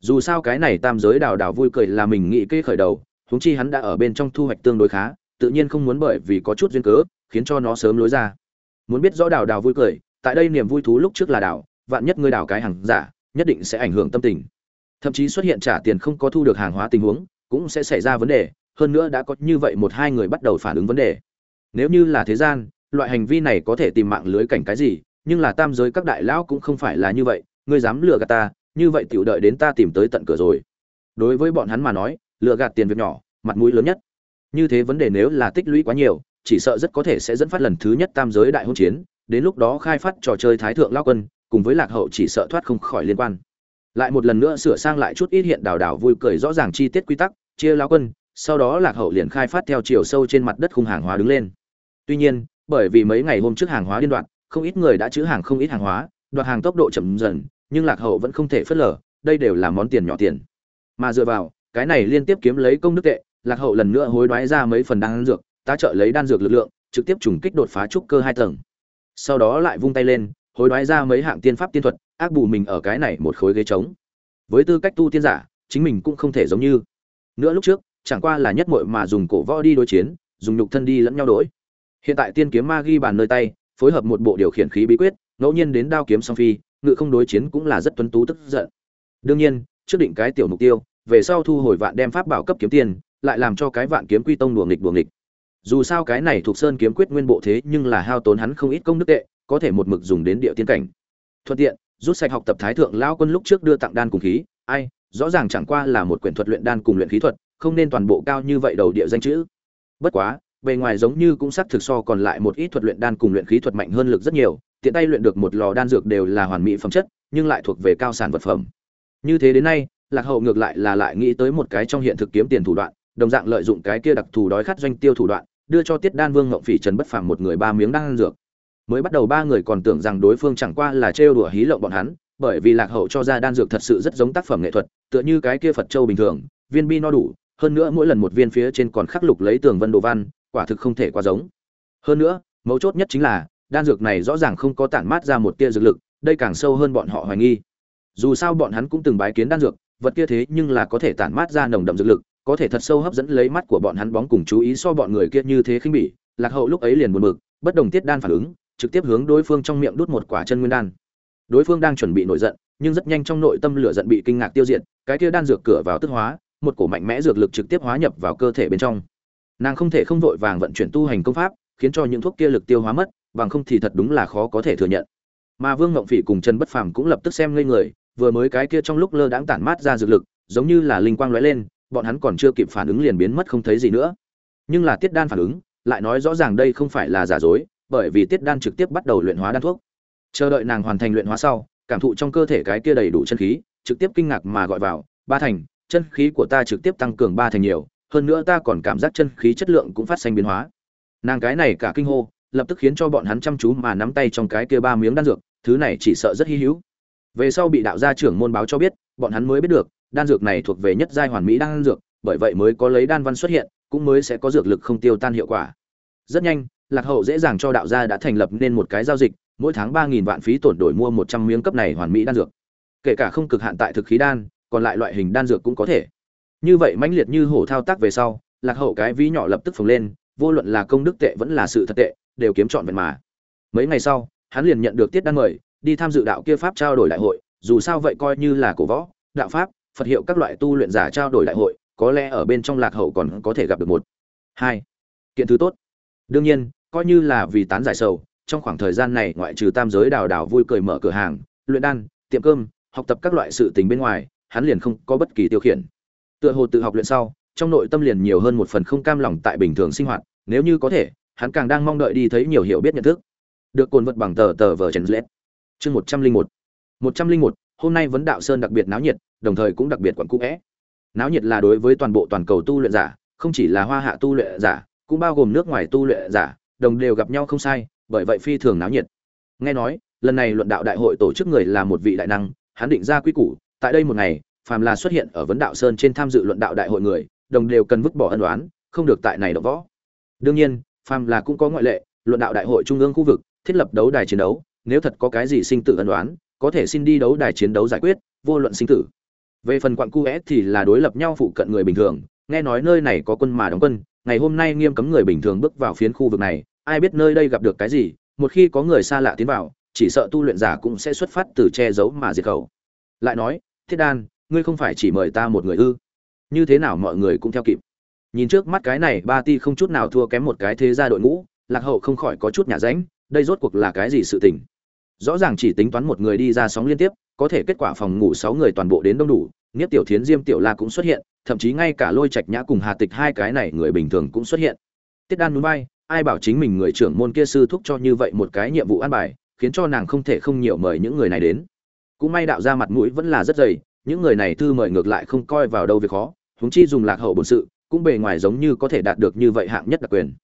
Dù sao cái này tam giới đào đào vui cười là mình nghĩ kế khởi đầu, huống chi hắn đã ở bên trong thu hoạch tương đối khá, tự nhiên không muốn bởi vì có chút duyên cớ, khiến cho nó sớm lối ra. Muốn biết rõ đào đào vui cười, tại đây niềm vui thú lúc trước là đào, vạn nhất ngươi đào cái hàng giả, nhất định sẽ ảnh hưởng tâm tình. Thậm chí xuất hiện trả tiền không có thu được hàng hóa tình huống, cũng sẽ xảy ra vấn đề hơn nữa đã có như vậy một hai người bắt đầu phản ứng vấn đề. Nếu như là thế gian, loại hành vi này có thể tìm mạng lưới cảnh cái gì, nhưng là tam giới các đại lão cũng không phải là như vậy, ngươi dám lừa gạt ta, như vậy tiểu đợi đến ta tìm tới tận cửa rồi. Đối với bọn hắn mà nói, lừa gạt tiền việc nhỏ, mặt mũi lớn nhất. Như thế vấn đề nếu là tích lũy quá nhiều, chỉ sợ rất có thể sẽ dẫn phát lần thứ nhất tam giới đại hôn chiến, đến lúc đó khai phát trò chơi thái thượng lao quân, cùng với lạc hậu chỉ sợ thoát không khỏi liên quan. Lại một lần nữa sửa sang lại chút ít hiện đào đào vui cười rõ ràng chi tiết quy tắc, chia lao quân sau đó lạc hậu liền khai phát theo chiều sâu trên mặt đất khung hàng hóa đứng lên. Tuy nhiên, bởi vì mấy ngày hôm trước hàng hóa liên đoạn, không ít người đã chữ hàng không ít hàng hóa, đoạt hàng tốc độ chậm dần, nhưng lạc hậu vẫn không thể phớt lờ, đây đều là món tiền nhỏ tiền. Mà dựa vào, cái này liên tiếp kiếm lấy công đức tệ, lạc hậu lần nữa hối đoái ra mấy phần đan dược ta trợ lấy đan dược lực lượng, trực tiếp trùng kích đột phá trúc cơ hai tầng. Sau đó lại vung tay lên, hối đoái ra mấy hạng tiên pháp tiên thuật, ác bù mình ở cái này một khối ghế trống. Với tư cách tu tiên giả, chính mình cũng không thể giống như. Nữa lúc trước chẳng qua là nhất muội mà dùng cổ võ đi đối chiến, dùng nhục thân đi lẫn nhau đổi hiện tại tiên kiếm ma ghi bàn nơi tay, phối hợp một bộ điều khiển khí bí quyết, ngẫu nhiên đến đao kiếm song phi, ngự không đối chiến cũng là rất tuấn tú tức giận. Đương nhiên, trước định cái tiểu mục tiêu, về sau thu hồi vạn đem pháp bảo cấp kiếm tiền, lại làm cho cái vạn kiếm quy tông đùa nghịch đùa nghịch. Dù sao cái này thuộc sơn kiếm quyết nguyên bộ thế nhưng là hao tốn hắn không ít công đức tệ, có thể một mực dùng đến địa tiên cảnh. Thuận tiện, rút sạch học tập thái thượng lão quân lúc trước đưa tặng đan cùng khí, ai rõ ràng chẳng qua là một quyển thuật luyện đan cùng luyện khí thuật, không nên toàn bộ cao như vậy đầu địa danh chữ. Bất quá, bề ngoài giống như cũng sắc thực so còn lại một ít thuật luyện đan cùng luyện khí thuật mạnh hơn lực rất nhiều, tiện tay luyện được một lò đan dược đều là hoàn mỹ phẩm chất, nhưng lại thuộc về cao sản vật phẩm. Như thế đến nay, lạc hậu ngược lại là lại nghĩ tới một cái trong hiện thực kiếm tiền thủ đoạn, đồng dạng lợi dụng cái kia đặc thù đói khát doanh tiêu thủ đoạn, đưa cho tiết đan vương ngộng phỉ trần bất phàm một người ba miếng đan dược. Mới bắt đầu ba người còn tưởng rằng đối phương chẳng qua là trêu đùa hí lộng bọn hắn, bởi vì lạc hậu cho ra đan dược thật sự rất giống tác phẩm nghệ thuật tựa như cái kia phật châu bình thường, viên bi no đủ, hơn nữa mỗi lần một viên phía trên còn khắc lục lấy tường vân đồ văn, quả thực không thể quá giống. Hơn nữa, mấu chốt nhất chính là, đan dược này rõ ràng không có tản mát ra một tia dược lực, đây càng sâu hơn bọn họ hoài nghi. Dù sao bọn hắn cũng từng bái kiến đan dược, vật kia thế nhưng là có thể tản mát ra nồng đậm dược lực, có thể thật sâu hấp dẫn lấy mắt của bọn hắn bóng cùng chú ý so bọn người kia như thế khinh bỉ, lạc hậu lúc ấy liền buồn bực, bất đồng tiết đan phản ứng, trực tiếp hướng đối phương trong miệng đút một quả chân nguyên đan. Đối phương đang chuẩn bị nổi giận nhưng rất nhanh trong nội tâm lửa giận bị kinh ngạc tiêu diệt, cái kia đan dược cửa vào tức hóa, một cổ mạnh mẽ dược lực trực tiếp hóa nhập vào cơ thể bên trong. Nàng không thể không vội vàng vận chuyển tu hành công pháp, khiến cho những thuốc kia lực tiêu hóa mất, bằng không thì thật đúng là khó có thể thừa nhận. Mà vương ngộng phỉ cùng trần bất phàm cũng lập tức xem ngây người, vừa mới cái kia trong lúc lơ đãng tản mát ra dược lực, giống như là linh quang lóe lên, bọn hắn còn chưa kịp phản ứng liền biến mất không thấy gì nữa. Nhưng là tiết đan phản ứng, lại nói rõ ràng đây không phải là giả dối, bởi vì tiết đan trực tiếp bắt đầu luyện hóa đan thuốc. Chờ đợi nàng hoàn thành luyện hóa sau cảm thụ trong cơ thể cái kia đầy đủ chân khí, trực tiếp kinh ngạc mà gọi vào, ba thành, chân khí của ta trực tiếp tăng cường ba thành nhiều, hơn nữa ta còn cảm giác chân khí chất lượng cũng phát sinh biến hóa. Nàng cái này cả kinh hô, lập tức khiến cho bọn hắn chăm chú mà nắm tay trong cái kia ba miếng đan dược, thứ này chỉ sợ rất hi hữu. Về sau bị đạo gia trưởng môn báo cho biết, bọn hắn mới biết được, đan dược này thuộc về nhất giai hoàn mỹ đan dược, bởi vậy mới có lấy đan văn xuất hiện, cũng mới sẽ có dược lực không tiêu tan hiệu quả. Rất nhanh, lạc hậu dễ dàng cho đạo gia đã thành lập nên một cái giao dịch mỗi tháng ba nghìn vạn phí tổn đổi mua một trăm miếng cấp này hoàn mỹ đan dược. Kể cả không cực hạn tại thực khí đan, còn lại loại hình đan dược cũng có thể. Như vậy mãnh liệt như hổ thao tác về sau, lạc hậu cái ví nhỏ lập tức phồng lên, vô luận là công đức tệ vẫn là sự thật tệ, đều kiếm chọn vẹn mà. Mấy ngày sau, hắn liền nhận được tiết đan mời, đi tham dự đạo kia pháp trao đổi đại hội, dù sao vậy coi như là cổ võ, đạo pháp, phật hiệu các loại tu luyện giả trao đổi đại hội, có lẽ ở bên trong lạc hậu còn có thể gặp được một, hai kiện thứ tốt. Đương nhiên, coi như là vì tán giải sầu trong khoảng thời gian này, ngoại trừ tam giới đào đào vui cười mở cửa hàng, luyện đan, tiệm cơm, học tập các loại sự tình bên ngoài, hắn liền không có bất kỳ tiêu khiển. Tựa hồ tự học luyện sau, trong nội tâm liền nhiều hơn một phần không cam lòng tại bình thường sinh hoạt, nếu như có thể, hắn càng đang mong đợi đi thấy nhiều hiểu biết nhận thức. Được cồn vật bằng tờ tờ vờ trần lết. Chương một trăm linh một. Một trăm linh một, hôm nay vấn đạo sơn đặc biệt náo nhiệt, đồng thời cũng đặc biệt quặn cũ vẽ. Náo nhiệt là đối với toàn bộ toàn cầu tu luyện giả, không chỉ là hoa hạ tu luyện giả, cũng bao gồm nước ngoài tu luyện giả, đồng đều gặp nhau không sai bởi vậy phi thường náo nhiệt. Nghe nói, lần này luận đạo đại hội tổ chức người là một vị đại năng, hắn định ra quy củ, tại đây một ngày, phàm là xuất hiện ở vấn đạo sơn trên tham dự luận đạo đại hội người, đồng đều cần vứt bỏ ân oán, không được tại này động võ. Đương nhiên, phàm là cũng có ngoại lệ, luận đạo đại hội trung ương khu vực, thiết lập đấu đài chiến đấu, nếu thật có cái gì sinh tử ân oán, có thể xin đi đấu đài chiến đấu giải quyết, vô luận sinh tử. Về phần quặng cu thì là đối lập nhau phụ cận người bình thường, nghe nói nơi này có quân mà đóng quân, ngày hôm nay nghiêm cấm người bình thường bước vào phiến khu vực này ai biết nơi đây gặp được cái gì, một khi có người xa lạ tiến vào, chỉ sợ tu luyện giả cũng sẽ xuất phát từ che giấu mà diệt khẩu. Lại nói, thiết đan, ngươi không phải chỉ mời ta một người ư? Như thế nào mọi người cũng theo kịp. Nhìn trước mắt cái này, ba ti không chút nào thua kém một cái thế gia đội ngũ, lạc hậu không khỏi có chút nhả ránh, đây rốt cuộc là cái gì sự tình? Rõ ràng chỉ tính toán một người đi ra sóng liên tiếp, có thể kết quả phòng ngủ sáu người toàn bộ đến đông đủ, nghiếp tiểu thiến, diêm tiểu la cũng xuất hiện, thậm chí ngay cả lôi trạch nhã cùng hà tịch hai cái này người bình thường cũng xuất hiện. Tiết đan núi bay ai bảo chính mình người trưởng môn kia sư thúc cho như vậy một cái nhiệm vụ an bài, khiến cho nàng không thể không nhiều mời những người này đến. Cũng may đạo ra mặt mũi vẫn là rất dày, những người này thư mời ngược lại không coi vào đâu việc khó, huống chi dùng lạc hậu bổn sự, cũng bề ngoài giống như có thể đạt được như vậy hạng nhất đặc quyền.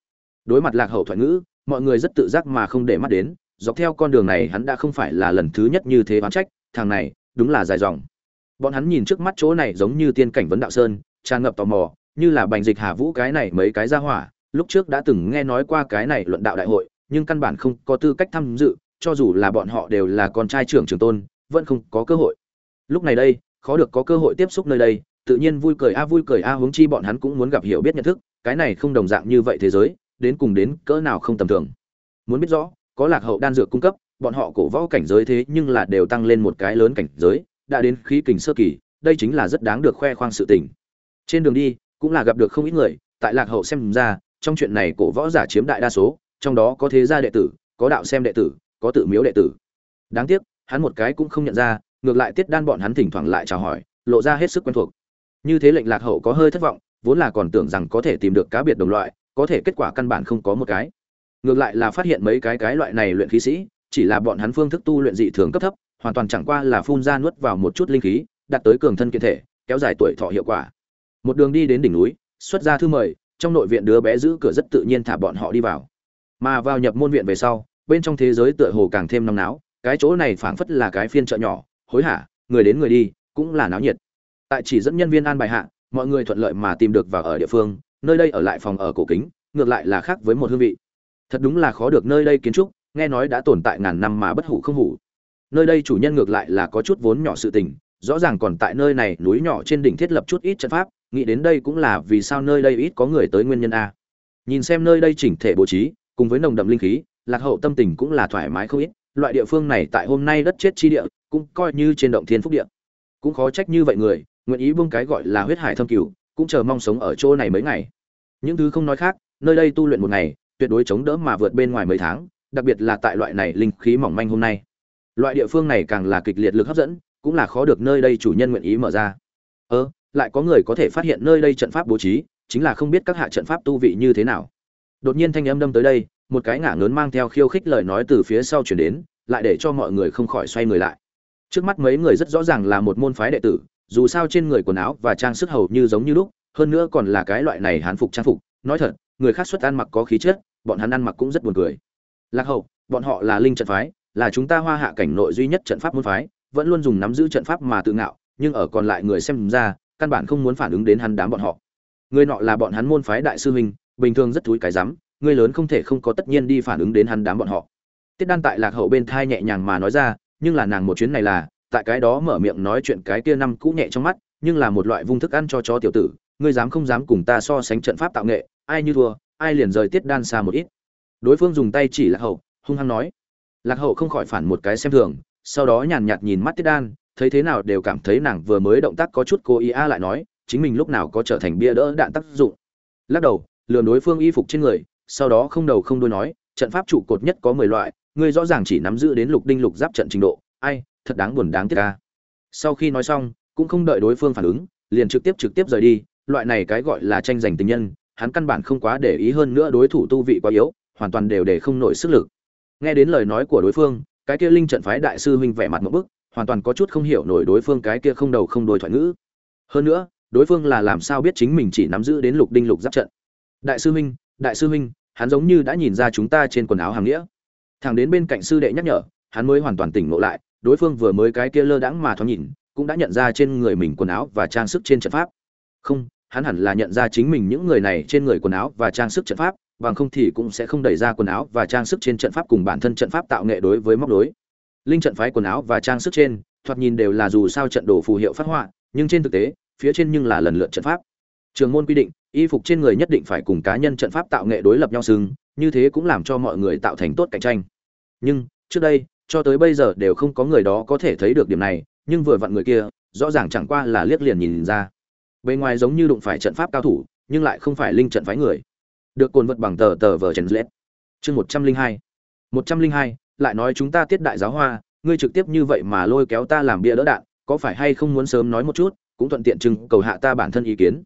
Đối mặt lạc hậu thoại ngữ, mọi người rất tự giác mà không để mắt đến, dọc theo con đường này hắn đã không phải là lần thứ nhất như thế oán trách, thằng này, đúng là dài dòng. Bọn hắn nhìn trước mắt chỗ này giống như tiên cảnh vấn đạo sơn, tràn ngập tò mò, như là bành dịch hà vũ cái này mấy cái ra hỏa lúc trước đã từng nghe nói qua cái này luận đạo đại hội, nhưng căn bản không có tư cách tham dự, cho dù là bọn họ đều là con trai trưởng trường tôn, vẫn không có cơ hội. Lúc này đây, khó được có cơ hội tiếp xúc nơi đây, tự nhiên vui cười, a vui cười, a huống chi bọn hắn cũng muốn gặp hiểu biết nhận thức, cái này không đồng dạng như vậy thế giới, đến cùng đến cỡ nào không tầm thường. Muốn biết rõ, có lạc hậu đan dược cung cấp, bọn họ cổ võ cảnh giới thế nhưng là đều tăng lên một cái lớn cảnh giới, đã đến khí kình sơ kỳ, đây chính là rất đáng được khoe khoang sự tình. Trên đường đi, cũng là gặp được không ít người, tại lạc hậu xem ra trong chuyện này cổ võ giả chiếm đại đa số, trong đó có thế gia đệ tử, có đạo xem đệ tử, có tự miếu đệ tử. Đáng tiếc, hắn một cái cũng không nhận ra, ngược lại tiết đan bọn hắn thỉnh thoảng lại chào hỏi, lộ ra hết sức quen thuộc. Như thế lệnh lạc hậu có hơi thất vọng, vốn là còn tưởng rằng có thể tìm được cá biệt đồng loại, có thể kết quả căn bản không có một cái. Ngược lại là phát hiện mấy cái cái loại này luyện khí sĩ, chỉ là bọn hắn phương thức tu luyện dị thường cấp thấp, hoàn toàn chẳng qua là phun ra nuốt vào một chút linh khí, đạt tới cường thân kiện thể, kéo dài tuổi thọ hiệu quả. Một đường đi đến đỉnh núi, xuất ra thư mời trong nội viện đứa bé giữ cửa rất tự nhiên thả bọn họ đi vào. Mà vào nhập môn viện về sau, bên trong thế giới tựa hồ càng thêm nóng náo, cái chỗ này phảng phất là cái phiên chợ nhỏ, hối hả, người đến người đi, cũng là náo nhiệt. Tại chỉ dẫn nhân viên an bài hạ, mọi người thuận lợi mà tìm được vào ở địa phương, nơi đây ở lại phòng ở cổ kính, ngược lại là khác với một hương vị. Thật đúng là khó được nơi đây kiến trúc, nghe nói đã tồn tại ngàn năm mà bất hủ không hủ. Nơi đây chủ nhân ngược lại là có chút vốn nhỏ sự tình rõ ràng còn tại nơi này, núi nhỏ trên đỉnh thiết lập chút ít trận pháp, nghĩ đến đây cũng là vì sao nơi đây ít có người tới nguyên nhân a. Nhìn xem nơi đây chỉnh thể bố trí, cùng với nồng đậm linh khí, lạc hậu tâm tình cũng là thoải mái không ít, loại địa phương này tại hôm nay đất chết chi địa, cũng coi như trên động thiên phúc địa. Cũng khó trách như vậy người, nguyện ý buông cái gọi là huyết hải thâm cửu, cũng chờ mong sống ở chỗ này mấy ngày. Những thứ không nói khác, nơi đây tu luyện một ngày, tuyệt đối chống đỡ mà vượt bên ngoài mấy tháng, đặc biệt là tại loại này linh khí mỏng manh hôm nay. Loại địa phương này càng là kịch liệt lực hấp dẫn cũng là khó được nơi đây chủ nhân nguyện ý mở ra. Ơ, lại có người có thể phát hiện nơi đây trận pháp bố trí, chính là không biết các hạ trận pháp tu vị như thế nào. Đột nhiên thanh âm đâm tới đây, một cái ngả ngớn mang theo khiêu khích lời nói từ phía sau chuyển đến, lại để cho mọi người không khỏi xoay người lại. Trước mắt mấy người rất rõ ràng là một môn phái đệ tử, dù sao trên người quần áo và trang sức hầu như giống như lúc, hơn nữa còn là cái loại này hán phục trang phục. Nói thật, người khác xuất ăn mặc có khí chất, bọn hắn ăn mặc cũng rất buồn cười. Lạc hậu, bọn họ là linh trận phái, là chúng ta hoa hạ cảnh nội duy nhất trận pháp môn phái vẫn luôn dùng nắm giữ trận pháp mà tự ngạo, nhưng ở còn lại người xem ra, căn bản không muốn phản ứng đến hắn đám bọn họ. Người nọ là bọn hắn môn phái đại sư huynh, bình thường rất thúi cái rắm, người lớn không thể không có tất nhiên đi phản ứng đến hắn đám bọn họ. Tiết đan tại lạc hậu bên thai nhẹ nhàng mà nói ra, nhưng là nàng một chuyến này là, tại cái đó mở miệng nói chuyện cái kia năm cũ nhẹ trong mắt, nhưng là một loại vung thức ăn cho chó tiểu tử, ngươi dám không dám cùng ta so sánh trận pháp tạo nghệ, ai như thua, ai liền rời tiết đan xa một ít. Đối phương dùng tay chỉ lạc hậu, hung hăng nói. Lạc hậu không khỏi phản một cái xem thường sau đó nhàn nhạt nhìn mắt tiết đan, thấy thế nào đều cảm thấy nàng vừa mới động tác có chút cố ý a lại nói, chính mình lúc nào có trở thành bia đỡ đạn tác dụng. Lắc đầu lừa đối phương y phục trên người, sau đó không đầu không đuôi nói, trận pháp trụ cột nhất có mười loại, ngươi rõ ràng chỉ nắm giữ đến lục đinh lục giáp trận trình độ, ai, thật đáng buồn đáng tiếc ca sau khi nói xong, cũng không đợi đối phương phản ứng, liền trực tiếp trực tiếp rời đi, loại này cái gọi là tranh giành tình nhân, hắn căn bản không quá để ý hơn nữa đối thủ tu vị quá yếu, hoàn toàn đều để không nổi sức lực. Nghe đến lời nói của đối phương cái kia linh trận phái đại sư huynh vẻ mặt một bức, hoàn toàn có chút không hiểu nổi đối phương cái kia không đầu không đôi thoại ngữ. Hơn nữa, đối phương là làm sao biết chính mình chỉ nắm giữ đến lục đinh lục giáp trận. Đại sư huynh, đại sư huynh, hắn giống như đã nhìn ra chúng ta trên quần áo hàng nghĩa. Thằng đến bên cạnh sư đệ nhắc nhở, hắn mới hoàn toàn tỉnh ngộ lại, đối phương vừa mới cái kia lơ đãng mà thoáng nhìn, cũng đã nhận ra trên người mình quần áo và trang sức trên trận pháp. Không, hắn hẳn là nhận ra chính mình những người này trên người quần áo và trang sức trận pháp bằng không thì cũng sẽ không đẩy ra quần áo và trang sức trên trận pháp cùng bản thân trận pháp tạo nghệ đối với móc đối linh trận phái quần áo và trang sức trên thoạt nhìn đều là dù sao trận đồ phù hiệu phát họa nhưng trên thực tế phía trên nhưng là lần lượt trận pháp. Trường môn quy định y phục trên người nhất định phải cùng cá nhân trận pháp tạo nghệ đối lập nhau xứng, như thế cũng làm cho mọi người tạo thành tốt cạnh tranh. Nhưng trước đây cho tới bây giờ đều không có người đó có thể thấy được điểm này nhưng vừa vặn người kia rõ ràng chẳng qua là liếc liền nhìn ra. Bên ngoài giống như đụng phải trận pháp cao thủ nhưng lại không phải linh trận phái người được cồn vật bằng tờ tờ vở trần lết chương một trăm linh hai. một trăm linh hai, lại nói chúng ta tiết đại giáo hoa, ngươi trực tiếp như vậy mà lôi kéo ta làm bia đỡ đạn, có phải hay không muốn sớm nói một chút, cũng thuận tiện chừng cầu hạ ta bản thân ý kiến.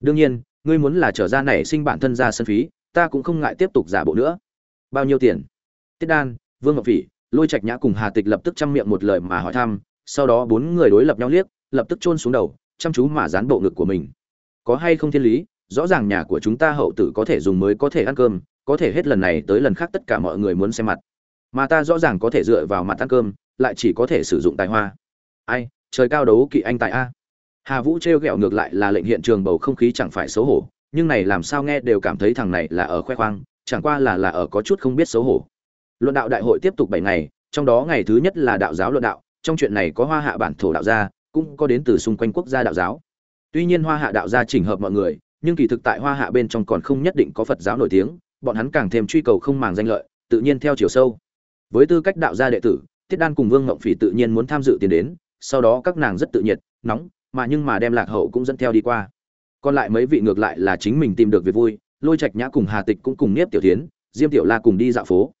Đương nhiên, ngươi muốn là trở ra nảy sinh bản thân ra sân phí, ta cũng không ngại tiếp tục giả bộ nữa. Bao nhiêu tiền? Tiết đan, vương ngọc phỉ, lôi trạch nhã cùng hà tịch lập tức chăm miệng một lời mà hỏi thăm, sau đó bốn người đối lập nhau liếc, lập tức chôn xuống đầu, chăm chú mà dán bộ ngực của mình. Có hay không thiên lý? Rõ ràng nhà của chúng ta hậu tử có thể dùng mới có thể ăn cơm, có thể hết lần này tới lần khác tất cả mọi người muốn xem mặt. Mà ta rõ ràng có thể dựa vào mặt ăn cơm, lại chỉ có thể sử dụng tài hoa. Ai, trời cao đấu kỵ anh tài a. Hà vũ trêu ghẹo ngược lại là lệnh hiện trường bầu không khí chẳng phải xấu hổ, nhưng này làm sao nghe đều cảm thấy thằng này là ở khoe khoang, chẳng qua là là ở có chút không biết xấu hổ. Luận đạo đại hội tiếp tục bảy ngày, trong đó ngày thứ nhất là đạo giáo luận đạo, trong chuyện này có hoa hạ bản thổ đạo gia, cũng có đến từ xung quanh quốc gia đạo giáo. Tuy nhiên hoa hạ đạo gia chỉnh hợp mọi người nhưng kỳ thực tại hoa hạ bên trong còn không nhất định có phật giáo nổi tiếng, bọn hắn càng thêm truy cầu không màng danh lợi, tự nhiên theo chiều sâu. Với tư cách đạo gia đệ tử tiết đan cùng vương ngộng phỉ tự nhiên muốn tham dự tiền đến, sau đó các nàng rất tự nhiệt, nóng, mà nhưng mà đem lạc hậu cũng dẫn theo đi qua. Còn lại mấy vị ngược lại là chính mình tìm được việc vui, lôi trạch nhã cùng hà tịch cũng cùng nếp tiểu tiến diêm tiểu la cùng đi dạo phố.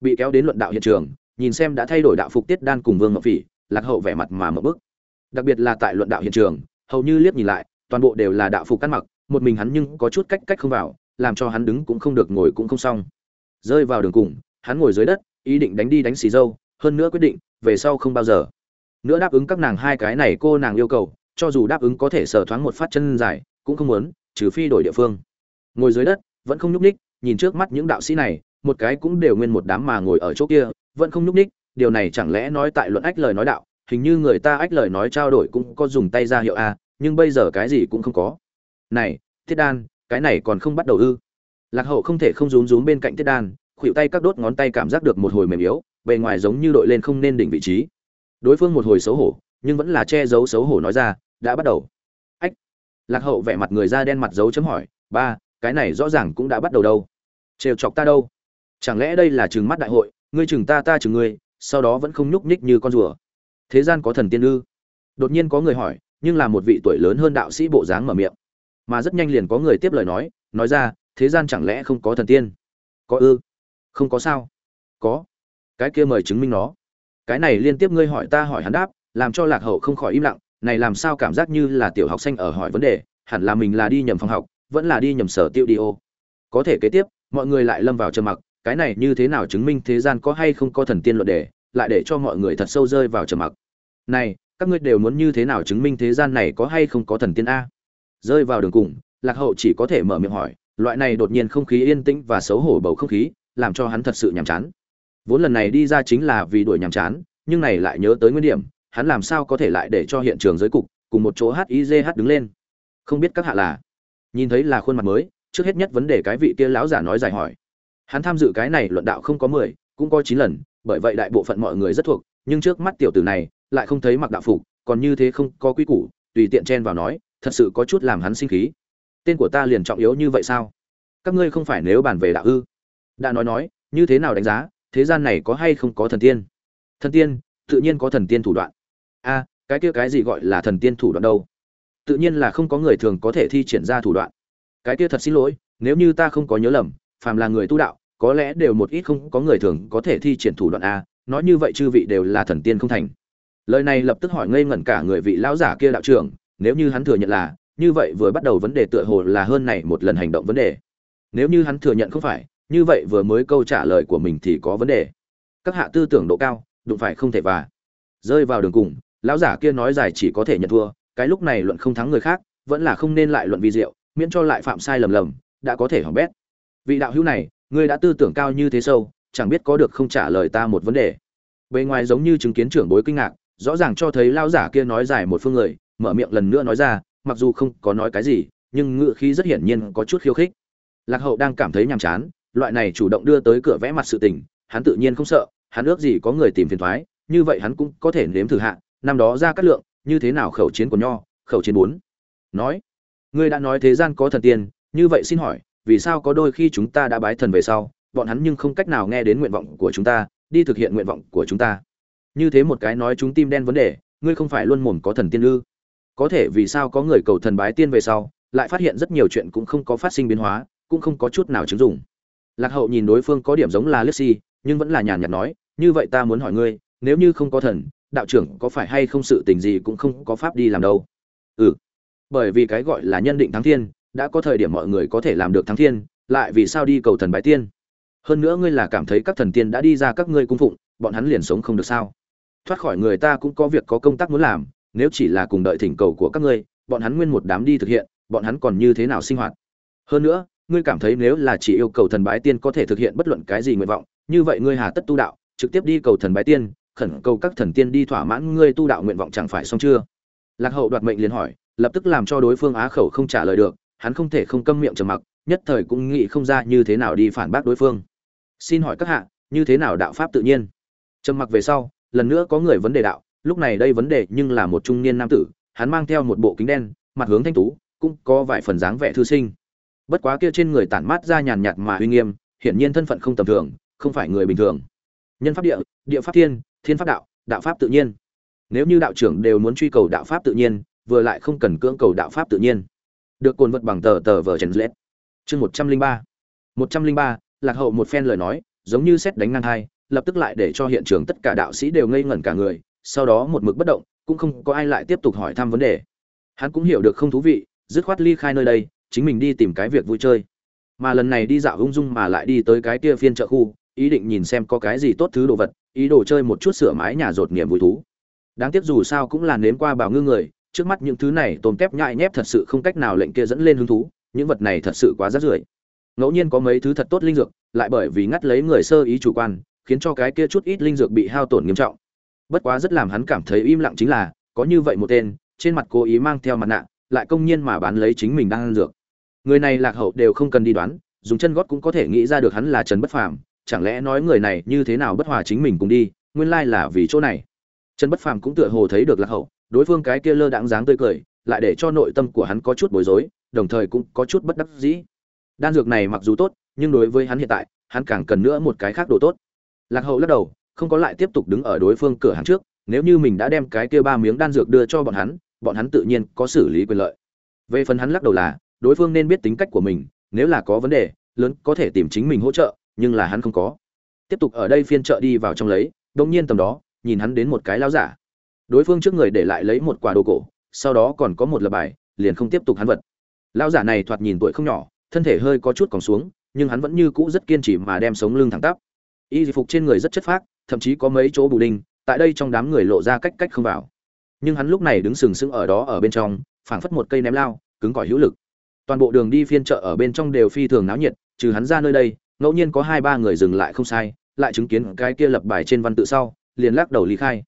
Bị kéo đến luận đạo hiện trường, nhìn xem đã thay đổi đạo phục tiết đan cùng vương ngọc phỉ, lạc hậu vẻ mặt mà mở bức. Đặc biệt là tại luận đạo hiện trường, hầu như liếc nhìn lại, toàn bộ đều là đạo phục cắt mặc một mình hắn nhưng có chút cách cách không vào, làm cho hắn đứng cũng không được, ngồi cũng không xong. Rơi vào đường cùng, hắn ngồi dưới đất, ý định đánh đi đánh xì dâu, hơn nữa quyết định, về sau không bao giờ. Nữa đáp ứng các nàng hai cái này cô nàng yêu cầu, cho dù đáp ứng có thể sờ thoáng một phát chân dài, cũng không muốn, trừ phi đổi địa phương. Ngồi dưới đất, vẫn không nhúc ních nhìn trước mắt những đạo sĩ này, một cái cũng đều nguyên một đám mà ngồi ở chỗ kia, vẫn không nhúc ních điều này chẳng lẽ nói tại luận ách lời nói đạo, hình như người ta ách lời nói trao đổi cũng có dùng tay ra hiệu a, nhưng bây giờ cái gì cũng không có này, thiết đan, cái này còn không bắt đầu ư. Lạc hậu không thể không rúm rúm bên cạnh thiết đan khuỵu tay các đốt ngón tay cảm giác được một hồi mềm yếu, bề ngoài giống như đội lên không nên đỉnh vị trí. Đối phương một hồi xấu hổ, nhưng vẫn là che giấu xấu hổ nói ra, đã bắt đầu. Ách. Lạc hậu vẻ mặt người da đen mặt dấu chấm hỏi, ba, cái này rõ ràng cũng đã bắt đầu đâu. Trêu chọc ta đâu? Chẳng lẽ đây là chừng mắt đại hội, ngươi chừng ta ta chừng ngươi, sau đó vẫn không nhúc nhích như con rùa. Thế gian có thần tiên ư? Đột nhiên có người hỏi, nhưng là một vị tuổi lớn hơn đạo sĩ bộ dáng mở miệng mà rất nhanh liền có người tiếp lời nói nói ra, thế gian chẳng lẽ không có thần tiên? Có ư? Không có sao. Có. Cái kia mời chứng minh nó. Cái này liên tiếp ngươi hỏi ta hỏi hắn đáp, làm cho lạc hậu không khỏi im lặng, này làm sao cảm giác như là tiểu học sinh ở hỏi vấn đề, hẳn là mình là đi nhầm phòng học, vẫn là đi nhầm sở tiêu đi ô. Có thể kế tiếp, mọi người lại lâm vào trầm mặc, cái này như thế nào chứng minh thế gian có hay không có thần tiên luận đề, lại để cho mọi người thật sâu rơi vào trầm mặc. Này, các ngươi đều muốn như thế nào chứng minh thế gian này có hay không có thần tiên a? Rơi vào đường cùng, lạc hậu chỉ có thể mở miệng hỏi, loại này đột nhiên không khí yên tĩnh và xấu hổ bầu không khí, làm cho hắn thật sự nhàm chán. Vốn lần này đi ra chính là vì đuổi nhàm chán, nhưng này lại nhớ tới nguyên điểm, hắn làm sao có thể lại để cho hiện trường giới cục, cùng một chỗ hizh đứng lên. Không biết các hạ là, nhìn thấy là khuôn mặt mới, trước hết nhất vấn đề cái vị kia lão giả nói dài hỏi. Hắn tham dự cái này luận đạo không có mười, cũng có chín lần, bởi vậy đại bộ phận mọi người rất thuộc, nhưng trước mắt tiểu tử này, lại không thấy mặc đạo phục, còn như thế không có quy củ, tùy tiện chen vào nói thật sự có chút làm hắn sinh khí. Tên của ta liền trọng yếu như vậy sao? Các ngươi không phải nếu bàn về đạo ư? Đã nói nói, như thế nào đánh giá, thế gian này có hay không có thần tiên? Thần tiên, tự nhiên có thần tiên thủ đoạn. A, cái kia cái gì gọi là thần tiên thủ đoạn đâu? Tự nhiên là không có người thường có thể thi triển ra thủ đoạn. Cái kia thật xin lỗi, nếu như ta không có nhớ lầm, phàm là người tu đạo, có lẽ đều một ít không có người thường có thể thi triển thủ đoạn a, nói như vậy chư vị đều là thần tiên không thành. Lời này lập tức hỏi ngây ngẩn cả người vị lão giả kia đạo trưởng nếu như hắn thừa nhận là, như vậy vừa bắt đầu vấn đề tựa hồ là hơn này một lần hành động vấn đề. Nếu như hắn thừa nhận không phải, như vậy vừa mới câu trả lời của mình thì có vấn đề. Các hạ tư tưởng độ cao, đụng phải không thể và. Rơi vào đường cùng, lão giả kia nói dài chỉ có thể nhận thua, cái lúc này luận không thắng người khác, vẫn là không nên lại luận vi diệu, miễn cho lại phạm sai lầm lầm, đã có thể hỏng bét. Vị đạo hữu này, ngươi đã tư tưởng cao như thế sâu, chẳng biết có được không trả lời ta một vấn đề. Bề ngoài giống như chứng kiến trưởng bối kinh ngạc, rõ ràng cho thấy lão giả kia nói dài một phương người mở miệng lần nữa nói ra, mặc dù không có nói cái gì, nhưng ngựa khí rất hiển nhiên có chút khiêu khích. Lạc hậu đang cảm thấy nhàm chán, loại này chủ động đưa tới cửa vẽ mặt sự tình, hắn tự nhiên không sợ, hắn ước gì có người tìm phiền thoái, như vậy hắn cũng có thể nếm thử hạ, năm đó ra cát lượng, như thế nào khẩu chiến của nho, khẩu chiến bốn. Nói, ngươi đã nói thế gian có thần tiên, như vậy xin hỏi, vì sao có đôi khi chúng ta đã bái thần về sau, bọn hắn nhưng không cách nào nghe đến nguyện vọng của chúng ta, đi thực hiện nguyện vọng của chúng ta? Như thế một cái nói chúng tim đen vấn đề, ngươi không phải luôn mồm có thần tiên ư? Có thể vì sao có người cầu thần bái tiên về sau, lại phát hiện rất nhiều chuyện cũng không có phát sinh biến hóa, cũng không có chút nào chứng dụng. Lạc hậu nhìn đối phương có điểm giống là lexi nhưng vẫn là nhàn nhạt nói, như vậy ta muốn hỏi ngươi, nếu như không có thần, đạo trưởng có phải hay không sự tình gì cũng không có pháp đi làm đâu? Ừ bởi vì cái gọi là nhân định thắng thiên, đã có thời điểm mọi người có thể làm được thắng thiên, lại vì sao đi cầu thần bái tiên? Hơn nữa ngươi là cảm thấy các thần tiên đã đi ra các ngươi cung phụng, bọn hắn liền sống không được sao? Thoát khỏi người ta cũng có việc có công tác muốn làm nếu chỉ là cùng đợi thỉnh cầu của các ngươi, bọn hắn nguyên một đám đi thực hiện, bọn hắn còn như thế nào sinh hoạt? Hơn nữa, ngươi cảm thấy nếu là chỉ yêu cầu thần bái tiên có thể thực hiện bất luận cái gì nguyện vọng, như vậy ngươi hà tất tu đạo, trực tiếp đi cầu thần bái tiên, khẩn cầu các thần tiên đi thỏa mãn ngươi tu đạo nguyện vọng chẳng phải xong chưa? Lạc hậu đoạt mệnh liền hỏi, lập tức làm cho đối phương á khẩu không trả lời được, hắn không thể không câm miệng trầm mặc, nhất thời cũng nghĩ không ra như thế nào đi phản bác đối phương. Xin hỏi các hạ, như thế nào đạo pháp tự nhiên? Trầm mặc về sau, lần nữa có người vấn đề đạo lúc này đây vấn đề nhưng là một trung niên nam tử, hắn mang theo một bộ kính đen, mặt hướng thanh tú, cũng có vài phần dáng vẻ thư sinh. Bất quá kia trên người tản mát ra nhàn nhạt mà uy nghiêm, hiển nhiên thân phận không tầm thường, không phải người bình thường. Nhân pháp địa địa pháp thiên thiên pháp đạo đạo pháp tự nhiên. Nếu như đạo trưởng đều muốn truy cầu đạo pháp tự nhiên, vừa lại không cần cưỡng cầu đạo pháp tự nhiên. Được cồn vật bằng tờ tờ vở trần lết. Chương một trăm linh ba. một trăm linh ba, lạc hậu một phen lời nói, giống như xét đánh ngang hai, lập tức lại để cho hiện trường tất cả đạo sĩ đều ngây ngẩn cả người sau đó một mực bất động, cũng không có ai lại tiếp tục hỏi thăm vấn đề. Hắn cũng hiểu được không thú vị, dứt khoát ly khai nơi đây, chính mình đi tìm cái việc vui chơi. Mà lần này đi dạo ung dung mà lại đi tới cái kia phiên chợ khu, ý định nhìn xem có cái gì tốt thứ đồ vật, ý đồ chơi một chút sửa mái nhà rột niềm vui thú. Đáng tiếc dù sao cũng là nếm qua bảo ngư người, trước mắt những thứ này tôm tép nhại nhép thật sự không cách nào lệnh kia dẫn lên hứng thú, những vật này thật sự quá rát rưởi. Ngẫu nhiên có mấy thứ thật tốt linh dược, lại bởi vì ngắt lấy người sơ ý chủ quan, khiến cho cái kia chút ít linh dược bị hao tổn nghiêm trọng bất quá rất làm hắn cảm thấy im lặng chính là, có như vậy một tên, trên mặt cố ý mang theo mặt nạ, lại công nhiên mà bán lấy chính mình đang ăn dược. Người này lạc hậu đều không cần đi đoán, dùng chân gót cũng có thể nghĩ ra được hắn là trần bất phàm, chẳng lẽ nói người này như thế nào bất hòa chính mình cùng đi, nguyên lai là vì chỗ này. Trần bất phàm cũng tựa hồ thấy được lạc hậu, đối phương cái kia lơ đãng dáng tươi cười, lại để cho nội tâm của hắn có chút bối rối, đồng thời cũng có chút bất đắc dĩ. Đan dược này mặc dù tốt, nhưng đối với hắn hiện tại, hắn càng cần nữa một cái khác đồ tốt. Lạc hậu lắc đầu không có lại tiếp tục đứng ở đối phương cửa hàng trước, nếu như mình đã đem cái kia ba miếng đan dược đưa cho bọn hắn bọn hắn tự nhiên có xử lý quyền lợi. Về phần hắn lắc đầu là, đối phương nên biết tính cách của mình, nếu là có vấn đề, lớn có thể tìm chính mình hỗ trợ, nhưng là hắn không có. Tiếp tục ở đây phiên chợ đi vào trong lấy đông nhiên tầm đó, nhìn hắn đến một cái lao giả. Đối phương trước người để lại lấy một quả đồ cổ, sau đó còn có một lập bài, liền không tiếp tục hắn vật. Lao giả này thoạt nhìn tuổi không nhỏ, thân thể hơi có chút còn xuống, nhưng hắn vẫn như cũ rất kiên trì mà đem sống lưng thẳng tắp. Y phục trên người rất chất phác thậm chí có mấy chỗ bù đinh, tại đây trong đám người lộ ra cách cách không vào. Nhưng hắn lúc này đứng sừng sững ở đó ở bên trong, phảng phất một cây ném lao, cứng cỏi hữu lực. Toàn bộ đường đi phiên chợ ở bên trong đều phi thường náo nhiệt, trừ hắn ra nơi đây, ngẫu nhiên có hai ba người dừng lại không sai, lại chứng kiến cái kia lập bài trên văn tự sau, liền lắc đầu lý khai.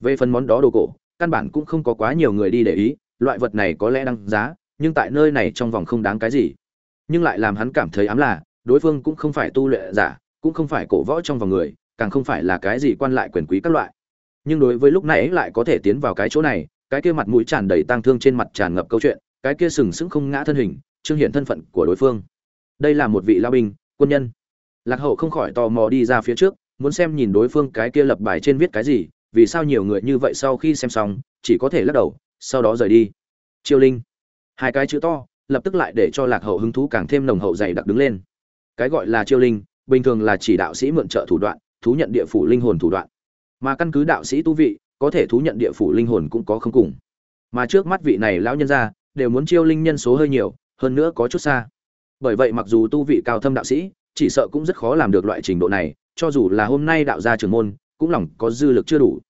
Về phần món đó đồ cổ, căn bản cũng không có quá nhiều người đi để ý, loại vật này có lẽ đăng giá, nhưng tại nơi này trong vòng không đáng cái gì. Nhưng lại làm hắn cảm thấy ám là, đối phương cũng không phải tu luyện giả, cũng không phải cổ võ trong vòng người càng không phải là cái gì quan lại quyền quý các loại. Nhưng đối với lúc nãy lại có thể tiến vào cái chỗ này, cái kia mặt mũi tràn đầy tang thương trên mặt tràn ngập câu chuyện, cái kia sừng sững không ngã thân hình, trương hiện thân phận của đối phương. Đây là một vị lao binh, quân nhân. Lạc hậu không khỏi tò mò đi ra phía trước, muốn xem nhìn đối phương cái kia lập bài trên viết cái gì, vì sao nhiều người như vậy sau khi xem xong, chỉ có thể lắc đầu, sau đó rời đi. Chiêu linh. Hai cái chữ to, lập tức lại để cho lạc hậu hứng thú càng thêm nồng hậu dày đặc đứng lên. Cái gọi là chiêu linh, bình thường là chỉ đạo sĩ mượn trợ thủ đoạn thú nhận địa phủ linh hồn thủ đoạn. Mà căn cứ đạo sĩ tu vị, có thể thú nhận địa phủ linh hồn cũng có không cùng. Mà trước mắt vị này lão nhân ra đều muốn chiêu linh nhân số hơi nhiều, hơn nữa có chút xa. Bởi vậy mặc dù tu vị cao thâm đạo sĩ, chỉ sợ cũng rất khó làm được loại trình độ này, cho dù là hôm nay đạo gia trưởng môn, cũng lòng có dư lực chưa đủ.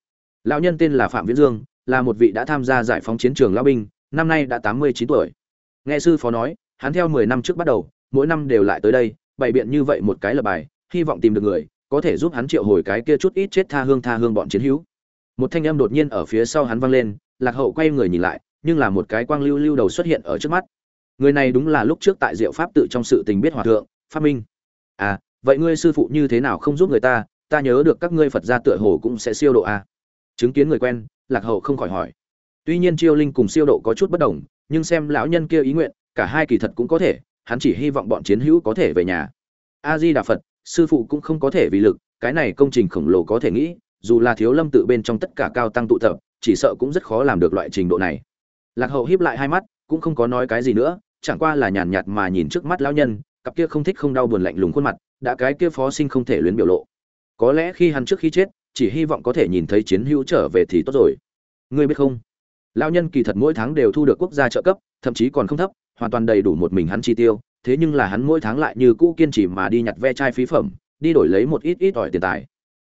Lão nhân tên là phạm viễn dương, là một vị đã tham gia giải phóng chiến trường lão binh, năm nay đã tám mươi chín tuổi. Nghe sư phó nói, hắn theo mười năm trước bắt đầu, mỗi năm đều lại tới đây, bày biện như vậy một cái lập bài, hy vọng tìm được người có thể giúp hắn triệu hồi cái kia chút ít chết tha hương tha hương bọn chiến hữu. Một thanh âm đột nhiên ở phía sau hắn vang lên, lạc hậu quay người nhìn lại, nhưng là một cái quang lưu lưu đầu xuất hiện ở trước mắt. Người này đúng là lúc trước tại diệu pháp tự trong sự tình biết hòa thượng phát minh. À vậy ngươi sư phụ như thế nào không giúp người ta ta nhớ được các ngươi phật gia tựa hồ cũng sẽ siêu độ à. chứng kiến người quen, lạc hậu không khỏi hỏi. Tuy nhiên chiêu linh cùng siêu độ có chút bất đồng, nhưng xem lão nhân kia ý nguyện, cả hai kỳ thật cũng có thể, hắn chỉ hy vọng bọn chiến hữu có thể về nhà. A di đà phật sư phụ cũng không có thể vì lực, cái này công trình khổng lồ có thể nghĩ, dù là thiếu lâm tự bên trong tất cả cao tăng tụ tập, chỉ sợ cũng rất khó làm được loại trình độ này. Lạc hậu híp lại hai mắt, cũng không có nói cái gì nữa, chẳng qua là nhàn nhạt mà nhìn trước mắt lão nhân, cặp kia không thích không đau buồn lạnh lùng khuôn mặt, đã cái kia phó sinh không thể luyến biểu lộ. Có lẽ khi hắn trước khi chết, chỉ hy vọng có thể nhìn thấy chiến hữu trở về thì tốt rồi. Ngươi biết không? Lão nhân kỳ thật mỗi tháng đều thu được quốc gia trợ cấp, thậm chí còn không thấp, hoàn toàn đầy đủ một mình hắn chi tiêu thế nhưng là hắn mỗi tháng lại như cũ kiên trì mà đi nhặt ve chai phí phẩm, đi đổi lấy một ít ít ỏi tiền tài.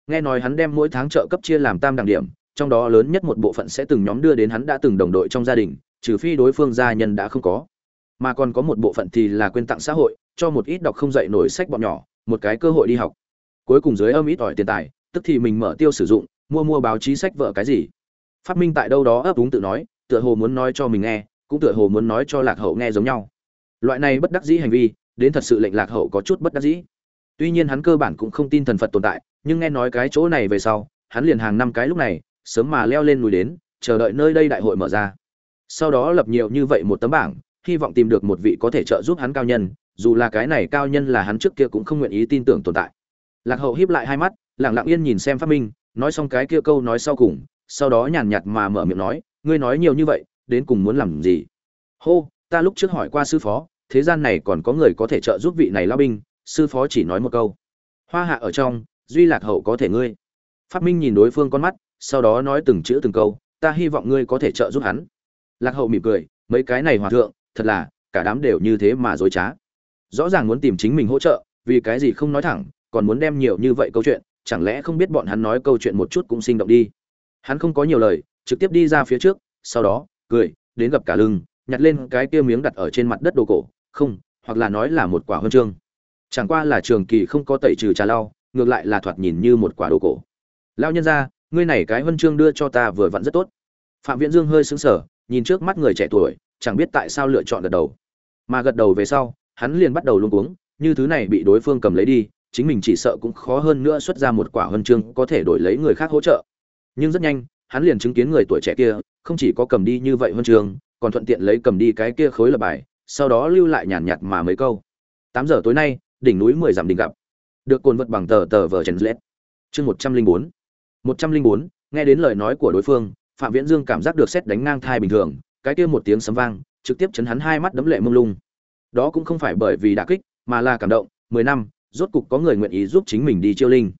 Nghe nói hắn đem mỗi tháng trợ cấp chia làm tam đẳng điểm, trong đó lớn nhất một bộ phận sẽ từng nhóm đưa đến hắn đã từng đồng đội trong gia đình, trừ phi đối phương gia nhân đã không có. Mà còn có một bộ phận thì là quyên tặng xã hội, cho một ít đọc không dậy nổi sách bọn nhỏ, một cái cơ hội đi học. Cuối cùng dưới âm ít ỏi tiền tài, tức thì mình mở tiêu sử dụng, mua mua báo chí sách vợ cái gì. Phát minh tại đâu đó ấp úng tự nói, tựa hồ muốn nói cho mình nghe, cũng tựa hồ muốn nói cho lạc hậu nghe giống nhau loại này bất đắc dĩ hành vi, đến thật sự lệnh lạc hậu có chút bất đắc dĩ. Tuy nhiên hắn cơ bản cũng không tin thần phật tồn tại, nhưng nghe nói cái chỗ này về sau, hắn liền hàng năm cái lúc này, sớm mà leo lên núi đến, chờ đợi nơi đây đại hội mở ra. Sau đó lập nhiều như vậy một tấm bảng, hy vọng tìm được một vị có thể trợ giúp hắn cao nhân, dù là cái này cao nhân là hắn trước kia cũng không nguyện ý tin tưởng tồn tại. Lạc hậu híp lại hai mắt, lặng lặng yên nhìn xem phát minh, nói xong cái kia câu nói sau cùng, sau đó nhàn nhạt mà mở miệng nói, ngươi nói nhiều như vậy, đến cùng muốn làm gì? Hô, ta lúc trước hỏi qua sư phó thế gian này còn có người có thể trợ giúp vị này lao binh, sư phó chỉ nói một câu. Hoa hạ ở trong, duy lạc hậu có thể ngươi. Phát minh nhìn đối phương con mắt, sau đó nói từng chữ từng câu, ta hy vọng ngươi có thể trợ giúp hắn. Lạc hậu mỉm cười, mấy cái này hòa thượng, thật là, cả đám đều như thế mà dối trá. Rõ ràng muốn tìm chính mình hỗ trợ, vì cái gì không nói thẳng, còn muốn đem nhiều như vậy câu chuyện, chẳng lẽ không biết bọn hắn nói câu chuyện một chút cũng sinh động đi. Hắn không có nhiều lời, trực tiếp đi ra phía trước, sau đó, cười, đến gặp cả lưng, nhặt lên cái kia miếng đặt ở trên mặt đất đồ cổ không, hoặc là nói là một quả huân chương. Chẳng qua là trường kỳ không có tẩy trừ trà lau, ngược lại là thoạt nhìn như một quả đồ cổ. Lao nhân ra ngươi này cái huân chương đưa cho ta vừa vặn rất tốt. Phạm viễn dương hơi xứng sở nhìn trước mắt người trẻ tuổi, chẳng biết tại sao lựa chọn gật đầu. Mà gật đầu về sau, hắn liền bắt đầu luống cuống, như thứ này bị đối phương cầm lấy đi, chính mình chỉ sợ cũng khó hơn nữa xuất ra một quả huân chương có thể đổi lấy người khác hỗ trợ. Nhưng rất nhanh, hắn liền chứng kiến người tuổi trẻ kia, không chỉ có cầm đi như vậy huân chương, còn thuận tiện lấy cầm đi cái kia khối lập bài sau đó lưu lại nhàn nhạt mà mấy câu. Tám giờ tối nay, đỉnh núi mười dặm đỉnh gặp. Được cồn vật bằng tờ tờ vờ trần lết. Chương một trăm linh bốn. Một trăm linh bốn, nghe đến lời nói của đối phương, phạm viễn dương cảm giác được xét đánh ngang thai bình thường, cái kia một tiếng sấm vang, trực tiếp chấn hắn hai mắt đấm lệ mông lung. Đó cũng không phải bởi vì đả kích, mà là cảm động, mười năm, rốt cục có người nguyện ý giúp chính mình đi chiêu linh.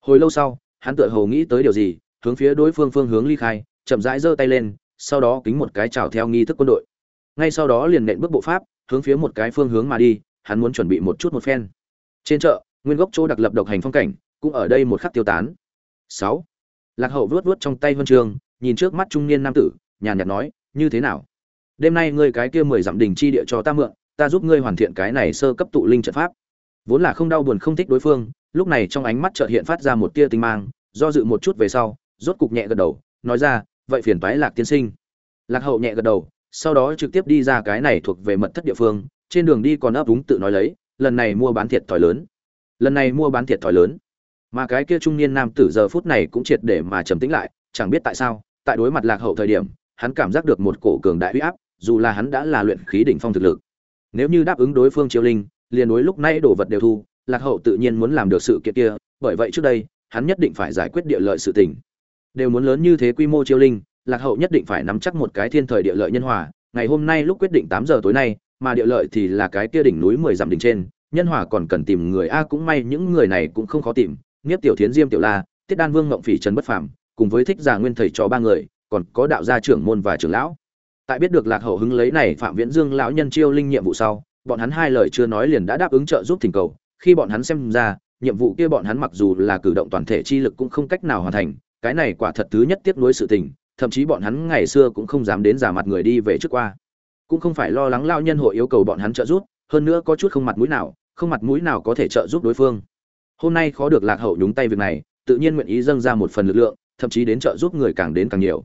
Hồi lâu sau, hắn tựa hồ nghĩ tới điều gì, hướng phía đối phương phương hướng ly khai, chậm rãi giơ tay lên, sau đó kính một cái chào theo nghi thức quân đội ngay sau đó liền nện bước bộ pháp, hướng phía một cái phương hướng mà đi, hắn muốn chuẩn bị một chút một phen. Trên chợ, nguyên gốc chỗ đặc lập độc hành phong cảnh, cũng ở đây một khắc tiêu tán. Sáu. Lạc hậu vuốt vuốt trong tay huân trường, nhìn trước mắt trung niên nam tử, nhàn nhạt nói, như thế nào? Đêm nay ngươi cái kia mười dặm đình chi địa cho ta mượn, ta giúp ngươi hoàn thiện cái này sơ cấp tụ linh trận pháp. Vốn là không đau buồn không thích đối phương, lúc này trong ánh mắt chợt hiện phát ra một tia tinh mang, do dự một chút về sau, rốt cục nhẹ gật đầu, nói ra, vậy phiền toái lạc tiên sinh. Lạc hậu nhẹ gật đầu sau đó trực tiếp đi ra cái này thuộc về mật thất địa phương, trên đường đi còn ấp úng tự nói lấy, lần này mua bán thiệt thòi lớn. Lần này mua bán thiệt thòi lớn. Mà cái kia trung niên nam tử giờ phút này cũng triệt để mà trầm tĩnh lại, chẳng biết tại sao, tại đối mặt lạc hậu thời điểm, hắn cảm giác được một cổ cường đại uy áp, dù là hắn đã là luyện khí đỉnh phong thực lực. Nếu như đáp ứng đối phương chiêu linh, liền đối lúc nay đồ vật đều thu, lạc hậu tự nhiên muốn làm được sự kiện kia, bởi vậy trước đây, hắn nhất định phải giải quyết địa lợi sự tình. Đều muốn lớn như thế quy mô chiêu linh lạc hậu nhất định phải nắm chắc một cái thiên thời địa lợi nhân hòa, ngày hôm nay lúc quyết định tám giờ tối nay, mà địa lợi thì là cái kia đỉnh núi mười dặm đỉnh trên, nhân hòa còn cần tìm người a cũng may những người này cũng không khó tìm, nghiếp tiểu thiến, diêm tiểu la, tiết đan vương, ngộng phỉ, trần bất phàm, cùng với thích giả nguyên thầy chó ba người, còn có đạo gia trưởng môn và trưởng lão. Tại biết được lạc hậu hứng lấy này phạm viễn dương lão nhân chiêu linh nhiệm vụ sau, bọn hắn hai lời chưa nói liền đã đáp ứng trợ giúp thỉnh cầu, khi bọn hắn xem ra, nhiệm vụ kia bọn hắn mặc dù là cử động toàn thể chi lực cũng không cách nào hoàn thành, cái này quả thật thứ nhất tiếp nối sự tình thậm chí bọn hắn ngày xưa cũng không dám đến giả mặt người đi về trước qua. Cũng không phải lo lắng lao nhân hội yêu cầu bọn hắn trợ giúp, hơn nữa có chút không mặt mũi nào, không mặt mũi nào có thể trợ giúp đối phương. Hôm nay khó được lạc hậu nhúng tay việc này, tự nhiên nguyện ý dâng ra một phần lực lượng, thậm chí đến trợ giúp người càng đến càng nhiều.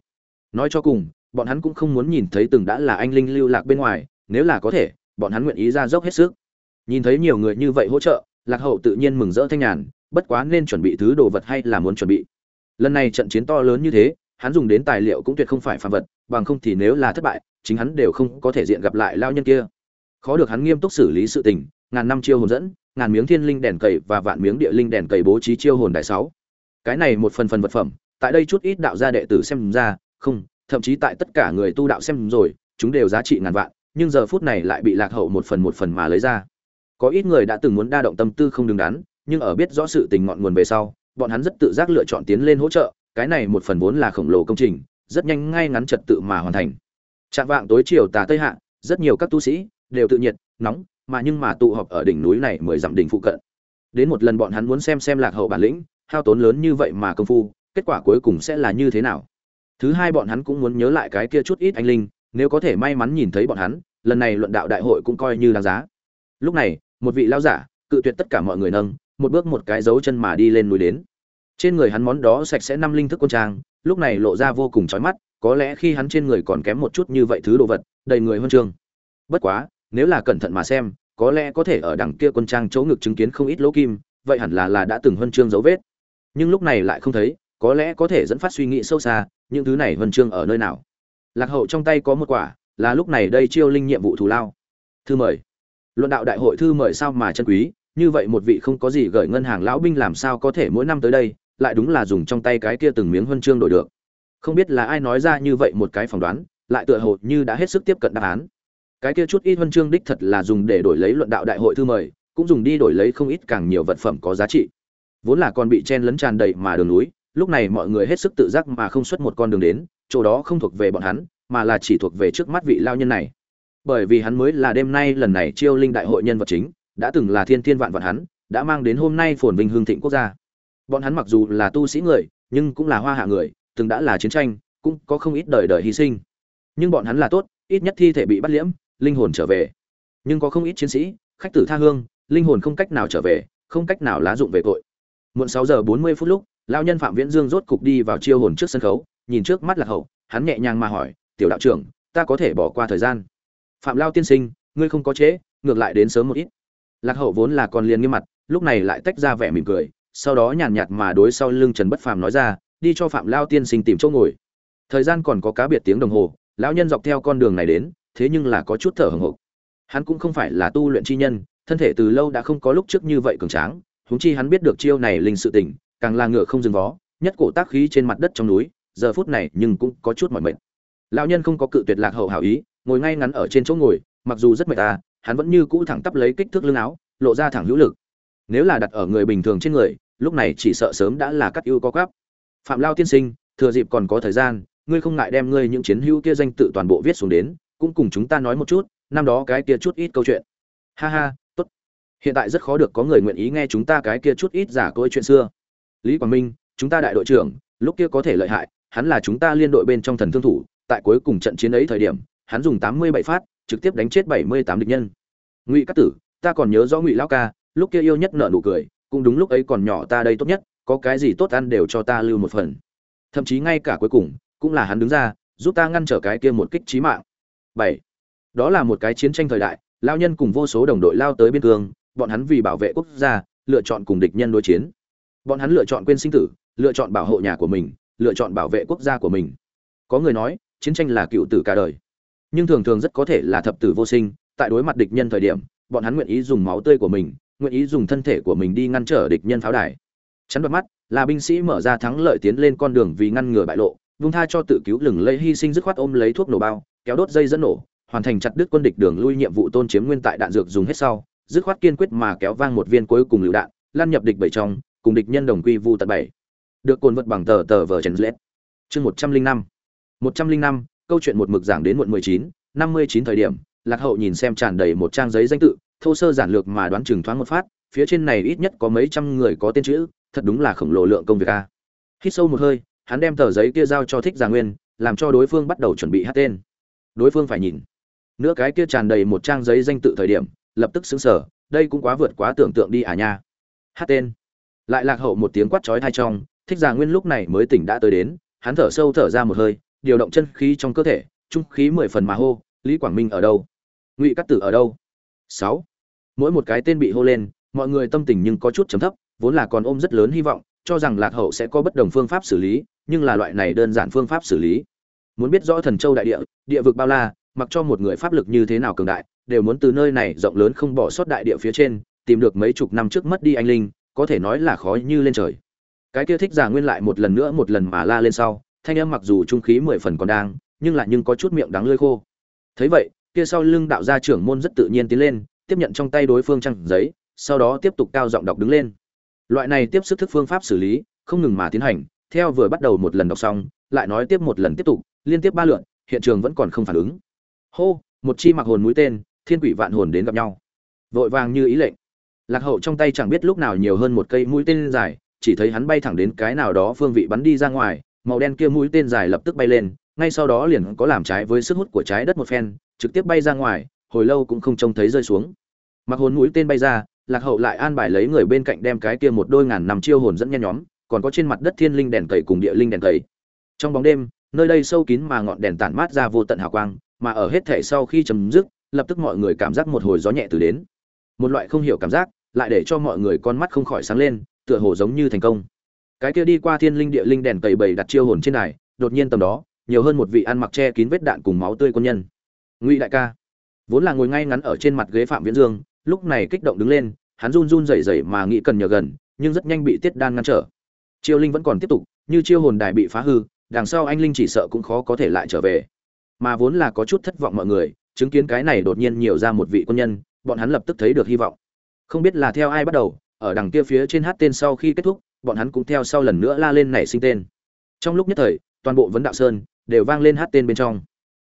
Nói cho cùng, bọn hắn cũng không muốn nhìn thấy từng đã là anh linh lưu lạc bên ngoài, nếu là có thể, bọn hắn nguyện ý ra dốc hết sức. Nhìn thấy nhiều người như vậy hỗ trợ, lạc hậu tự nhiên mừng rỡ thanh nhàn, bất quá nên chuẩn bị thứ đồ vật hay là muốn chuẩn bị. Lần này trận chiến to lớn như thế hắn dùng đến tài liệu cũng tuyệt không phải phàm vật, bằng không thì nếu là thất bại, chính hắn đều không có thể diện gặp lại lao nhân kia. Khó được hắn nghiêm túc xử lý sự tình, ngàn năm chiêu hồn dẫn, ngàn miếng thiên linh đèn cầy và vạn miếng địa linh đèn cầy bố trí chiêu hồn đại sáu. Cái này một phần phần vật phẩm, tại đây chút ít đạo gia đệ tử xem ra, không, thậm chí tại tất cả người tu đạo xem rồi, chúng đều giá trị ngàn vạn, nhưng giờ phút này lại bị lạc hậu một phần một phần mà lấy ra. Có ít người đã từng muốn đa động tâm tư không đứng đắn, nhưng ở biết rõ sự tình ngọn nguồn về sau, bọn hắn rất tự giác lựa chọn tiến lên hỗ trợ cái này một phần vốn là khổng lồ công trình, rất nhanh ngay ngắn trật tự mà hoàn thành. Trạng vạng tối chiều tà tây hạ, rất nhiều các tu sĩ đều tự nhiệt, nóng, mà nhưng mà tụ họp ở đỉnh núi này mười dặm đỉnh phụ cận. Đến một lần bọn hắn muốn xem xem lạc hậu bản lĩnh, hao tốn lớn như vậy mà công phu, kết quả cuối cùng sẽ là như thế nào? Thứ hai bọn hắn cũng muốn nhớ lại cái kia chút ít anh linh, nếu có thể may mắn nhìn thấy bọn hắn, lần này luận đạo đại hội cũng coi như đáng giá. Lúc này, một vị lao giả, cự tuyệt tất cả mọi người nâng, một bước một cái dấu chân mà đi lên núi đến trên người hắn món đó sạch sẽ năm linh thức quân trang, lúc này lộ ra vô cùng chói mắt, có lẽ khi hắn trên người còn kém một chút như vậy thứ đồ vật, đầy người huân chương. Bất quá, nếu là cẩn thận mà xem, có lẽ có thể ở đằng kia quân trang chỗ ngực chứng kiến không ít lỗ kim, vậy hẳn là là đã từng huân chương dấu vết. Nhưng lúc này lại không thấy, có lẽ có thể dẫn phát suy nghĩ sâu xa, những thứ này huân chương ở nơi nào. Lạc hậu trong tay có một quả, là lúc này đây chiêu linh nhiệm vụ thù lao. Thư mời. Luận đạo đại hội thư mời sao mà chân quý, như vậy một vị không có gì gửi ngân hàng lão binh làm sao có thể mỗi năm tới đây lại đúng là dùng trong tay cái kia từng miếng huân chương đổi được. Không biết là ai nói ra như vậy một cái phỏng đoán, lại tựa hồ như đã hết sức tiếp cận đáp án. Cái kia chút ít huân chương đích thật là dùng để đổi lấy luận đạo đại hội thư mời, cũng dùng đi đổi lấy không ít càng nhiều vật phẩm có giá trị. Vốn là còn bị chen lấn tràn đầy mà đường núi, lúc này mọi người hết sức tự giác mà không xuất một con đường đến, chỗ đó không thuộc về bọn hắn, mà là chỉ thuộc về trước mắt vị lao nhân này. Bởi vì hắn mới là đêm nay lần này chiêu linh đại hội nhân vật chính, đã từng là thiên thiên vạn vạn hắn, đã mang đến hôm nay phồn vinh hương thịnh quốc gia bọn hắn mặc dù là tu sĩ người nhưng cũng là hoa hạ người từng đã là chiến tranh cũng có không ít đời đời hy sinh. Nhưng bọn hắn là tốt ít nhất thi thể bị bắt liễm linh hồn trở về. Nhưng có không ít chiến sĩ khách tử tha hương linh hồn không cách nào trở về không cách nào lá dụng về tội. Muộn sáu giờ bốn mươi phút lúc lão nhân phạm viễn dương rốt cục đi vào chiêu hồn trước sân khấu nhìn trước mắt là hậu hắn nhẹ nhàng mà hỏi tiểu đạo trưởng ta có thể bỏ qua thời gian? Phạm lao tiên sinh ngươi không có chế, ngược lại đến sớm một ít. Lạc hậu vốn là còn liền nghiêm mặt lúc này lại tách ra vẻ mỉm cười sau đó nhàn nhạt mà đối sau lưng trần bất phàm nói ra đi cho phạm lao tiên sinh tìm chỗ ngồi. Thời gian còn có cá biệt tiếng đồng hồ lão nhân dọc theo con đường này đến thế nhưng là có chút thở hồng hộc. Hắn cũng không phải là tu luyện chi nhân thân thể từ lâu đã không có lúc trước như vậy cường tráng huống chi hắn biết được chiêu này linh sự tỉnh, càng là ngựa không dừng vó nhất cổ tác khí trên mặt đất trong núi giờ phút này nhưng cũng có chút mỏi mệt. Lão nhân không có cự tuyệt lạc hậu hảo ý ngồi ngay ngắn ở trên chỗ ngồi mặc dù rất mệt ta hắn vẫn như cũ thẳng tắp lấy kích thước lưng áo lộ ra thẳng hữu lực. Nếu là đặt ở người bình thường trên người lúc này chỉ sợ sớm đã là cắt ưu có cắp phạm lao tiên sinh, thừa dịp còn có thời gian, ngươi không ngại đem ngươi những chiến hữu kia danh tự toàn bộ viết xuống đến, cũng cùng chúng ta nói một chút, năm đó cái kia chút ít câu chuyện. Ha ha, tốt. Hiện tại rất khó được có người nguyện ý nghe chúng ta cái kia chút ít giả côi chuyện xưa. Lý quảng minh, chúng ta đại đội trưởng, lúc kia có thể lợi hại, hắn là chúng ta liên đội bên trong thần thương thủ, tại cuối cùng trận chiến ấy thời điểm, hắn dùng tám mươi bảy phát, trực tiếp đánh chết bảy mươi tám địch nhân. Ngụy cát tử, ta còn nhớ rõ ngụy lão ca, lúc kia yêu nhất nợ nụ cười cũng đúng lúc ấy còn nhỏ ta đây tốt nhất, có cái gì tốt ăn đều cho ta lưu một phần. Thậm chí ngay cả cuối cùng, cũng là hắn đứng ra, giúp ta ngăn trở cái kia một kích trí mạng. Bảy. Đó là một cái chiến tranh thời đại lao nhân cùng vô số đồng đội lao tới biên cương, bọn hắn vì bảo vệ quốc gia, lựa chọn cùng địch nhân đối chiến. Bọn hắn lựa chọn quên sinh tử, lựa chọn bảo hộ nhà của mình, lựa chọn bảo vệ quốc gia của mình. Có người nói, chiến tranh là cựu tử cả đời. Nhưng thường thường rất có thể là thập tử vô sinh, tại đối mặt địch nhân thời điểm, bọn hắn nguyện ý dùng máu tươi của mình nguyện ý dùng thân thể của mình đi ngăn trở địch nhân pháo đài. Chắn đoạt mắt, là binh sĩ mở ra thắng lợi tiến lên con đường vì ngăn ngừa bại lộ, vung tha cho tự cứu lừng lấy hy sinh dứt khoát ôm lấy thuốc nổ bao, kéo đốt dây dẫn nổ, hoàn thành chặt đứt quân địch đường lui nhiệm vụ tôn chiếm nguyên tại đạn dược dùng hết sau, dứt khoát kiên quyết mà kéo vang một viên cuối cùng lựu đạn, lan nhập địch bảy trong, cùng địch nhân đồng quy vu tận bảy. Được cồn vật bằng tờ tờ vờ trần lết chương một trăm linh năm. Một trăm linh năm, câu chuyện một mực giảng đến muộn mười chín, năm mươi chín thời điểm, lạc hậu nhìn xem tràn đầy một trang giấy danh tự thô sơ giản lược mà đoán chừng thoáng một phát, phía trên này ít nhất có mấy trăm người có tên chữ, thật đúng là khổng lồ lượng công việc a. Hít sâu một hơi, hắn đem tờ giấy kia giao cho thích gia nguyên, làm cho đối phương bắt đầu chuẩn bị hát tên. Đối phương phải nhìn. Nữa cái kia tràn đầy một trang giấy danh tự thời điểm, lập tức xứng sở đây cũng quá vượt quá tưởng tượng đi à nha. Hát tên. Lại lạc hậu một tiếng quát chói thai trong, thích gia nguyên lúc này mới tỉnh đã tới đến, hắn thở sâu thở ra một hơi, điều động chân khí trong cơ thể, trung khí mười phần mà hô, lý quảng minh ở đâu? Ngụy cát tử ở đâu? Sáu mỗi một cái tên bị hô lên, mọi người tâm tình nhưng có chút chấm thấp, vốn là còn ôm rất lớn hy vọng, cho rằng lạc hậu sẽ có bất đồng phương pháp xử lý, nhưng là loại này đơn giản phương pháp xử lý. Muốn biết rõ thần châu đại địa địa vực bao la, mặc cho một người pháp lực như thế nào cường đại, đều muốn từ nơi này rộng lớn không bỏ sót đại địa phía trên, tìm được mấy chục năm trước mất đi anh linh, có thể nói là khó như lên trời. Cái kia thích giả nguyên lại một lần nữa một lần mà la lên sau, thanh âm mặc dù trung khí mười phần còn đang, nhưng lại nhưng có chút miệng đắng lơi khô. Thấy vậy, kia sau lưng đạo gia trưởng môn rất tự nhiên tiến lên tiếp nhận trong tay đối phương trăng giấy, sau đó tiếp tục cao giọng đọc đứng lên. Loại này tiếp sức thức phương pháp xử lý, không ngừng mà tiến hành, theo vừa bắt đầu một lần đọc xong, lại nói tiếp một lần tiếp tục, liên tiếp ba lượn hiện trường vẫn còn không phản ứng. Hô, một chi mặc hồn mũi tên, thiên quỷ vạn hồn đến gặp nhau. Vội vàng như ý lệnh. Lạc hậu trong tay chẳng biết lúc nào nhiều hơn một cây mũi tên dài, chỉ thấy hắn bay thẳng đến cái nào đó phương vị bắn đi ra ngoài, màu đen kia mũi tên dài lập tức bay lên, ngay sau đó liền có làm trái với sức hút của trái đất một phen, trực tiếp bay ra ngoài hồi lâu cũng không trông thấy rơi xuống. Mặc hồn mũi tên bay ra, lạc hậu lại an bài lấy người bên cạnh đem cái kia một đôi ngàn nằm chiêu hồn dẫn nhen nhóm, còn có trên mặt đất thiên linh đèn cầy cùng địa linh đèn cầy. Trong bóng đêm, nơi đây sâu kín mà ngọn đèn tản mát ra vô tận hào quang, mà ở hết thể sau khi chấm dứt, lập tức mọi người cảm giác một hồi gió nhẹ từ đến. Một loại không hiểu cảm giác, lại để cho mọi người con mắt không khỏi sáng lên, tựa hồ giống như thành công. Cái kia đi qua thiên linh địa linh đèn tẩy bầy đặt chiêu hồn trên đài, đột nhiên tầm đó, nhiều hơn một vị ăn mặc che kín vết đạn cùng máu tươi quân nhân. Ngụy đại ca vốn là ngồi ngay ngắn ở trên mặt ghế phạm viễn dương, lúc này kích động đứng lên, hắn run run rẩy rẩy mà nghĩ cần nhờ gần, nhưng rất nhanh bị tiết đan ngăn trở. Chiêu linh vẫn còn tiếp tục, như chiêu hồn đài bị phá hư, đằng sau anh linh chỉ sợ cũng khó có thể lại trở về. Mà vốn là có chút thất vọng mọi người, chứng kiến cái này đột nhiên nhiều ra một vị quân nhân, bọn hắn lập tức thấy được hy vọng. Không biết là theo ai bắt đầu, ở đằng kia phía trên hát tên sau khi kết thúc, bọn hắn cũng theo sau lần nữa la lên nảy sinh tên. Trong lúc nhất thời, toàn bộ vấn đạo sơn đều vang lên hát tên bên trong.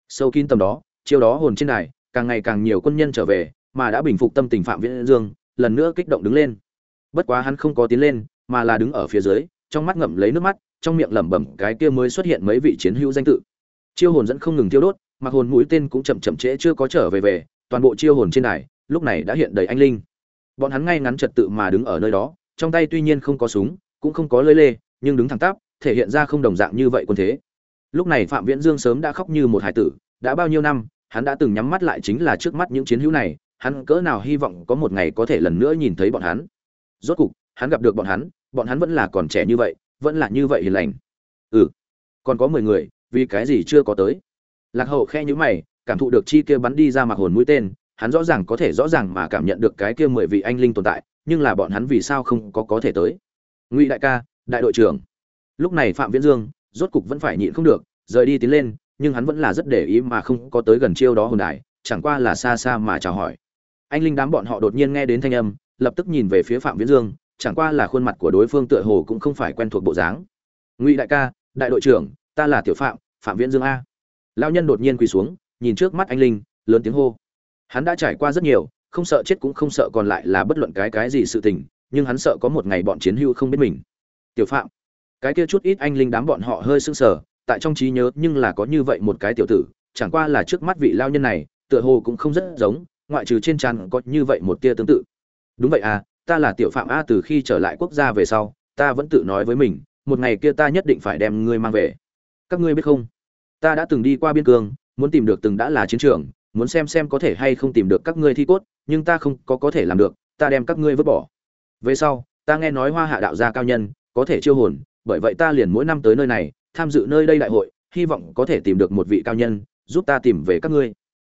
Sâu kín tầm đó, chiêu đó hồn trên đài càng ngày càng nhiều quân nhân trở về, mà đã bình phục tâm tình phạm viễn dương, lần nữa kích động đứng lên. Bất quá hắn không có tiến lên, mà là đứng ở phía dưới, trong mắt ngậm lấy nước mắt, trong miệng lẩm bẩm cái kia mới xuất hiện mấy vị chiến hữu danh tự. Chiêu hồn dẫn không ngừng tiêu đốt, mặc hồn mũi tên cũng chậm chậm trễ chưa có trở về về, toàn bộ chiêu hồn trên đài, lúc này đã hiện đầy anh linh. Bọn hắn ngay ngắn trật tự mà đứng ở nơi đó, trong tay tuy nhiên không có súng, cũng không có lơi lê, nhưng đứng thẳng tắp, thể hiện ra không đồng dạng như vậy quân thế. Lúc này phạm viễn dương sớm đã khóc như một hải tử, đã bao nhiêu năm hắn đã từng nhắm mắt lại chính là trước mắt những chiến hữu này, hắn cỡ nào hy vọng có một ngày có thể lần nữa nhìn thấy bọn hắn. Rốt cục, hắn gặp được bọn hắn bọn hắn vẫn là còn trẻ như vậy, vẫn là như vậy hiền lành. Ừ còn có mười người, vì cái gì chưa có tới? Lạc hậu khe nhíu mày, cảm thụ được chi kia bắn đi ra mặc hồn mũi tên, hắn rõ ràng có thể rõ ràng mà cảm nhận được cái kia mười vị anh linh tồn tại, nhưng là bọn hắn vì sao không có có thể tới? Ngụy đại ca, đại đội trưởng. Lúc này phạm viễn dương, rốt cục vẫn phải nhịn không được, rời đi tiến lên nhưng hắn vẫn là rất để ý mà không có tới gần chiêu đó hồn đài, chẳng qua là xa xa mà chào hỏi. Anh linh đám bọn họ đột nhiên nghe đến thanh âm, lập tức nhìn về phía phạm viễn dương, chẳng qua là khuôn mặt của đối phương tựa hồ cũng không phải quen thuộc bộ dáng. Ngụy đại ca, đại đội trưởng, ta là tiểu phạm phạm viễn dương a. Lao nhân đột nhiên quỳ xuống, nhìn trước mắt anh linh, lớn tiếng hô. Hắn đã trải qua rất nhiều, không sợ chết cũng không sợ còn lại là bất luận cái cái gì sự tình, nhưng hắn sợ có một ngày bọn chiến hưu không biết mình. Tiểu phạm. Cái kia chút ít anh linh đám bọn họ hơi sưng sờ tại trong trí nhớ nhưng là có như vậy một cái tiểu tử, chẳng qua là trước mắt vị lao nhân này, tựa hồ cũng không rất giống, ngoại trừ trên trán có như vậy một tia tương tự. Đúng vậy à ta là tiểu phạm a từ khi trở lại quốc gia về sau, ta vẫn tự nói với mình, một ngày kia ta nhất định phải đem ngươi mang về. Các ngươi biết không? Ta đã từng đi qua biên cương, muốn tìm được từng đã là chiến trường, muốn xem xem có thể hay không tìm được các ngươi thi cốt, nhưng ta không có có thể làm được, ta đem các ngươi vứt bỏ. Về sau, ta nghe nói hoa hạ đạo gia cao nhân, có thể chiêu hồn, bởi vậy ta liền mỗi năm tới nơi này tham dự nơi đây đại hội, hy vọng có thể tìm được một vị cao nhân, giúp ta tìm về các ngươi.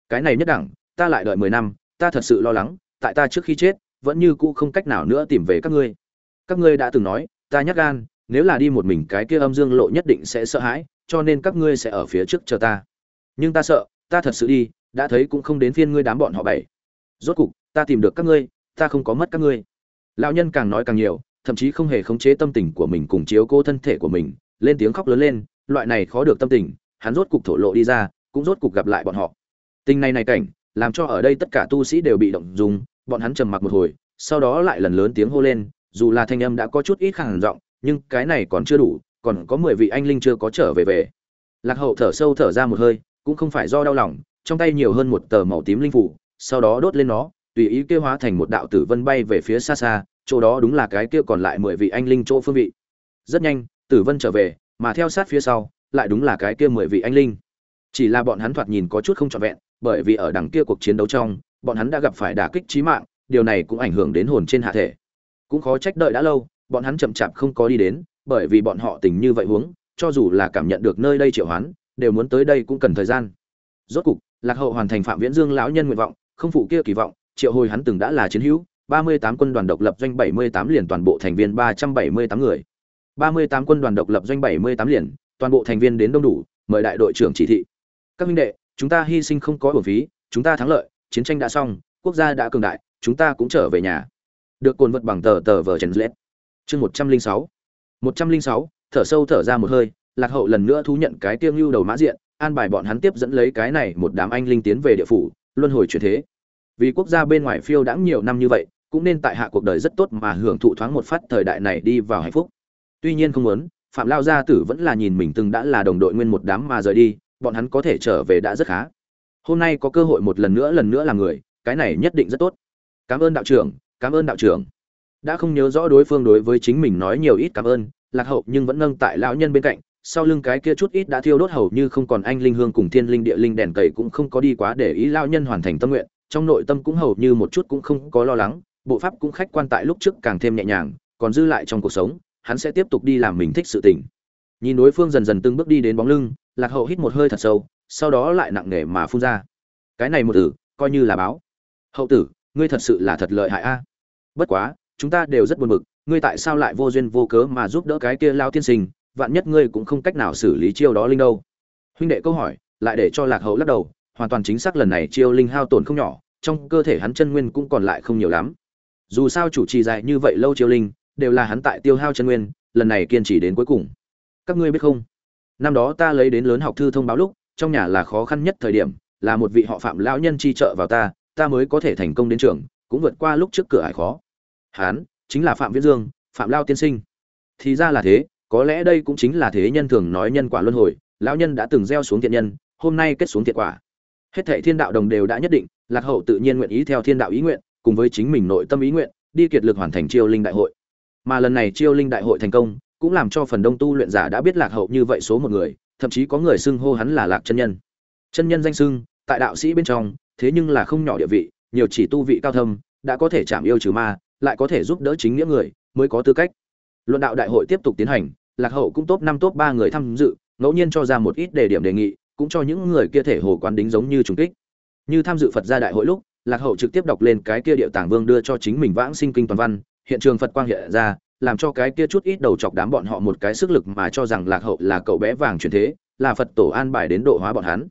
Cái này nhất đẳng, ta lại đợi mười năm, ta thật sự lo lắng, tại ta trước khi chết, vẫn như cũ không cách nào nữa tìm về các ngươi. Các ngươi đã từng nói, ta nhắc gan, nếu là đi một mình cái kia âm dương lộ nhất định sẽ sợ hãi, cho nên các ngươi sẽ ở phía trước chờ ta. Nhưng ta sợ, ta thật sự đi, đã thấy cũng không đến phiên ngươi đám bọn họ bảy. Rốt cục, ta tìm được các ngươi, ta không có mất các ngươi. Lão nhân càng nói càng nhiều, thậm chí không hề khống chế tâm tình của mình cùng chiếu cố thân thể của mình lên tiếng khóc lớn lên, loại này khó được tâm tình, hắn rốt cục thổ lộ đi ra, cũng rốt cục gặp lại bọn họ. Tình này này cảnh, làm cho ở đây tất cả tu sĩ đều bị động dùng, bọn hắn trầm mặc một hồi, sau đó lại lần lớn tiếng hô lên, dù là thanh âm đã có chút ít khẳng giọng, nhưng cái này còn chưa đủ, còn có mười vị anh linh chưa có trở về về. Lạc hậu thở sâu thở ra một hơi, cũng không phải do đau lòng, trong tay nhiều hơn một tờ màu tím linh phủ, sau đó đốt lên nó, tùy ý kêu hóa thành một đạo tử vân bay về phía xa xa, chỗ đó đúng là cái kia còn lại mười vị anh linh chỗ phương vị. Rất nhanh tử vân trở về, mà theo sát phía sau, lại đúng là cái kia mười vị anh linh. Chỉ là bọn hắn thoạt nhìn có chút không trọn vẹn, bởi vì ở đằng kia cuộc chiến đấu trong, bọn hắn đã gặp phải đả kích chí mạng, điều này cũng ảnh hưởng đến hồn trên hạ thể. Cũng khó trách đợi đã lâu, bọn hắn chậm chạp không có đi đến, bởi vì bọn họ tình như vậy huống, cho dù là cảm nhận được nơi đây triệu hoán, đều muốn tới đây cũng cần thời gian. Rốt cục, lạc hậu hoàn thành phạm viễn dương lão nhân nguyện vọng, không phụ kia kỳ vọng, triệu hồi hắn từng đã là chiến hữu 38 quân đoàn độc lập doanh 78 liền toàn bộ thành viên 378 người. 38 quân đoàn độc lập doanh 78 liền, toàn bộ thành viên đến đông đủ, mời đại đội trưởng chỉ thị. Các huynh đệ, chúng ta hy sinh không có uổng phí, chúng ta thắng lợi, chiến tranh đã xong, quốc gia đã cường đại, chúng ta cũng trở về nhà. Được cuộn vật bằng tờ tờ vở Trần lết. Chương 106 106 thở sâu thở ra một hơi, lạc hậu lần nữa thú nhận cái tiêm lưu đầu mã diện, an bài bọn hắn tiếp dẫn lấy cái này một đám anh linh tiến về địa phủ, luân hồi chuyển thế. Vì quốc gia bên ngoài phiêu đãng nhiều năm như vậy, cũng nên tại hạ cuộc đời rất tốt mà hưởng thụ thoáng một phát thời đại này đi vào hạnh phúc tuy nhiên không muốn, phạm lao gia tử vẫn là nhìn mình từng đã là đồng đội nguyên một đám mà rời đi, bọn hắn có thể trở về đã rất khá. Hôm nay có cơ hội một lần nữa lần nữa làm người, cái này nhất định rất tốt. Cảm ơn đạo trưởng, cảm ơn đạo trưởng. Đã không nhớ rõ đối phương đối với chính mình nói nhiều ít cảm ơn, lạc hậu nhưng vẫn nâng tại lão nhân bên cạnh, sau lưng cái kia chút ít đã thiêu đốt hầu như không còn anh linh hương cùng thiên linh địa linh đèn cầy cũng không có đi quá để ý lão nhân hoàn thành tâm nguyện, trong nội tâm cũng hầu như một chút cũng không có lo lắng, bộ pháp cũng khách quan tại lúc trước càng thêm nhẹ nhàng, còn dư lại trong cuộc sống hắn sẽ tiếp tục đi làm mình thích sự tình. Nhìn đối phương dần dần từng bước đi đến bóng lưng, lạc hậu hít một hơi thật sâu, sau đó lại nặng nề mà phun ra. Cái này một tử, coi như là báo. Hậu tử, ngươi thật sự là thật lợi hại a. Bất quá, chúng ta đều rất buồn bực, ngươi tại sao lại vô duyên vô cớ mà giúp đỡ cái kia lao tiên sinh, vạn nhất ngươi cũng không cách nào xử lý chiêu đó linh đâu. Huynh đệ câu hỏi, lại để cho lạc hậu lắc đầu, hoàn toàn chính xác lần này chiêu linh hao tổn không nhỏ, trong cơ thể hắn chân nguyên cũng còn lại không nhiều lắm. Dù sao chủ trì dài như vậy lâu chiêu linh đều là hắn tại tiêu hao chân nguyên, lần này kiên trì đến cuối cùng. Các ngươi biết không? Năm đó ta lấy đến lớn học thư thông báo lúc, trong nhà là khó khăn nhất thời điểm, là một vị họ phạm lão nhân chi trợ vào ta ta mới có thể thành công đến trường, cũng vượt qua lúc trước cửa ải khó. Hán, chính là phạm viễn dương, phạm lao tiên sinh. Thì ra là thế, có lẽ đây cũng chính là thế nhân thường nói nhân quả luân hồi, lão nhân đã từng gieo xuống thiện nhân, hôm nay kết xuống thiện quả. Hết thệ thiên đạo đồng đều đã nhất định, lạc hậu tự nhiên nguyện ý theo thiên đạo ý nguyện, cùng với chính mình nội tâm ý nguyện, đi kiệt lực hoàn thành chiêu linh đại hội mà lần này chiêu linh đại hội thành công, cũng làm cho phần đông tu luyện giả đã biết lạc hậu như vậy số một người, thậm chí có người xưng hô hắn là lạc chân nhân. Chân nhân danh xưng, tại đạo sĩ bên trong, thế nhưng là không nhỏ địa vị, nhiều chỉ tu vị cao thâm, đã có thể chạm yêu trừ ma, lại có thể giúp đỡ chính nghĩa người, mới có tư cách. Luận đạo đại hội tiếp tục tiến hành, lạc hậu cũng top năm, top ba người tham dự, ngẫu nhiên cho ra một ít đề điểm đề nghị, cũng cho những người kia thể hồ quán đính giống như trùng kích. Như tham dự phật gia đại hội lúc, lạc hậu trực tiếp đọc lên cái kia điệu tàng vương đưa cho chính mình vãng sinh kinh toàn văn hiện trường phật quang hiện ra, làm cho cái kia chút ít đầu chọc đám bọn họ một cái sức lực mà cho rằng lạc hậu là cậu bé vàng truyền thế, là phật tổ an bài đến độ hóa bọn hắn.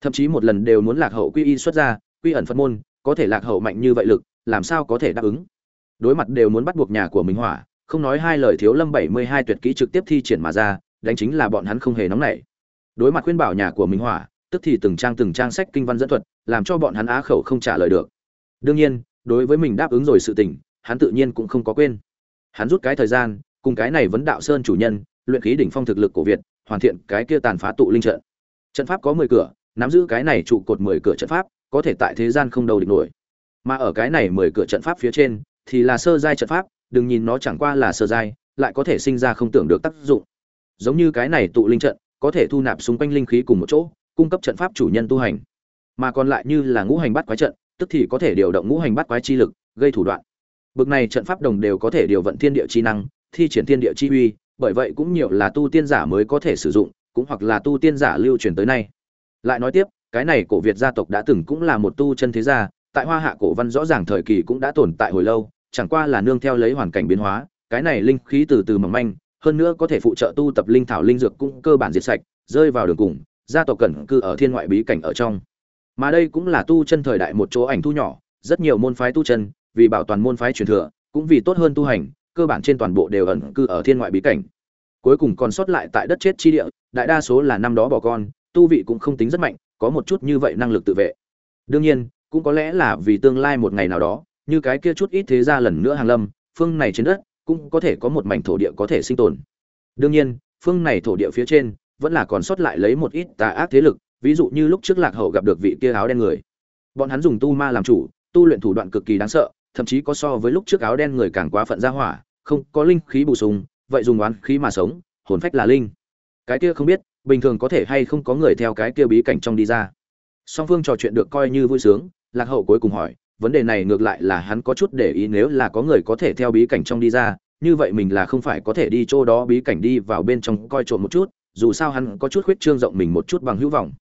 Thậm chí một lần đều muốn lạc hậu quy y xuất ra, quy ẩn phật môn, có thể lạc hậu mạnh như vậy lực, làm sao có thể đáp ứng? Đối mặt đều muốn bắt buộc nhà của mình hỏa, không nói hai lời thiếu lâm bảy mươi hai tuyệt kỹ trực tiếp thi triển mà ra, đánh chính là bọn hắn không hề nóng nảy. Đối mặt khuyên bảo nhà của mình hỏa, tức thì từng trang từng trang sách kinh văn dẫn thuật, làm cho bọn hắn á khẩu không trả lời được. Đương nhiên, đối với mình đáp ứng rồi sự tình hắn tự nhiên cũng không có quên. Hắn rút cái thời gian, cùng cái này vấn đạo sơn chủ nhân, luyện khí đỉnh phong thực lực của việt, hoàn thiện cái kia tàn phá tụ linh trận. Trận pháp có mười cửa, nắm giữ cái này trụ cột mười cửa trận pháp, có thể tại thế gian không đầu địch nổi. Mà ở cái này mười cửa trận pháp phía trên, thì là sơ giai trận pháp, đừng nhìn nó chẳng qua là sơ giai, lại có thể sinh ra không tưởng được tác dụng. Giống như cái này tụ linh trận, có thể thu nạp xung quanh linh khí cùng một chỗ, cung cấp trận pháp chủ nhân tu hành. Mà còn lại như là ngũ hành bắt quái trận, tức thì có thể điều động ngũ hành bắt quái chi lực, gây thủ đoạn bực này trận pháp đồng đều có thể điều vận thiên địa chi năng, thi triển thiên địa chi uy, bởi vậy cũng nhiều là tu tiên giả mới có thể sử dụng, cũng hoặc là tu tiên giả lưu truyền tới nay. Lại nói tiếp, cái này cổ việt gia tộc đã từng cũng là một tu chân thế gia, tại hoa hạ cổ văn rõ ràng thời kỳ cũng đã tồn tại hồi lâu, chẳng qua là nương theo lấy hoàn cảnh biến hóa, cái này linh khí từ từ mỏng manh, hơn nữa có thể phụ trợ tu tập linh thảo linh dược cũng cơ bản diệt sạch, rơi vào đường cùng, gia tộc cẩn cư ở thiên ngoại bí cảnh ở trong. Mà đây cũng là tu chân thời đại một chỗ ảnh thu nhỏ, rất nhiều môn phái tu chân vì bảo toàn môn phái truyền thừa, cũng vì tốt hơn tu hành, cơ bản trên toàn bộ đều ẩn cư ở thiên ngoại bí cảnh. Cuối cùng còn sót lại tại đất chết chi địa, đại đa số là năm đó bỏ con, tu vị cũng không tính rất mạnh, có một chút như vậy năng lực tự vệ. Đương nhiên, cũng có lẽ là vì tương lai một ngày nào đó, như cái kia chút ít thế gia lần nữa hàng lâm, phương này trên đất, cũng có thể có một mảnh thổ địa có thể sinh tồn. Đương nhiên, phương này thổ địa phía trên, vẫn là còn sót lại lấy một ít tà ác thế lực, ví dụ như lúc trước lạc hậu gặp được vị kia áo đen người. Bọn hắn dùng tu ma làm chủ, tu luyện thủ đoạn cực kỳ đáng sợ thậm chí có so với lúc trước áo đen người càng quá phận ra hỏa, không có linh khí bổ sung, vậy dùng oán khí mà sống, hồn phách là linh. Cái kia không biết, bình thường có thể hay không có người theo cái kia bí cảnh trong đi ra. Song phương trò chuyện được coi như vui sướng, lạc hậu cuối cùng hỏi, vấn đề này ngược lại là hắn có chút để ý nếu là có người có thể theo bí cảnh trong đi ra, như vậy mình là không phải có thể đi chỗ đó bí cảnh đi vào bên trong coi trộm một chút, dù sao hắn có chút khuyết trương rộng mình một chút bằng hữu vọng.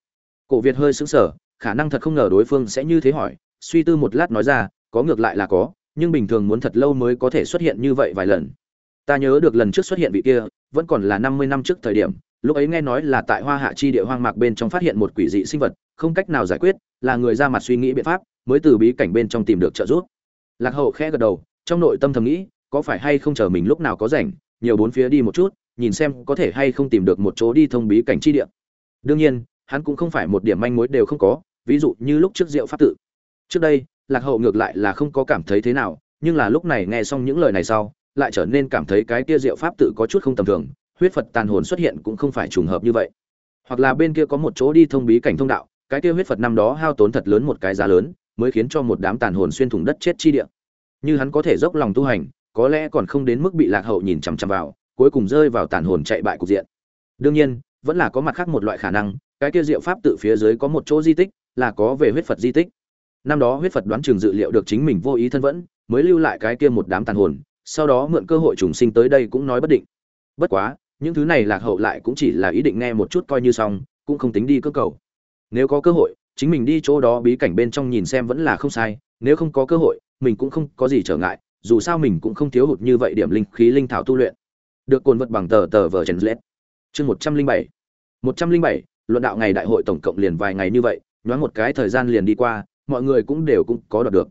Cổ việt hơi sững sờ, khả năng thật không ngờ đối phương sẽ như thế hỏi, suy tư một lát nói ra có ngược lại là có, nhưng bình thường muốn thật lâu mới có thể xuất hiện như vậy vài lần. Ta nhớ được lần trước xuất hiện vị kia, vẫn còn là năm mươi năm trước thời điểm, lúc ấy nghe nói là tại hoa hạ chi địa hoang mạc bên trong phát hiện một quỷ dị sinh vật, không cách nào giải quyết, là người ra mặt suy nghĩ biện pháp, mới từ bí cảnh bên trong tìm được trợ giúp. Lạc hậu khẽ gật đầu, trong nội tâm thầm nghĩ, có phải hay không chờ mình lúc nào có rảnh, nhiều bốn phía đi một chút, nhìn xem có thể hay không tìm được một chỗ đi thông bí cảnh chi địa. Đương nhiên, hắn cũng không phải một điểm manh mối đều không có, ví dụ như lúc trước diệu pháp tự. Trước đây lạc hậu ngược lại là không có cảm thấy thế nào, nhưng là lúc này nghe xong những lời này sau, lại trở nên cảm thấy cái kia diệu pháp tự có chút không tầm thường, huyết phật tàn hồn xuất hiện cũng không phải trùng hợp như vậy. Hoặc là bên kia có một chỗ đi thông bí cảnh thông đạo, cái kia huyết phật năm đó hao tốn thật lớn một cái giá lớn, mới khiến cho một đám tàn hồn xuyên thủng đất chết chi địa. Như hắn có thể dốc lòng tu hành, có lẽ còn không đến mức bị lạc hậu nhìn chằm chằm vào, cuối cùng rơi vào tàn hồn chạy bại cục diện. Đương nhiên, vẫn là có mặt khác một loại khả năng, cái kia diệu pháp tự phía dưới có một chỗ di tích, là có về huyết phật di tích năm đó huyết phật đoán chừng dự liệu được chính mình vô ý thân vẫn, mới lưu lại cái kia một đám tàn hồn, sau đó mượn cơ hội trùng sinh tới đây cũng nói bất định. Bất quá, những thứ này lạc hậu lại cũng chỉ là ý định nghe một chút coi như xong, cũng không tính đi cơ cầu. Nếu có cơ hội, chính mình đi chỗ đó bí cảnh bên trong nhìn xem vẫn là không sai, nếu không có cơ hội, mình cũng không có gì trở ngại, dù sao mình cũng không thiếu hụt như vậy điểm linh khí linh thảo tu luyện. Được cồn vật bằng tờ tờ vờ chèn lết. Chương một trăm linh bảy. Một trăm linh bảy, luận đạo ngày đại hội tổng cộng liền vài ngày như vậy, nhoáng một cái thời gian liền đi qua mọi người cũng đều cũng có đoạt được.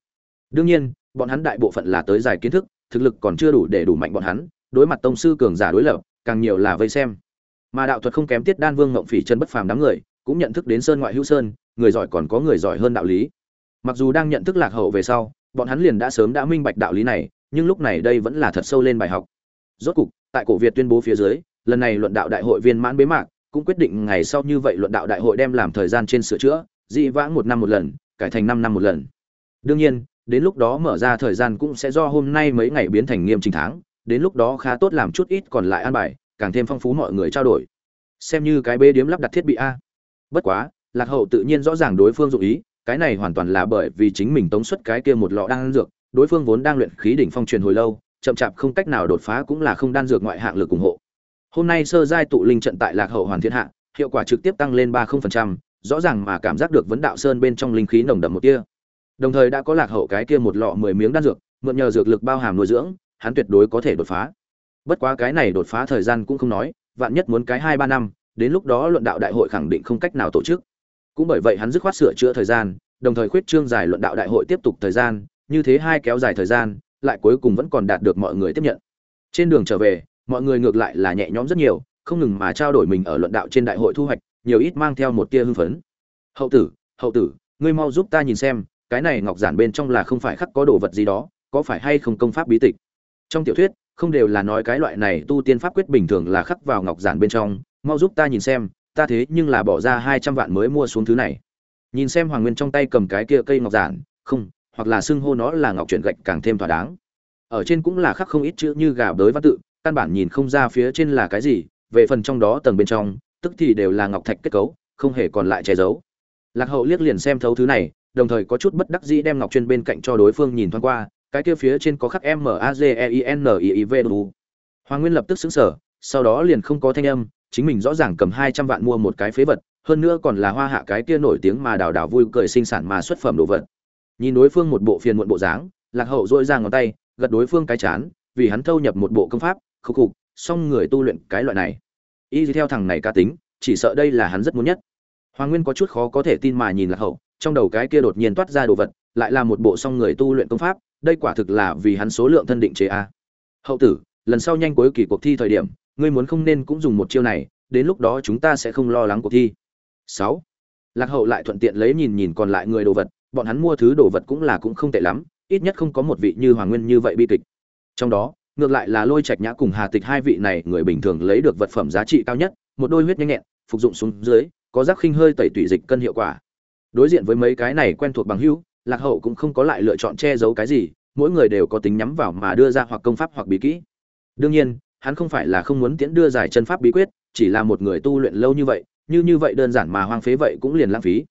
Đương nhiên, bọn hắn đại bộ phận là tới giải kiến thức, thực lực còn chưa đủ để đủ mạnh bọn hắn, đối mặt tông sư cường giả đối lập, càng nhiều là vây xem. Mà đạo thuật không kém tiết đan vương ngộng phỉ chân bất phàm đám người, cũng nhận thức đến sơn ngoại hữu sơn, người giỏi còn có người giỏi hơn đạo lý. Mặc dù đang nhận thức lạc hậu về sau, bọn hắn liền đã sớm đã minh bạch đạo lý này, nhưng lúc này đây vẫn là thật sâu lên bài học. Rốt cục, tại cổ việt tuyên bố phía dưới, lần này luận đạo đại hội viên mãn bế mạc, cũng quyết định ngày sau như vậy luận đạo đại hội đem làm thời gian trên sửa chữa, dị vãng một năm một lần cải thành năm năm một lần. Đương nhiên, đến lúc đó mở ra thời gian cũng sẽ do hôm nay mấy ngày biến thành nghiêm trình tháng, đến lúc đó khá tốt làm chút ít còn lại an bài, càng thêm phong phú mọi người trao đổi. Xem như cái bê điếm lắp đặt thiết bị a. Bất quá, lạc hậu tự nhiên rõ ràng đối phương dụng ý, cái này hoàn toàn là bởi vì chính mình tống xuất cái kia một lọ đan dược, đối phương vốn đang luyện khí đỉnh phong truyền hồi lâu, chậm chạp không cách nào đột phá cũng là không đan dược ngoại hạng lực ủng hộ. Hôm nay sơ giai tụ linh trận tại lạc hậu hoàn thiện hạ, hiệu quả trực tiếp tăng lên ba rõ ràng mà cảm giác được vấn đạo sơn bên trong linh khí nồng đậm một tia đồng thời đã có lạc hậu cái kia một lọ mười miếng đan dược, mượn nhờ dược lực bao hàm nuôi dưỡng, hắn tuyệt đối có thể đột phá. Bất quá cái này đột phá thời gian cũng không nói, vạn nhất muốn cái hai ba năm, đến lúc đó luận đạo đại hội khẳng định không cách nào tổ chức. Cũng bởi vậy hắn dứt khoát sửa chữa thời gian, đồng thời khuyết trương dài luận đạo đại hội tiếp tục thời gian, như thế hai kéo dài thời gian, lại cuối cùng vẫn còn đạt được mọi người tiếp nhận. Trên đường trở về, mọi người ngược lại là nhẹ nhõm rất nhiều, không ngừng mà trao đổi mình ở luận đạo trên đại hội thu hoạch nhiều ít mang theo một tia hưng phấn. Hậu tử hậu tử, ngươi mau giúp ta nhìn xem, cái này ngọc giản bên trong là không phải khắc có đồ vật gì đó, có phải hay không công pháp bí tịch? Trong tiểu thuyết, không đều là nói cái loại này tu tiên pháp quyết bình thường là khắc vào ngọc giản bên trong, mau giúp ta nhìn xem, ta thế nhưng là bỏ ra hai trăm vạn mới mua xuống thứ này. Nhìn xem hoàng nguyên trong tay cầm cái kia cây ngọc giản, không, hoặc là xưng hô nó là ngọc chuyển gạch càng thêm thỏa đáng. Ở trên cũng là khắc không ít chữ như gà đới văn tự, căn bản nhìn không ra phía trên là cái gì, về phần trong đó tầng bên trong tức thì đều là ngọc thạch kết cấu, không hề còn lại che giấu. Lạc hậu liếc liền xem thấu thứ này, đồng thời có chút bất đắc dĩ đem ngọc chuyên bên cạnh cho đối phương nhìn thoáng qua, cái kia phía trên có khắc m a g e i n i i v u hoàng nguyên lập tức xứng sở sau đó liền không có thanh âm, chính mình rõ ràng cầm hai trăm vạn mua một cái phế vật, hơn nữa còn là hoa hạ cái kia nổi tiếng mà đào đào vui cười sinh sản mà xuất phẩm đồ vật. Nhìn đối phương một bộ phiền muộn bộ dáng, lạc hậu dội ra ngón tay, gật đối phương cái chán, vì hắn thâu nhập một bộ công pháp khúc khục, xong người tu luyện cái loại này y theo thằng này cá tính, chỉ sợ đây là hắn rất muốn nhất. Hoàng nguyên có chút khó có thể tin mà nhìn lạc hậu, trong đầu cái kia đột nhiên toát ra đồ vật, lại là một bộ song người tu luyện công pháp, đây quả thực là vì hắn số lượng thân định chế a. Hậu tử, lần sau nhanh cuối kỳ cuộc thi thời điểm, ngươi muốn không nên cũng dùng một chiêu này, đến lúc đó chúng ta sẽ không lo lắng cuộc thi. Sáu. Lạc hậu lại thuận tiện lấy nhìn nhìn còn lại người đồ vật, bọn hắn mua thứ đồ vật cũng là cũng không tệ lắm, ít nhất không có một vị như hoàng nguyên như vậy bi kịch. Trong đó ngược lại là lôi trạch nhã cùng hà tịch hai vị này người bình thường lấy được vật phẩm giá trị cao nhất, một đôi huyết nhanh nhẹn, phục dụng xuống dưới, có giác khinh hơi tẩy tủy dịch cân hiệu quả đối diện với mấy cái này quen thuộc bằng hữu, lạc hậu cũng không có lại lựa chọn che giấu cái gì, mỗi người đều có tính nhắm vào mà đưa ra hoặc công pháp hoặc bí kỹ đương nhiên, hắn không phải là không muốn tiễn đưa giải chân pháp bí quyết, chỉ là một người tu luyện lâu như vậy, như như vậy đơn giản mà hoang phế vậy cũng liền lãng phí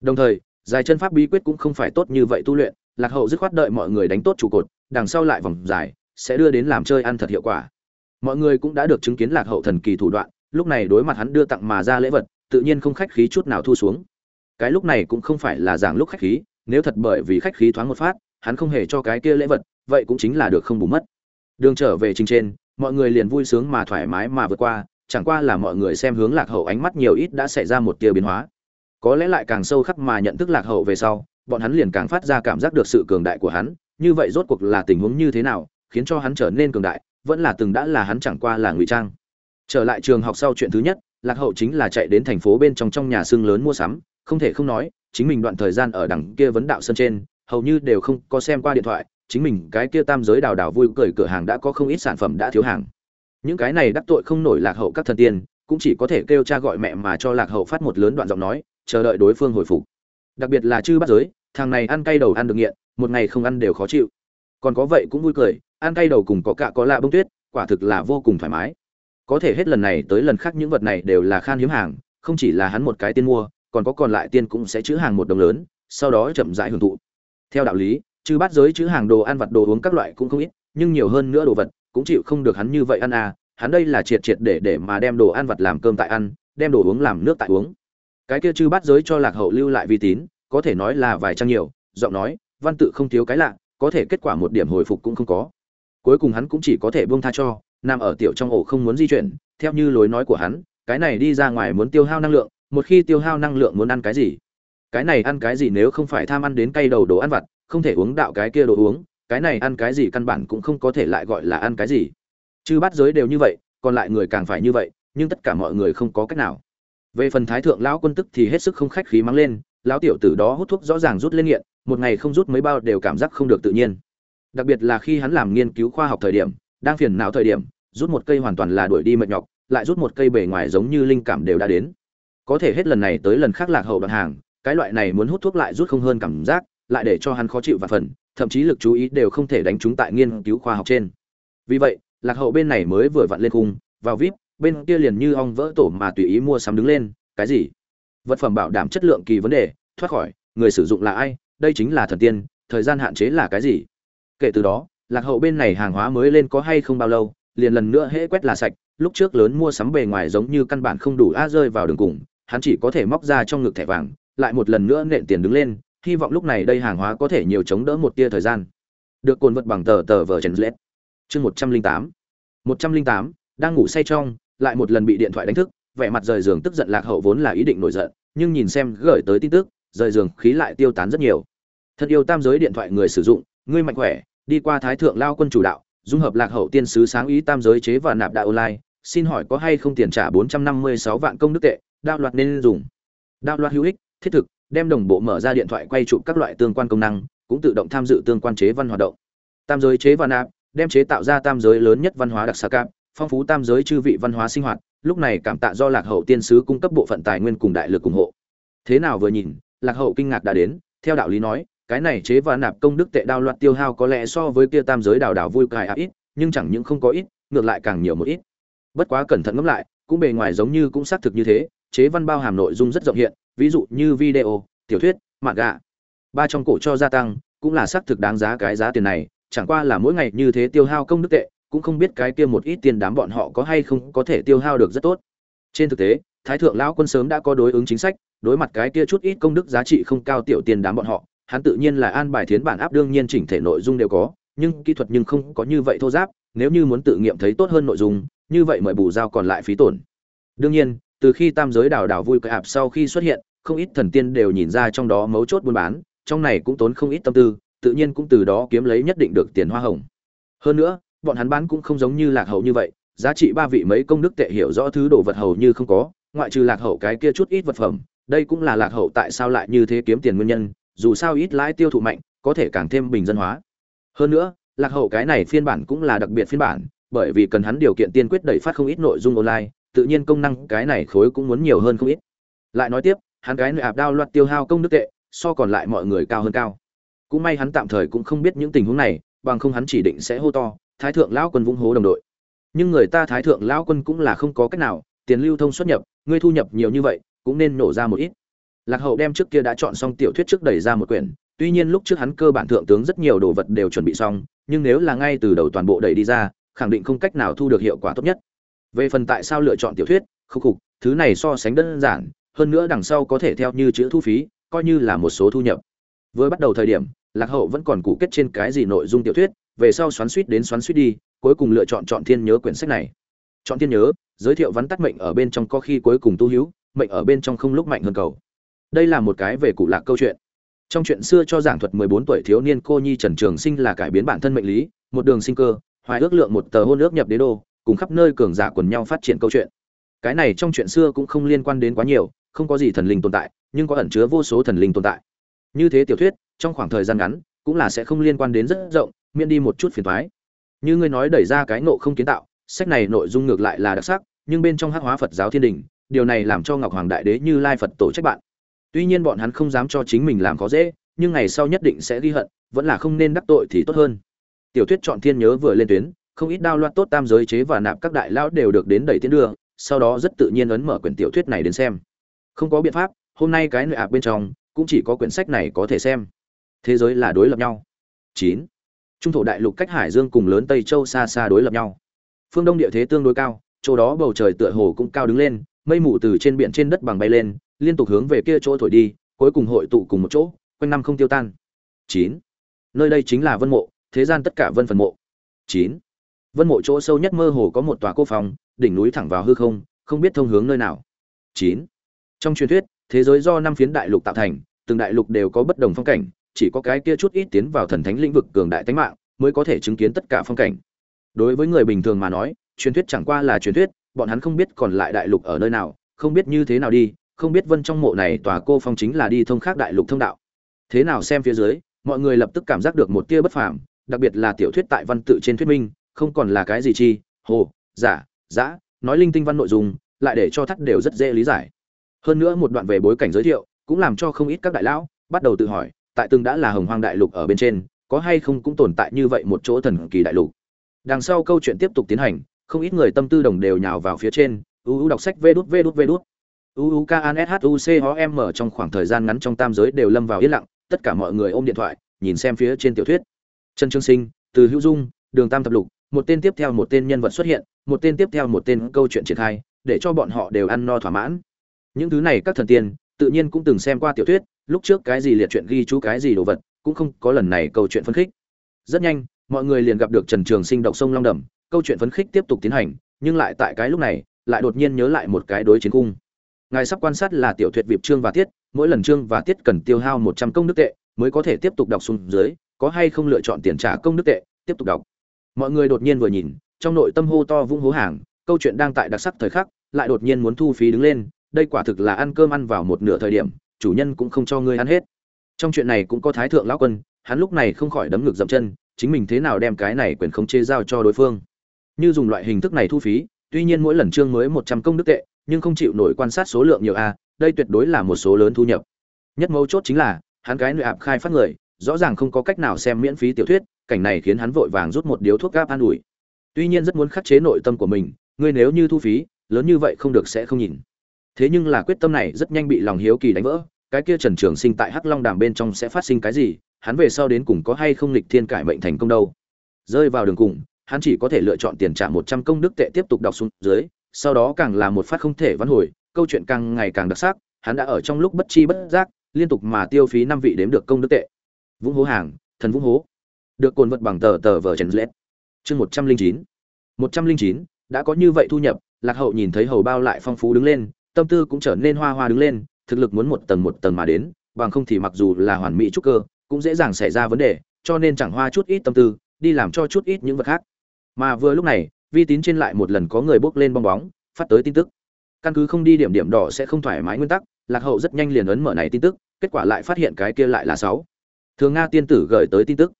đồng thời, giải chân pháp bí quyết cũng không phải tốt như vậy tu luyện, lạc hậu dứt khoát đợi mọi người đánh tốt trụ cột, đằng sau lại vòng giải sẽ đưa đến làm chơi ăn thật hiệu quả. Mọi người cũng đã được chứng kiến lạc hậu thần kỳ thủ đoạn, lúc này đối mặt hắn đưa tặng mà ra lễ vật, tự nhiên không khách khí chút nào thu xuống. Cái lúc này cũng không phải là giảng lúc khách khí, nếu thật bởi vì khách khí thoáng một phát, hắn không hề cho cái kia lễ vật, vậy cũng chính là được không bù mất. Đường trở về trình trên, mọi người liền vui sướng mà thoải mái mà vượt qua, chẳng qua là mọi người xem hướng lạc hậu ánh mắt nhiều ít đã xảy ra một tia biến hóa. Có lẽ lại càng sâu khắc mà nhận thức lạc hậu về sau, bọn hắn liền càng phát ra cảm giác được sự cường đại của hắn, như vậy rốt cuộc là tình huống như thế nào khiến cho hắn trở nên cường đại, vẫn là từng đã là hắn chẳng qua là ngụy trang. Trở lại trường học sau chuyện thứ nhất, lạc hậu chính là chạy đến thành phố bên trong trong nhà xương lớn mua sắm, không thể không nói, chính mình đoạn thời gian ở đằng kia vấn đạo sân trên, hầu như đều không có xem qua điện thoại, chính mình cái kia tam giới đào đào vui cười cửa hàng đã có không ít sản phẩm đã thiếu hàng. Những cái này đắc tội không nổi lạc hậu các thần tiên, cũng chỉ có thể kêu cha gọi mẹ mà cho lạc hậu phát một lớn đoạn giọng nói, chờ đợi đối phương hồi phục. Đặc biệt là chư bắt giới, thằng này ăn cay đầu ăn được nghiện, một ngày không ăn đều khó chịu. Còn có vậy cũng vui cười ăn cay đầu cùng có cạ có lạ bông tuyết, quả thực là vô cùng thoải mái. Có thể hết lần này tới lần khác những vật này đều là khan hiếm hàng, không chỉ là hắn một cái tiên mua, còn có còn lại tiên cũng sẽ chữ hàng một đồng lớn, sau đó chậm rãi hưởng thụ. Theo đạo lý chứ bát giới chữ hàng đồ ăn vặt đồ uống các loại cũng không ít, nhưng nhiều hơn nữa đồ vật, cũng chịu không được hắn như vậy ăn à hắn đây là triệt triệt để để mà đem đồ ăn vặt làm cơm tại ăn, đem đồ uống làm nước tại uống. Cái kia chư bát giới cho lạc hậu lưu lại vi tín, có thể nói là vài trang nhiều, giọng nói, văn tự không thiếu cái lạ, có thể kết quả một điểm hồi phục cũng không có cuối cùng hắn cũng chỉ có thể buông tha cho, nằm ở tiểu trong ổ không muốn di chuyển, theo như lối nói của hắn, cái này đi ra ngoài muốn tiêu hao năng lượng, một khi tiêu hao năng lượng muốn ăn cái gì? Cái này ăn cái gì nếu không phải tham ăn đến cây đầu đồ ăn vặt, không thể uống đạo cái kia đồ uống, cái này ăn cái gì căn bản cũng không có thể lại gọi là ăn cái gì. Chư bắt giới đều như vậy, còn lại người càng phải như vậy, nhưng tất cả mọi người không có cách nào. Về phần thái thượng lão quân tức thì hết sức không khách khí mắng lên, lão tiểu tử đó hút thuốc rõ ràng rút lên nghiện, một ngày không rút mấy bao đều cảm giác không được tự nhiên đặc biệt là khi hắn làm nghiên cứu khoa học thời điểm, đang phiền não thời điểm, rút một cây hoàn toàn là đuổi đi mệt nhọc, lại rút một cây bề ngoài giống như linh cảm đều đã đến. Có thể hết lần này tới lần khác lạc hậu đoạn hàng, cái loại này muốn hút thuốc lại rút không hơn cảm giác, lại để cho hắn khó chịu và phần, thậm chí lực chú ý đều không thể đánh trúng tại nghiên cứu khoa học trên. Vì vậy, lạc hậu bên này mới vừa vặn lên khung, vào vip, bên kia liền như ong vỡ tổ mà tùy ý mua sắm đứng lên, cái gì? Vật phẩm bảo đảm chất lượng kỳ vấn đề, thoát khỏi, người sử dụng là ai? Đây chính là thần tiên, thời gian hạn chế là cái gì? Kể từ đó, lạc hậu bên này hàng hóa mới lên có hay không bao lâu, liền lần nữa hễ quét là sạch, lúc trước lớn mua sắm bề ngoài giống như căn bản không đủ a rơi vào đường cùng, hắn chỉ có thể móc ra trong ngực thẻ vàng, lại một lần nữa nện tiền đứng lên, hy vọng lúc này đây hàng hóa có thể nhiều chống đỡ một tia thời gian. Được cồn vật bằng tờ tờ vờ chèn lết chương một trăm linh tám. một trăm linh tám, đang ngủ say trong, lại một lần bị điện thoại đánh thức, vẻ mặt rời giường tức giận lạc hậu vốn là ý định nổi giận, nhưng nhìn xem gửi tới tin tức, rời giường khí lại tiêu tán rất nhiều. Thật yêu tam giới điện thoại người sử dụng, ngươi mạnh khỏe đi qua thái thượng lao quân chủ đạo, dung hợp lạc hậu tiên sứ sáng ý tam giới chế và nạp đạo online, xin hỏi có hay không tiền trả 456 vạn công đức tệ, đạo loạt nên dùng. Đạo loạt hữu ích, thiết thực, đem đồng bộ mở ra điện thoại quay chụp các loại tương quan công năng, cũng tự động tham dự tương quan chế văn hoạt động. Tam giới chế và nạp, đem chế tạo ra tam giới lớn nhất văn hóa đặc sắc cạp phong phú tam giới chư vị văn hóa sinh hoạt, lúc này cảm tạ do lạc hậu tiên sứ cung cấp bộ phận tài nguyên cùng đại lực ủng hộ. Thế nào vừa nhìn, lạc hậu kinh ngạc đã đến, theo đạo lý nói cái này chế và nạp công đức tệ đao loạt tiêu hao có lẽ so với kia tam giới đào đào vui cài áp ít, nhưng chẳng những không có ít, ngược lại càng nhiều một ít. Bất quá cẩn thận ngẫm lại, cũng bề ngoài giống như cũng xác thực như thế, chế văn bao hàm nội dung rất rộng hiện, ví dụ như video, tiểu thuyết mạng gạ ba trong cổ cho gia tăng, cũng là xác thực đáng giá cái giá tiền này, chẳng qua là mỗi ngày như thế tiêu hao công đức tệ, cũng không biết cái kia một ít tiền đám bọn họ có hay không có thể tiêu hao được rất tốt. Trên thực tế, thái thượng lão quân sớm đã có đối ứng chính sách, đối mặt cái kia chút ít công đức giá trị không cao tiểu tiền đám bọn họ hắn tự nhiên là an bài thiến bản áp đương nhiên chỉnh thể nội dung đều có, nhưng kỹ thuật nhưng không có như vậy thô giáp, nếu như muốn tự nghiệm thấy tốt hơn nội dung, như vậy mời bù giao còn lại phí tổn. Đương nhiên, từ khi tam giới đào đào vui cờ ạp sau khi xuất hiện, không ít thần tiên đều nhìn ra trong đó mấu chốt buôn bán, trong này cũng tốn không ít tâm tư, tự nhiên cũng từ đó kiếm lấy nhất định được tiền hoa hồng. Hơn nữa, bọn hắn bán cũng không giống như lạc hậu như vậy, giá trị ba vị mấy công đức tệ hiểu rõ thứ đồ vật hầu như không có, ngoại trừ lạc hậu cái kia chút ít vật phẩm, đây cũng là lạc hậu tại sao lại như thế kiếm tiền nguyên nhân dù sao ít lãi tiêu thụ mạnh, có thể càng thêm bình dân hóa. Hơn nữa, lạc hậu cái này phiên bản cũng là đặc biệt phiên bản, bởi vì cần hắn điều kiện tiên quyết đẩy phát không ít nội dung online, tự nhiên công năng cái này khối cũng muốn nhiều hơn không ít. Lại nói tiếp, hắn cái nội ạp đao loạt tiêu hao công đức tệ, so còn lại mọi người cao hơn cao. Cũng may hắn tạm thời cũng không biết những tình huống này, bằng không hắn chỉ định sẽ hô to, thái thượng lão quân vung hố đồng đội. Nhưng người ta thái thượng lão quân cũng là không có cách nào, tiền lưu thông xuất nhập ngươi thu nhập nhiều như vậy, cũng nên nổ ra một ít lạc hậu đem trước kia đã chọn xong tiểu thuyết trước đẩy ra một quyển, tuy nhiên lúc trước hắn cơ bản thượng tướng rất nhiều đồ vật đều chuẩn bị xong, nhưng nếu là ngay từ đầu toàn bộ đẩy đi ra, khẳng định không cách nào thu được hiệu quả tốt nhất. Về phần tại sao lựa chọn tiểu thuyết, khúc khục, thứ này so sánh đơn giản, hơn nữa đằng sau có thể theo như chữ thu phí, coi như là một số thu nhập. Với bắt đầu thời điểm, lạc hậu vẫn còn cụ kết trên cái gì nội dung tiểu thuyết, về sau xoắn suýt đến xoắn suýt đi, cuối cùng lựa chọn chọn thiên nhớ quyển sách này. Chọn thiên nhớ, giới thiệu vắn tắt mệnh ở bên trong có khi cuối cùng tu hữu, mệnh ở bên trong không lúc mạnh hơn cầu đây là một cái về cụ lạc câu chuyện. Trong chuyện xưa cho giảng thuật 14 tuổi thiếu niên cô nhi trần trường sinh là cải biến bản thân mệnh lý, một đường sinh cơ, hoài ước lượng một tờ hôn ước nhập đế đô, cùng khắp nơi cường giả quần nhau phát triển câu chuyện. Cái này trong chuyện xưa cũng không liên quan đến quá nhiều, không có gì thần linh tồn tại, nhưng có ẩn chứa vô số thần linh tồn tại. Như thế tiểu thuyết, trong khoảng thời gian ngắn, cũng là sẽ không liên quan đến rất rộng, miễn đi một chút phiền thoái như ngươi nói đẩy ra cái nộ không kiến tạo, sách này nội dung ngược lại là đặc sắc, nhưng bên trong hắc hóa phật giáo thiên đình, điều này làm cho ngọc hoàng đại đế như lai phật tổ trách bạn tuy nhiên bọn hắn không dám cho chính mình làm khó dễ nhưng ngày sau nhất định sẽ ghi hận vẫn là không nên đắc tội thì tốt hơn. Tiểu thuyết chọn thiên nhớ vừa lên tuyến không ít đao loạt tốt tam giới chế và nạp các đại lão đều được đến đẩy tiến đường, sau đó rất tự nhiên ấn mở quyển tiểu thuyết này đến xem. Không có biện pháp hôm nay cái nội ạp bên trong cũng chỉ có quyển sách này có thể xem. Thế giới là đối lập nhau. Chín. Trung thổ đại lục cách hải dương cùng lớn tây châu xa xa đối lập nhau. Phương đông địa thế tương đối cao chỗ đó bầu trời tựa hồ cũng cao đứng lên mây mù từ trên biển trên đất bằng bay lên liên tục hướng về kia chỗ thổi đi, cuối cùng hội tụ cùng một chỗ, quanh năm không tiêu tan. Chín. Nơi đây chính là vân mộ, thế gian tất cả vân phần mộ. Chín. Vân mộ chỗ sâu nhất mơ hồ có một tòa cô phòng, đỉnh núi thẳng vào hư không không biết thông hướng nơi nào. Chín. Trong truyền thuyết, thế giới do năm phiến đại lục tạo thành, từng đại lục đều có bất đồng phong cảnh, chỉ có cái kia chút ít tiến vào thần thánh lĩnh vực cường đại tánh mạng, mới có thể chứng kiến tất cả phong cảnh. Đối với người bình thường mà nói, truyền thuyết chẳng qua là truyền thuyết, bọn hắn không biết còn lại đại lục ở nơi nào, không biết như thế nào đi không biết vân trong mộ này tòa cô phong chính là đi thông khác đại lục thông đạo. Thế nào xem phía dưới, mọi người lập tức cảm giác được một tia bất phàm, đặc biệt là tiểu thuyết tại văn tự trên thuyết minh, không còn là cái gì chi, hồ, giả, giã, nói linh tinh văn nội dung, lại để cho thắt đều rất dễ lý giải. Hơn nữa một đoạn về bối cảnh giới thiệu, cũng làm cho không ít các đại lão bắt đầu tự hỏi, tại từng đã là hồng hoang đại lục ở bên trên, có hay không cũng tồn tại như vậy một chỗ thần kỳ đại lục. Đằng sau câu chuyện tiếp tục tiến hành, không ít người tâm tư đồng đều nhào vào phía trên uu đọc sách vê đút vê đút vê đút uu c h m trong khoảng thời gian ngắn trong tam giới đều lâm vào yên lặng, tất cả mọi người ôm điện thoại, nhìn xem phía trên tiểu thuyết. Trần trương sinh, từ hữu dung, đường tam thập lục, một tên tiếp theo một tên nhân vật xuất hiện, một tên tiếp theo một tên câu chuyện triển khai, để cho bọn họ đều ăn no thỏa mãn. Những thứ này các thần tiên, tự nhiên cũng từng xem qua tiểu thuyết, lúc trước cái gì liệt chuyện ghi chú, cái gì đồ vật, cũng không có lần này câu chuyện phân khích. Rất nhanh, mọi người liền gặp được trần trường sinh độc sông long đầm, câu chuyện phấn khích tiếp tục tiến hành, nhưng lại tại cái lúc này, lại đột nhiên nhớ lại một cái đối chiến cung ngài sắp quan sát là tiểu thuyết vịp chương và tiết, mỗi lần chương và tiết cần tiêu hao một trăm công đức tệ, mới có thể tiếp tục đọc xuống dưới, có hay không lựa chọn tiền trả công đức tệ, tiếp tục đọc. Mọi người đột nhiên vừa nhìn, trong nội tâm hô to vung hố hàng, câu chuyện đang tại đặc sắc thời khắc, lại đột nhiên muốn thu phí đứng lên, đây quả thực là ăn cơm ăn vào một nửa thời điểm, chủ nhân cũng không cho ngươi ăn hết. Trong chuyện này cũng có thái thượng lão quân, hắn lúc này không khỏi đấm ngực dậm chân, chính mình thế nào đem cái này quyền khống chế giao cho đối phương. Như dùng loại hình thức này thu phí, tuy nhiên mỗi lần chương mới một trăm công đức tệ nhưng không chịu nổi quan sát số lượng nhiều a, đây tuyệt đối là một số lớn thu nhập. Nhất mấu chốt chính là, hắn cái nội ạp khai phát người, rõ ràng không có cách nào xem miễn phí tiểu thuyết, cảnh này khiến hắn vội vàng rút một điếu thuốc gáp an ủi. Tuy nhiên rất muốn khắc chế nội tâm của mình, ngươi nếu như thu phí, lớn như vậy không được sẽ không nhìn. Thế nhưng là quyết tâm này rất nhanh bị lòng hiếu kỳ đánh vỡ, cái kia trần trường sinh tại hắc long đàm bên trong sẽ phát sinh cái gì, hắn về sau đến cùng có hay không lịch thiên cải mệnh thành công đâu. Rơi vào đường cùng, hắn chỉ có thể lựa chọn tiền trả một trăm công đức tệ tiếp tục đọc xuống dưới sau đó càng là một phát không thể vãn hồi, câu chuyện càng ngày càng đặc sắc, hắn đã ở trong lúc bất chi bất giác, liên tục mà tiêu phí năm vị đếm được công đức tệ. Vũng hố hàng, thần vũng hố. Được cồn vật bằng tờ tờ vở trần lết. Chương một trăm linh chín. một trăm linh chín, đã có như vậy thu nhập, lạc hậu nhìn thấy hầu bao lại phong phú đứng lên, tâm tư cũng trở nên hoa hoa đứng lên, thực lực muốn một tầng một tầng mà đến, bằng không thì mặc dù là hoàn mỹ trúc cơ, cũng dễ dàng xảy ra vấn đề, cho nên chẳng hoa chút ít tâm tư, đi làm cho chút ít những vật khác. Mà vừa lúc này vi tín trên lại một lần có người bước lên bong bóng, phát tới tin tức. Căn cứ không đi điểm điểm đỏ sẽ không thoải mái nguyên tắc, lạc hậu rất nhanh liền ấn mở này tin tức, kết quả lại phát hiện cái kia lại là sáu. Thường nga tiên tử gửi tới tin tức.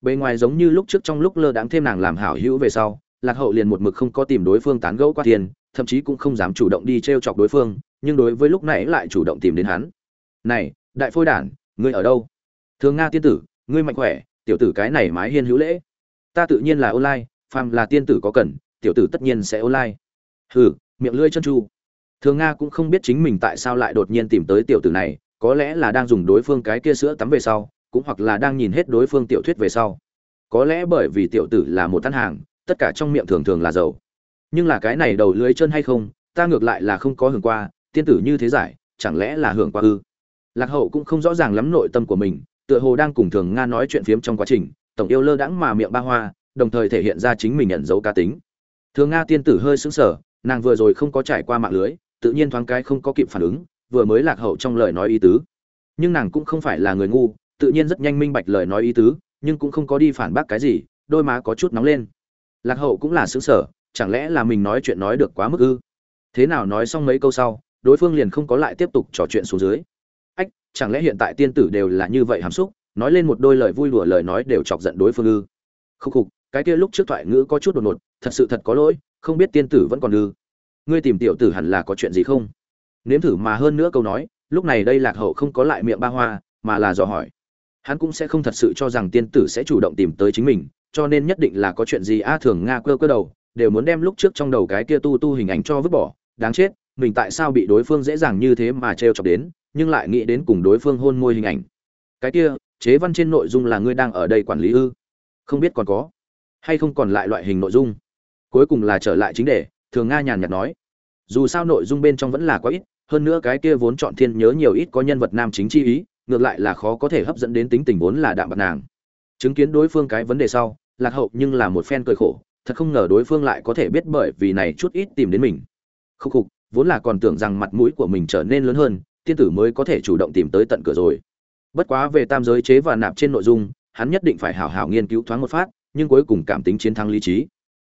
Bề ngoài giống như lúc trước trong lúc lơ đáng thêm nàng làm hảo hữu về sau, lạc hậu liền một mực không có tìm đối phương tán gẫu qua tiền, thậm chí cũng không dám chủ động đi t chọc đối phương, nhưng đối với lúc này lại chủ động tìm đến hắn. Này, đại phôi đản, ngươi ở đâu? Thường nga tiên tử, ngươi mạnh khỏe, tiểu tử cái này mái hiên hữu lễ. Ta tự nhiên là online phàm là tiên tử có cần, tiểu tử tất nhiên sẽ online hừ, miệng lưỡi chân chu. Thường nga cũng không biết chính mình tại sao lại đột nhiên tìm tới tiểu tử này, có lẽ là đang dùng đối phương cái kia sữa tắm về sau, cũng hoặc là đang nhìn hết đối phương tiểu thuyết về sau. Có lẽ bởi vì tiểu tử là một tan hàng, tất cả trong miệng thường thường là dầu nhưng là cái này đầu lưỡi chân hay không, ta ngược lại là không có hưởng qua, tiên tử như thế giải, chẳng lẽ là hưởng qua ư? Lạc hậu cũng không rõ ràng lắm nội tâm của mình, tựa hồ đang cùng thường nga nói chuyện phiếm trong quá trình, tổng yêu lơ đãng mà miệng ba hoa đồng thời thể hiện ra chính mình nhận dấu cá tính. Thường nga tiên tử hơi sững sờ, nàng vừa rồi không có trải qua mạng lưới, tự nhiên thoáng cái không có kịp phản ứng, vừa mới lạc hậu trong lời nói ý tứ. Nhưng nàng cũng không phải là người ngu, tự nhiên rất nhanh minh bạch lời nói ý tứ, nhưng cũng không có đi phản bác cái gì, đôi má có chút nóng lên. Lạc hậu cũng là xứng sở chẳng lẽ là mình nói chuyện nói được quá mức ư? Thế nào nói xong mấy câu sau, đối phương liền không có lại tiếp tục trò chuyện xuống dưới. Ách, chẳng lẽ hiện tại tiên tử đều là như vậy hàm xúc, nói lên một đôi lời vui đùa lời nói đều chọc giận đối phương ư? Khúc khục cái kia lúc trước thoại ngữ có chút đột ngột, thật sự thật có lỗi, không biết tiên tử vẫn còn ư. Ngươi tìm tiểu tử hẳn là có chuyện gì không? Nếm thử mà hơn nữa câu nói, lúc này đây lạc hậu không có lại miệng ba hoa, mà là dò hỏi. Hắn cũng sẽ không thật sự cho rằng tiên tử sẽ chủ động tìm tới chính mình, cho nên nhất định là có chuyện gì a thường nga cơ cơ đầu, đều muốn đem lúc trước trong đầu cái kia tu tu hình ảnh cho vứt bỏ. Đáng chết, mình tại sao bị đối phương dễ dàng như thế mà trêu chọc đến, nhưng lại nghĩ đến cùng đối phương hôn môi hình ảnh. Cái kia, chế văn trên nội dung là ngươi đang ở đây quản lý ư? Không biết còn có hay không còn lại loại hình nội dung. Cuối cùng là trở lại chính đề, thường nga nhàn nhạt nói. Dù sao nội dung bên trong vẫn là quá ít, hơn nữa cái kia vốn chọn thiên nhớ nhiều ít có nhân vật nam chính chi ý, ngược lại là khó có thể hấp dẫn đến tính tình vốn là đạm bạc nàng. Chứng kiến đối phương cái vấn đề sau, lạc hậu nhưng là một phen cười khổ, thật không ngờ đối phương lại có thể biết bởi vì này chút ít tìm đến mình. Khúc khục, vốn là còn tưởng rằng mặt mũi của mình trở nên lớn hơn, tiên tử mới có thể chủ động tìm tới tận cửa rồi. Bất quá về tam giới chế và nạp trên nội dung, hắn nhất định phải hảo hảo nghiên cứu thoáng một phát nhưng cuối cùng cảm tính chiến thắng lý trí.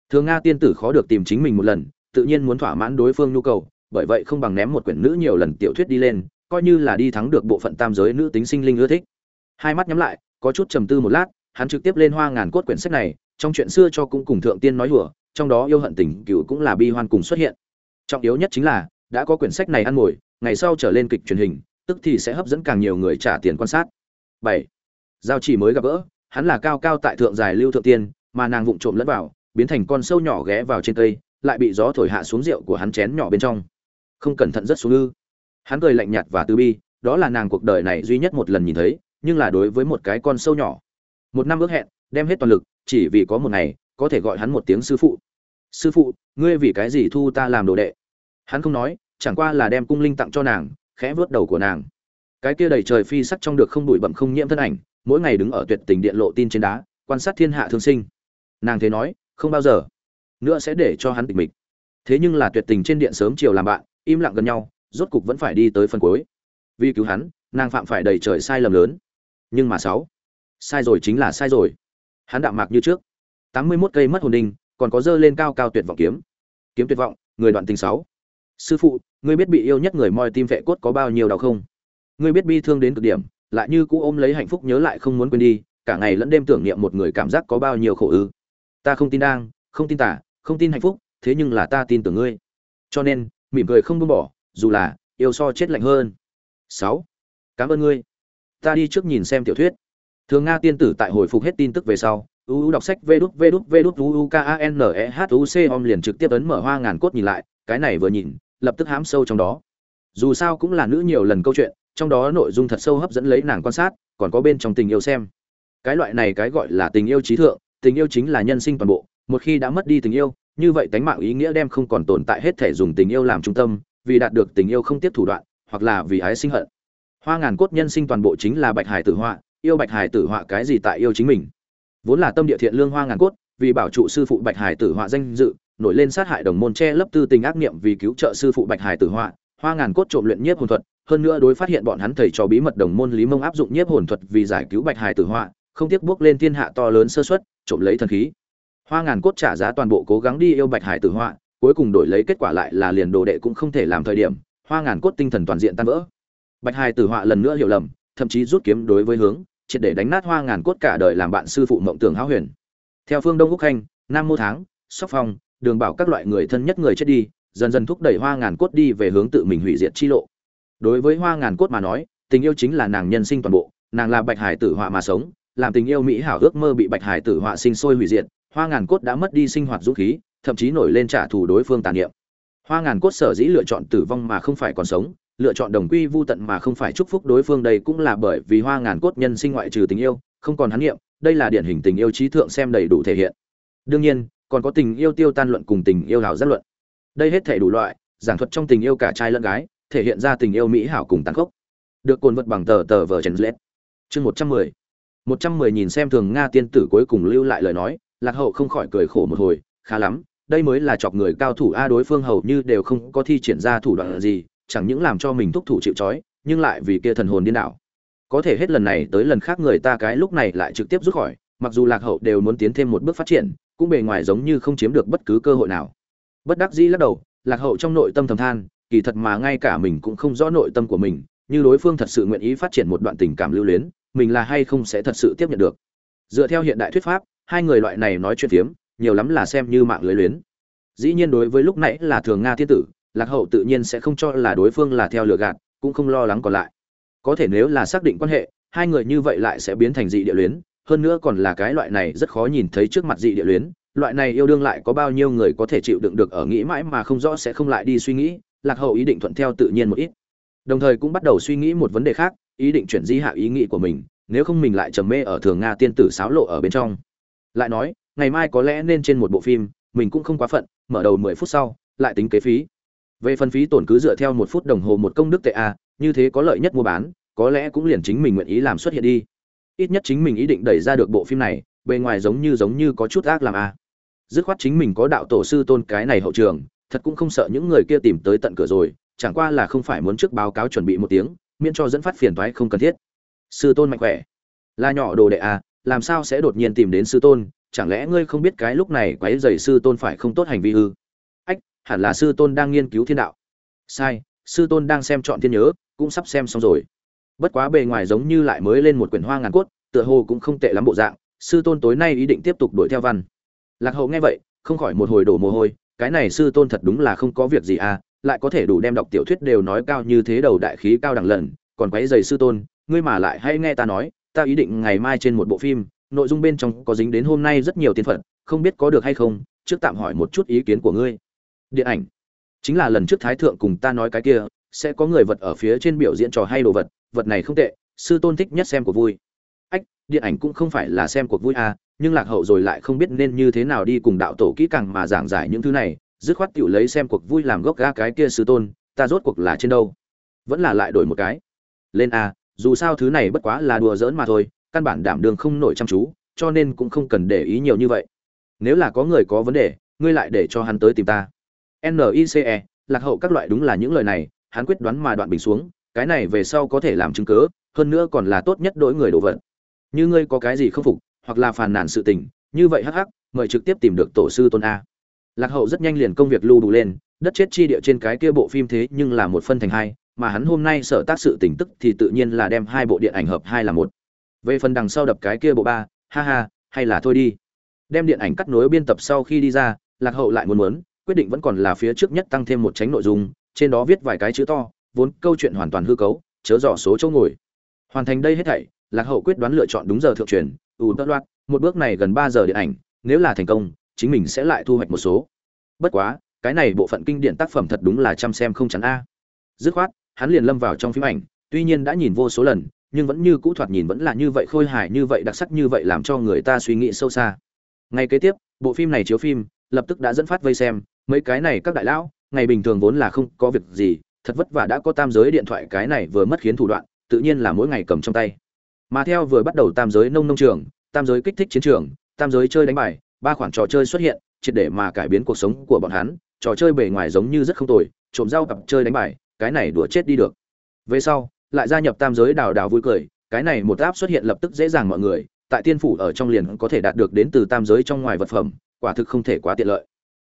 Thường nga tiên tử khó được tìm chính mình một lần, tự nhiên muốn thỏa mãn đối phương nhu cầu, bởi vậy không bằng ném một quyển nữ nhiều lần tiểu thuyết đi lên, coi như là đi thắng được bộ phận tam giới nữ tính sinh linh ưa thích. Hai mắt nhắm lại, có chút trầm tư một lát, hắn trực tiếp lên hoa ngàn cốt quyển sách này, trong chuyện xưa cho cũng cùng thượng tiên nói hùa trong đó yêu hận tình cựu cũng là bi hoan cùng xuất hiện. Trọng yếu nhất chính là, đã có quyển sách này ăn ngồi, ngày sau trở lên kịch truyền hình, tức thì sẽ hấp dẫn càng nhiều người trả tiền quan sát. Bảy. Giao chỉ mới gặp gỡ hắn là cao cao tại thượng giải lưu thượng tiên, mà nàng vụng trộm lẫn vào, biến thành con sâu nhỏ ghé vào trên cây, lại bị gió thổi hạ xuống rượu của hắn chén nhỏ bên trong. Không cẩn thận rất xuống ư. Hắn cười lạnh nhạt và tư bi, đó là nàng cuộc đời này duy nhất một lần nhìn thấy, nhưng là đối với một cái con sâu nhỏ. Một năm ước hẹn, đem hết toàn lực, chỉ vì có một ngày, có thể gọi hắn một tiếng sư phụ. Sư phụ, ngươi vì cái gì thu ta làm đồ đệ? Hắn không nói, chẳng qua là đem cung linh tặng cho nàng, khẽ vớt đầu của nàng. Cái kia đầy trời phi sắc trong được không đuổi bẩm không nhiễm thân ảnh mỗi ngày đứng ở tuyệt tình điện lộ tin trên đá, quan sát thiên hạ thương sinh. Nàng thế nói, không bao giờ nữa sẽ để cho hắn tịch mịch. Thế nhưng là tuyệt tình trên điện sớm chiều làm bạn, im lặng gần nhau, rốt cục vẫn phải đi tới phần cuối. Vì cứu hắn, nàng phạm phải đầy trời sai lầm lớn. Nhưng mà sáu, sai rồi chính là sai rồi. Hắn đạm mạc như trước. Tám mươi 81 cây mất hồn đinh, còn có dơ lên cao cao tuyệt vọng kiếm. Kiếm tuyệt vọng, người đoạn tình sáu. Sư phụ, ngươi biết bị yêu nhất người moi tim vệ cốt có bao nhiêu đau không? Ngươi biết bi thương đến cực điểm lại như cũ ôm lấy hạnh phúc nhớ lại không muốn quên đi, cả ngày lẫn đêm tưởng niệm một người cảm giác có bao nhiêu khổ ư. Ta không tin đang, không tin tả, không tin hạnh phúc, thế nhưng là ta tin tưởng ngươi. Cho nên, mỉm cười không buông bỏ, dù là yêu so chết lạnh hơn. Sáu, cảm ơn ngươi. Ta đi trước nhìn xem tiểu thuyết. Thường nga tiên tử tại hồi phục hết tin tức về sau uu đọc sách vê đút vê đút vê đút uu k a n e h u c om liền trực tiếp ấn mở hoa ngàn cốt nhìn lại, cái này vừa nhìn, lập tức hám sâu trong đó. Dù sao cũng là nữ nhiều lần câu chuyện trong đó nội dung thật sâu hấp dẫn lấy nàng quan sát, còn có bên trong tình yêu xem. Cái loại này cái gọi là tình yêu trí thượng, tình yêu chính là nhân sinh toàn bộ, một khi đã mất đi tình yêu, như vậy tánh mạng ý nghĩa đem không còn tồn tại hết thể dùng tình yêu làm trung tâm, vì đạt được tình yêu không tiếp thủ đoạn, hoặc là vì ái sinh hận. Hoa ngàn cốt nhân sinh toàn bộ chính là bạch hải tử họa, yêu bạch hải tử họa cái gì tại yêu chính mình. Vốn là tâm địa thiện lương hoa ngàn cốt, vì bảo trụ sư phụ bạch hải tử họa danh dự, nổi lên sát hại đồng môn che lấp tư tình ác niệm vì cứu trợ sư phụ bạch hải tử họa, hoa ngàn cốt trộm luyện nhiếp hồn thuật hơn nữa đối phát hiện bọn hắn thầy trò bí mật đồng môn lý mông áp dụng nhiếp hồn thuật vì giải cứu bạch hải tử họa, không tiếc bước lên thiên hạ to lớn sơ suất, trộm lấy thần khí. Hoa ngàn cốt trả giá toàn bộ cố gắng đi yêu bạch hải tử họa, cuối cùng đổi lấy kết quả lại là liền đồ đệ cũng không thể làm thời điểm, hoa ngàn cốt tinh thần toàn diện tan vỡ. Bạch hải tử họa lần nữa hiểu lầm, thậm chí rút kiếm đối với hướng, triệt để đánh nát hoa ngàn cốt cả đời làm bạn sư phụ mộng tưởng háo huyền. Theo phương đông úc khanh, nam mô tháng sóc phong, đường bảo các loại người thân nhất người chết đi, dần dần thúc đẩy hoa ngàn cốt đi về hướng tự mình hủy diệt chi lộ đối với hoa ngàn cốt mà nói, tình yêu chính là nàng nhân sinh toàn bộ, nàng là bạch hải tử họa mà sống, làm tình yêu mỹ hảo ước mơ bị bạch hải tử họa sinh sôi hủy diệt, hoa ngàn cốt đã mất đi sinh hoạt dũng khí, thậm chí nổi lên trả thù đối phương tàn niệm. Hoa ngàn cốt sở dĩ lựa chọn tử vong mà không phải còn sống, lựa chọn đồng quy vu tận mà không phải chúc phúc đối phương đây cũng là bởi vì hoa ngàn cốt nhân sinh ngoại trừ tình yêu, không còn hắn niệm, đây là điển hình tình yêu trí thượng xem đầy đủ thể hiện. Đương nhiên, còn có tình yêu tiêu tan luận cùng tình yêu hảo giác luận. Đây hết thể đủ loại, giảng thuật trong tình yêu cả trai lẫn gái thể hiện ra tình yêu mỹ hảo cùng tàn khốc. Được cồn vật bằng tờ tờ vờ chấn lết. Chương một trăm mười. Một trăm mười nhìn xem thường nga tiên tử cuối cùng lưu lại lời nói, lạc hậu không khỏi cười khổ một hồi, khá lắm, đây mới là chọc người cao thủ a đối phương hầu như đều không có thi triển ra thủ đoạn gì, chẳng những làm cho mình thúc thủ chịu trói, nhưng lại vì kia thần hồn điên đảo. Có thể hết lần này tới lần khác người ta cái lúc này lại trực tiếp rút khỏi, mặc dù lạc hậu đều muốn tiến thêm một bước phát triển, cũng bề ngoài giống như không chiếm được bất cứ cơ hội nào. Bất đắc dĩ lắc đầu, lạc hậu trong nội tâm thầm than kỳ thật mà ngay cả mình cũng không rõ nội tâm của mình, như đối phương thật sự nguyện ý phát triển một đoạn tình cảm lưu luyến, mình là hay không sẽ thật sự tiếp nhận được. Dựa theo hiện đại thuyết pháp, hai người loại này nói chuyện phiếm, nhiều lắm là xem như mạng lưới luyến. Dĩ nhiên đối với lúc nãy là thường nga thiên tử, lạc hậu tự nhiên sẽ không cho là đối phương là theo lừa gạt, cũng không lo lắng còn lại. Có thể nếu là xác định quan hệ, hai người như vậy lại sẽ biến thành dị địa luyến, hơn nữa còn là cái loại này rất khó nhìn thấy trước mặt dị địa luyến, loại này yêu đương lại có bao nhiêu người có thể chịu đựng được ở nghĩ mãi mà không rõ sẽ không lại đi suy nghĩ lạc hậu ý định thuận theo tự nhiên một ít. Đồng thời cũng bắt đầu suy nghĩ một vấn đề khác, ý định chuyển di hạ ý nghĩ của mình, nếu không mình lại trầm mê ở thường nga tiên tử sáo lộ ở bên trong. Lại nói, ngày mai có lẽ nên trên một bộ phim, mình cũng không quá phận, mở đầu mười phút sau, lại tính kế phí. Về phần phí tổn cứ dựa theo một phút đồng hồ một công đức tệ a, như thế có lợi nhất mua bán, có lẽ cũng liền chính mình nguyện ý làm xuất hiện đi. Ít nhất chính mình ý định đẩy ra được bộ phim này, bề ngoài giống như giống như có chút ác làm a. Dứt khoát chính mình có đạo tổ sư tôn cái này hậu trường thật cũng không sợ những người kia tìm tới tận cửa rồi chẳng qua là không phải muốn trước báo cáo chuẩn bị một tiếng miễn cho dẫn phát phiền toái không cần thiết. Sư tôn mạnh khỏe. Là nhỏ đồ đệ à, làm sao sẽ đột nhiên tìm đến sư tôn chẳng lẽ ngươi không biết cái lúc này quấy rầy sư tôn phải không tốt hành vi ư? Ách hẳn là sư tôn đang nghiên cứu thiên đạo. Sai sư tôn đang xem chọn thiên nhớ cũng sắp xem xong rồi. Bất quá bề ngoài giống như lại mới lên một quyển hoa ngàn cốt tựa hồ cũng không tệ lắm bộ dạng sư tôn tối nay ý định tiếp tục đuổi theo văn. Lạc hậu nghe vậy không khỏi một hồi đổ mồ hôi cái này sư tôn thật đúng là không có việc gì à lại có thể đủ đem đọc tiểu thuyết đều nói cao như thế đầu đại khí cao đẳng lần, còn quấy giày sư tôn, ngươi mà lại hay nghe ta nói, ta ý định ngày mai trên một bộ phim, nội dung bên trong có dính đến hôm nay rất nhiều tiên phận, không biết có được hay không, trước tạm hỏi một chút ý kiến của ngươi. Điện ảnh, chính là lần trước thái thượng cùng ta nói cái kia, sẽ có người vật ở phía trên biểu diễn trò hay đồ vật vật này không tệ, sư tôn thích nhất xem của vui. Ách, điện ảnh cũng không phải là xem cuộc vui à nhưng lạc hậu rồi lại không biết nên như thế nào đi cùng đạo tổ kỹ càng mà giảng giải những thứ này, dứt khoát tiểu lấy xem cuộc vui làm gốc ga cái kia sư tôn, ta rốt cuộc là trên đâu? Vẫn là lại đổi một cái. Lên a, dù sao thứ này bất quá là đùa giỡn mà thôi, căn bản đảm đường không nổi chăm chú, cho nên cũng không cần để ý nhiều như vậy. Nếu là có người có vấn đề, ngươi lại để cho hắn tới tìm ta. Nice lạc hậu các loại đúng là những lời này, hắn quyết đoán mà đoạn bình xuống, cái này về sau có thể làm chứng cớ hơn nữa còn là tốt nhất đối người đồ vật. Như ngươi có cái gì không phục hoặc là phàn nàn sự tình, như vậy hắc hắc, mời trực tiếp tìm được tổ sư tôn a. Lạc hậu rất nhanh liền công việc lưu đủ lên, đất chết chi địa trên cái kia bộ phim thế nhưng là một phân thành hai, mà hắn hôm nay sở tác sự tỉnh tức thì tự nhiên là đem hai bộ điện ảnh hợp hai là một. Về phần đằng sau đập cái kia bộ ba, ha ha, hay là thôi đi. Đem điện ảnh cắt nối biên tập sau khi đi ra, lạc hậu lại muốn muốn, quyết định vẫn còn là phía trước nhất tăng thêm một tránh nội dung, trên đó viết vài cái chữ to, vốn câu chuyện hoàn toàn hư cấu, chớ dò số chỗ ngồi. Hoàn thành đây hết thảy, lạc hậu quyết đoán lựa chọn đúng giờ thượng truyền ủ tất loạt, một bước này gần ba giờ điện ảnh, nếu là thành công, chính mình sẽ lại thu hoạch một số. Bất quá, cái này bộ phận kinh điển tác phẩm thật đúng là chăm xem không chắn a. Dứt khoát, hắn liền lâm vào trong phim ảnh, tuy nhiên đã nhìn vô số lần, nhưng vẫn như cũ thoạt nhìn vẫn là như vậy khôi hài, như vậy đặc sắc, như vậy làm cho người ta suy nghĩ sâu xa. Ngay kế tiếp, bộ phim này chiếu phim, lập tức đã dẫn phát vây xem, mấy cái này các đại lão, ngày bình thường vốn là không có việc gì, thật vất vả đã có tam giới điện thoại cái này vừa mất khiến thủ đoạn, tự nhiên là mỗi ngày cầm trong tay mà theo vừa bắt đầu tam giới nông nông trường, tam giới kích thích chiến trường, tam giới chơi đánh bài, ba khoản trò chơi xuất hiện, triệt để mà cải biến cuộc sống của bọn hắn. Trò chơi bề ngoài giống như rất không tồi, trộm rau cặp chơi đánh bài, cái này đùa chết đi được. Về sau, lại gia nhập tam giới đào đào vui cười, cái này một áp xuất hiện lập tức dễ dàng mọi người, tại tiên phủ ở trong liền có thể đạt được đến từ tam giới trong ngoài vật phẩm, quả thực không thể quá tiện lợi.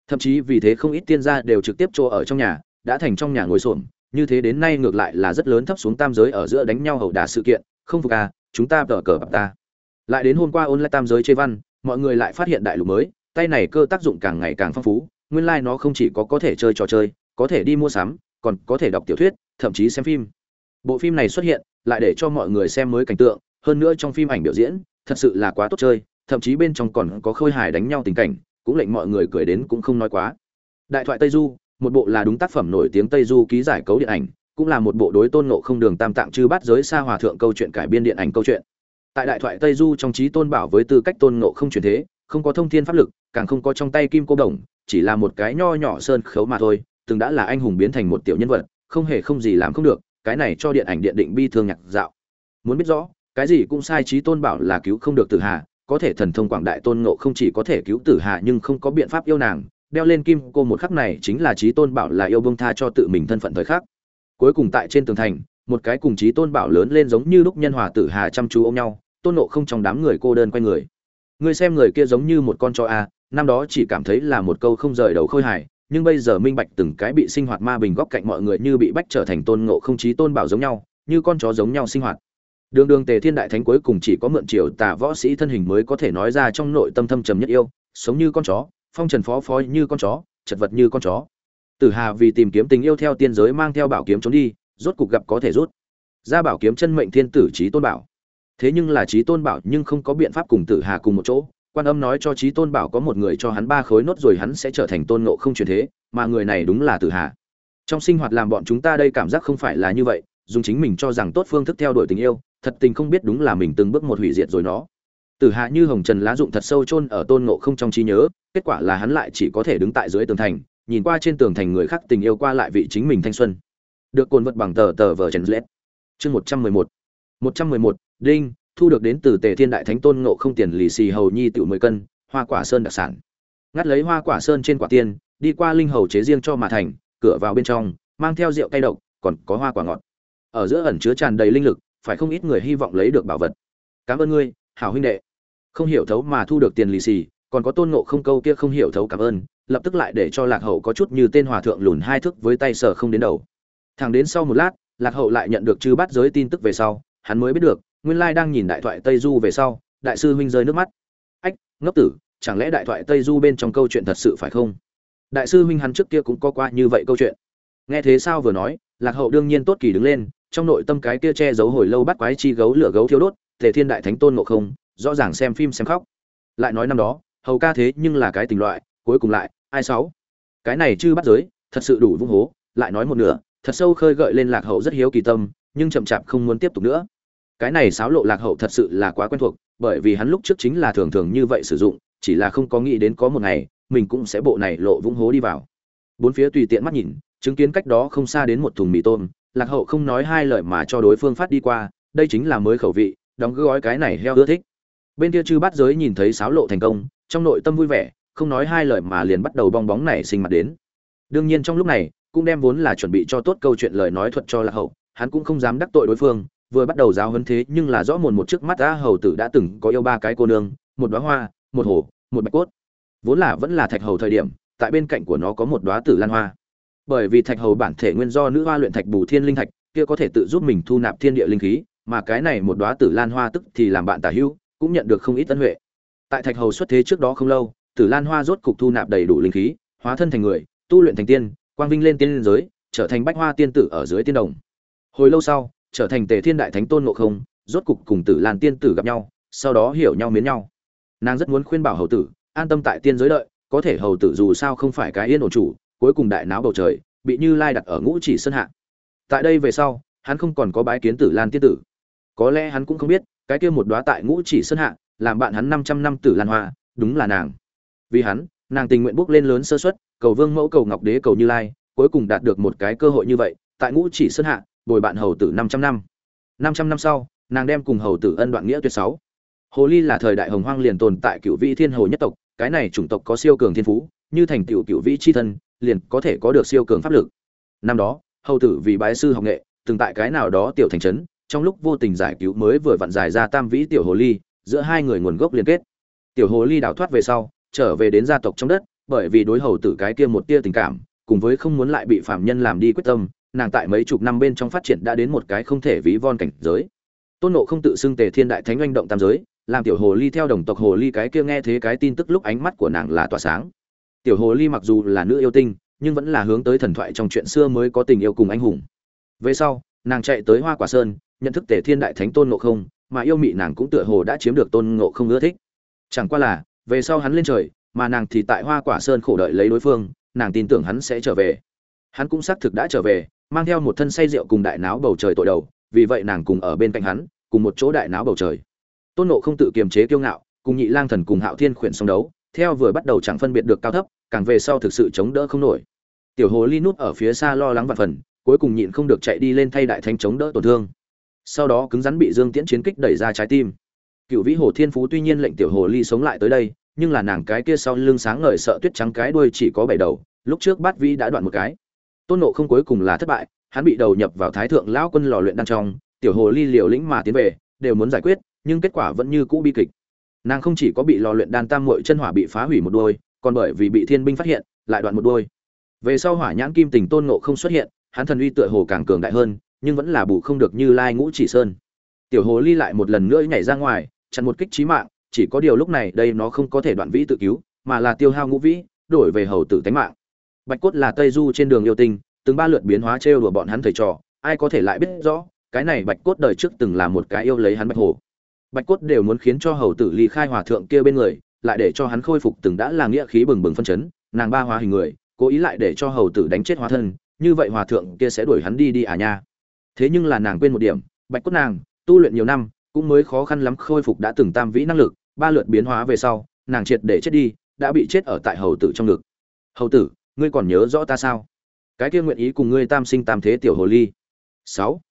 Thậm chí vì thế không ít tiên gia đều trực tiếp chỗ ở trong nhà, đã thành trong nhà ngồi xổm, như thế đến nay ngược lại là rất lớn thấp xuống tam giới ở giữa đánh nhau hầu đả sự kiện, không phục à chúng ta tờ cờ bạc ta. Lại đến hôm qua ôn lại tam giới chê văn, mọi người lại phát hiện đại lục mới, tay này cơ tác dụng càng ngày càng phong phú, nguyên lai like nó không chỉ có có thể chơi trò chơi, có thể đi mua sắm, còn có thể đọc tiểu thuyết, thậm chí xem phim. Bộ phim này xuất hiện, lại để cho mọi người xem mới cảnh tượng, hơn nữa trong phim ảnh biểu diễn, thật sự là quá tốt chơi, thậm chí bên trong còn có khôi hài đánh nhau tình cảnh, cũng lệnh mọi người cười đến cũng không nói quá. Đại thoại tây du, một bộ là đúng tác phẩm nổi tiếng tây du ký giải cấu điện ảnh cũng là một bộ đối tôn ngộ không đường tam tạng chư bát giới xa hòa thượng câu chuyện cải biên điện ảnh câu chuyện. Tại đại thoại tây du trong trí tôn bảo với tư cách tôn ngộ không truyền thế, không có thông thiên pháp lực, càng không có trong tay kim cô đồng, chỉ là một cái nho nhỏ sơn khấu mà thôi, từng đã là anh hùng biến thành một tiểu nhân vật, không hề không gì làm không được, cái này cho điện ảnh điện định bi thương nhạc dạo. Muốn biết rõ, cái gì cũng sai trí tôn bảo là cứu không được tử hà có thể thần thông quảng đại tôn ngộ không chỉ có thể cứu tử hà nhưng không có biện pháp yêu nàng, đeo lên kim cô một khắc này chính là trí tôn bảo là yêu bông tha cho tự mình thân phận thời khắc cuối cùng tại trên tường thành, một cái cùng chí tôn bảo lớn lên giống như lúc nhân hòa tử hà chăm chú ôm nhau, tôn ngộ không trong đám người cô đơn quay người. Người xem người kia giống như một con chó a, năm đó chỉ cảm thấy là một câu không rời đầu khôi hài, nhưng bây giờ minh bạch từng cái bị sinh hoạt ma bình góc cạnh mọi người như bị bách trở thành tôn ngộ không chí tôn bảo giống nhau, như con chó giống nhau sinh hoạt. Đường đường tề thiên đại thánh cuối cùng chỉ có mượn triều tả võ sĩ thân hình mới có thể nói ra trong nội tâm thâm trầm nhất yêu, sống như con chó, phong trần phó phó như con chó, chật vật như con chó tử hà vì tìm kiếm tình yêu theo tiên giới mang theo bảo kiếm trốn đi, rốt cục gặp có thể rút. Ra bảo kiếm chân mệnh thiên tử trí tôn bảo. Thế nhưng là trí tôn bảo nhưng không có biện pháp cùng tử hà cùng một chỗ. Quan âm nói cho trí tôn bảo có một người cho hắn ba khối nốt rồi hắn sẽ trở thành tôn ngộ không truyền thế, mà người này đúng là tử hà. Trong sinh hoạt làm bọn chúng ta đây cảm giác không phải là như vậy, dùng chính mình cho rằng tốt phương thức theo đuổi tình yêu, thật tình không biết đúng là mình từng bước một hủy diệt rồi nó. Tử hạ như hồng trần lá dụng thật sâu chôn ở tôn ngộ không trong trí nhớ, kết quả là hắn lại chỉ có thể đứng tại dưới tường thành nhìn qua trên tường thành người khác tình yêu qua lại vị chính mình thanh xuân. Được cồn vật bằng tờ tờ vờ chèn lết. Chương một trăm mười một. một trăm mười một, đinh, thu được đến từ tề thiên đại thánh tôn ngộ không tiền lì xì hầu nhi tiểu mười cân, hoa quả sơn đặc sản. Ngắt lấy hoa quả sơn trên quả tiên, đi qua linh hầu chế riêng cho mà thành, cửa vào bên trong, mang theo rượu cay độc, còn có hoa quả ngọt. Ở giữa ẩn chứa tràn đầy linh lực, phải không ít người hy vọng lấy được bảo vật. Cảm ơn ngươi, hảo huynh đệ. Không hiểu thấu mà thu được tiền lì xì, còn có tôn ngộ không câu kia không hiểu thấu cảm ơn lập tức lại để cho lạc hậu có chút như tên hòa thượng lùn hai thước với tay sờ không đến đầu. Thẳng đến sau một lát, lạc hậu lại nhận được chư bắt giới tin tức về sau, hắn mới biết được, nguyên lai đang nhìn đại thoại tây du về sau, đại sư huynh rơi nước mắt. Ách, ngốc tử, chẳng lẽ đại thoại tây du bên trong câu chuyện thật sự phải không? Đại sư huynh hắn trước kia cũng có qua như vậy câu chuyện. Nghe thế sao vừa nói, lạc hậu đương nhiên tốt kỳ đứng lên, trong nội tâm cái kia che giấu hồi lâu bắt quái chi gấu lửa gấu thiếu đốt thể thiên đại thánh tôn ngộ không, rõ ràng xem phim xem khóc. Lại nói năm đó, hầu ca thế nhưng là cái tình loại, cuối cùng lại ai sáu? Cái này chưa bắt giới, thật sự đủ vung hố. Lại nói một nửa, thật sâu khơi gợi lên lạc hậu rất hiếu kỳ tâm, nhưng chậm chạp không muốn tiếp tục nữa. Cái này xáo lộ lạc hậu thật sự là quá quen thuộc, bởi vì hắn lúc trước chính là thường thường như vậy sử dụng, chỉ là không có nghĩ đến có một ngày, mình cũng sẽ bộ này lộ vung hố đi vào. Bốn phía tùy tiện mắt nhìn, chứng kiến cách đó không xa đến một thùng mì tôm, lạc hậu không nói hai lời mà cho đối phương phát đi qua, đây chính là mới khẩu vị, đóng gói cái này heo ưa thích. Bên kia chư bát giới nhìn thấy sáo lộ thành công, trong nội tâm vui vẻ không nói hai lời mà liền bắt đầu bong bóng này sinh mặt đến. Đương nhiên trong lúc này, cũng đem vốn là chuẩn bị cho tốt câu chuyện lời nói thuật cho lạc hậu, hắn cũng không dám đắc tội đối phương, vừa bắt đầu giáo huấn thế nhưng là rõ mồn một trước mắt đã hầu tử đã từng có yêu ba cái cô nương, một đóa hoa, một hồ một bạch cốt. Vốn là vẫn là thạch hầu thời điểm, tại bên cạnh của nó có một đóa tử lan hoa. Bởi vì thạch hầu bản thể nguyên do nữ hoa luyện thạch bù thiên linh thạch, kia có thể tự giúp mình thu nạp thiên địa linh khí, mà cái này một đóa tử lan hoa tức thì làm bạn tả hữu, cũng nhận được không ít tân huệ. Tại thạch hầu xuất thế trước đó không lâu tử lan hoa rốt cục thu nạp đầy đủ linh khí, hóa thân thành người, tu luyện thành tiên, quang vinh lên tiên giới, trở thành bách hoa tiên tử ở dưới tiên đồng. Hồi lâu sau, trở thành tề thiên đại thánh tôn ngộ không, rốt cục cùng tử lan tiên tử gặp nhau, sau đó hiểu nhau miến nhau. Nàng rất muốn khuyên bảo hầu tử, an tâm tại tiên giới đợi, có thể hầu tử dù sao không phải cái yên ổn chủ, cuối cùng đại náo bầu trời, bị như lai đặt ở ngũ chỉ sơn hạ. Tại đây về sau, hắn không còn có bái kiến tử lan tiên tử. Có lẽ hắn cũng không biết, cái kia một đóa tại ngũ chỉ sơn hạ, làm bạn hắn 500 năm tử lan hoa, đúng là nàng vì hắn, nàng tình nguyện bước lên lớn sơ suất, cầu vương mẫu cầu ngọc đế cầu như lai, cuối cùng đạt được một cái cơ hội như vậy, tại ngũ chỉ sơn hạ, bồi bạn hầu tử 500 năm. 500 năm sau, nàng đem cùng hầu tử ân đoạn nghĩa tuyệt sáu. Hồ ly là thời đại hồng hoang liền tồn tại cựu vị thiên hồ nhất tộc, cái này chủng tộc có siêu cường thiên phú, như thành tựu cựu vị chi thân, liền có thể có được siêu cường pháp lực. Năm đó, hầu tử vì bái sư học nghệ, từng tại cái nào đó tiểu thành trấn, trong lúc vô tình giải cứu mới vừa vặn giải ra tam vĩ tiểu hồ ly, giữa hai người nguồn gốc liên kết. Tiểu hồ ly đào thoát về sau trở về đến gia tộc trong đất, bởi vì đối hầu tử cái kia một tia tình cảm, cùng với không muốn lại bị phạm nhân làm đi quyết tâm, nàng tại mấy chục năm bên trong phát triển đã đến một cái không thể ví von cảnh giới. Tôn nộ không tự xưng tề thiên đại thánh oanh động tam giới, làm tiểu hồ ly theo đồng tộc hồ ly cái kia nghe thế cái tin tức lúc ánh mắt của nàng là tỏa sáng. Tiểu hồ ly mặc dù là nữ yêu tinh, nhưng vẫn là hướng tới thần thoại trong chuyện xưa mới có tình yêu cùng anh hùng. Về sau, nàng chạy tới hoa quả sơn, nhận thức tề thiên đại thánh tôn ngộ không, mà yêu mị nàng cũng tựa hồ đã chiếm được tôn ngộ không ưa thích. Chẳng qua là về sau hắn lên trời, mà nàng thì tại hoa quả sơn khổ đợi lấy đối phương, nàng tin tưởng hắn sẽ trở về. Hắn cũng xác thực đã trở về, mang theo một thân say rượu cùng đại náo bầu trời tội đầu, vì vậy nàng cùng ở bên cạnh hắn, cùng một chỗ đại náo bầu trời. Tôn nộ không tự kiềm chế kiêu ngạo, cùng nhị lang thần cùng hạo thiên khuyển song đấu, theo vừa bắt đầu chẳng phân biệt được cao thấp, càng về sau thực sự chống đỡ không nổi. Tiểu hồ ly nút ở phía xa lo lắng vạn phần, cuối cùng nhịn không được chạy đi lên thay đại thánh chống đỡ tổn thương. Sau đó cứng rắn bị dương tiễn chiến kích đẩy ra trái tim cựu vĩ hồ thiên phú tuy nhiên lệnh tiểu hồ ly sống lại tới đây, nhưng là nàng cái kia sau lưng sáng ngời sợ tuyết trắng cái đuôi chỉ có bảy đầu, lúc trước bát vĩ đã đoạn một cái. Tôn nộ không cuối cùng là thất bại, hắn bị đầu nhập vào thái thượng lão quân lò luyện đan trong, tiểu hồ ly liều lĩnh mà tiến về, đều muốn giải quyết, nhưng kết quả vẫn như cũ bi kịch. Nàng không chỉ có bị lò luyện đan tam muội chân hỏa bị phá hủy một đôi, còn bởi vì bị thiên binh phát hiện, lại đoạn một đôi. Về sau hỏa nhãn kim tình tôn ngộ không xuất hiện, hắn thần uy tựa hồ càng cường đại hơn, nhưng vẫn là bù không được như lai ngũ chỉ sơn. Tiểu hồ ly lại một lần nữa nhảy ra ngoài chặn một kích trí mạng, chỉ có điều lúc này đây nó không có thể đoạn vĩ tự cứu, mà là tiêu hao ngũ vĩ, đổi về hầu tử tánh mạng. Bạch cốt là tây du trên đường yêu tinh, từng ba lượt biến hóa trêu đùa bọn hắn thầy trò, ai có thể lại biết rõ, cái này bạch cốt đời trước từng là một cái yêu lấy hắn bạch hồ. Bạch cốt đều muốn khiến cho hầu tử ly khai hòa thượng kia bên người, lại để cho hắn khôi phục từng đã là nghĩa khí bừng bừng phân chấn, nàng ba hóa hình người, cố ý lại để cho hầu tử đánh chết hóa thân, như vậy hòa thượng kia sẽ đuổi hắn đi đi à nha. Thế nhưng là nàng quên một điểm, bạch cốt nàng, tu luyện nhiều năm cũng mới khó khăn lắm khôi phục đã từng tam vĩ năng lực, ba lượt biến hóa về sau, nàng triệt để chết đi, đã bị chết ở tại hầu tử trong ngực. Hầu tử, ngươi còn nhớ rõ ta sao? Cái kia nguyện ý cùng ngươi tam sinh tam thế tiểu hồ ly. Sáu.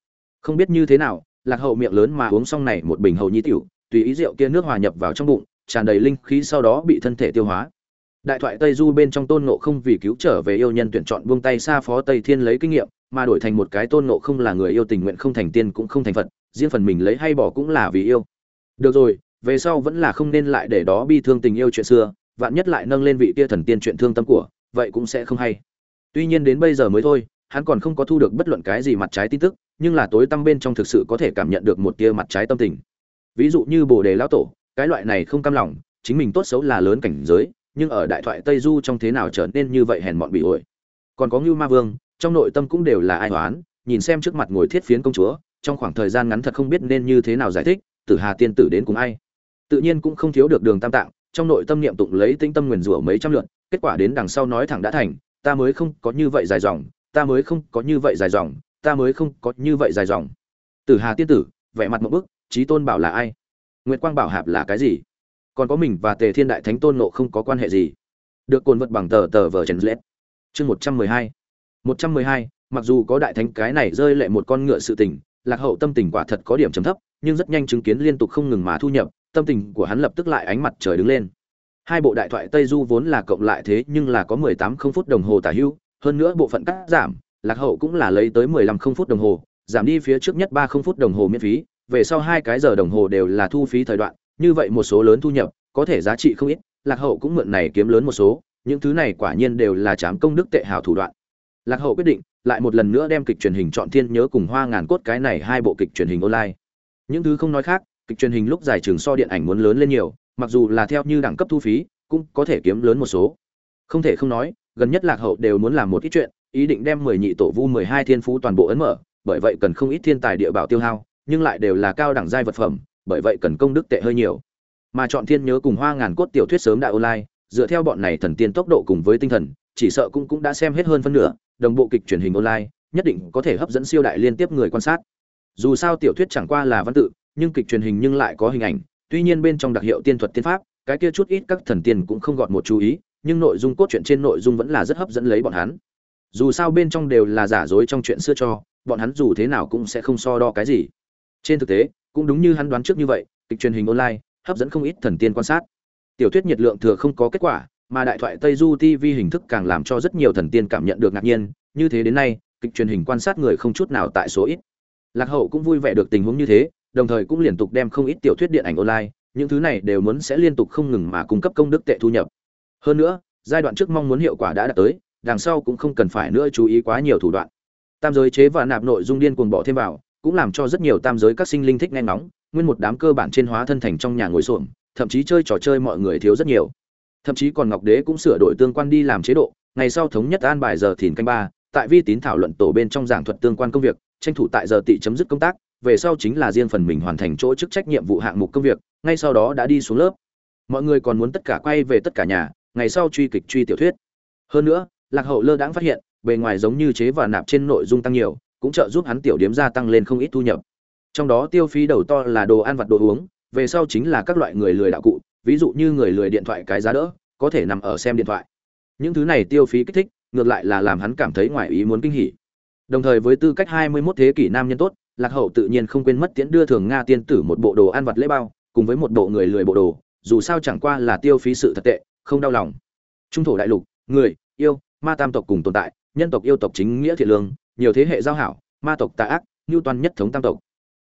Không biết như thế nào, lạc hậu miệng lớn mà uống xong này một bình hầu nhi tiểu, tùy ý rượu kia nước hòa nhập vào trong bụng, tràn đầy linh khí sau đó bị thân thể tiêu hóa. Đại thoại tây du bên trong tôn nộ không vì cứu trở về yêu nhân tuyển chọn buông tay xa phó tây thiên lấy kinh nghiệm, mà đổi thành một cái tôn nộ không là người yêu tình nguyện không thành tiên cũng không thành phật riêng phần mình lấy hay bỏ cũng là vì yêu. Được rồi về sau vẫn là không nên lại để đó bi thương tình yêu chuyện xưa vạn nhất lại nâng lên vị kia thần tiên chuyện thương tâm của vậy cũng sẽ không hay. Tuy nhiên đến bây giờ mới thôi hắn còn không có thu được bất luận cái gì mặt trái tin tức nhưng là tối tăm bên trong thực sự có thể cảm nhận được một tia mặt trái tâm tình. Ví dụ như bồ đề lão tổ cái loại này không cam lòng chính mình tốt xấu là lớn cảnh giới nhưng ở đại thoại tây du trong thế nào trở nên như vậy hèn mọn bị ổi. Còn có ngưu ma vương trong nội tâm cũng đều là ai hoán, nhìn xem trước mặt ngồi thiết phiến công chúa trong khoảng thời gian ngắn thật không biết nên như thế nào giải thích, tử hà tiên tử đến cùng ai. Tự nhiên cũng không thiếu được đường tam tạng, trong nội tâm niệm tụng lấy tĩnh tâm nguyền rủa mấy trăm lượt, kết quả đến đằng sau nói thẳng đã thành, ta mới không có như vậy dài dòng, ta mới không có như vậy dài dòng, ta mới không có như vậy dài dòng. Tử hà tiên tử, vẻ mặt một bức trí tôn bảo là ai? Nguyệt quang bảo hạp là cái gì? Còn có mình và tề thiên đại thánh tôn nộ không có quan hệ gì? Được cồn vật bằng tờ tờ vờ trần lết. Chương một trăm mười hai. Một trăm mười hai, mặc dù có đại thánh cái này rơi lệ một con ngựa sự tình lạc hậu tâm tình quả thật có điểm trầm thấp, nhưng rất nhanh chứng kiến liên tục không ngừng mà thu nhập, tâm tình của hắn lập tức lại ánh mặt trời đứng lên. Hai bộ đại thoại tây du vốn là cộng lại thế nhưng là có mười tám không phút đồng hồ tả hưu hơn nữa bộ phận cắt giảm, lạc hậu cũng là lấy tới mười lăm không phút đồng hồ, giảm đi phía trước nhất ba không phút đồng hồ miễn phí, về sau hai cái giờ đồng hồ đều là thu phí thời đoạn, như vậy một số lớn thu nhập, có thể giá trị không ít, lạc hậu cũng mượn này kiếm lớn một số, những thứ này quả nhiên đều là chám công đức tệ hào thủ đoạn lạc hậu quyết định lại một lần nữa đem kịch truyền hình chọn thiên nhớ cùng hoa ngàn cốt cái này hai bộ kịch truyền hình online. Những thứ không nói khác, kịch truyền hình lúc giải trường so điện ảnh muốn lớn lên nhiều, mặc dù là theo như đẳng cấp thu phí, cũng có thể kiếm lớn một số. Không thể không nói, gần nhất lạc hậu đều muốn làm một ít chuyện, ý định đem mười nhị tổ vu mười hai thiên phú toàn bộ ấn mở, bởi vậy cần không ít thiên tài địa bảo tiêu hao, nhưng lại đều là cao đẳng giai vật phẩm, bởi vậy cần công đức tệ hơi nhiều. Mà chọn thiên nhớ cùng hoa ngàn cốt tiểu thuyết sớm đã online, dựa theo bọn này thần tiên tốc độ cùng với tinh thần, chỉ sợ cũng cũng đã xem hết hơn phân nửa đồng bộ kịch truyền hình online, nhất định có thể hấp dẫn siêu đại liên tiếp người quan sát. Dù sao tiểu thuyết chẳng qua là văn tự, nhưng kịch truyền hình nhưng lại có hình ảnh. Tuy nhiên bên trong đặc hiệu tiên thuật tiên pháp, cái kia chút ít các thần tiên cũng không gọt một chú ý, nhưng nội dung cốt truyện trên nội dung vẫn là rất hấp dẫn lấy bọn hắn. Dù sao bên trong đều là giả dối trong chuyện xưa cho, bọn hắn dù thế nào cũng sẽ không so đo cái gì. Trên thực tế, cũng đúng như hắn đoán trước như vậy, kịch truyền hình online hấp dẫn không ít thần tiên quan sát. Tiểu thuyết nhiệt lượng thừa không có kết quả mà đại thoại tây du tv hình thức càng làm cho rất nhiều thần tiên cảm nhận được ngạc nhiên, như thế đến nay, kịch truyền hình quan sát người không chút nào tại số ít. Lạc hậu cũng vui vẻ được tình huống như thế, đồng thời cũng liên tục đem không ít tiểu thuyết điện ảnh online, những thứ này đều muốn sẽ liên tục không ngừng mà cung cấp công đức tệ thu nhập. Hơn nữa, giai đoạn trước mong muốn hiệu quả đã đạt tới, đằng sau cũng không cần phải nữa chú ý quá nhiều thủ đoạn. Tam giới chế và nạp nội dung điên cuồng bỏ thêm vào, cũng làm cho rất nhiều tam giới các sinh linh thích nghe ngóng, nguyên một đám cơ bản trên hóa thân thành trong nhà ngồi xổm, thậm chí chơi trò chơi mọi người thiếu rất nhiều thậm chí còn ngọc đế cũng sửa đổi tương quan đi làm chế độ. Ngày sau thống nhất an bài giờ thìn canh ba, tại vi tín thảo luận tổ bên trong giảng thuật tương quan công việc, tranh thủ tại giờ tị chấm dứt công tác, về sau chính là riêng phần mình hoàn thành chỗ chức trách nhiệm vụ hạng mục công việc, ngay sau đó đã đi xuống lớp. Mọi người còn muốn tất cả quay về tất cả nhà, ngày sau truy kịch truy tiểu thuyết. Hơn nữa, lạc hậu lơ đãng phát hiện, bề ngoài giống như chế và nạp trên nội dung tăng nhiều, cũng trợ giúp hắn tiểu điếm gia tăng lên không ít thu nhập. Trong đó tiêu phí đầu to là đồ ăn vặt đồ uống, về sau chính là các loại người lười đạo cụ ví dụ như người lười điện thoại cái giá đỡ, có thể nằm ở xem điện thoại. Những thứ này tiêu phí kích thích, ngược lại là làm hắn cảm thấy ngoài ý muốn kinh hỉ. Đồng thời với tư cách 21 thế kỷ nam nhân tốt, lạc hậu tự nhiên không quên mất tiễn đưa thường nga tiên tử một bộ đồ ăn vặt lễ bao, cùng với một bộ người lười bộ đồ, dù sao chẳng qua là tiêu phí sự thật tệ, không đau lòng. Trung thổ đại lục, người, yêu, ma tam tộc cùng tồn tại, nhân tộc yêu tộc chính nghĩa thiện lương, nhiều thế hệ giao hảo, ma tộc tà ác như toàn nhất thống tam tộc.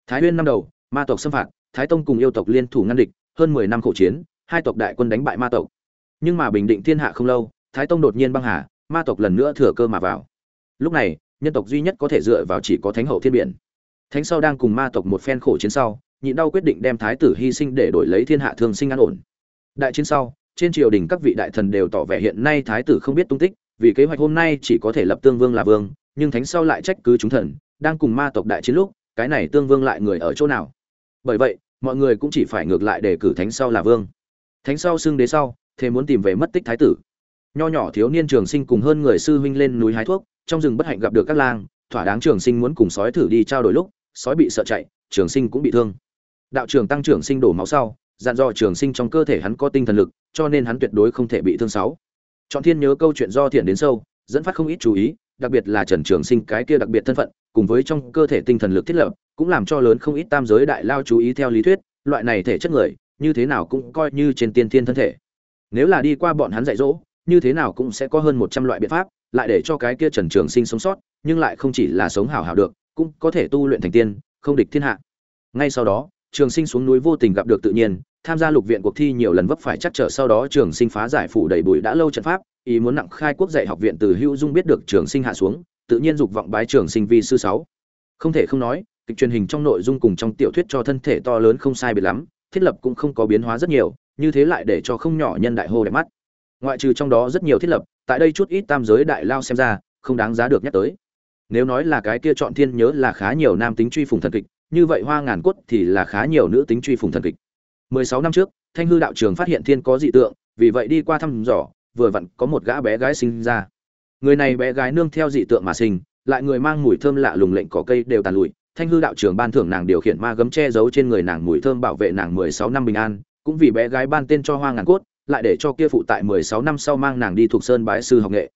Thái nguyên năm đầu, ma tộc xâm phạt thái tông cùng yêu tộc liên thủ ngăn địch hơn mười năm khổ chiến, hai tộc đại quân đánh bại ma tộc. Nhưng mà bình định thiên hạ không lâu, thái tông đột nhiên băng hà, ma tộc lần nữa thừa cơ mà vào. Lúc này, nhân tộc duy nhất có thể dựa vào chỉ có thánh hậu thiên biển. Thánh sau đang cùng ma tộc một phen khổ chiến sau, nhịn đau quyết định đem thái tử hy sinh để đổi lấy thiên hạ thương sinh an ổn. Đại chiến sau, trên triều đình các vị đại thần đều tỏ vẻ hiện nay thái tử không biết tung tích, vì kế hoạch hôm nay chỉ có thể lập tương vương là vương, nhưng thánh sau lại trách cứ chúng thần, đang cùng ma tộc đại chiến lúc, cái này tương vương lại người ở chỗ nào? Bởi vậy mọi người cũng chỉ phải ngược lại để cử thánh sau là vương. Thánh sau xưng đế sau, thế muốn tìm về mất tích thái tử. Nho nhỏ thiếu niên trường sinh cùng hơn người sư huynh lên núi hái thuốc, trong rừng bất hạnh gặp được các lang, thỏa đáng trường sinh muốn cùng sói thử đi trao đổi lúc, sói bị sợ chạy, trường sinh cũng bị thương. Đạo trường tăng trưởng sinh đổ máu sau, dặn dò trường sinh trong cơ thể hắn có tinh thần lực, cho nên hắn tuyệt đối không thể bị thương sáu. Chọn thiên nhớ câu chuyện do thiện đến sâu, dẫn phát không ít chú ý, đặc biệt là trần trường sinh cái kia đặc biệt thân phận cùng với trong cơ thể tinh thần lực thiết lập, cũng làm cho lớn không ít tam giới đại lao chú ý theo lý thuyết, loại này thể chất người, như thế nào cũng coi như trên tiên thiên thân thể. Nếu là đi qua bọn hắn dạy dỗ, như thế nào cũng sẽ có hơn một trăm loại biện pháp, lại để cho cái kia trần trường sinh sống sót, nhưng lại không chỉ là sống hảo hảo được, cũng có thể tu luyện thành tiên, không địch thiên hạ. Ngay sau đó, trường sinh xuống núi vô tình gặp được tự nhiên, tham gia lục viện cuộc thi nhiều lần vấp phải chắc trở sau đó trường sinh phá giải phủ đầy bụi đã lâu trận pháp, ý muốn nặng khai quốc dạy học viện từ hữu dung biết được trường sinh hạ xuống tự nhiên dục vọng bái trường sinh vi sư sáu. Không thể không nói, kịch truyền hình trong nội dung cùng trong tiểu thuyết cho thân thể to lớn không sai biệt lắm, thiết lập cũng không có biến hóa rất nhiều, như thế lại để cho không nhỏ nhân đại hô đẹp mắt. Ngoại trừ trong đó rất nhiều thiết lập, tại đây chút ít tam giới đại lao xem ra, không đáng giá được nhắc tới. Nếu nói là cái kia chọn thiên nhớ là khá nhiều nam tính truy phùng thần kịch, như vậy hoa ngàn cốt thì là khá nhiều nữ tính truy phùng thần kịch. 16 năm trước, thanh hư đạo trường phát hiện thiên có dị tượng, vì vậy đi qua thăm dò, vừa vặn có một gã bé gái sinh ra người này bé gái nương theo dị tượng mà sinh, lại người mang mùi thơm lạ lùng lệnh cỏ cây đều tàn lụi. Thanh hư đạo trưởng ban thưởng nàng điều khiển ma gấm che giấu trên người nàng mùi thơm bảo vệ nàng 16 năm bình an, cũng vì bé gái ban tên cho hoa ngàn cốt, lại để cho kia phụ tại 16 năm sau mang nàng đi thuộc sơn bái sư học nghệ.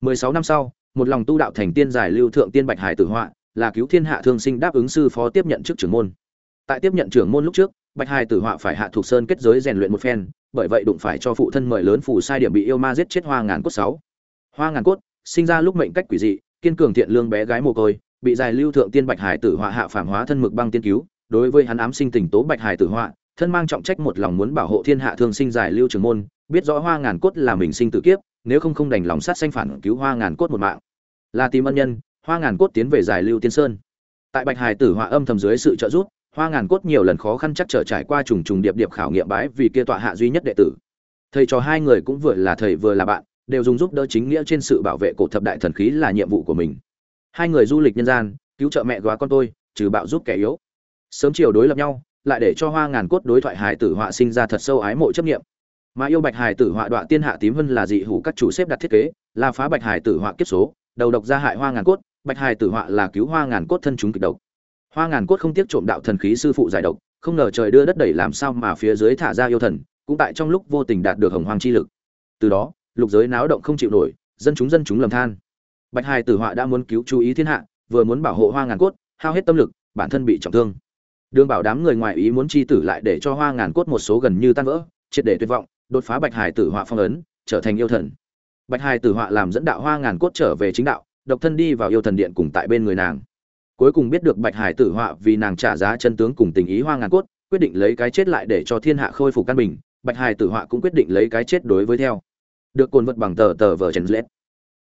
16 năm sau, một lòng tu đạo thành tiên giải lưu thượng tiên bạch hải tử họa, là cứu thiên hạ thương sinh đáp ứng sư phó tiếp nhận chức trưởng môn. Tại tiếp nhận trưởng môn lúc trước, bạch hải tử họa phải hạ thuộc sơn kết giới rèn luyện một phen, bởi vậy đụng phải cho phụ thân mời lớn phù sai điểm bị yêu ma giết chết hoa ngàn cốt sáu. Hoa ngàn cốt sinh ra lúc mệnh cách quỷ dị, kiên cường thiện lương bé gái mồ côi, bị giải lưu thượng tiên bạch hải tử họa hạ phản hóa thân mực băng tiên cứu, đối với hắn ám sinh tình tố bạch hải tử họa, thân mang trọng trách một lòng muốn bảo hộ thiên hạ thương sinh giải lưu trường môn, biết rõ hoa ngàn cốt là mình sinh tự kiếp, nếu không không đành lòng sát sanh phản cứu hoa ngàn cốt một mạng. Là tìm ân nhân, hoa ngàn cốt tiến về giải lưu tiên sơn. Tại bạch hải tử họa âm thầm dưới sự trợ giúp, hoa ngàn cốt nhiều lần khó khăn chắc trở trải qua trùng trùng điệp điệp khảo nghiệm bái vì kia tọa hạ duy nhất đệ tử. Thầy trò hai người cũng vừa là thầy vừa là bạn đều dùng giúp đỡ chính nghĩa trên sự bảo vệ cổ thập đại thần khí là nhiệm vụ của mình. Hai người du lịch nhân gian, cứu trợ mẹ góa con tôi, trừ bạo giúp kẻ yếu. Sớm chiều đối lập nhau, lại để cho hoa ngàn cốt đối thoại hài tử họa sinh ra thật sâu ái mộ chấp nghiệm mà yêu bạch hài tử họa đoạn tiên hạ tím vân là dị hủ các chủ xếp đặt thiết kế, là phá bạch hài tử họa kiếp số, đầu độc ra hại hoa ngàn cốt, bạch hài tử họa là cứu hoa ngàn cốt thân chúng kịch độc. Hoa ngàn cốt không tiếc trộm đạo thần khí sư phụ giải độc, không ngờ trời đưa đất đẩy làm sao mà phía dưới thả ra yêu thần, cũng tại trong lúc vô tình đạt được hồng hoàng chi lực. Từ đó lục giới náo động không chịu nổi, dân chúng dân chúng lầm than. Bạch hài tử họa đã muốn cứu chú ý thiên hạ, vừa muốn bảo hộ hoa ngàn cốt, hao hết tâm lực, bản thân bị trọng thương. Đường bảo đám người ngoài ý muốn chi tử lại để cho hoa ngàn cốt một số gần như tan vỡ, triệt để tuyệt vọng, đột phá bạch hài tử họa phong ấn, trở thành yêu thần. Bạch hài tử họa làm dẫn đạo hoa ngàn cốt trở về chính đạo, độc thân đi vào yêu thần điện cùng tại bên người nàng. Cuối cùng biết được bạch hải tử họa vì nàng trả giá chân tướng cùng tình ý hoa ngàn cốt, quyết định lấy cái chết lại để cho thiên hạ khôi phục căn bình, bạch hải tử họa cũng quyết định lấy cái chết đối với theo được cồn vật bằng tờ tờ vở trần lết